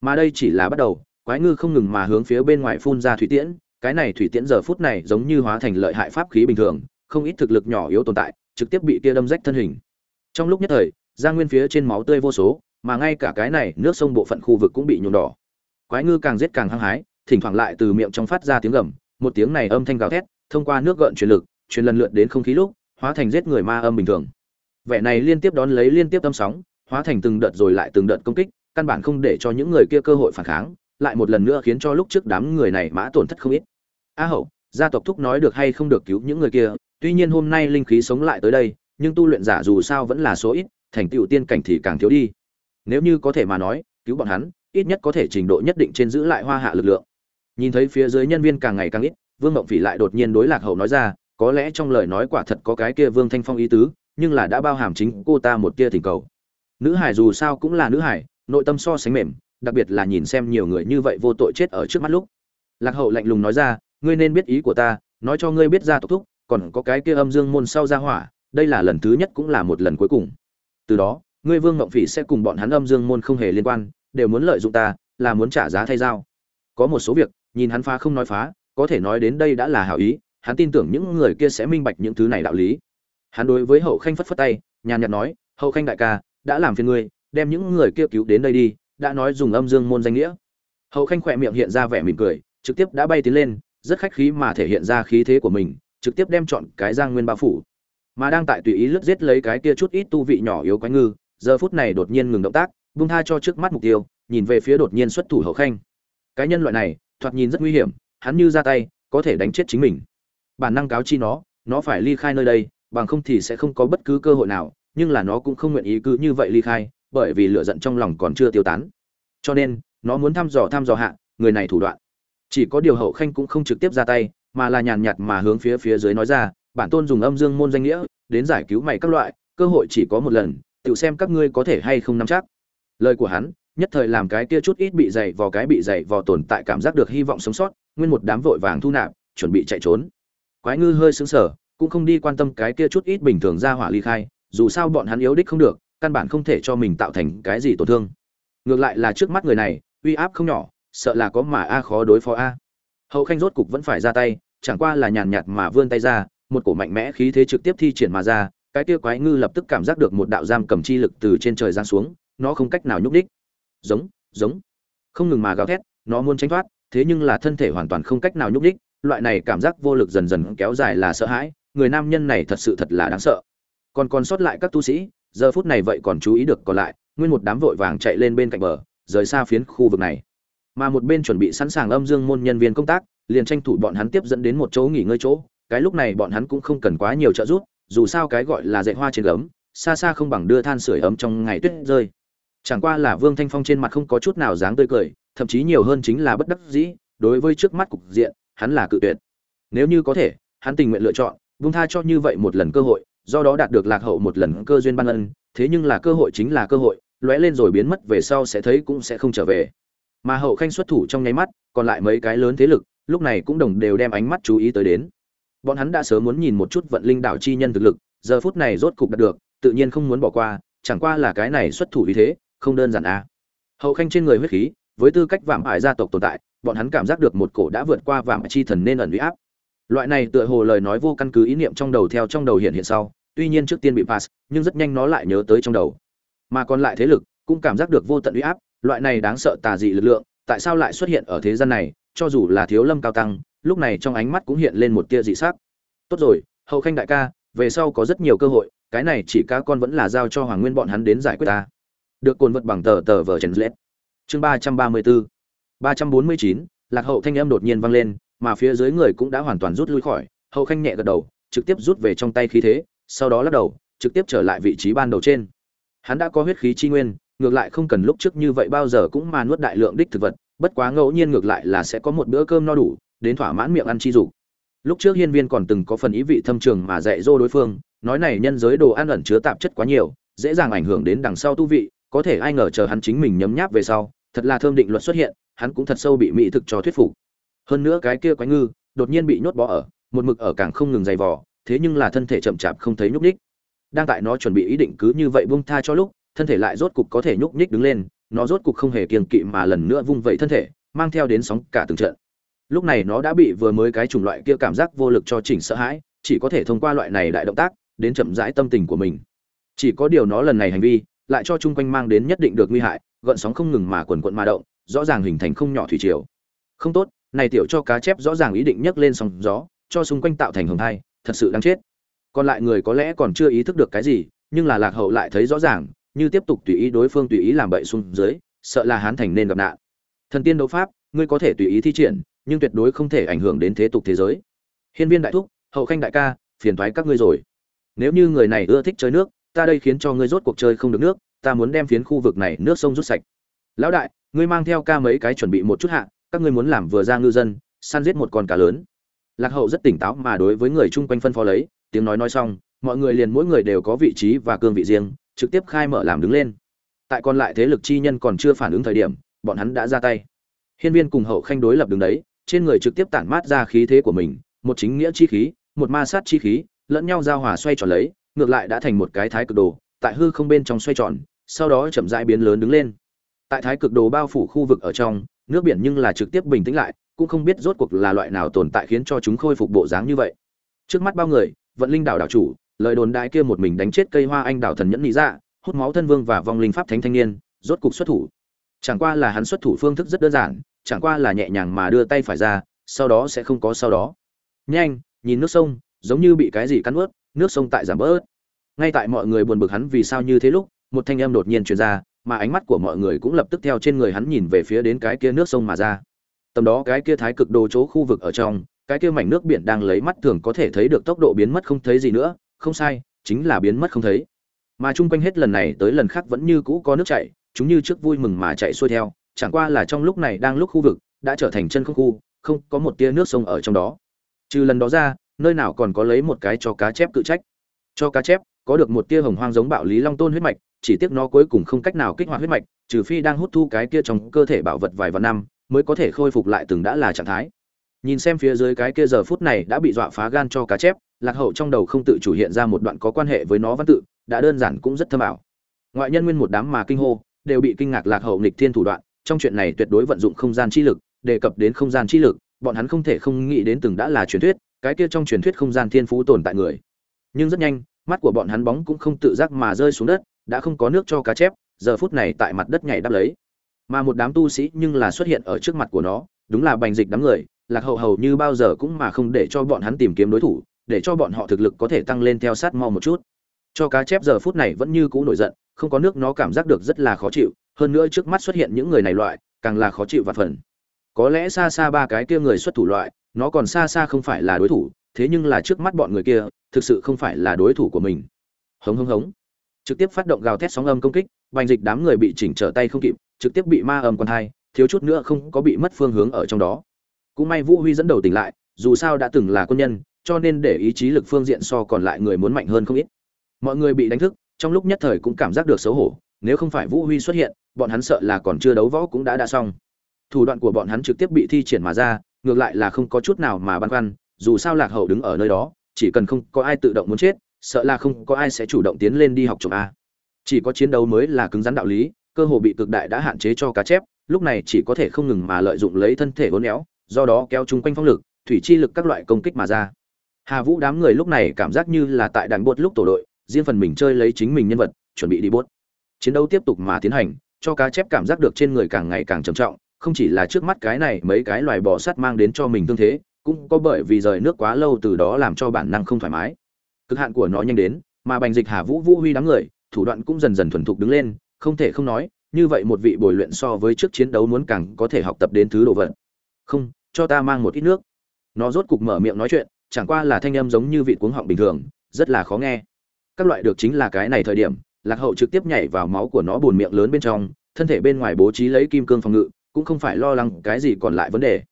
Mà đây chỉ là bắt đầu, quái ngư không ngừng mà hướng phía bên ngoài phun ra thủy tiễn, cái này thủy tiễn giờ phút này giống như hóa thành lợi hại pháp khí bình thường, không ít thực lực nhỏ yếu tồn tại trực tiếp bị kia đâm rách thân hình. Trong lúc nhất thời, giang nguyên phía trên máu tươi vô số, mà ngay cả cái này nước sông bộ phận khu vực cũng bị nhuộm đỏ. Quái ngư càng giết càng hăng hái, thỉnh thoảng lại từ miệng trong phát ra tiếng gầm, một tiếng này âm thanh gào thét, thông qua nước gợn truyền lực, truyền lần lượt đến không khí lúc, hóa thành giết người ma âm bình thường. Vẻ này liên tiếp đón lấy liên tiếp âm sóng, hóa thành từng đợt rồi lại từng đợt công kích, căn bản không để cho những người kia cơ hội phản kháng, lại một lần nữa khiến cho lúc trước đám người này mã tổn thất không ít. A hậu, gia tộc thúc nói được hay không được cứu những người kia tuy nhiên hôm nay linh khí sống lại tới đây, nhưng tu luyện giả dù sao vẫn là số ít, thành tựu tiên cảnh thì càng thiếu đi. Nếu như có thể mà nói, cứu bọn hắn, ít nhất có thể trình độ nhất định trên giữ lại hoa hạ lực lượng. Nhìn thấy phía dưới nhân viên càng ngày càng ít, vương mộng phỉ lại đột nhiên đối lạc hậu nói ra, có lẽ trong lời nói quả thật có cái kia vương thanh phong ý tứ, nhưng là đã bao hàm chính cô ta một tia thỉnh cầu. Nữ hải dù sao cũng là nữ hải, nội tâm so sánh mềm, đặc biệt là nhìn xem nhiều người như vậy vô tội chết ở trước mắt lúc. Lạc hậu lạnh lùng nói ra, ngươi nên biết ý của ta, nói cho ngươi biết ra tộc thúc còn có cái kia âm dương môn sau ra hỏa, đây là lần thứ nhất cũng là một lần cuối cùng. Từ đó, ngươi vương ngộng phỉ sẽ cùng bọn hắn âm dương môn không hề liên quan, đều muốn lợi dụng ta, là muốn trả giá thay dao có một số việc, nhìn hắn phá không nói phá, có thể nói đến đây đã là hảo ý, hắn tin tưởng những người kia sẽ minh bạch những thứ này đạo lý. Hắn đối với hậu khanh phất phất tay, nhàn nhạt nói, hậu khanh đại ca, đã làm phiền ngươi, đem những người kia cứu đến đây đi, đã nói dùng âm dương môn danh nghĩa. Hậu khanh khỏe miệng hiện ra vẻ mỉm cười, trực tiếp đã bay tiến lên, rất khách khí mà thể hiện ra khí thế của mình trực tiếp đem chọn cái giang nguyên bao phủ. Mà đang tại tùy ý lướt giết lấy cái kia chút ít tu vị nhỏ yếu quái ngư, giờ phút này đột nhiên ngừng động tác bung tha cho trước mắt mục tiêu, nhìn về phía đột nhiên xuất thủ hậu khanh. Cái nhân loại này, thoạt nhìn rất nguy hiểm, hắn như ra tay, có thể đánh chết chính mình. Bản năng cáo chi nó nó phải ly khai nơi đây, bằng không thì sẽ không có bất cứ cơ hội nào, nhưng là nó cũng không nguyện ý cứ như vậy ly khai, bởi vì lửa giận trong lòng còn chưa tiêu tán. Cho nên, nó muốn thăm dò thăm dò hạ, người này thủ đoạn. Chỉ có điều hậu khanh cũng không trực tiếp ra tay mà là nhàn nhạt mà hướng phía phía dưới nói ra, bản tôn dùng âm dương môn danh nghĩa đến giải cứu mày các loại, cơ hội chỉ có một lần tự xem các ngươi có thể hay không nắm chắc. Lời của hắn, nhất thời làm cái kia chút ít bị dày vò cái bị dày vò tồn tại cảm giác được hy vọng sống sót, nguyên một đám vội vàng thu nạp, chuẩn bị chạy trốn. Quái ngư hơi sững sờ, cũng không đi quan tâm cái kia chút ít bình thường ra hỏa ly khai, dù sao bọn hắn yếu đích không được, căn bản không thể cho mình tạo thành cái gì tổn thương. Ngược lại là trước mắt người này, uy áp không nhỏ, sợ là có mà a khó đối phó a. Hậu khanh rốt cục vẫn phải ra tay chẳng qua là nhàn nhạt mà vươn tay ra, một cổ mạnh mẽ khí thế trực tiếp thi triển mà ra, cái kia quái ngư lập tức cảm giác được một đạo giam cầm chi lực từ trên trời giáng xuống, nó không cách nào nhúc đích giống giống. Không ngừng mà gào thét, nó muốn tránh thoát, thế nhưng là thân thể hoàn toàn không cách nào nhúc đích loại này cảm giác vô lực dần dần kéo dài là sợ hãi, người nam nhân này thật sự thật là đáng sợ. Còn còn sót lại các tu sĩ, giờ phút này vậy còn chú ý được còn lại, nguyên một đám vội vàng chạy lên bên cạnh bờ, rời xa phiến khu vực này. Mà một bên chuẩn bị sẵn sàng âm dương môn nhân viên công tác liền tranh thủ bọn hắn tiếp dẫn đến một chỗ nghỉ ngơi chỗ, cái lúc này bọn hắn cũng không cần quá nhiều trợ giúp, dù sao cái gọi là dạy hoa trên gấm, xa xa không bằng đưa than sửa ấm trong ngày tuyết rơi. Chẳng qua là vương thanh phong trên mặt không có chút nào dáng tươi cười, thậm chí nhiều hơn chính là bất đắc dĩ, đối với trước mắt cục diện, hắn là cự tuyệt. Nếu như có thể, hắn tình nguyện lựa chọn vung tha cho như vậy một lần cơ hội, do đó đạt được lạc hậu một lần cơ duyên ban ân, thế nhưng là cơ hội chính là cơ hội, lóe lên rồi biến mất về sau sẽ thấy cũng sẽ không trở về. Mà hậu khanh xuất thủ trong nháy mắt, còn lại mấy cái lớn thế lực lúc này cũng đồng đều đem ánh mắt chú ý tới đến. Bọn hắn đã sớm muốn nhìn một chút vận linh đảo chi nhân thực lực, giờ phút này rốt cục đạt được, tự nhiên không muốn bỏ qua, chẳng qua là cái này xuất thủ vì thế, không đơn giản a à. hậu khanh trên người huyết khí, với tư cách vạm ải gia tộc tồn tại, bọn hắn cảm giác được một cổ đã vượt qua vạm chi thần nên ẩn uy áp. Loại này tựa hồ lời nói vô căn cứ ý niệm trong đầu theo trong đầu hiện hiện sau, tuy nhiên trước tiên bị pass, nhưng rất nhanh nó lại nhớ tới trong đầu. Mà còn lại thế lực cũng cảm giác được vô tận uy áp, loại này đáng sợ tà dị lực lượng, tại sao lại xuất hiện ở thế gian này cho dù là thiếu lâm cao tăng, lúc này trong ánh mắt cũng hiện lên một tia dị sắc. Tốt rồi, hậu khanh đại ca, về sau có rất nhiều cơ hội, cái này chỉ cá con vẫn là giao cho hoàng nguyên bọn hắn đến giải quyết ta. Được cồn vật bằng tờ tờ vờ trần lết. Chương ba trăm ba mươi bốn ba trăm bốn mươi chín, lạc hậu thanh âm đột nhiên vang lên, mà phía dưới người cũng đã hoàn toàn rút lui khỏi, hậu khanh nhẹ gật đầu, trực tiếp rút về trong tay khí thế, sau đó lắc đầu, trực tiếp trở lại vị trí ban đầu trên. Hắn đã có huyết khí chi nguyên, ngược lại không cần lúc trước như vậy bao giờ cũng mà nuốt đại lượng đích thực vật bất quá ngẫu nhiên ngược lại là sẽ có một bữa cơm no đủ, đến thỏa mãn miệng ăn chi dục. Lúc trước hiên viên còn từng có phần ý vị thâm trường mà dạy dỗ đối phương, nói này nhân giới đồ ăn ẩn chứa tạp chất quá nhiều, dễ dàng ảnh hưởng đến đằng sau tu vị, có thể ai ngờ chờ hắn chính mình nhấm nháp về sau, thật là thơm định luật xuất hiện, hắn cũng thật sâu bị mỹ thực cho thuyết phục. Hơn nữa cái kia quái ngư, đột nhiên bị nhốt bỏ ở, một mực ở càng không ngừng dày vò, thế nhưng là thân thể chậm chạp không thấy nhúc nhích. Đang tại nó chuẩn bị ý định cứ như vậy buông tha cho lúc, thân thể lại rốt cục có thể nhúc nhích đứng lên nó rốt cục không hề kiêng kỵ mà lần nữa vung vẩy thân thể mang theo đến sóng cả từng trận. Lúc này nó đã bị vừa mới cái chủng loại kia cảm giác vô lực cho chỉnh sợ hãi chỉ có thể thông qua loại này đại động tác đến chậm rãi tâm tình của mình. Chỉ có điều nó lần này hành vi lại cho chung quanh mang đến nhất định được nguy hại gợn sóng không ngừng mà quần quận mà động rõ ràng hình thành không nhỏ thủy triều. Không tốt này tiểu cho cá chép rõ ràng ý định nhấc lên sóng gió cho xung quanh tạo thành hồng hai, thật sự đáng chết. Còn lại người có lẽ còn chưa ý thức được cái gì nhưng là lạc hậu lại thấy rõ ràng như tiếp tục tùy ý đối phương tùy ý làm bậy xuống dưới, sợ là hán thành nên gặp nạn. Thần tiên đấu pháp, ngươi có thể tùy ý thi triển, nhưng tuyệt đối không thể ảnh hưởng đến thế tục thế giới. Hiên viên đại thúc, hậu khanh đại ca, phiền thoái các ngươi rồi. Nếu như người này ưa thích chơi nước, ta đây khiến cho ngươi rốt cuộc chơi không được nước, ta muốn đem phiến khu vực này nước sông rút sạch. Lão đại, ngươi mang theo ca mấy cái chuẩn bị một chút hạ, các ngươi muốn làm vừa ra ngư dân, săn giết một con cá lớn. Lạc hậu rất tỉnh táo mà đối với người chung quanh phân phó lấy, tiếng nói nói xong, mọi người liền mỗi người đều có vị trí và cương vị riêng trực tiếp khai mở làm đứng lên. Tại còn lại thế lực chi nhân còn chưa phản ứng thời điểm, bọn hắn đã ra tay. Hiên viên cùng hậu khanh đối lập đứng đấy, trên người trực tiếp tản mát ra khí thế của mình, một chính nghĩa chi khí, một ma sát chi khí, lẫn nhau giao hòa xoay tròn lấy, ngược lại đã thành một cái thái cực đồ, tại hư không bên trong xoay tròn, sau đó chậm rãi biến lớn đứng lên. Tại thái cực đồ bao phủ khu vực ở trong, nước biển nhưng là trực tiếp bình tĩnh lại, cũng không biết rốt cuộc là loại nào tồn tại khiến cho chúng khôi phục bộ dáng như vậy. Trước mắt bao người, vận linh đảo đảo chủ lời đồn đại kia một mình đánh chết cây hoa anh đào thần nhẫn lý dạ hút máu thân vương và vong linh pháp thánh thanh niên, rốt cục xuất thủ. Chẳng qua là hắn xuất thủ phương thức rất đơn giản, chẳng qua là nhẹ nhàng mà đưa tay phải ra, sau đó sẽ không có sau đó. Nhanh, nhìn nước sông, giống như bị cái gì cắn ướt, nước sông tại giảm bớt. Ngay tại mọi người buồn bực hắn vì sao như thế lúc, một thanh âm đột nhiên truyền ra, mà ánh mắt của mọi người cũng lập tức theo trên người hắn nhìn về phía đến cái kia nước sông mà ra. Tầm đó cái kia thái cực đồ chỗ khu vực ở trong, cái kia mảnh nước biển đang lấy mắt thường có thể thấy được tốc độ biến mất không thấy gì nữa không sai, chính là biến mất không thấy. Mà chung quanh hết lần này tới lần khác vẫn như cũ có nước chảy, chúng như trước vui mừng mà chạy xuôi theo, chẳng qua là trong lúc này đang lúc khu vực đã trở thành chân không khu, không có một tia nước sông ở trong đó. Trừ lần đó ra, nơi nào còn có lấy một cái cho cá chép cự trách. Cho cá chép, có được một tia hồng hoang giống bạo lý long tôn huyết mạch, chỉ tiếc nó cuối cùng không cách nào kích hoạt huyết mạch, trừ phi đang hút thu cái kia trong cơ thể bảo vật vài vạn năm, mới có thể khôi phục lại từng đã là trạng thái nhìn xem phía dưới cái kia giờ phút này đã bị dọa phá gan cho cá chép, lạc hậu trong đầu không tự chủ hiện ra một đoạn có quan hệ với nó văn tự, đã đơn giản cũng rất thâm ảo. Ngoại nhân nguyên một đám mà kinh hô, đều bị kinh ngạc lạc hậu nghịch thiên thủ đoạn, trong chuyện này tuyệt đối vận dụng không gian chi lực, đề cập đến không gian chi lực, bọn hắn không thể không nghĩ đến từng đã là truyền thuyết, cái kia trong truyền thuyết không gian thiên phú tồn tại người. Nhưng rất nhanh, mắt của bọn hắn bóng cũng không tự giác mà rơi xuống đất, đã không có nước cho cá chép, giờ phút này tại mặt đất nhảy đáp lấy. Mà một đám tu sĩ nhưng là xuất hiện ở trước mặt của nó, đúng là bành dịch đám người lạc hậu hầu như bao giờ cũng mà không để cho bọn hắn tìm kiếm đối thủ, để cho bọn họ thực lực có thể tăng lên theo sát mau một chút. Cho cá chép giờ phút này vẫn như cũ nổi giận, không có nước nó cảm giác được rất là khó chịu, hơn nữa trước mắt xuất hiện những người này loại, càng là khó chịu và phần. Có lẽ xa xa ba cái kia người xuất thủ loại, nó còn xa xa không phải là đối thủ, thế nhưng là trước mắt bọn người kia, thực sự không phải là đối thủ của mình. Hống hống hống. Trực tiếp phát động gào thét sóng âm công kích, bành dịch đám người bị chỉnh trở tay không kịp, trực tiếp bị ma âm con hai, thiếu chút nữa không có bị mất phương hướng ở trong đó cũng may vũ huy dẫn đầu tỉnh lại, dù sao đã từng là quân nhân, cho nên để ý chí lực phương diện so còn lại người muốn mạnh hơn không ít. Mọi người bị đánh thức, trong lúc nhất thời cũng cảm giác được xấu hổ, nếu không phải vũ huy xuất hiện, bọn hắn sợ là còn chưa đấu võ cũng đã đã xong. Thủ đoạn của bọn hắn trực tiếp bị thi triển mà ra, ngược lại là không có chút nào mà băn khoăn, dù sao lạc hậu đứng ở nơi đó, chỉ cần không có ai tự động muốn chết, sợ là không có ai sẽ chủ động tiến lên đi học trộm a. Chỉ có chiến đấu mới là cứng rắn đạo lý, cơ hồ bị cực đại đã hạn chế cho cá chép, lúc này chỉ có thể không ngừng mà lợi dụng lấy thân thể vốn éo do đó kéo chúng quanh phong lực, thủy chi lực các loại công kích mà ra. Hà vũ đám người lúc này cảm giác như là tại đàn buốt lúc tổ đội, riêng phần mình chơi lấy chính mình nhân vật, chuẩn bị đi buốt. chiến đấu tiếp tục mà tiến hành, cho cá chép cảm giác được trên người càng ngày càng trầm trọng, không chỉ là trước mắt cái này mấy cái loài bò sắt mang đến cho mình tương thế, cũng có bởi vì rời nước quá lâu từ đó làm cho bản năng không thoải mái. Cực hạn của nó nhanh đến, mà bành dịch hà vũ vũ huy đám người, thủ đoạn cũng dần dần thuần thục đứng lên, không thể không nói, như vậy một vị bồi luyện so với trước chiến đấu muốn càng có thể học tập đến thứ đồ vật. Không cho ta mang một ít nước. Nó rốt cục mở miệng nói chuyện, chẳng qua là thanh âm giống như vị cuống họng bình thường, rất là khó nghe. Các loại được chính là cái này thời điểm, lạc hậu trực tiếp nhảy vào máu của nó buồn miệng lớn bên trong, thân thể bên ngoài bố trí lấy kim cương phòng ngự, cũng không phải lo lắng cái gì còn lại vấn đề.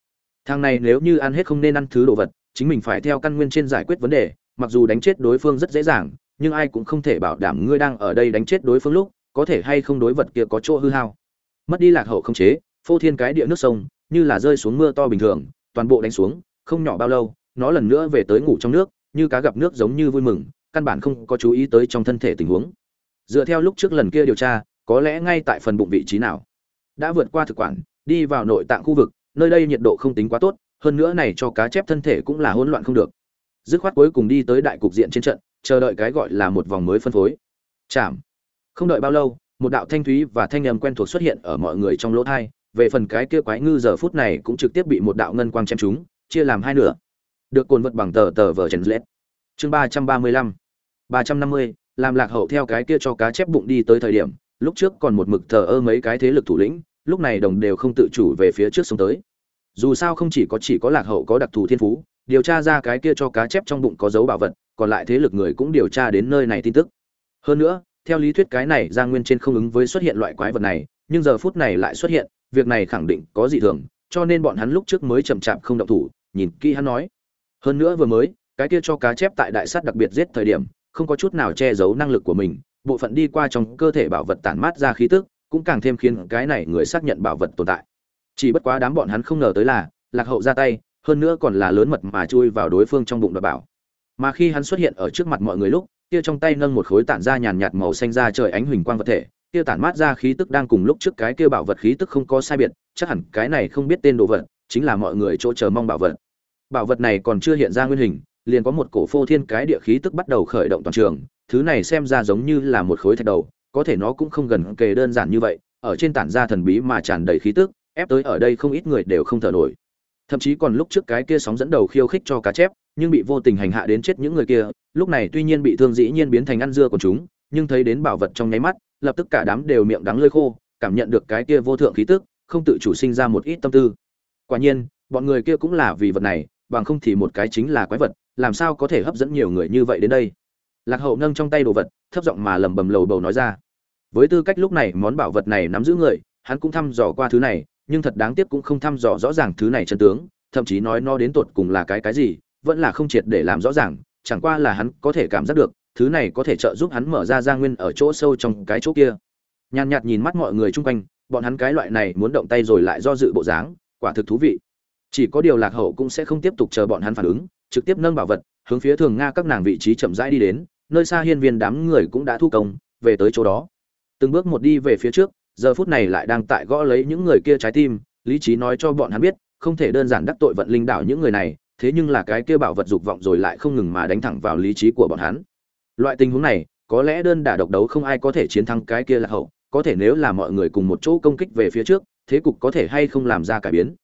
Thằng này nếu như ăn hết không nên ăn thứ đồ vật, chính mình phải theo căn nguyên trên giải quyết vấn đề, mặc dù đánh chết đối phương rất dễ dàng, nhưng ai cũng không thể bảo đảm ngươi đang ở đây đánh chết đối phương lúc, có thể hay không đối vật kia có chỗ hư hao. Mất đi lạc hậu không chế, phô thiên cái địa nước sông như là rơi xuống mưa to bình thường, toàn bộ đánh xuống, không nhỏ bao lâu, nó lần nữa về tới ngủ trong nước, như cá gặp nước giống như vui mừng, căn bản không có chú ý tới trong thân thể tình huống. Dựa theo lúc trước lần kia điều tra, có lẽ ngay tại phần bụng vị trí nào. Đã vượt qua thực quản, đi vào nội tạng khu vực, nơi đây nhiệt độ không tính quá tốt, hơn nữa này cho cá chép thân thể cũng là hỗn loạn không được. Dứt khoát cuối cùng đi tới đại cục diện trên trận, chờ đợi cái gọi là một vòng mới phân phối. Chạm. Không đợi bao lâu, một đạo thanh thúy và thanh âm quen thuộc xuất hiện ở mọi người trong lỗ thai về phần cái kia quái ngư giờ phút này cũng trực tiếp bị một đạo ngân quang chém trúng, chia làm hai nửa. Được cuộn vật bằng tờ tờ vở trần lết. Chương ba trăm ba mươi lăm. Ba trăm năm mươi, làm lạc hậu theo cái kia cho cá chép bụng đi tới thời điểm, lúc trước còn một mực thờ ơ mấy cái thế lực thủ lĩnh, lúc này đồng đều không tự chủ về phía trước xuống tới. Dù sao không chỉ có chỉ có lạc hậu có đặc thù thiên phú, điều tra ra cái kia cho cá chép trong bụng có dấu bảo vật, còn lại thế lực người cũng điều tra đến nơi này tin tức. Hơn nữa, theo lý thuyết cái này giang nguyên trên không ứng với xuất hiện loại quái vật này, nhưng giờ phút này lại xuất hiện việc này khẳng định có dị thường, cho nên bọn hắn lúc trước mới chậm chạp không động thủ, nhìn kỹ hắn nói. Hơn nữa vừa mới, cái kia cho cá chép tại đại sát đặc biệt giết thời điểm, không có chút nào che giấu năng lực của mình, bộ phận đi qua trong cơ thể bảo vật tản mát ra khí tức, cũng càng thêm khiến cái này người xác nhận bảo vật tồn tại. Chỉ bất quá đám bọn hắn không ngờ tới là, lạc hậu ra tay, hơn nữa còn là lớn mật mà chui vào đối phương trong bụng đoạt bảo. Mà khi hắn xuất hiện ở trước mặt mọi người lúc, kia trong tay nâng một khối tản ra nhàn nhạt màu xanh ra trời ánh huỳnh quang vật thể kia tản mát ra khí tức đang cùng lúc trước cái kia bảo vật khí tức không có sai biệt, chắc hẳn cái này không biết tên đồ vật, chính là mọi người chỗ chờ mong bảo vật. Bảo vật này còn chưa hiện ra nguyên hình, liền có một cổ phô thiên cái địa khí tức bắt đầu khởi động toàn trường, thứ này xem ra giống như là một khối thạch đầu, có thể nó cũng không gần kề đơn giản như vậy, ở trên tản ra thần bí mà tràn đầy khí tức, ép tới ở đây không ít người đều không thở nổi. Thậm chí còn lúc trước cái kia sóng dẫn đầu khiêu khích cho cá chép, nhưng bị vô tình hành hạ đến chết những người kia, lúc này tuy nhiên bị thương dĩ nhiên biến thành ăn dưa của chúng, nhưng thấy đến bảo vật trong nháy mắt lập tức cả đám đều miệng đắng lơi khô, cảm nhận được cái kia vô thượng khí tức, không tự chủ sinh ra một ít tâm tư. Quả nhiên, bọn người kia cũng là vì vật này, bằng không thì một cái chính là quái vật, làm sao có thể hấp dẫn nhiều người như vậy đến đây? Lạc hậu nâng trong tay đồ vật, thấp giọng mà lầm bầm lầu bầu nói ra. Với tư cách lúc này món bảo vật này nắm giữ người, hắn cũng thăm dò qua thứ này, nhưng thật đáng tiếc cũng không thăm dò rõ ràng thứ này chân tướng, thậm chí nói nó đến tột cùng là cái cái gì, vẫn là không triệt để làm rõ ràng, chẳng qua là hắn có thể cảm giác được thứ này có thể trợ giúp hắn mở ra gia nguyên ở chỗ sâu trong cái chỗ kia. Nhàn nhạt nhìn mắt mọi người chung quanh, bọn hắn cái loại này muốn động tay rồi lại do dự bộ dáng, quả thực thú vị. Chỉ có điều lạc hậu cũng sẽ không tiếp tục chờ bọn hắn phản ứng, trực tiếp nâng bảo vật, hướng phía thường nga các nàng vị trí chậm rãi đi đến, nơi xa hiên viên đám người cũng đã thu công, về tới chỗ đó. Từng bước một đi về phía trước, giờ phút này lại đang tại gõ lấy những người kia trái tim, lý trí nói cho bọn hắn biết, không thể đơn giản đắc tội vận linh đảo những người này, thế nhưng là cái kia bảo vật dục vọng rồi lại không ngừng mà đánh thẳng vào lý trí của bọn hắn loại tình huống này, có lẽ đơn đả độc đấu không ai có thể chiến thắng cái kia là hậu, có thể nếu là mọi người cùng một chỗ công kích về phía trước, thế cục có thể hay không làm ra cải biến.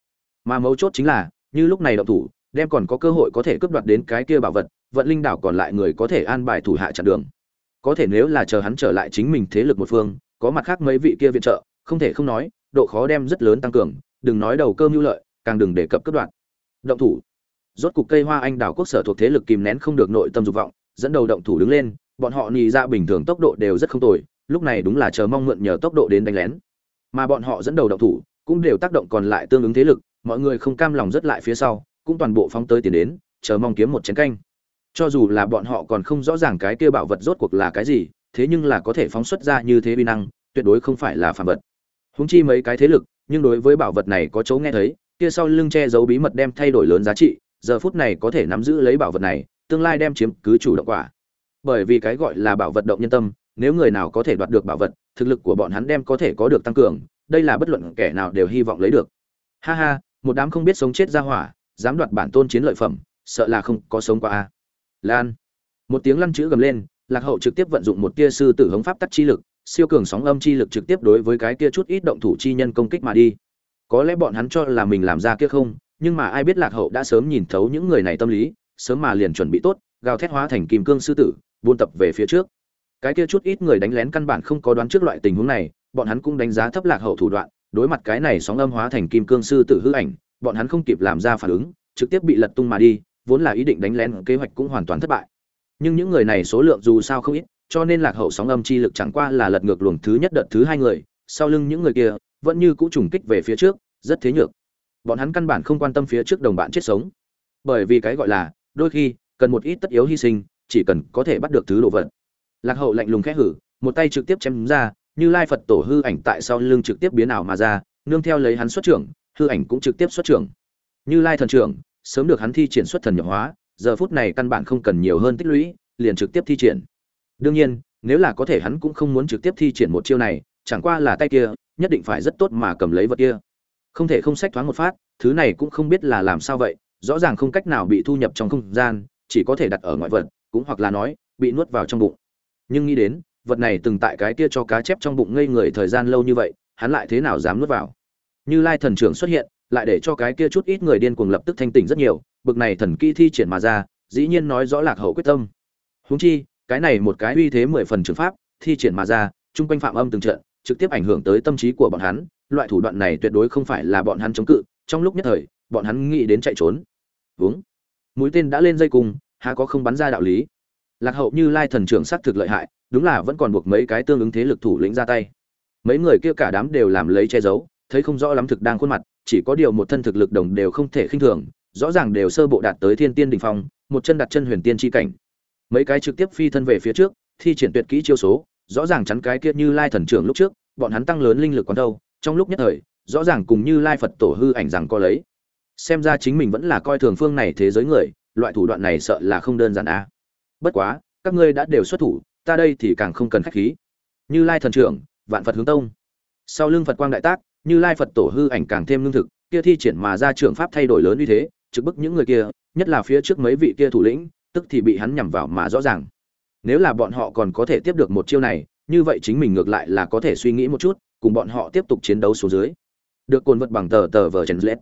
Mà mấu chốt chính là, như lúc này động thủ, đem còn có cơ hội có thể cướp đoạt đến cái kia bảo vật, vận linh đảo còn lại người có thể an bài thủ hạ chặn đường. Có thể nếu là chờ hắn trở lại chính mình thế lực một phương, có mặt khác mấy vị kia viện trợ, không thể không nói, độ khó đem rất lớn tăng cường, đừng nói đầu cơ mưu lợi, càng đừng đề cập cướp đoạt. Động thủ. Rốt cục cây hoa anh đảo quốc sở thuộc thế lực kìm nén không được nội tâm dục vọng dẫn đầu động thủ đứng lên, bọn họ nhì ra dạ bình thường tốc độ đều rất không tồi, lúc này đúng là chờ mong mượn nhờ tốc độ đến đánh lén. Mà bọn họ dẫn đầu động thủ, cũng đều tác động còn lại tương ứng thế lực, mọi người không cam lòng rất lại phía sau, cũng toàn bộ phóng tới tiền đến, chờ mong kiếm một chén canh. Cho dù là bọn họ còn không rõ ràng cái kia bảo vật rốt cuộc là cái gì, thế nhưng là có thể phóng xuất ra như thế vi năng, tuyệt đối không phải là phản vật. Húng chi mấy cái thế lực, nhưng đối với bảo vật này có chỗ nghe thấy, kia sau lưng che giấu bí mật đem thay đổi lớn giá trị, giờ phút này có thể nắm giữ lấy bảo vật này tương lai đem chiếm cứ chủ động quả. Bởi vì cái gọi là bảo vật động nhân tâm, nếu người nào có thể đoạt được bảo vật, thực lực của bọn hắn đem có thể có được tăng cường, đây là bất luận kẻ nào đều hy vọng lấy được. Ha ha, một đám không biết sống chết ra hỏa, dám đoạt bản tôn chiến lợi phẩm, sợ là không có sống qua a. Lan. Một tiếng lăn chữ gầm lên, lạc hậu trực tiếp vận dụng một tia sư tử hống pháp tắc chi lực, siêu cường sóng âm chi lực trực tiếp đối với cái kia chút ít động thủ chi nhân công kích mà đi. Có lẽ bọn hắn cho là mình làm ra kia không, nhưng mà ai biết lạc hậu đã sớm nhìn thấu những người này tâm lý sớm mà liền chuẩn bị tốt, gào thét hóa thành kim cương sư tử, buôn tập về phía trước. Cái kia chút ít người đánh lén căn bản không có đoán trước loại tình huống này, bọn hắn cũng đánh giá thấp lạc hậu thủ đoạn, đối mặt cái này sóng âm hóa thành kim cương sư tử hư ảnh, bọn hắn không kịp làm ra phản ứng, trực tiếp bị lật tung mà đi, vốn là ý định đánh lén, kế hoạch cũng hoàn toàn thất bại. Nhưng những người này số lượng dù sao không ít, cho nên lạc hậu sóng âm chi lực chẳng qua là lật ngược luồng thứ nhất đợt thứ hai người, sau lưng những người kia, vẫn như cũ trùng kích về phía trước, rất thế nhược. Bọn hắn căn bản không quan tâm phía trước đồng bạn chết sống. Bởi vì cái gọi là đôi khi, cần một ít tất yếu hy sinh, chỉ cần có thể bắt được thứ đồ vật. Lạc hậu lạnh lùng khẽ hử, một tay trực tiếp chém ra, như lai phật tổ hư ảnh tại sau lưng trực tiếp biến ảo mà ra, nương theo lấy hắn xuất trưởng, hư ảnh cũng trực tiếp xuất trưởng. Như lai thần trưởng, sớm được hắn thi triển xuất thần nhập hóa, giờ phút này căn bản không cần nhiều hơn tích lũy, liền trực tiếp thi triển. Đương nhiên, nếu là có thể hắn cũng không muốn trực tiếp thi triển một chiêu này, chẳng qua là tay kia, nhất định phải rất tốt mà cầm lấy vật kia. Không thể không sách thoáng một phát, thứ này cũng không biết là làm sao vậy rõ ràng không cách nào bị thu nhập trong không gian, chỉ có thể đặt ở ngoại vật, cũng hoặc là nói, bị nuốt vào trong bụng. Nhưng nghĩ đến, vật này từng tại cái kia cho cá chép trong bụng ngây người thời gian lâu như vậy, hắn lại thế nào dám nuốt vào? Như lai thần trưởng xuất hiện, lại để cho cái kia chút ít người điên cuồng lập tức thanh tỉnh rất nhiều, bực này thần kỹ thi triển mà ra, dĩ nhiên nói rõ lạc hậu quyết tâm. Huống chi, cái này một cái uy thế mười phần trường pháp, thi triển mà ra, chung quanh phạm âm từng trận, trực tiếp ảnh hưởng tới tâm trí của bọn hắn, loại thủ đoạn này tuyệt đối không phải là bọn hắn chống cự, trong lúc nhất thời, bọn hắn nghĩ đến chạy trốn uống. Mũi tên đã lên dây cung, há có không bắn ra đạo lý. Lạc hậu như lai thần trưởng xác thực lợi hại, đúng là vẫn còn buộc mấy cái tương ứng thế lực thủ lĩnh ra tay. Mấy người kia cả đám đều làm lấy che giấu, thấy không rõ lắm thực đang khuôn mặt, chỉ có điều một thân thực lực đồng đều không thể khinh thường, rõ ràng đều sơ bộ đạt tới thiên tiên đỉnh phong, một chân đặt chân huyền tiên chi cảnh. Mấy cái trực tiếp phi thân về phía trước, thi triển tuyệt kỹ chiêu số, rõ ràng chắn cái kia như lai thần trưởng lúc trước, bọn hắn tăng lớn linh lực còn đâu, trong lúc nhất thời, rõ ràng cùng như lai phật tổ hư ảnh rằng có lấy xem ra chính mình vẫn là coi thường phương này thế giới người, loại thủ đoạn này sợ là không đơn giản a à. bất quá, các ngươi đã đều xuất thủ, ta đây thì càng không cần khách khí. Như lai thần trưởng, vạn phật hướng tông. Sau lưng phật quang đại tác, như lai phật tổ hư ảnh càng thêm lương thực, kia thi triển mà ra trường pháp thay đổi lớn như thế, trực bức những người kia, nhất là phía trước mấy vị kia thủ lĩnh, tức thì bị hắn nhằm vào mà rõ ràng. Nếu là bọn họ còn có thể tiếp được một chiêu này, như vậy chính mình ngược lại là có thể suy nghĩ một chút, cùng bọn họ tiếp tục chiến đấu xuống dưới. Được cồn vật bằng tờ tờ vờ chèn lết.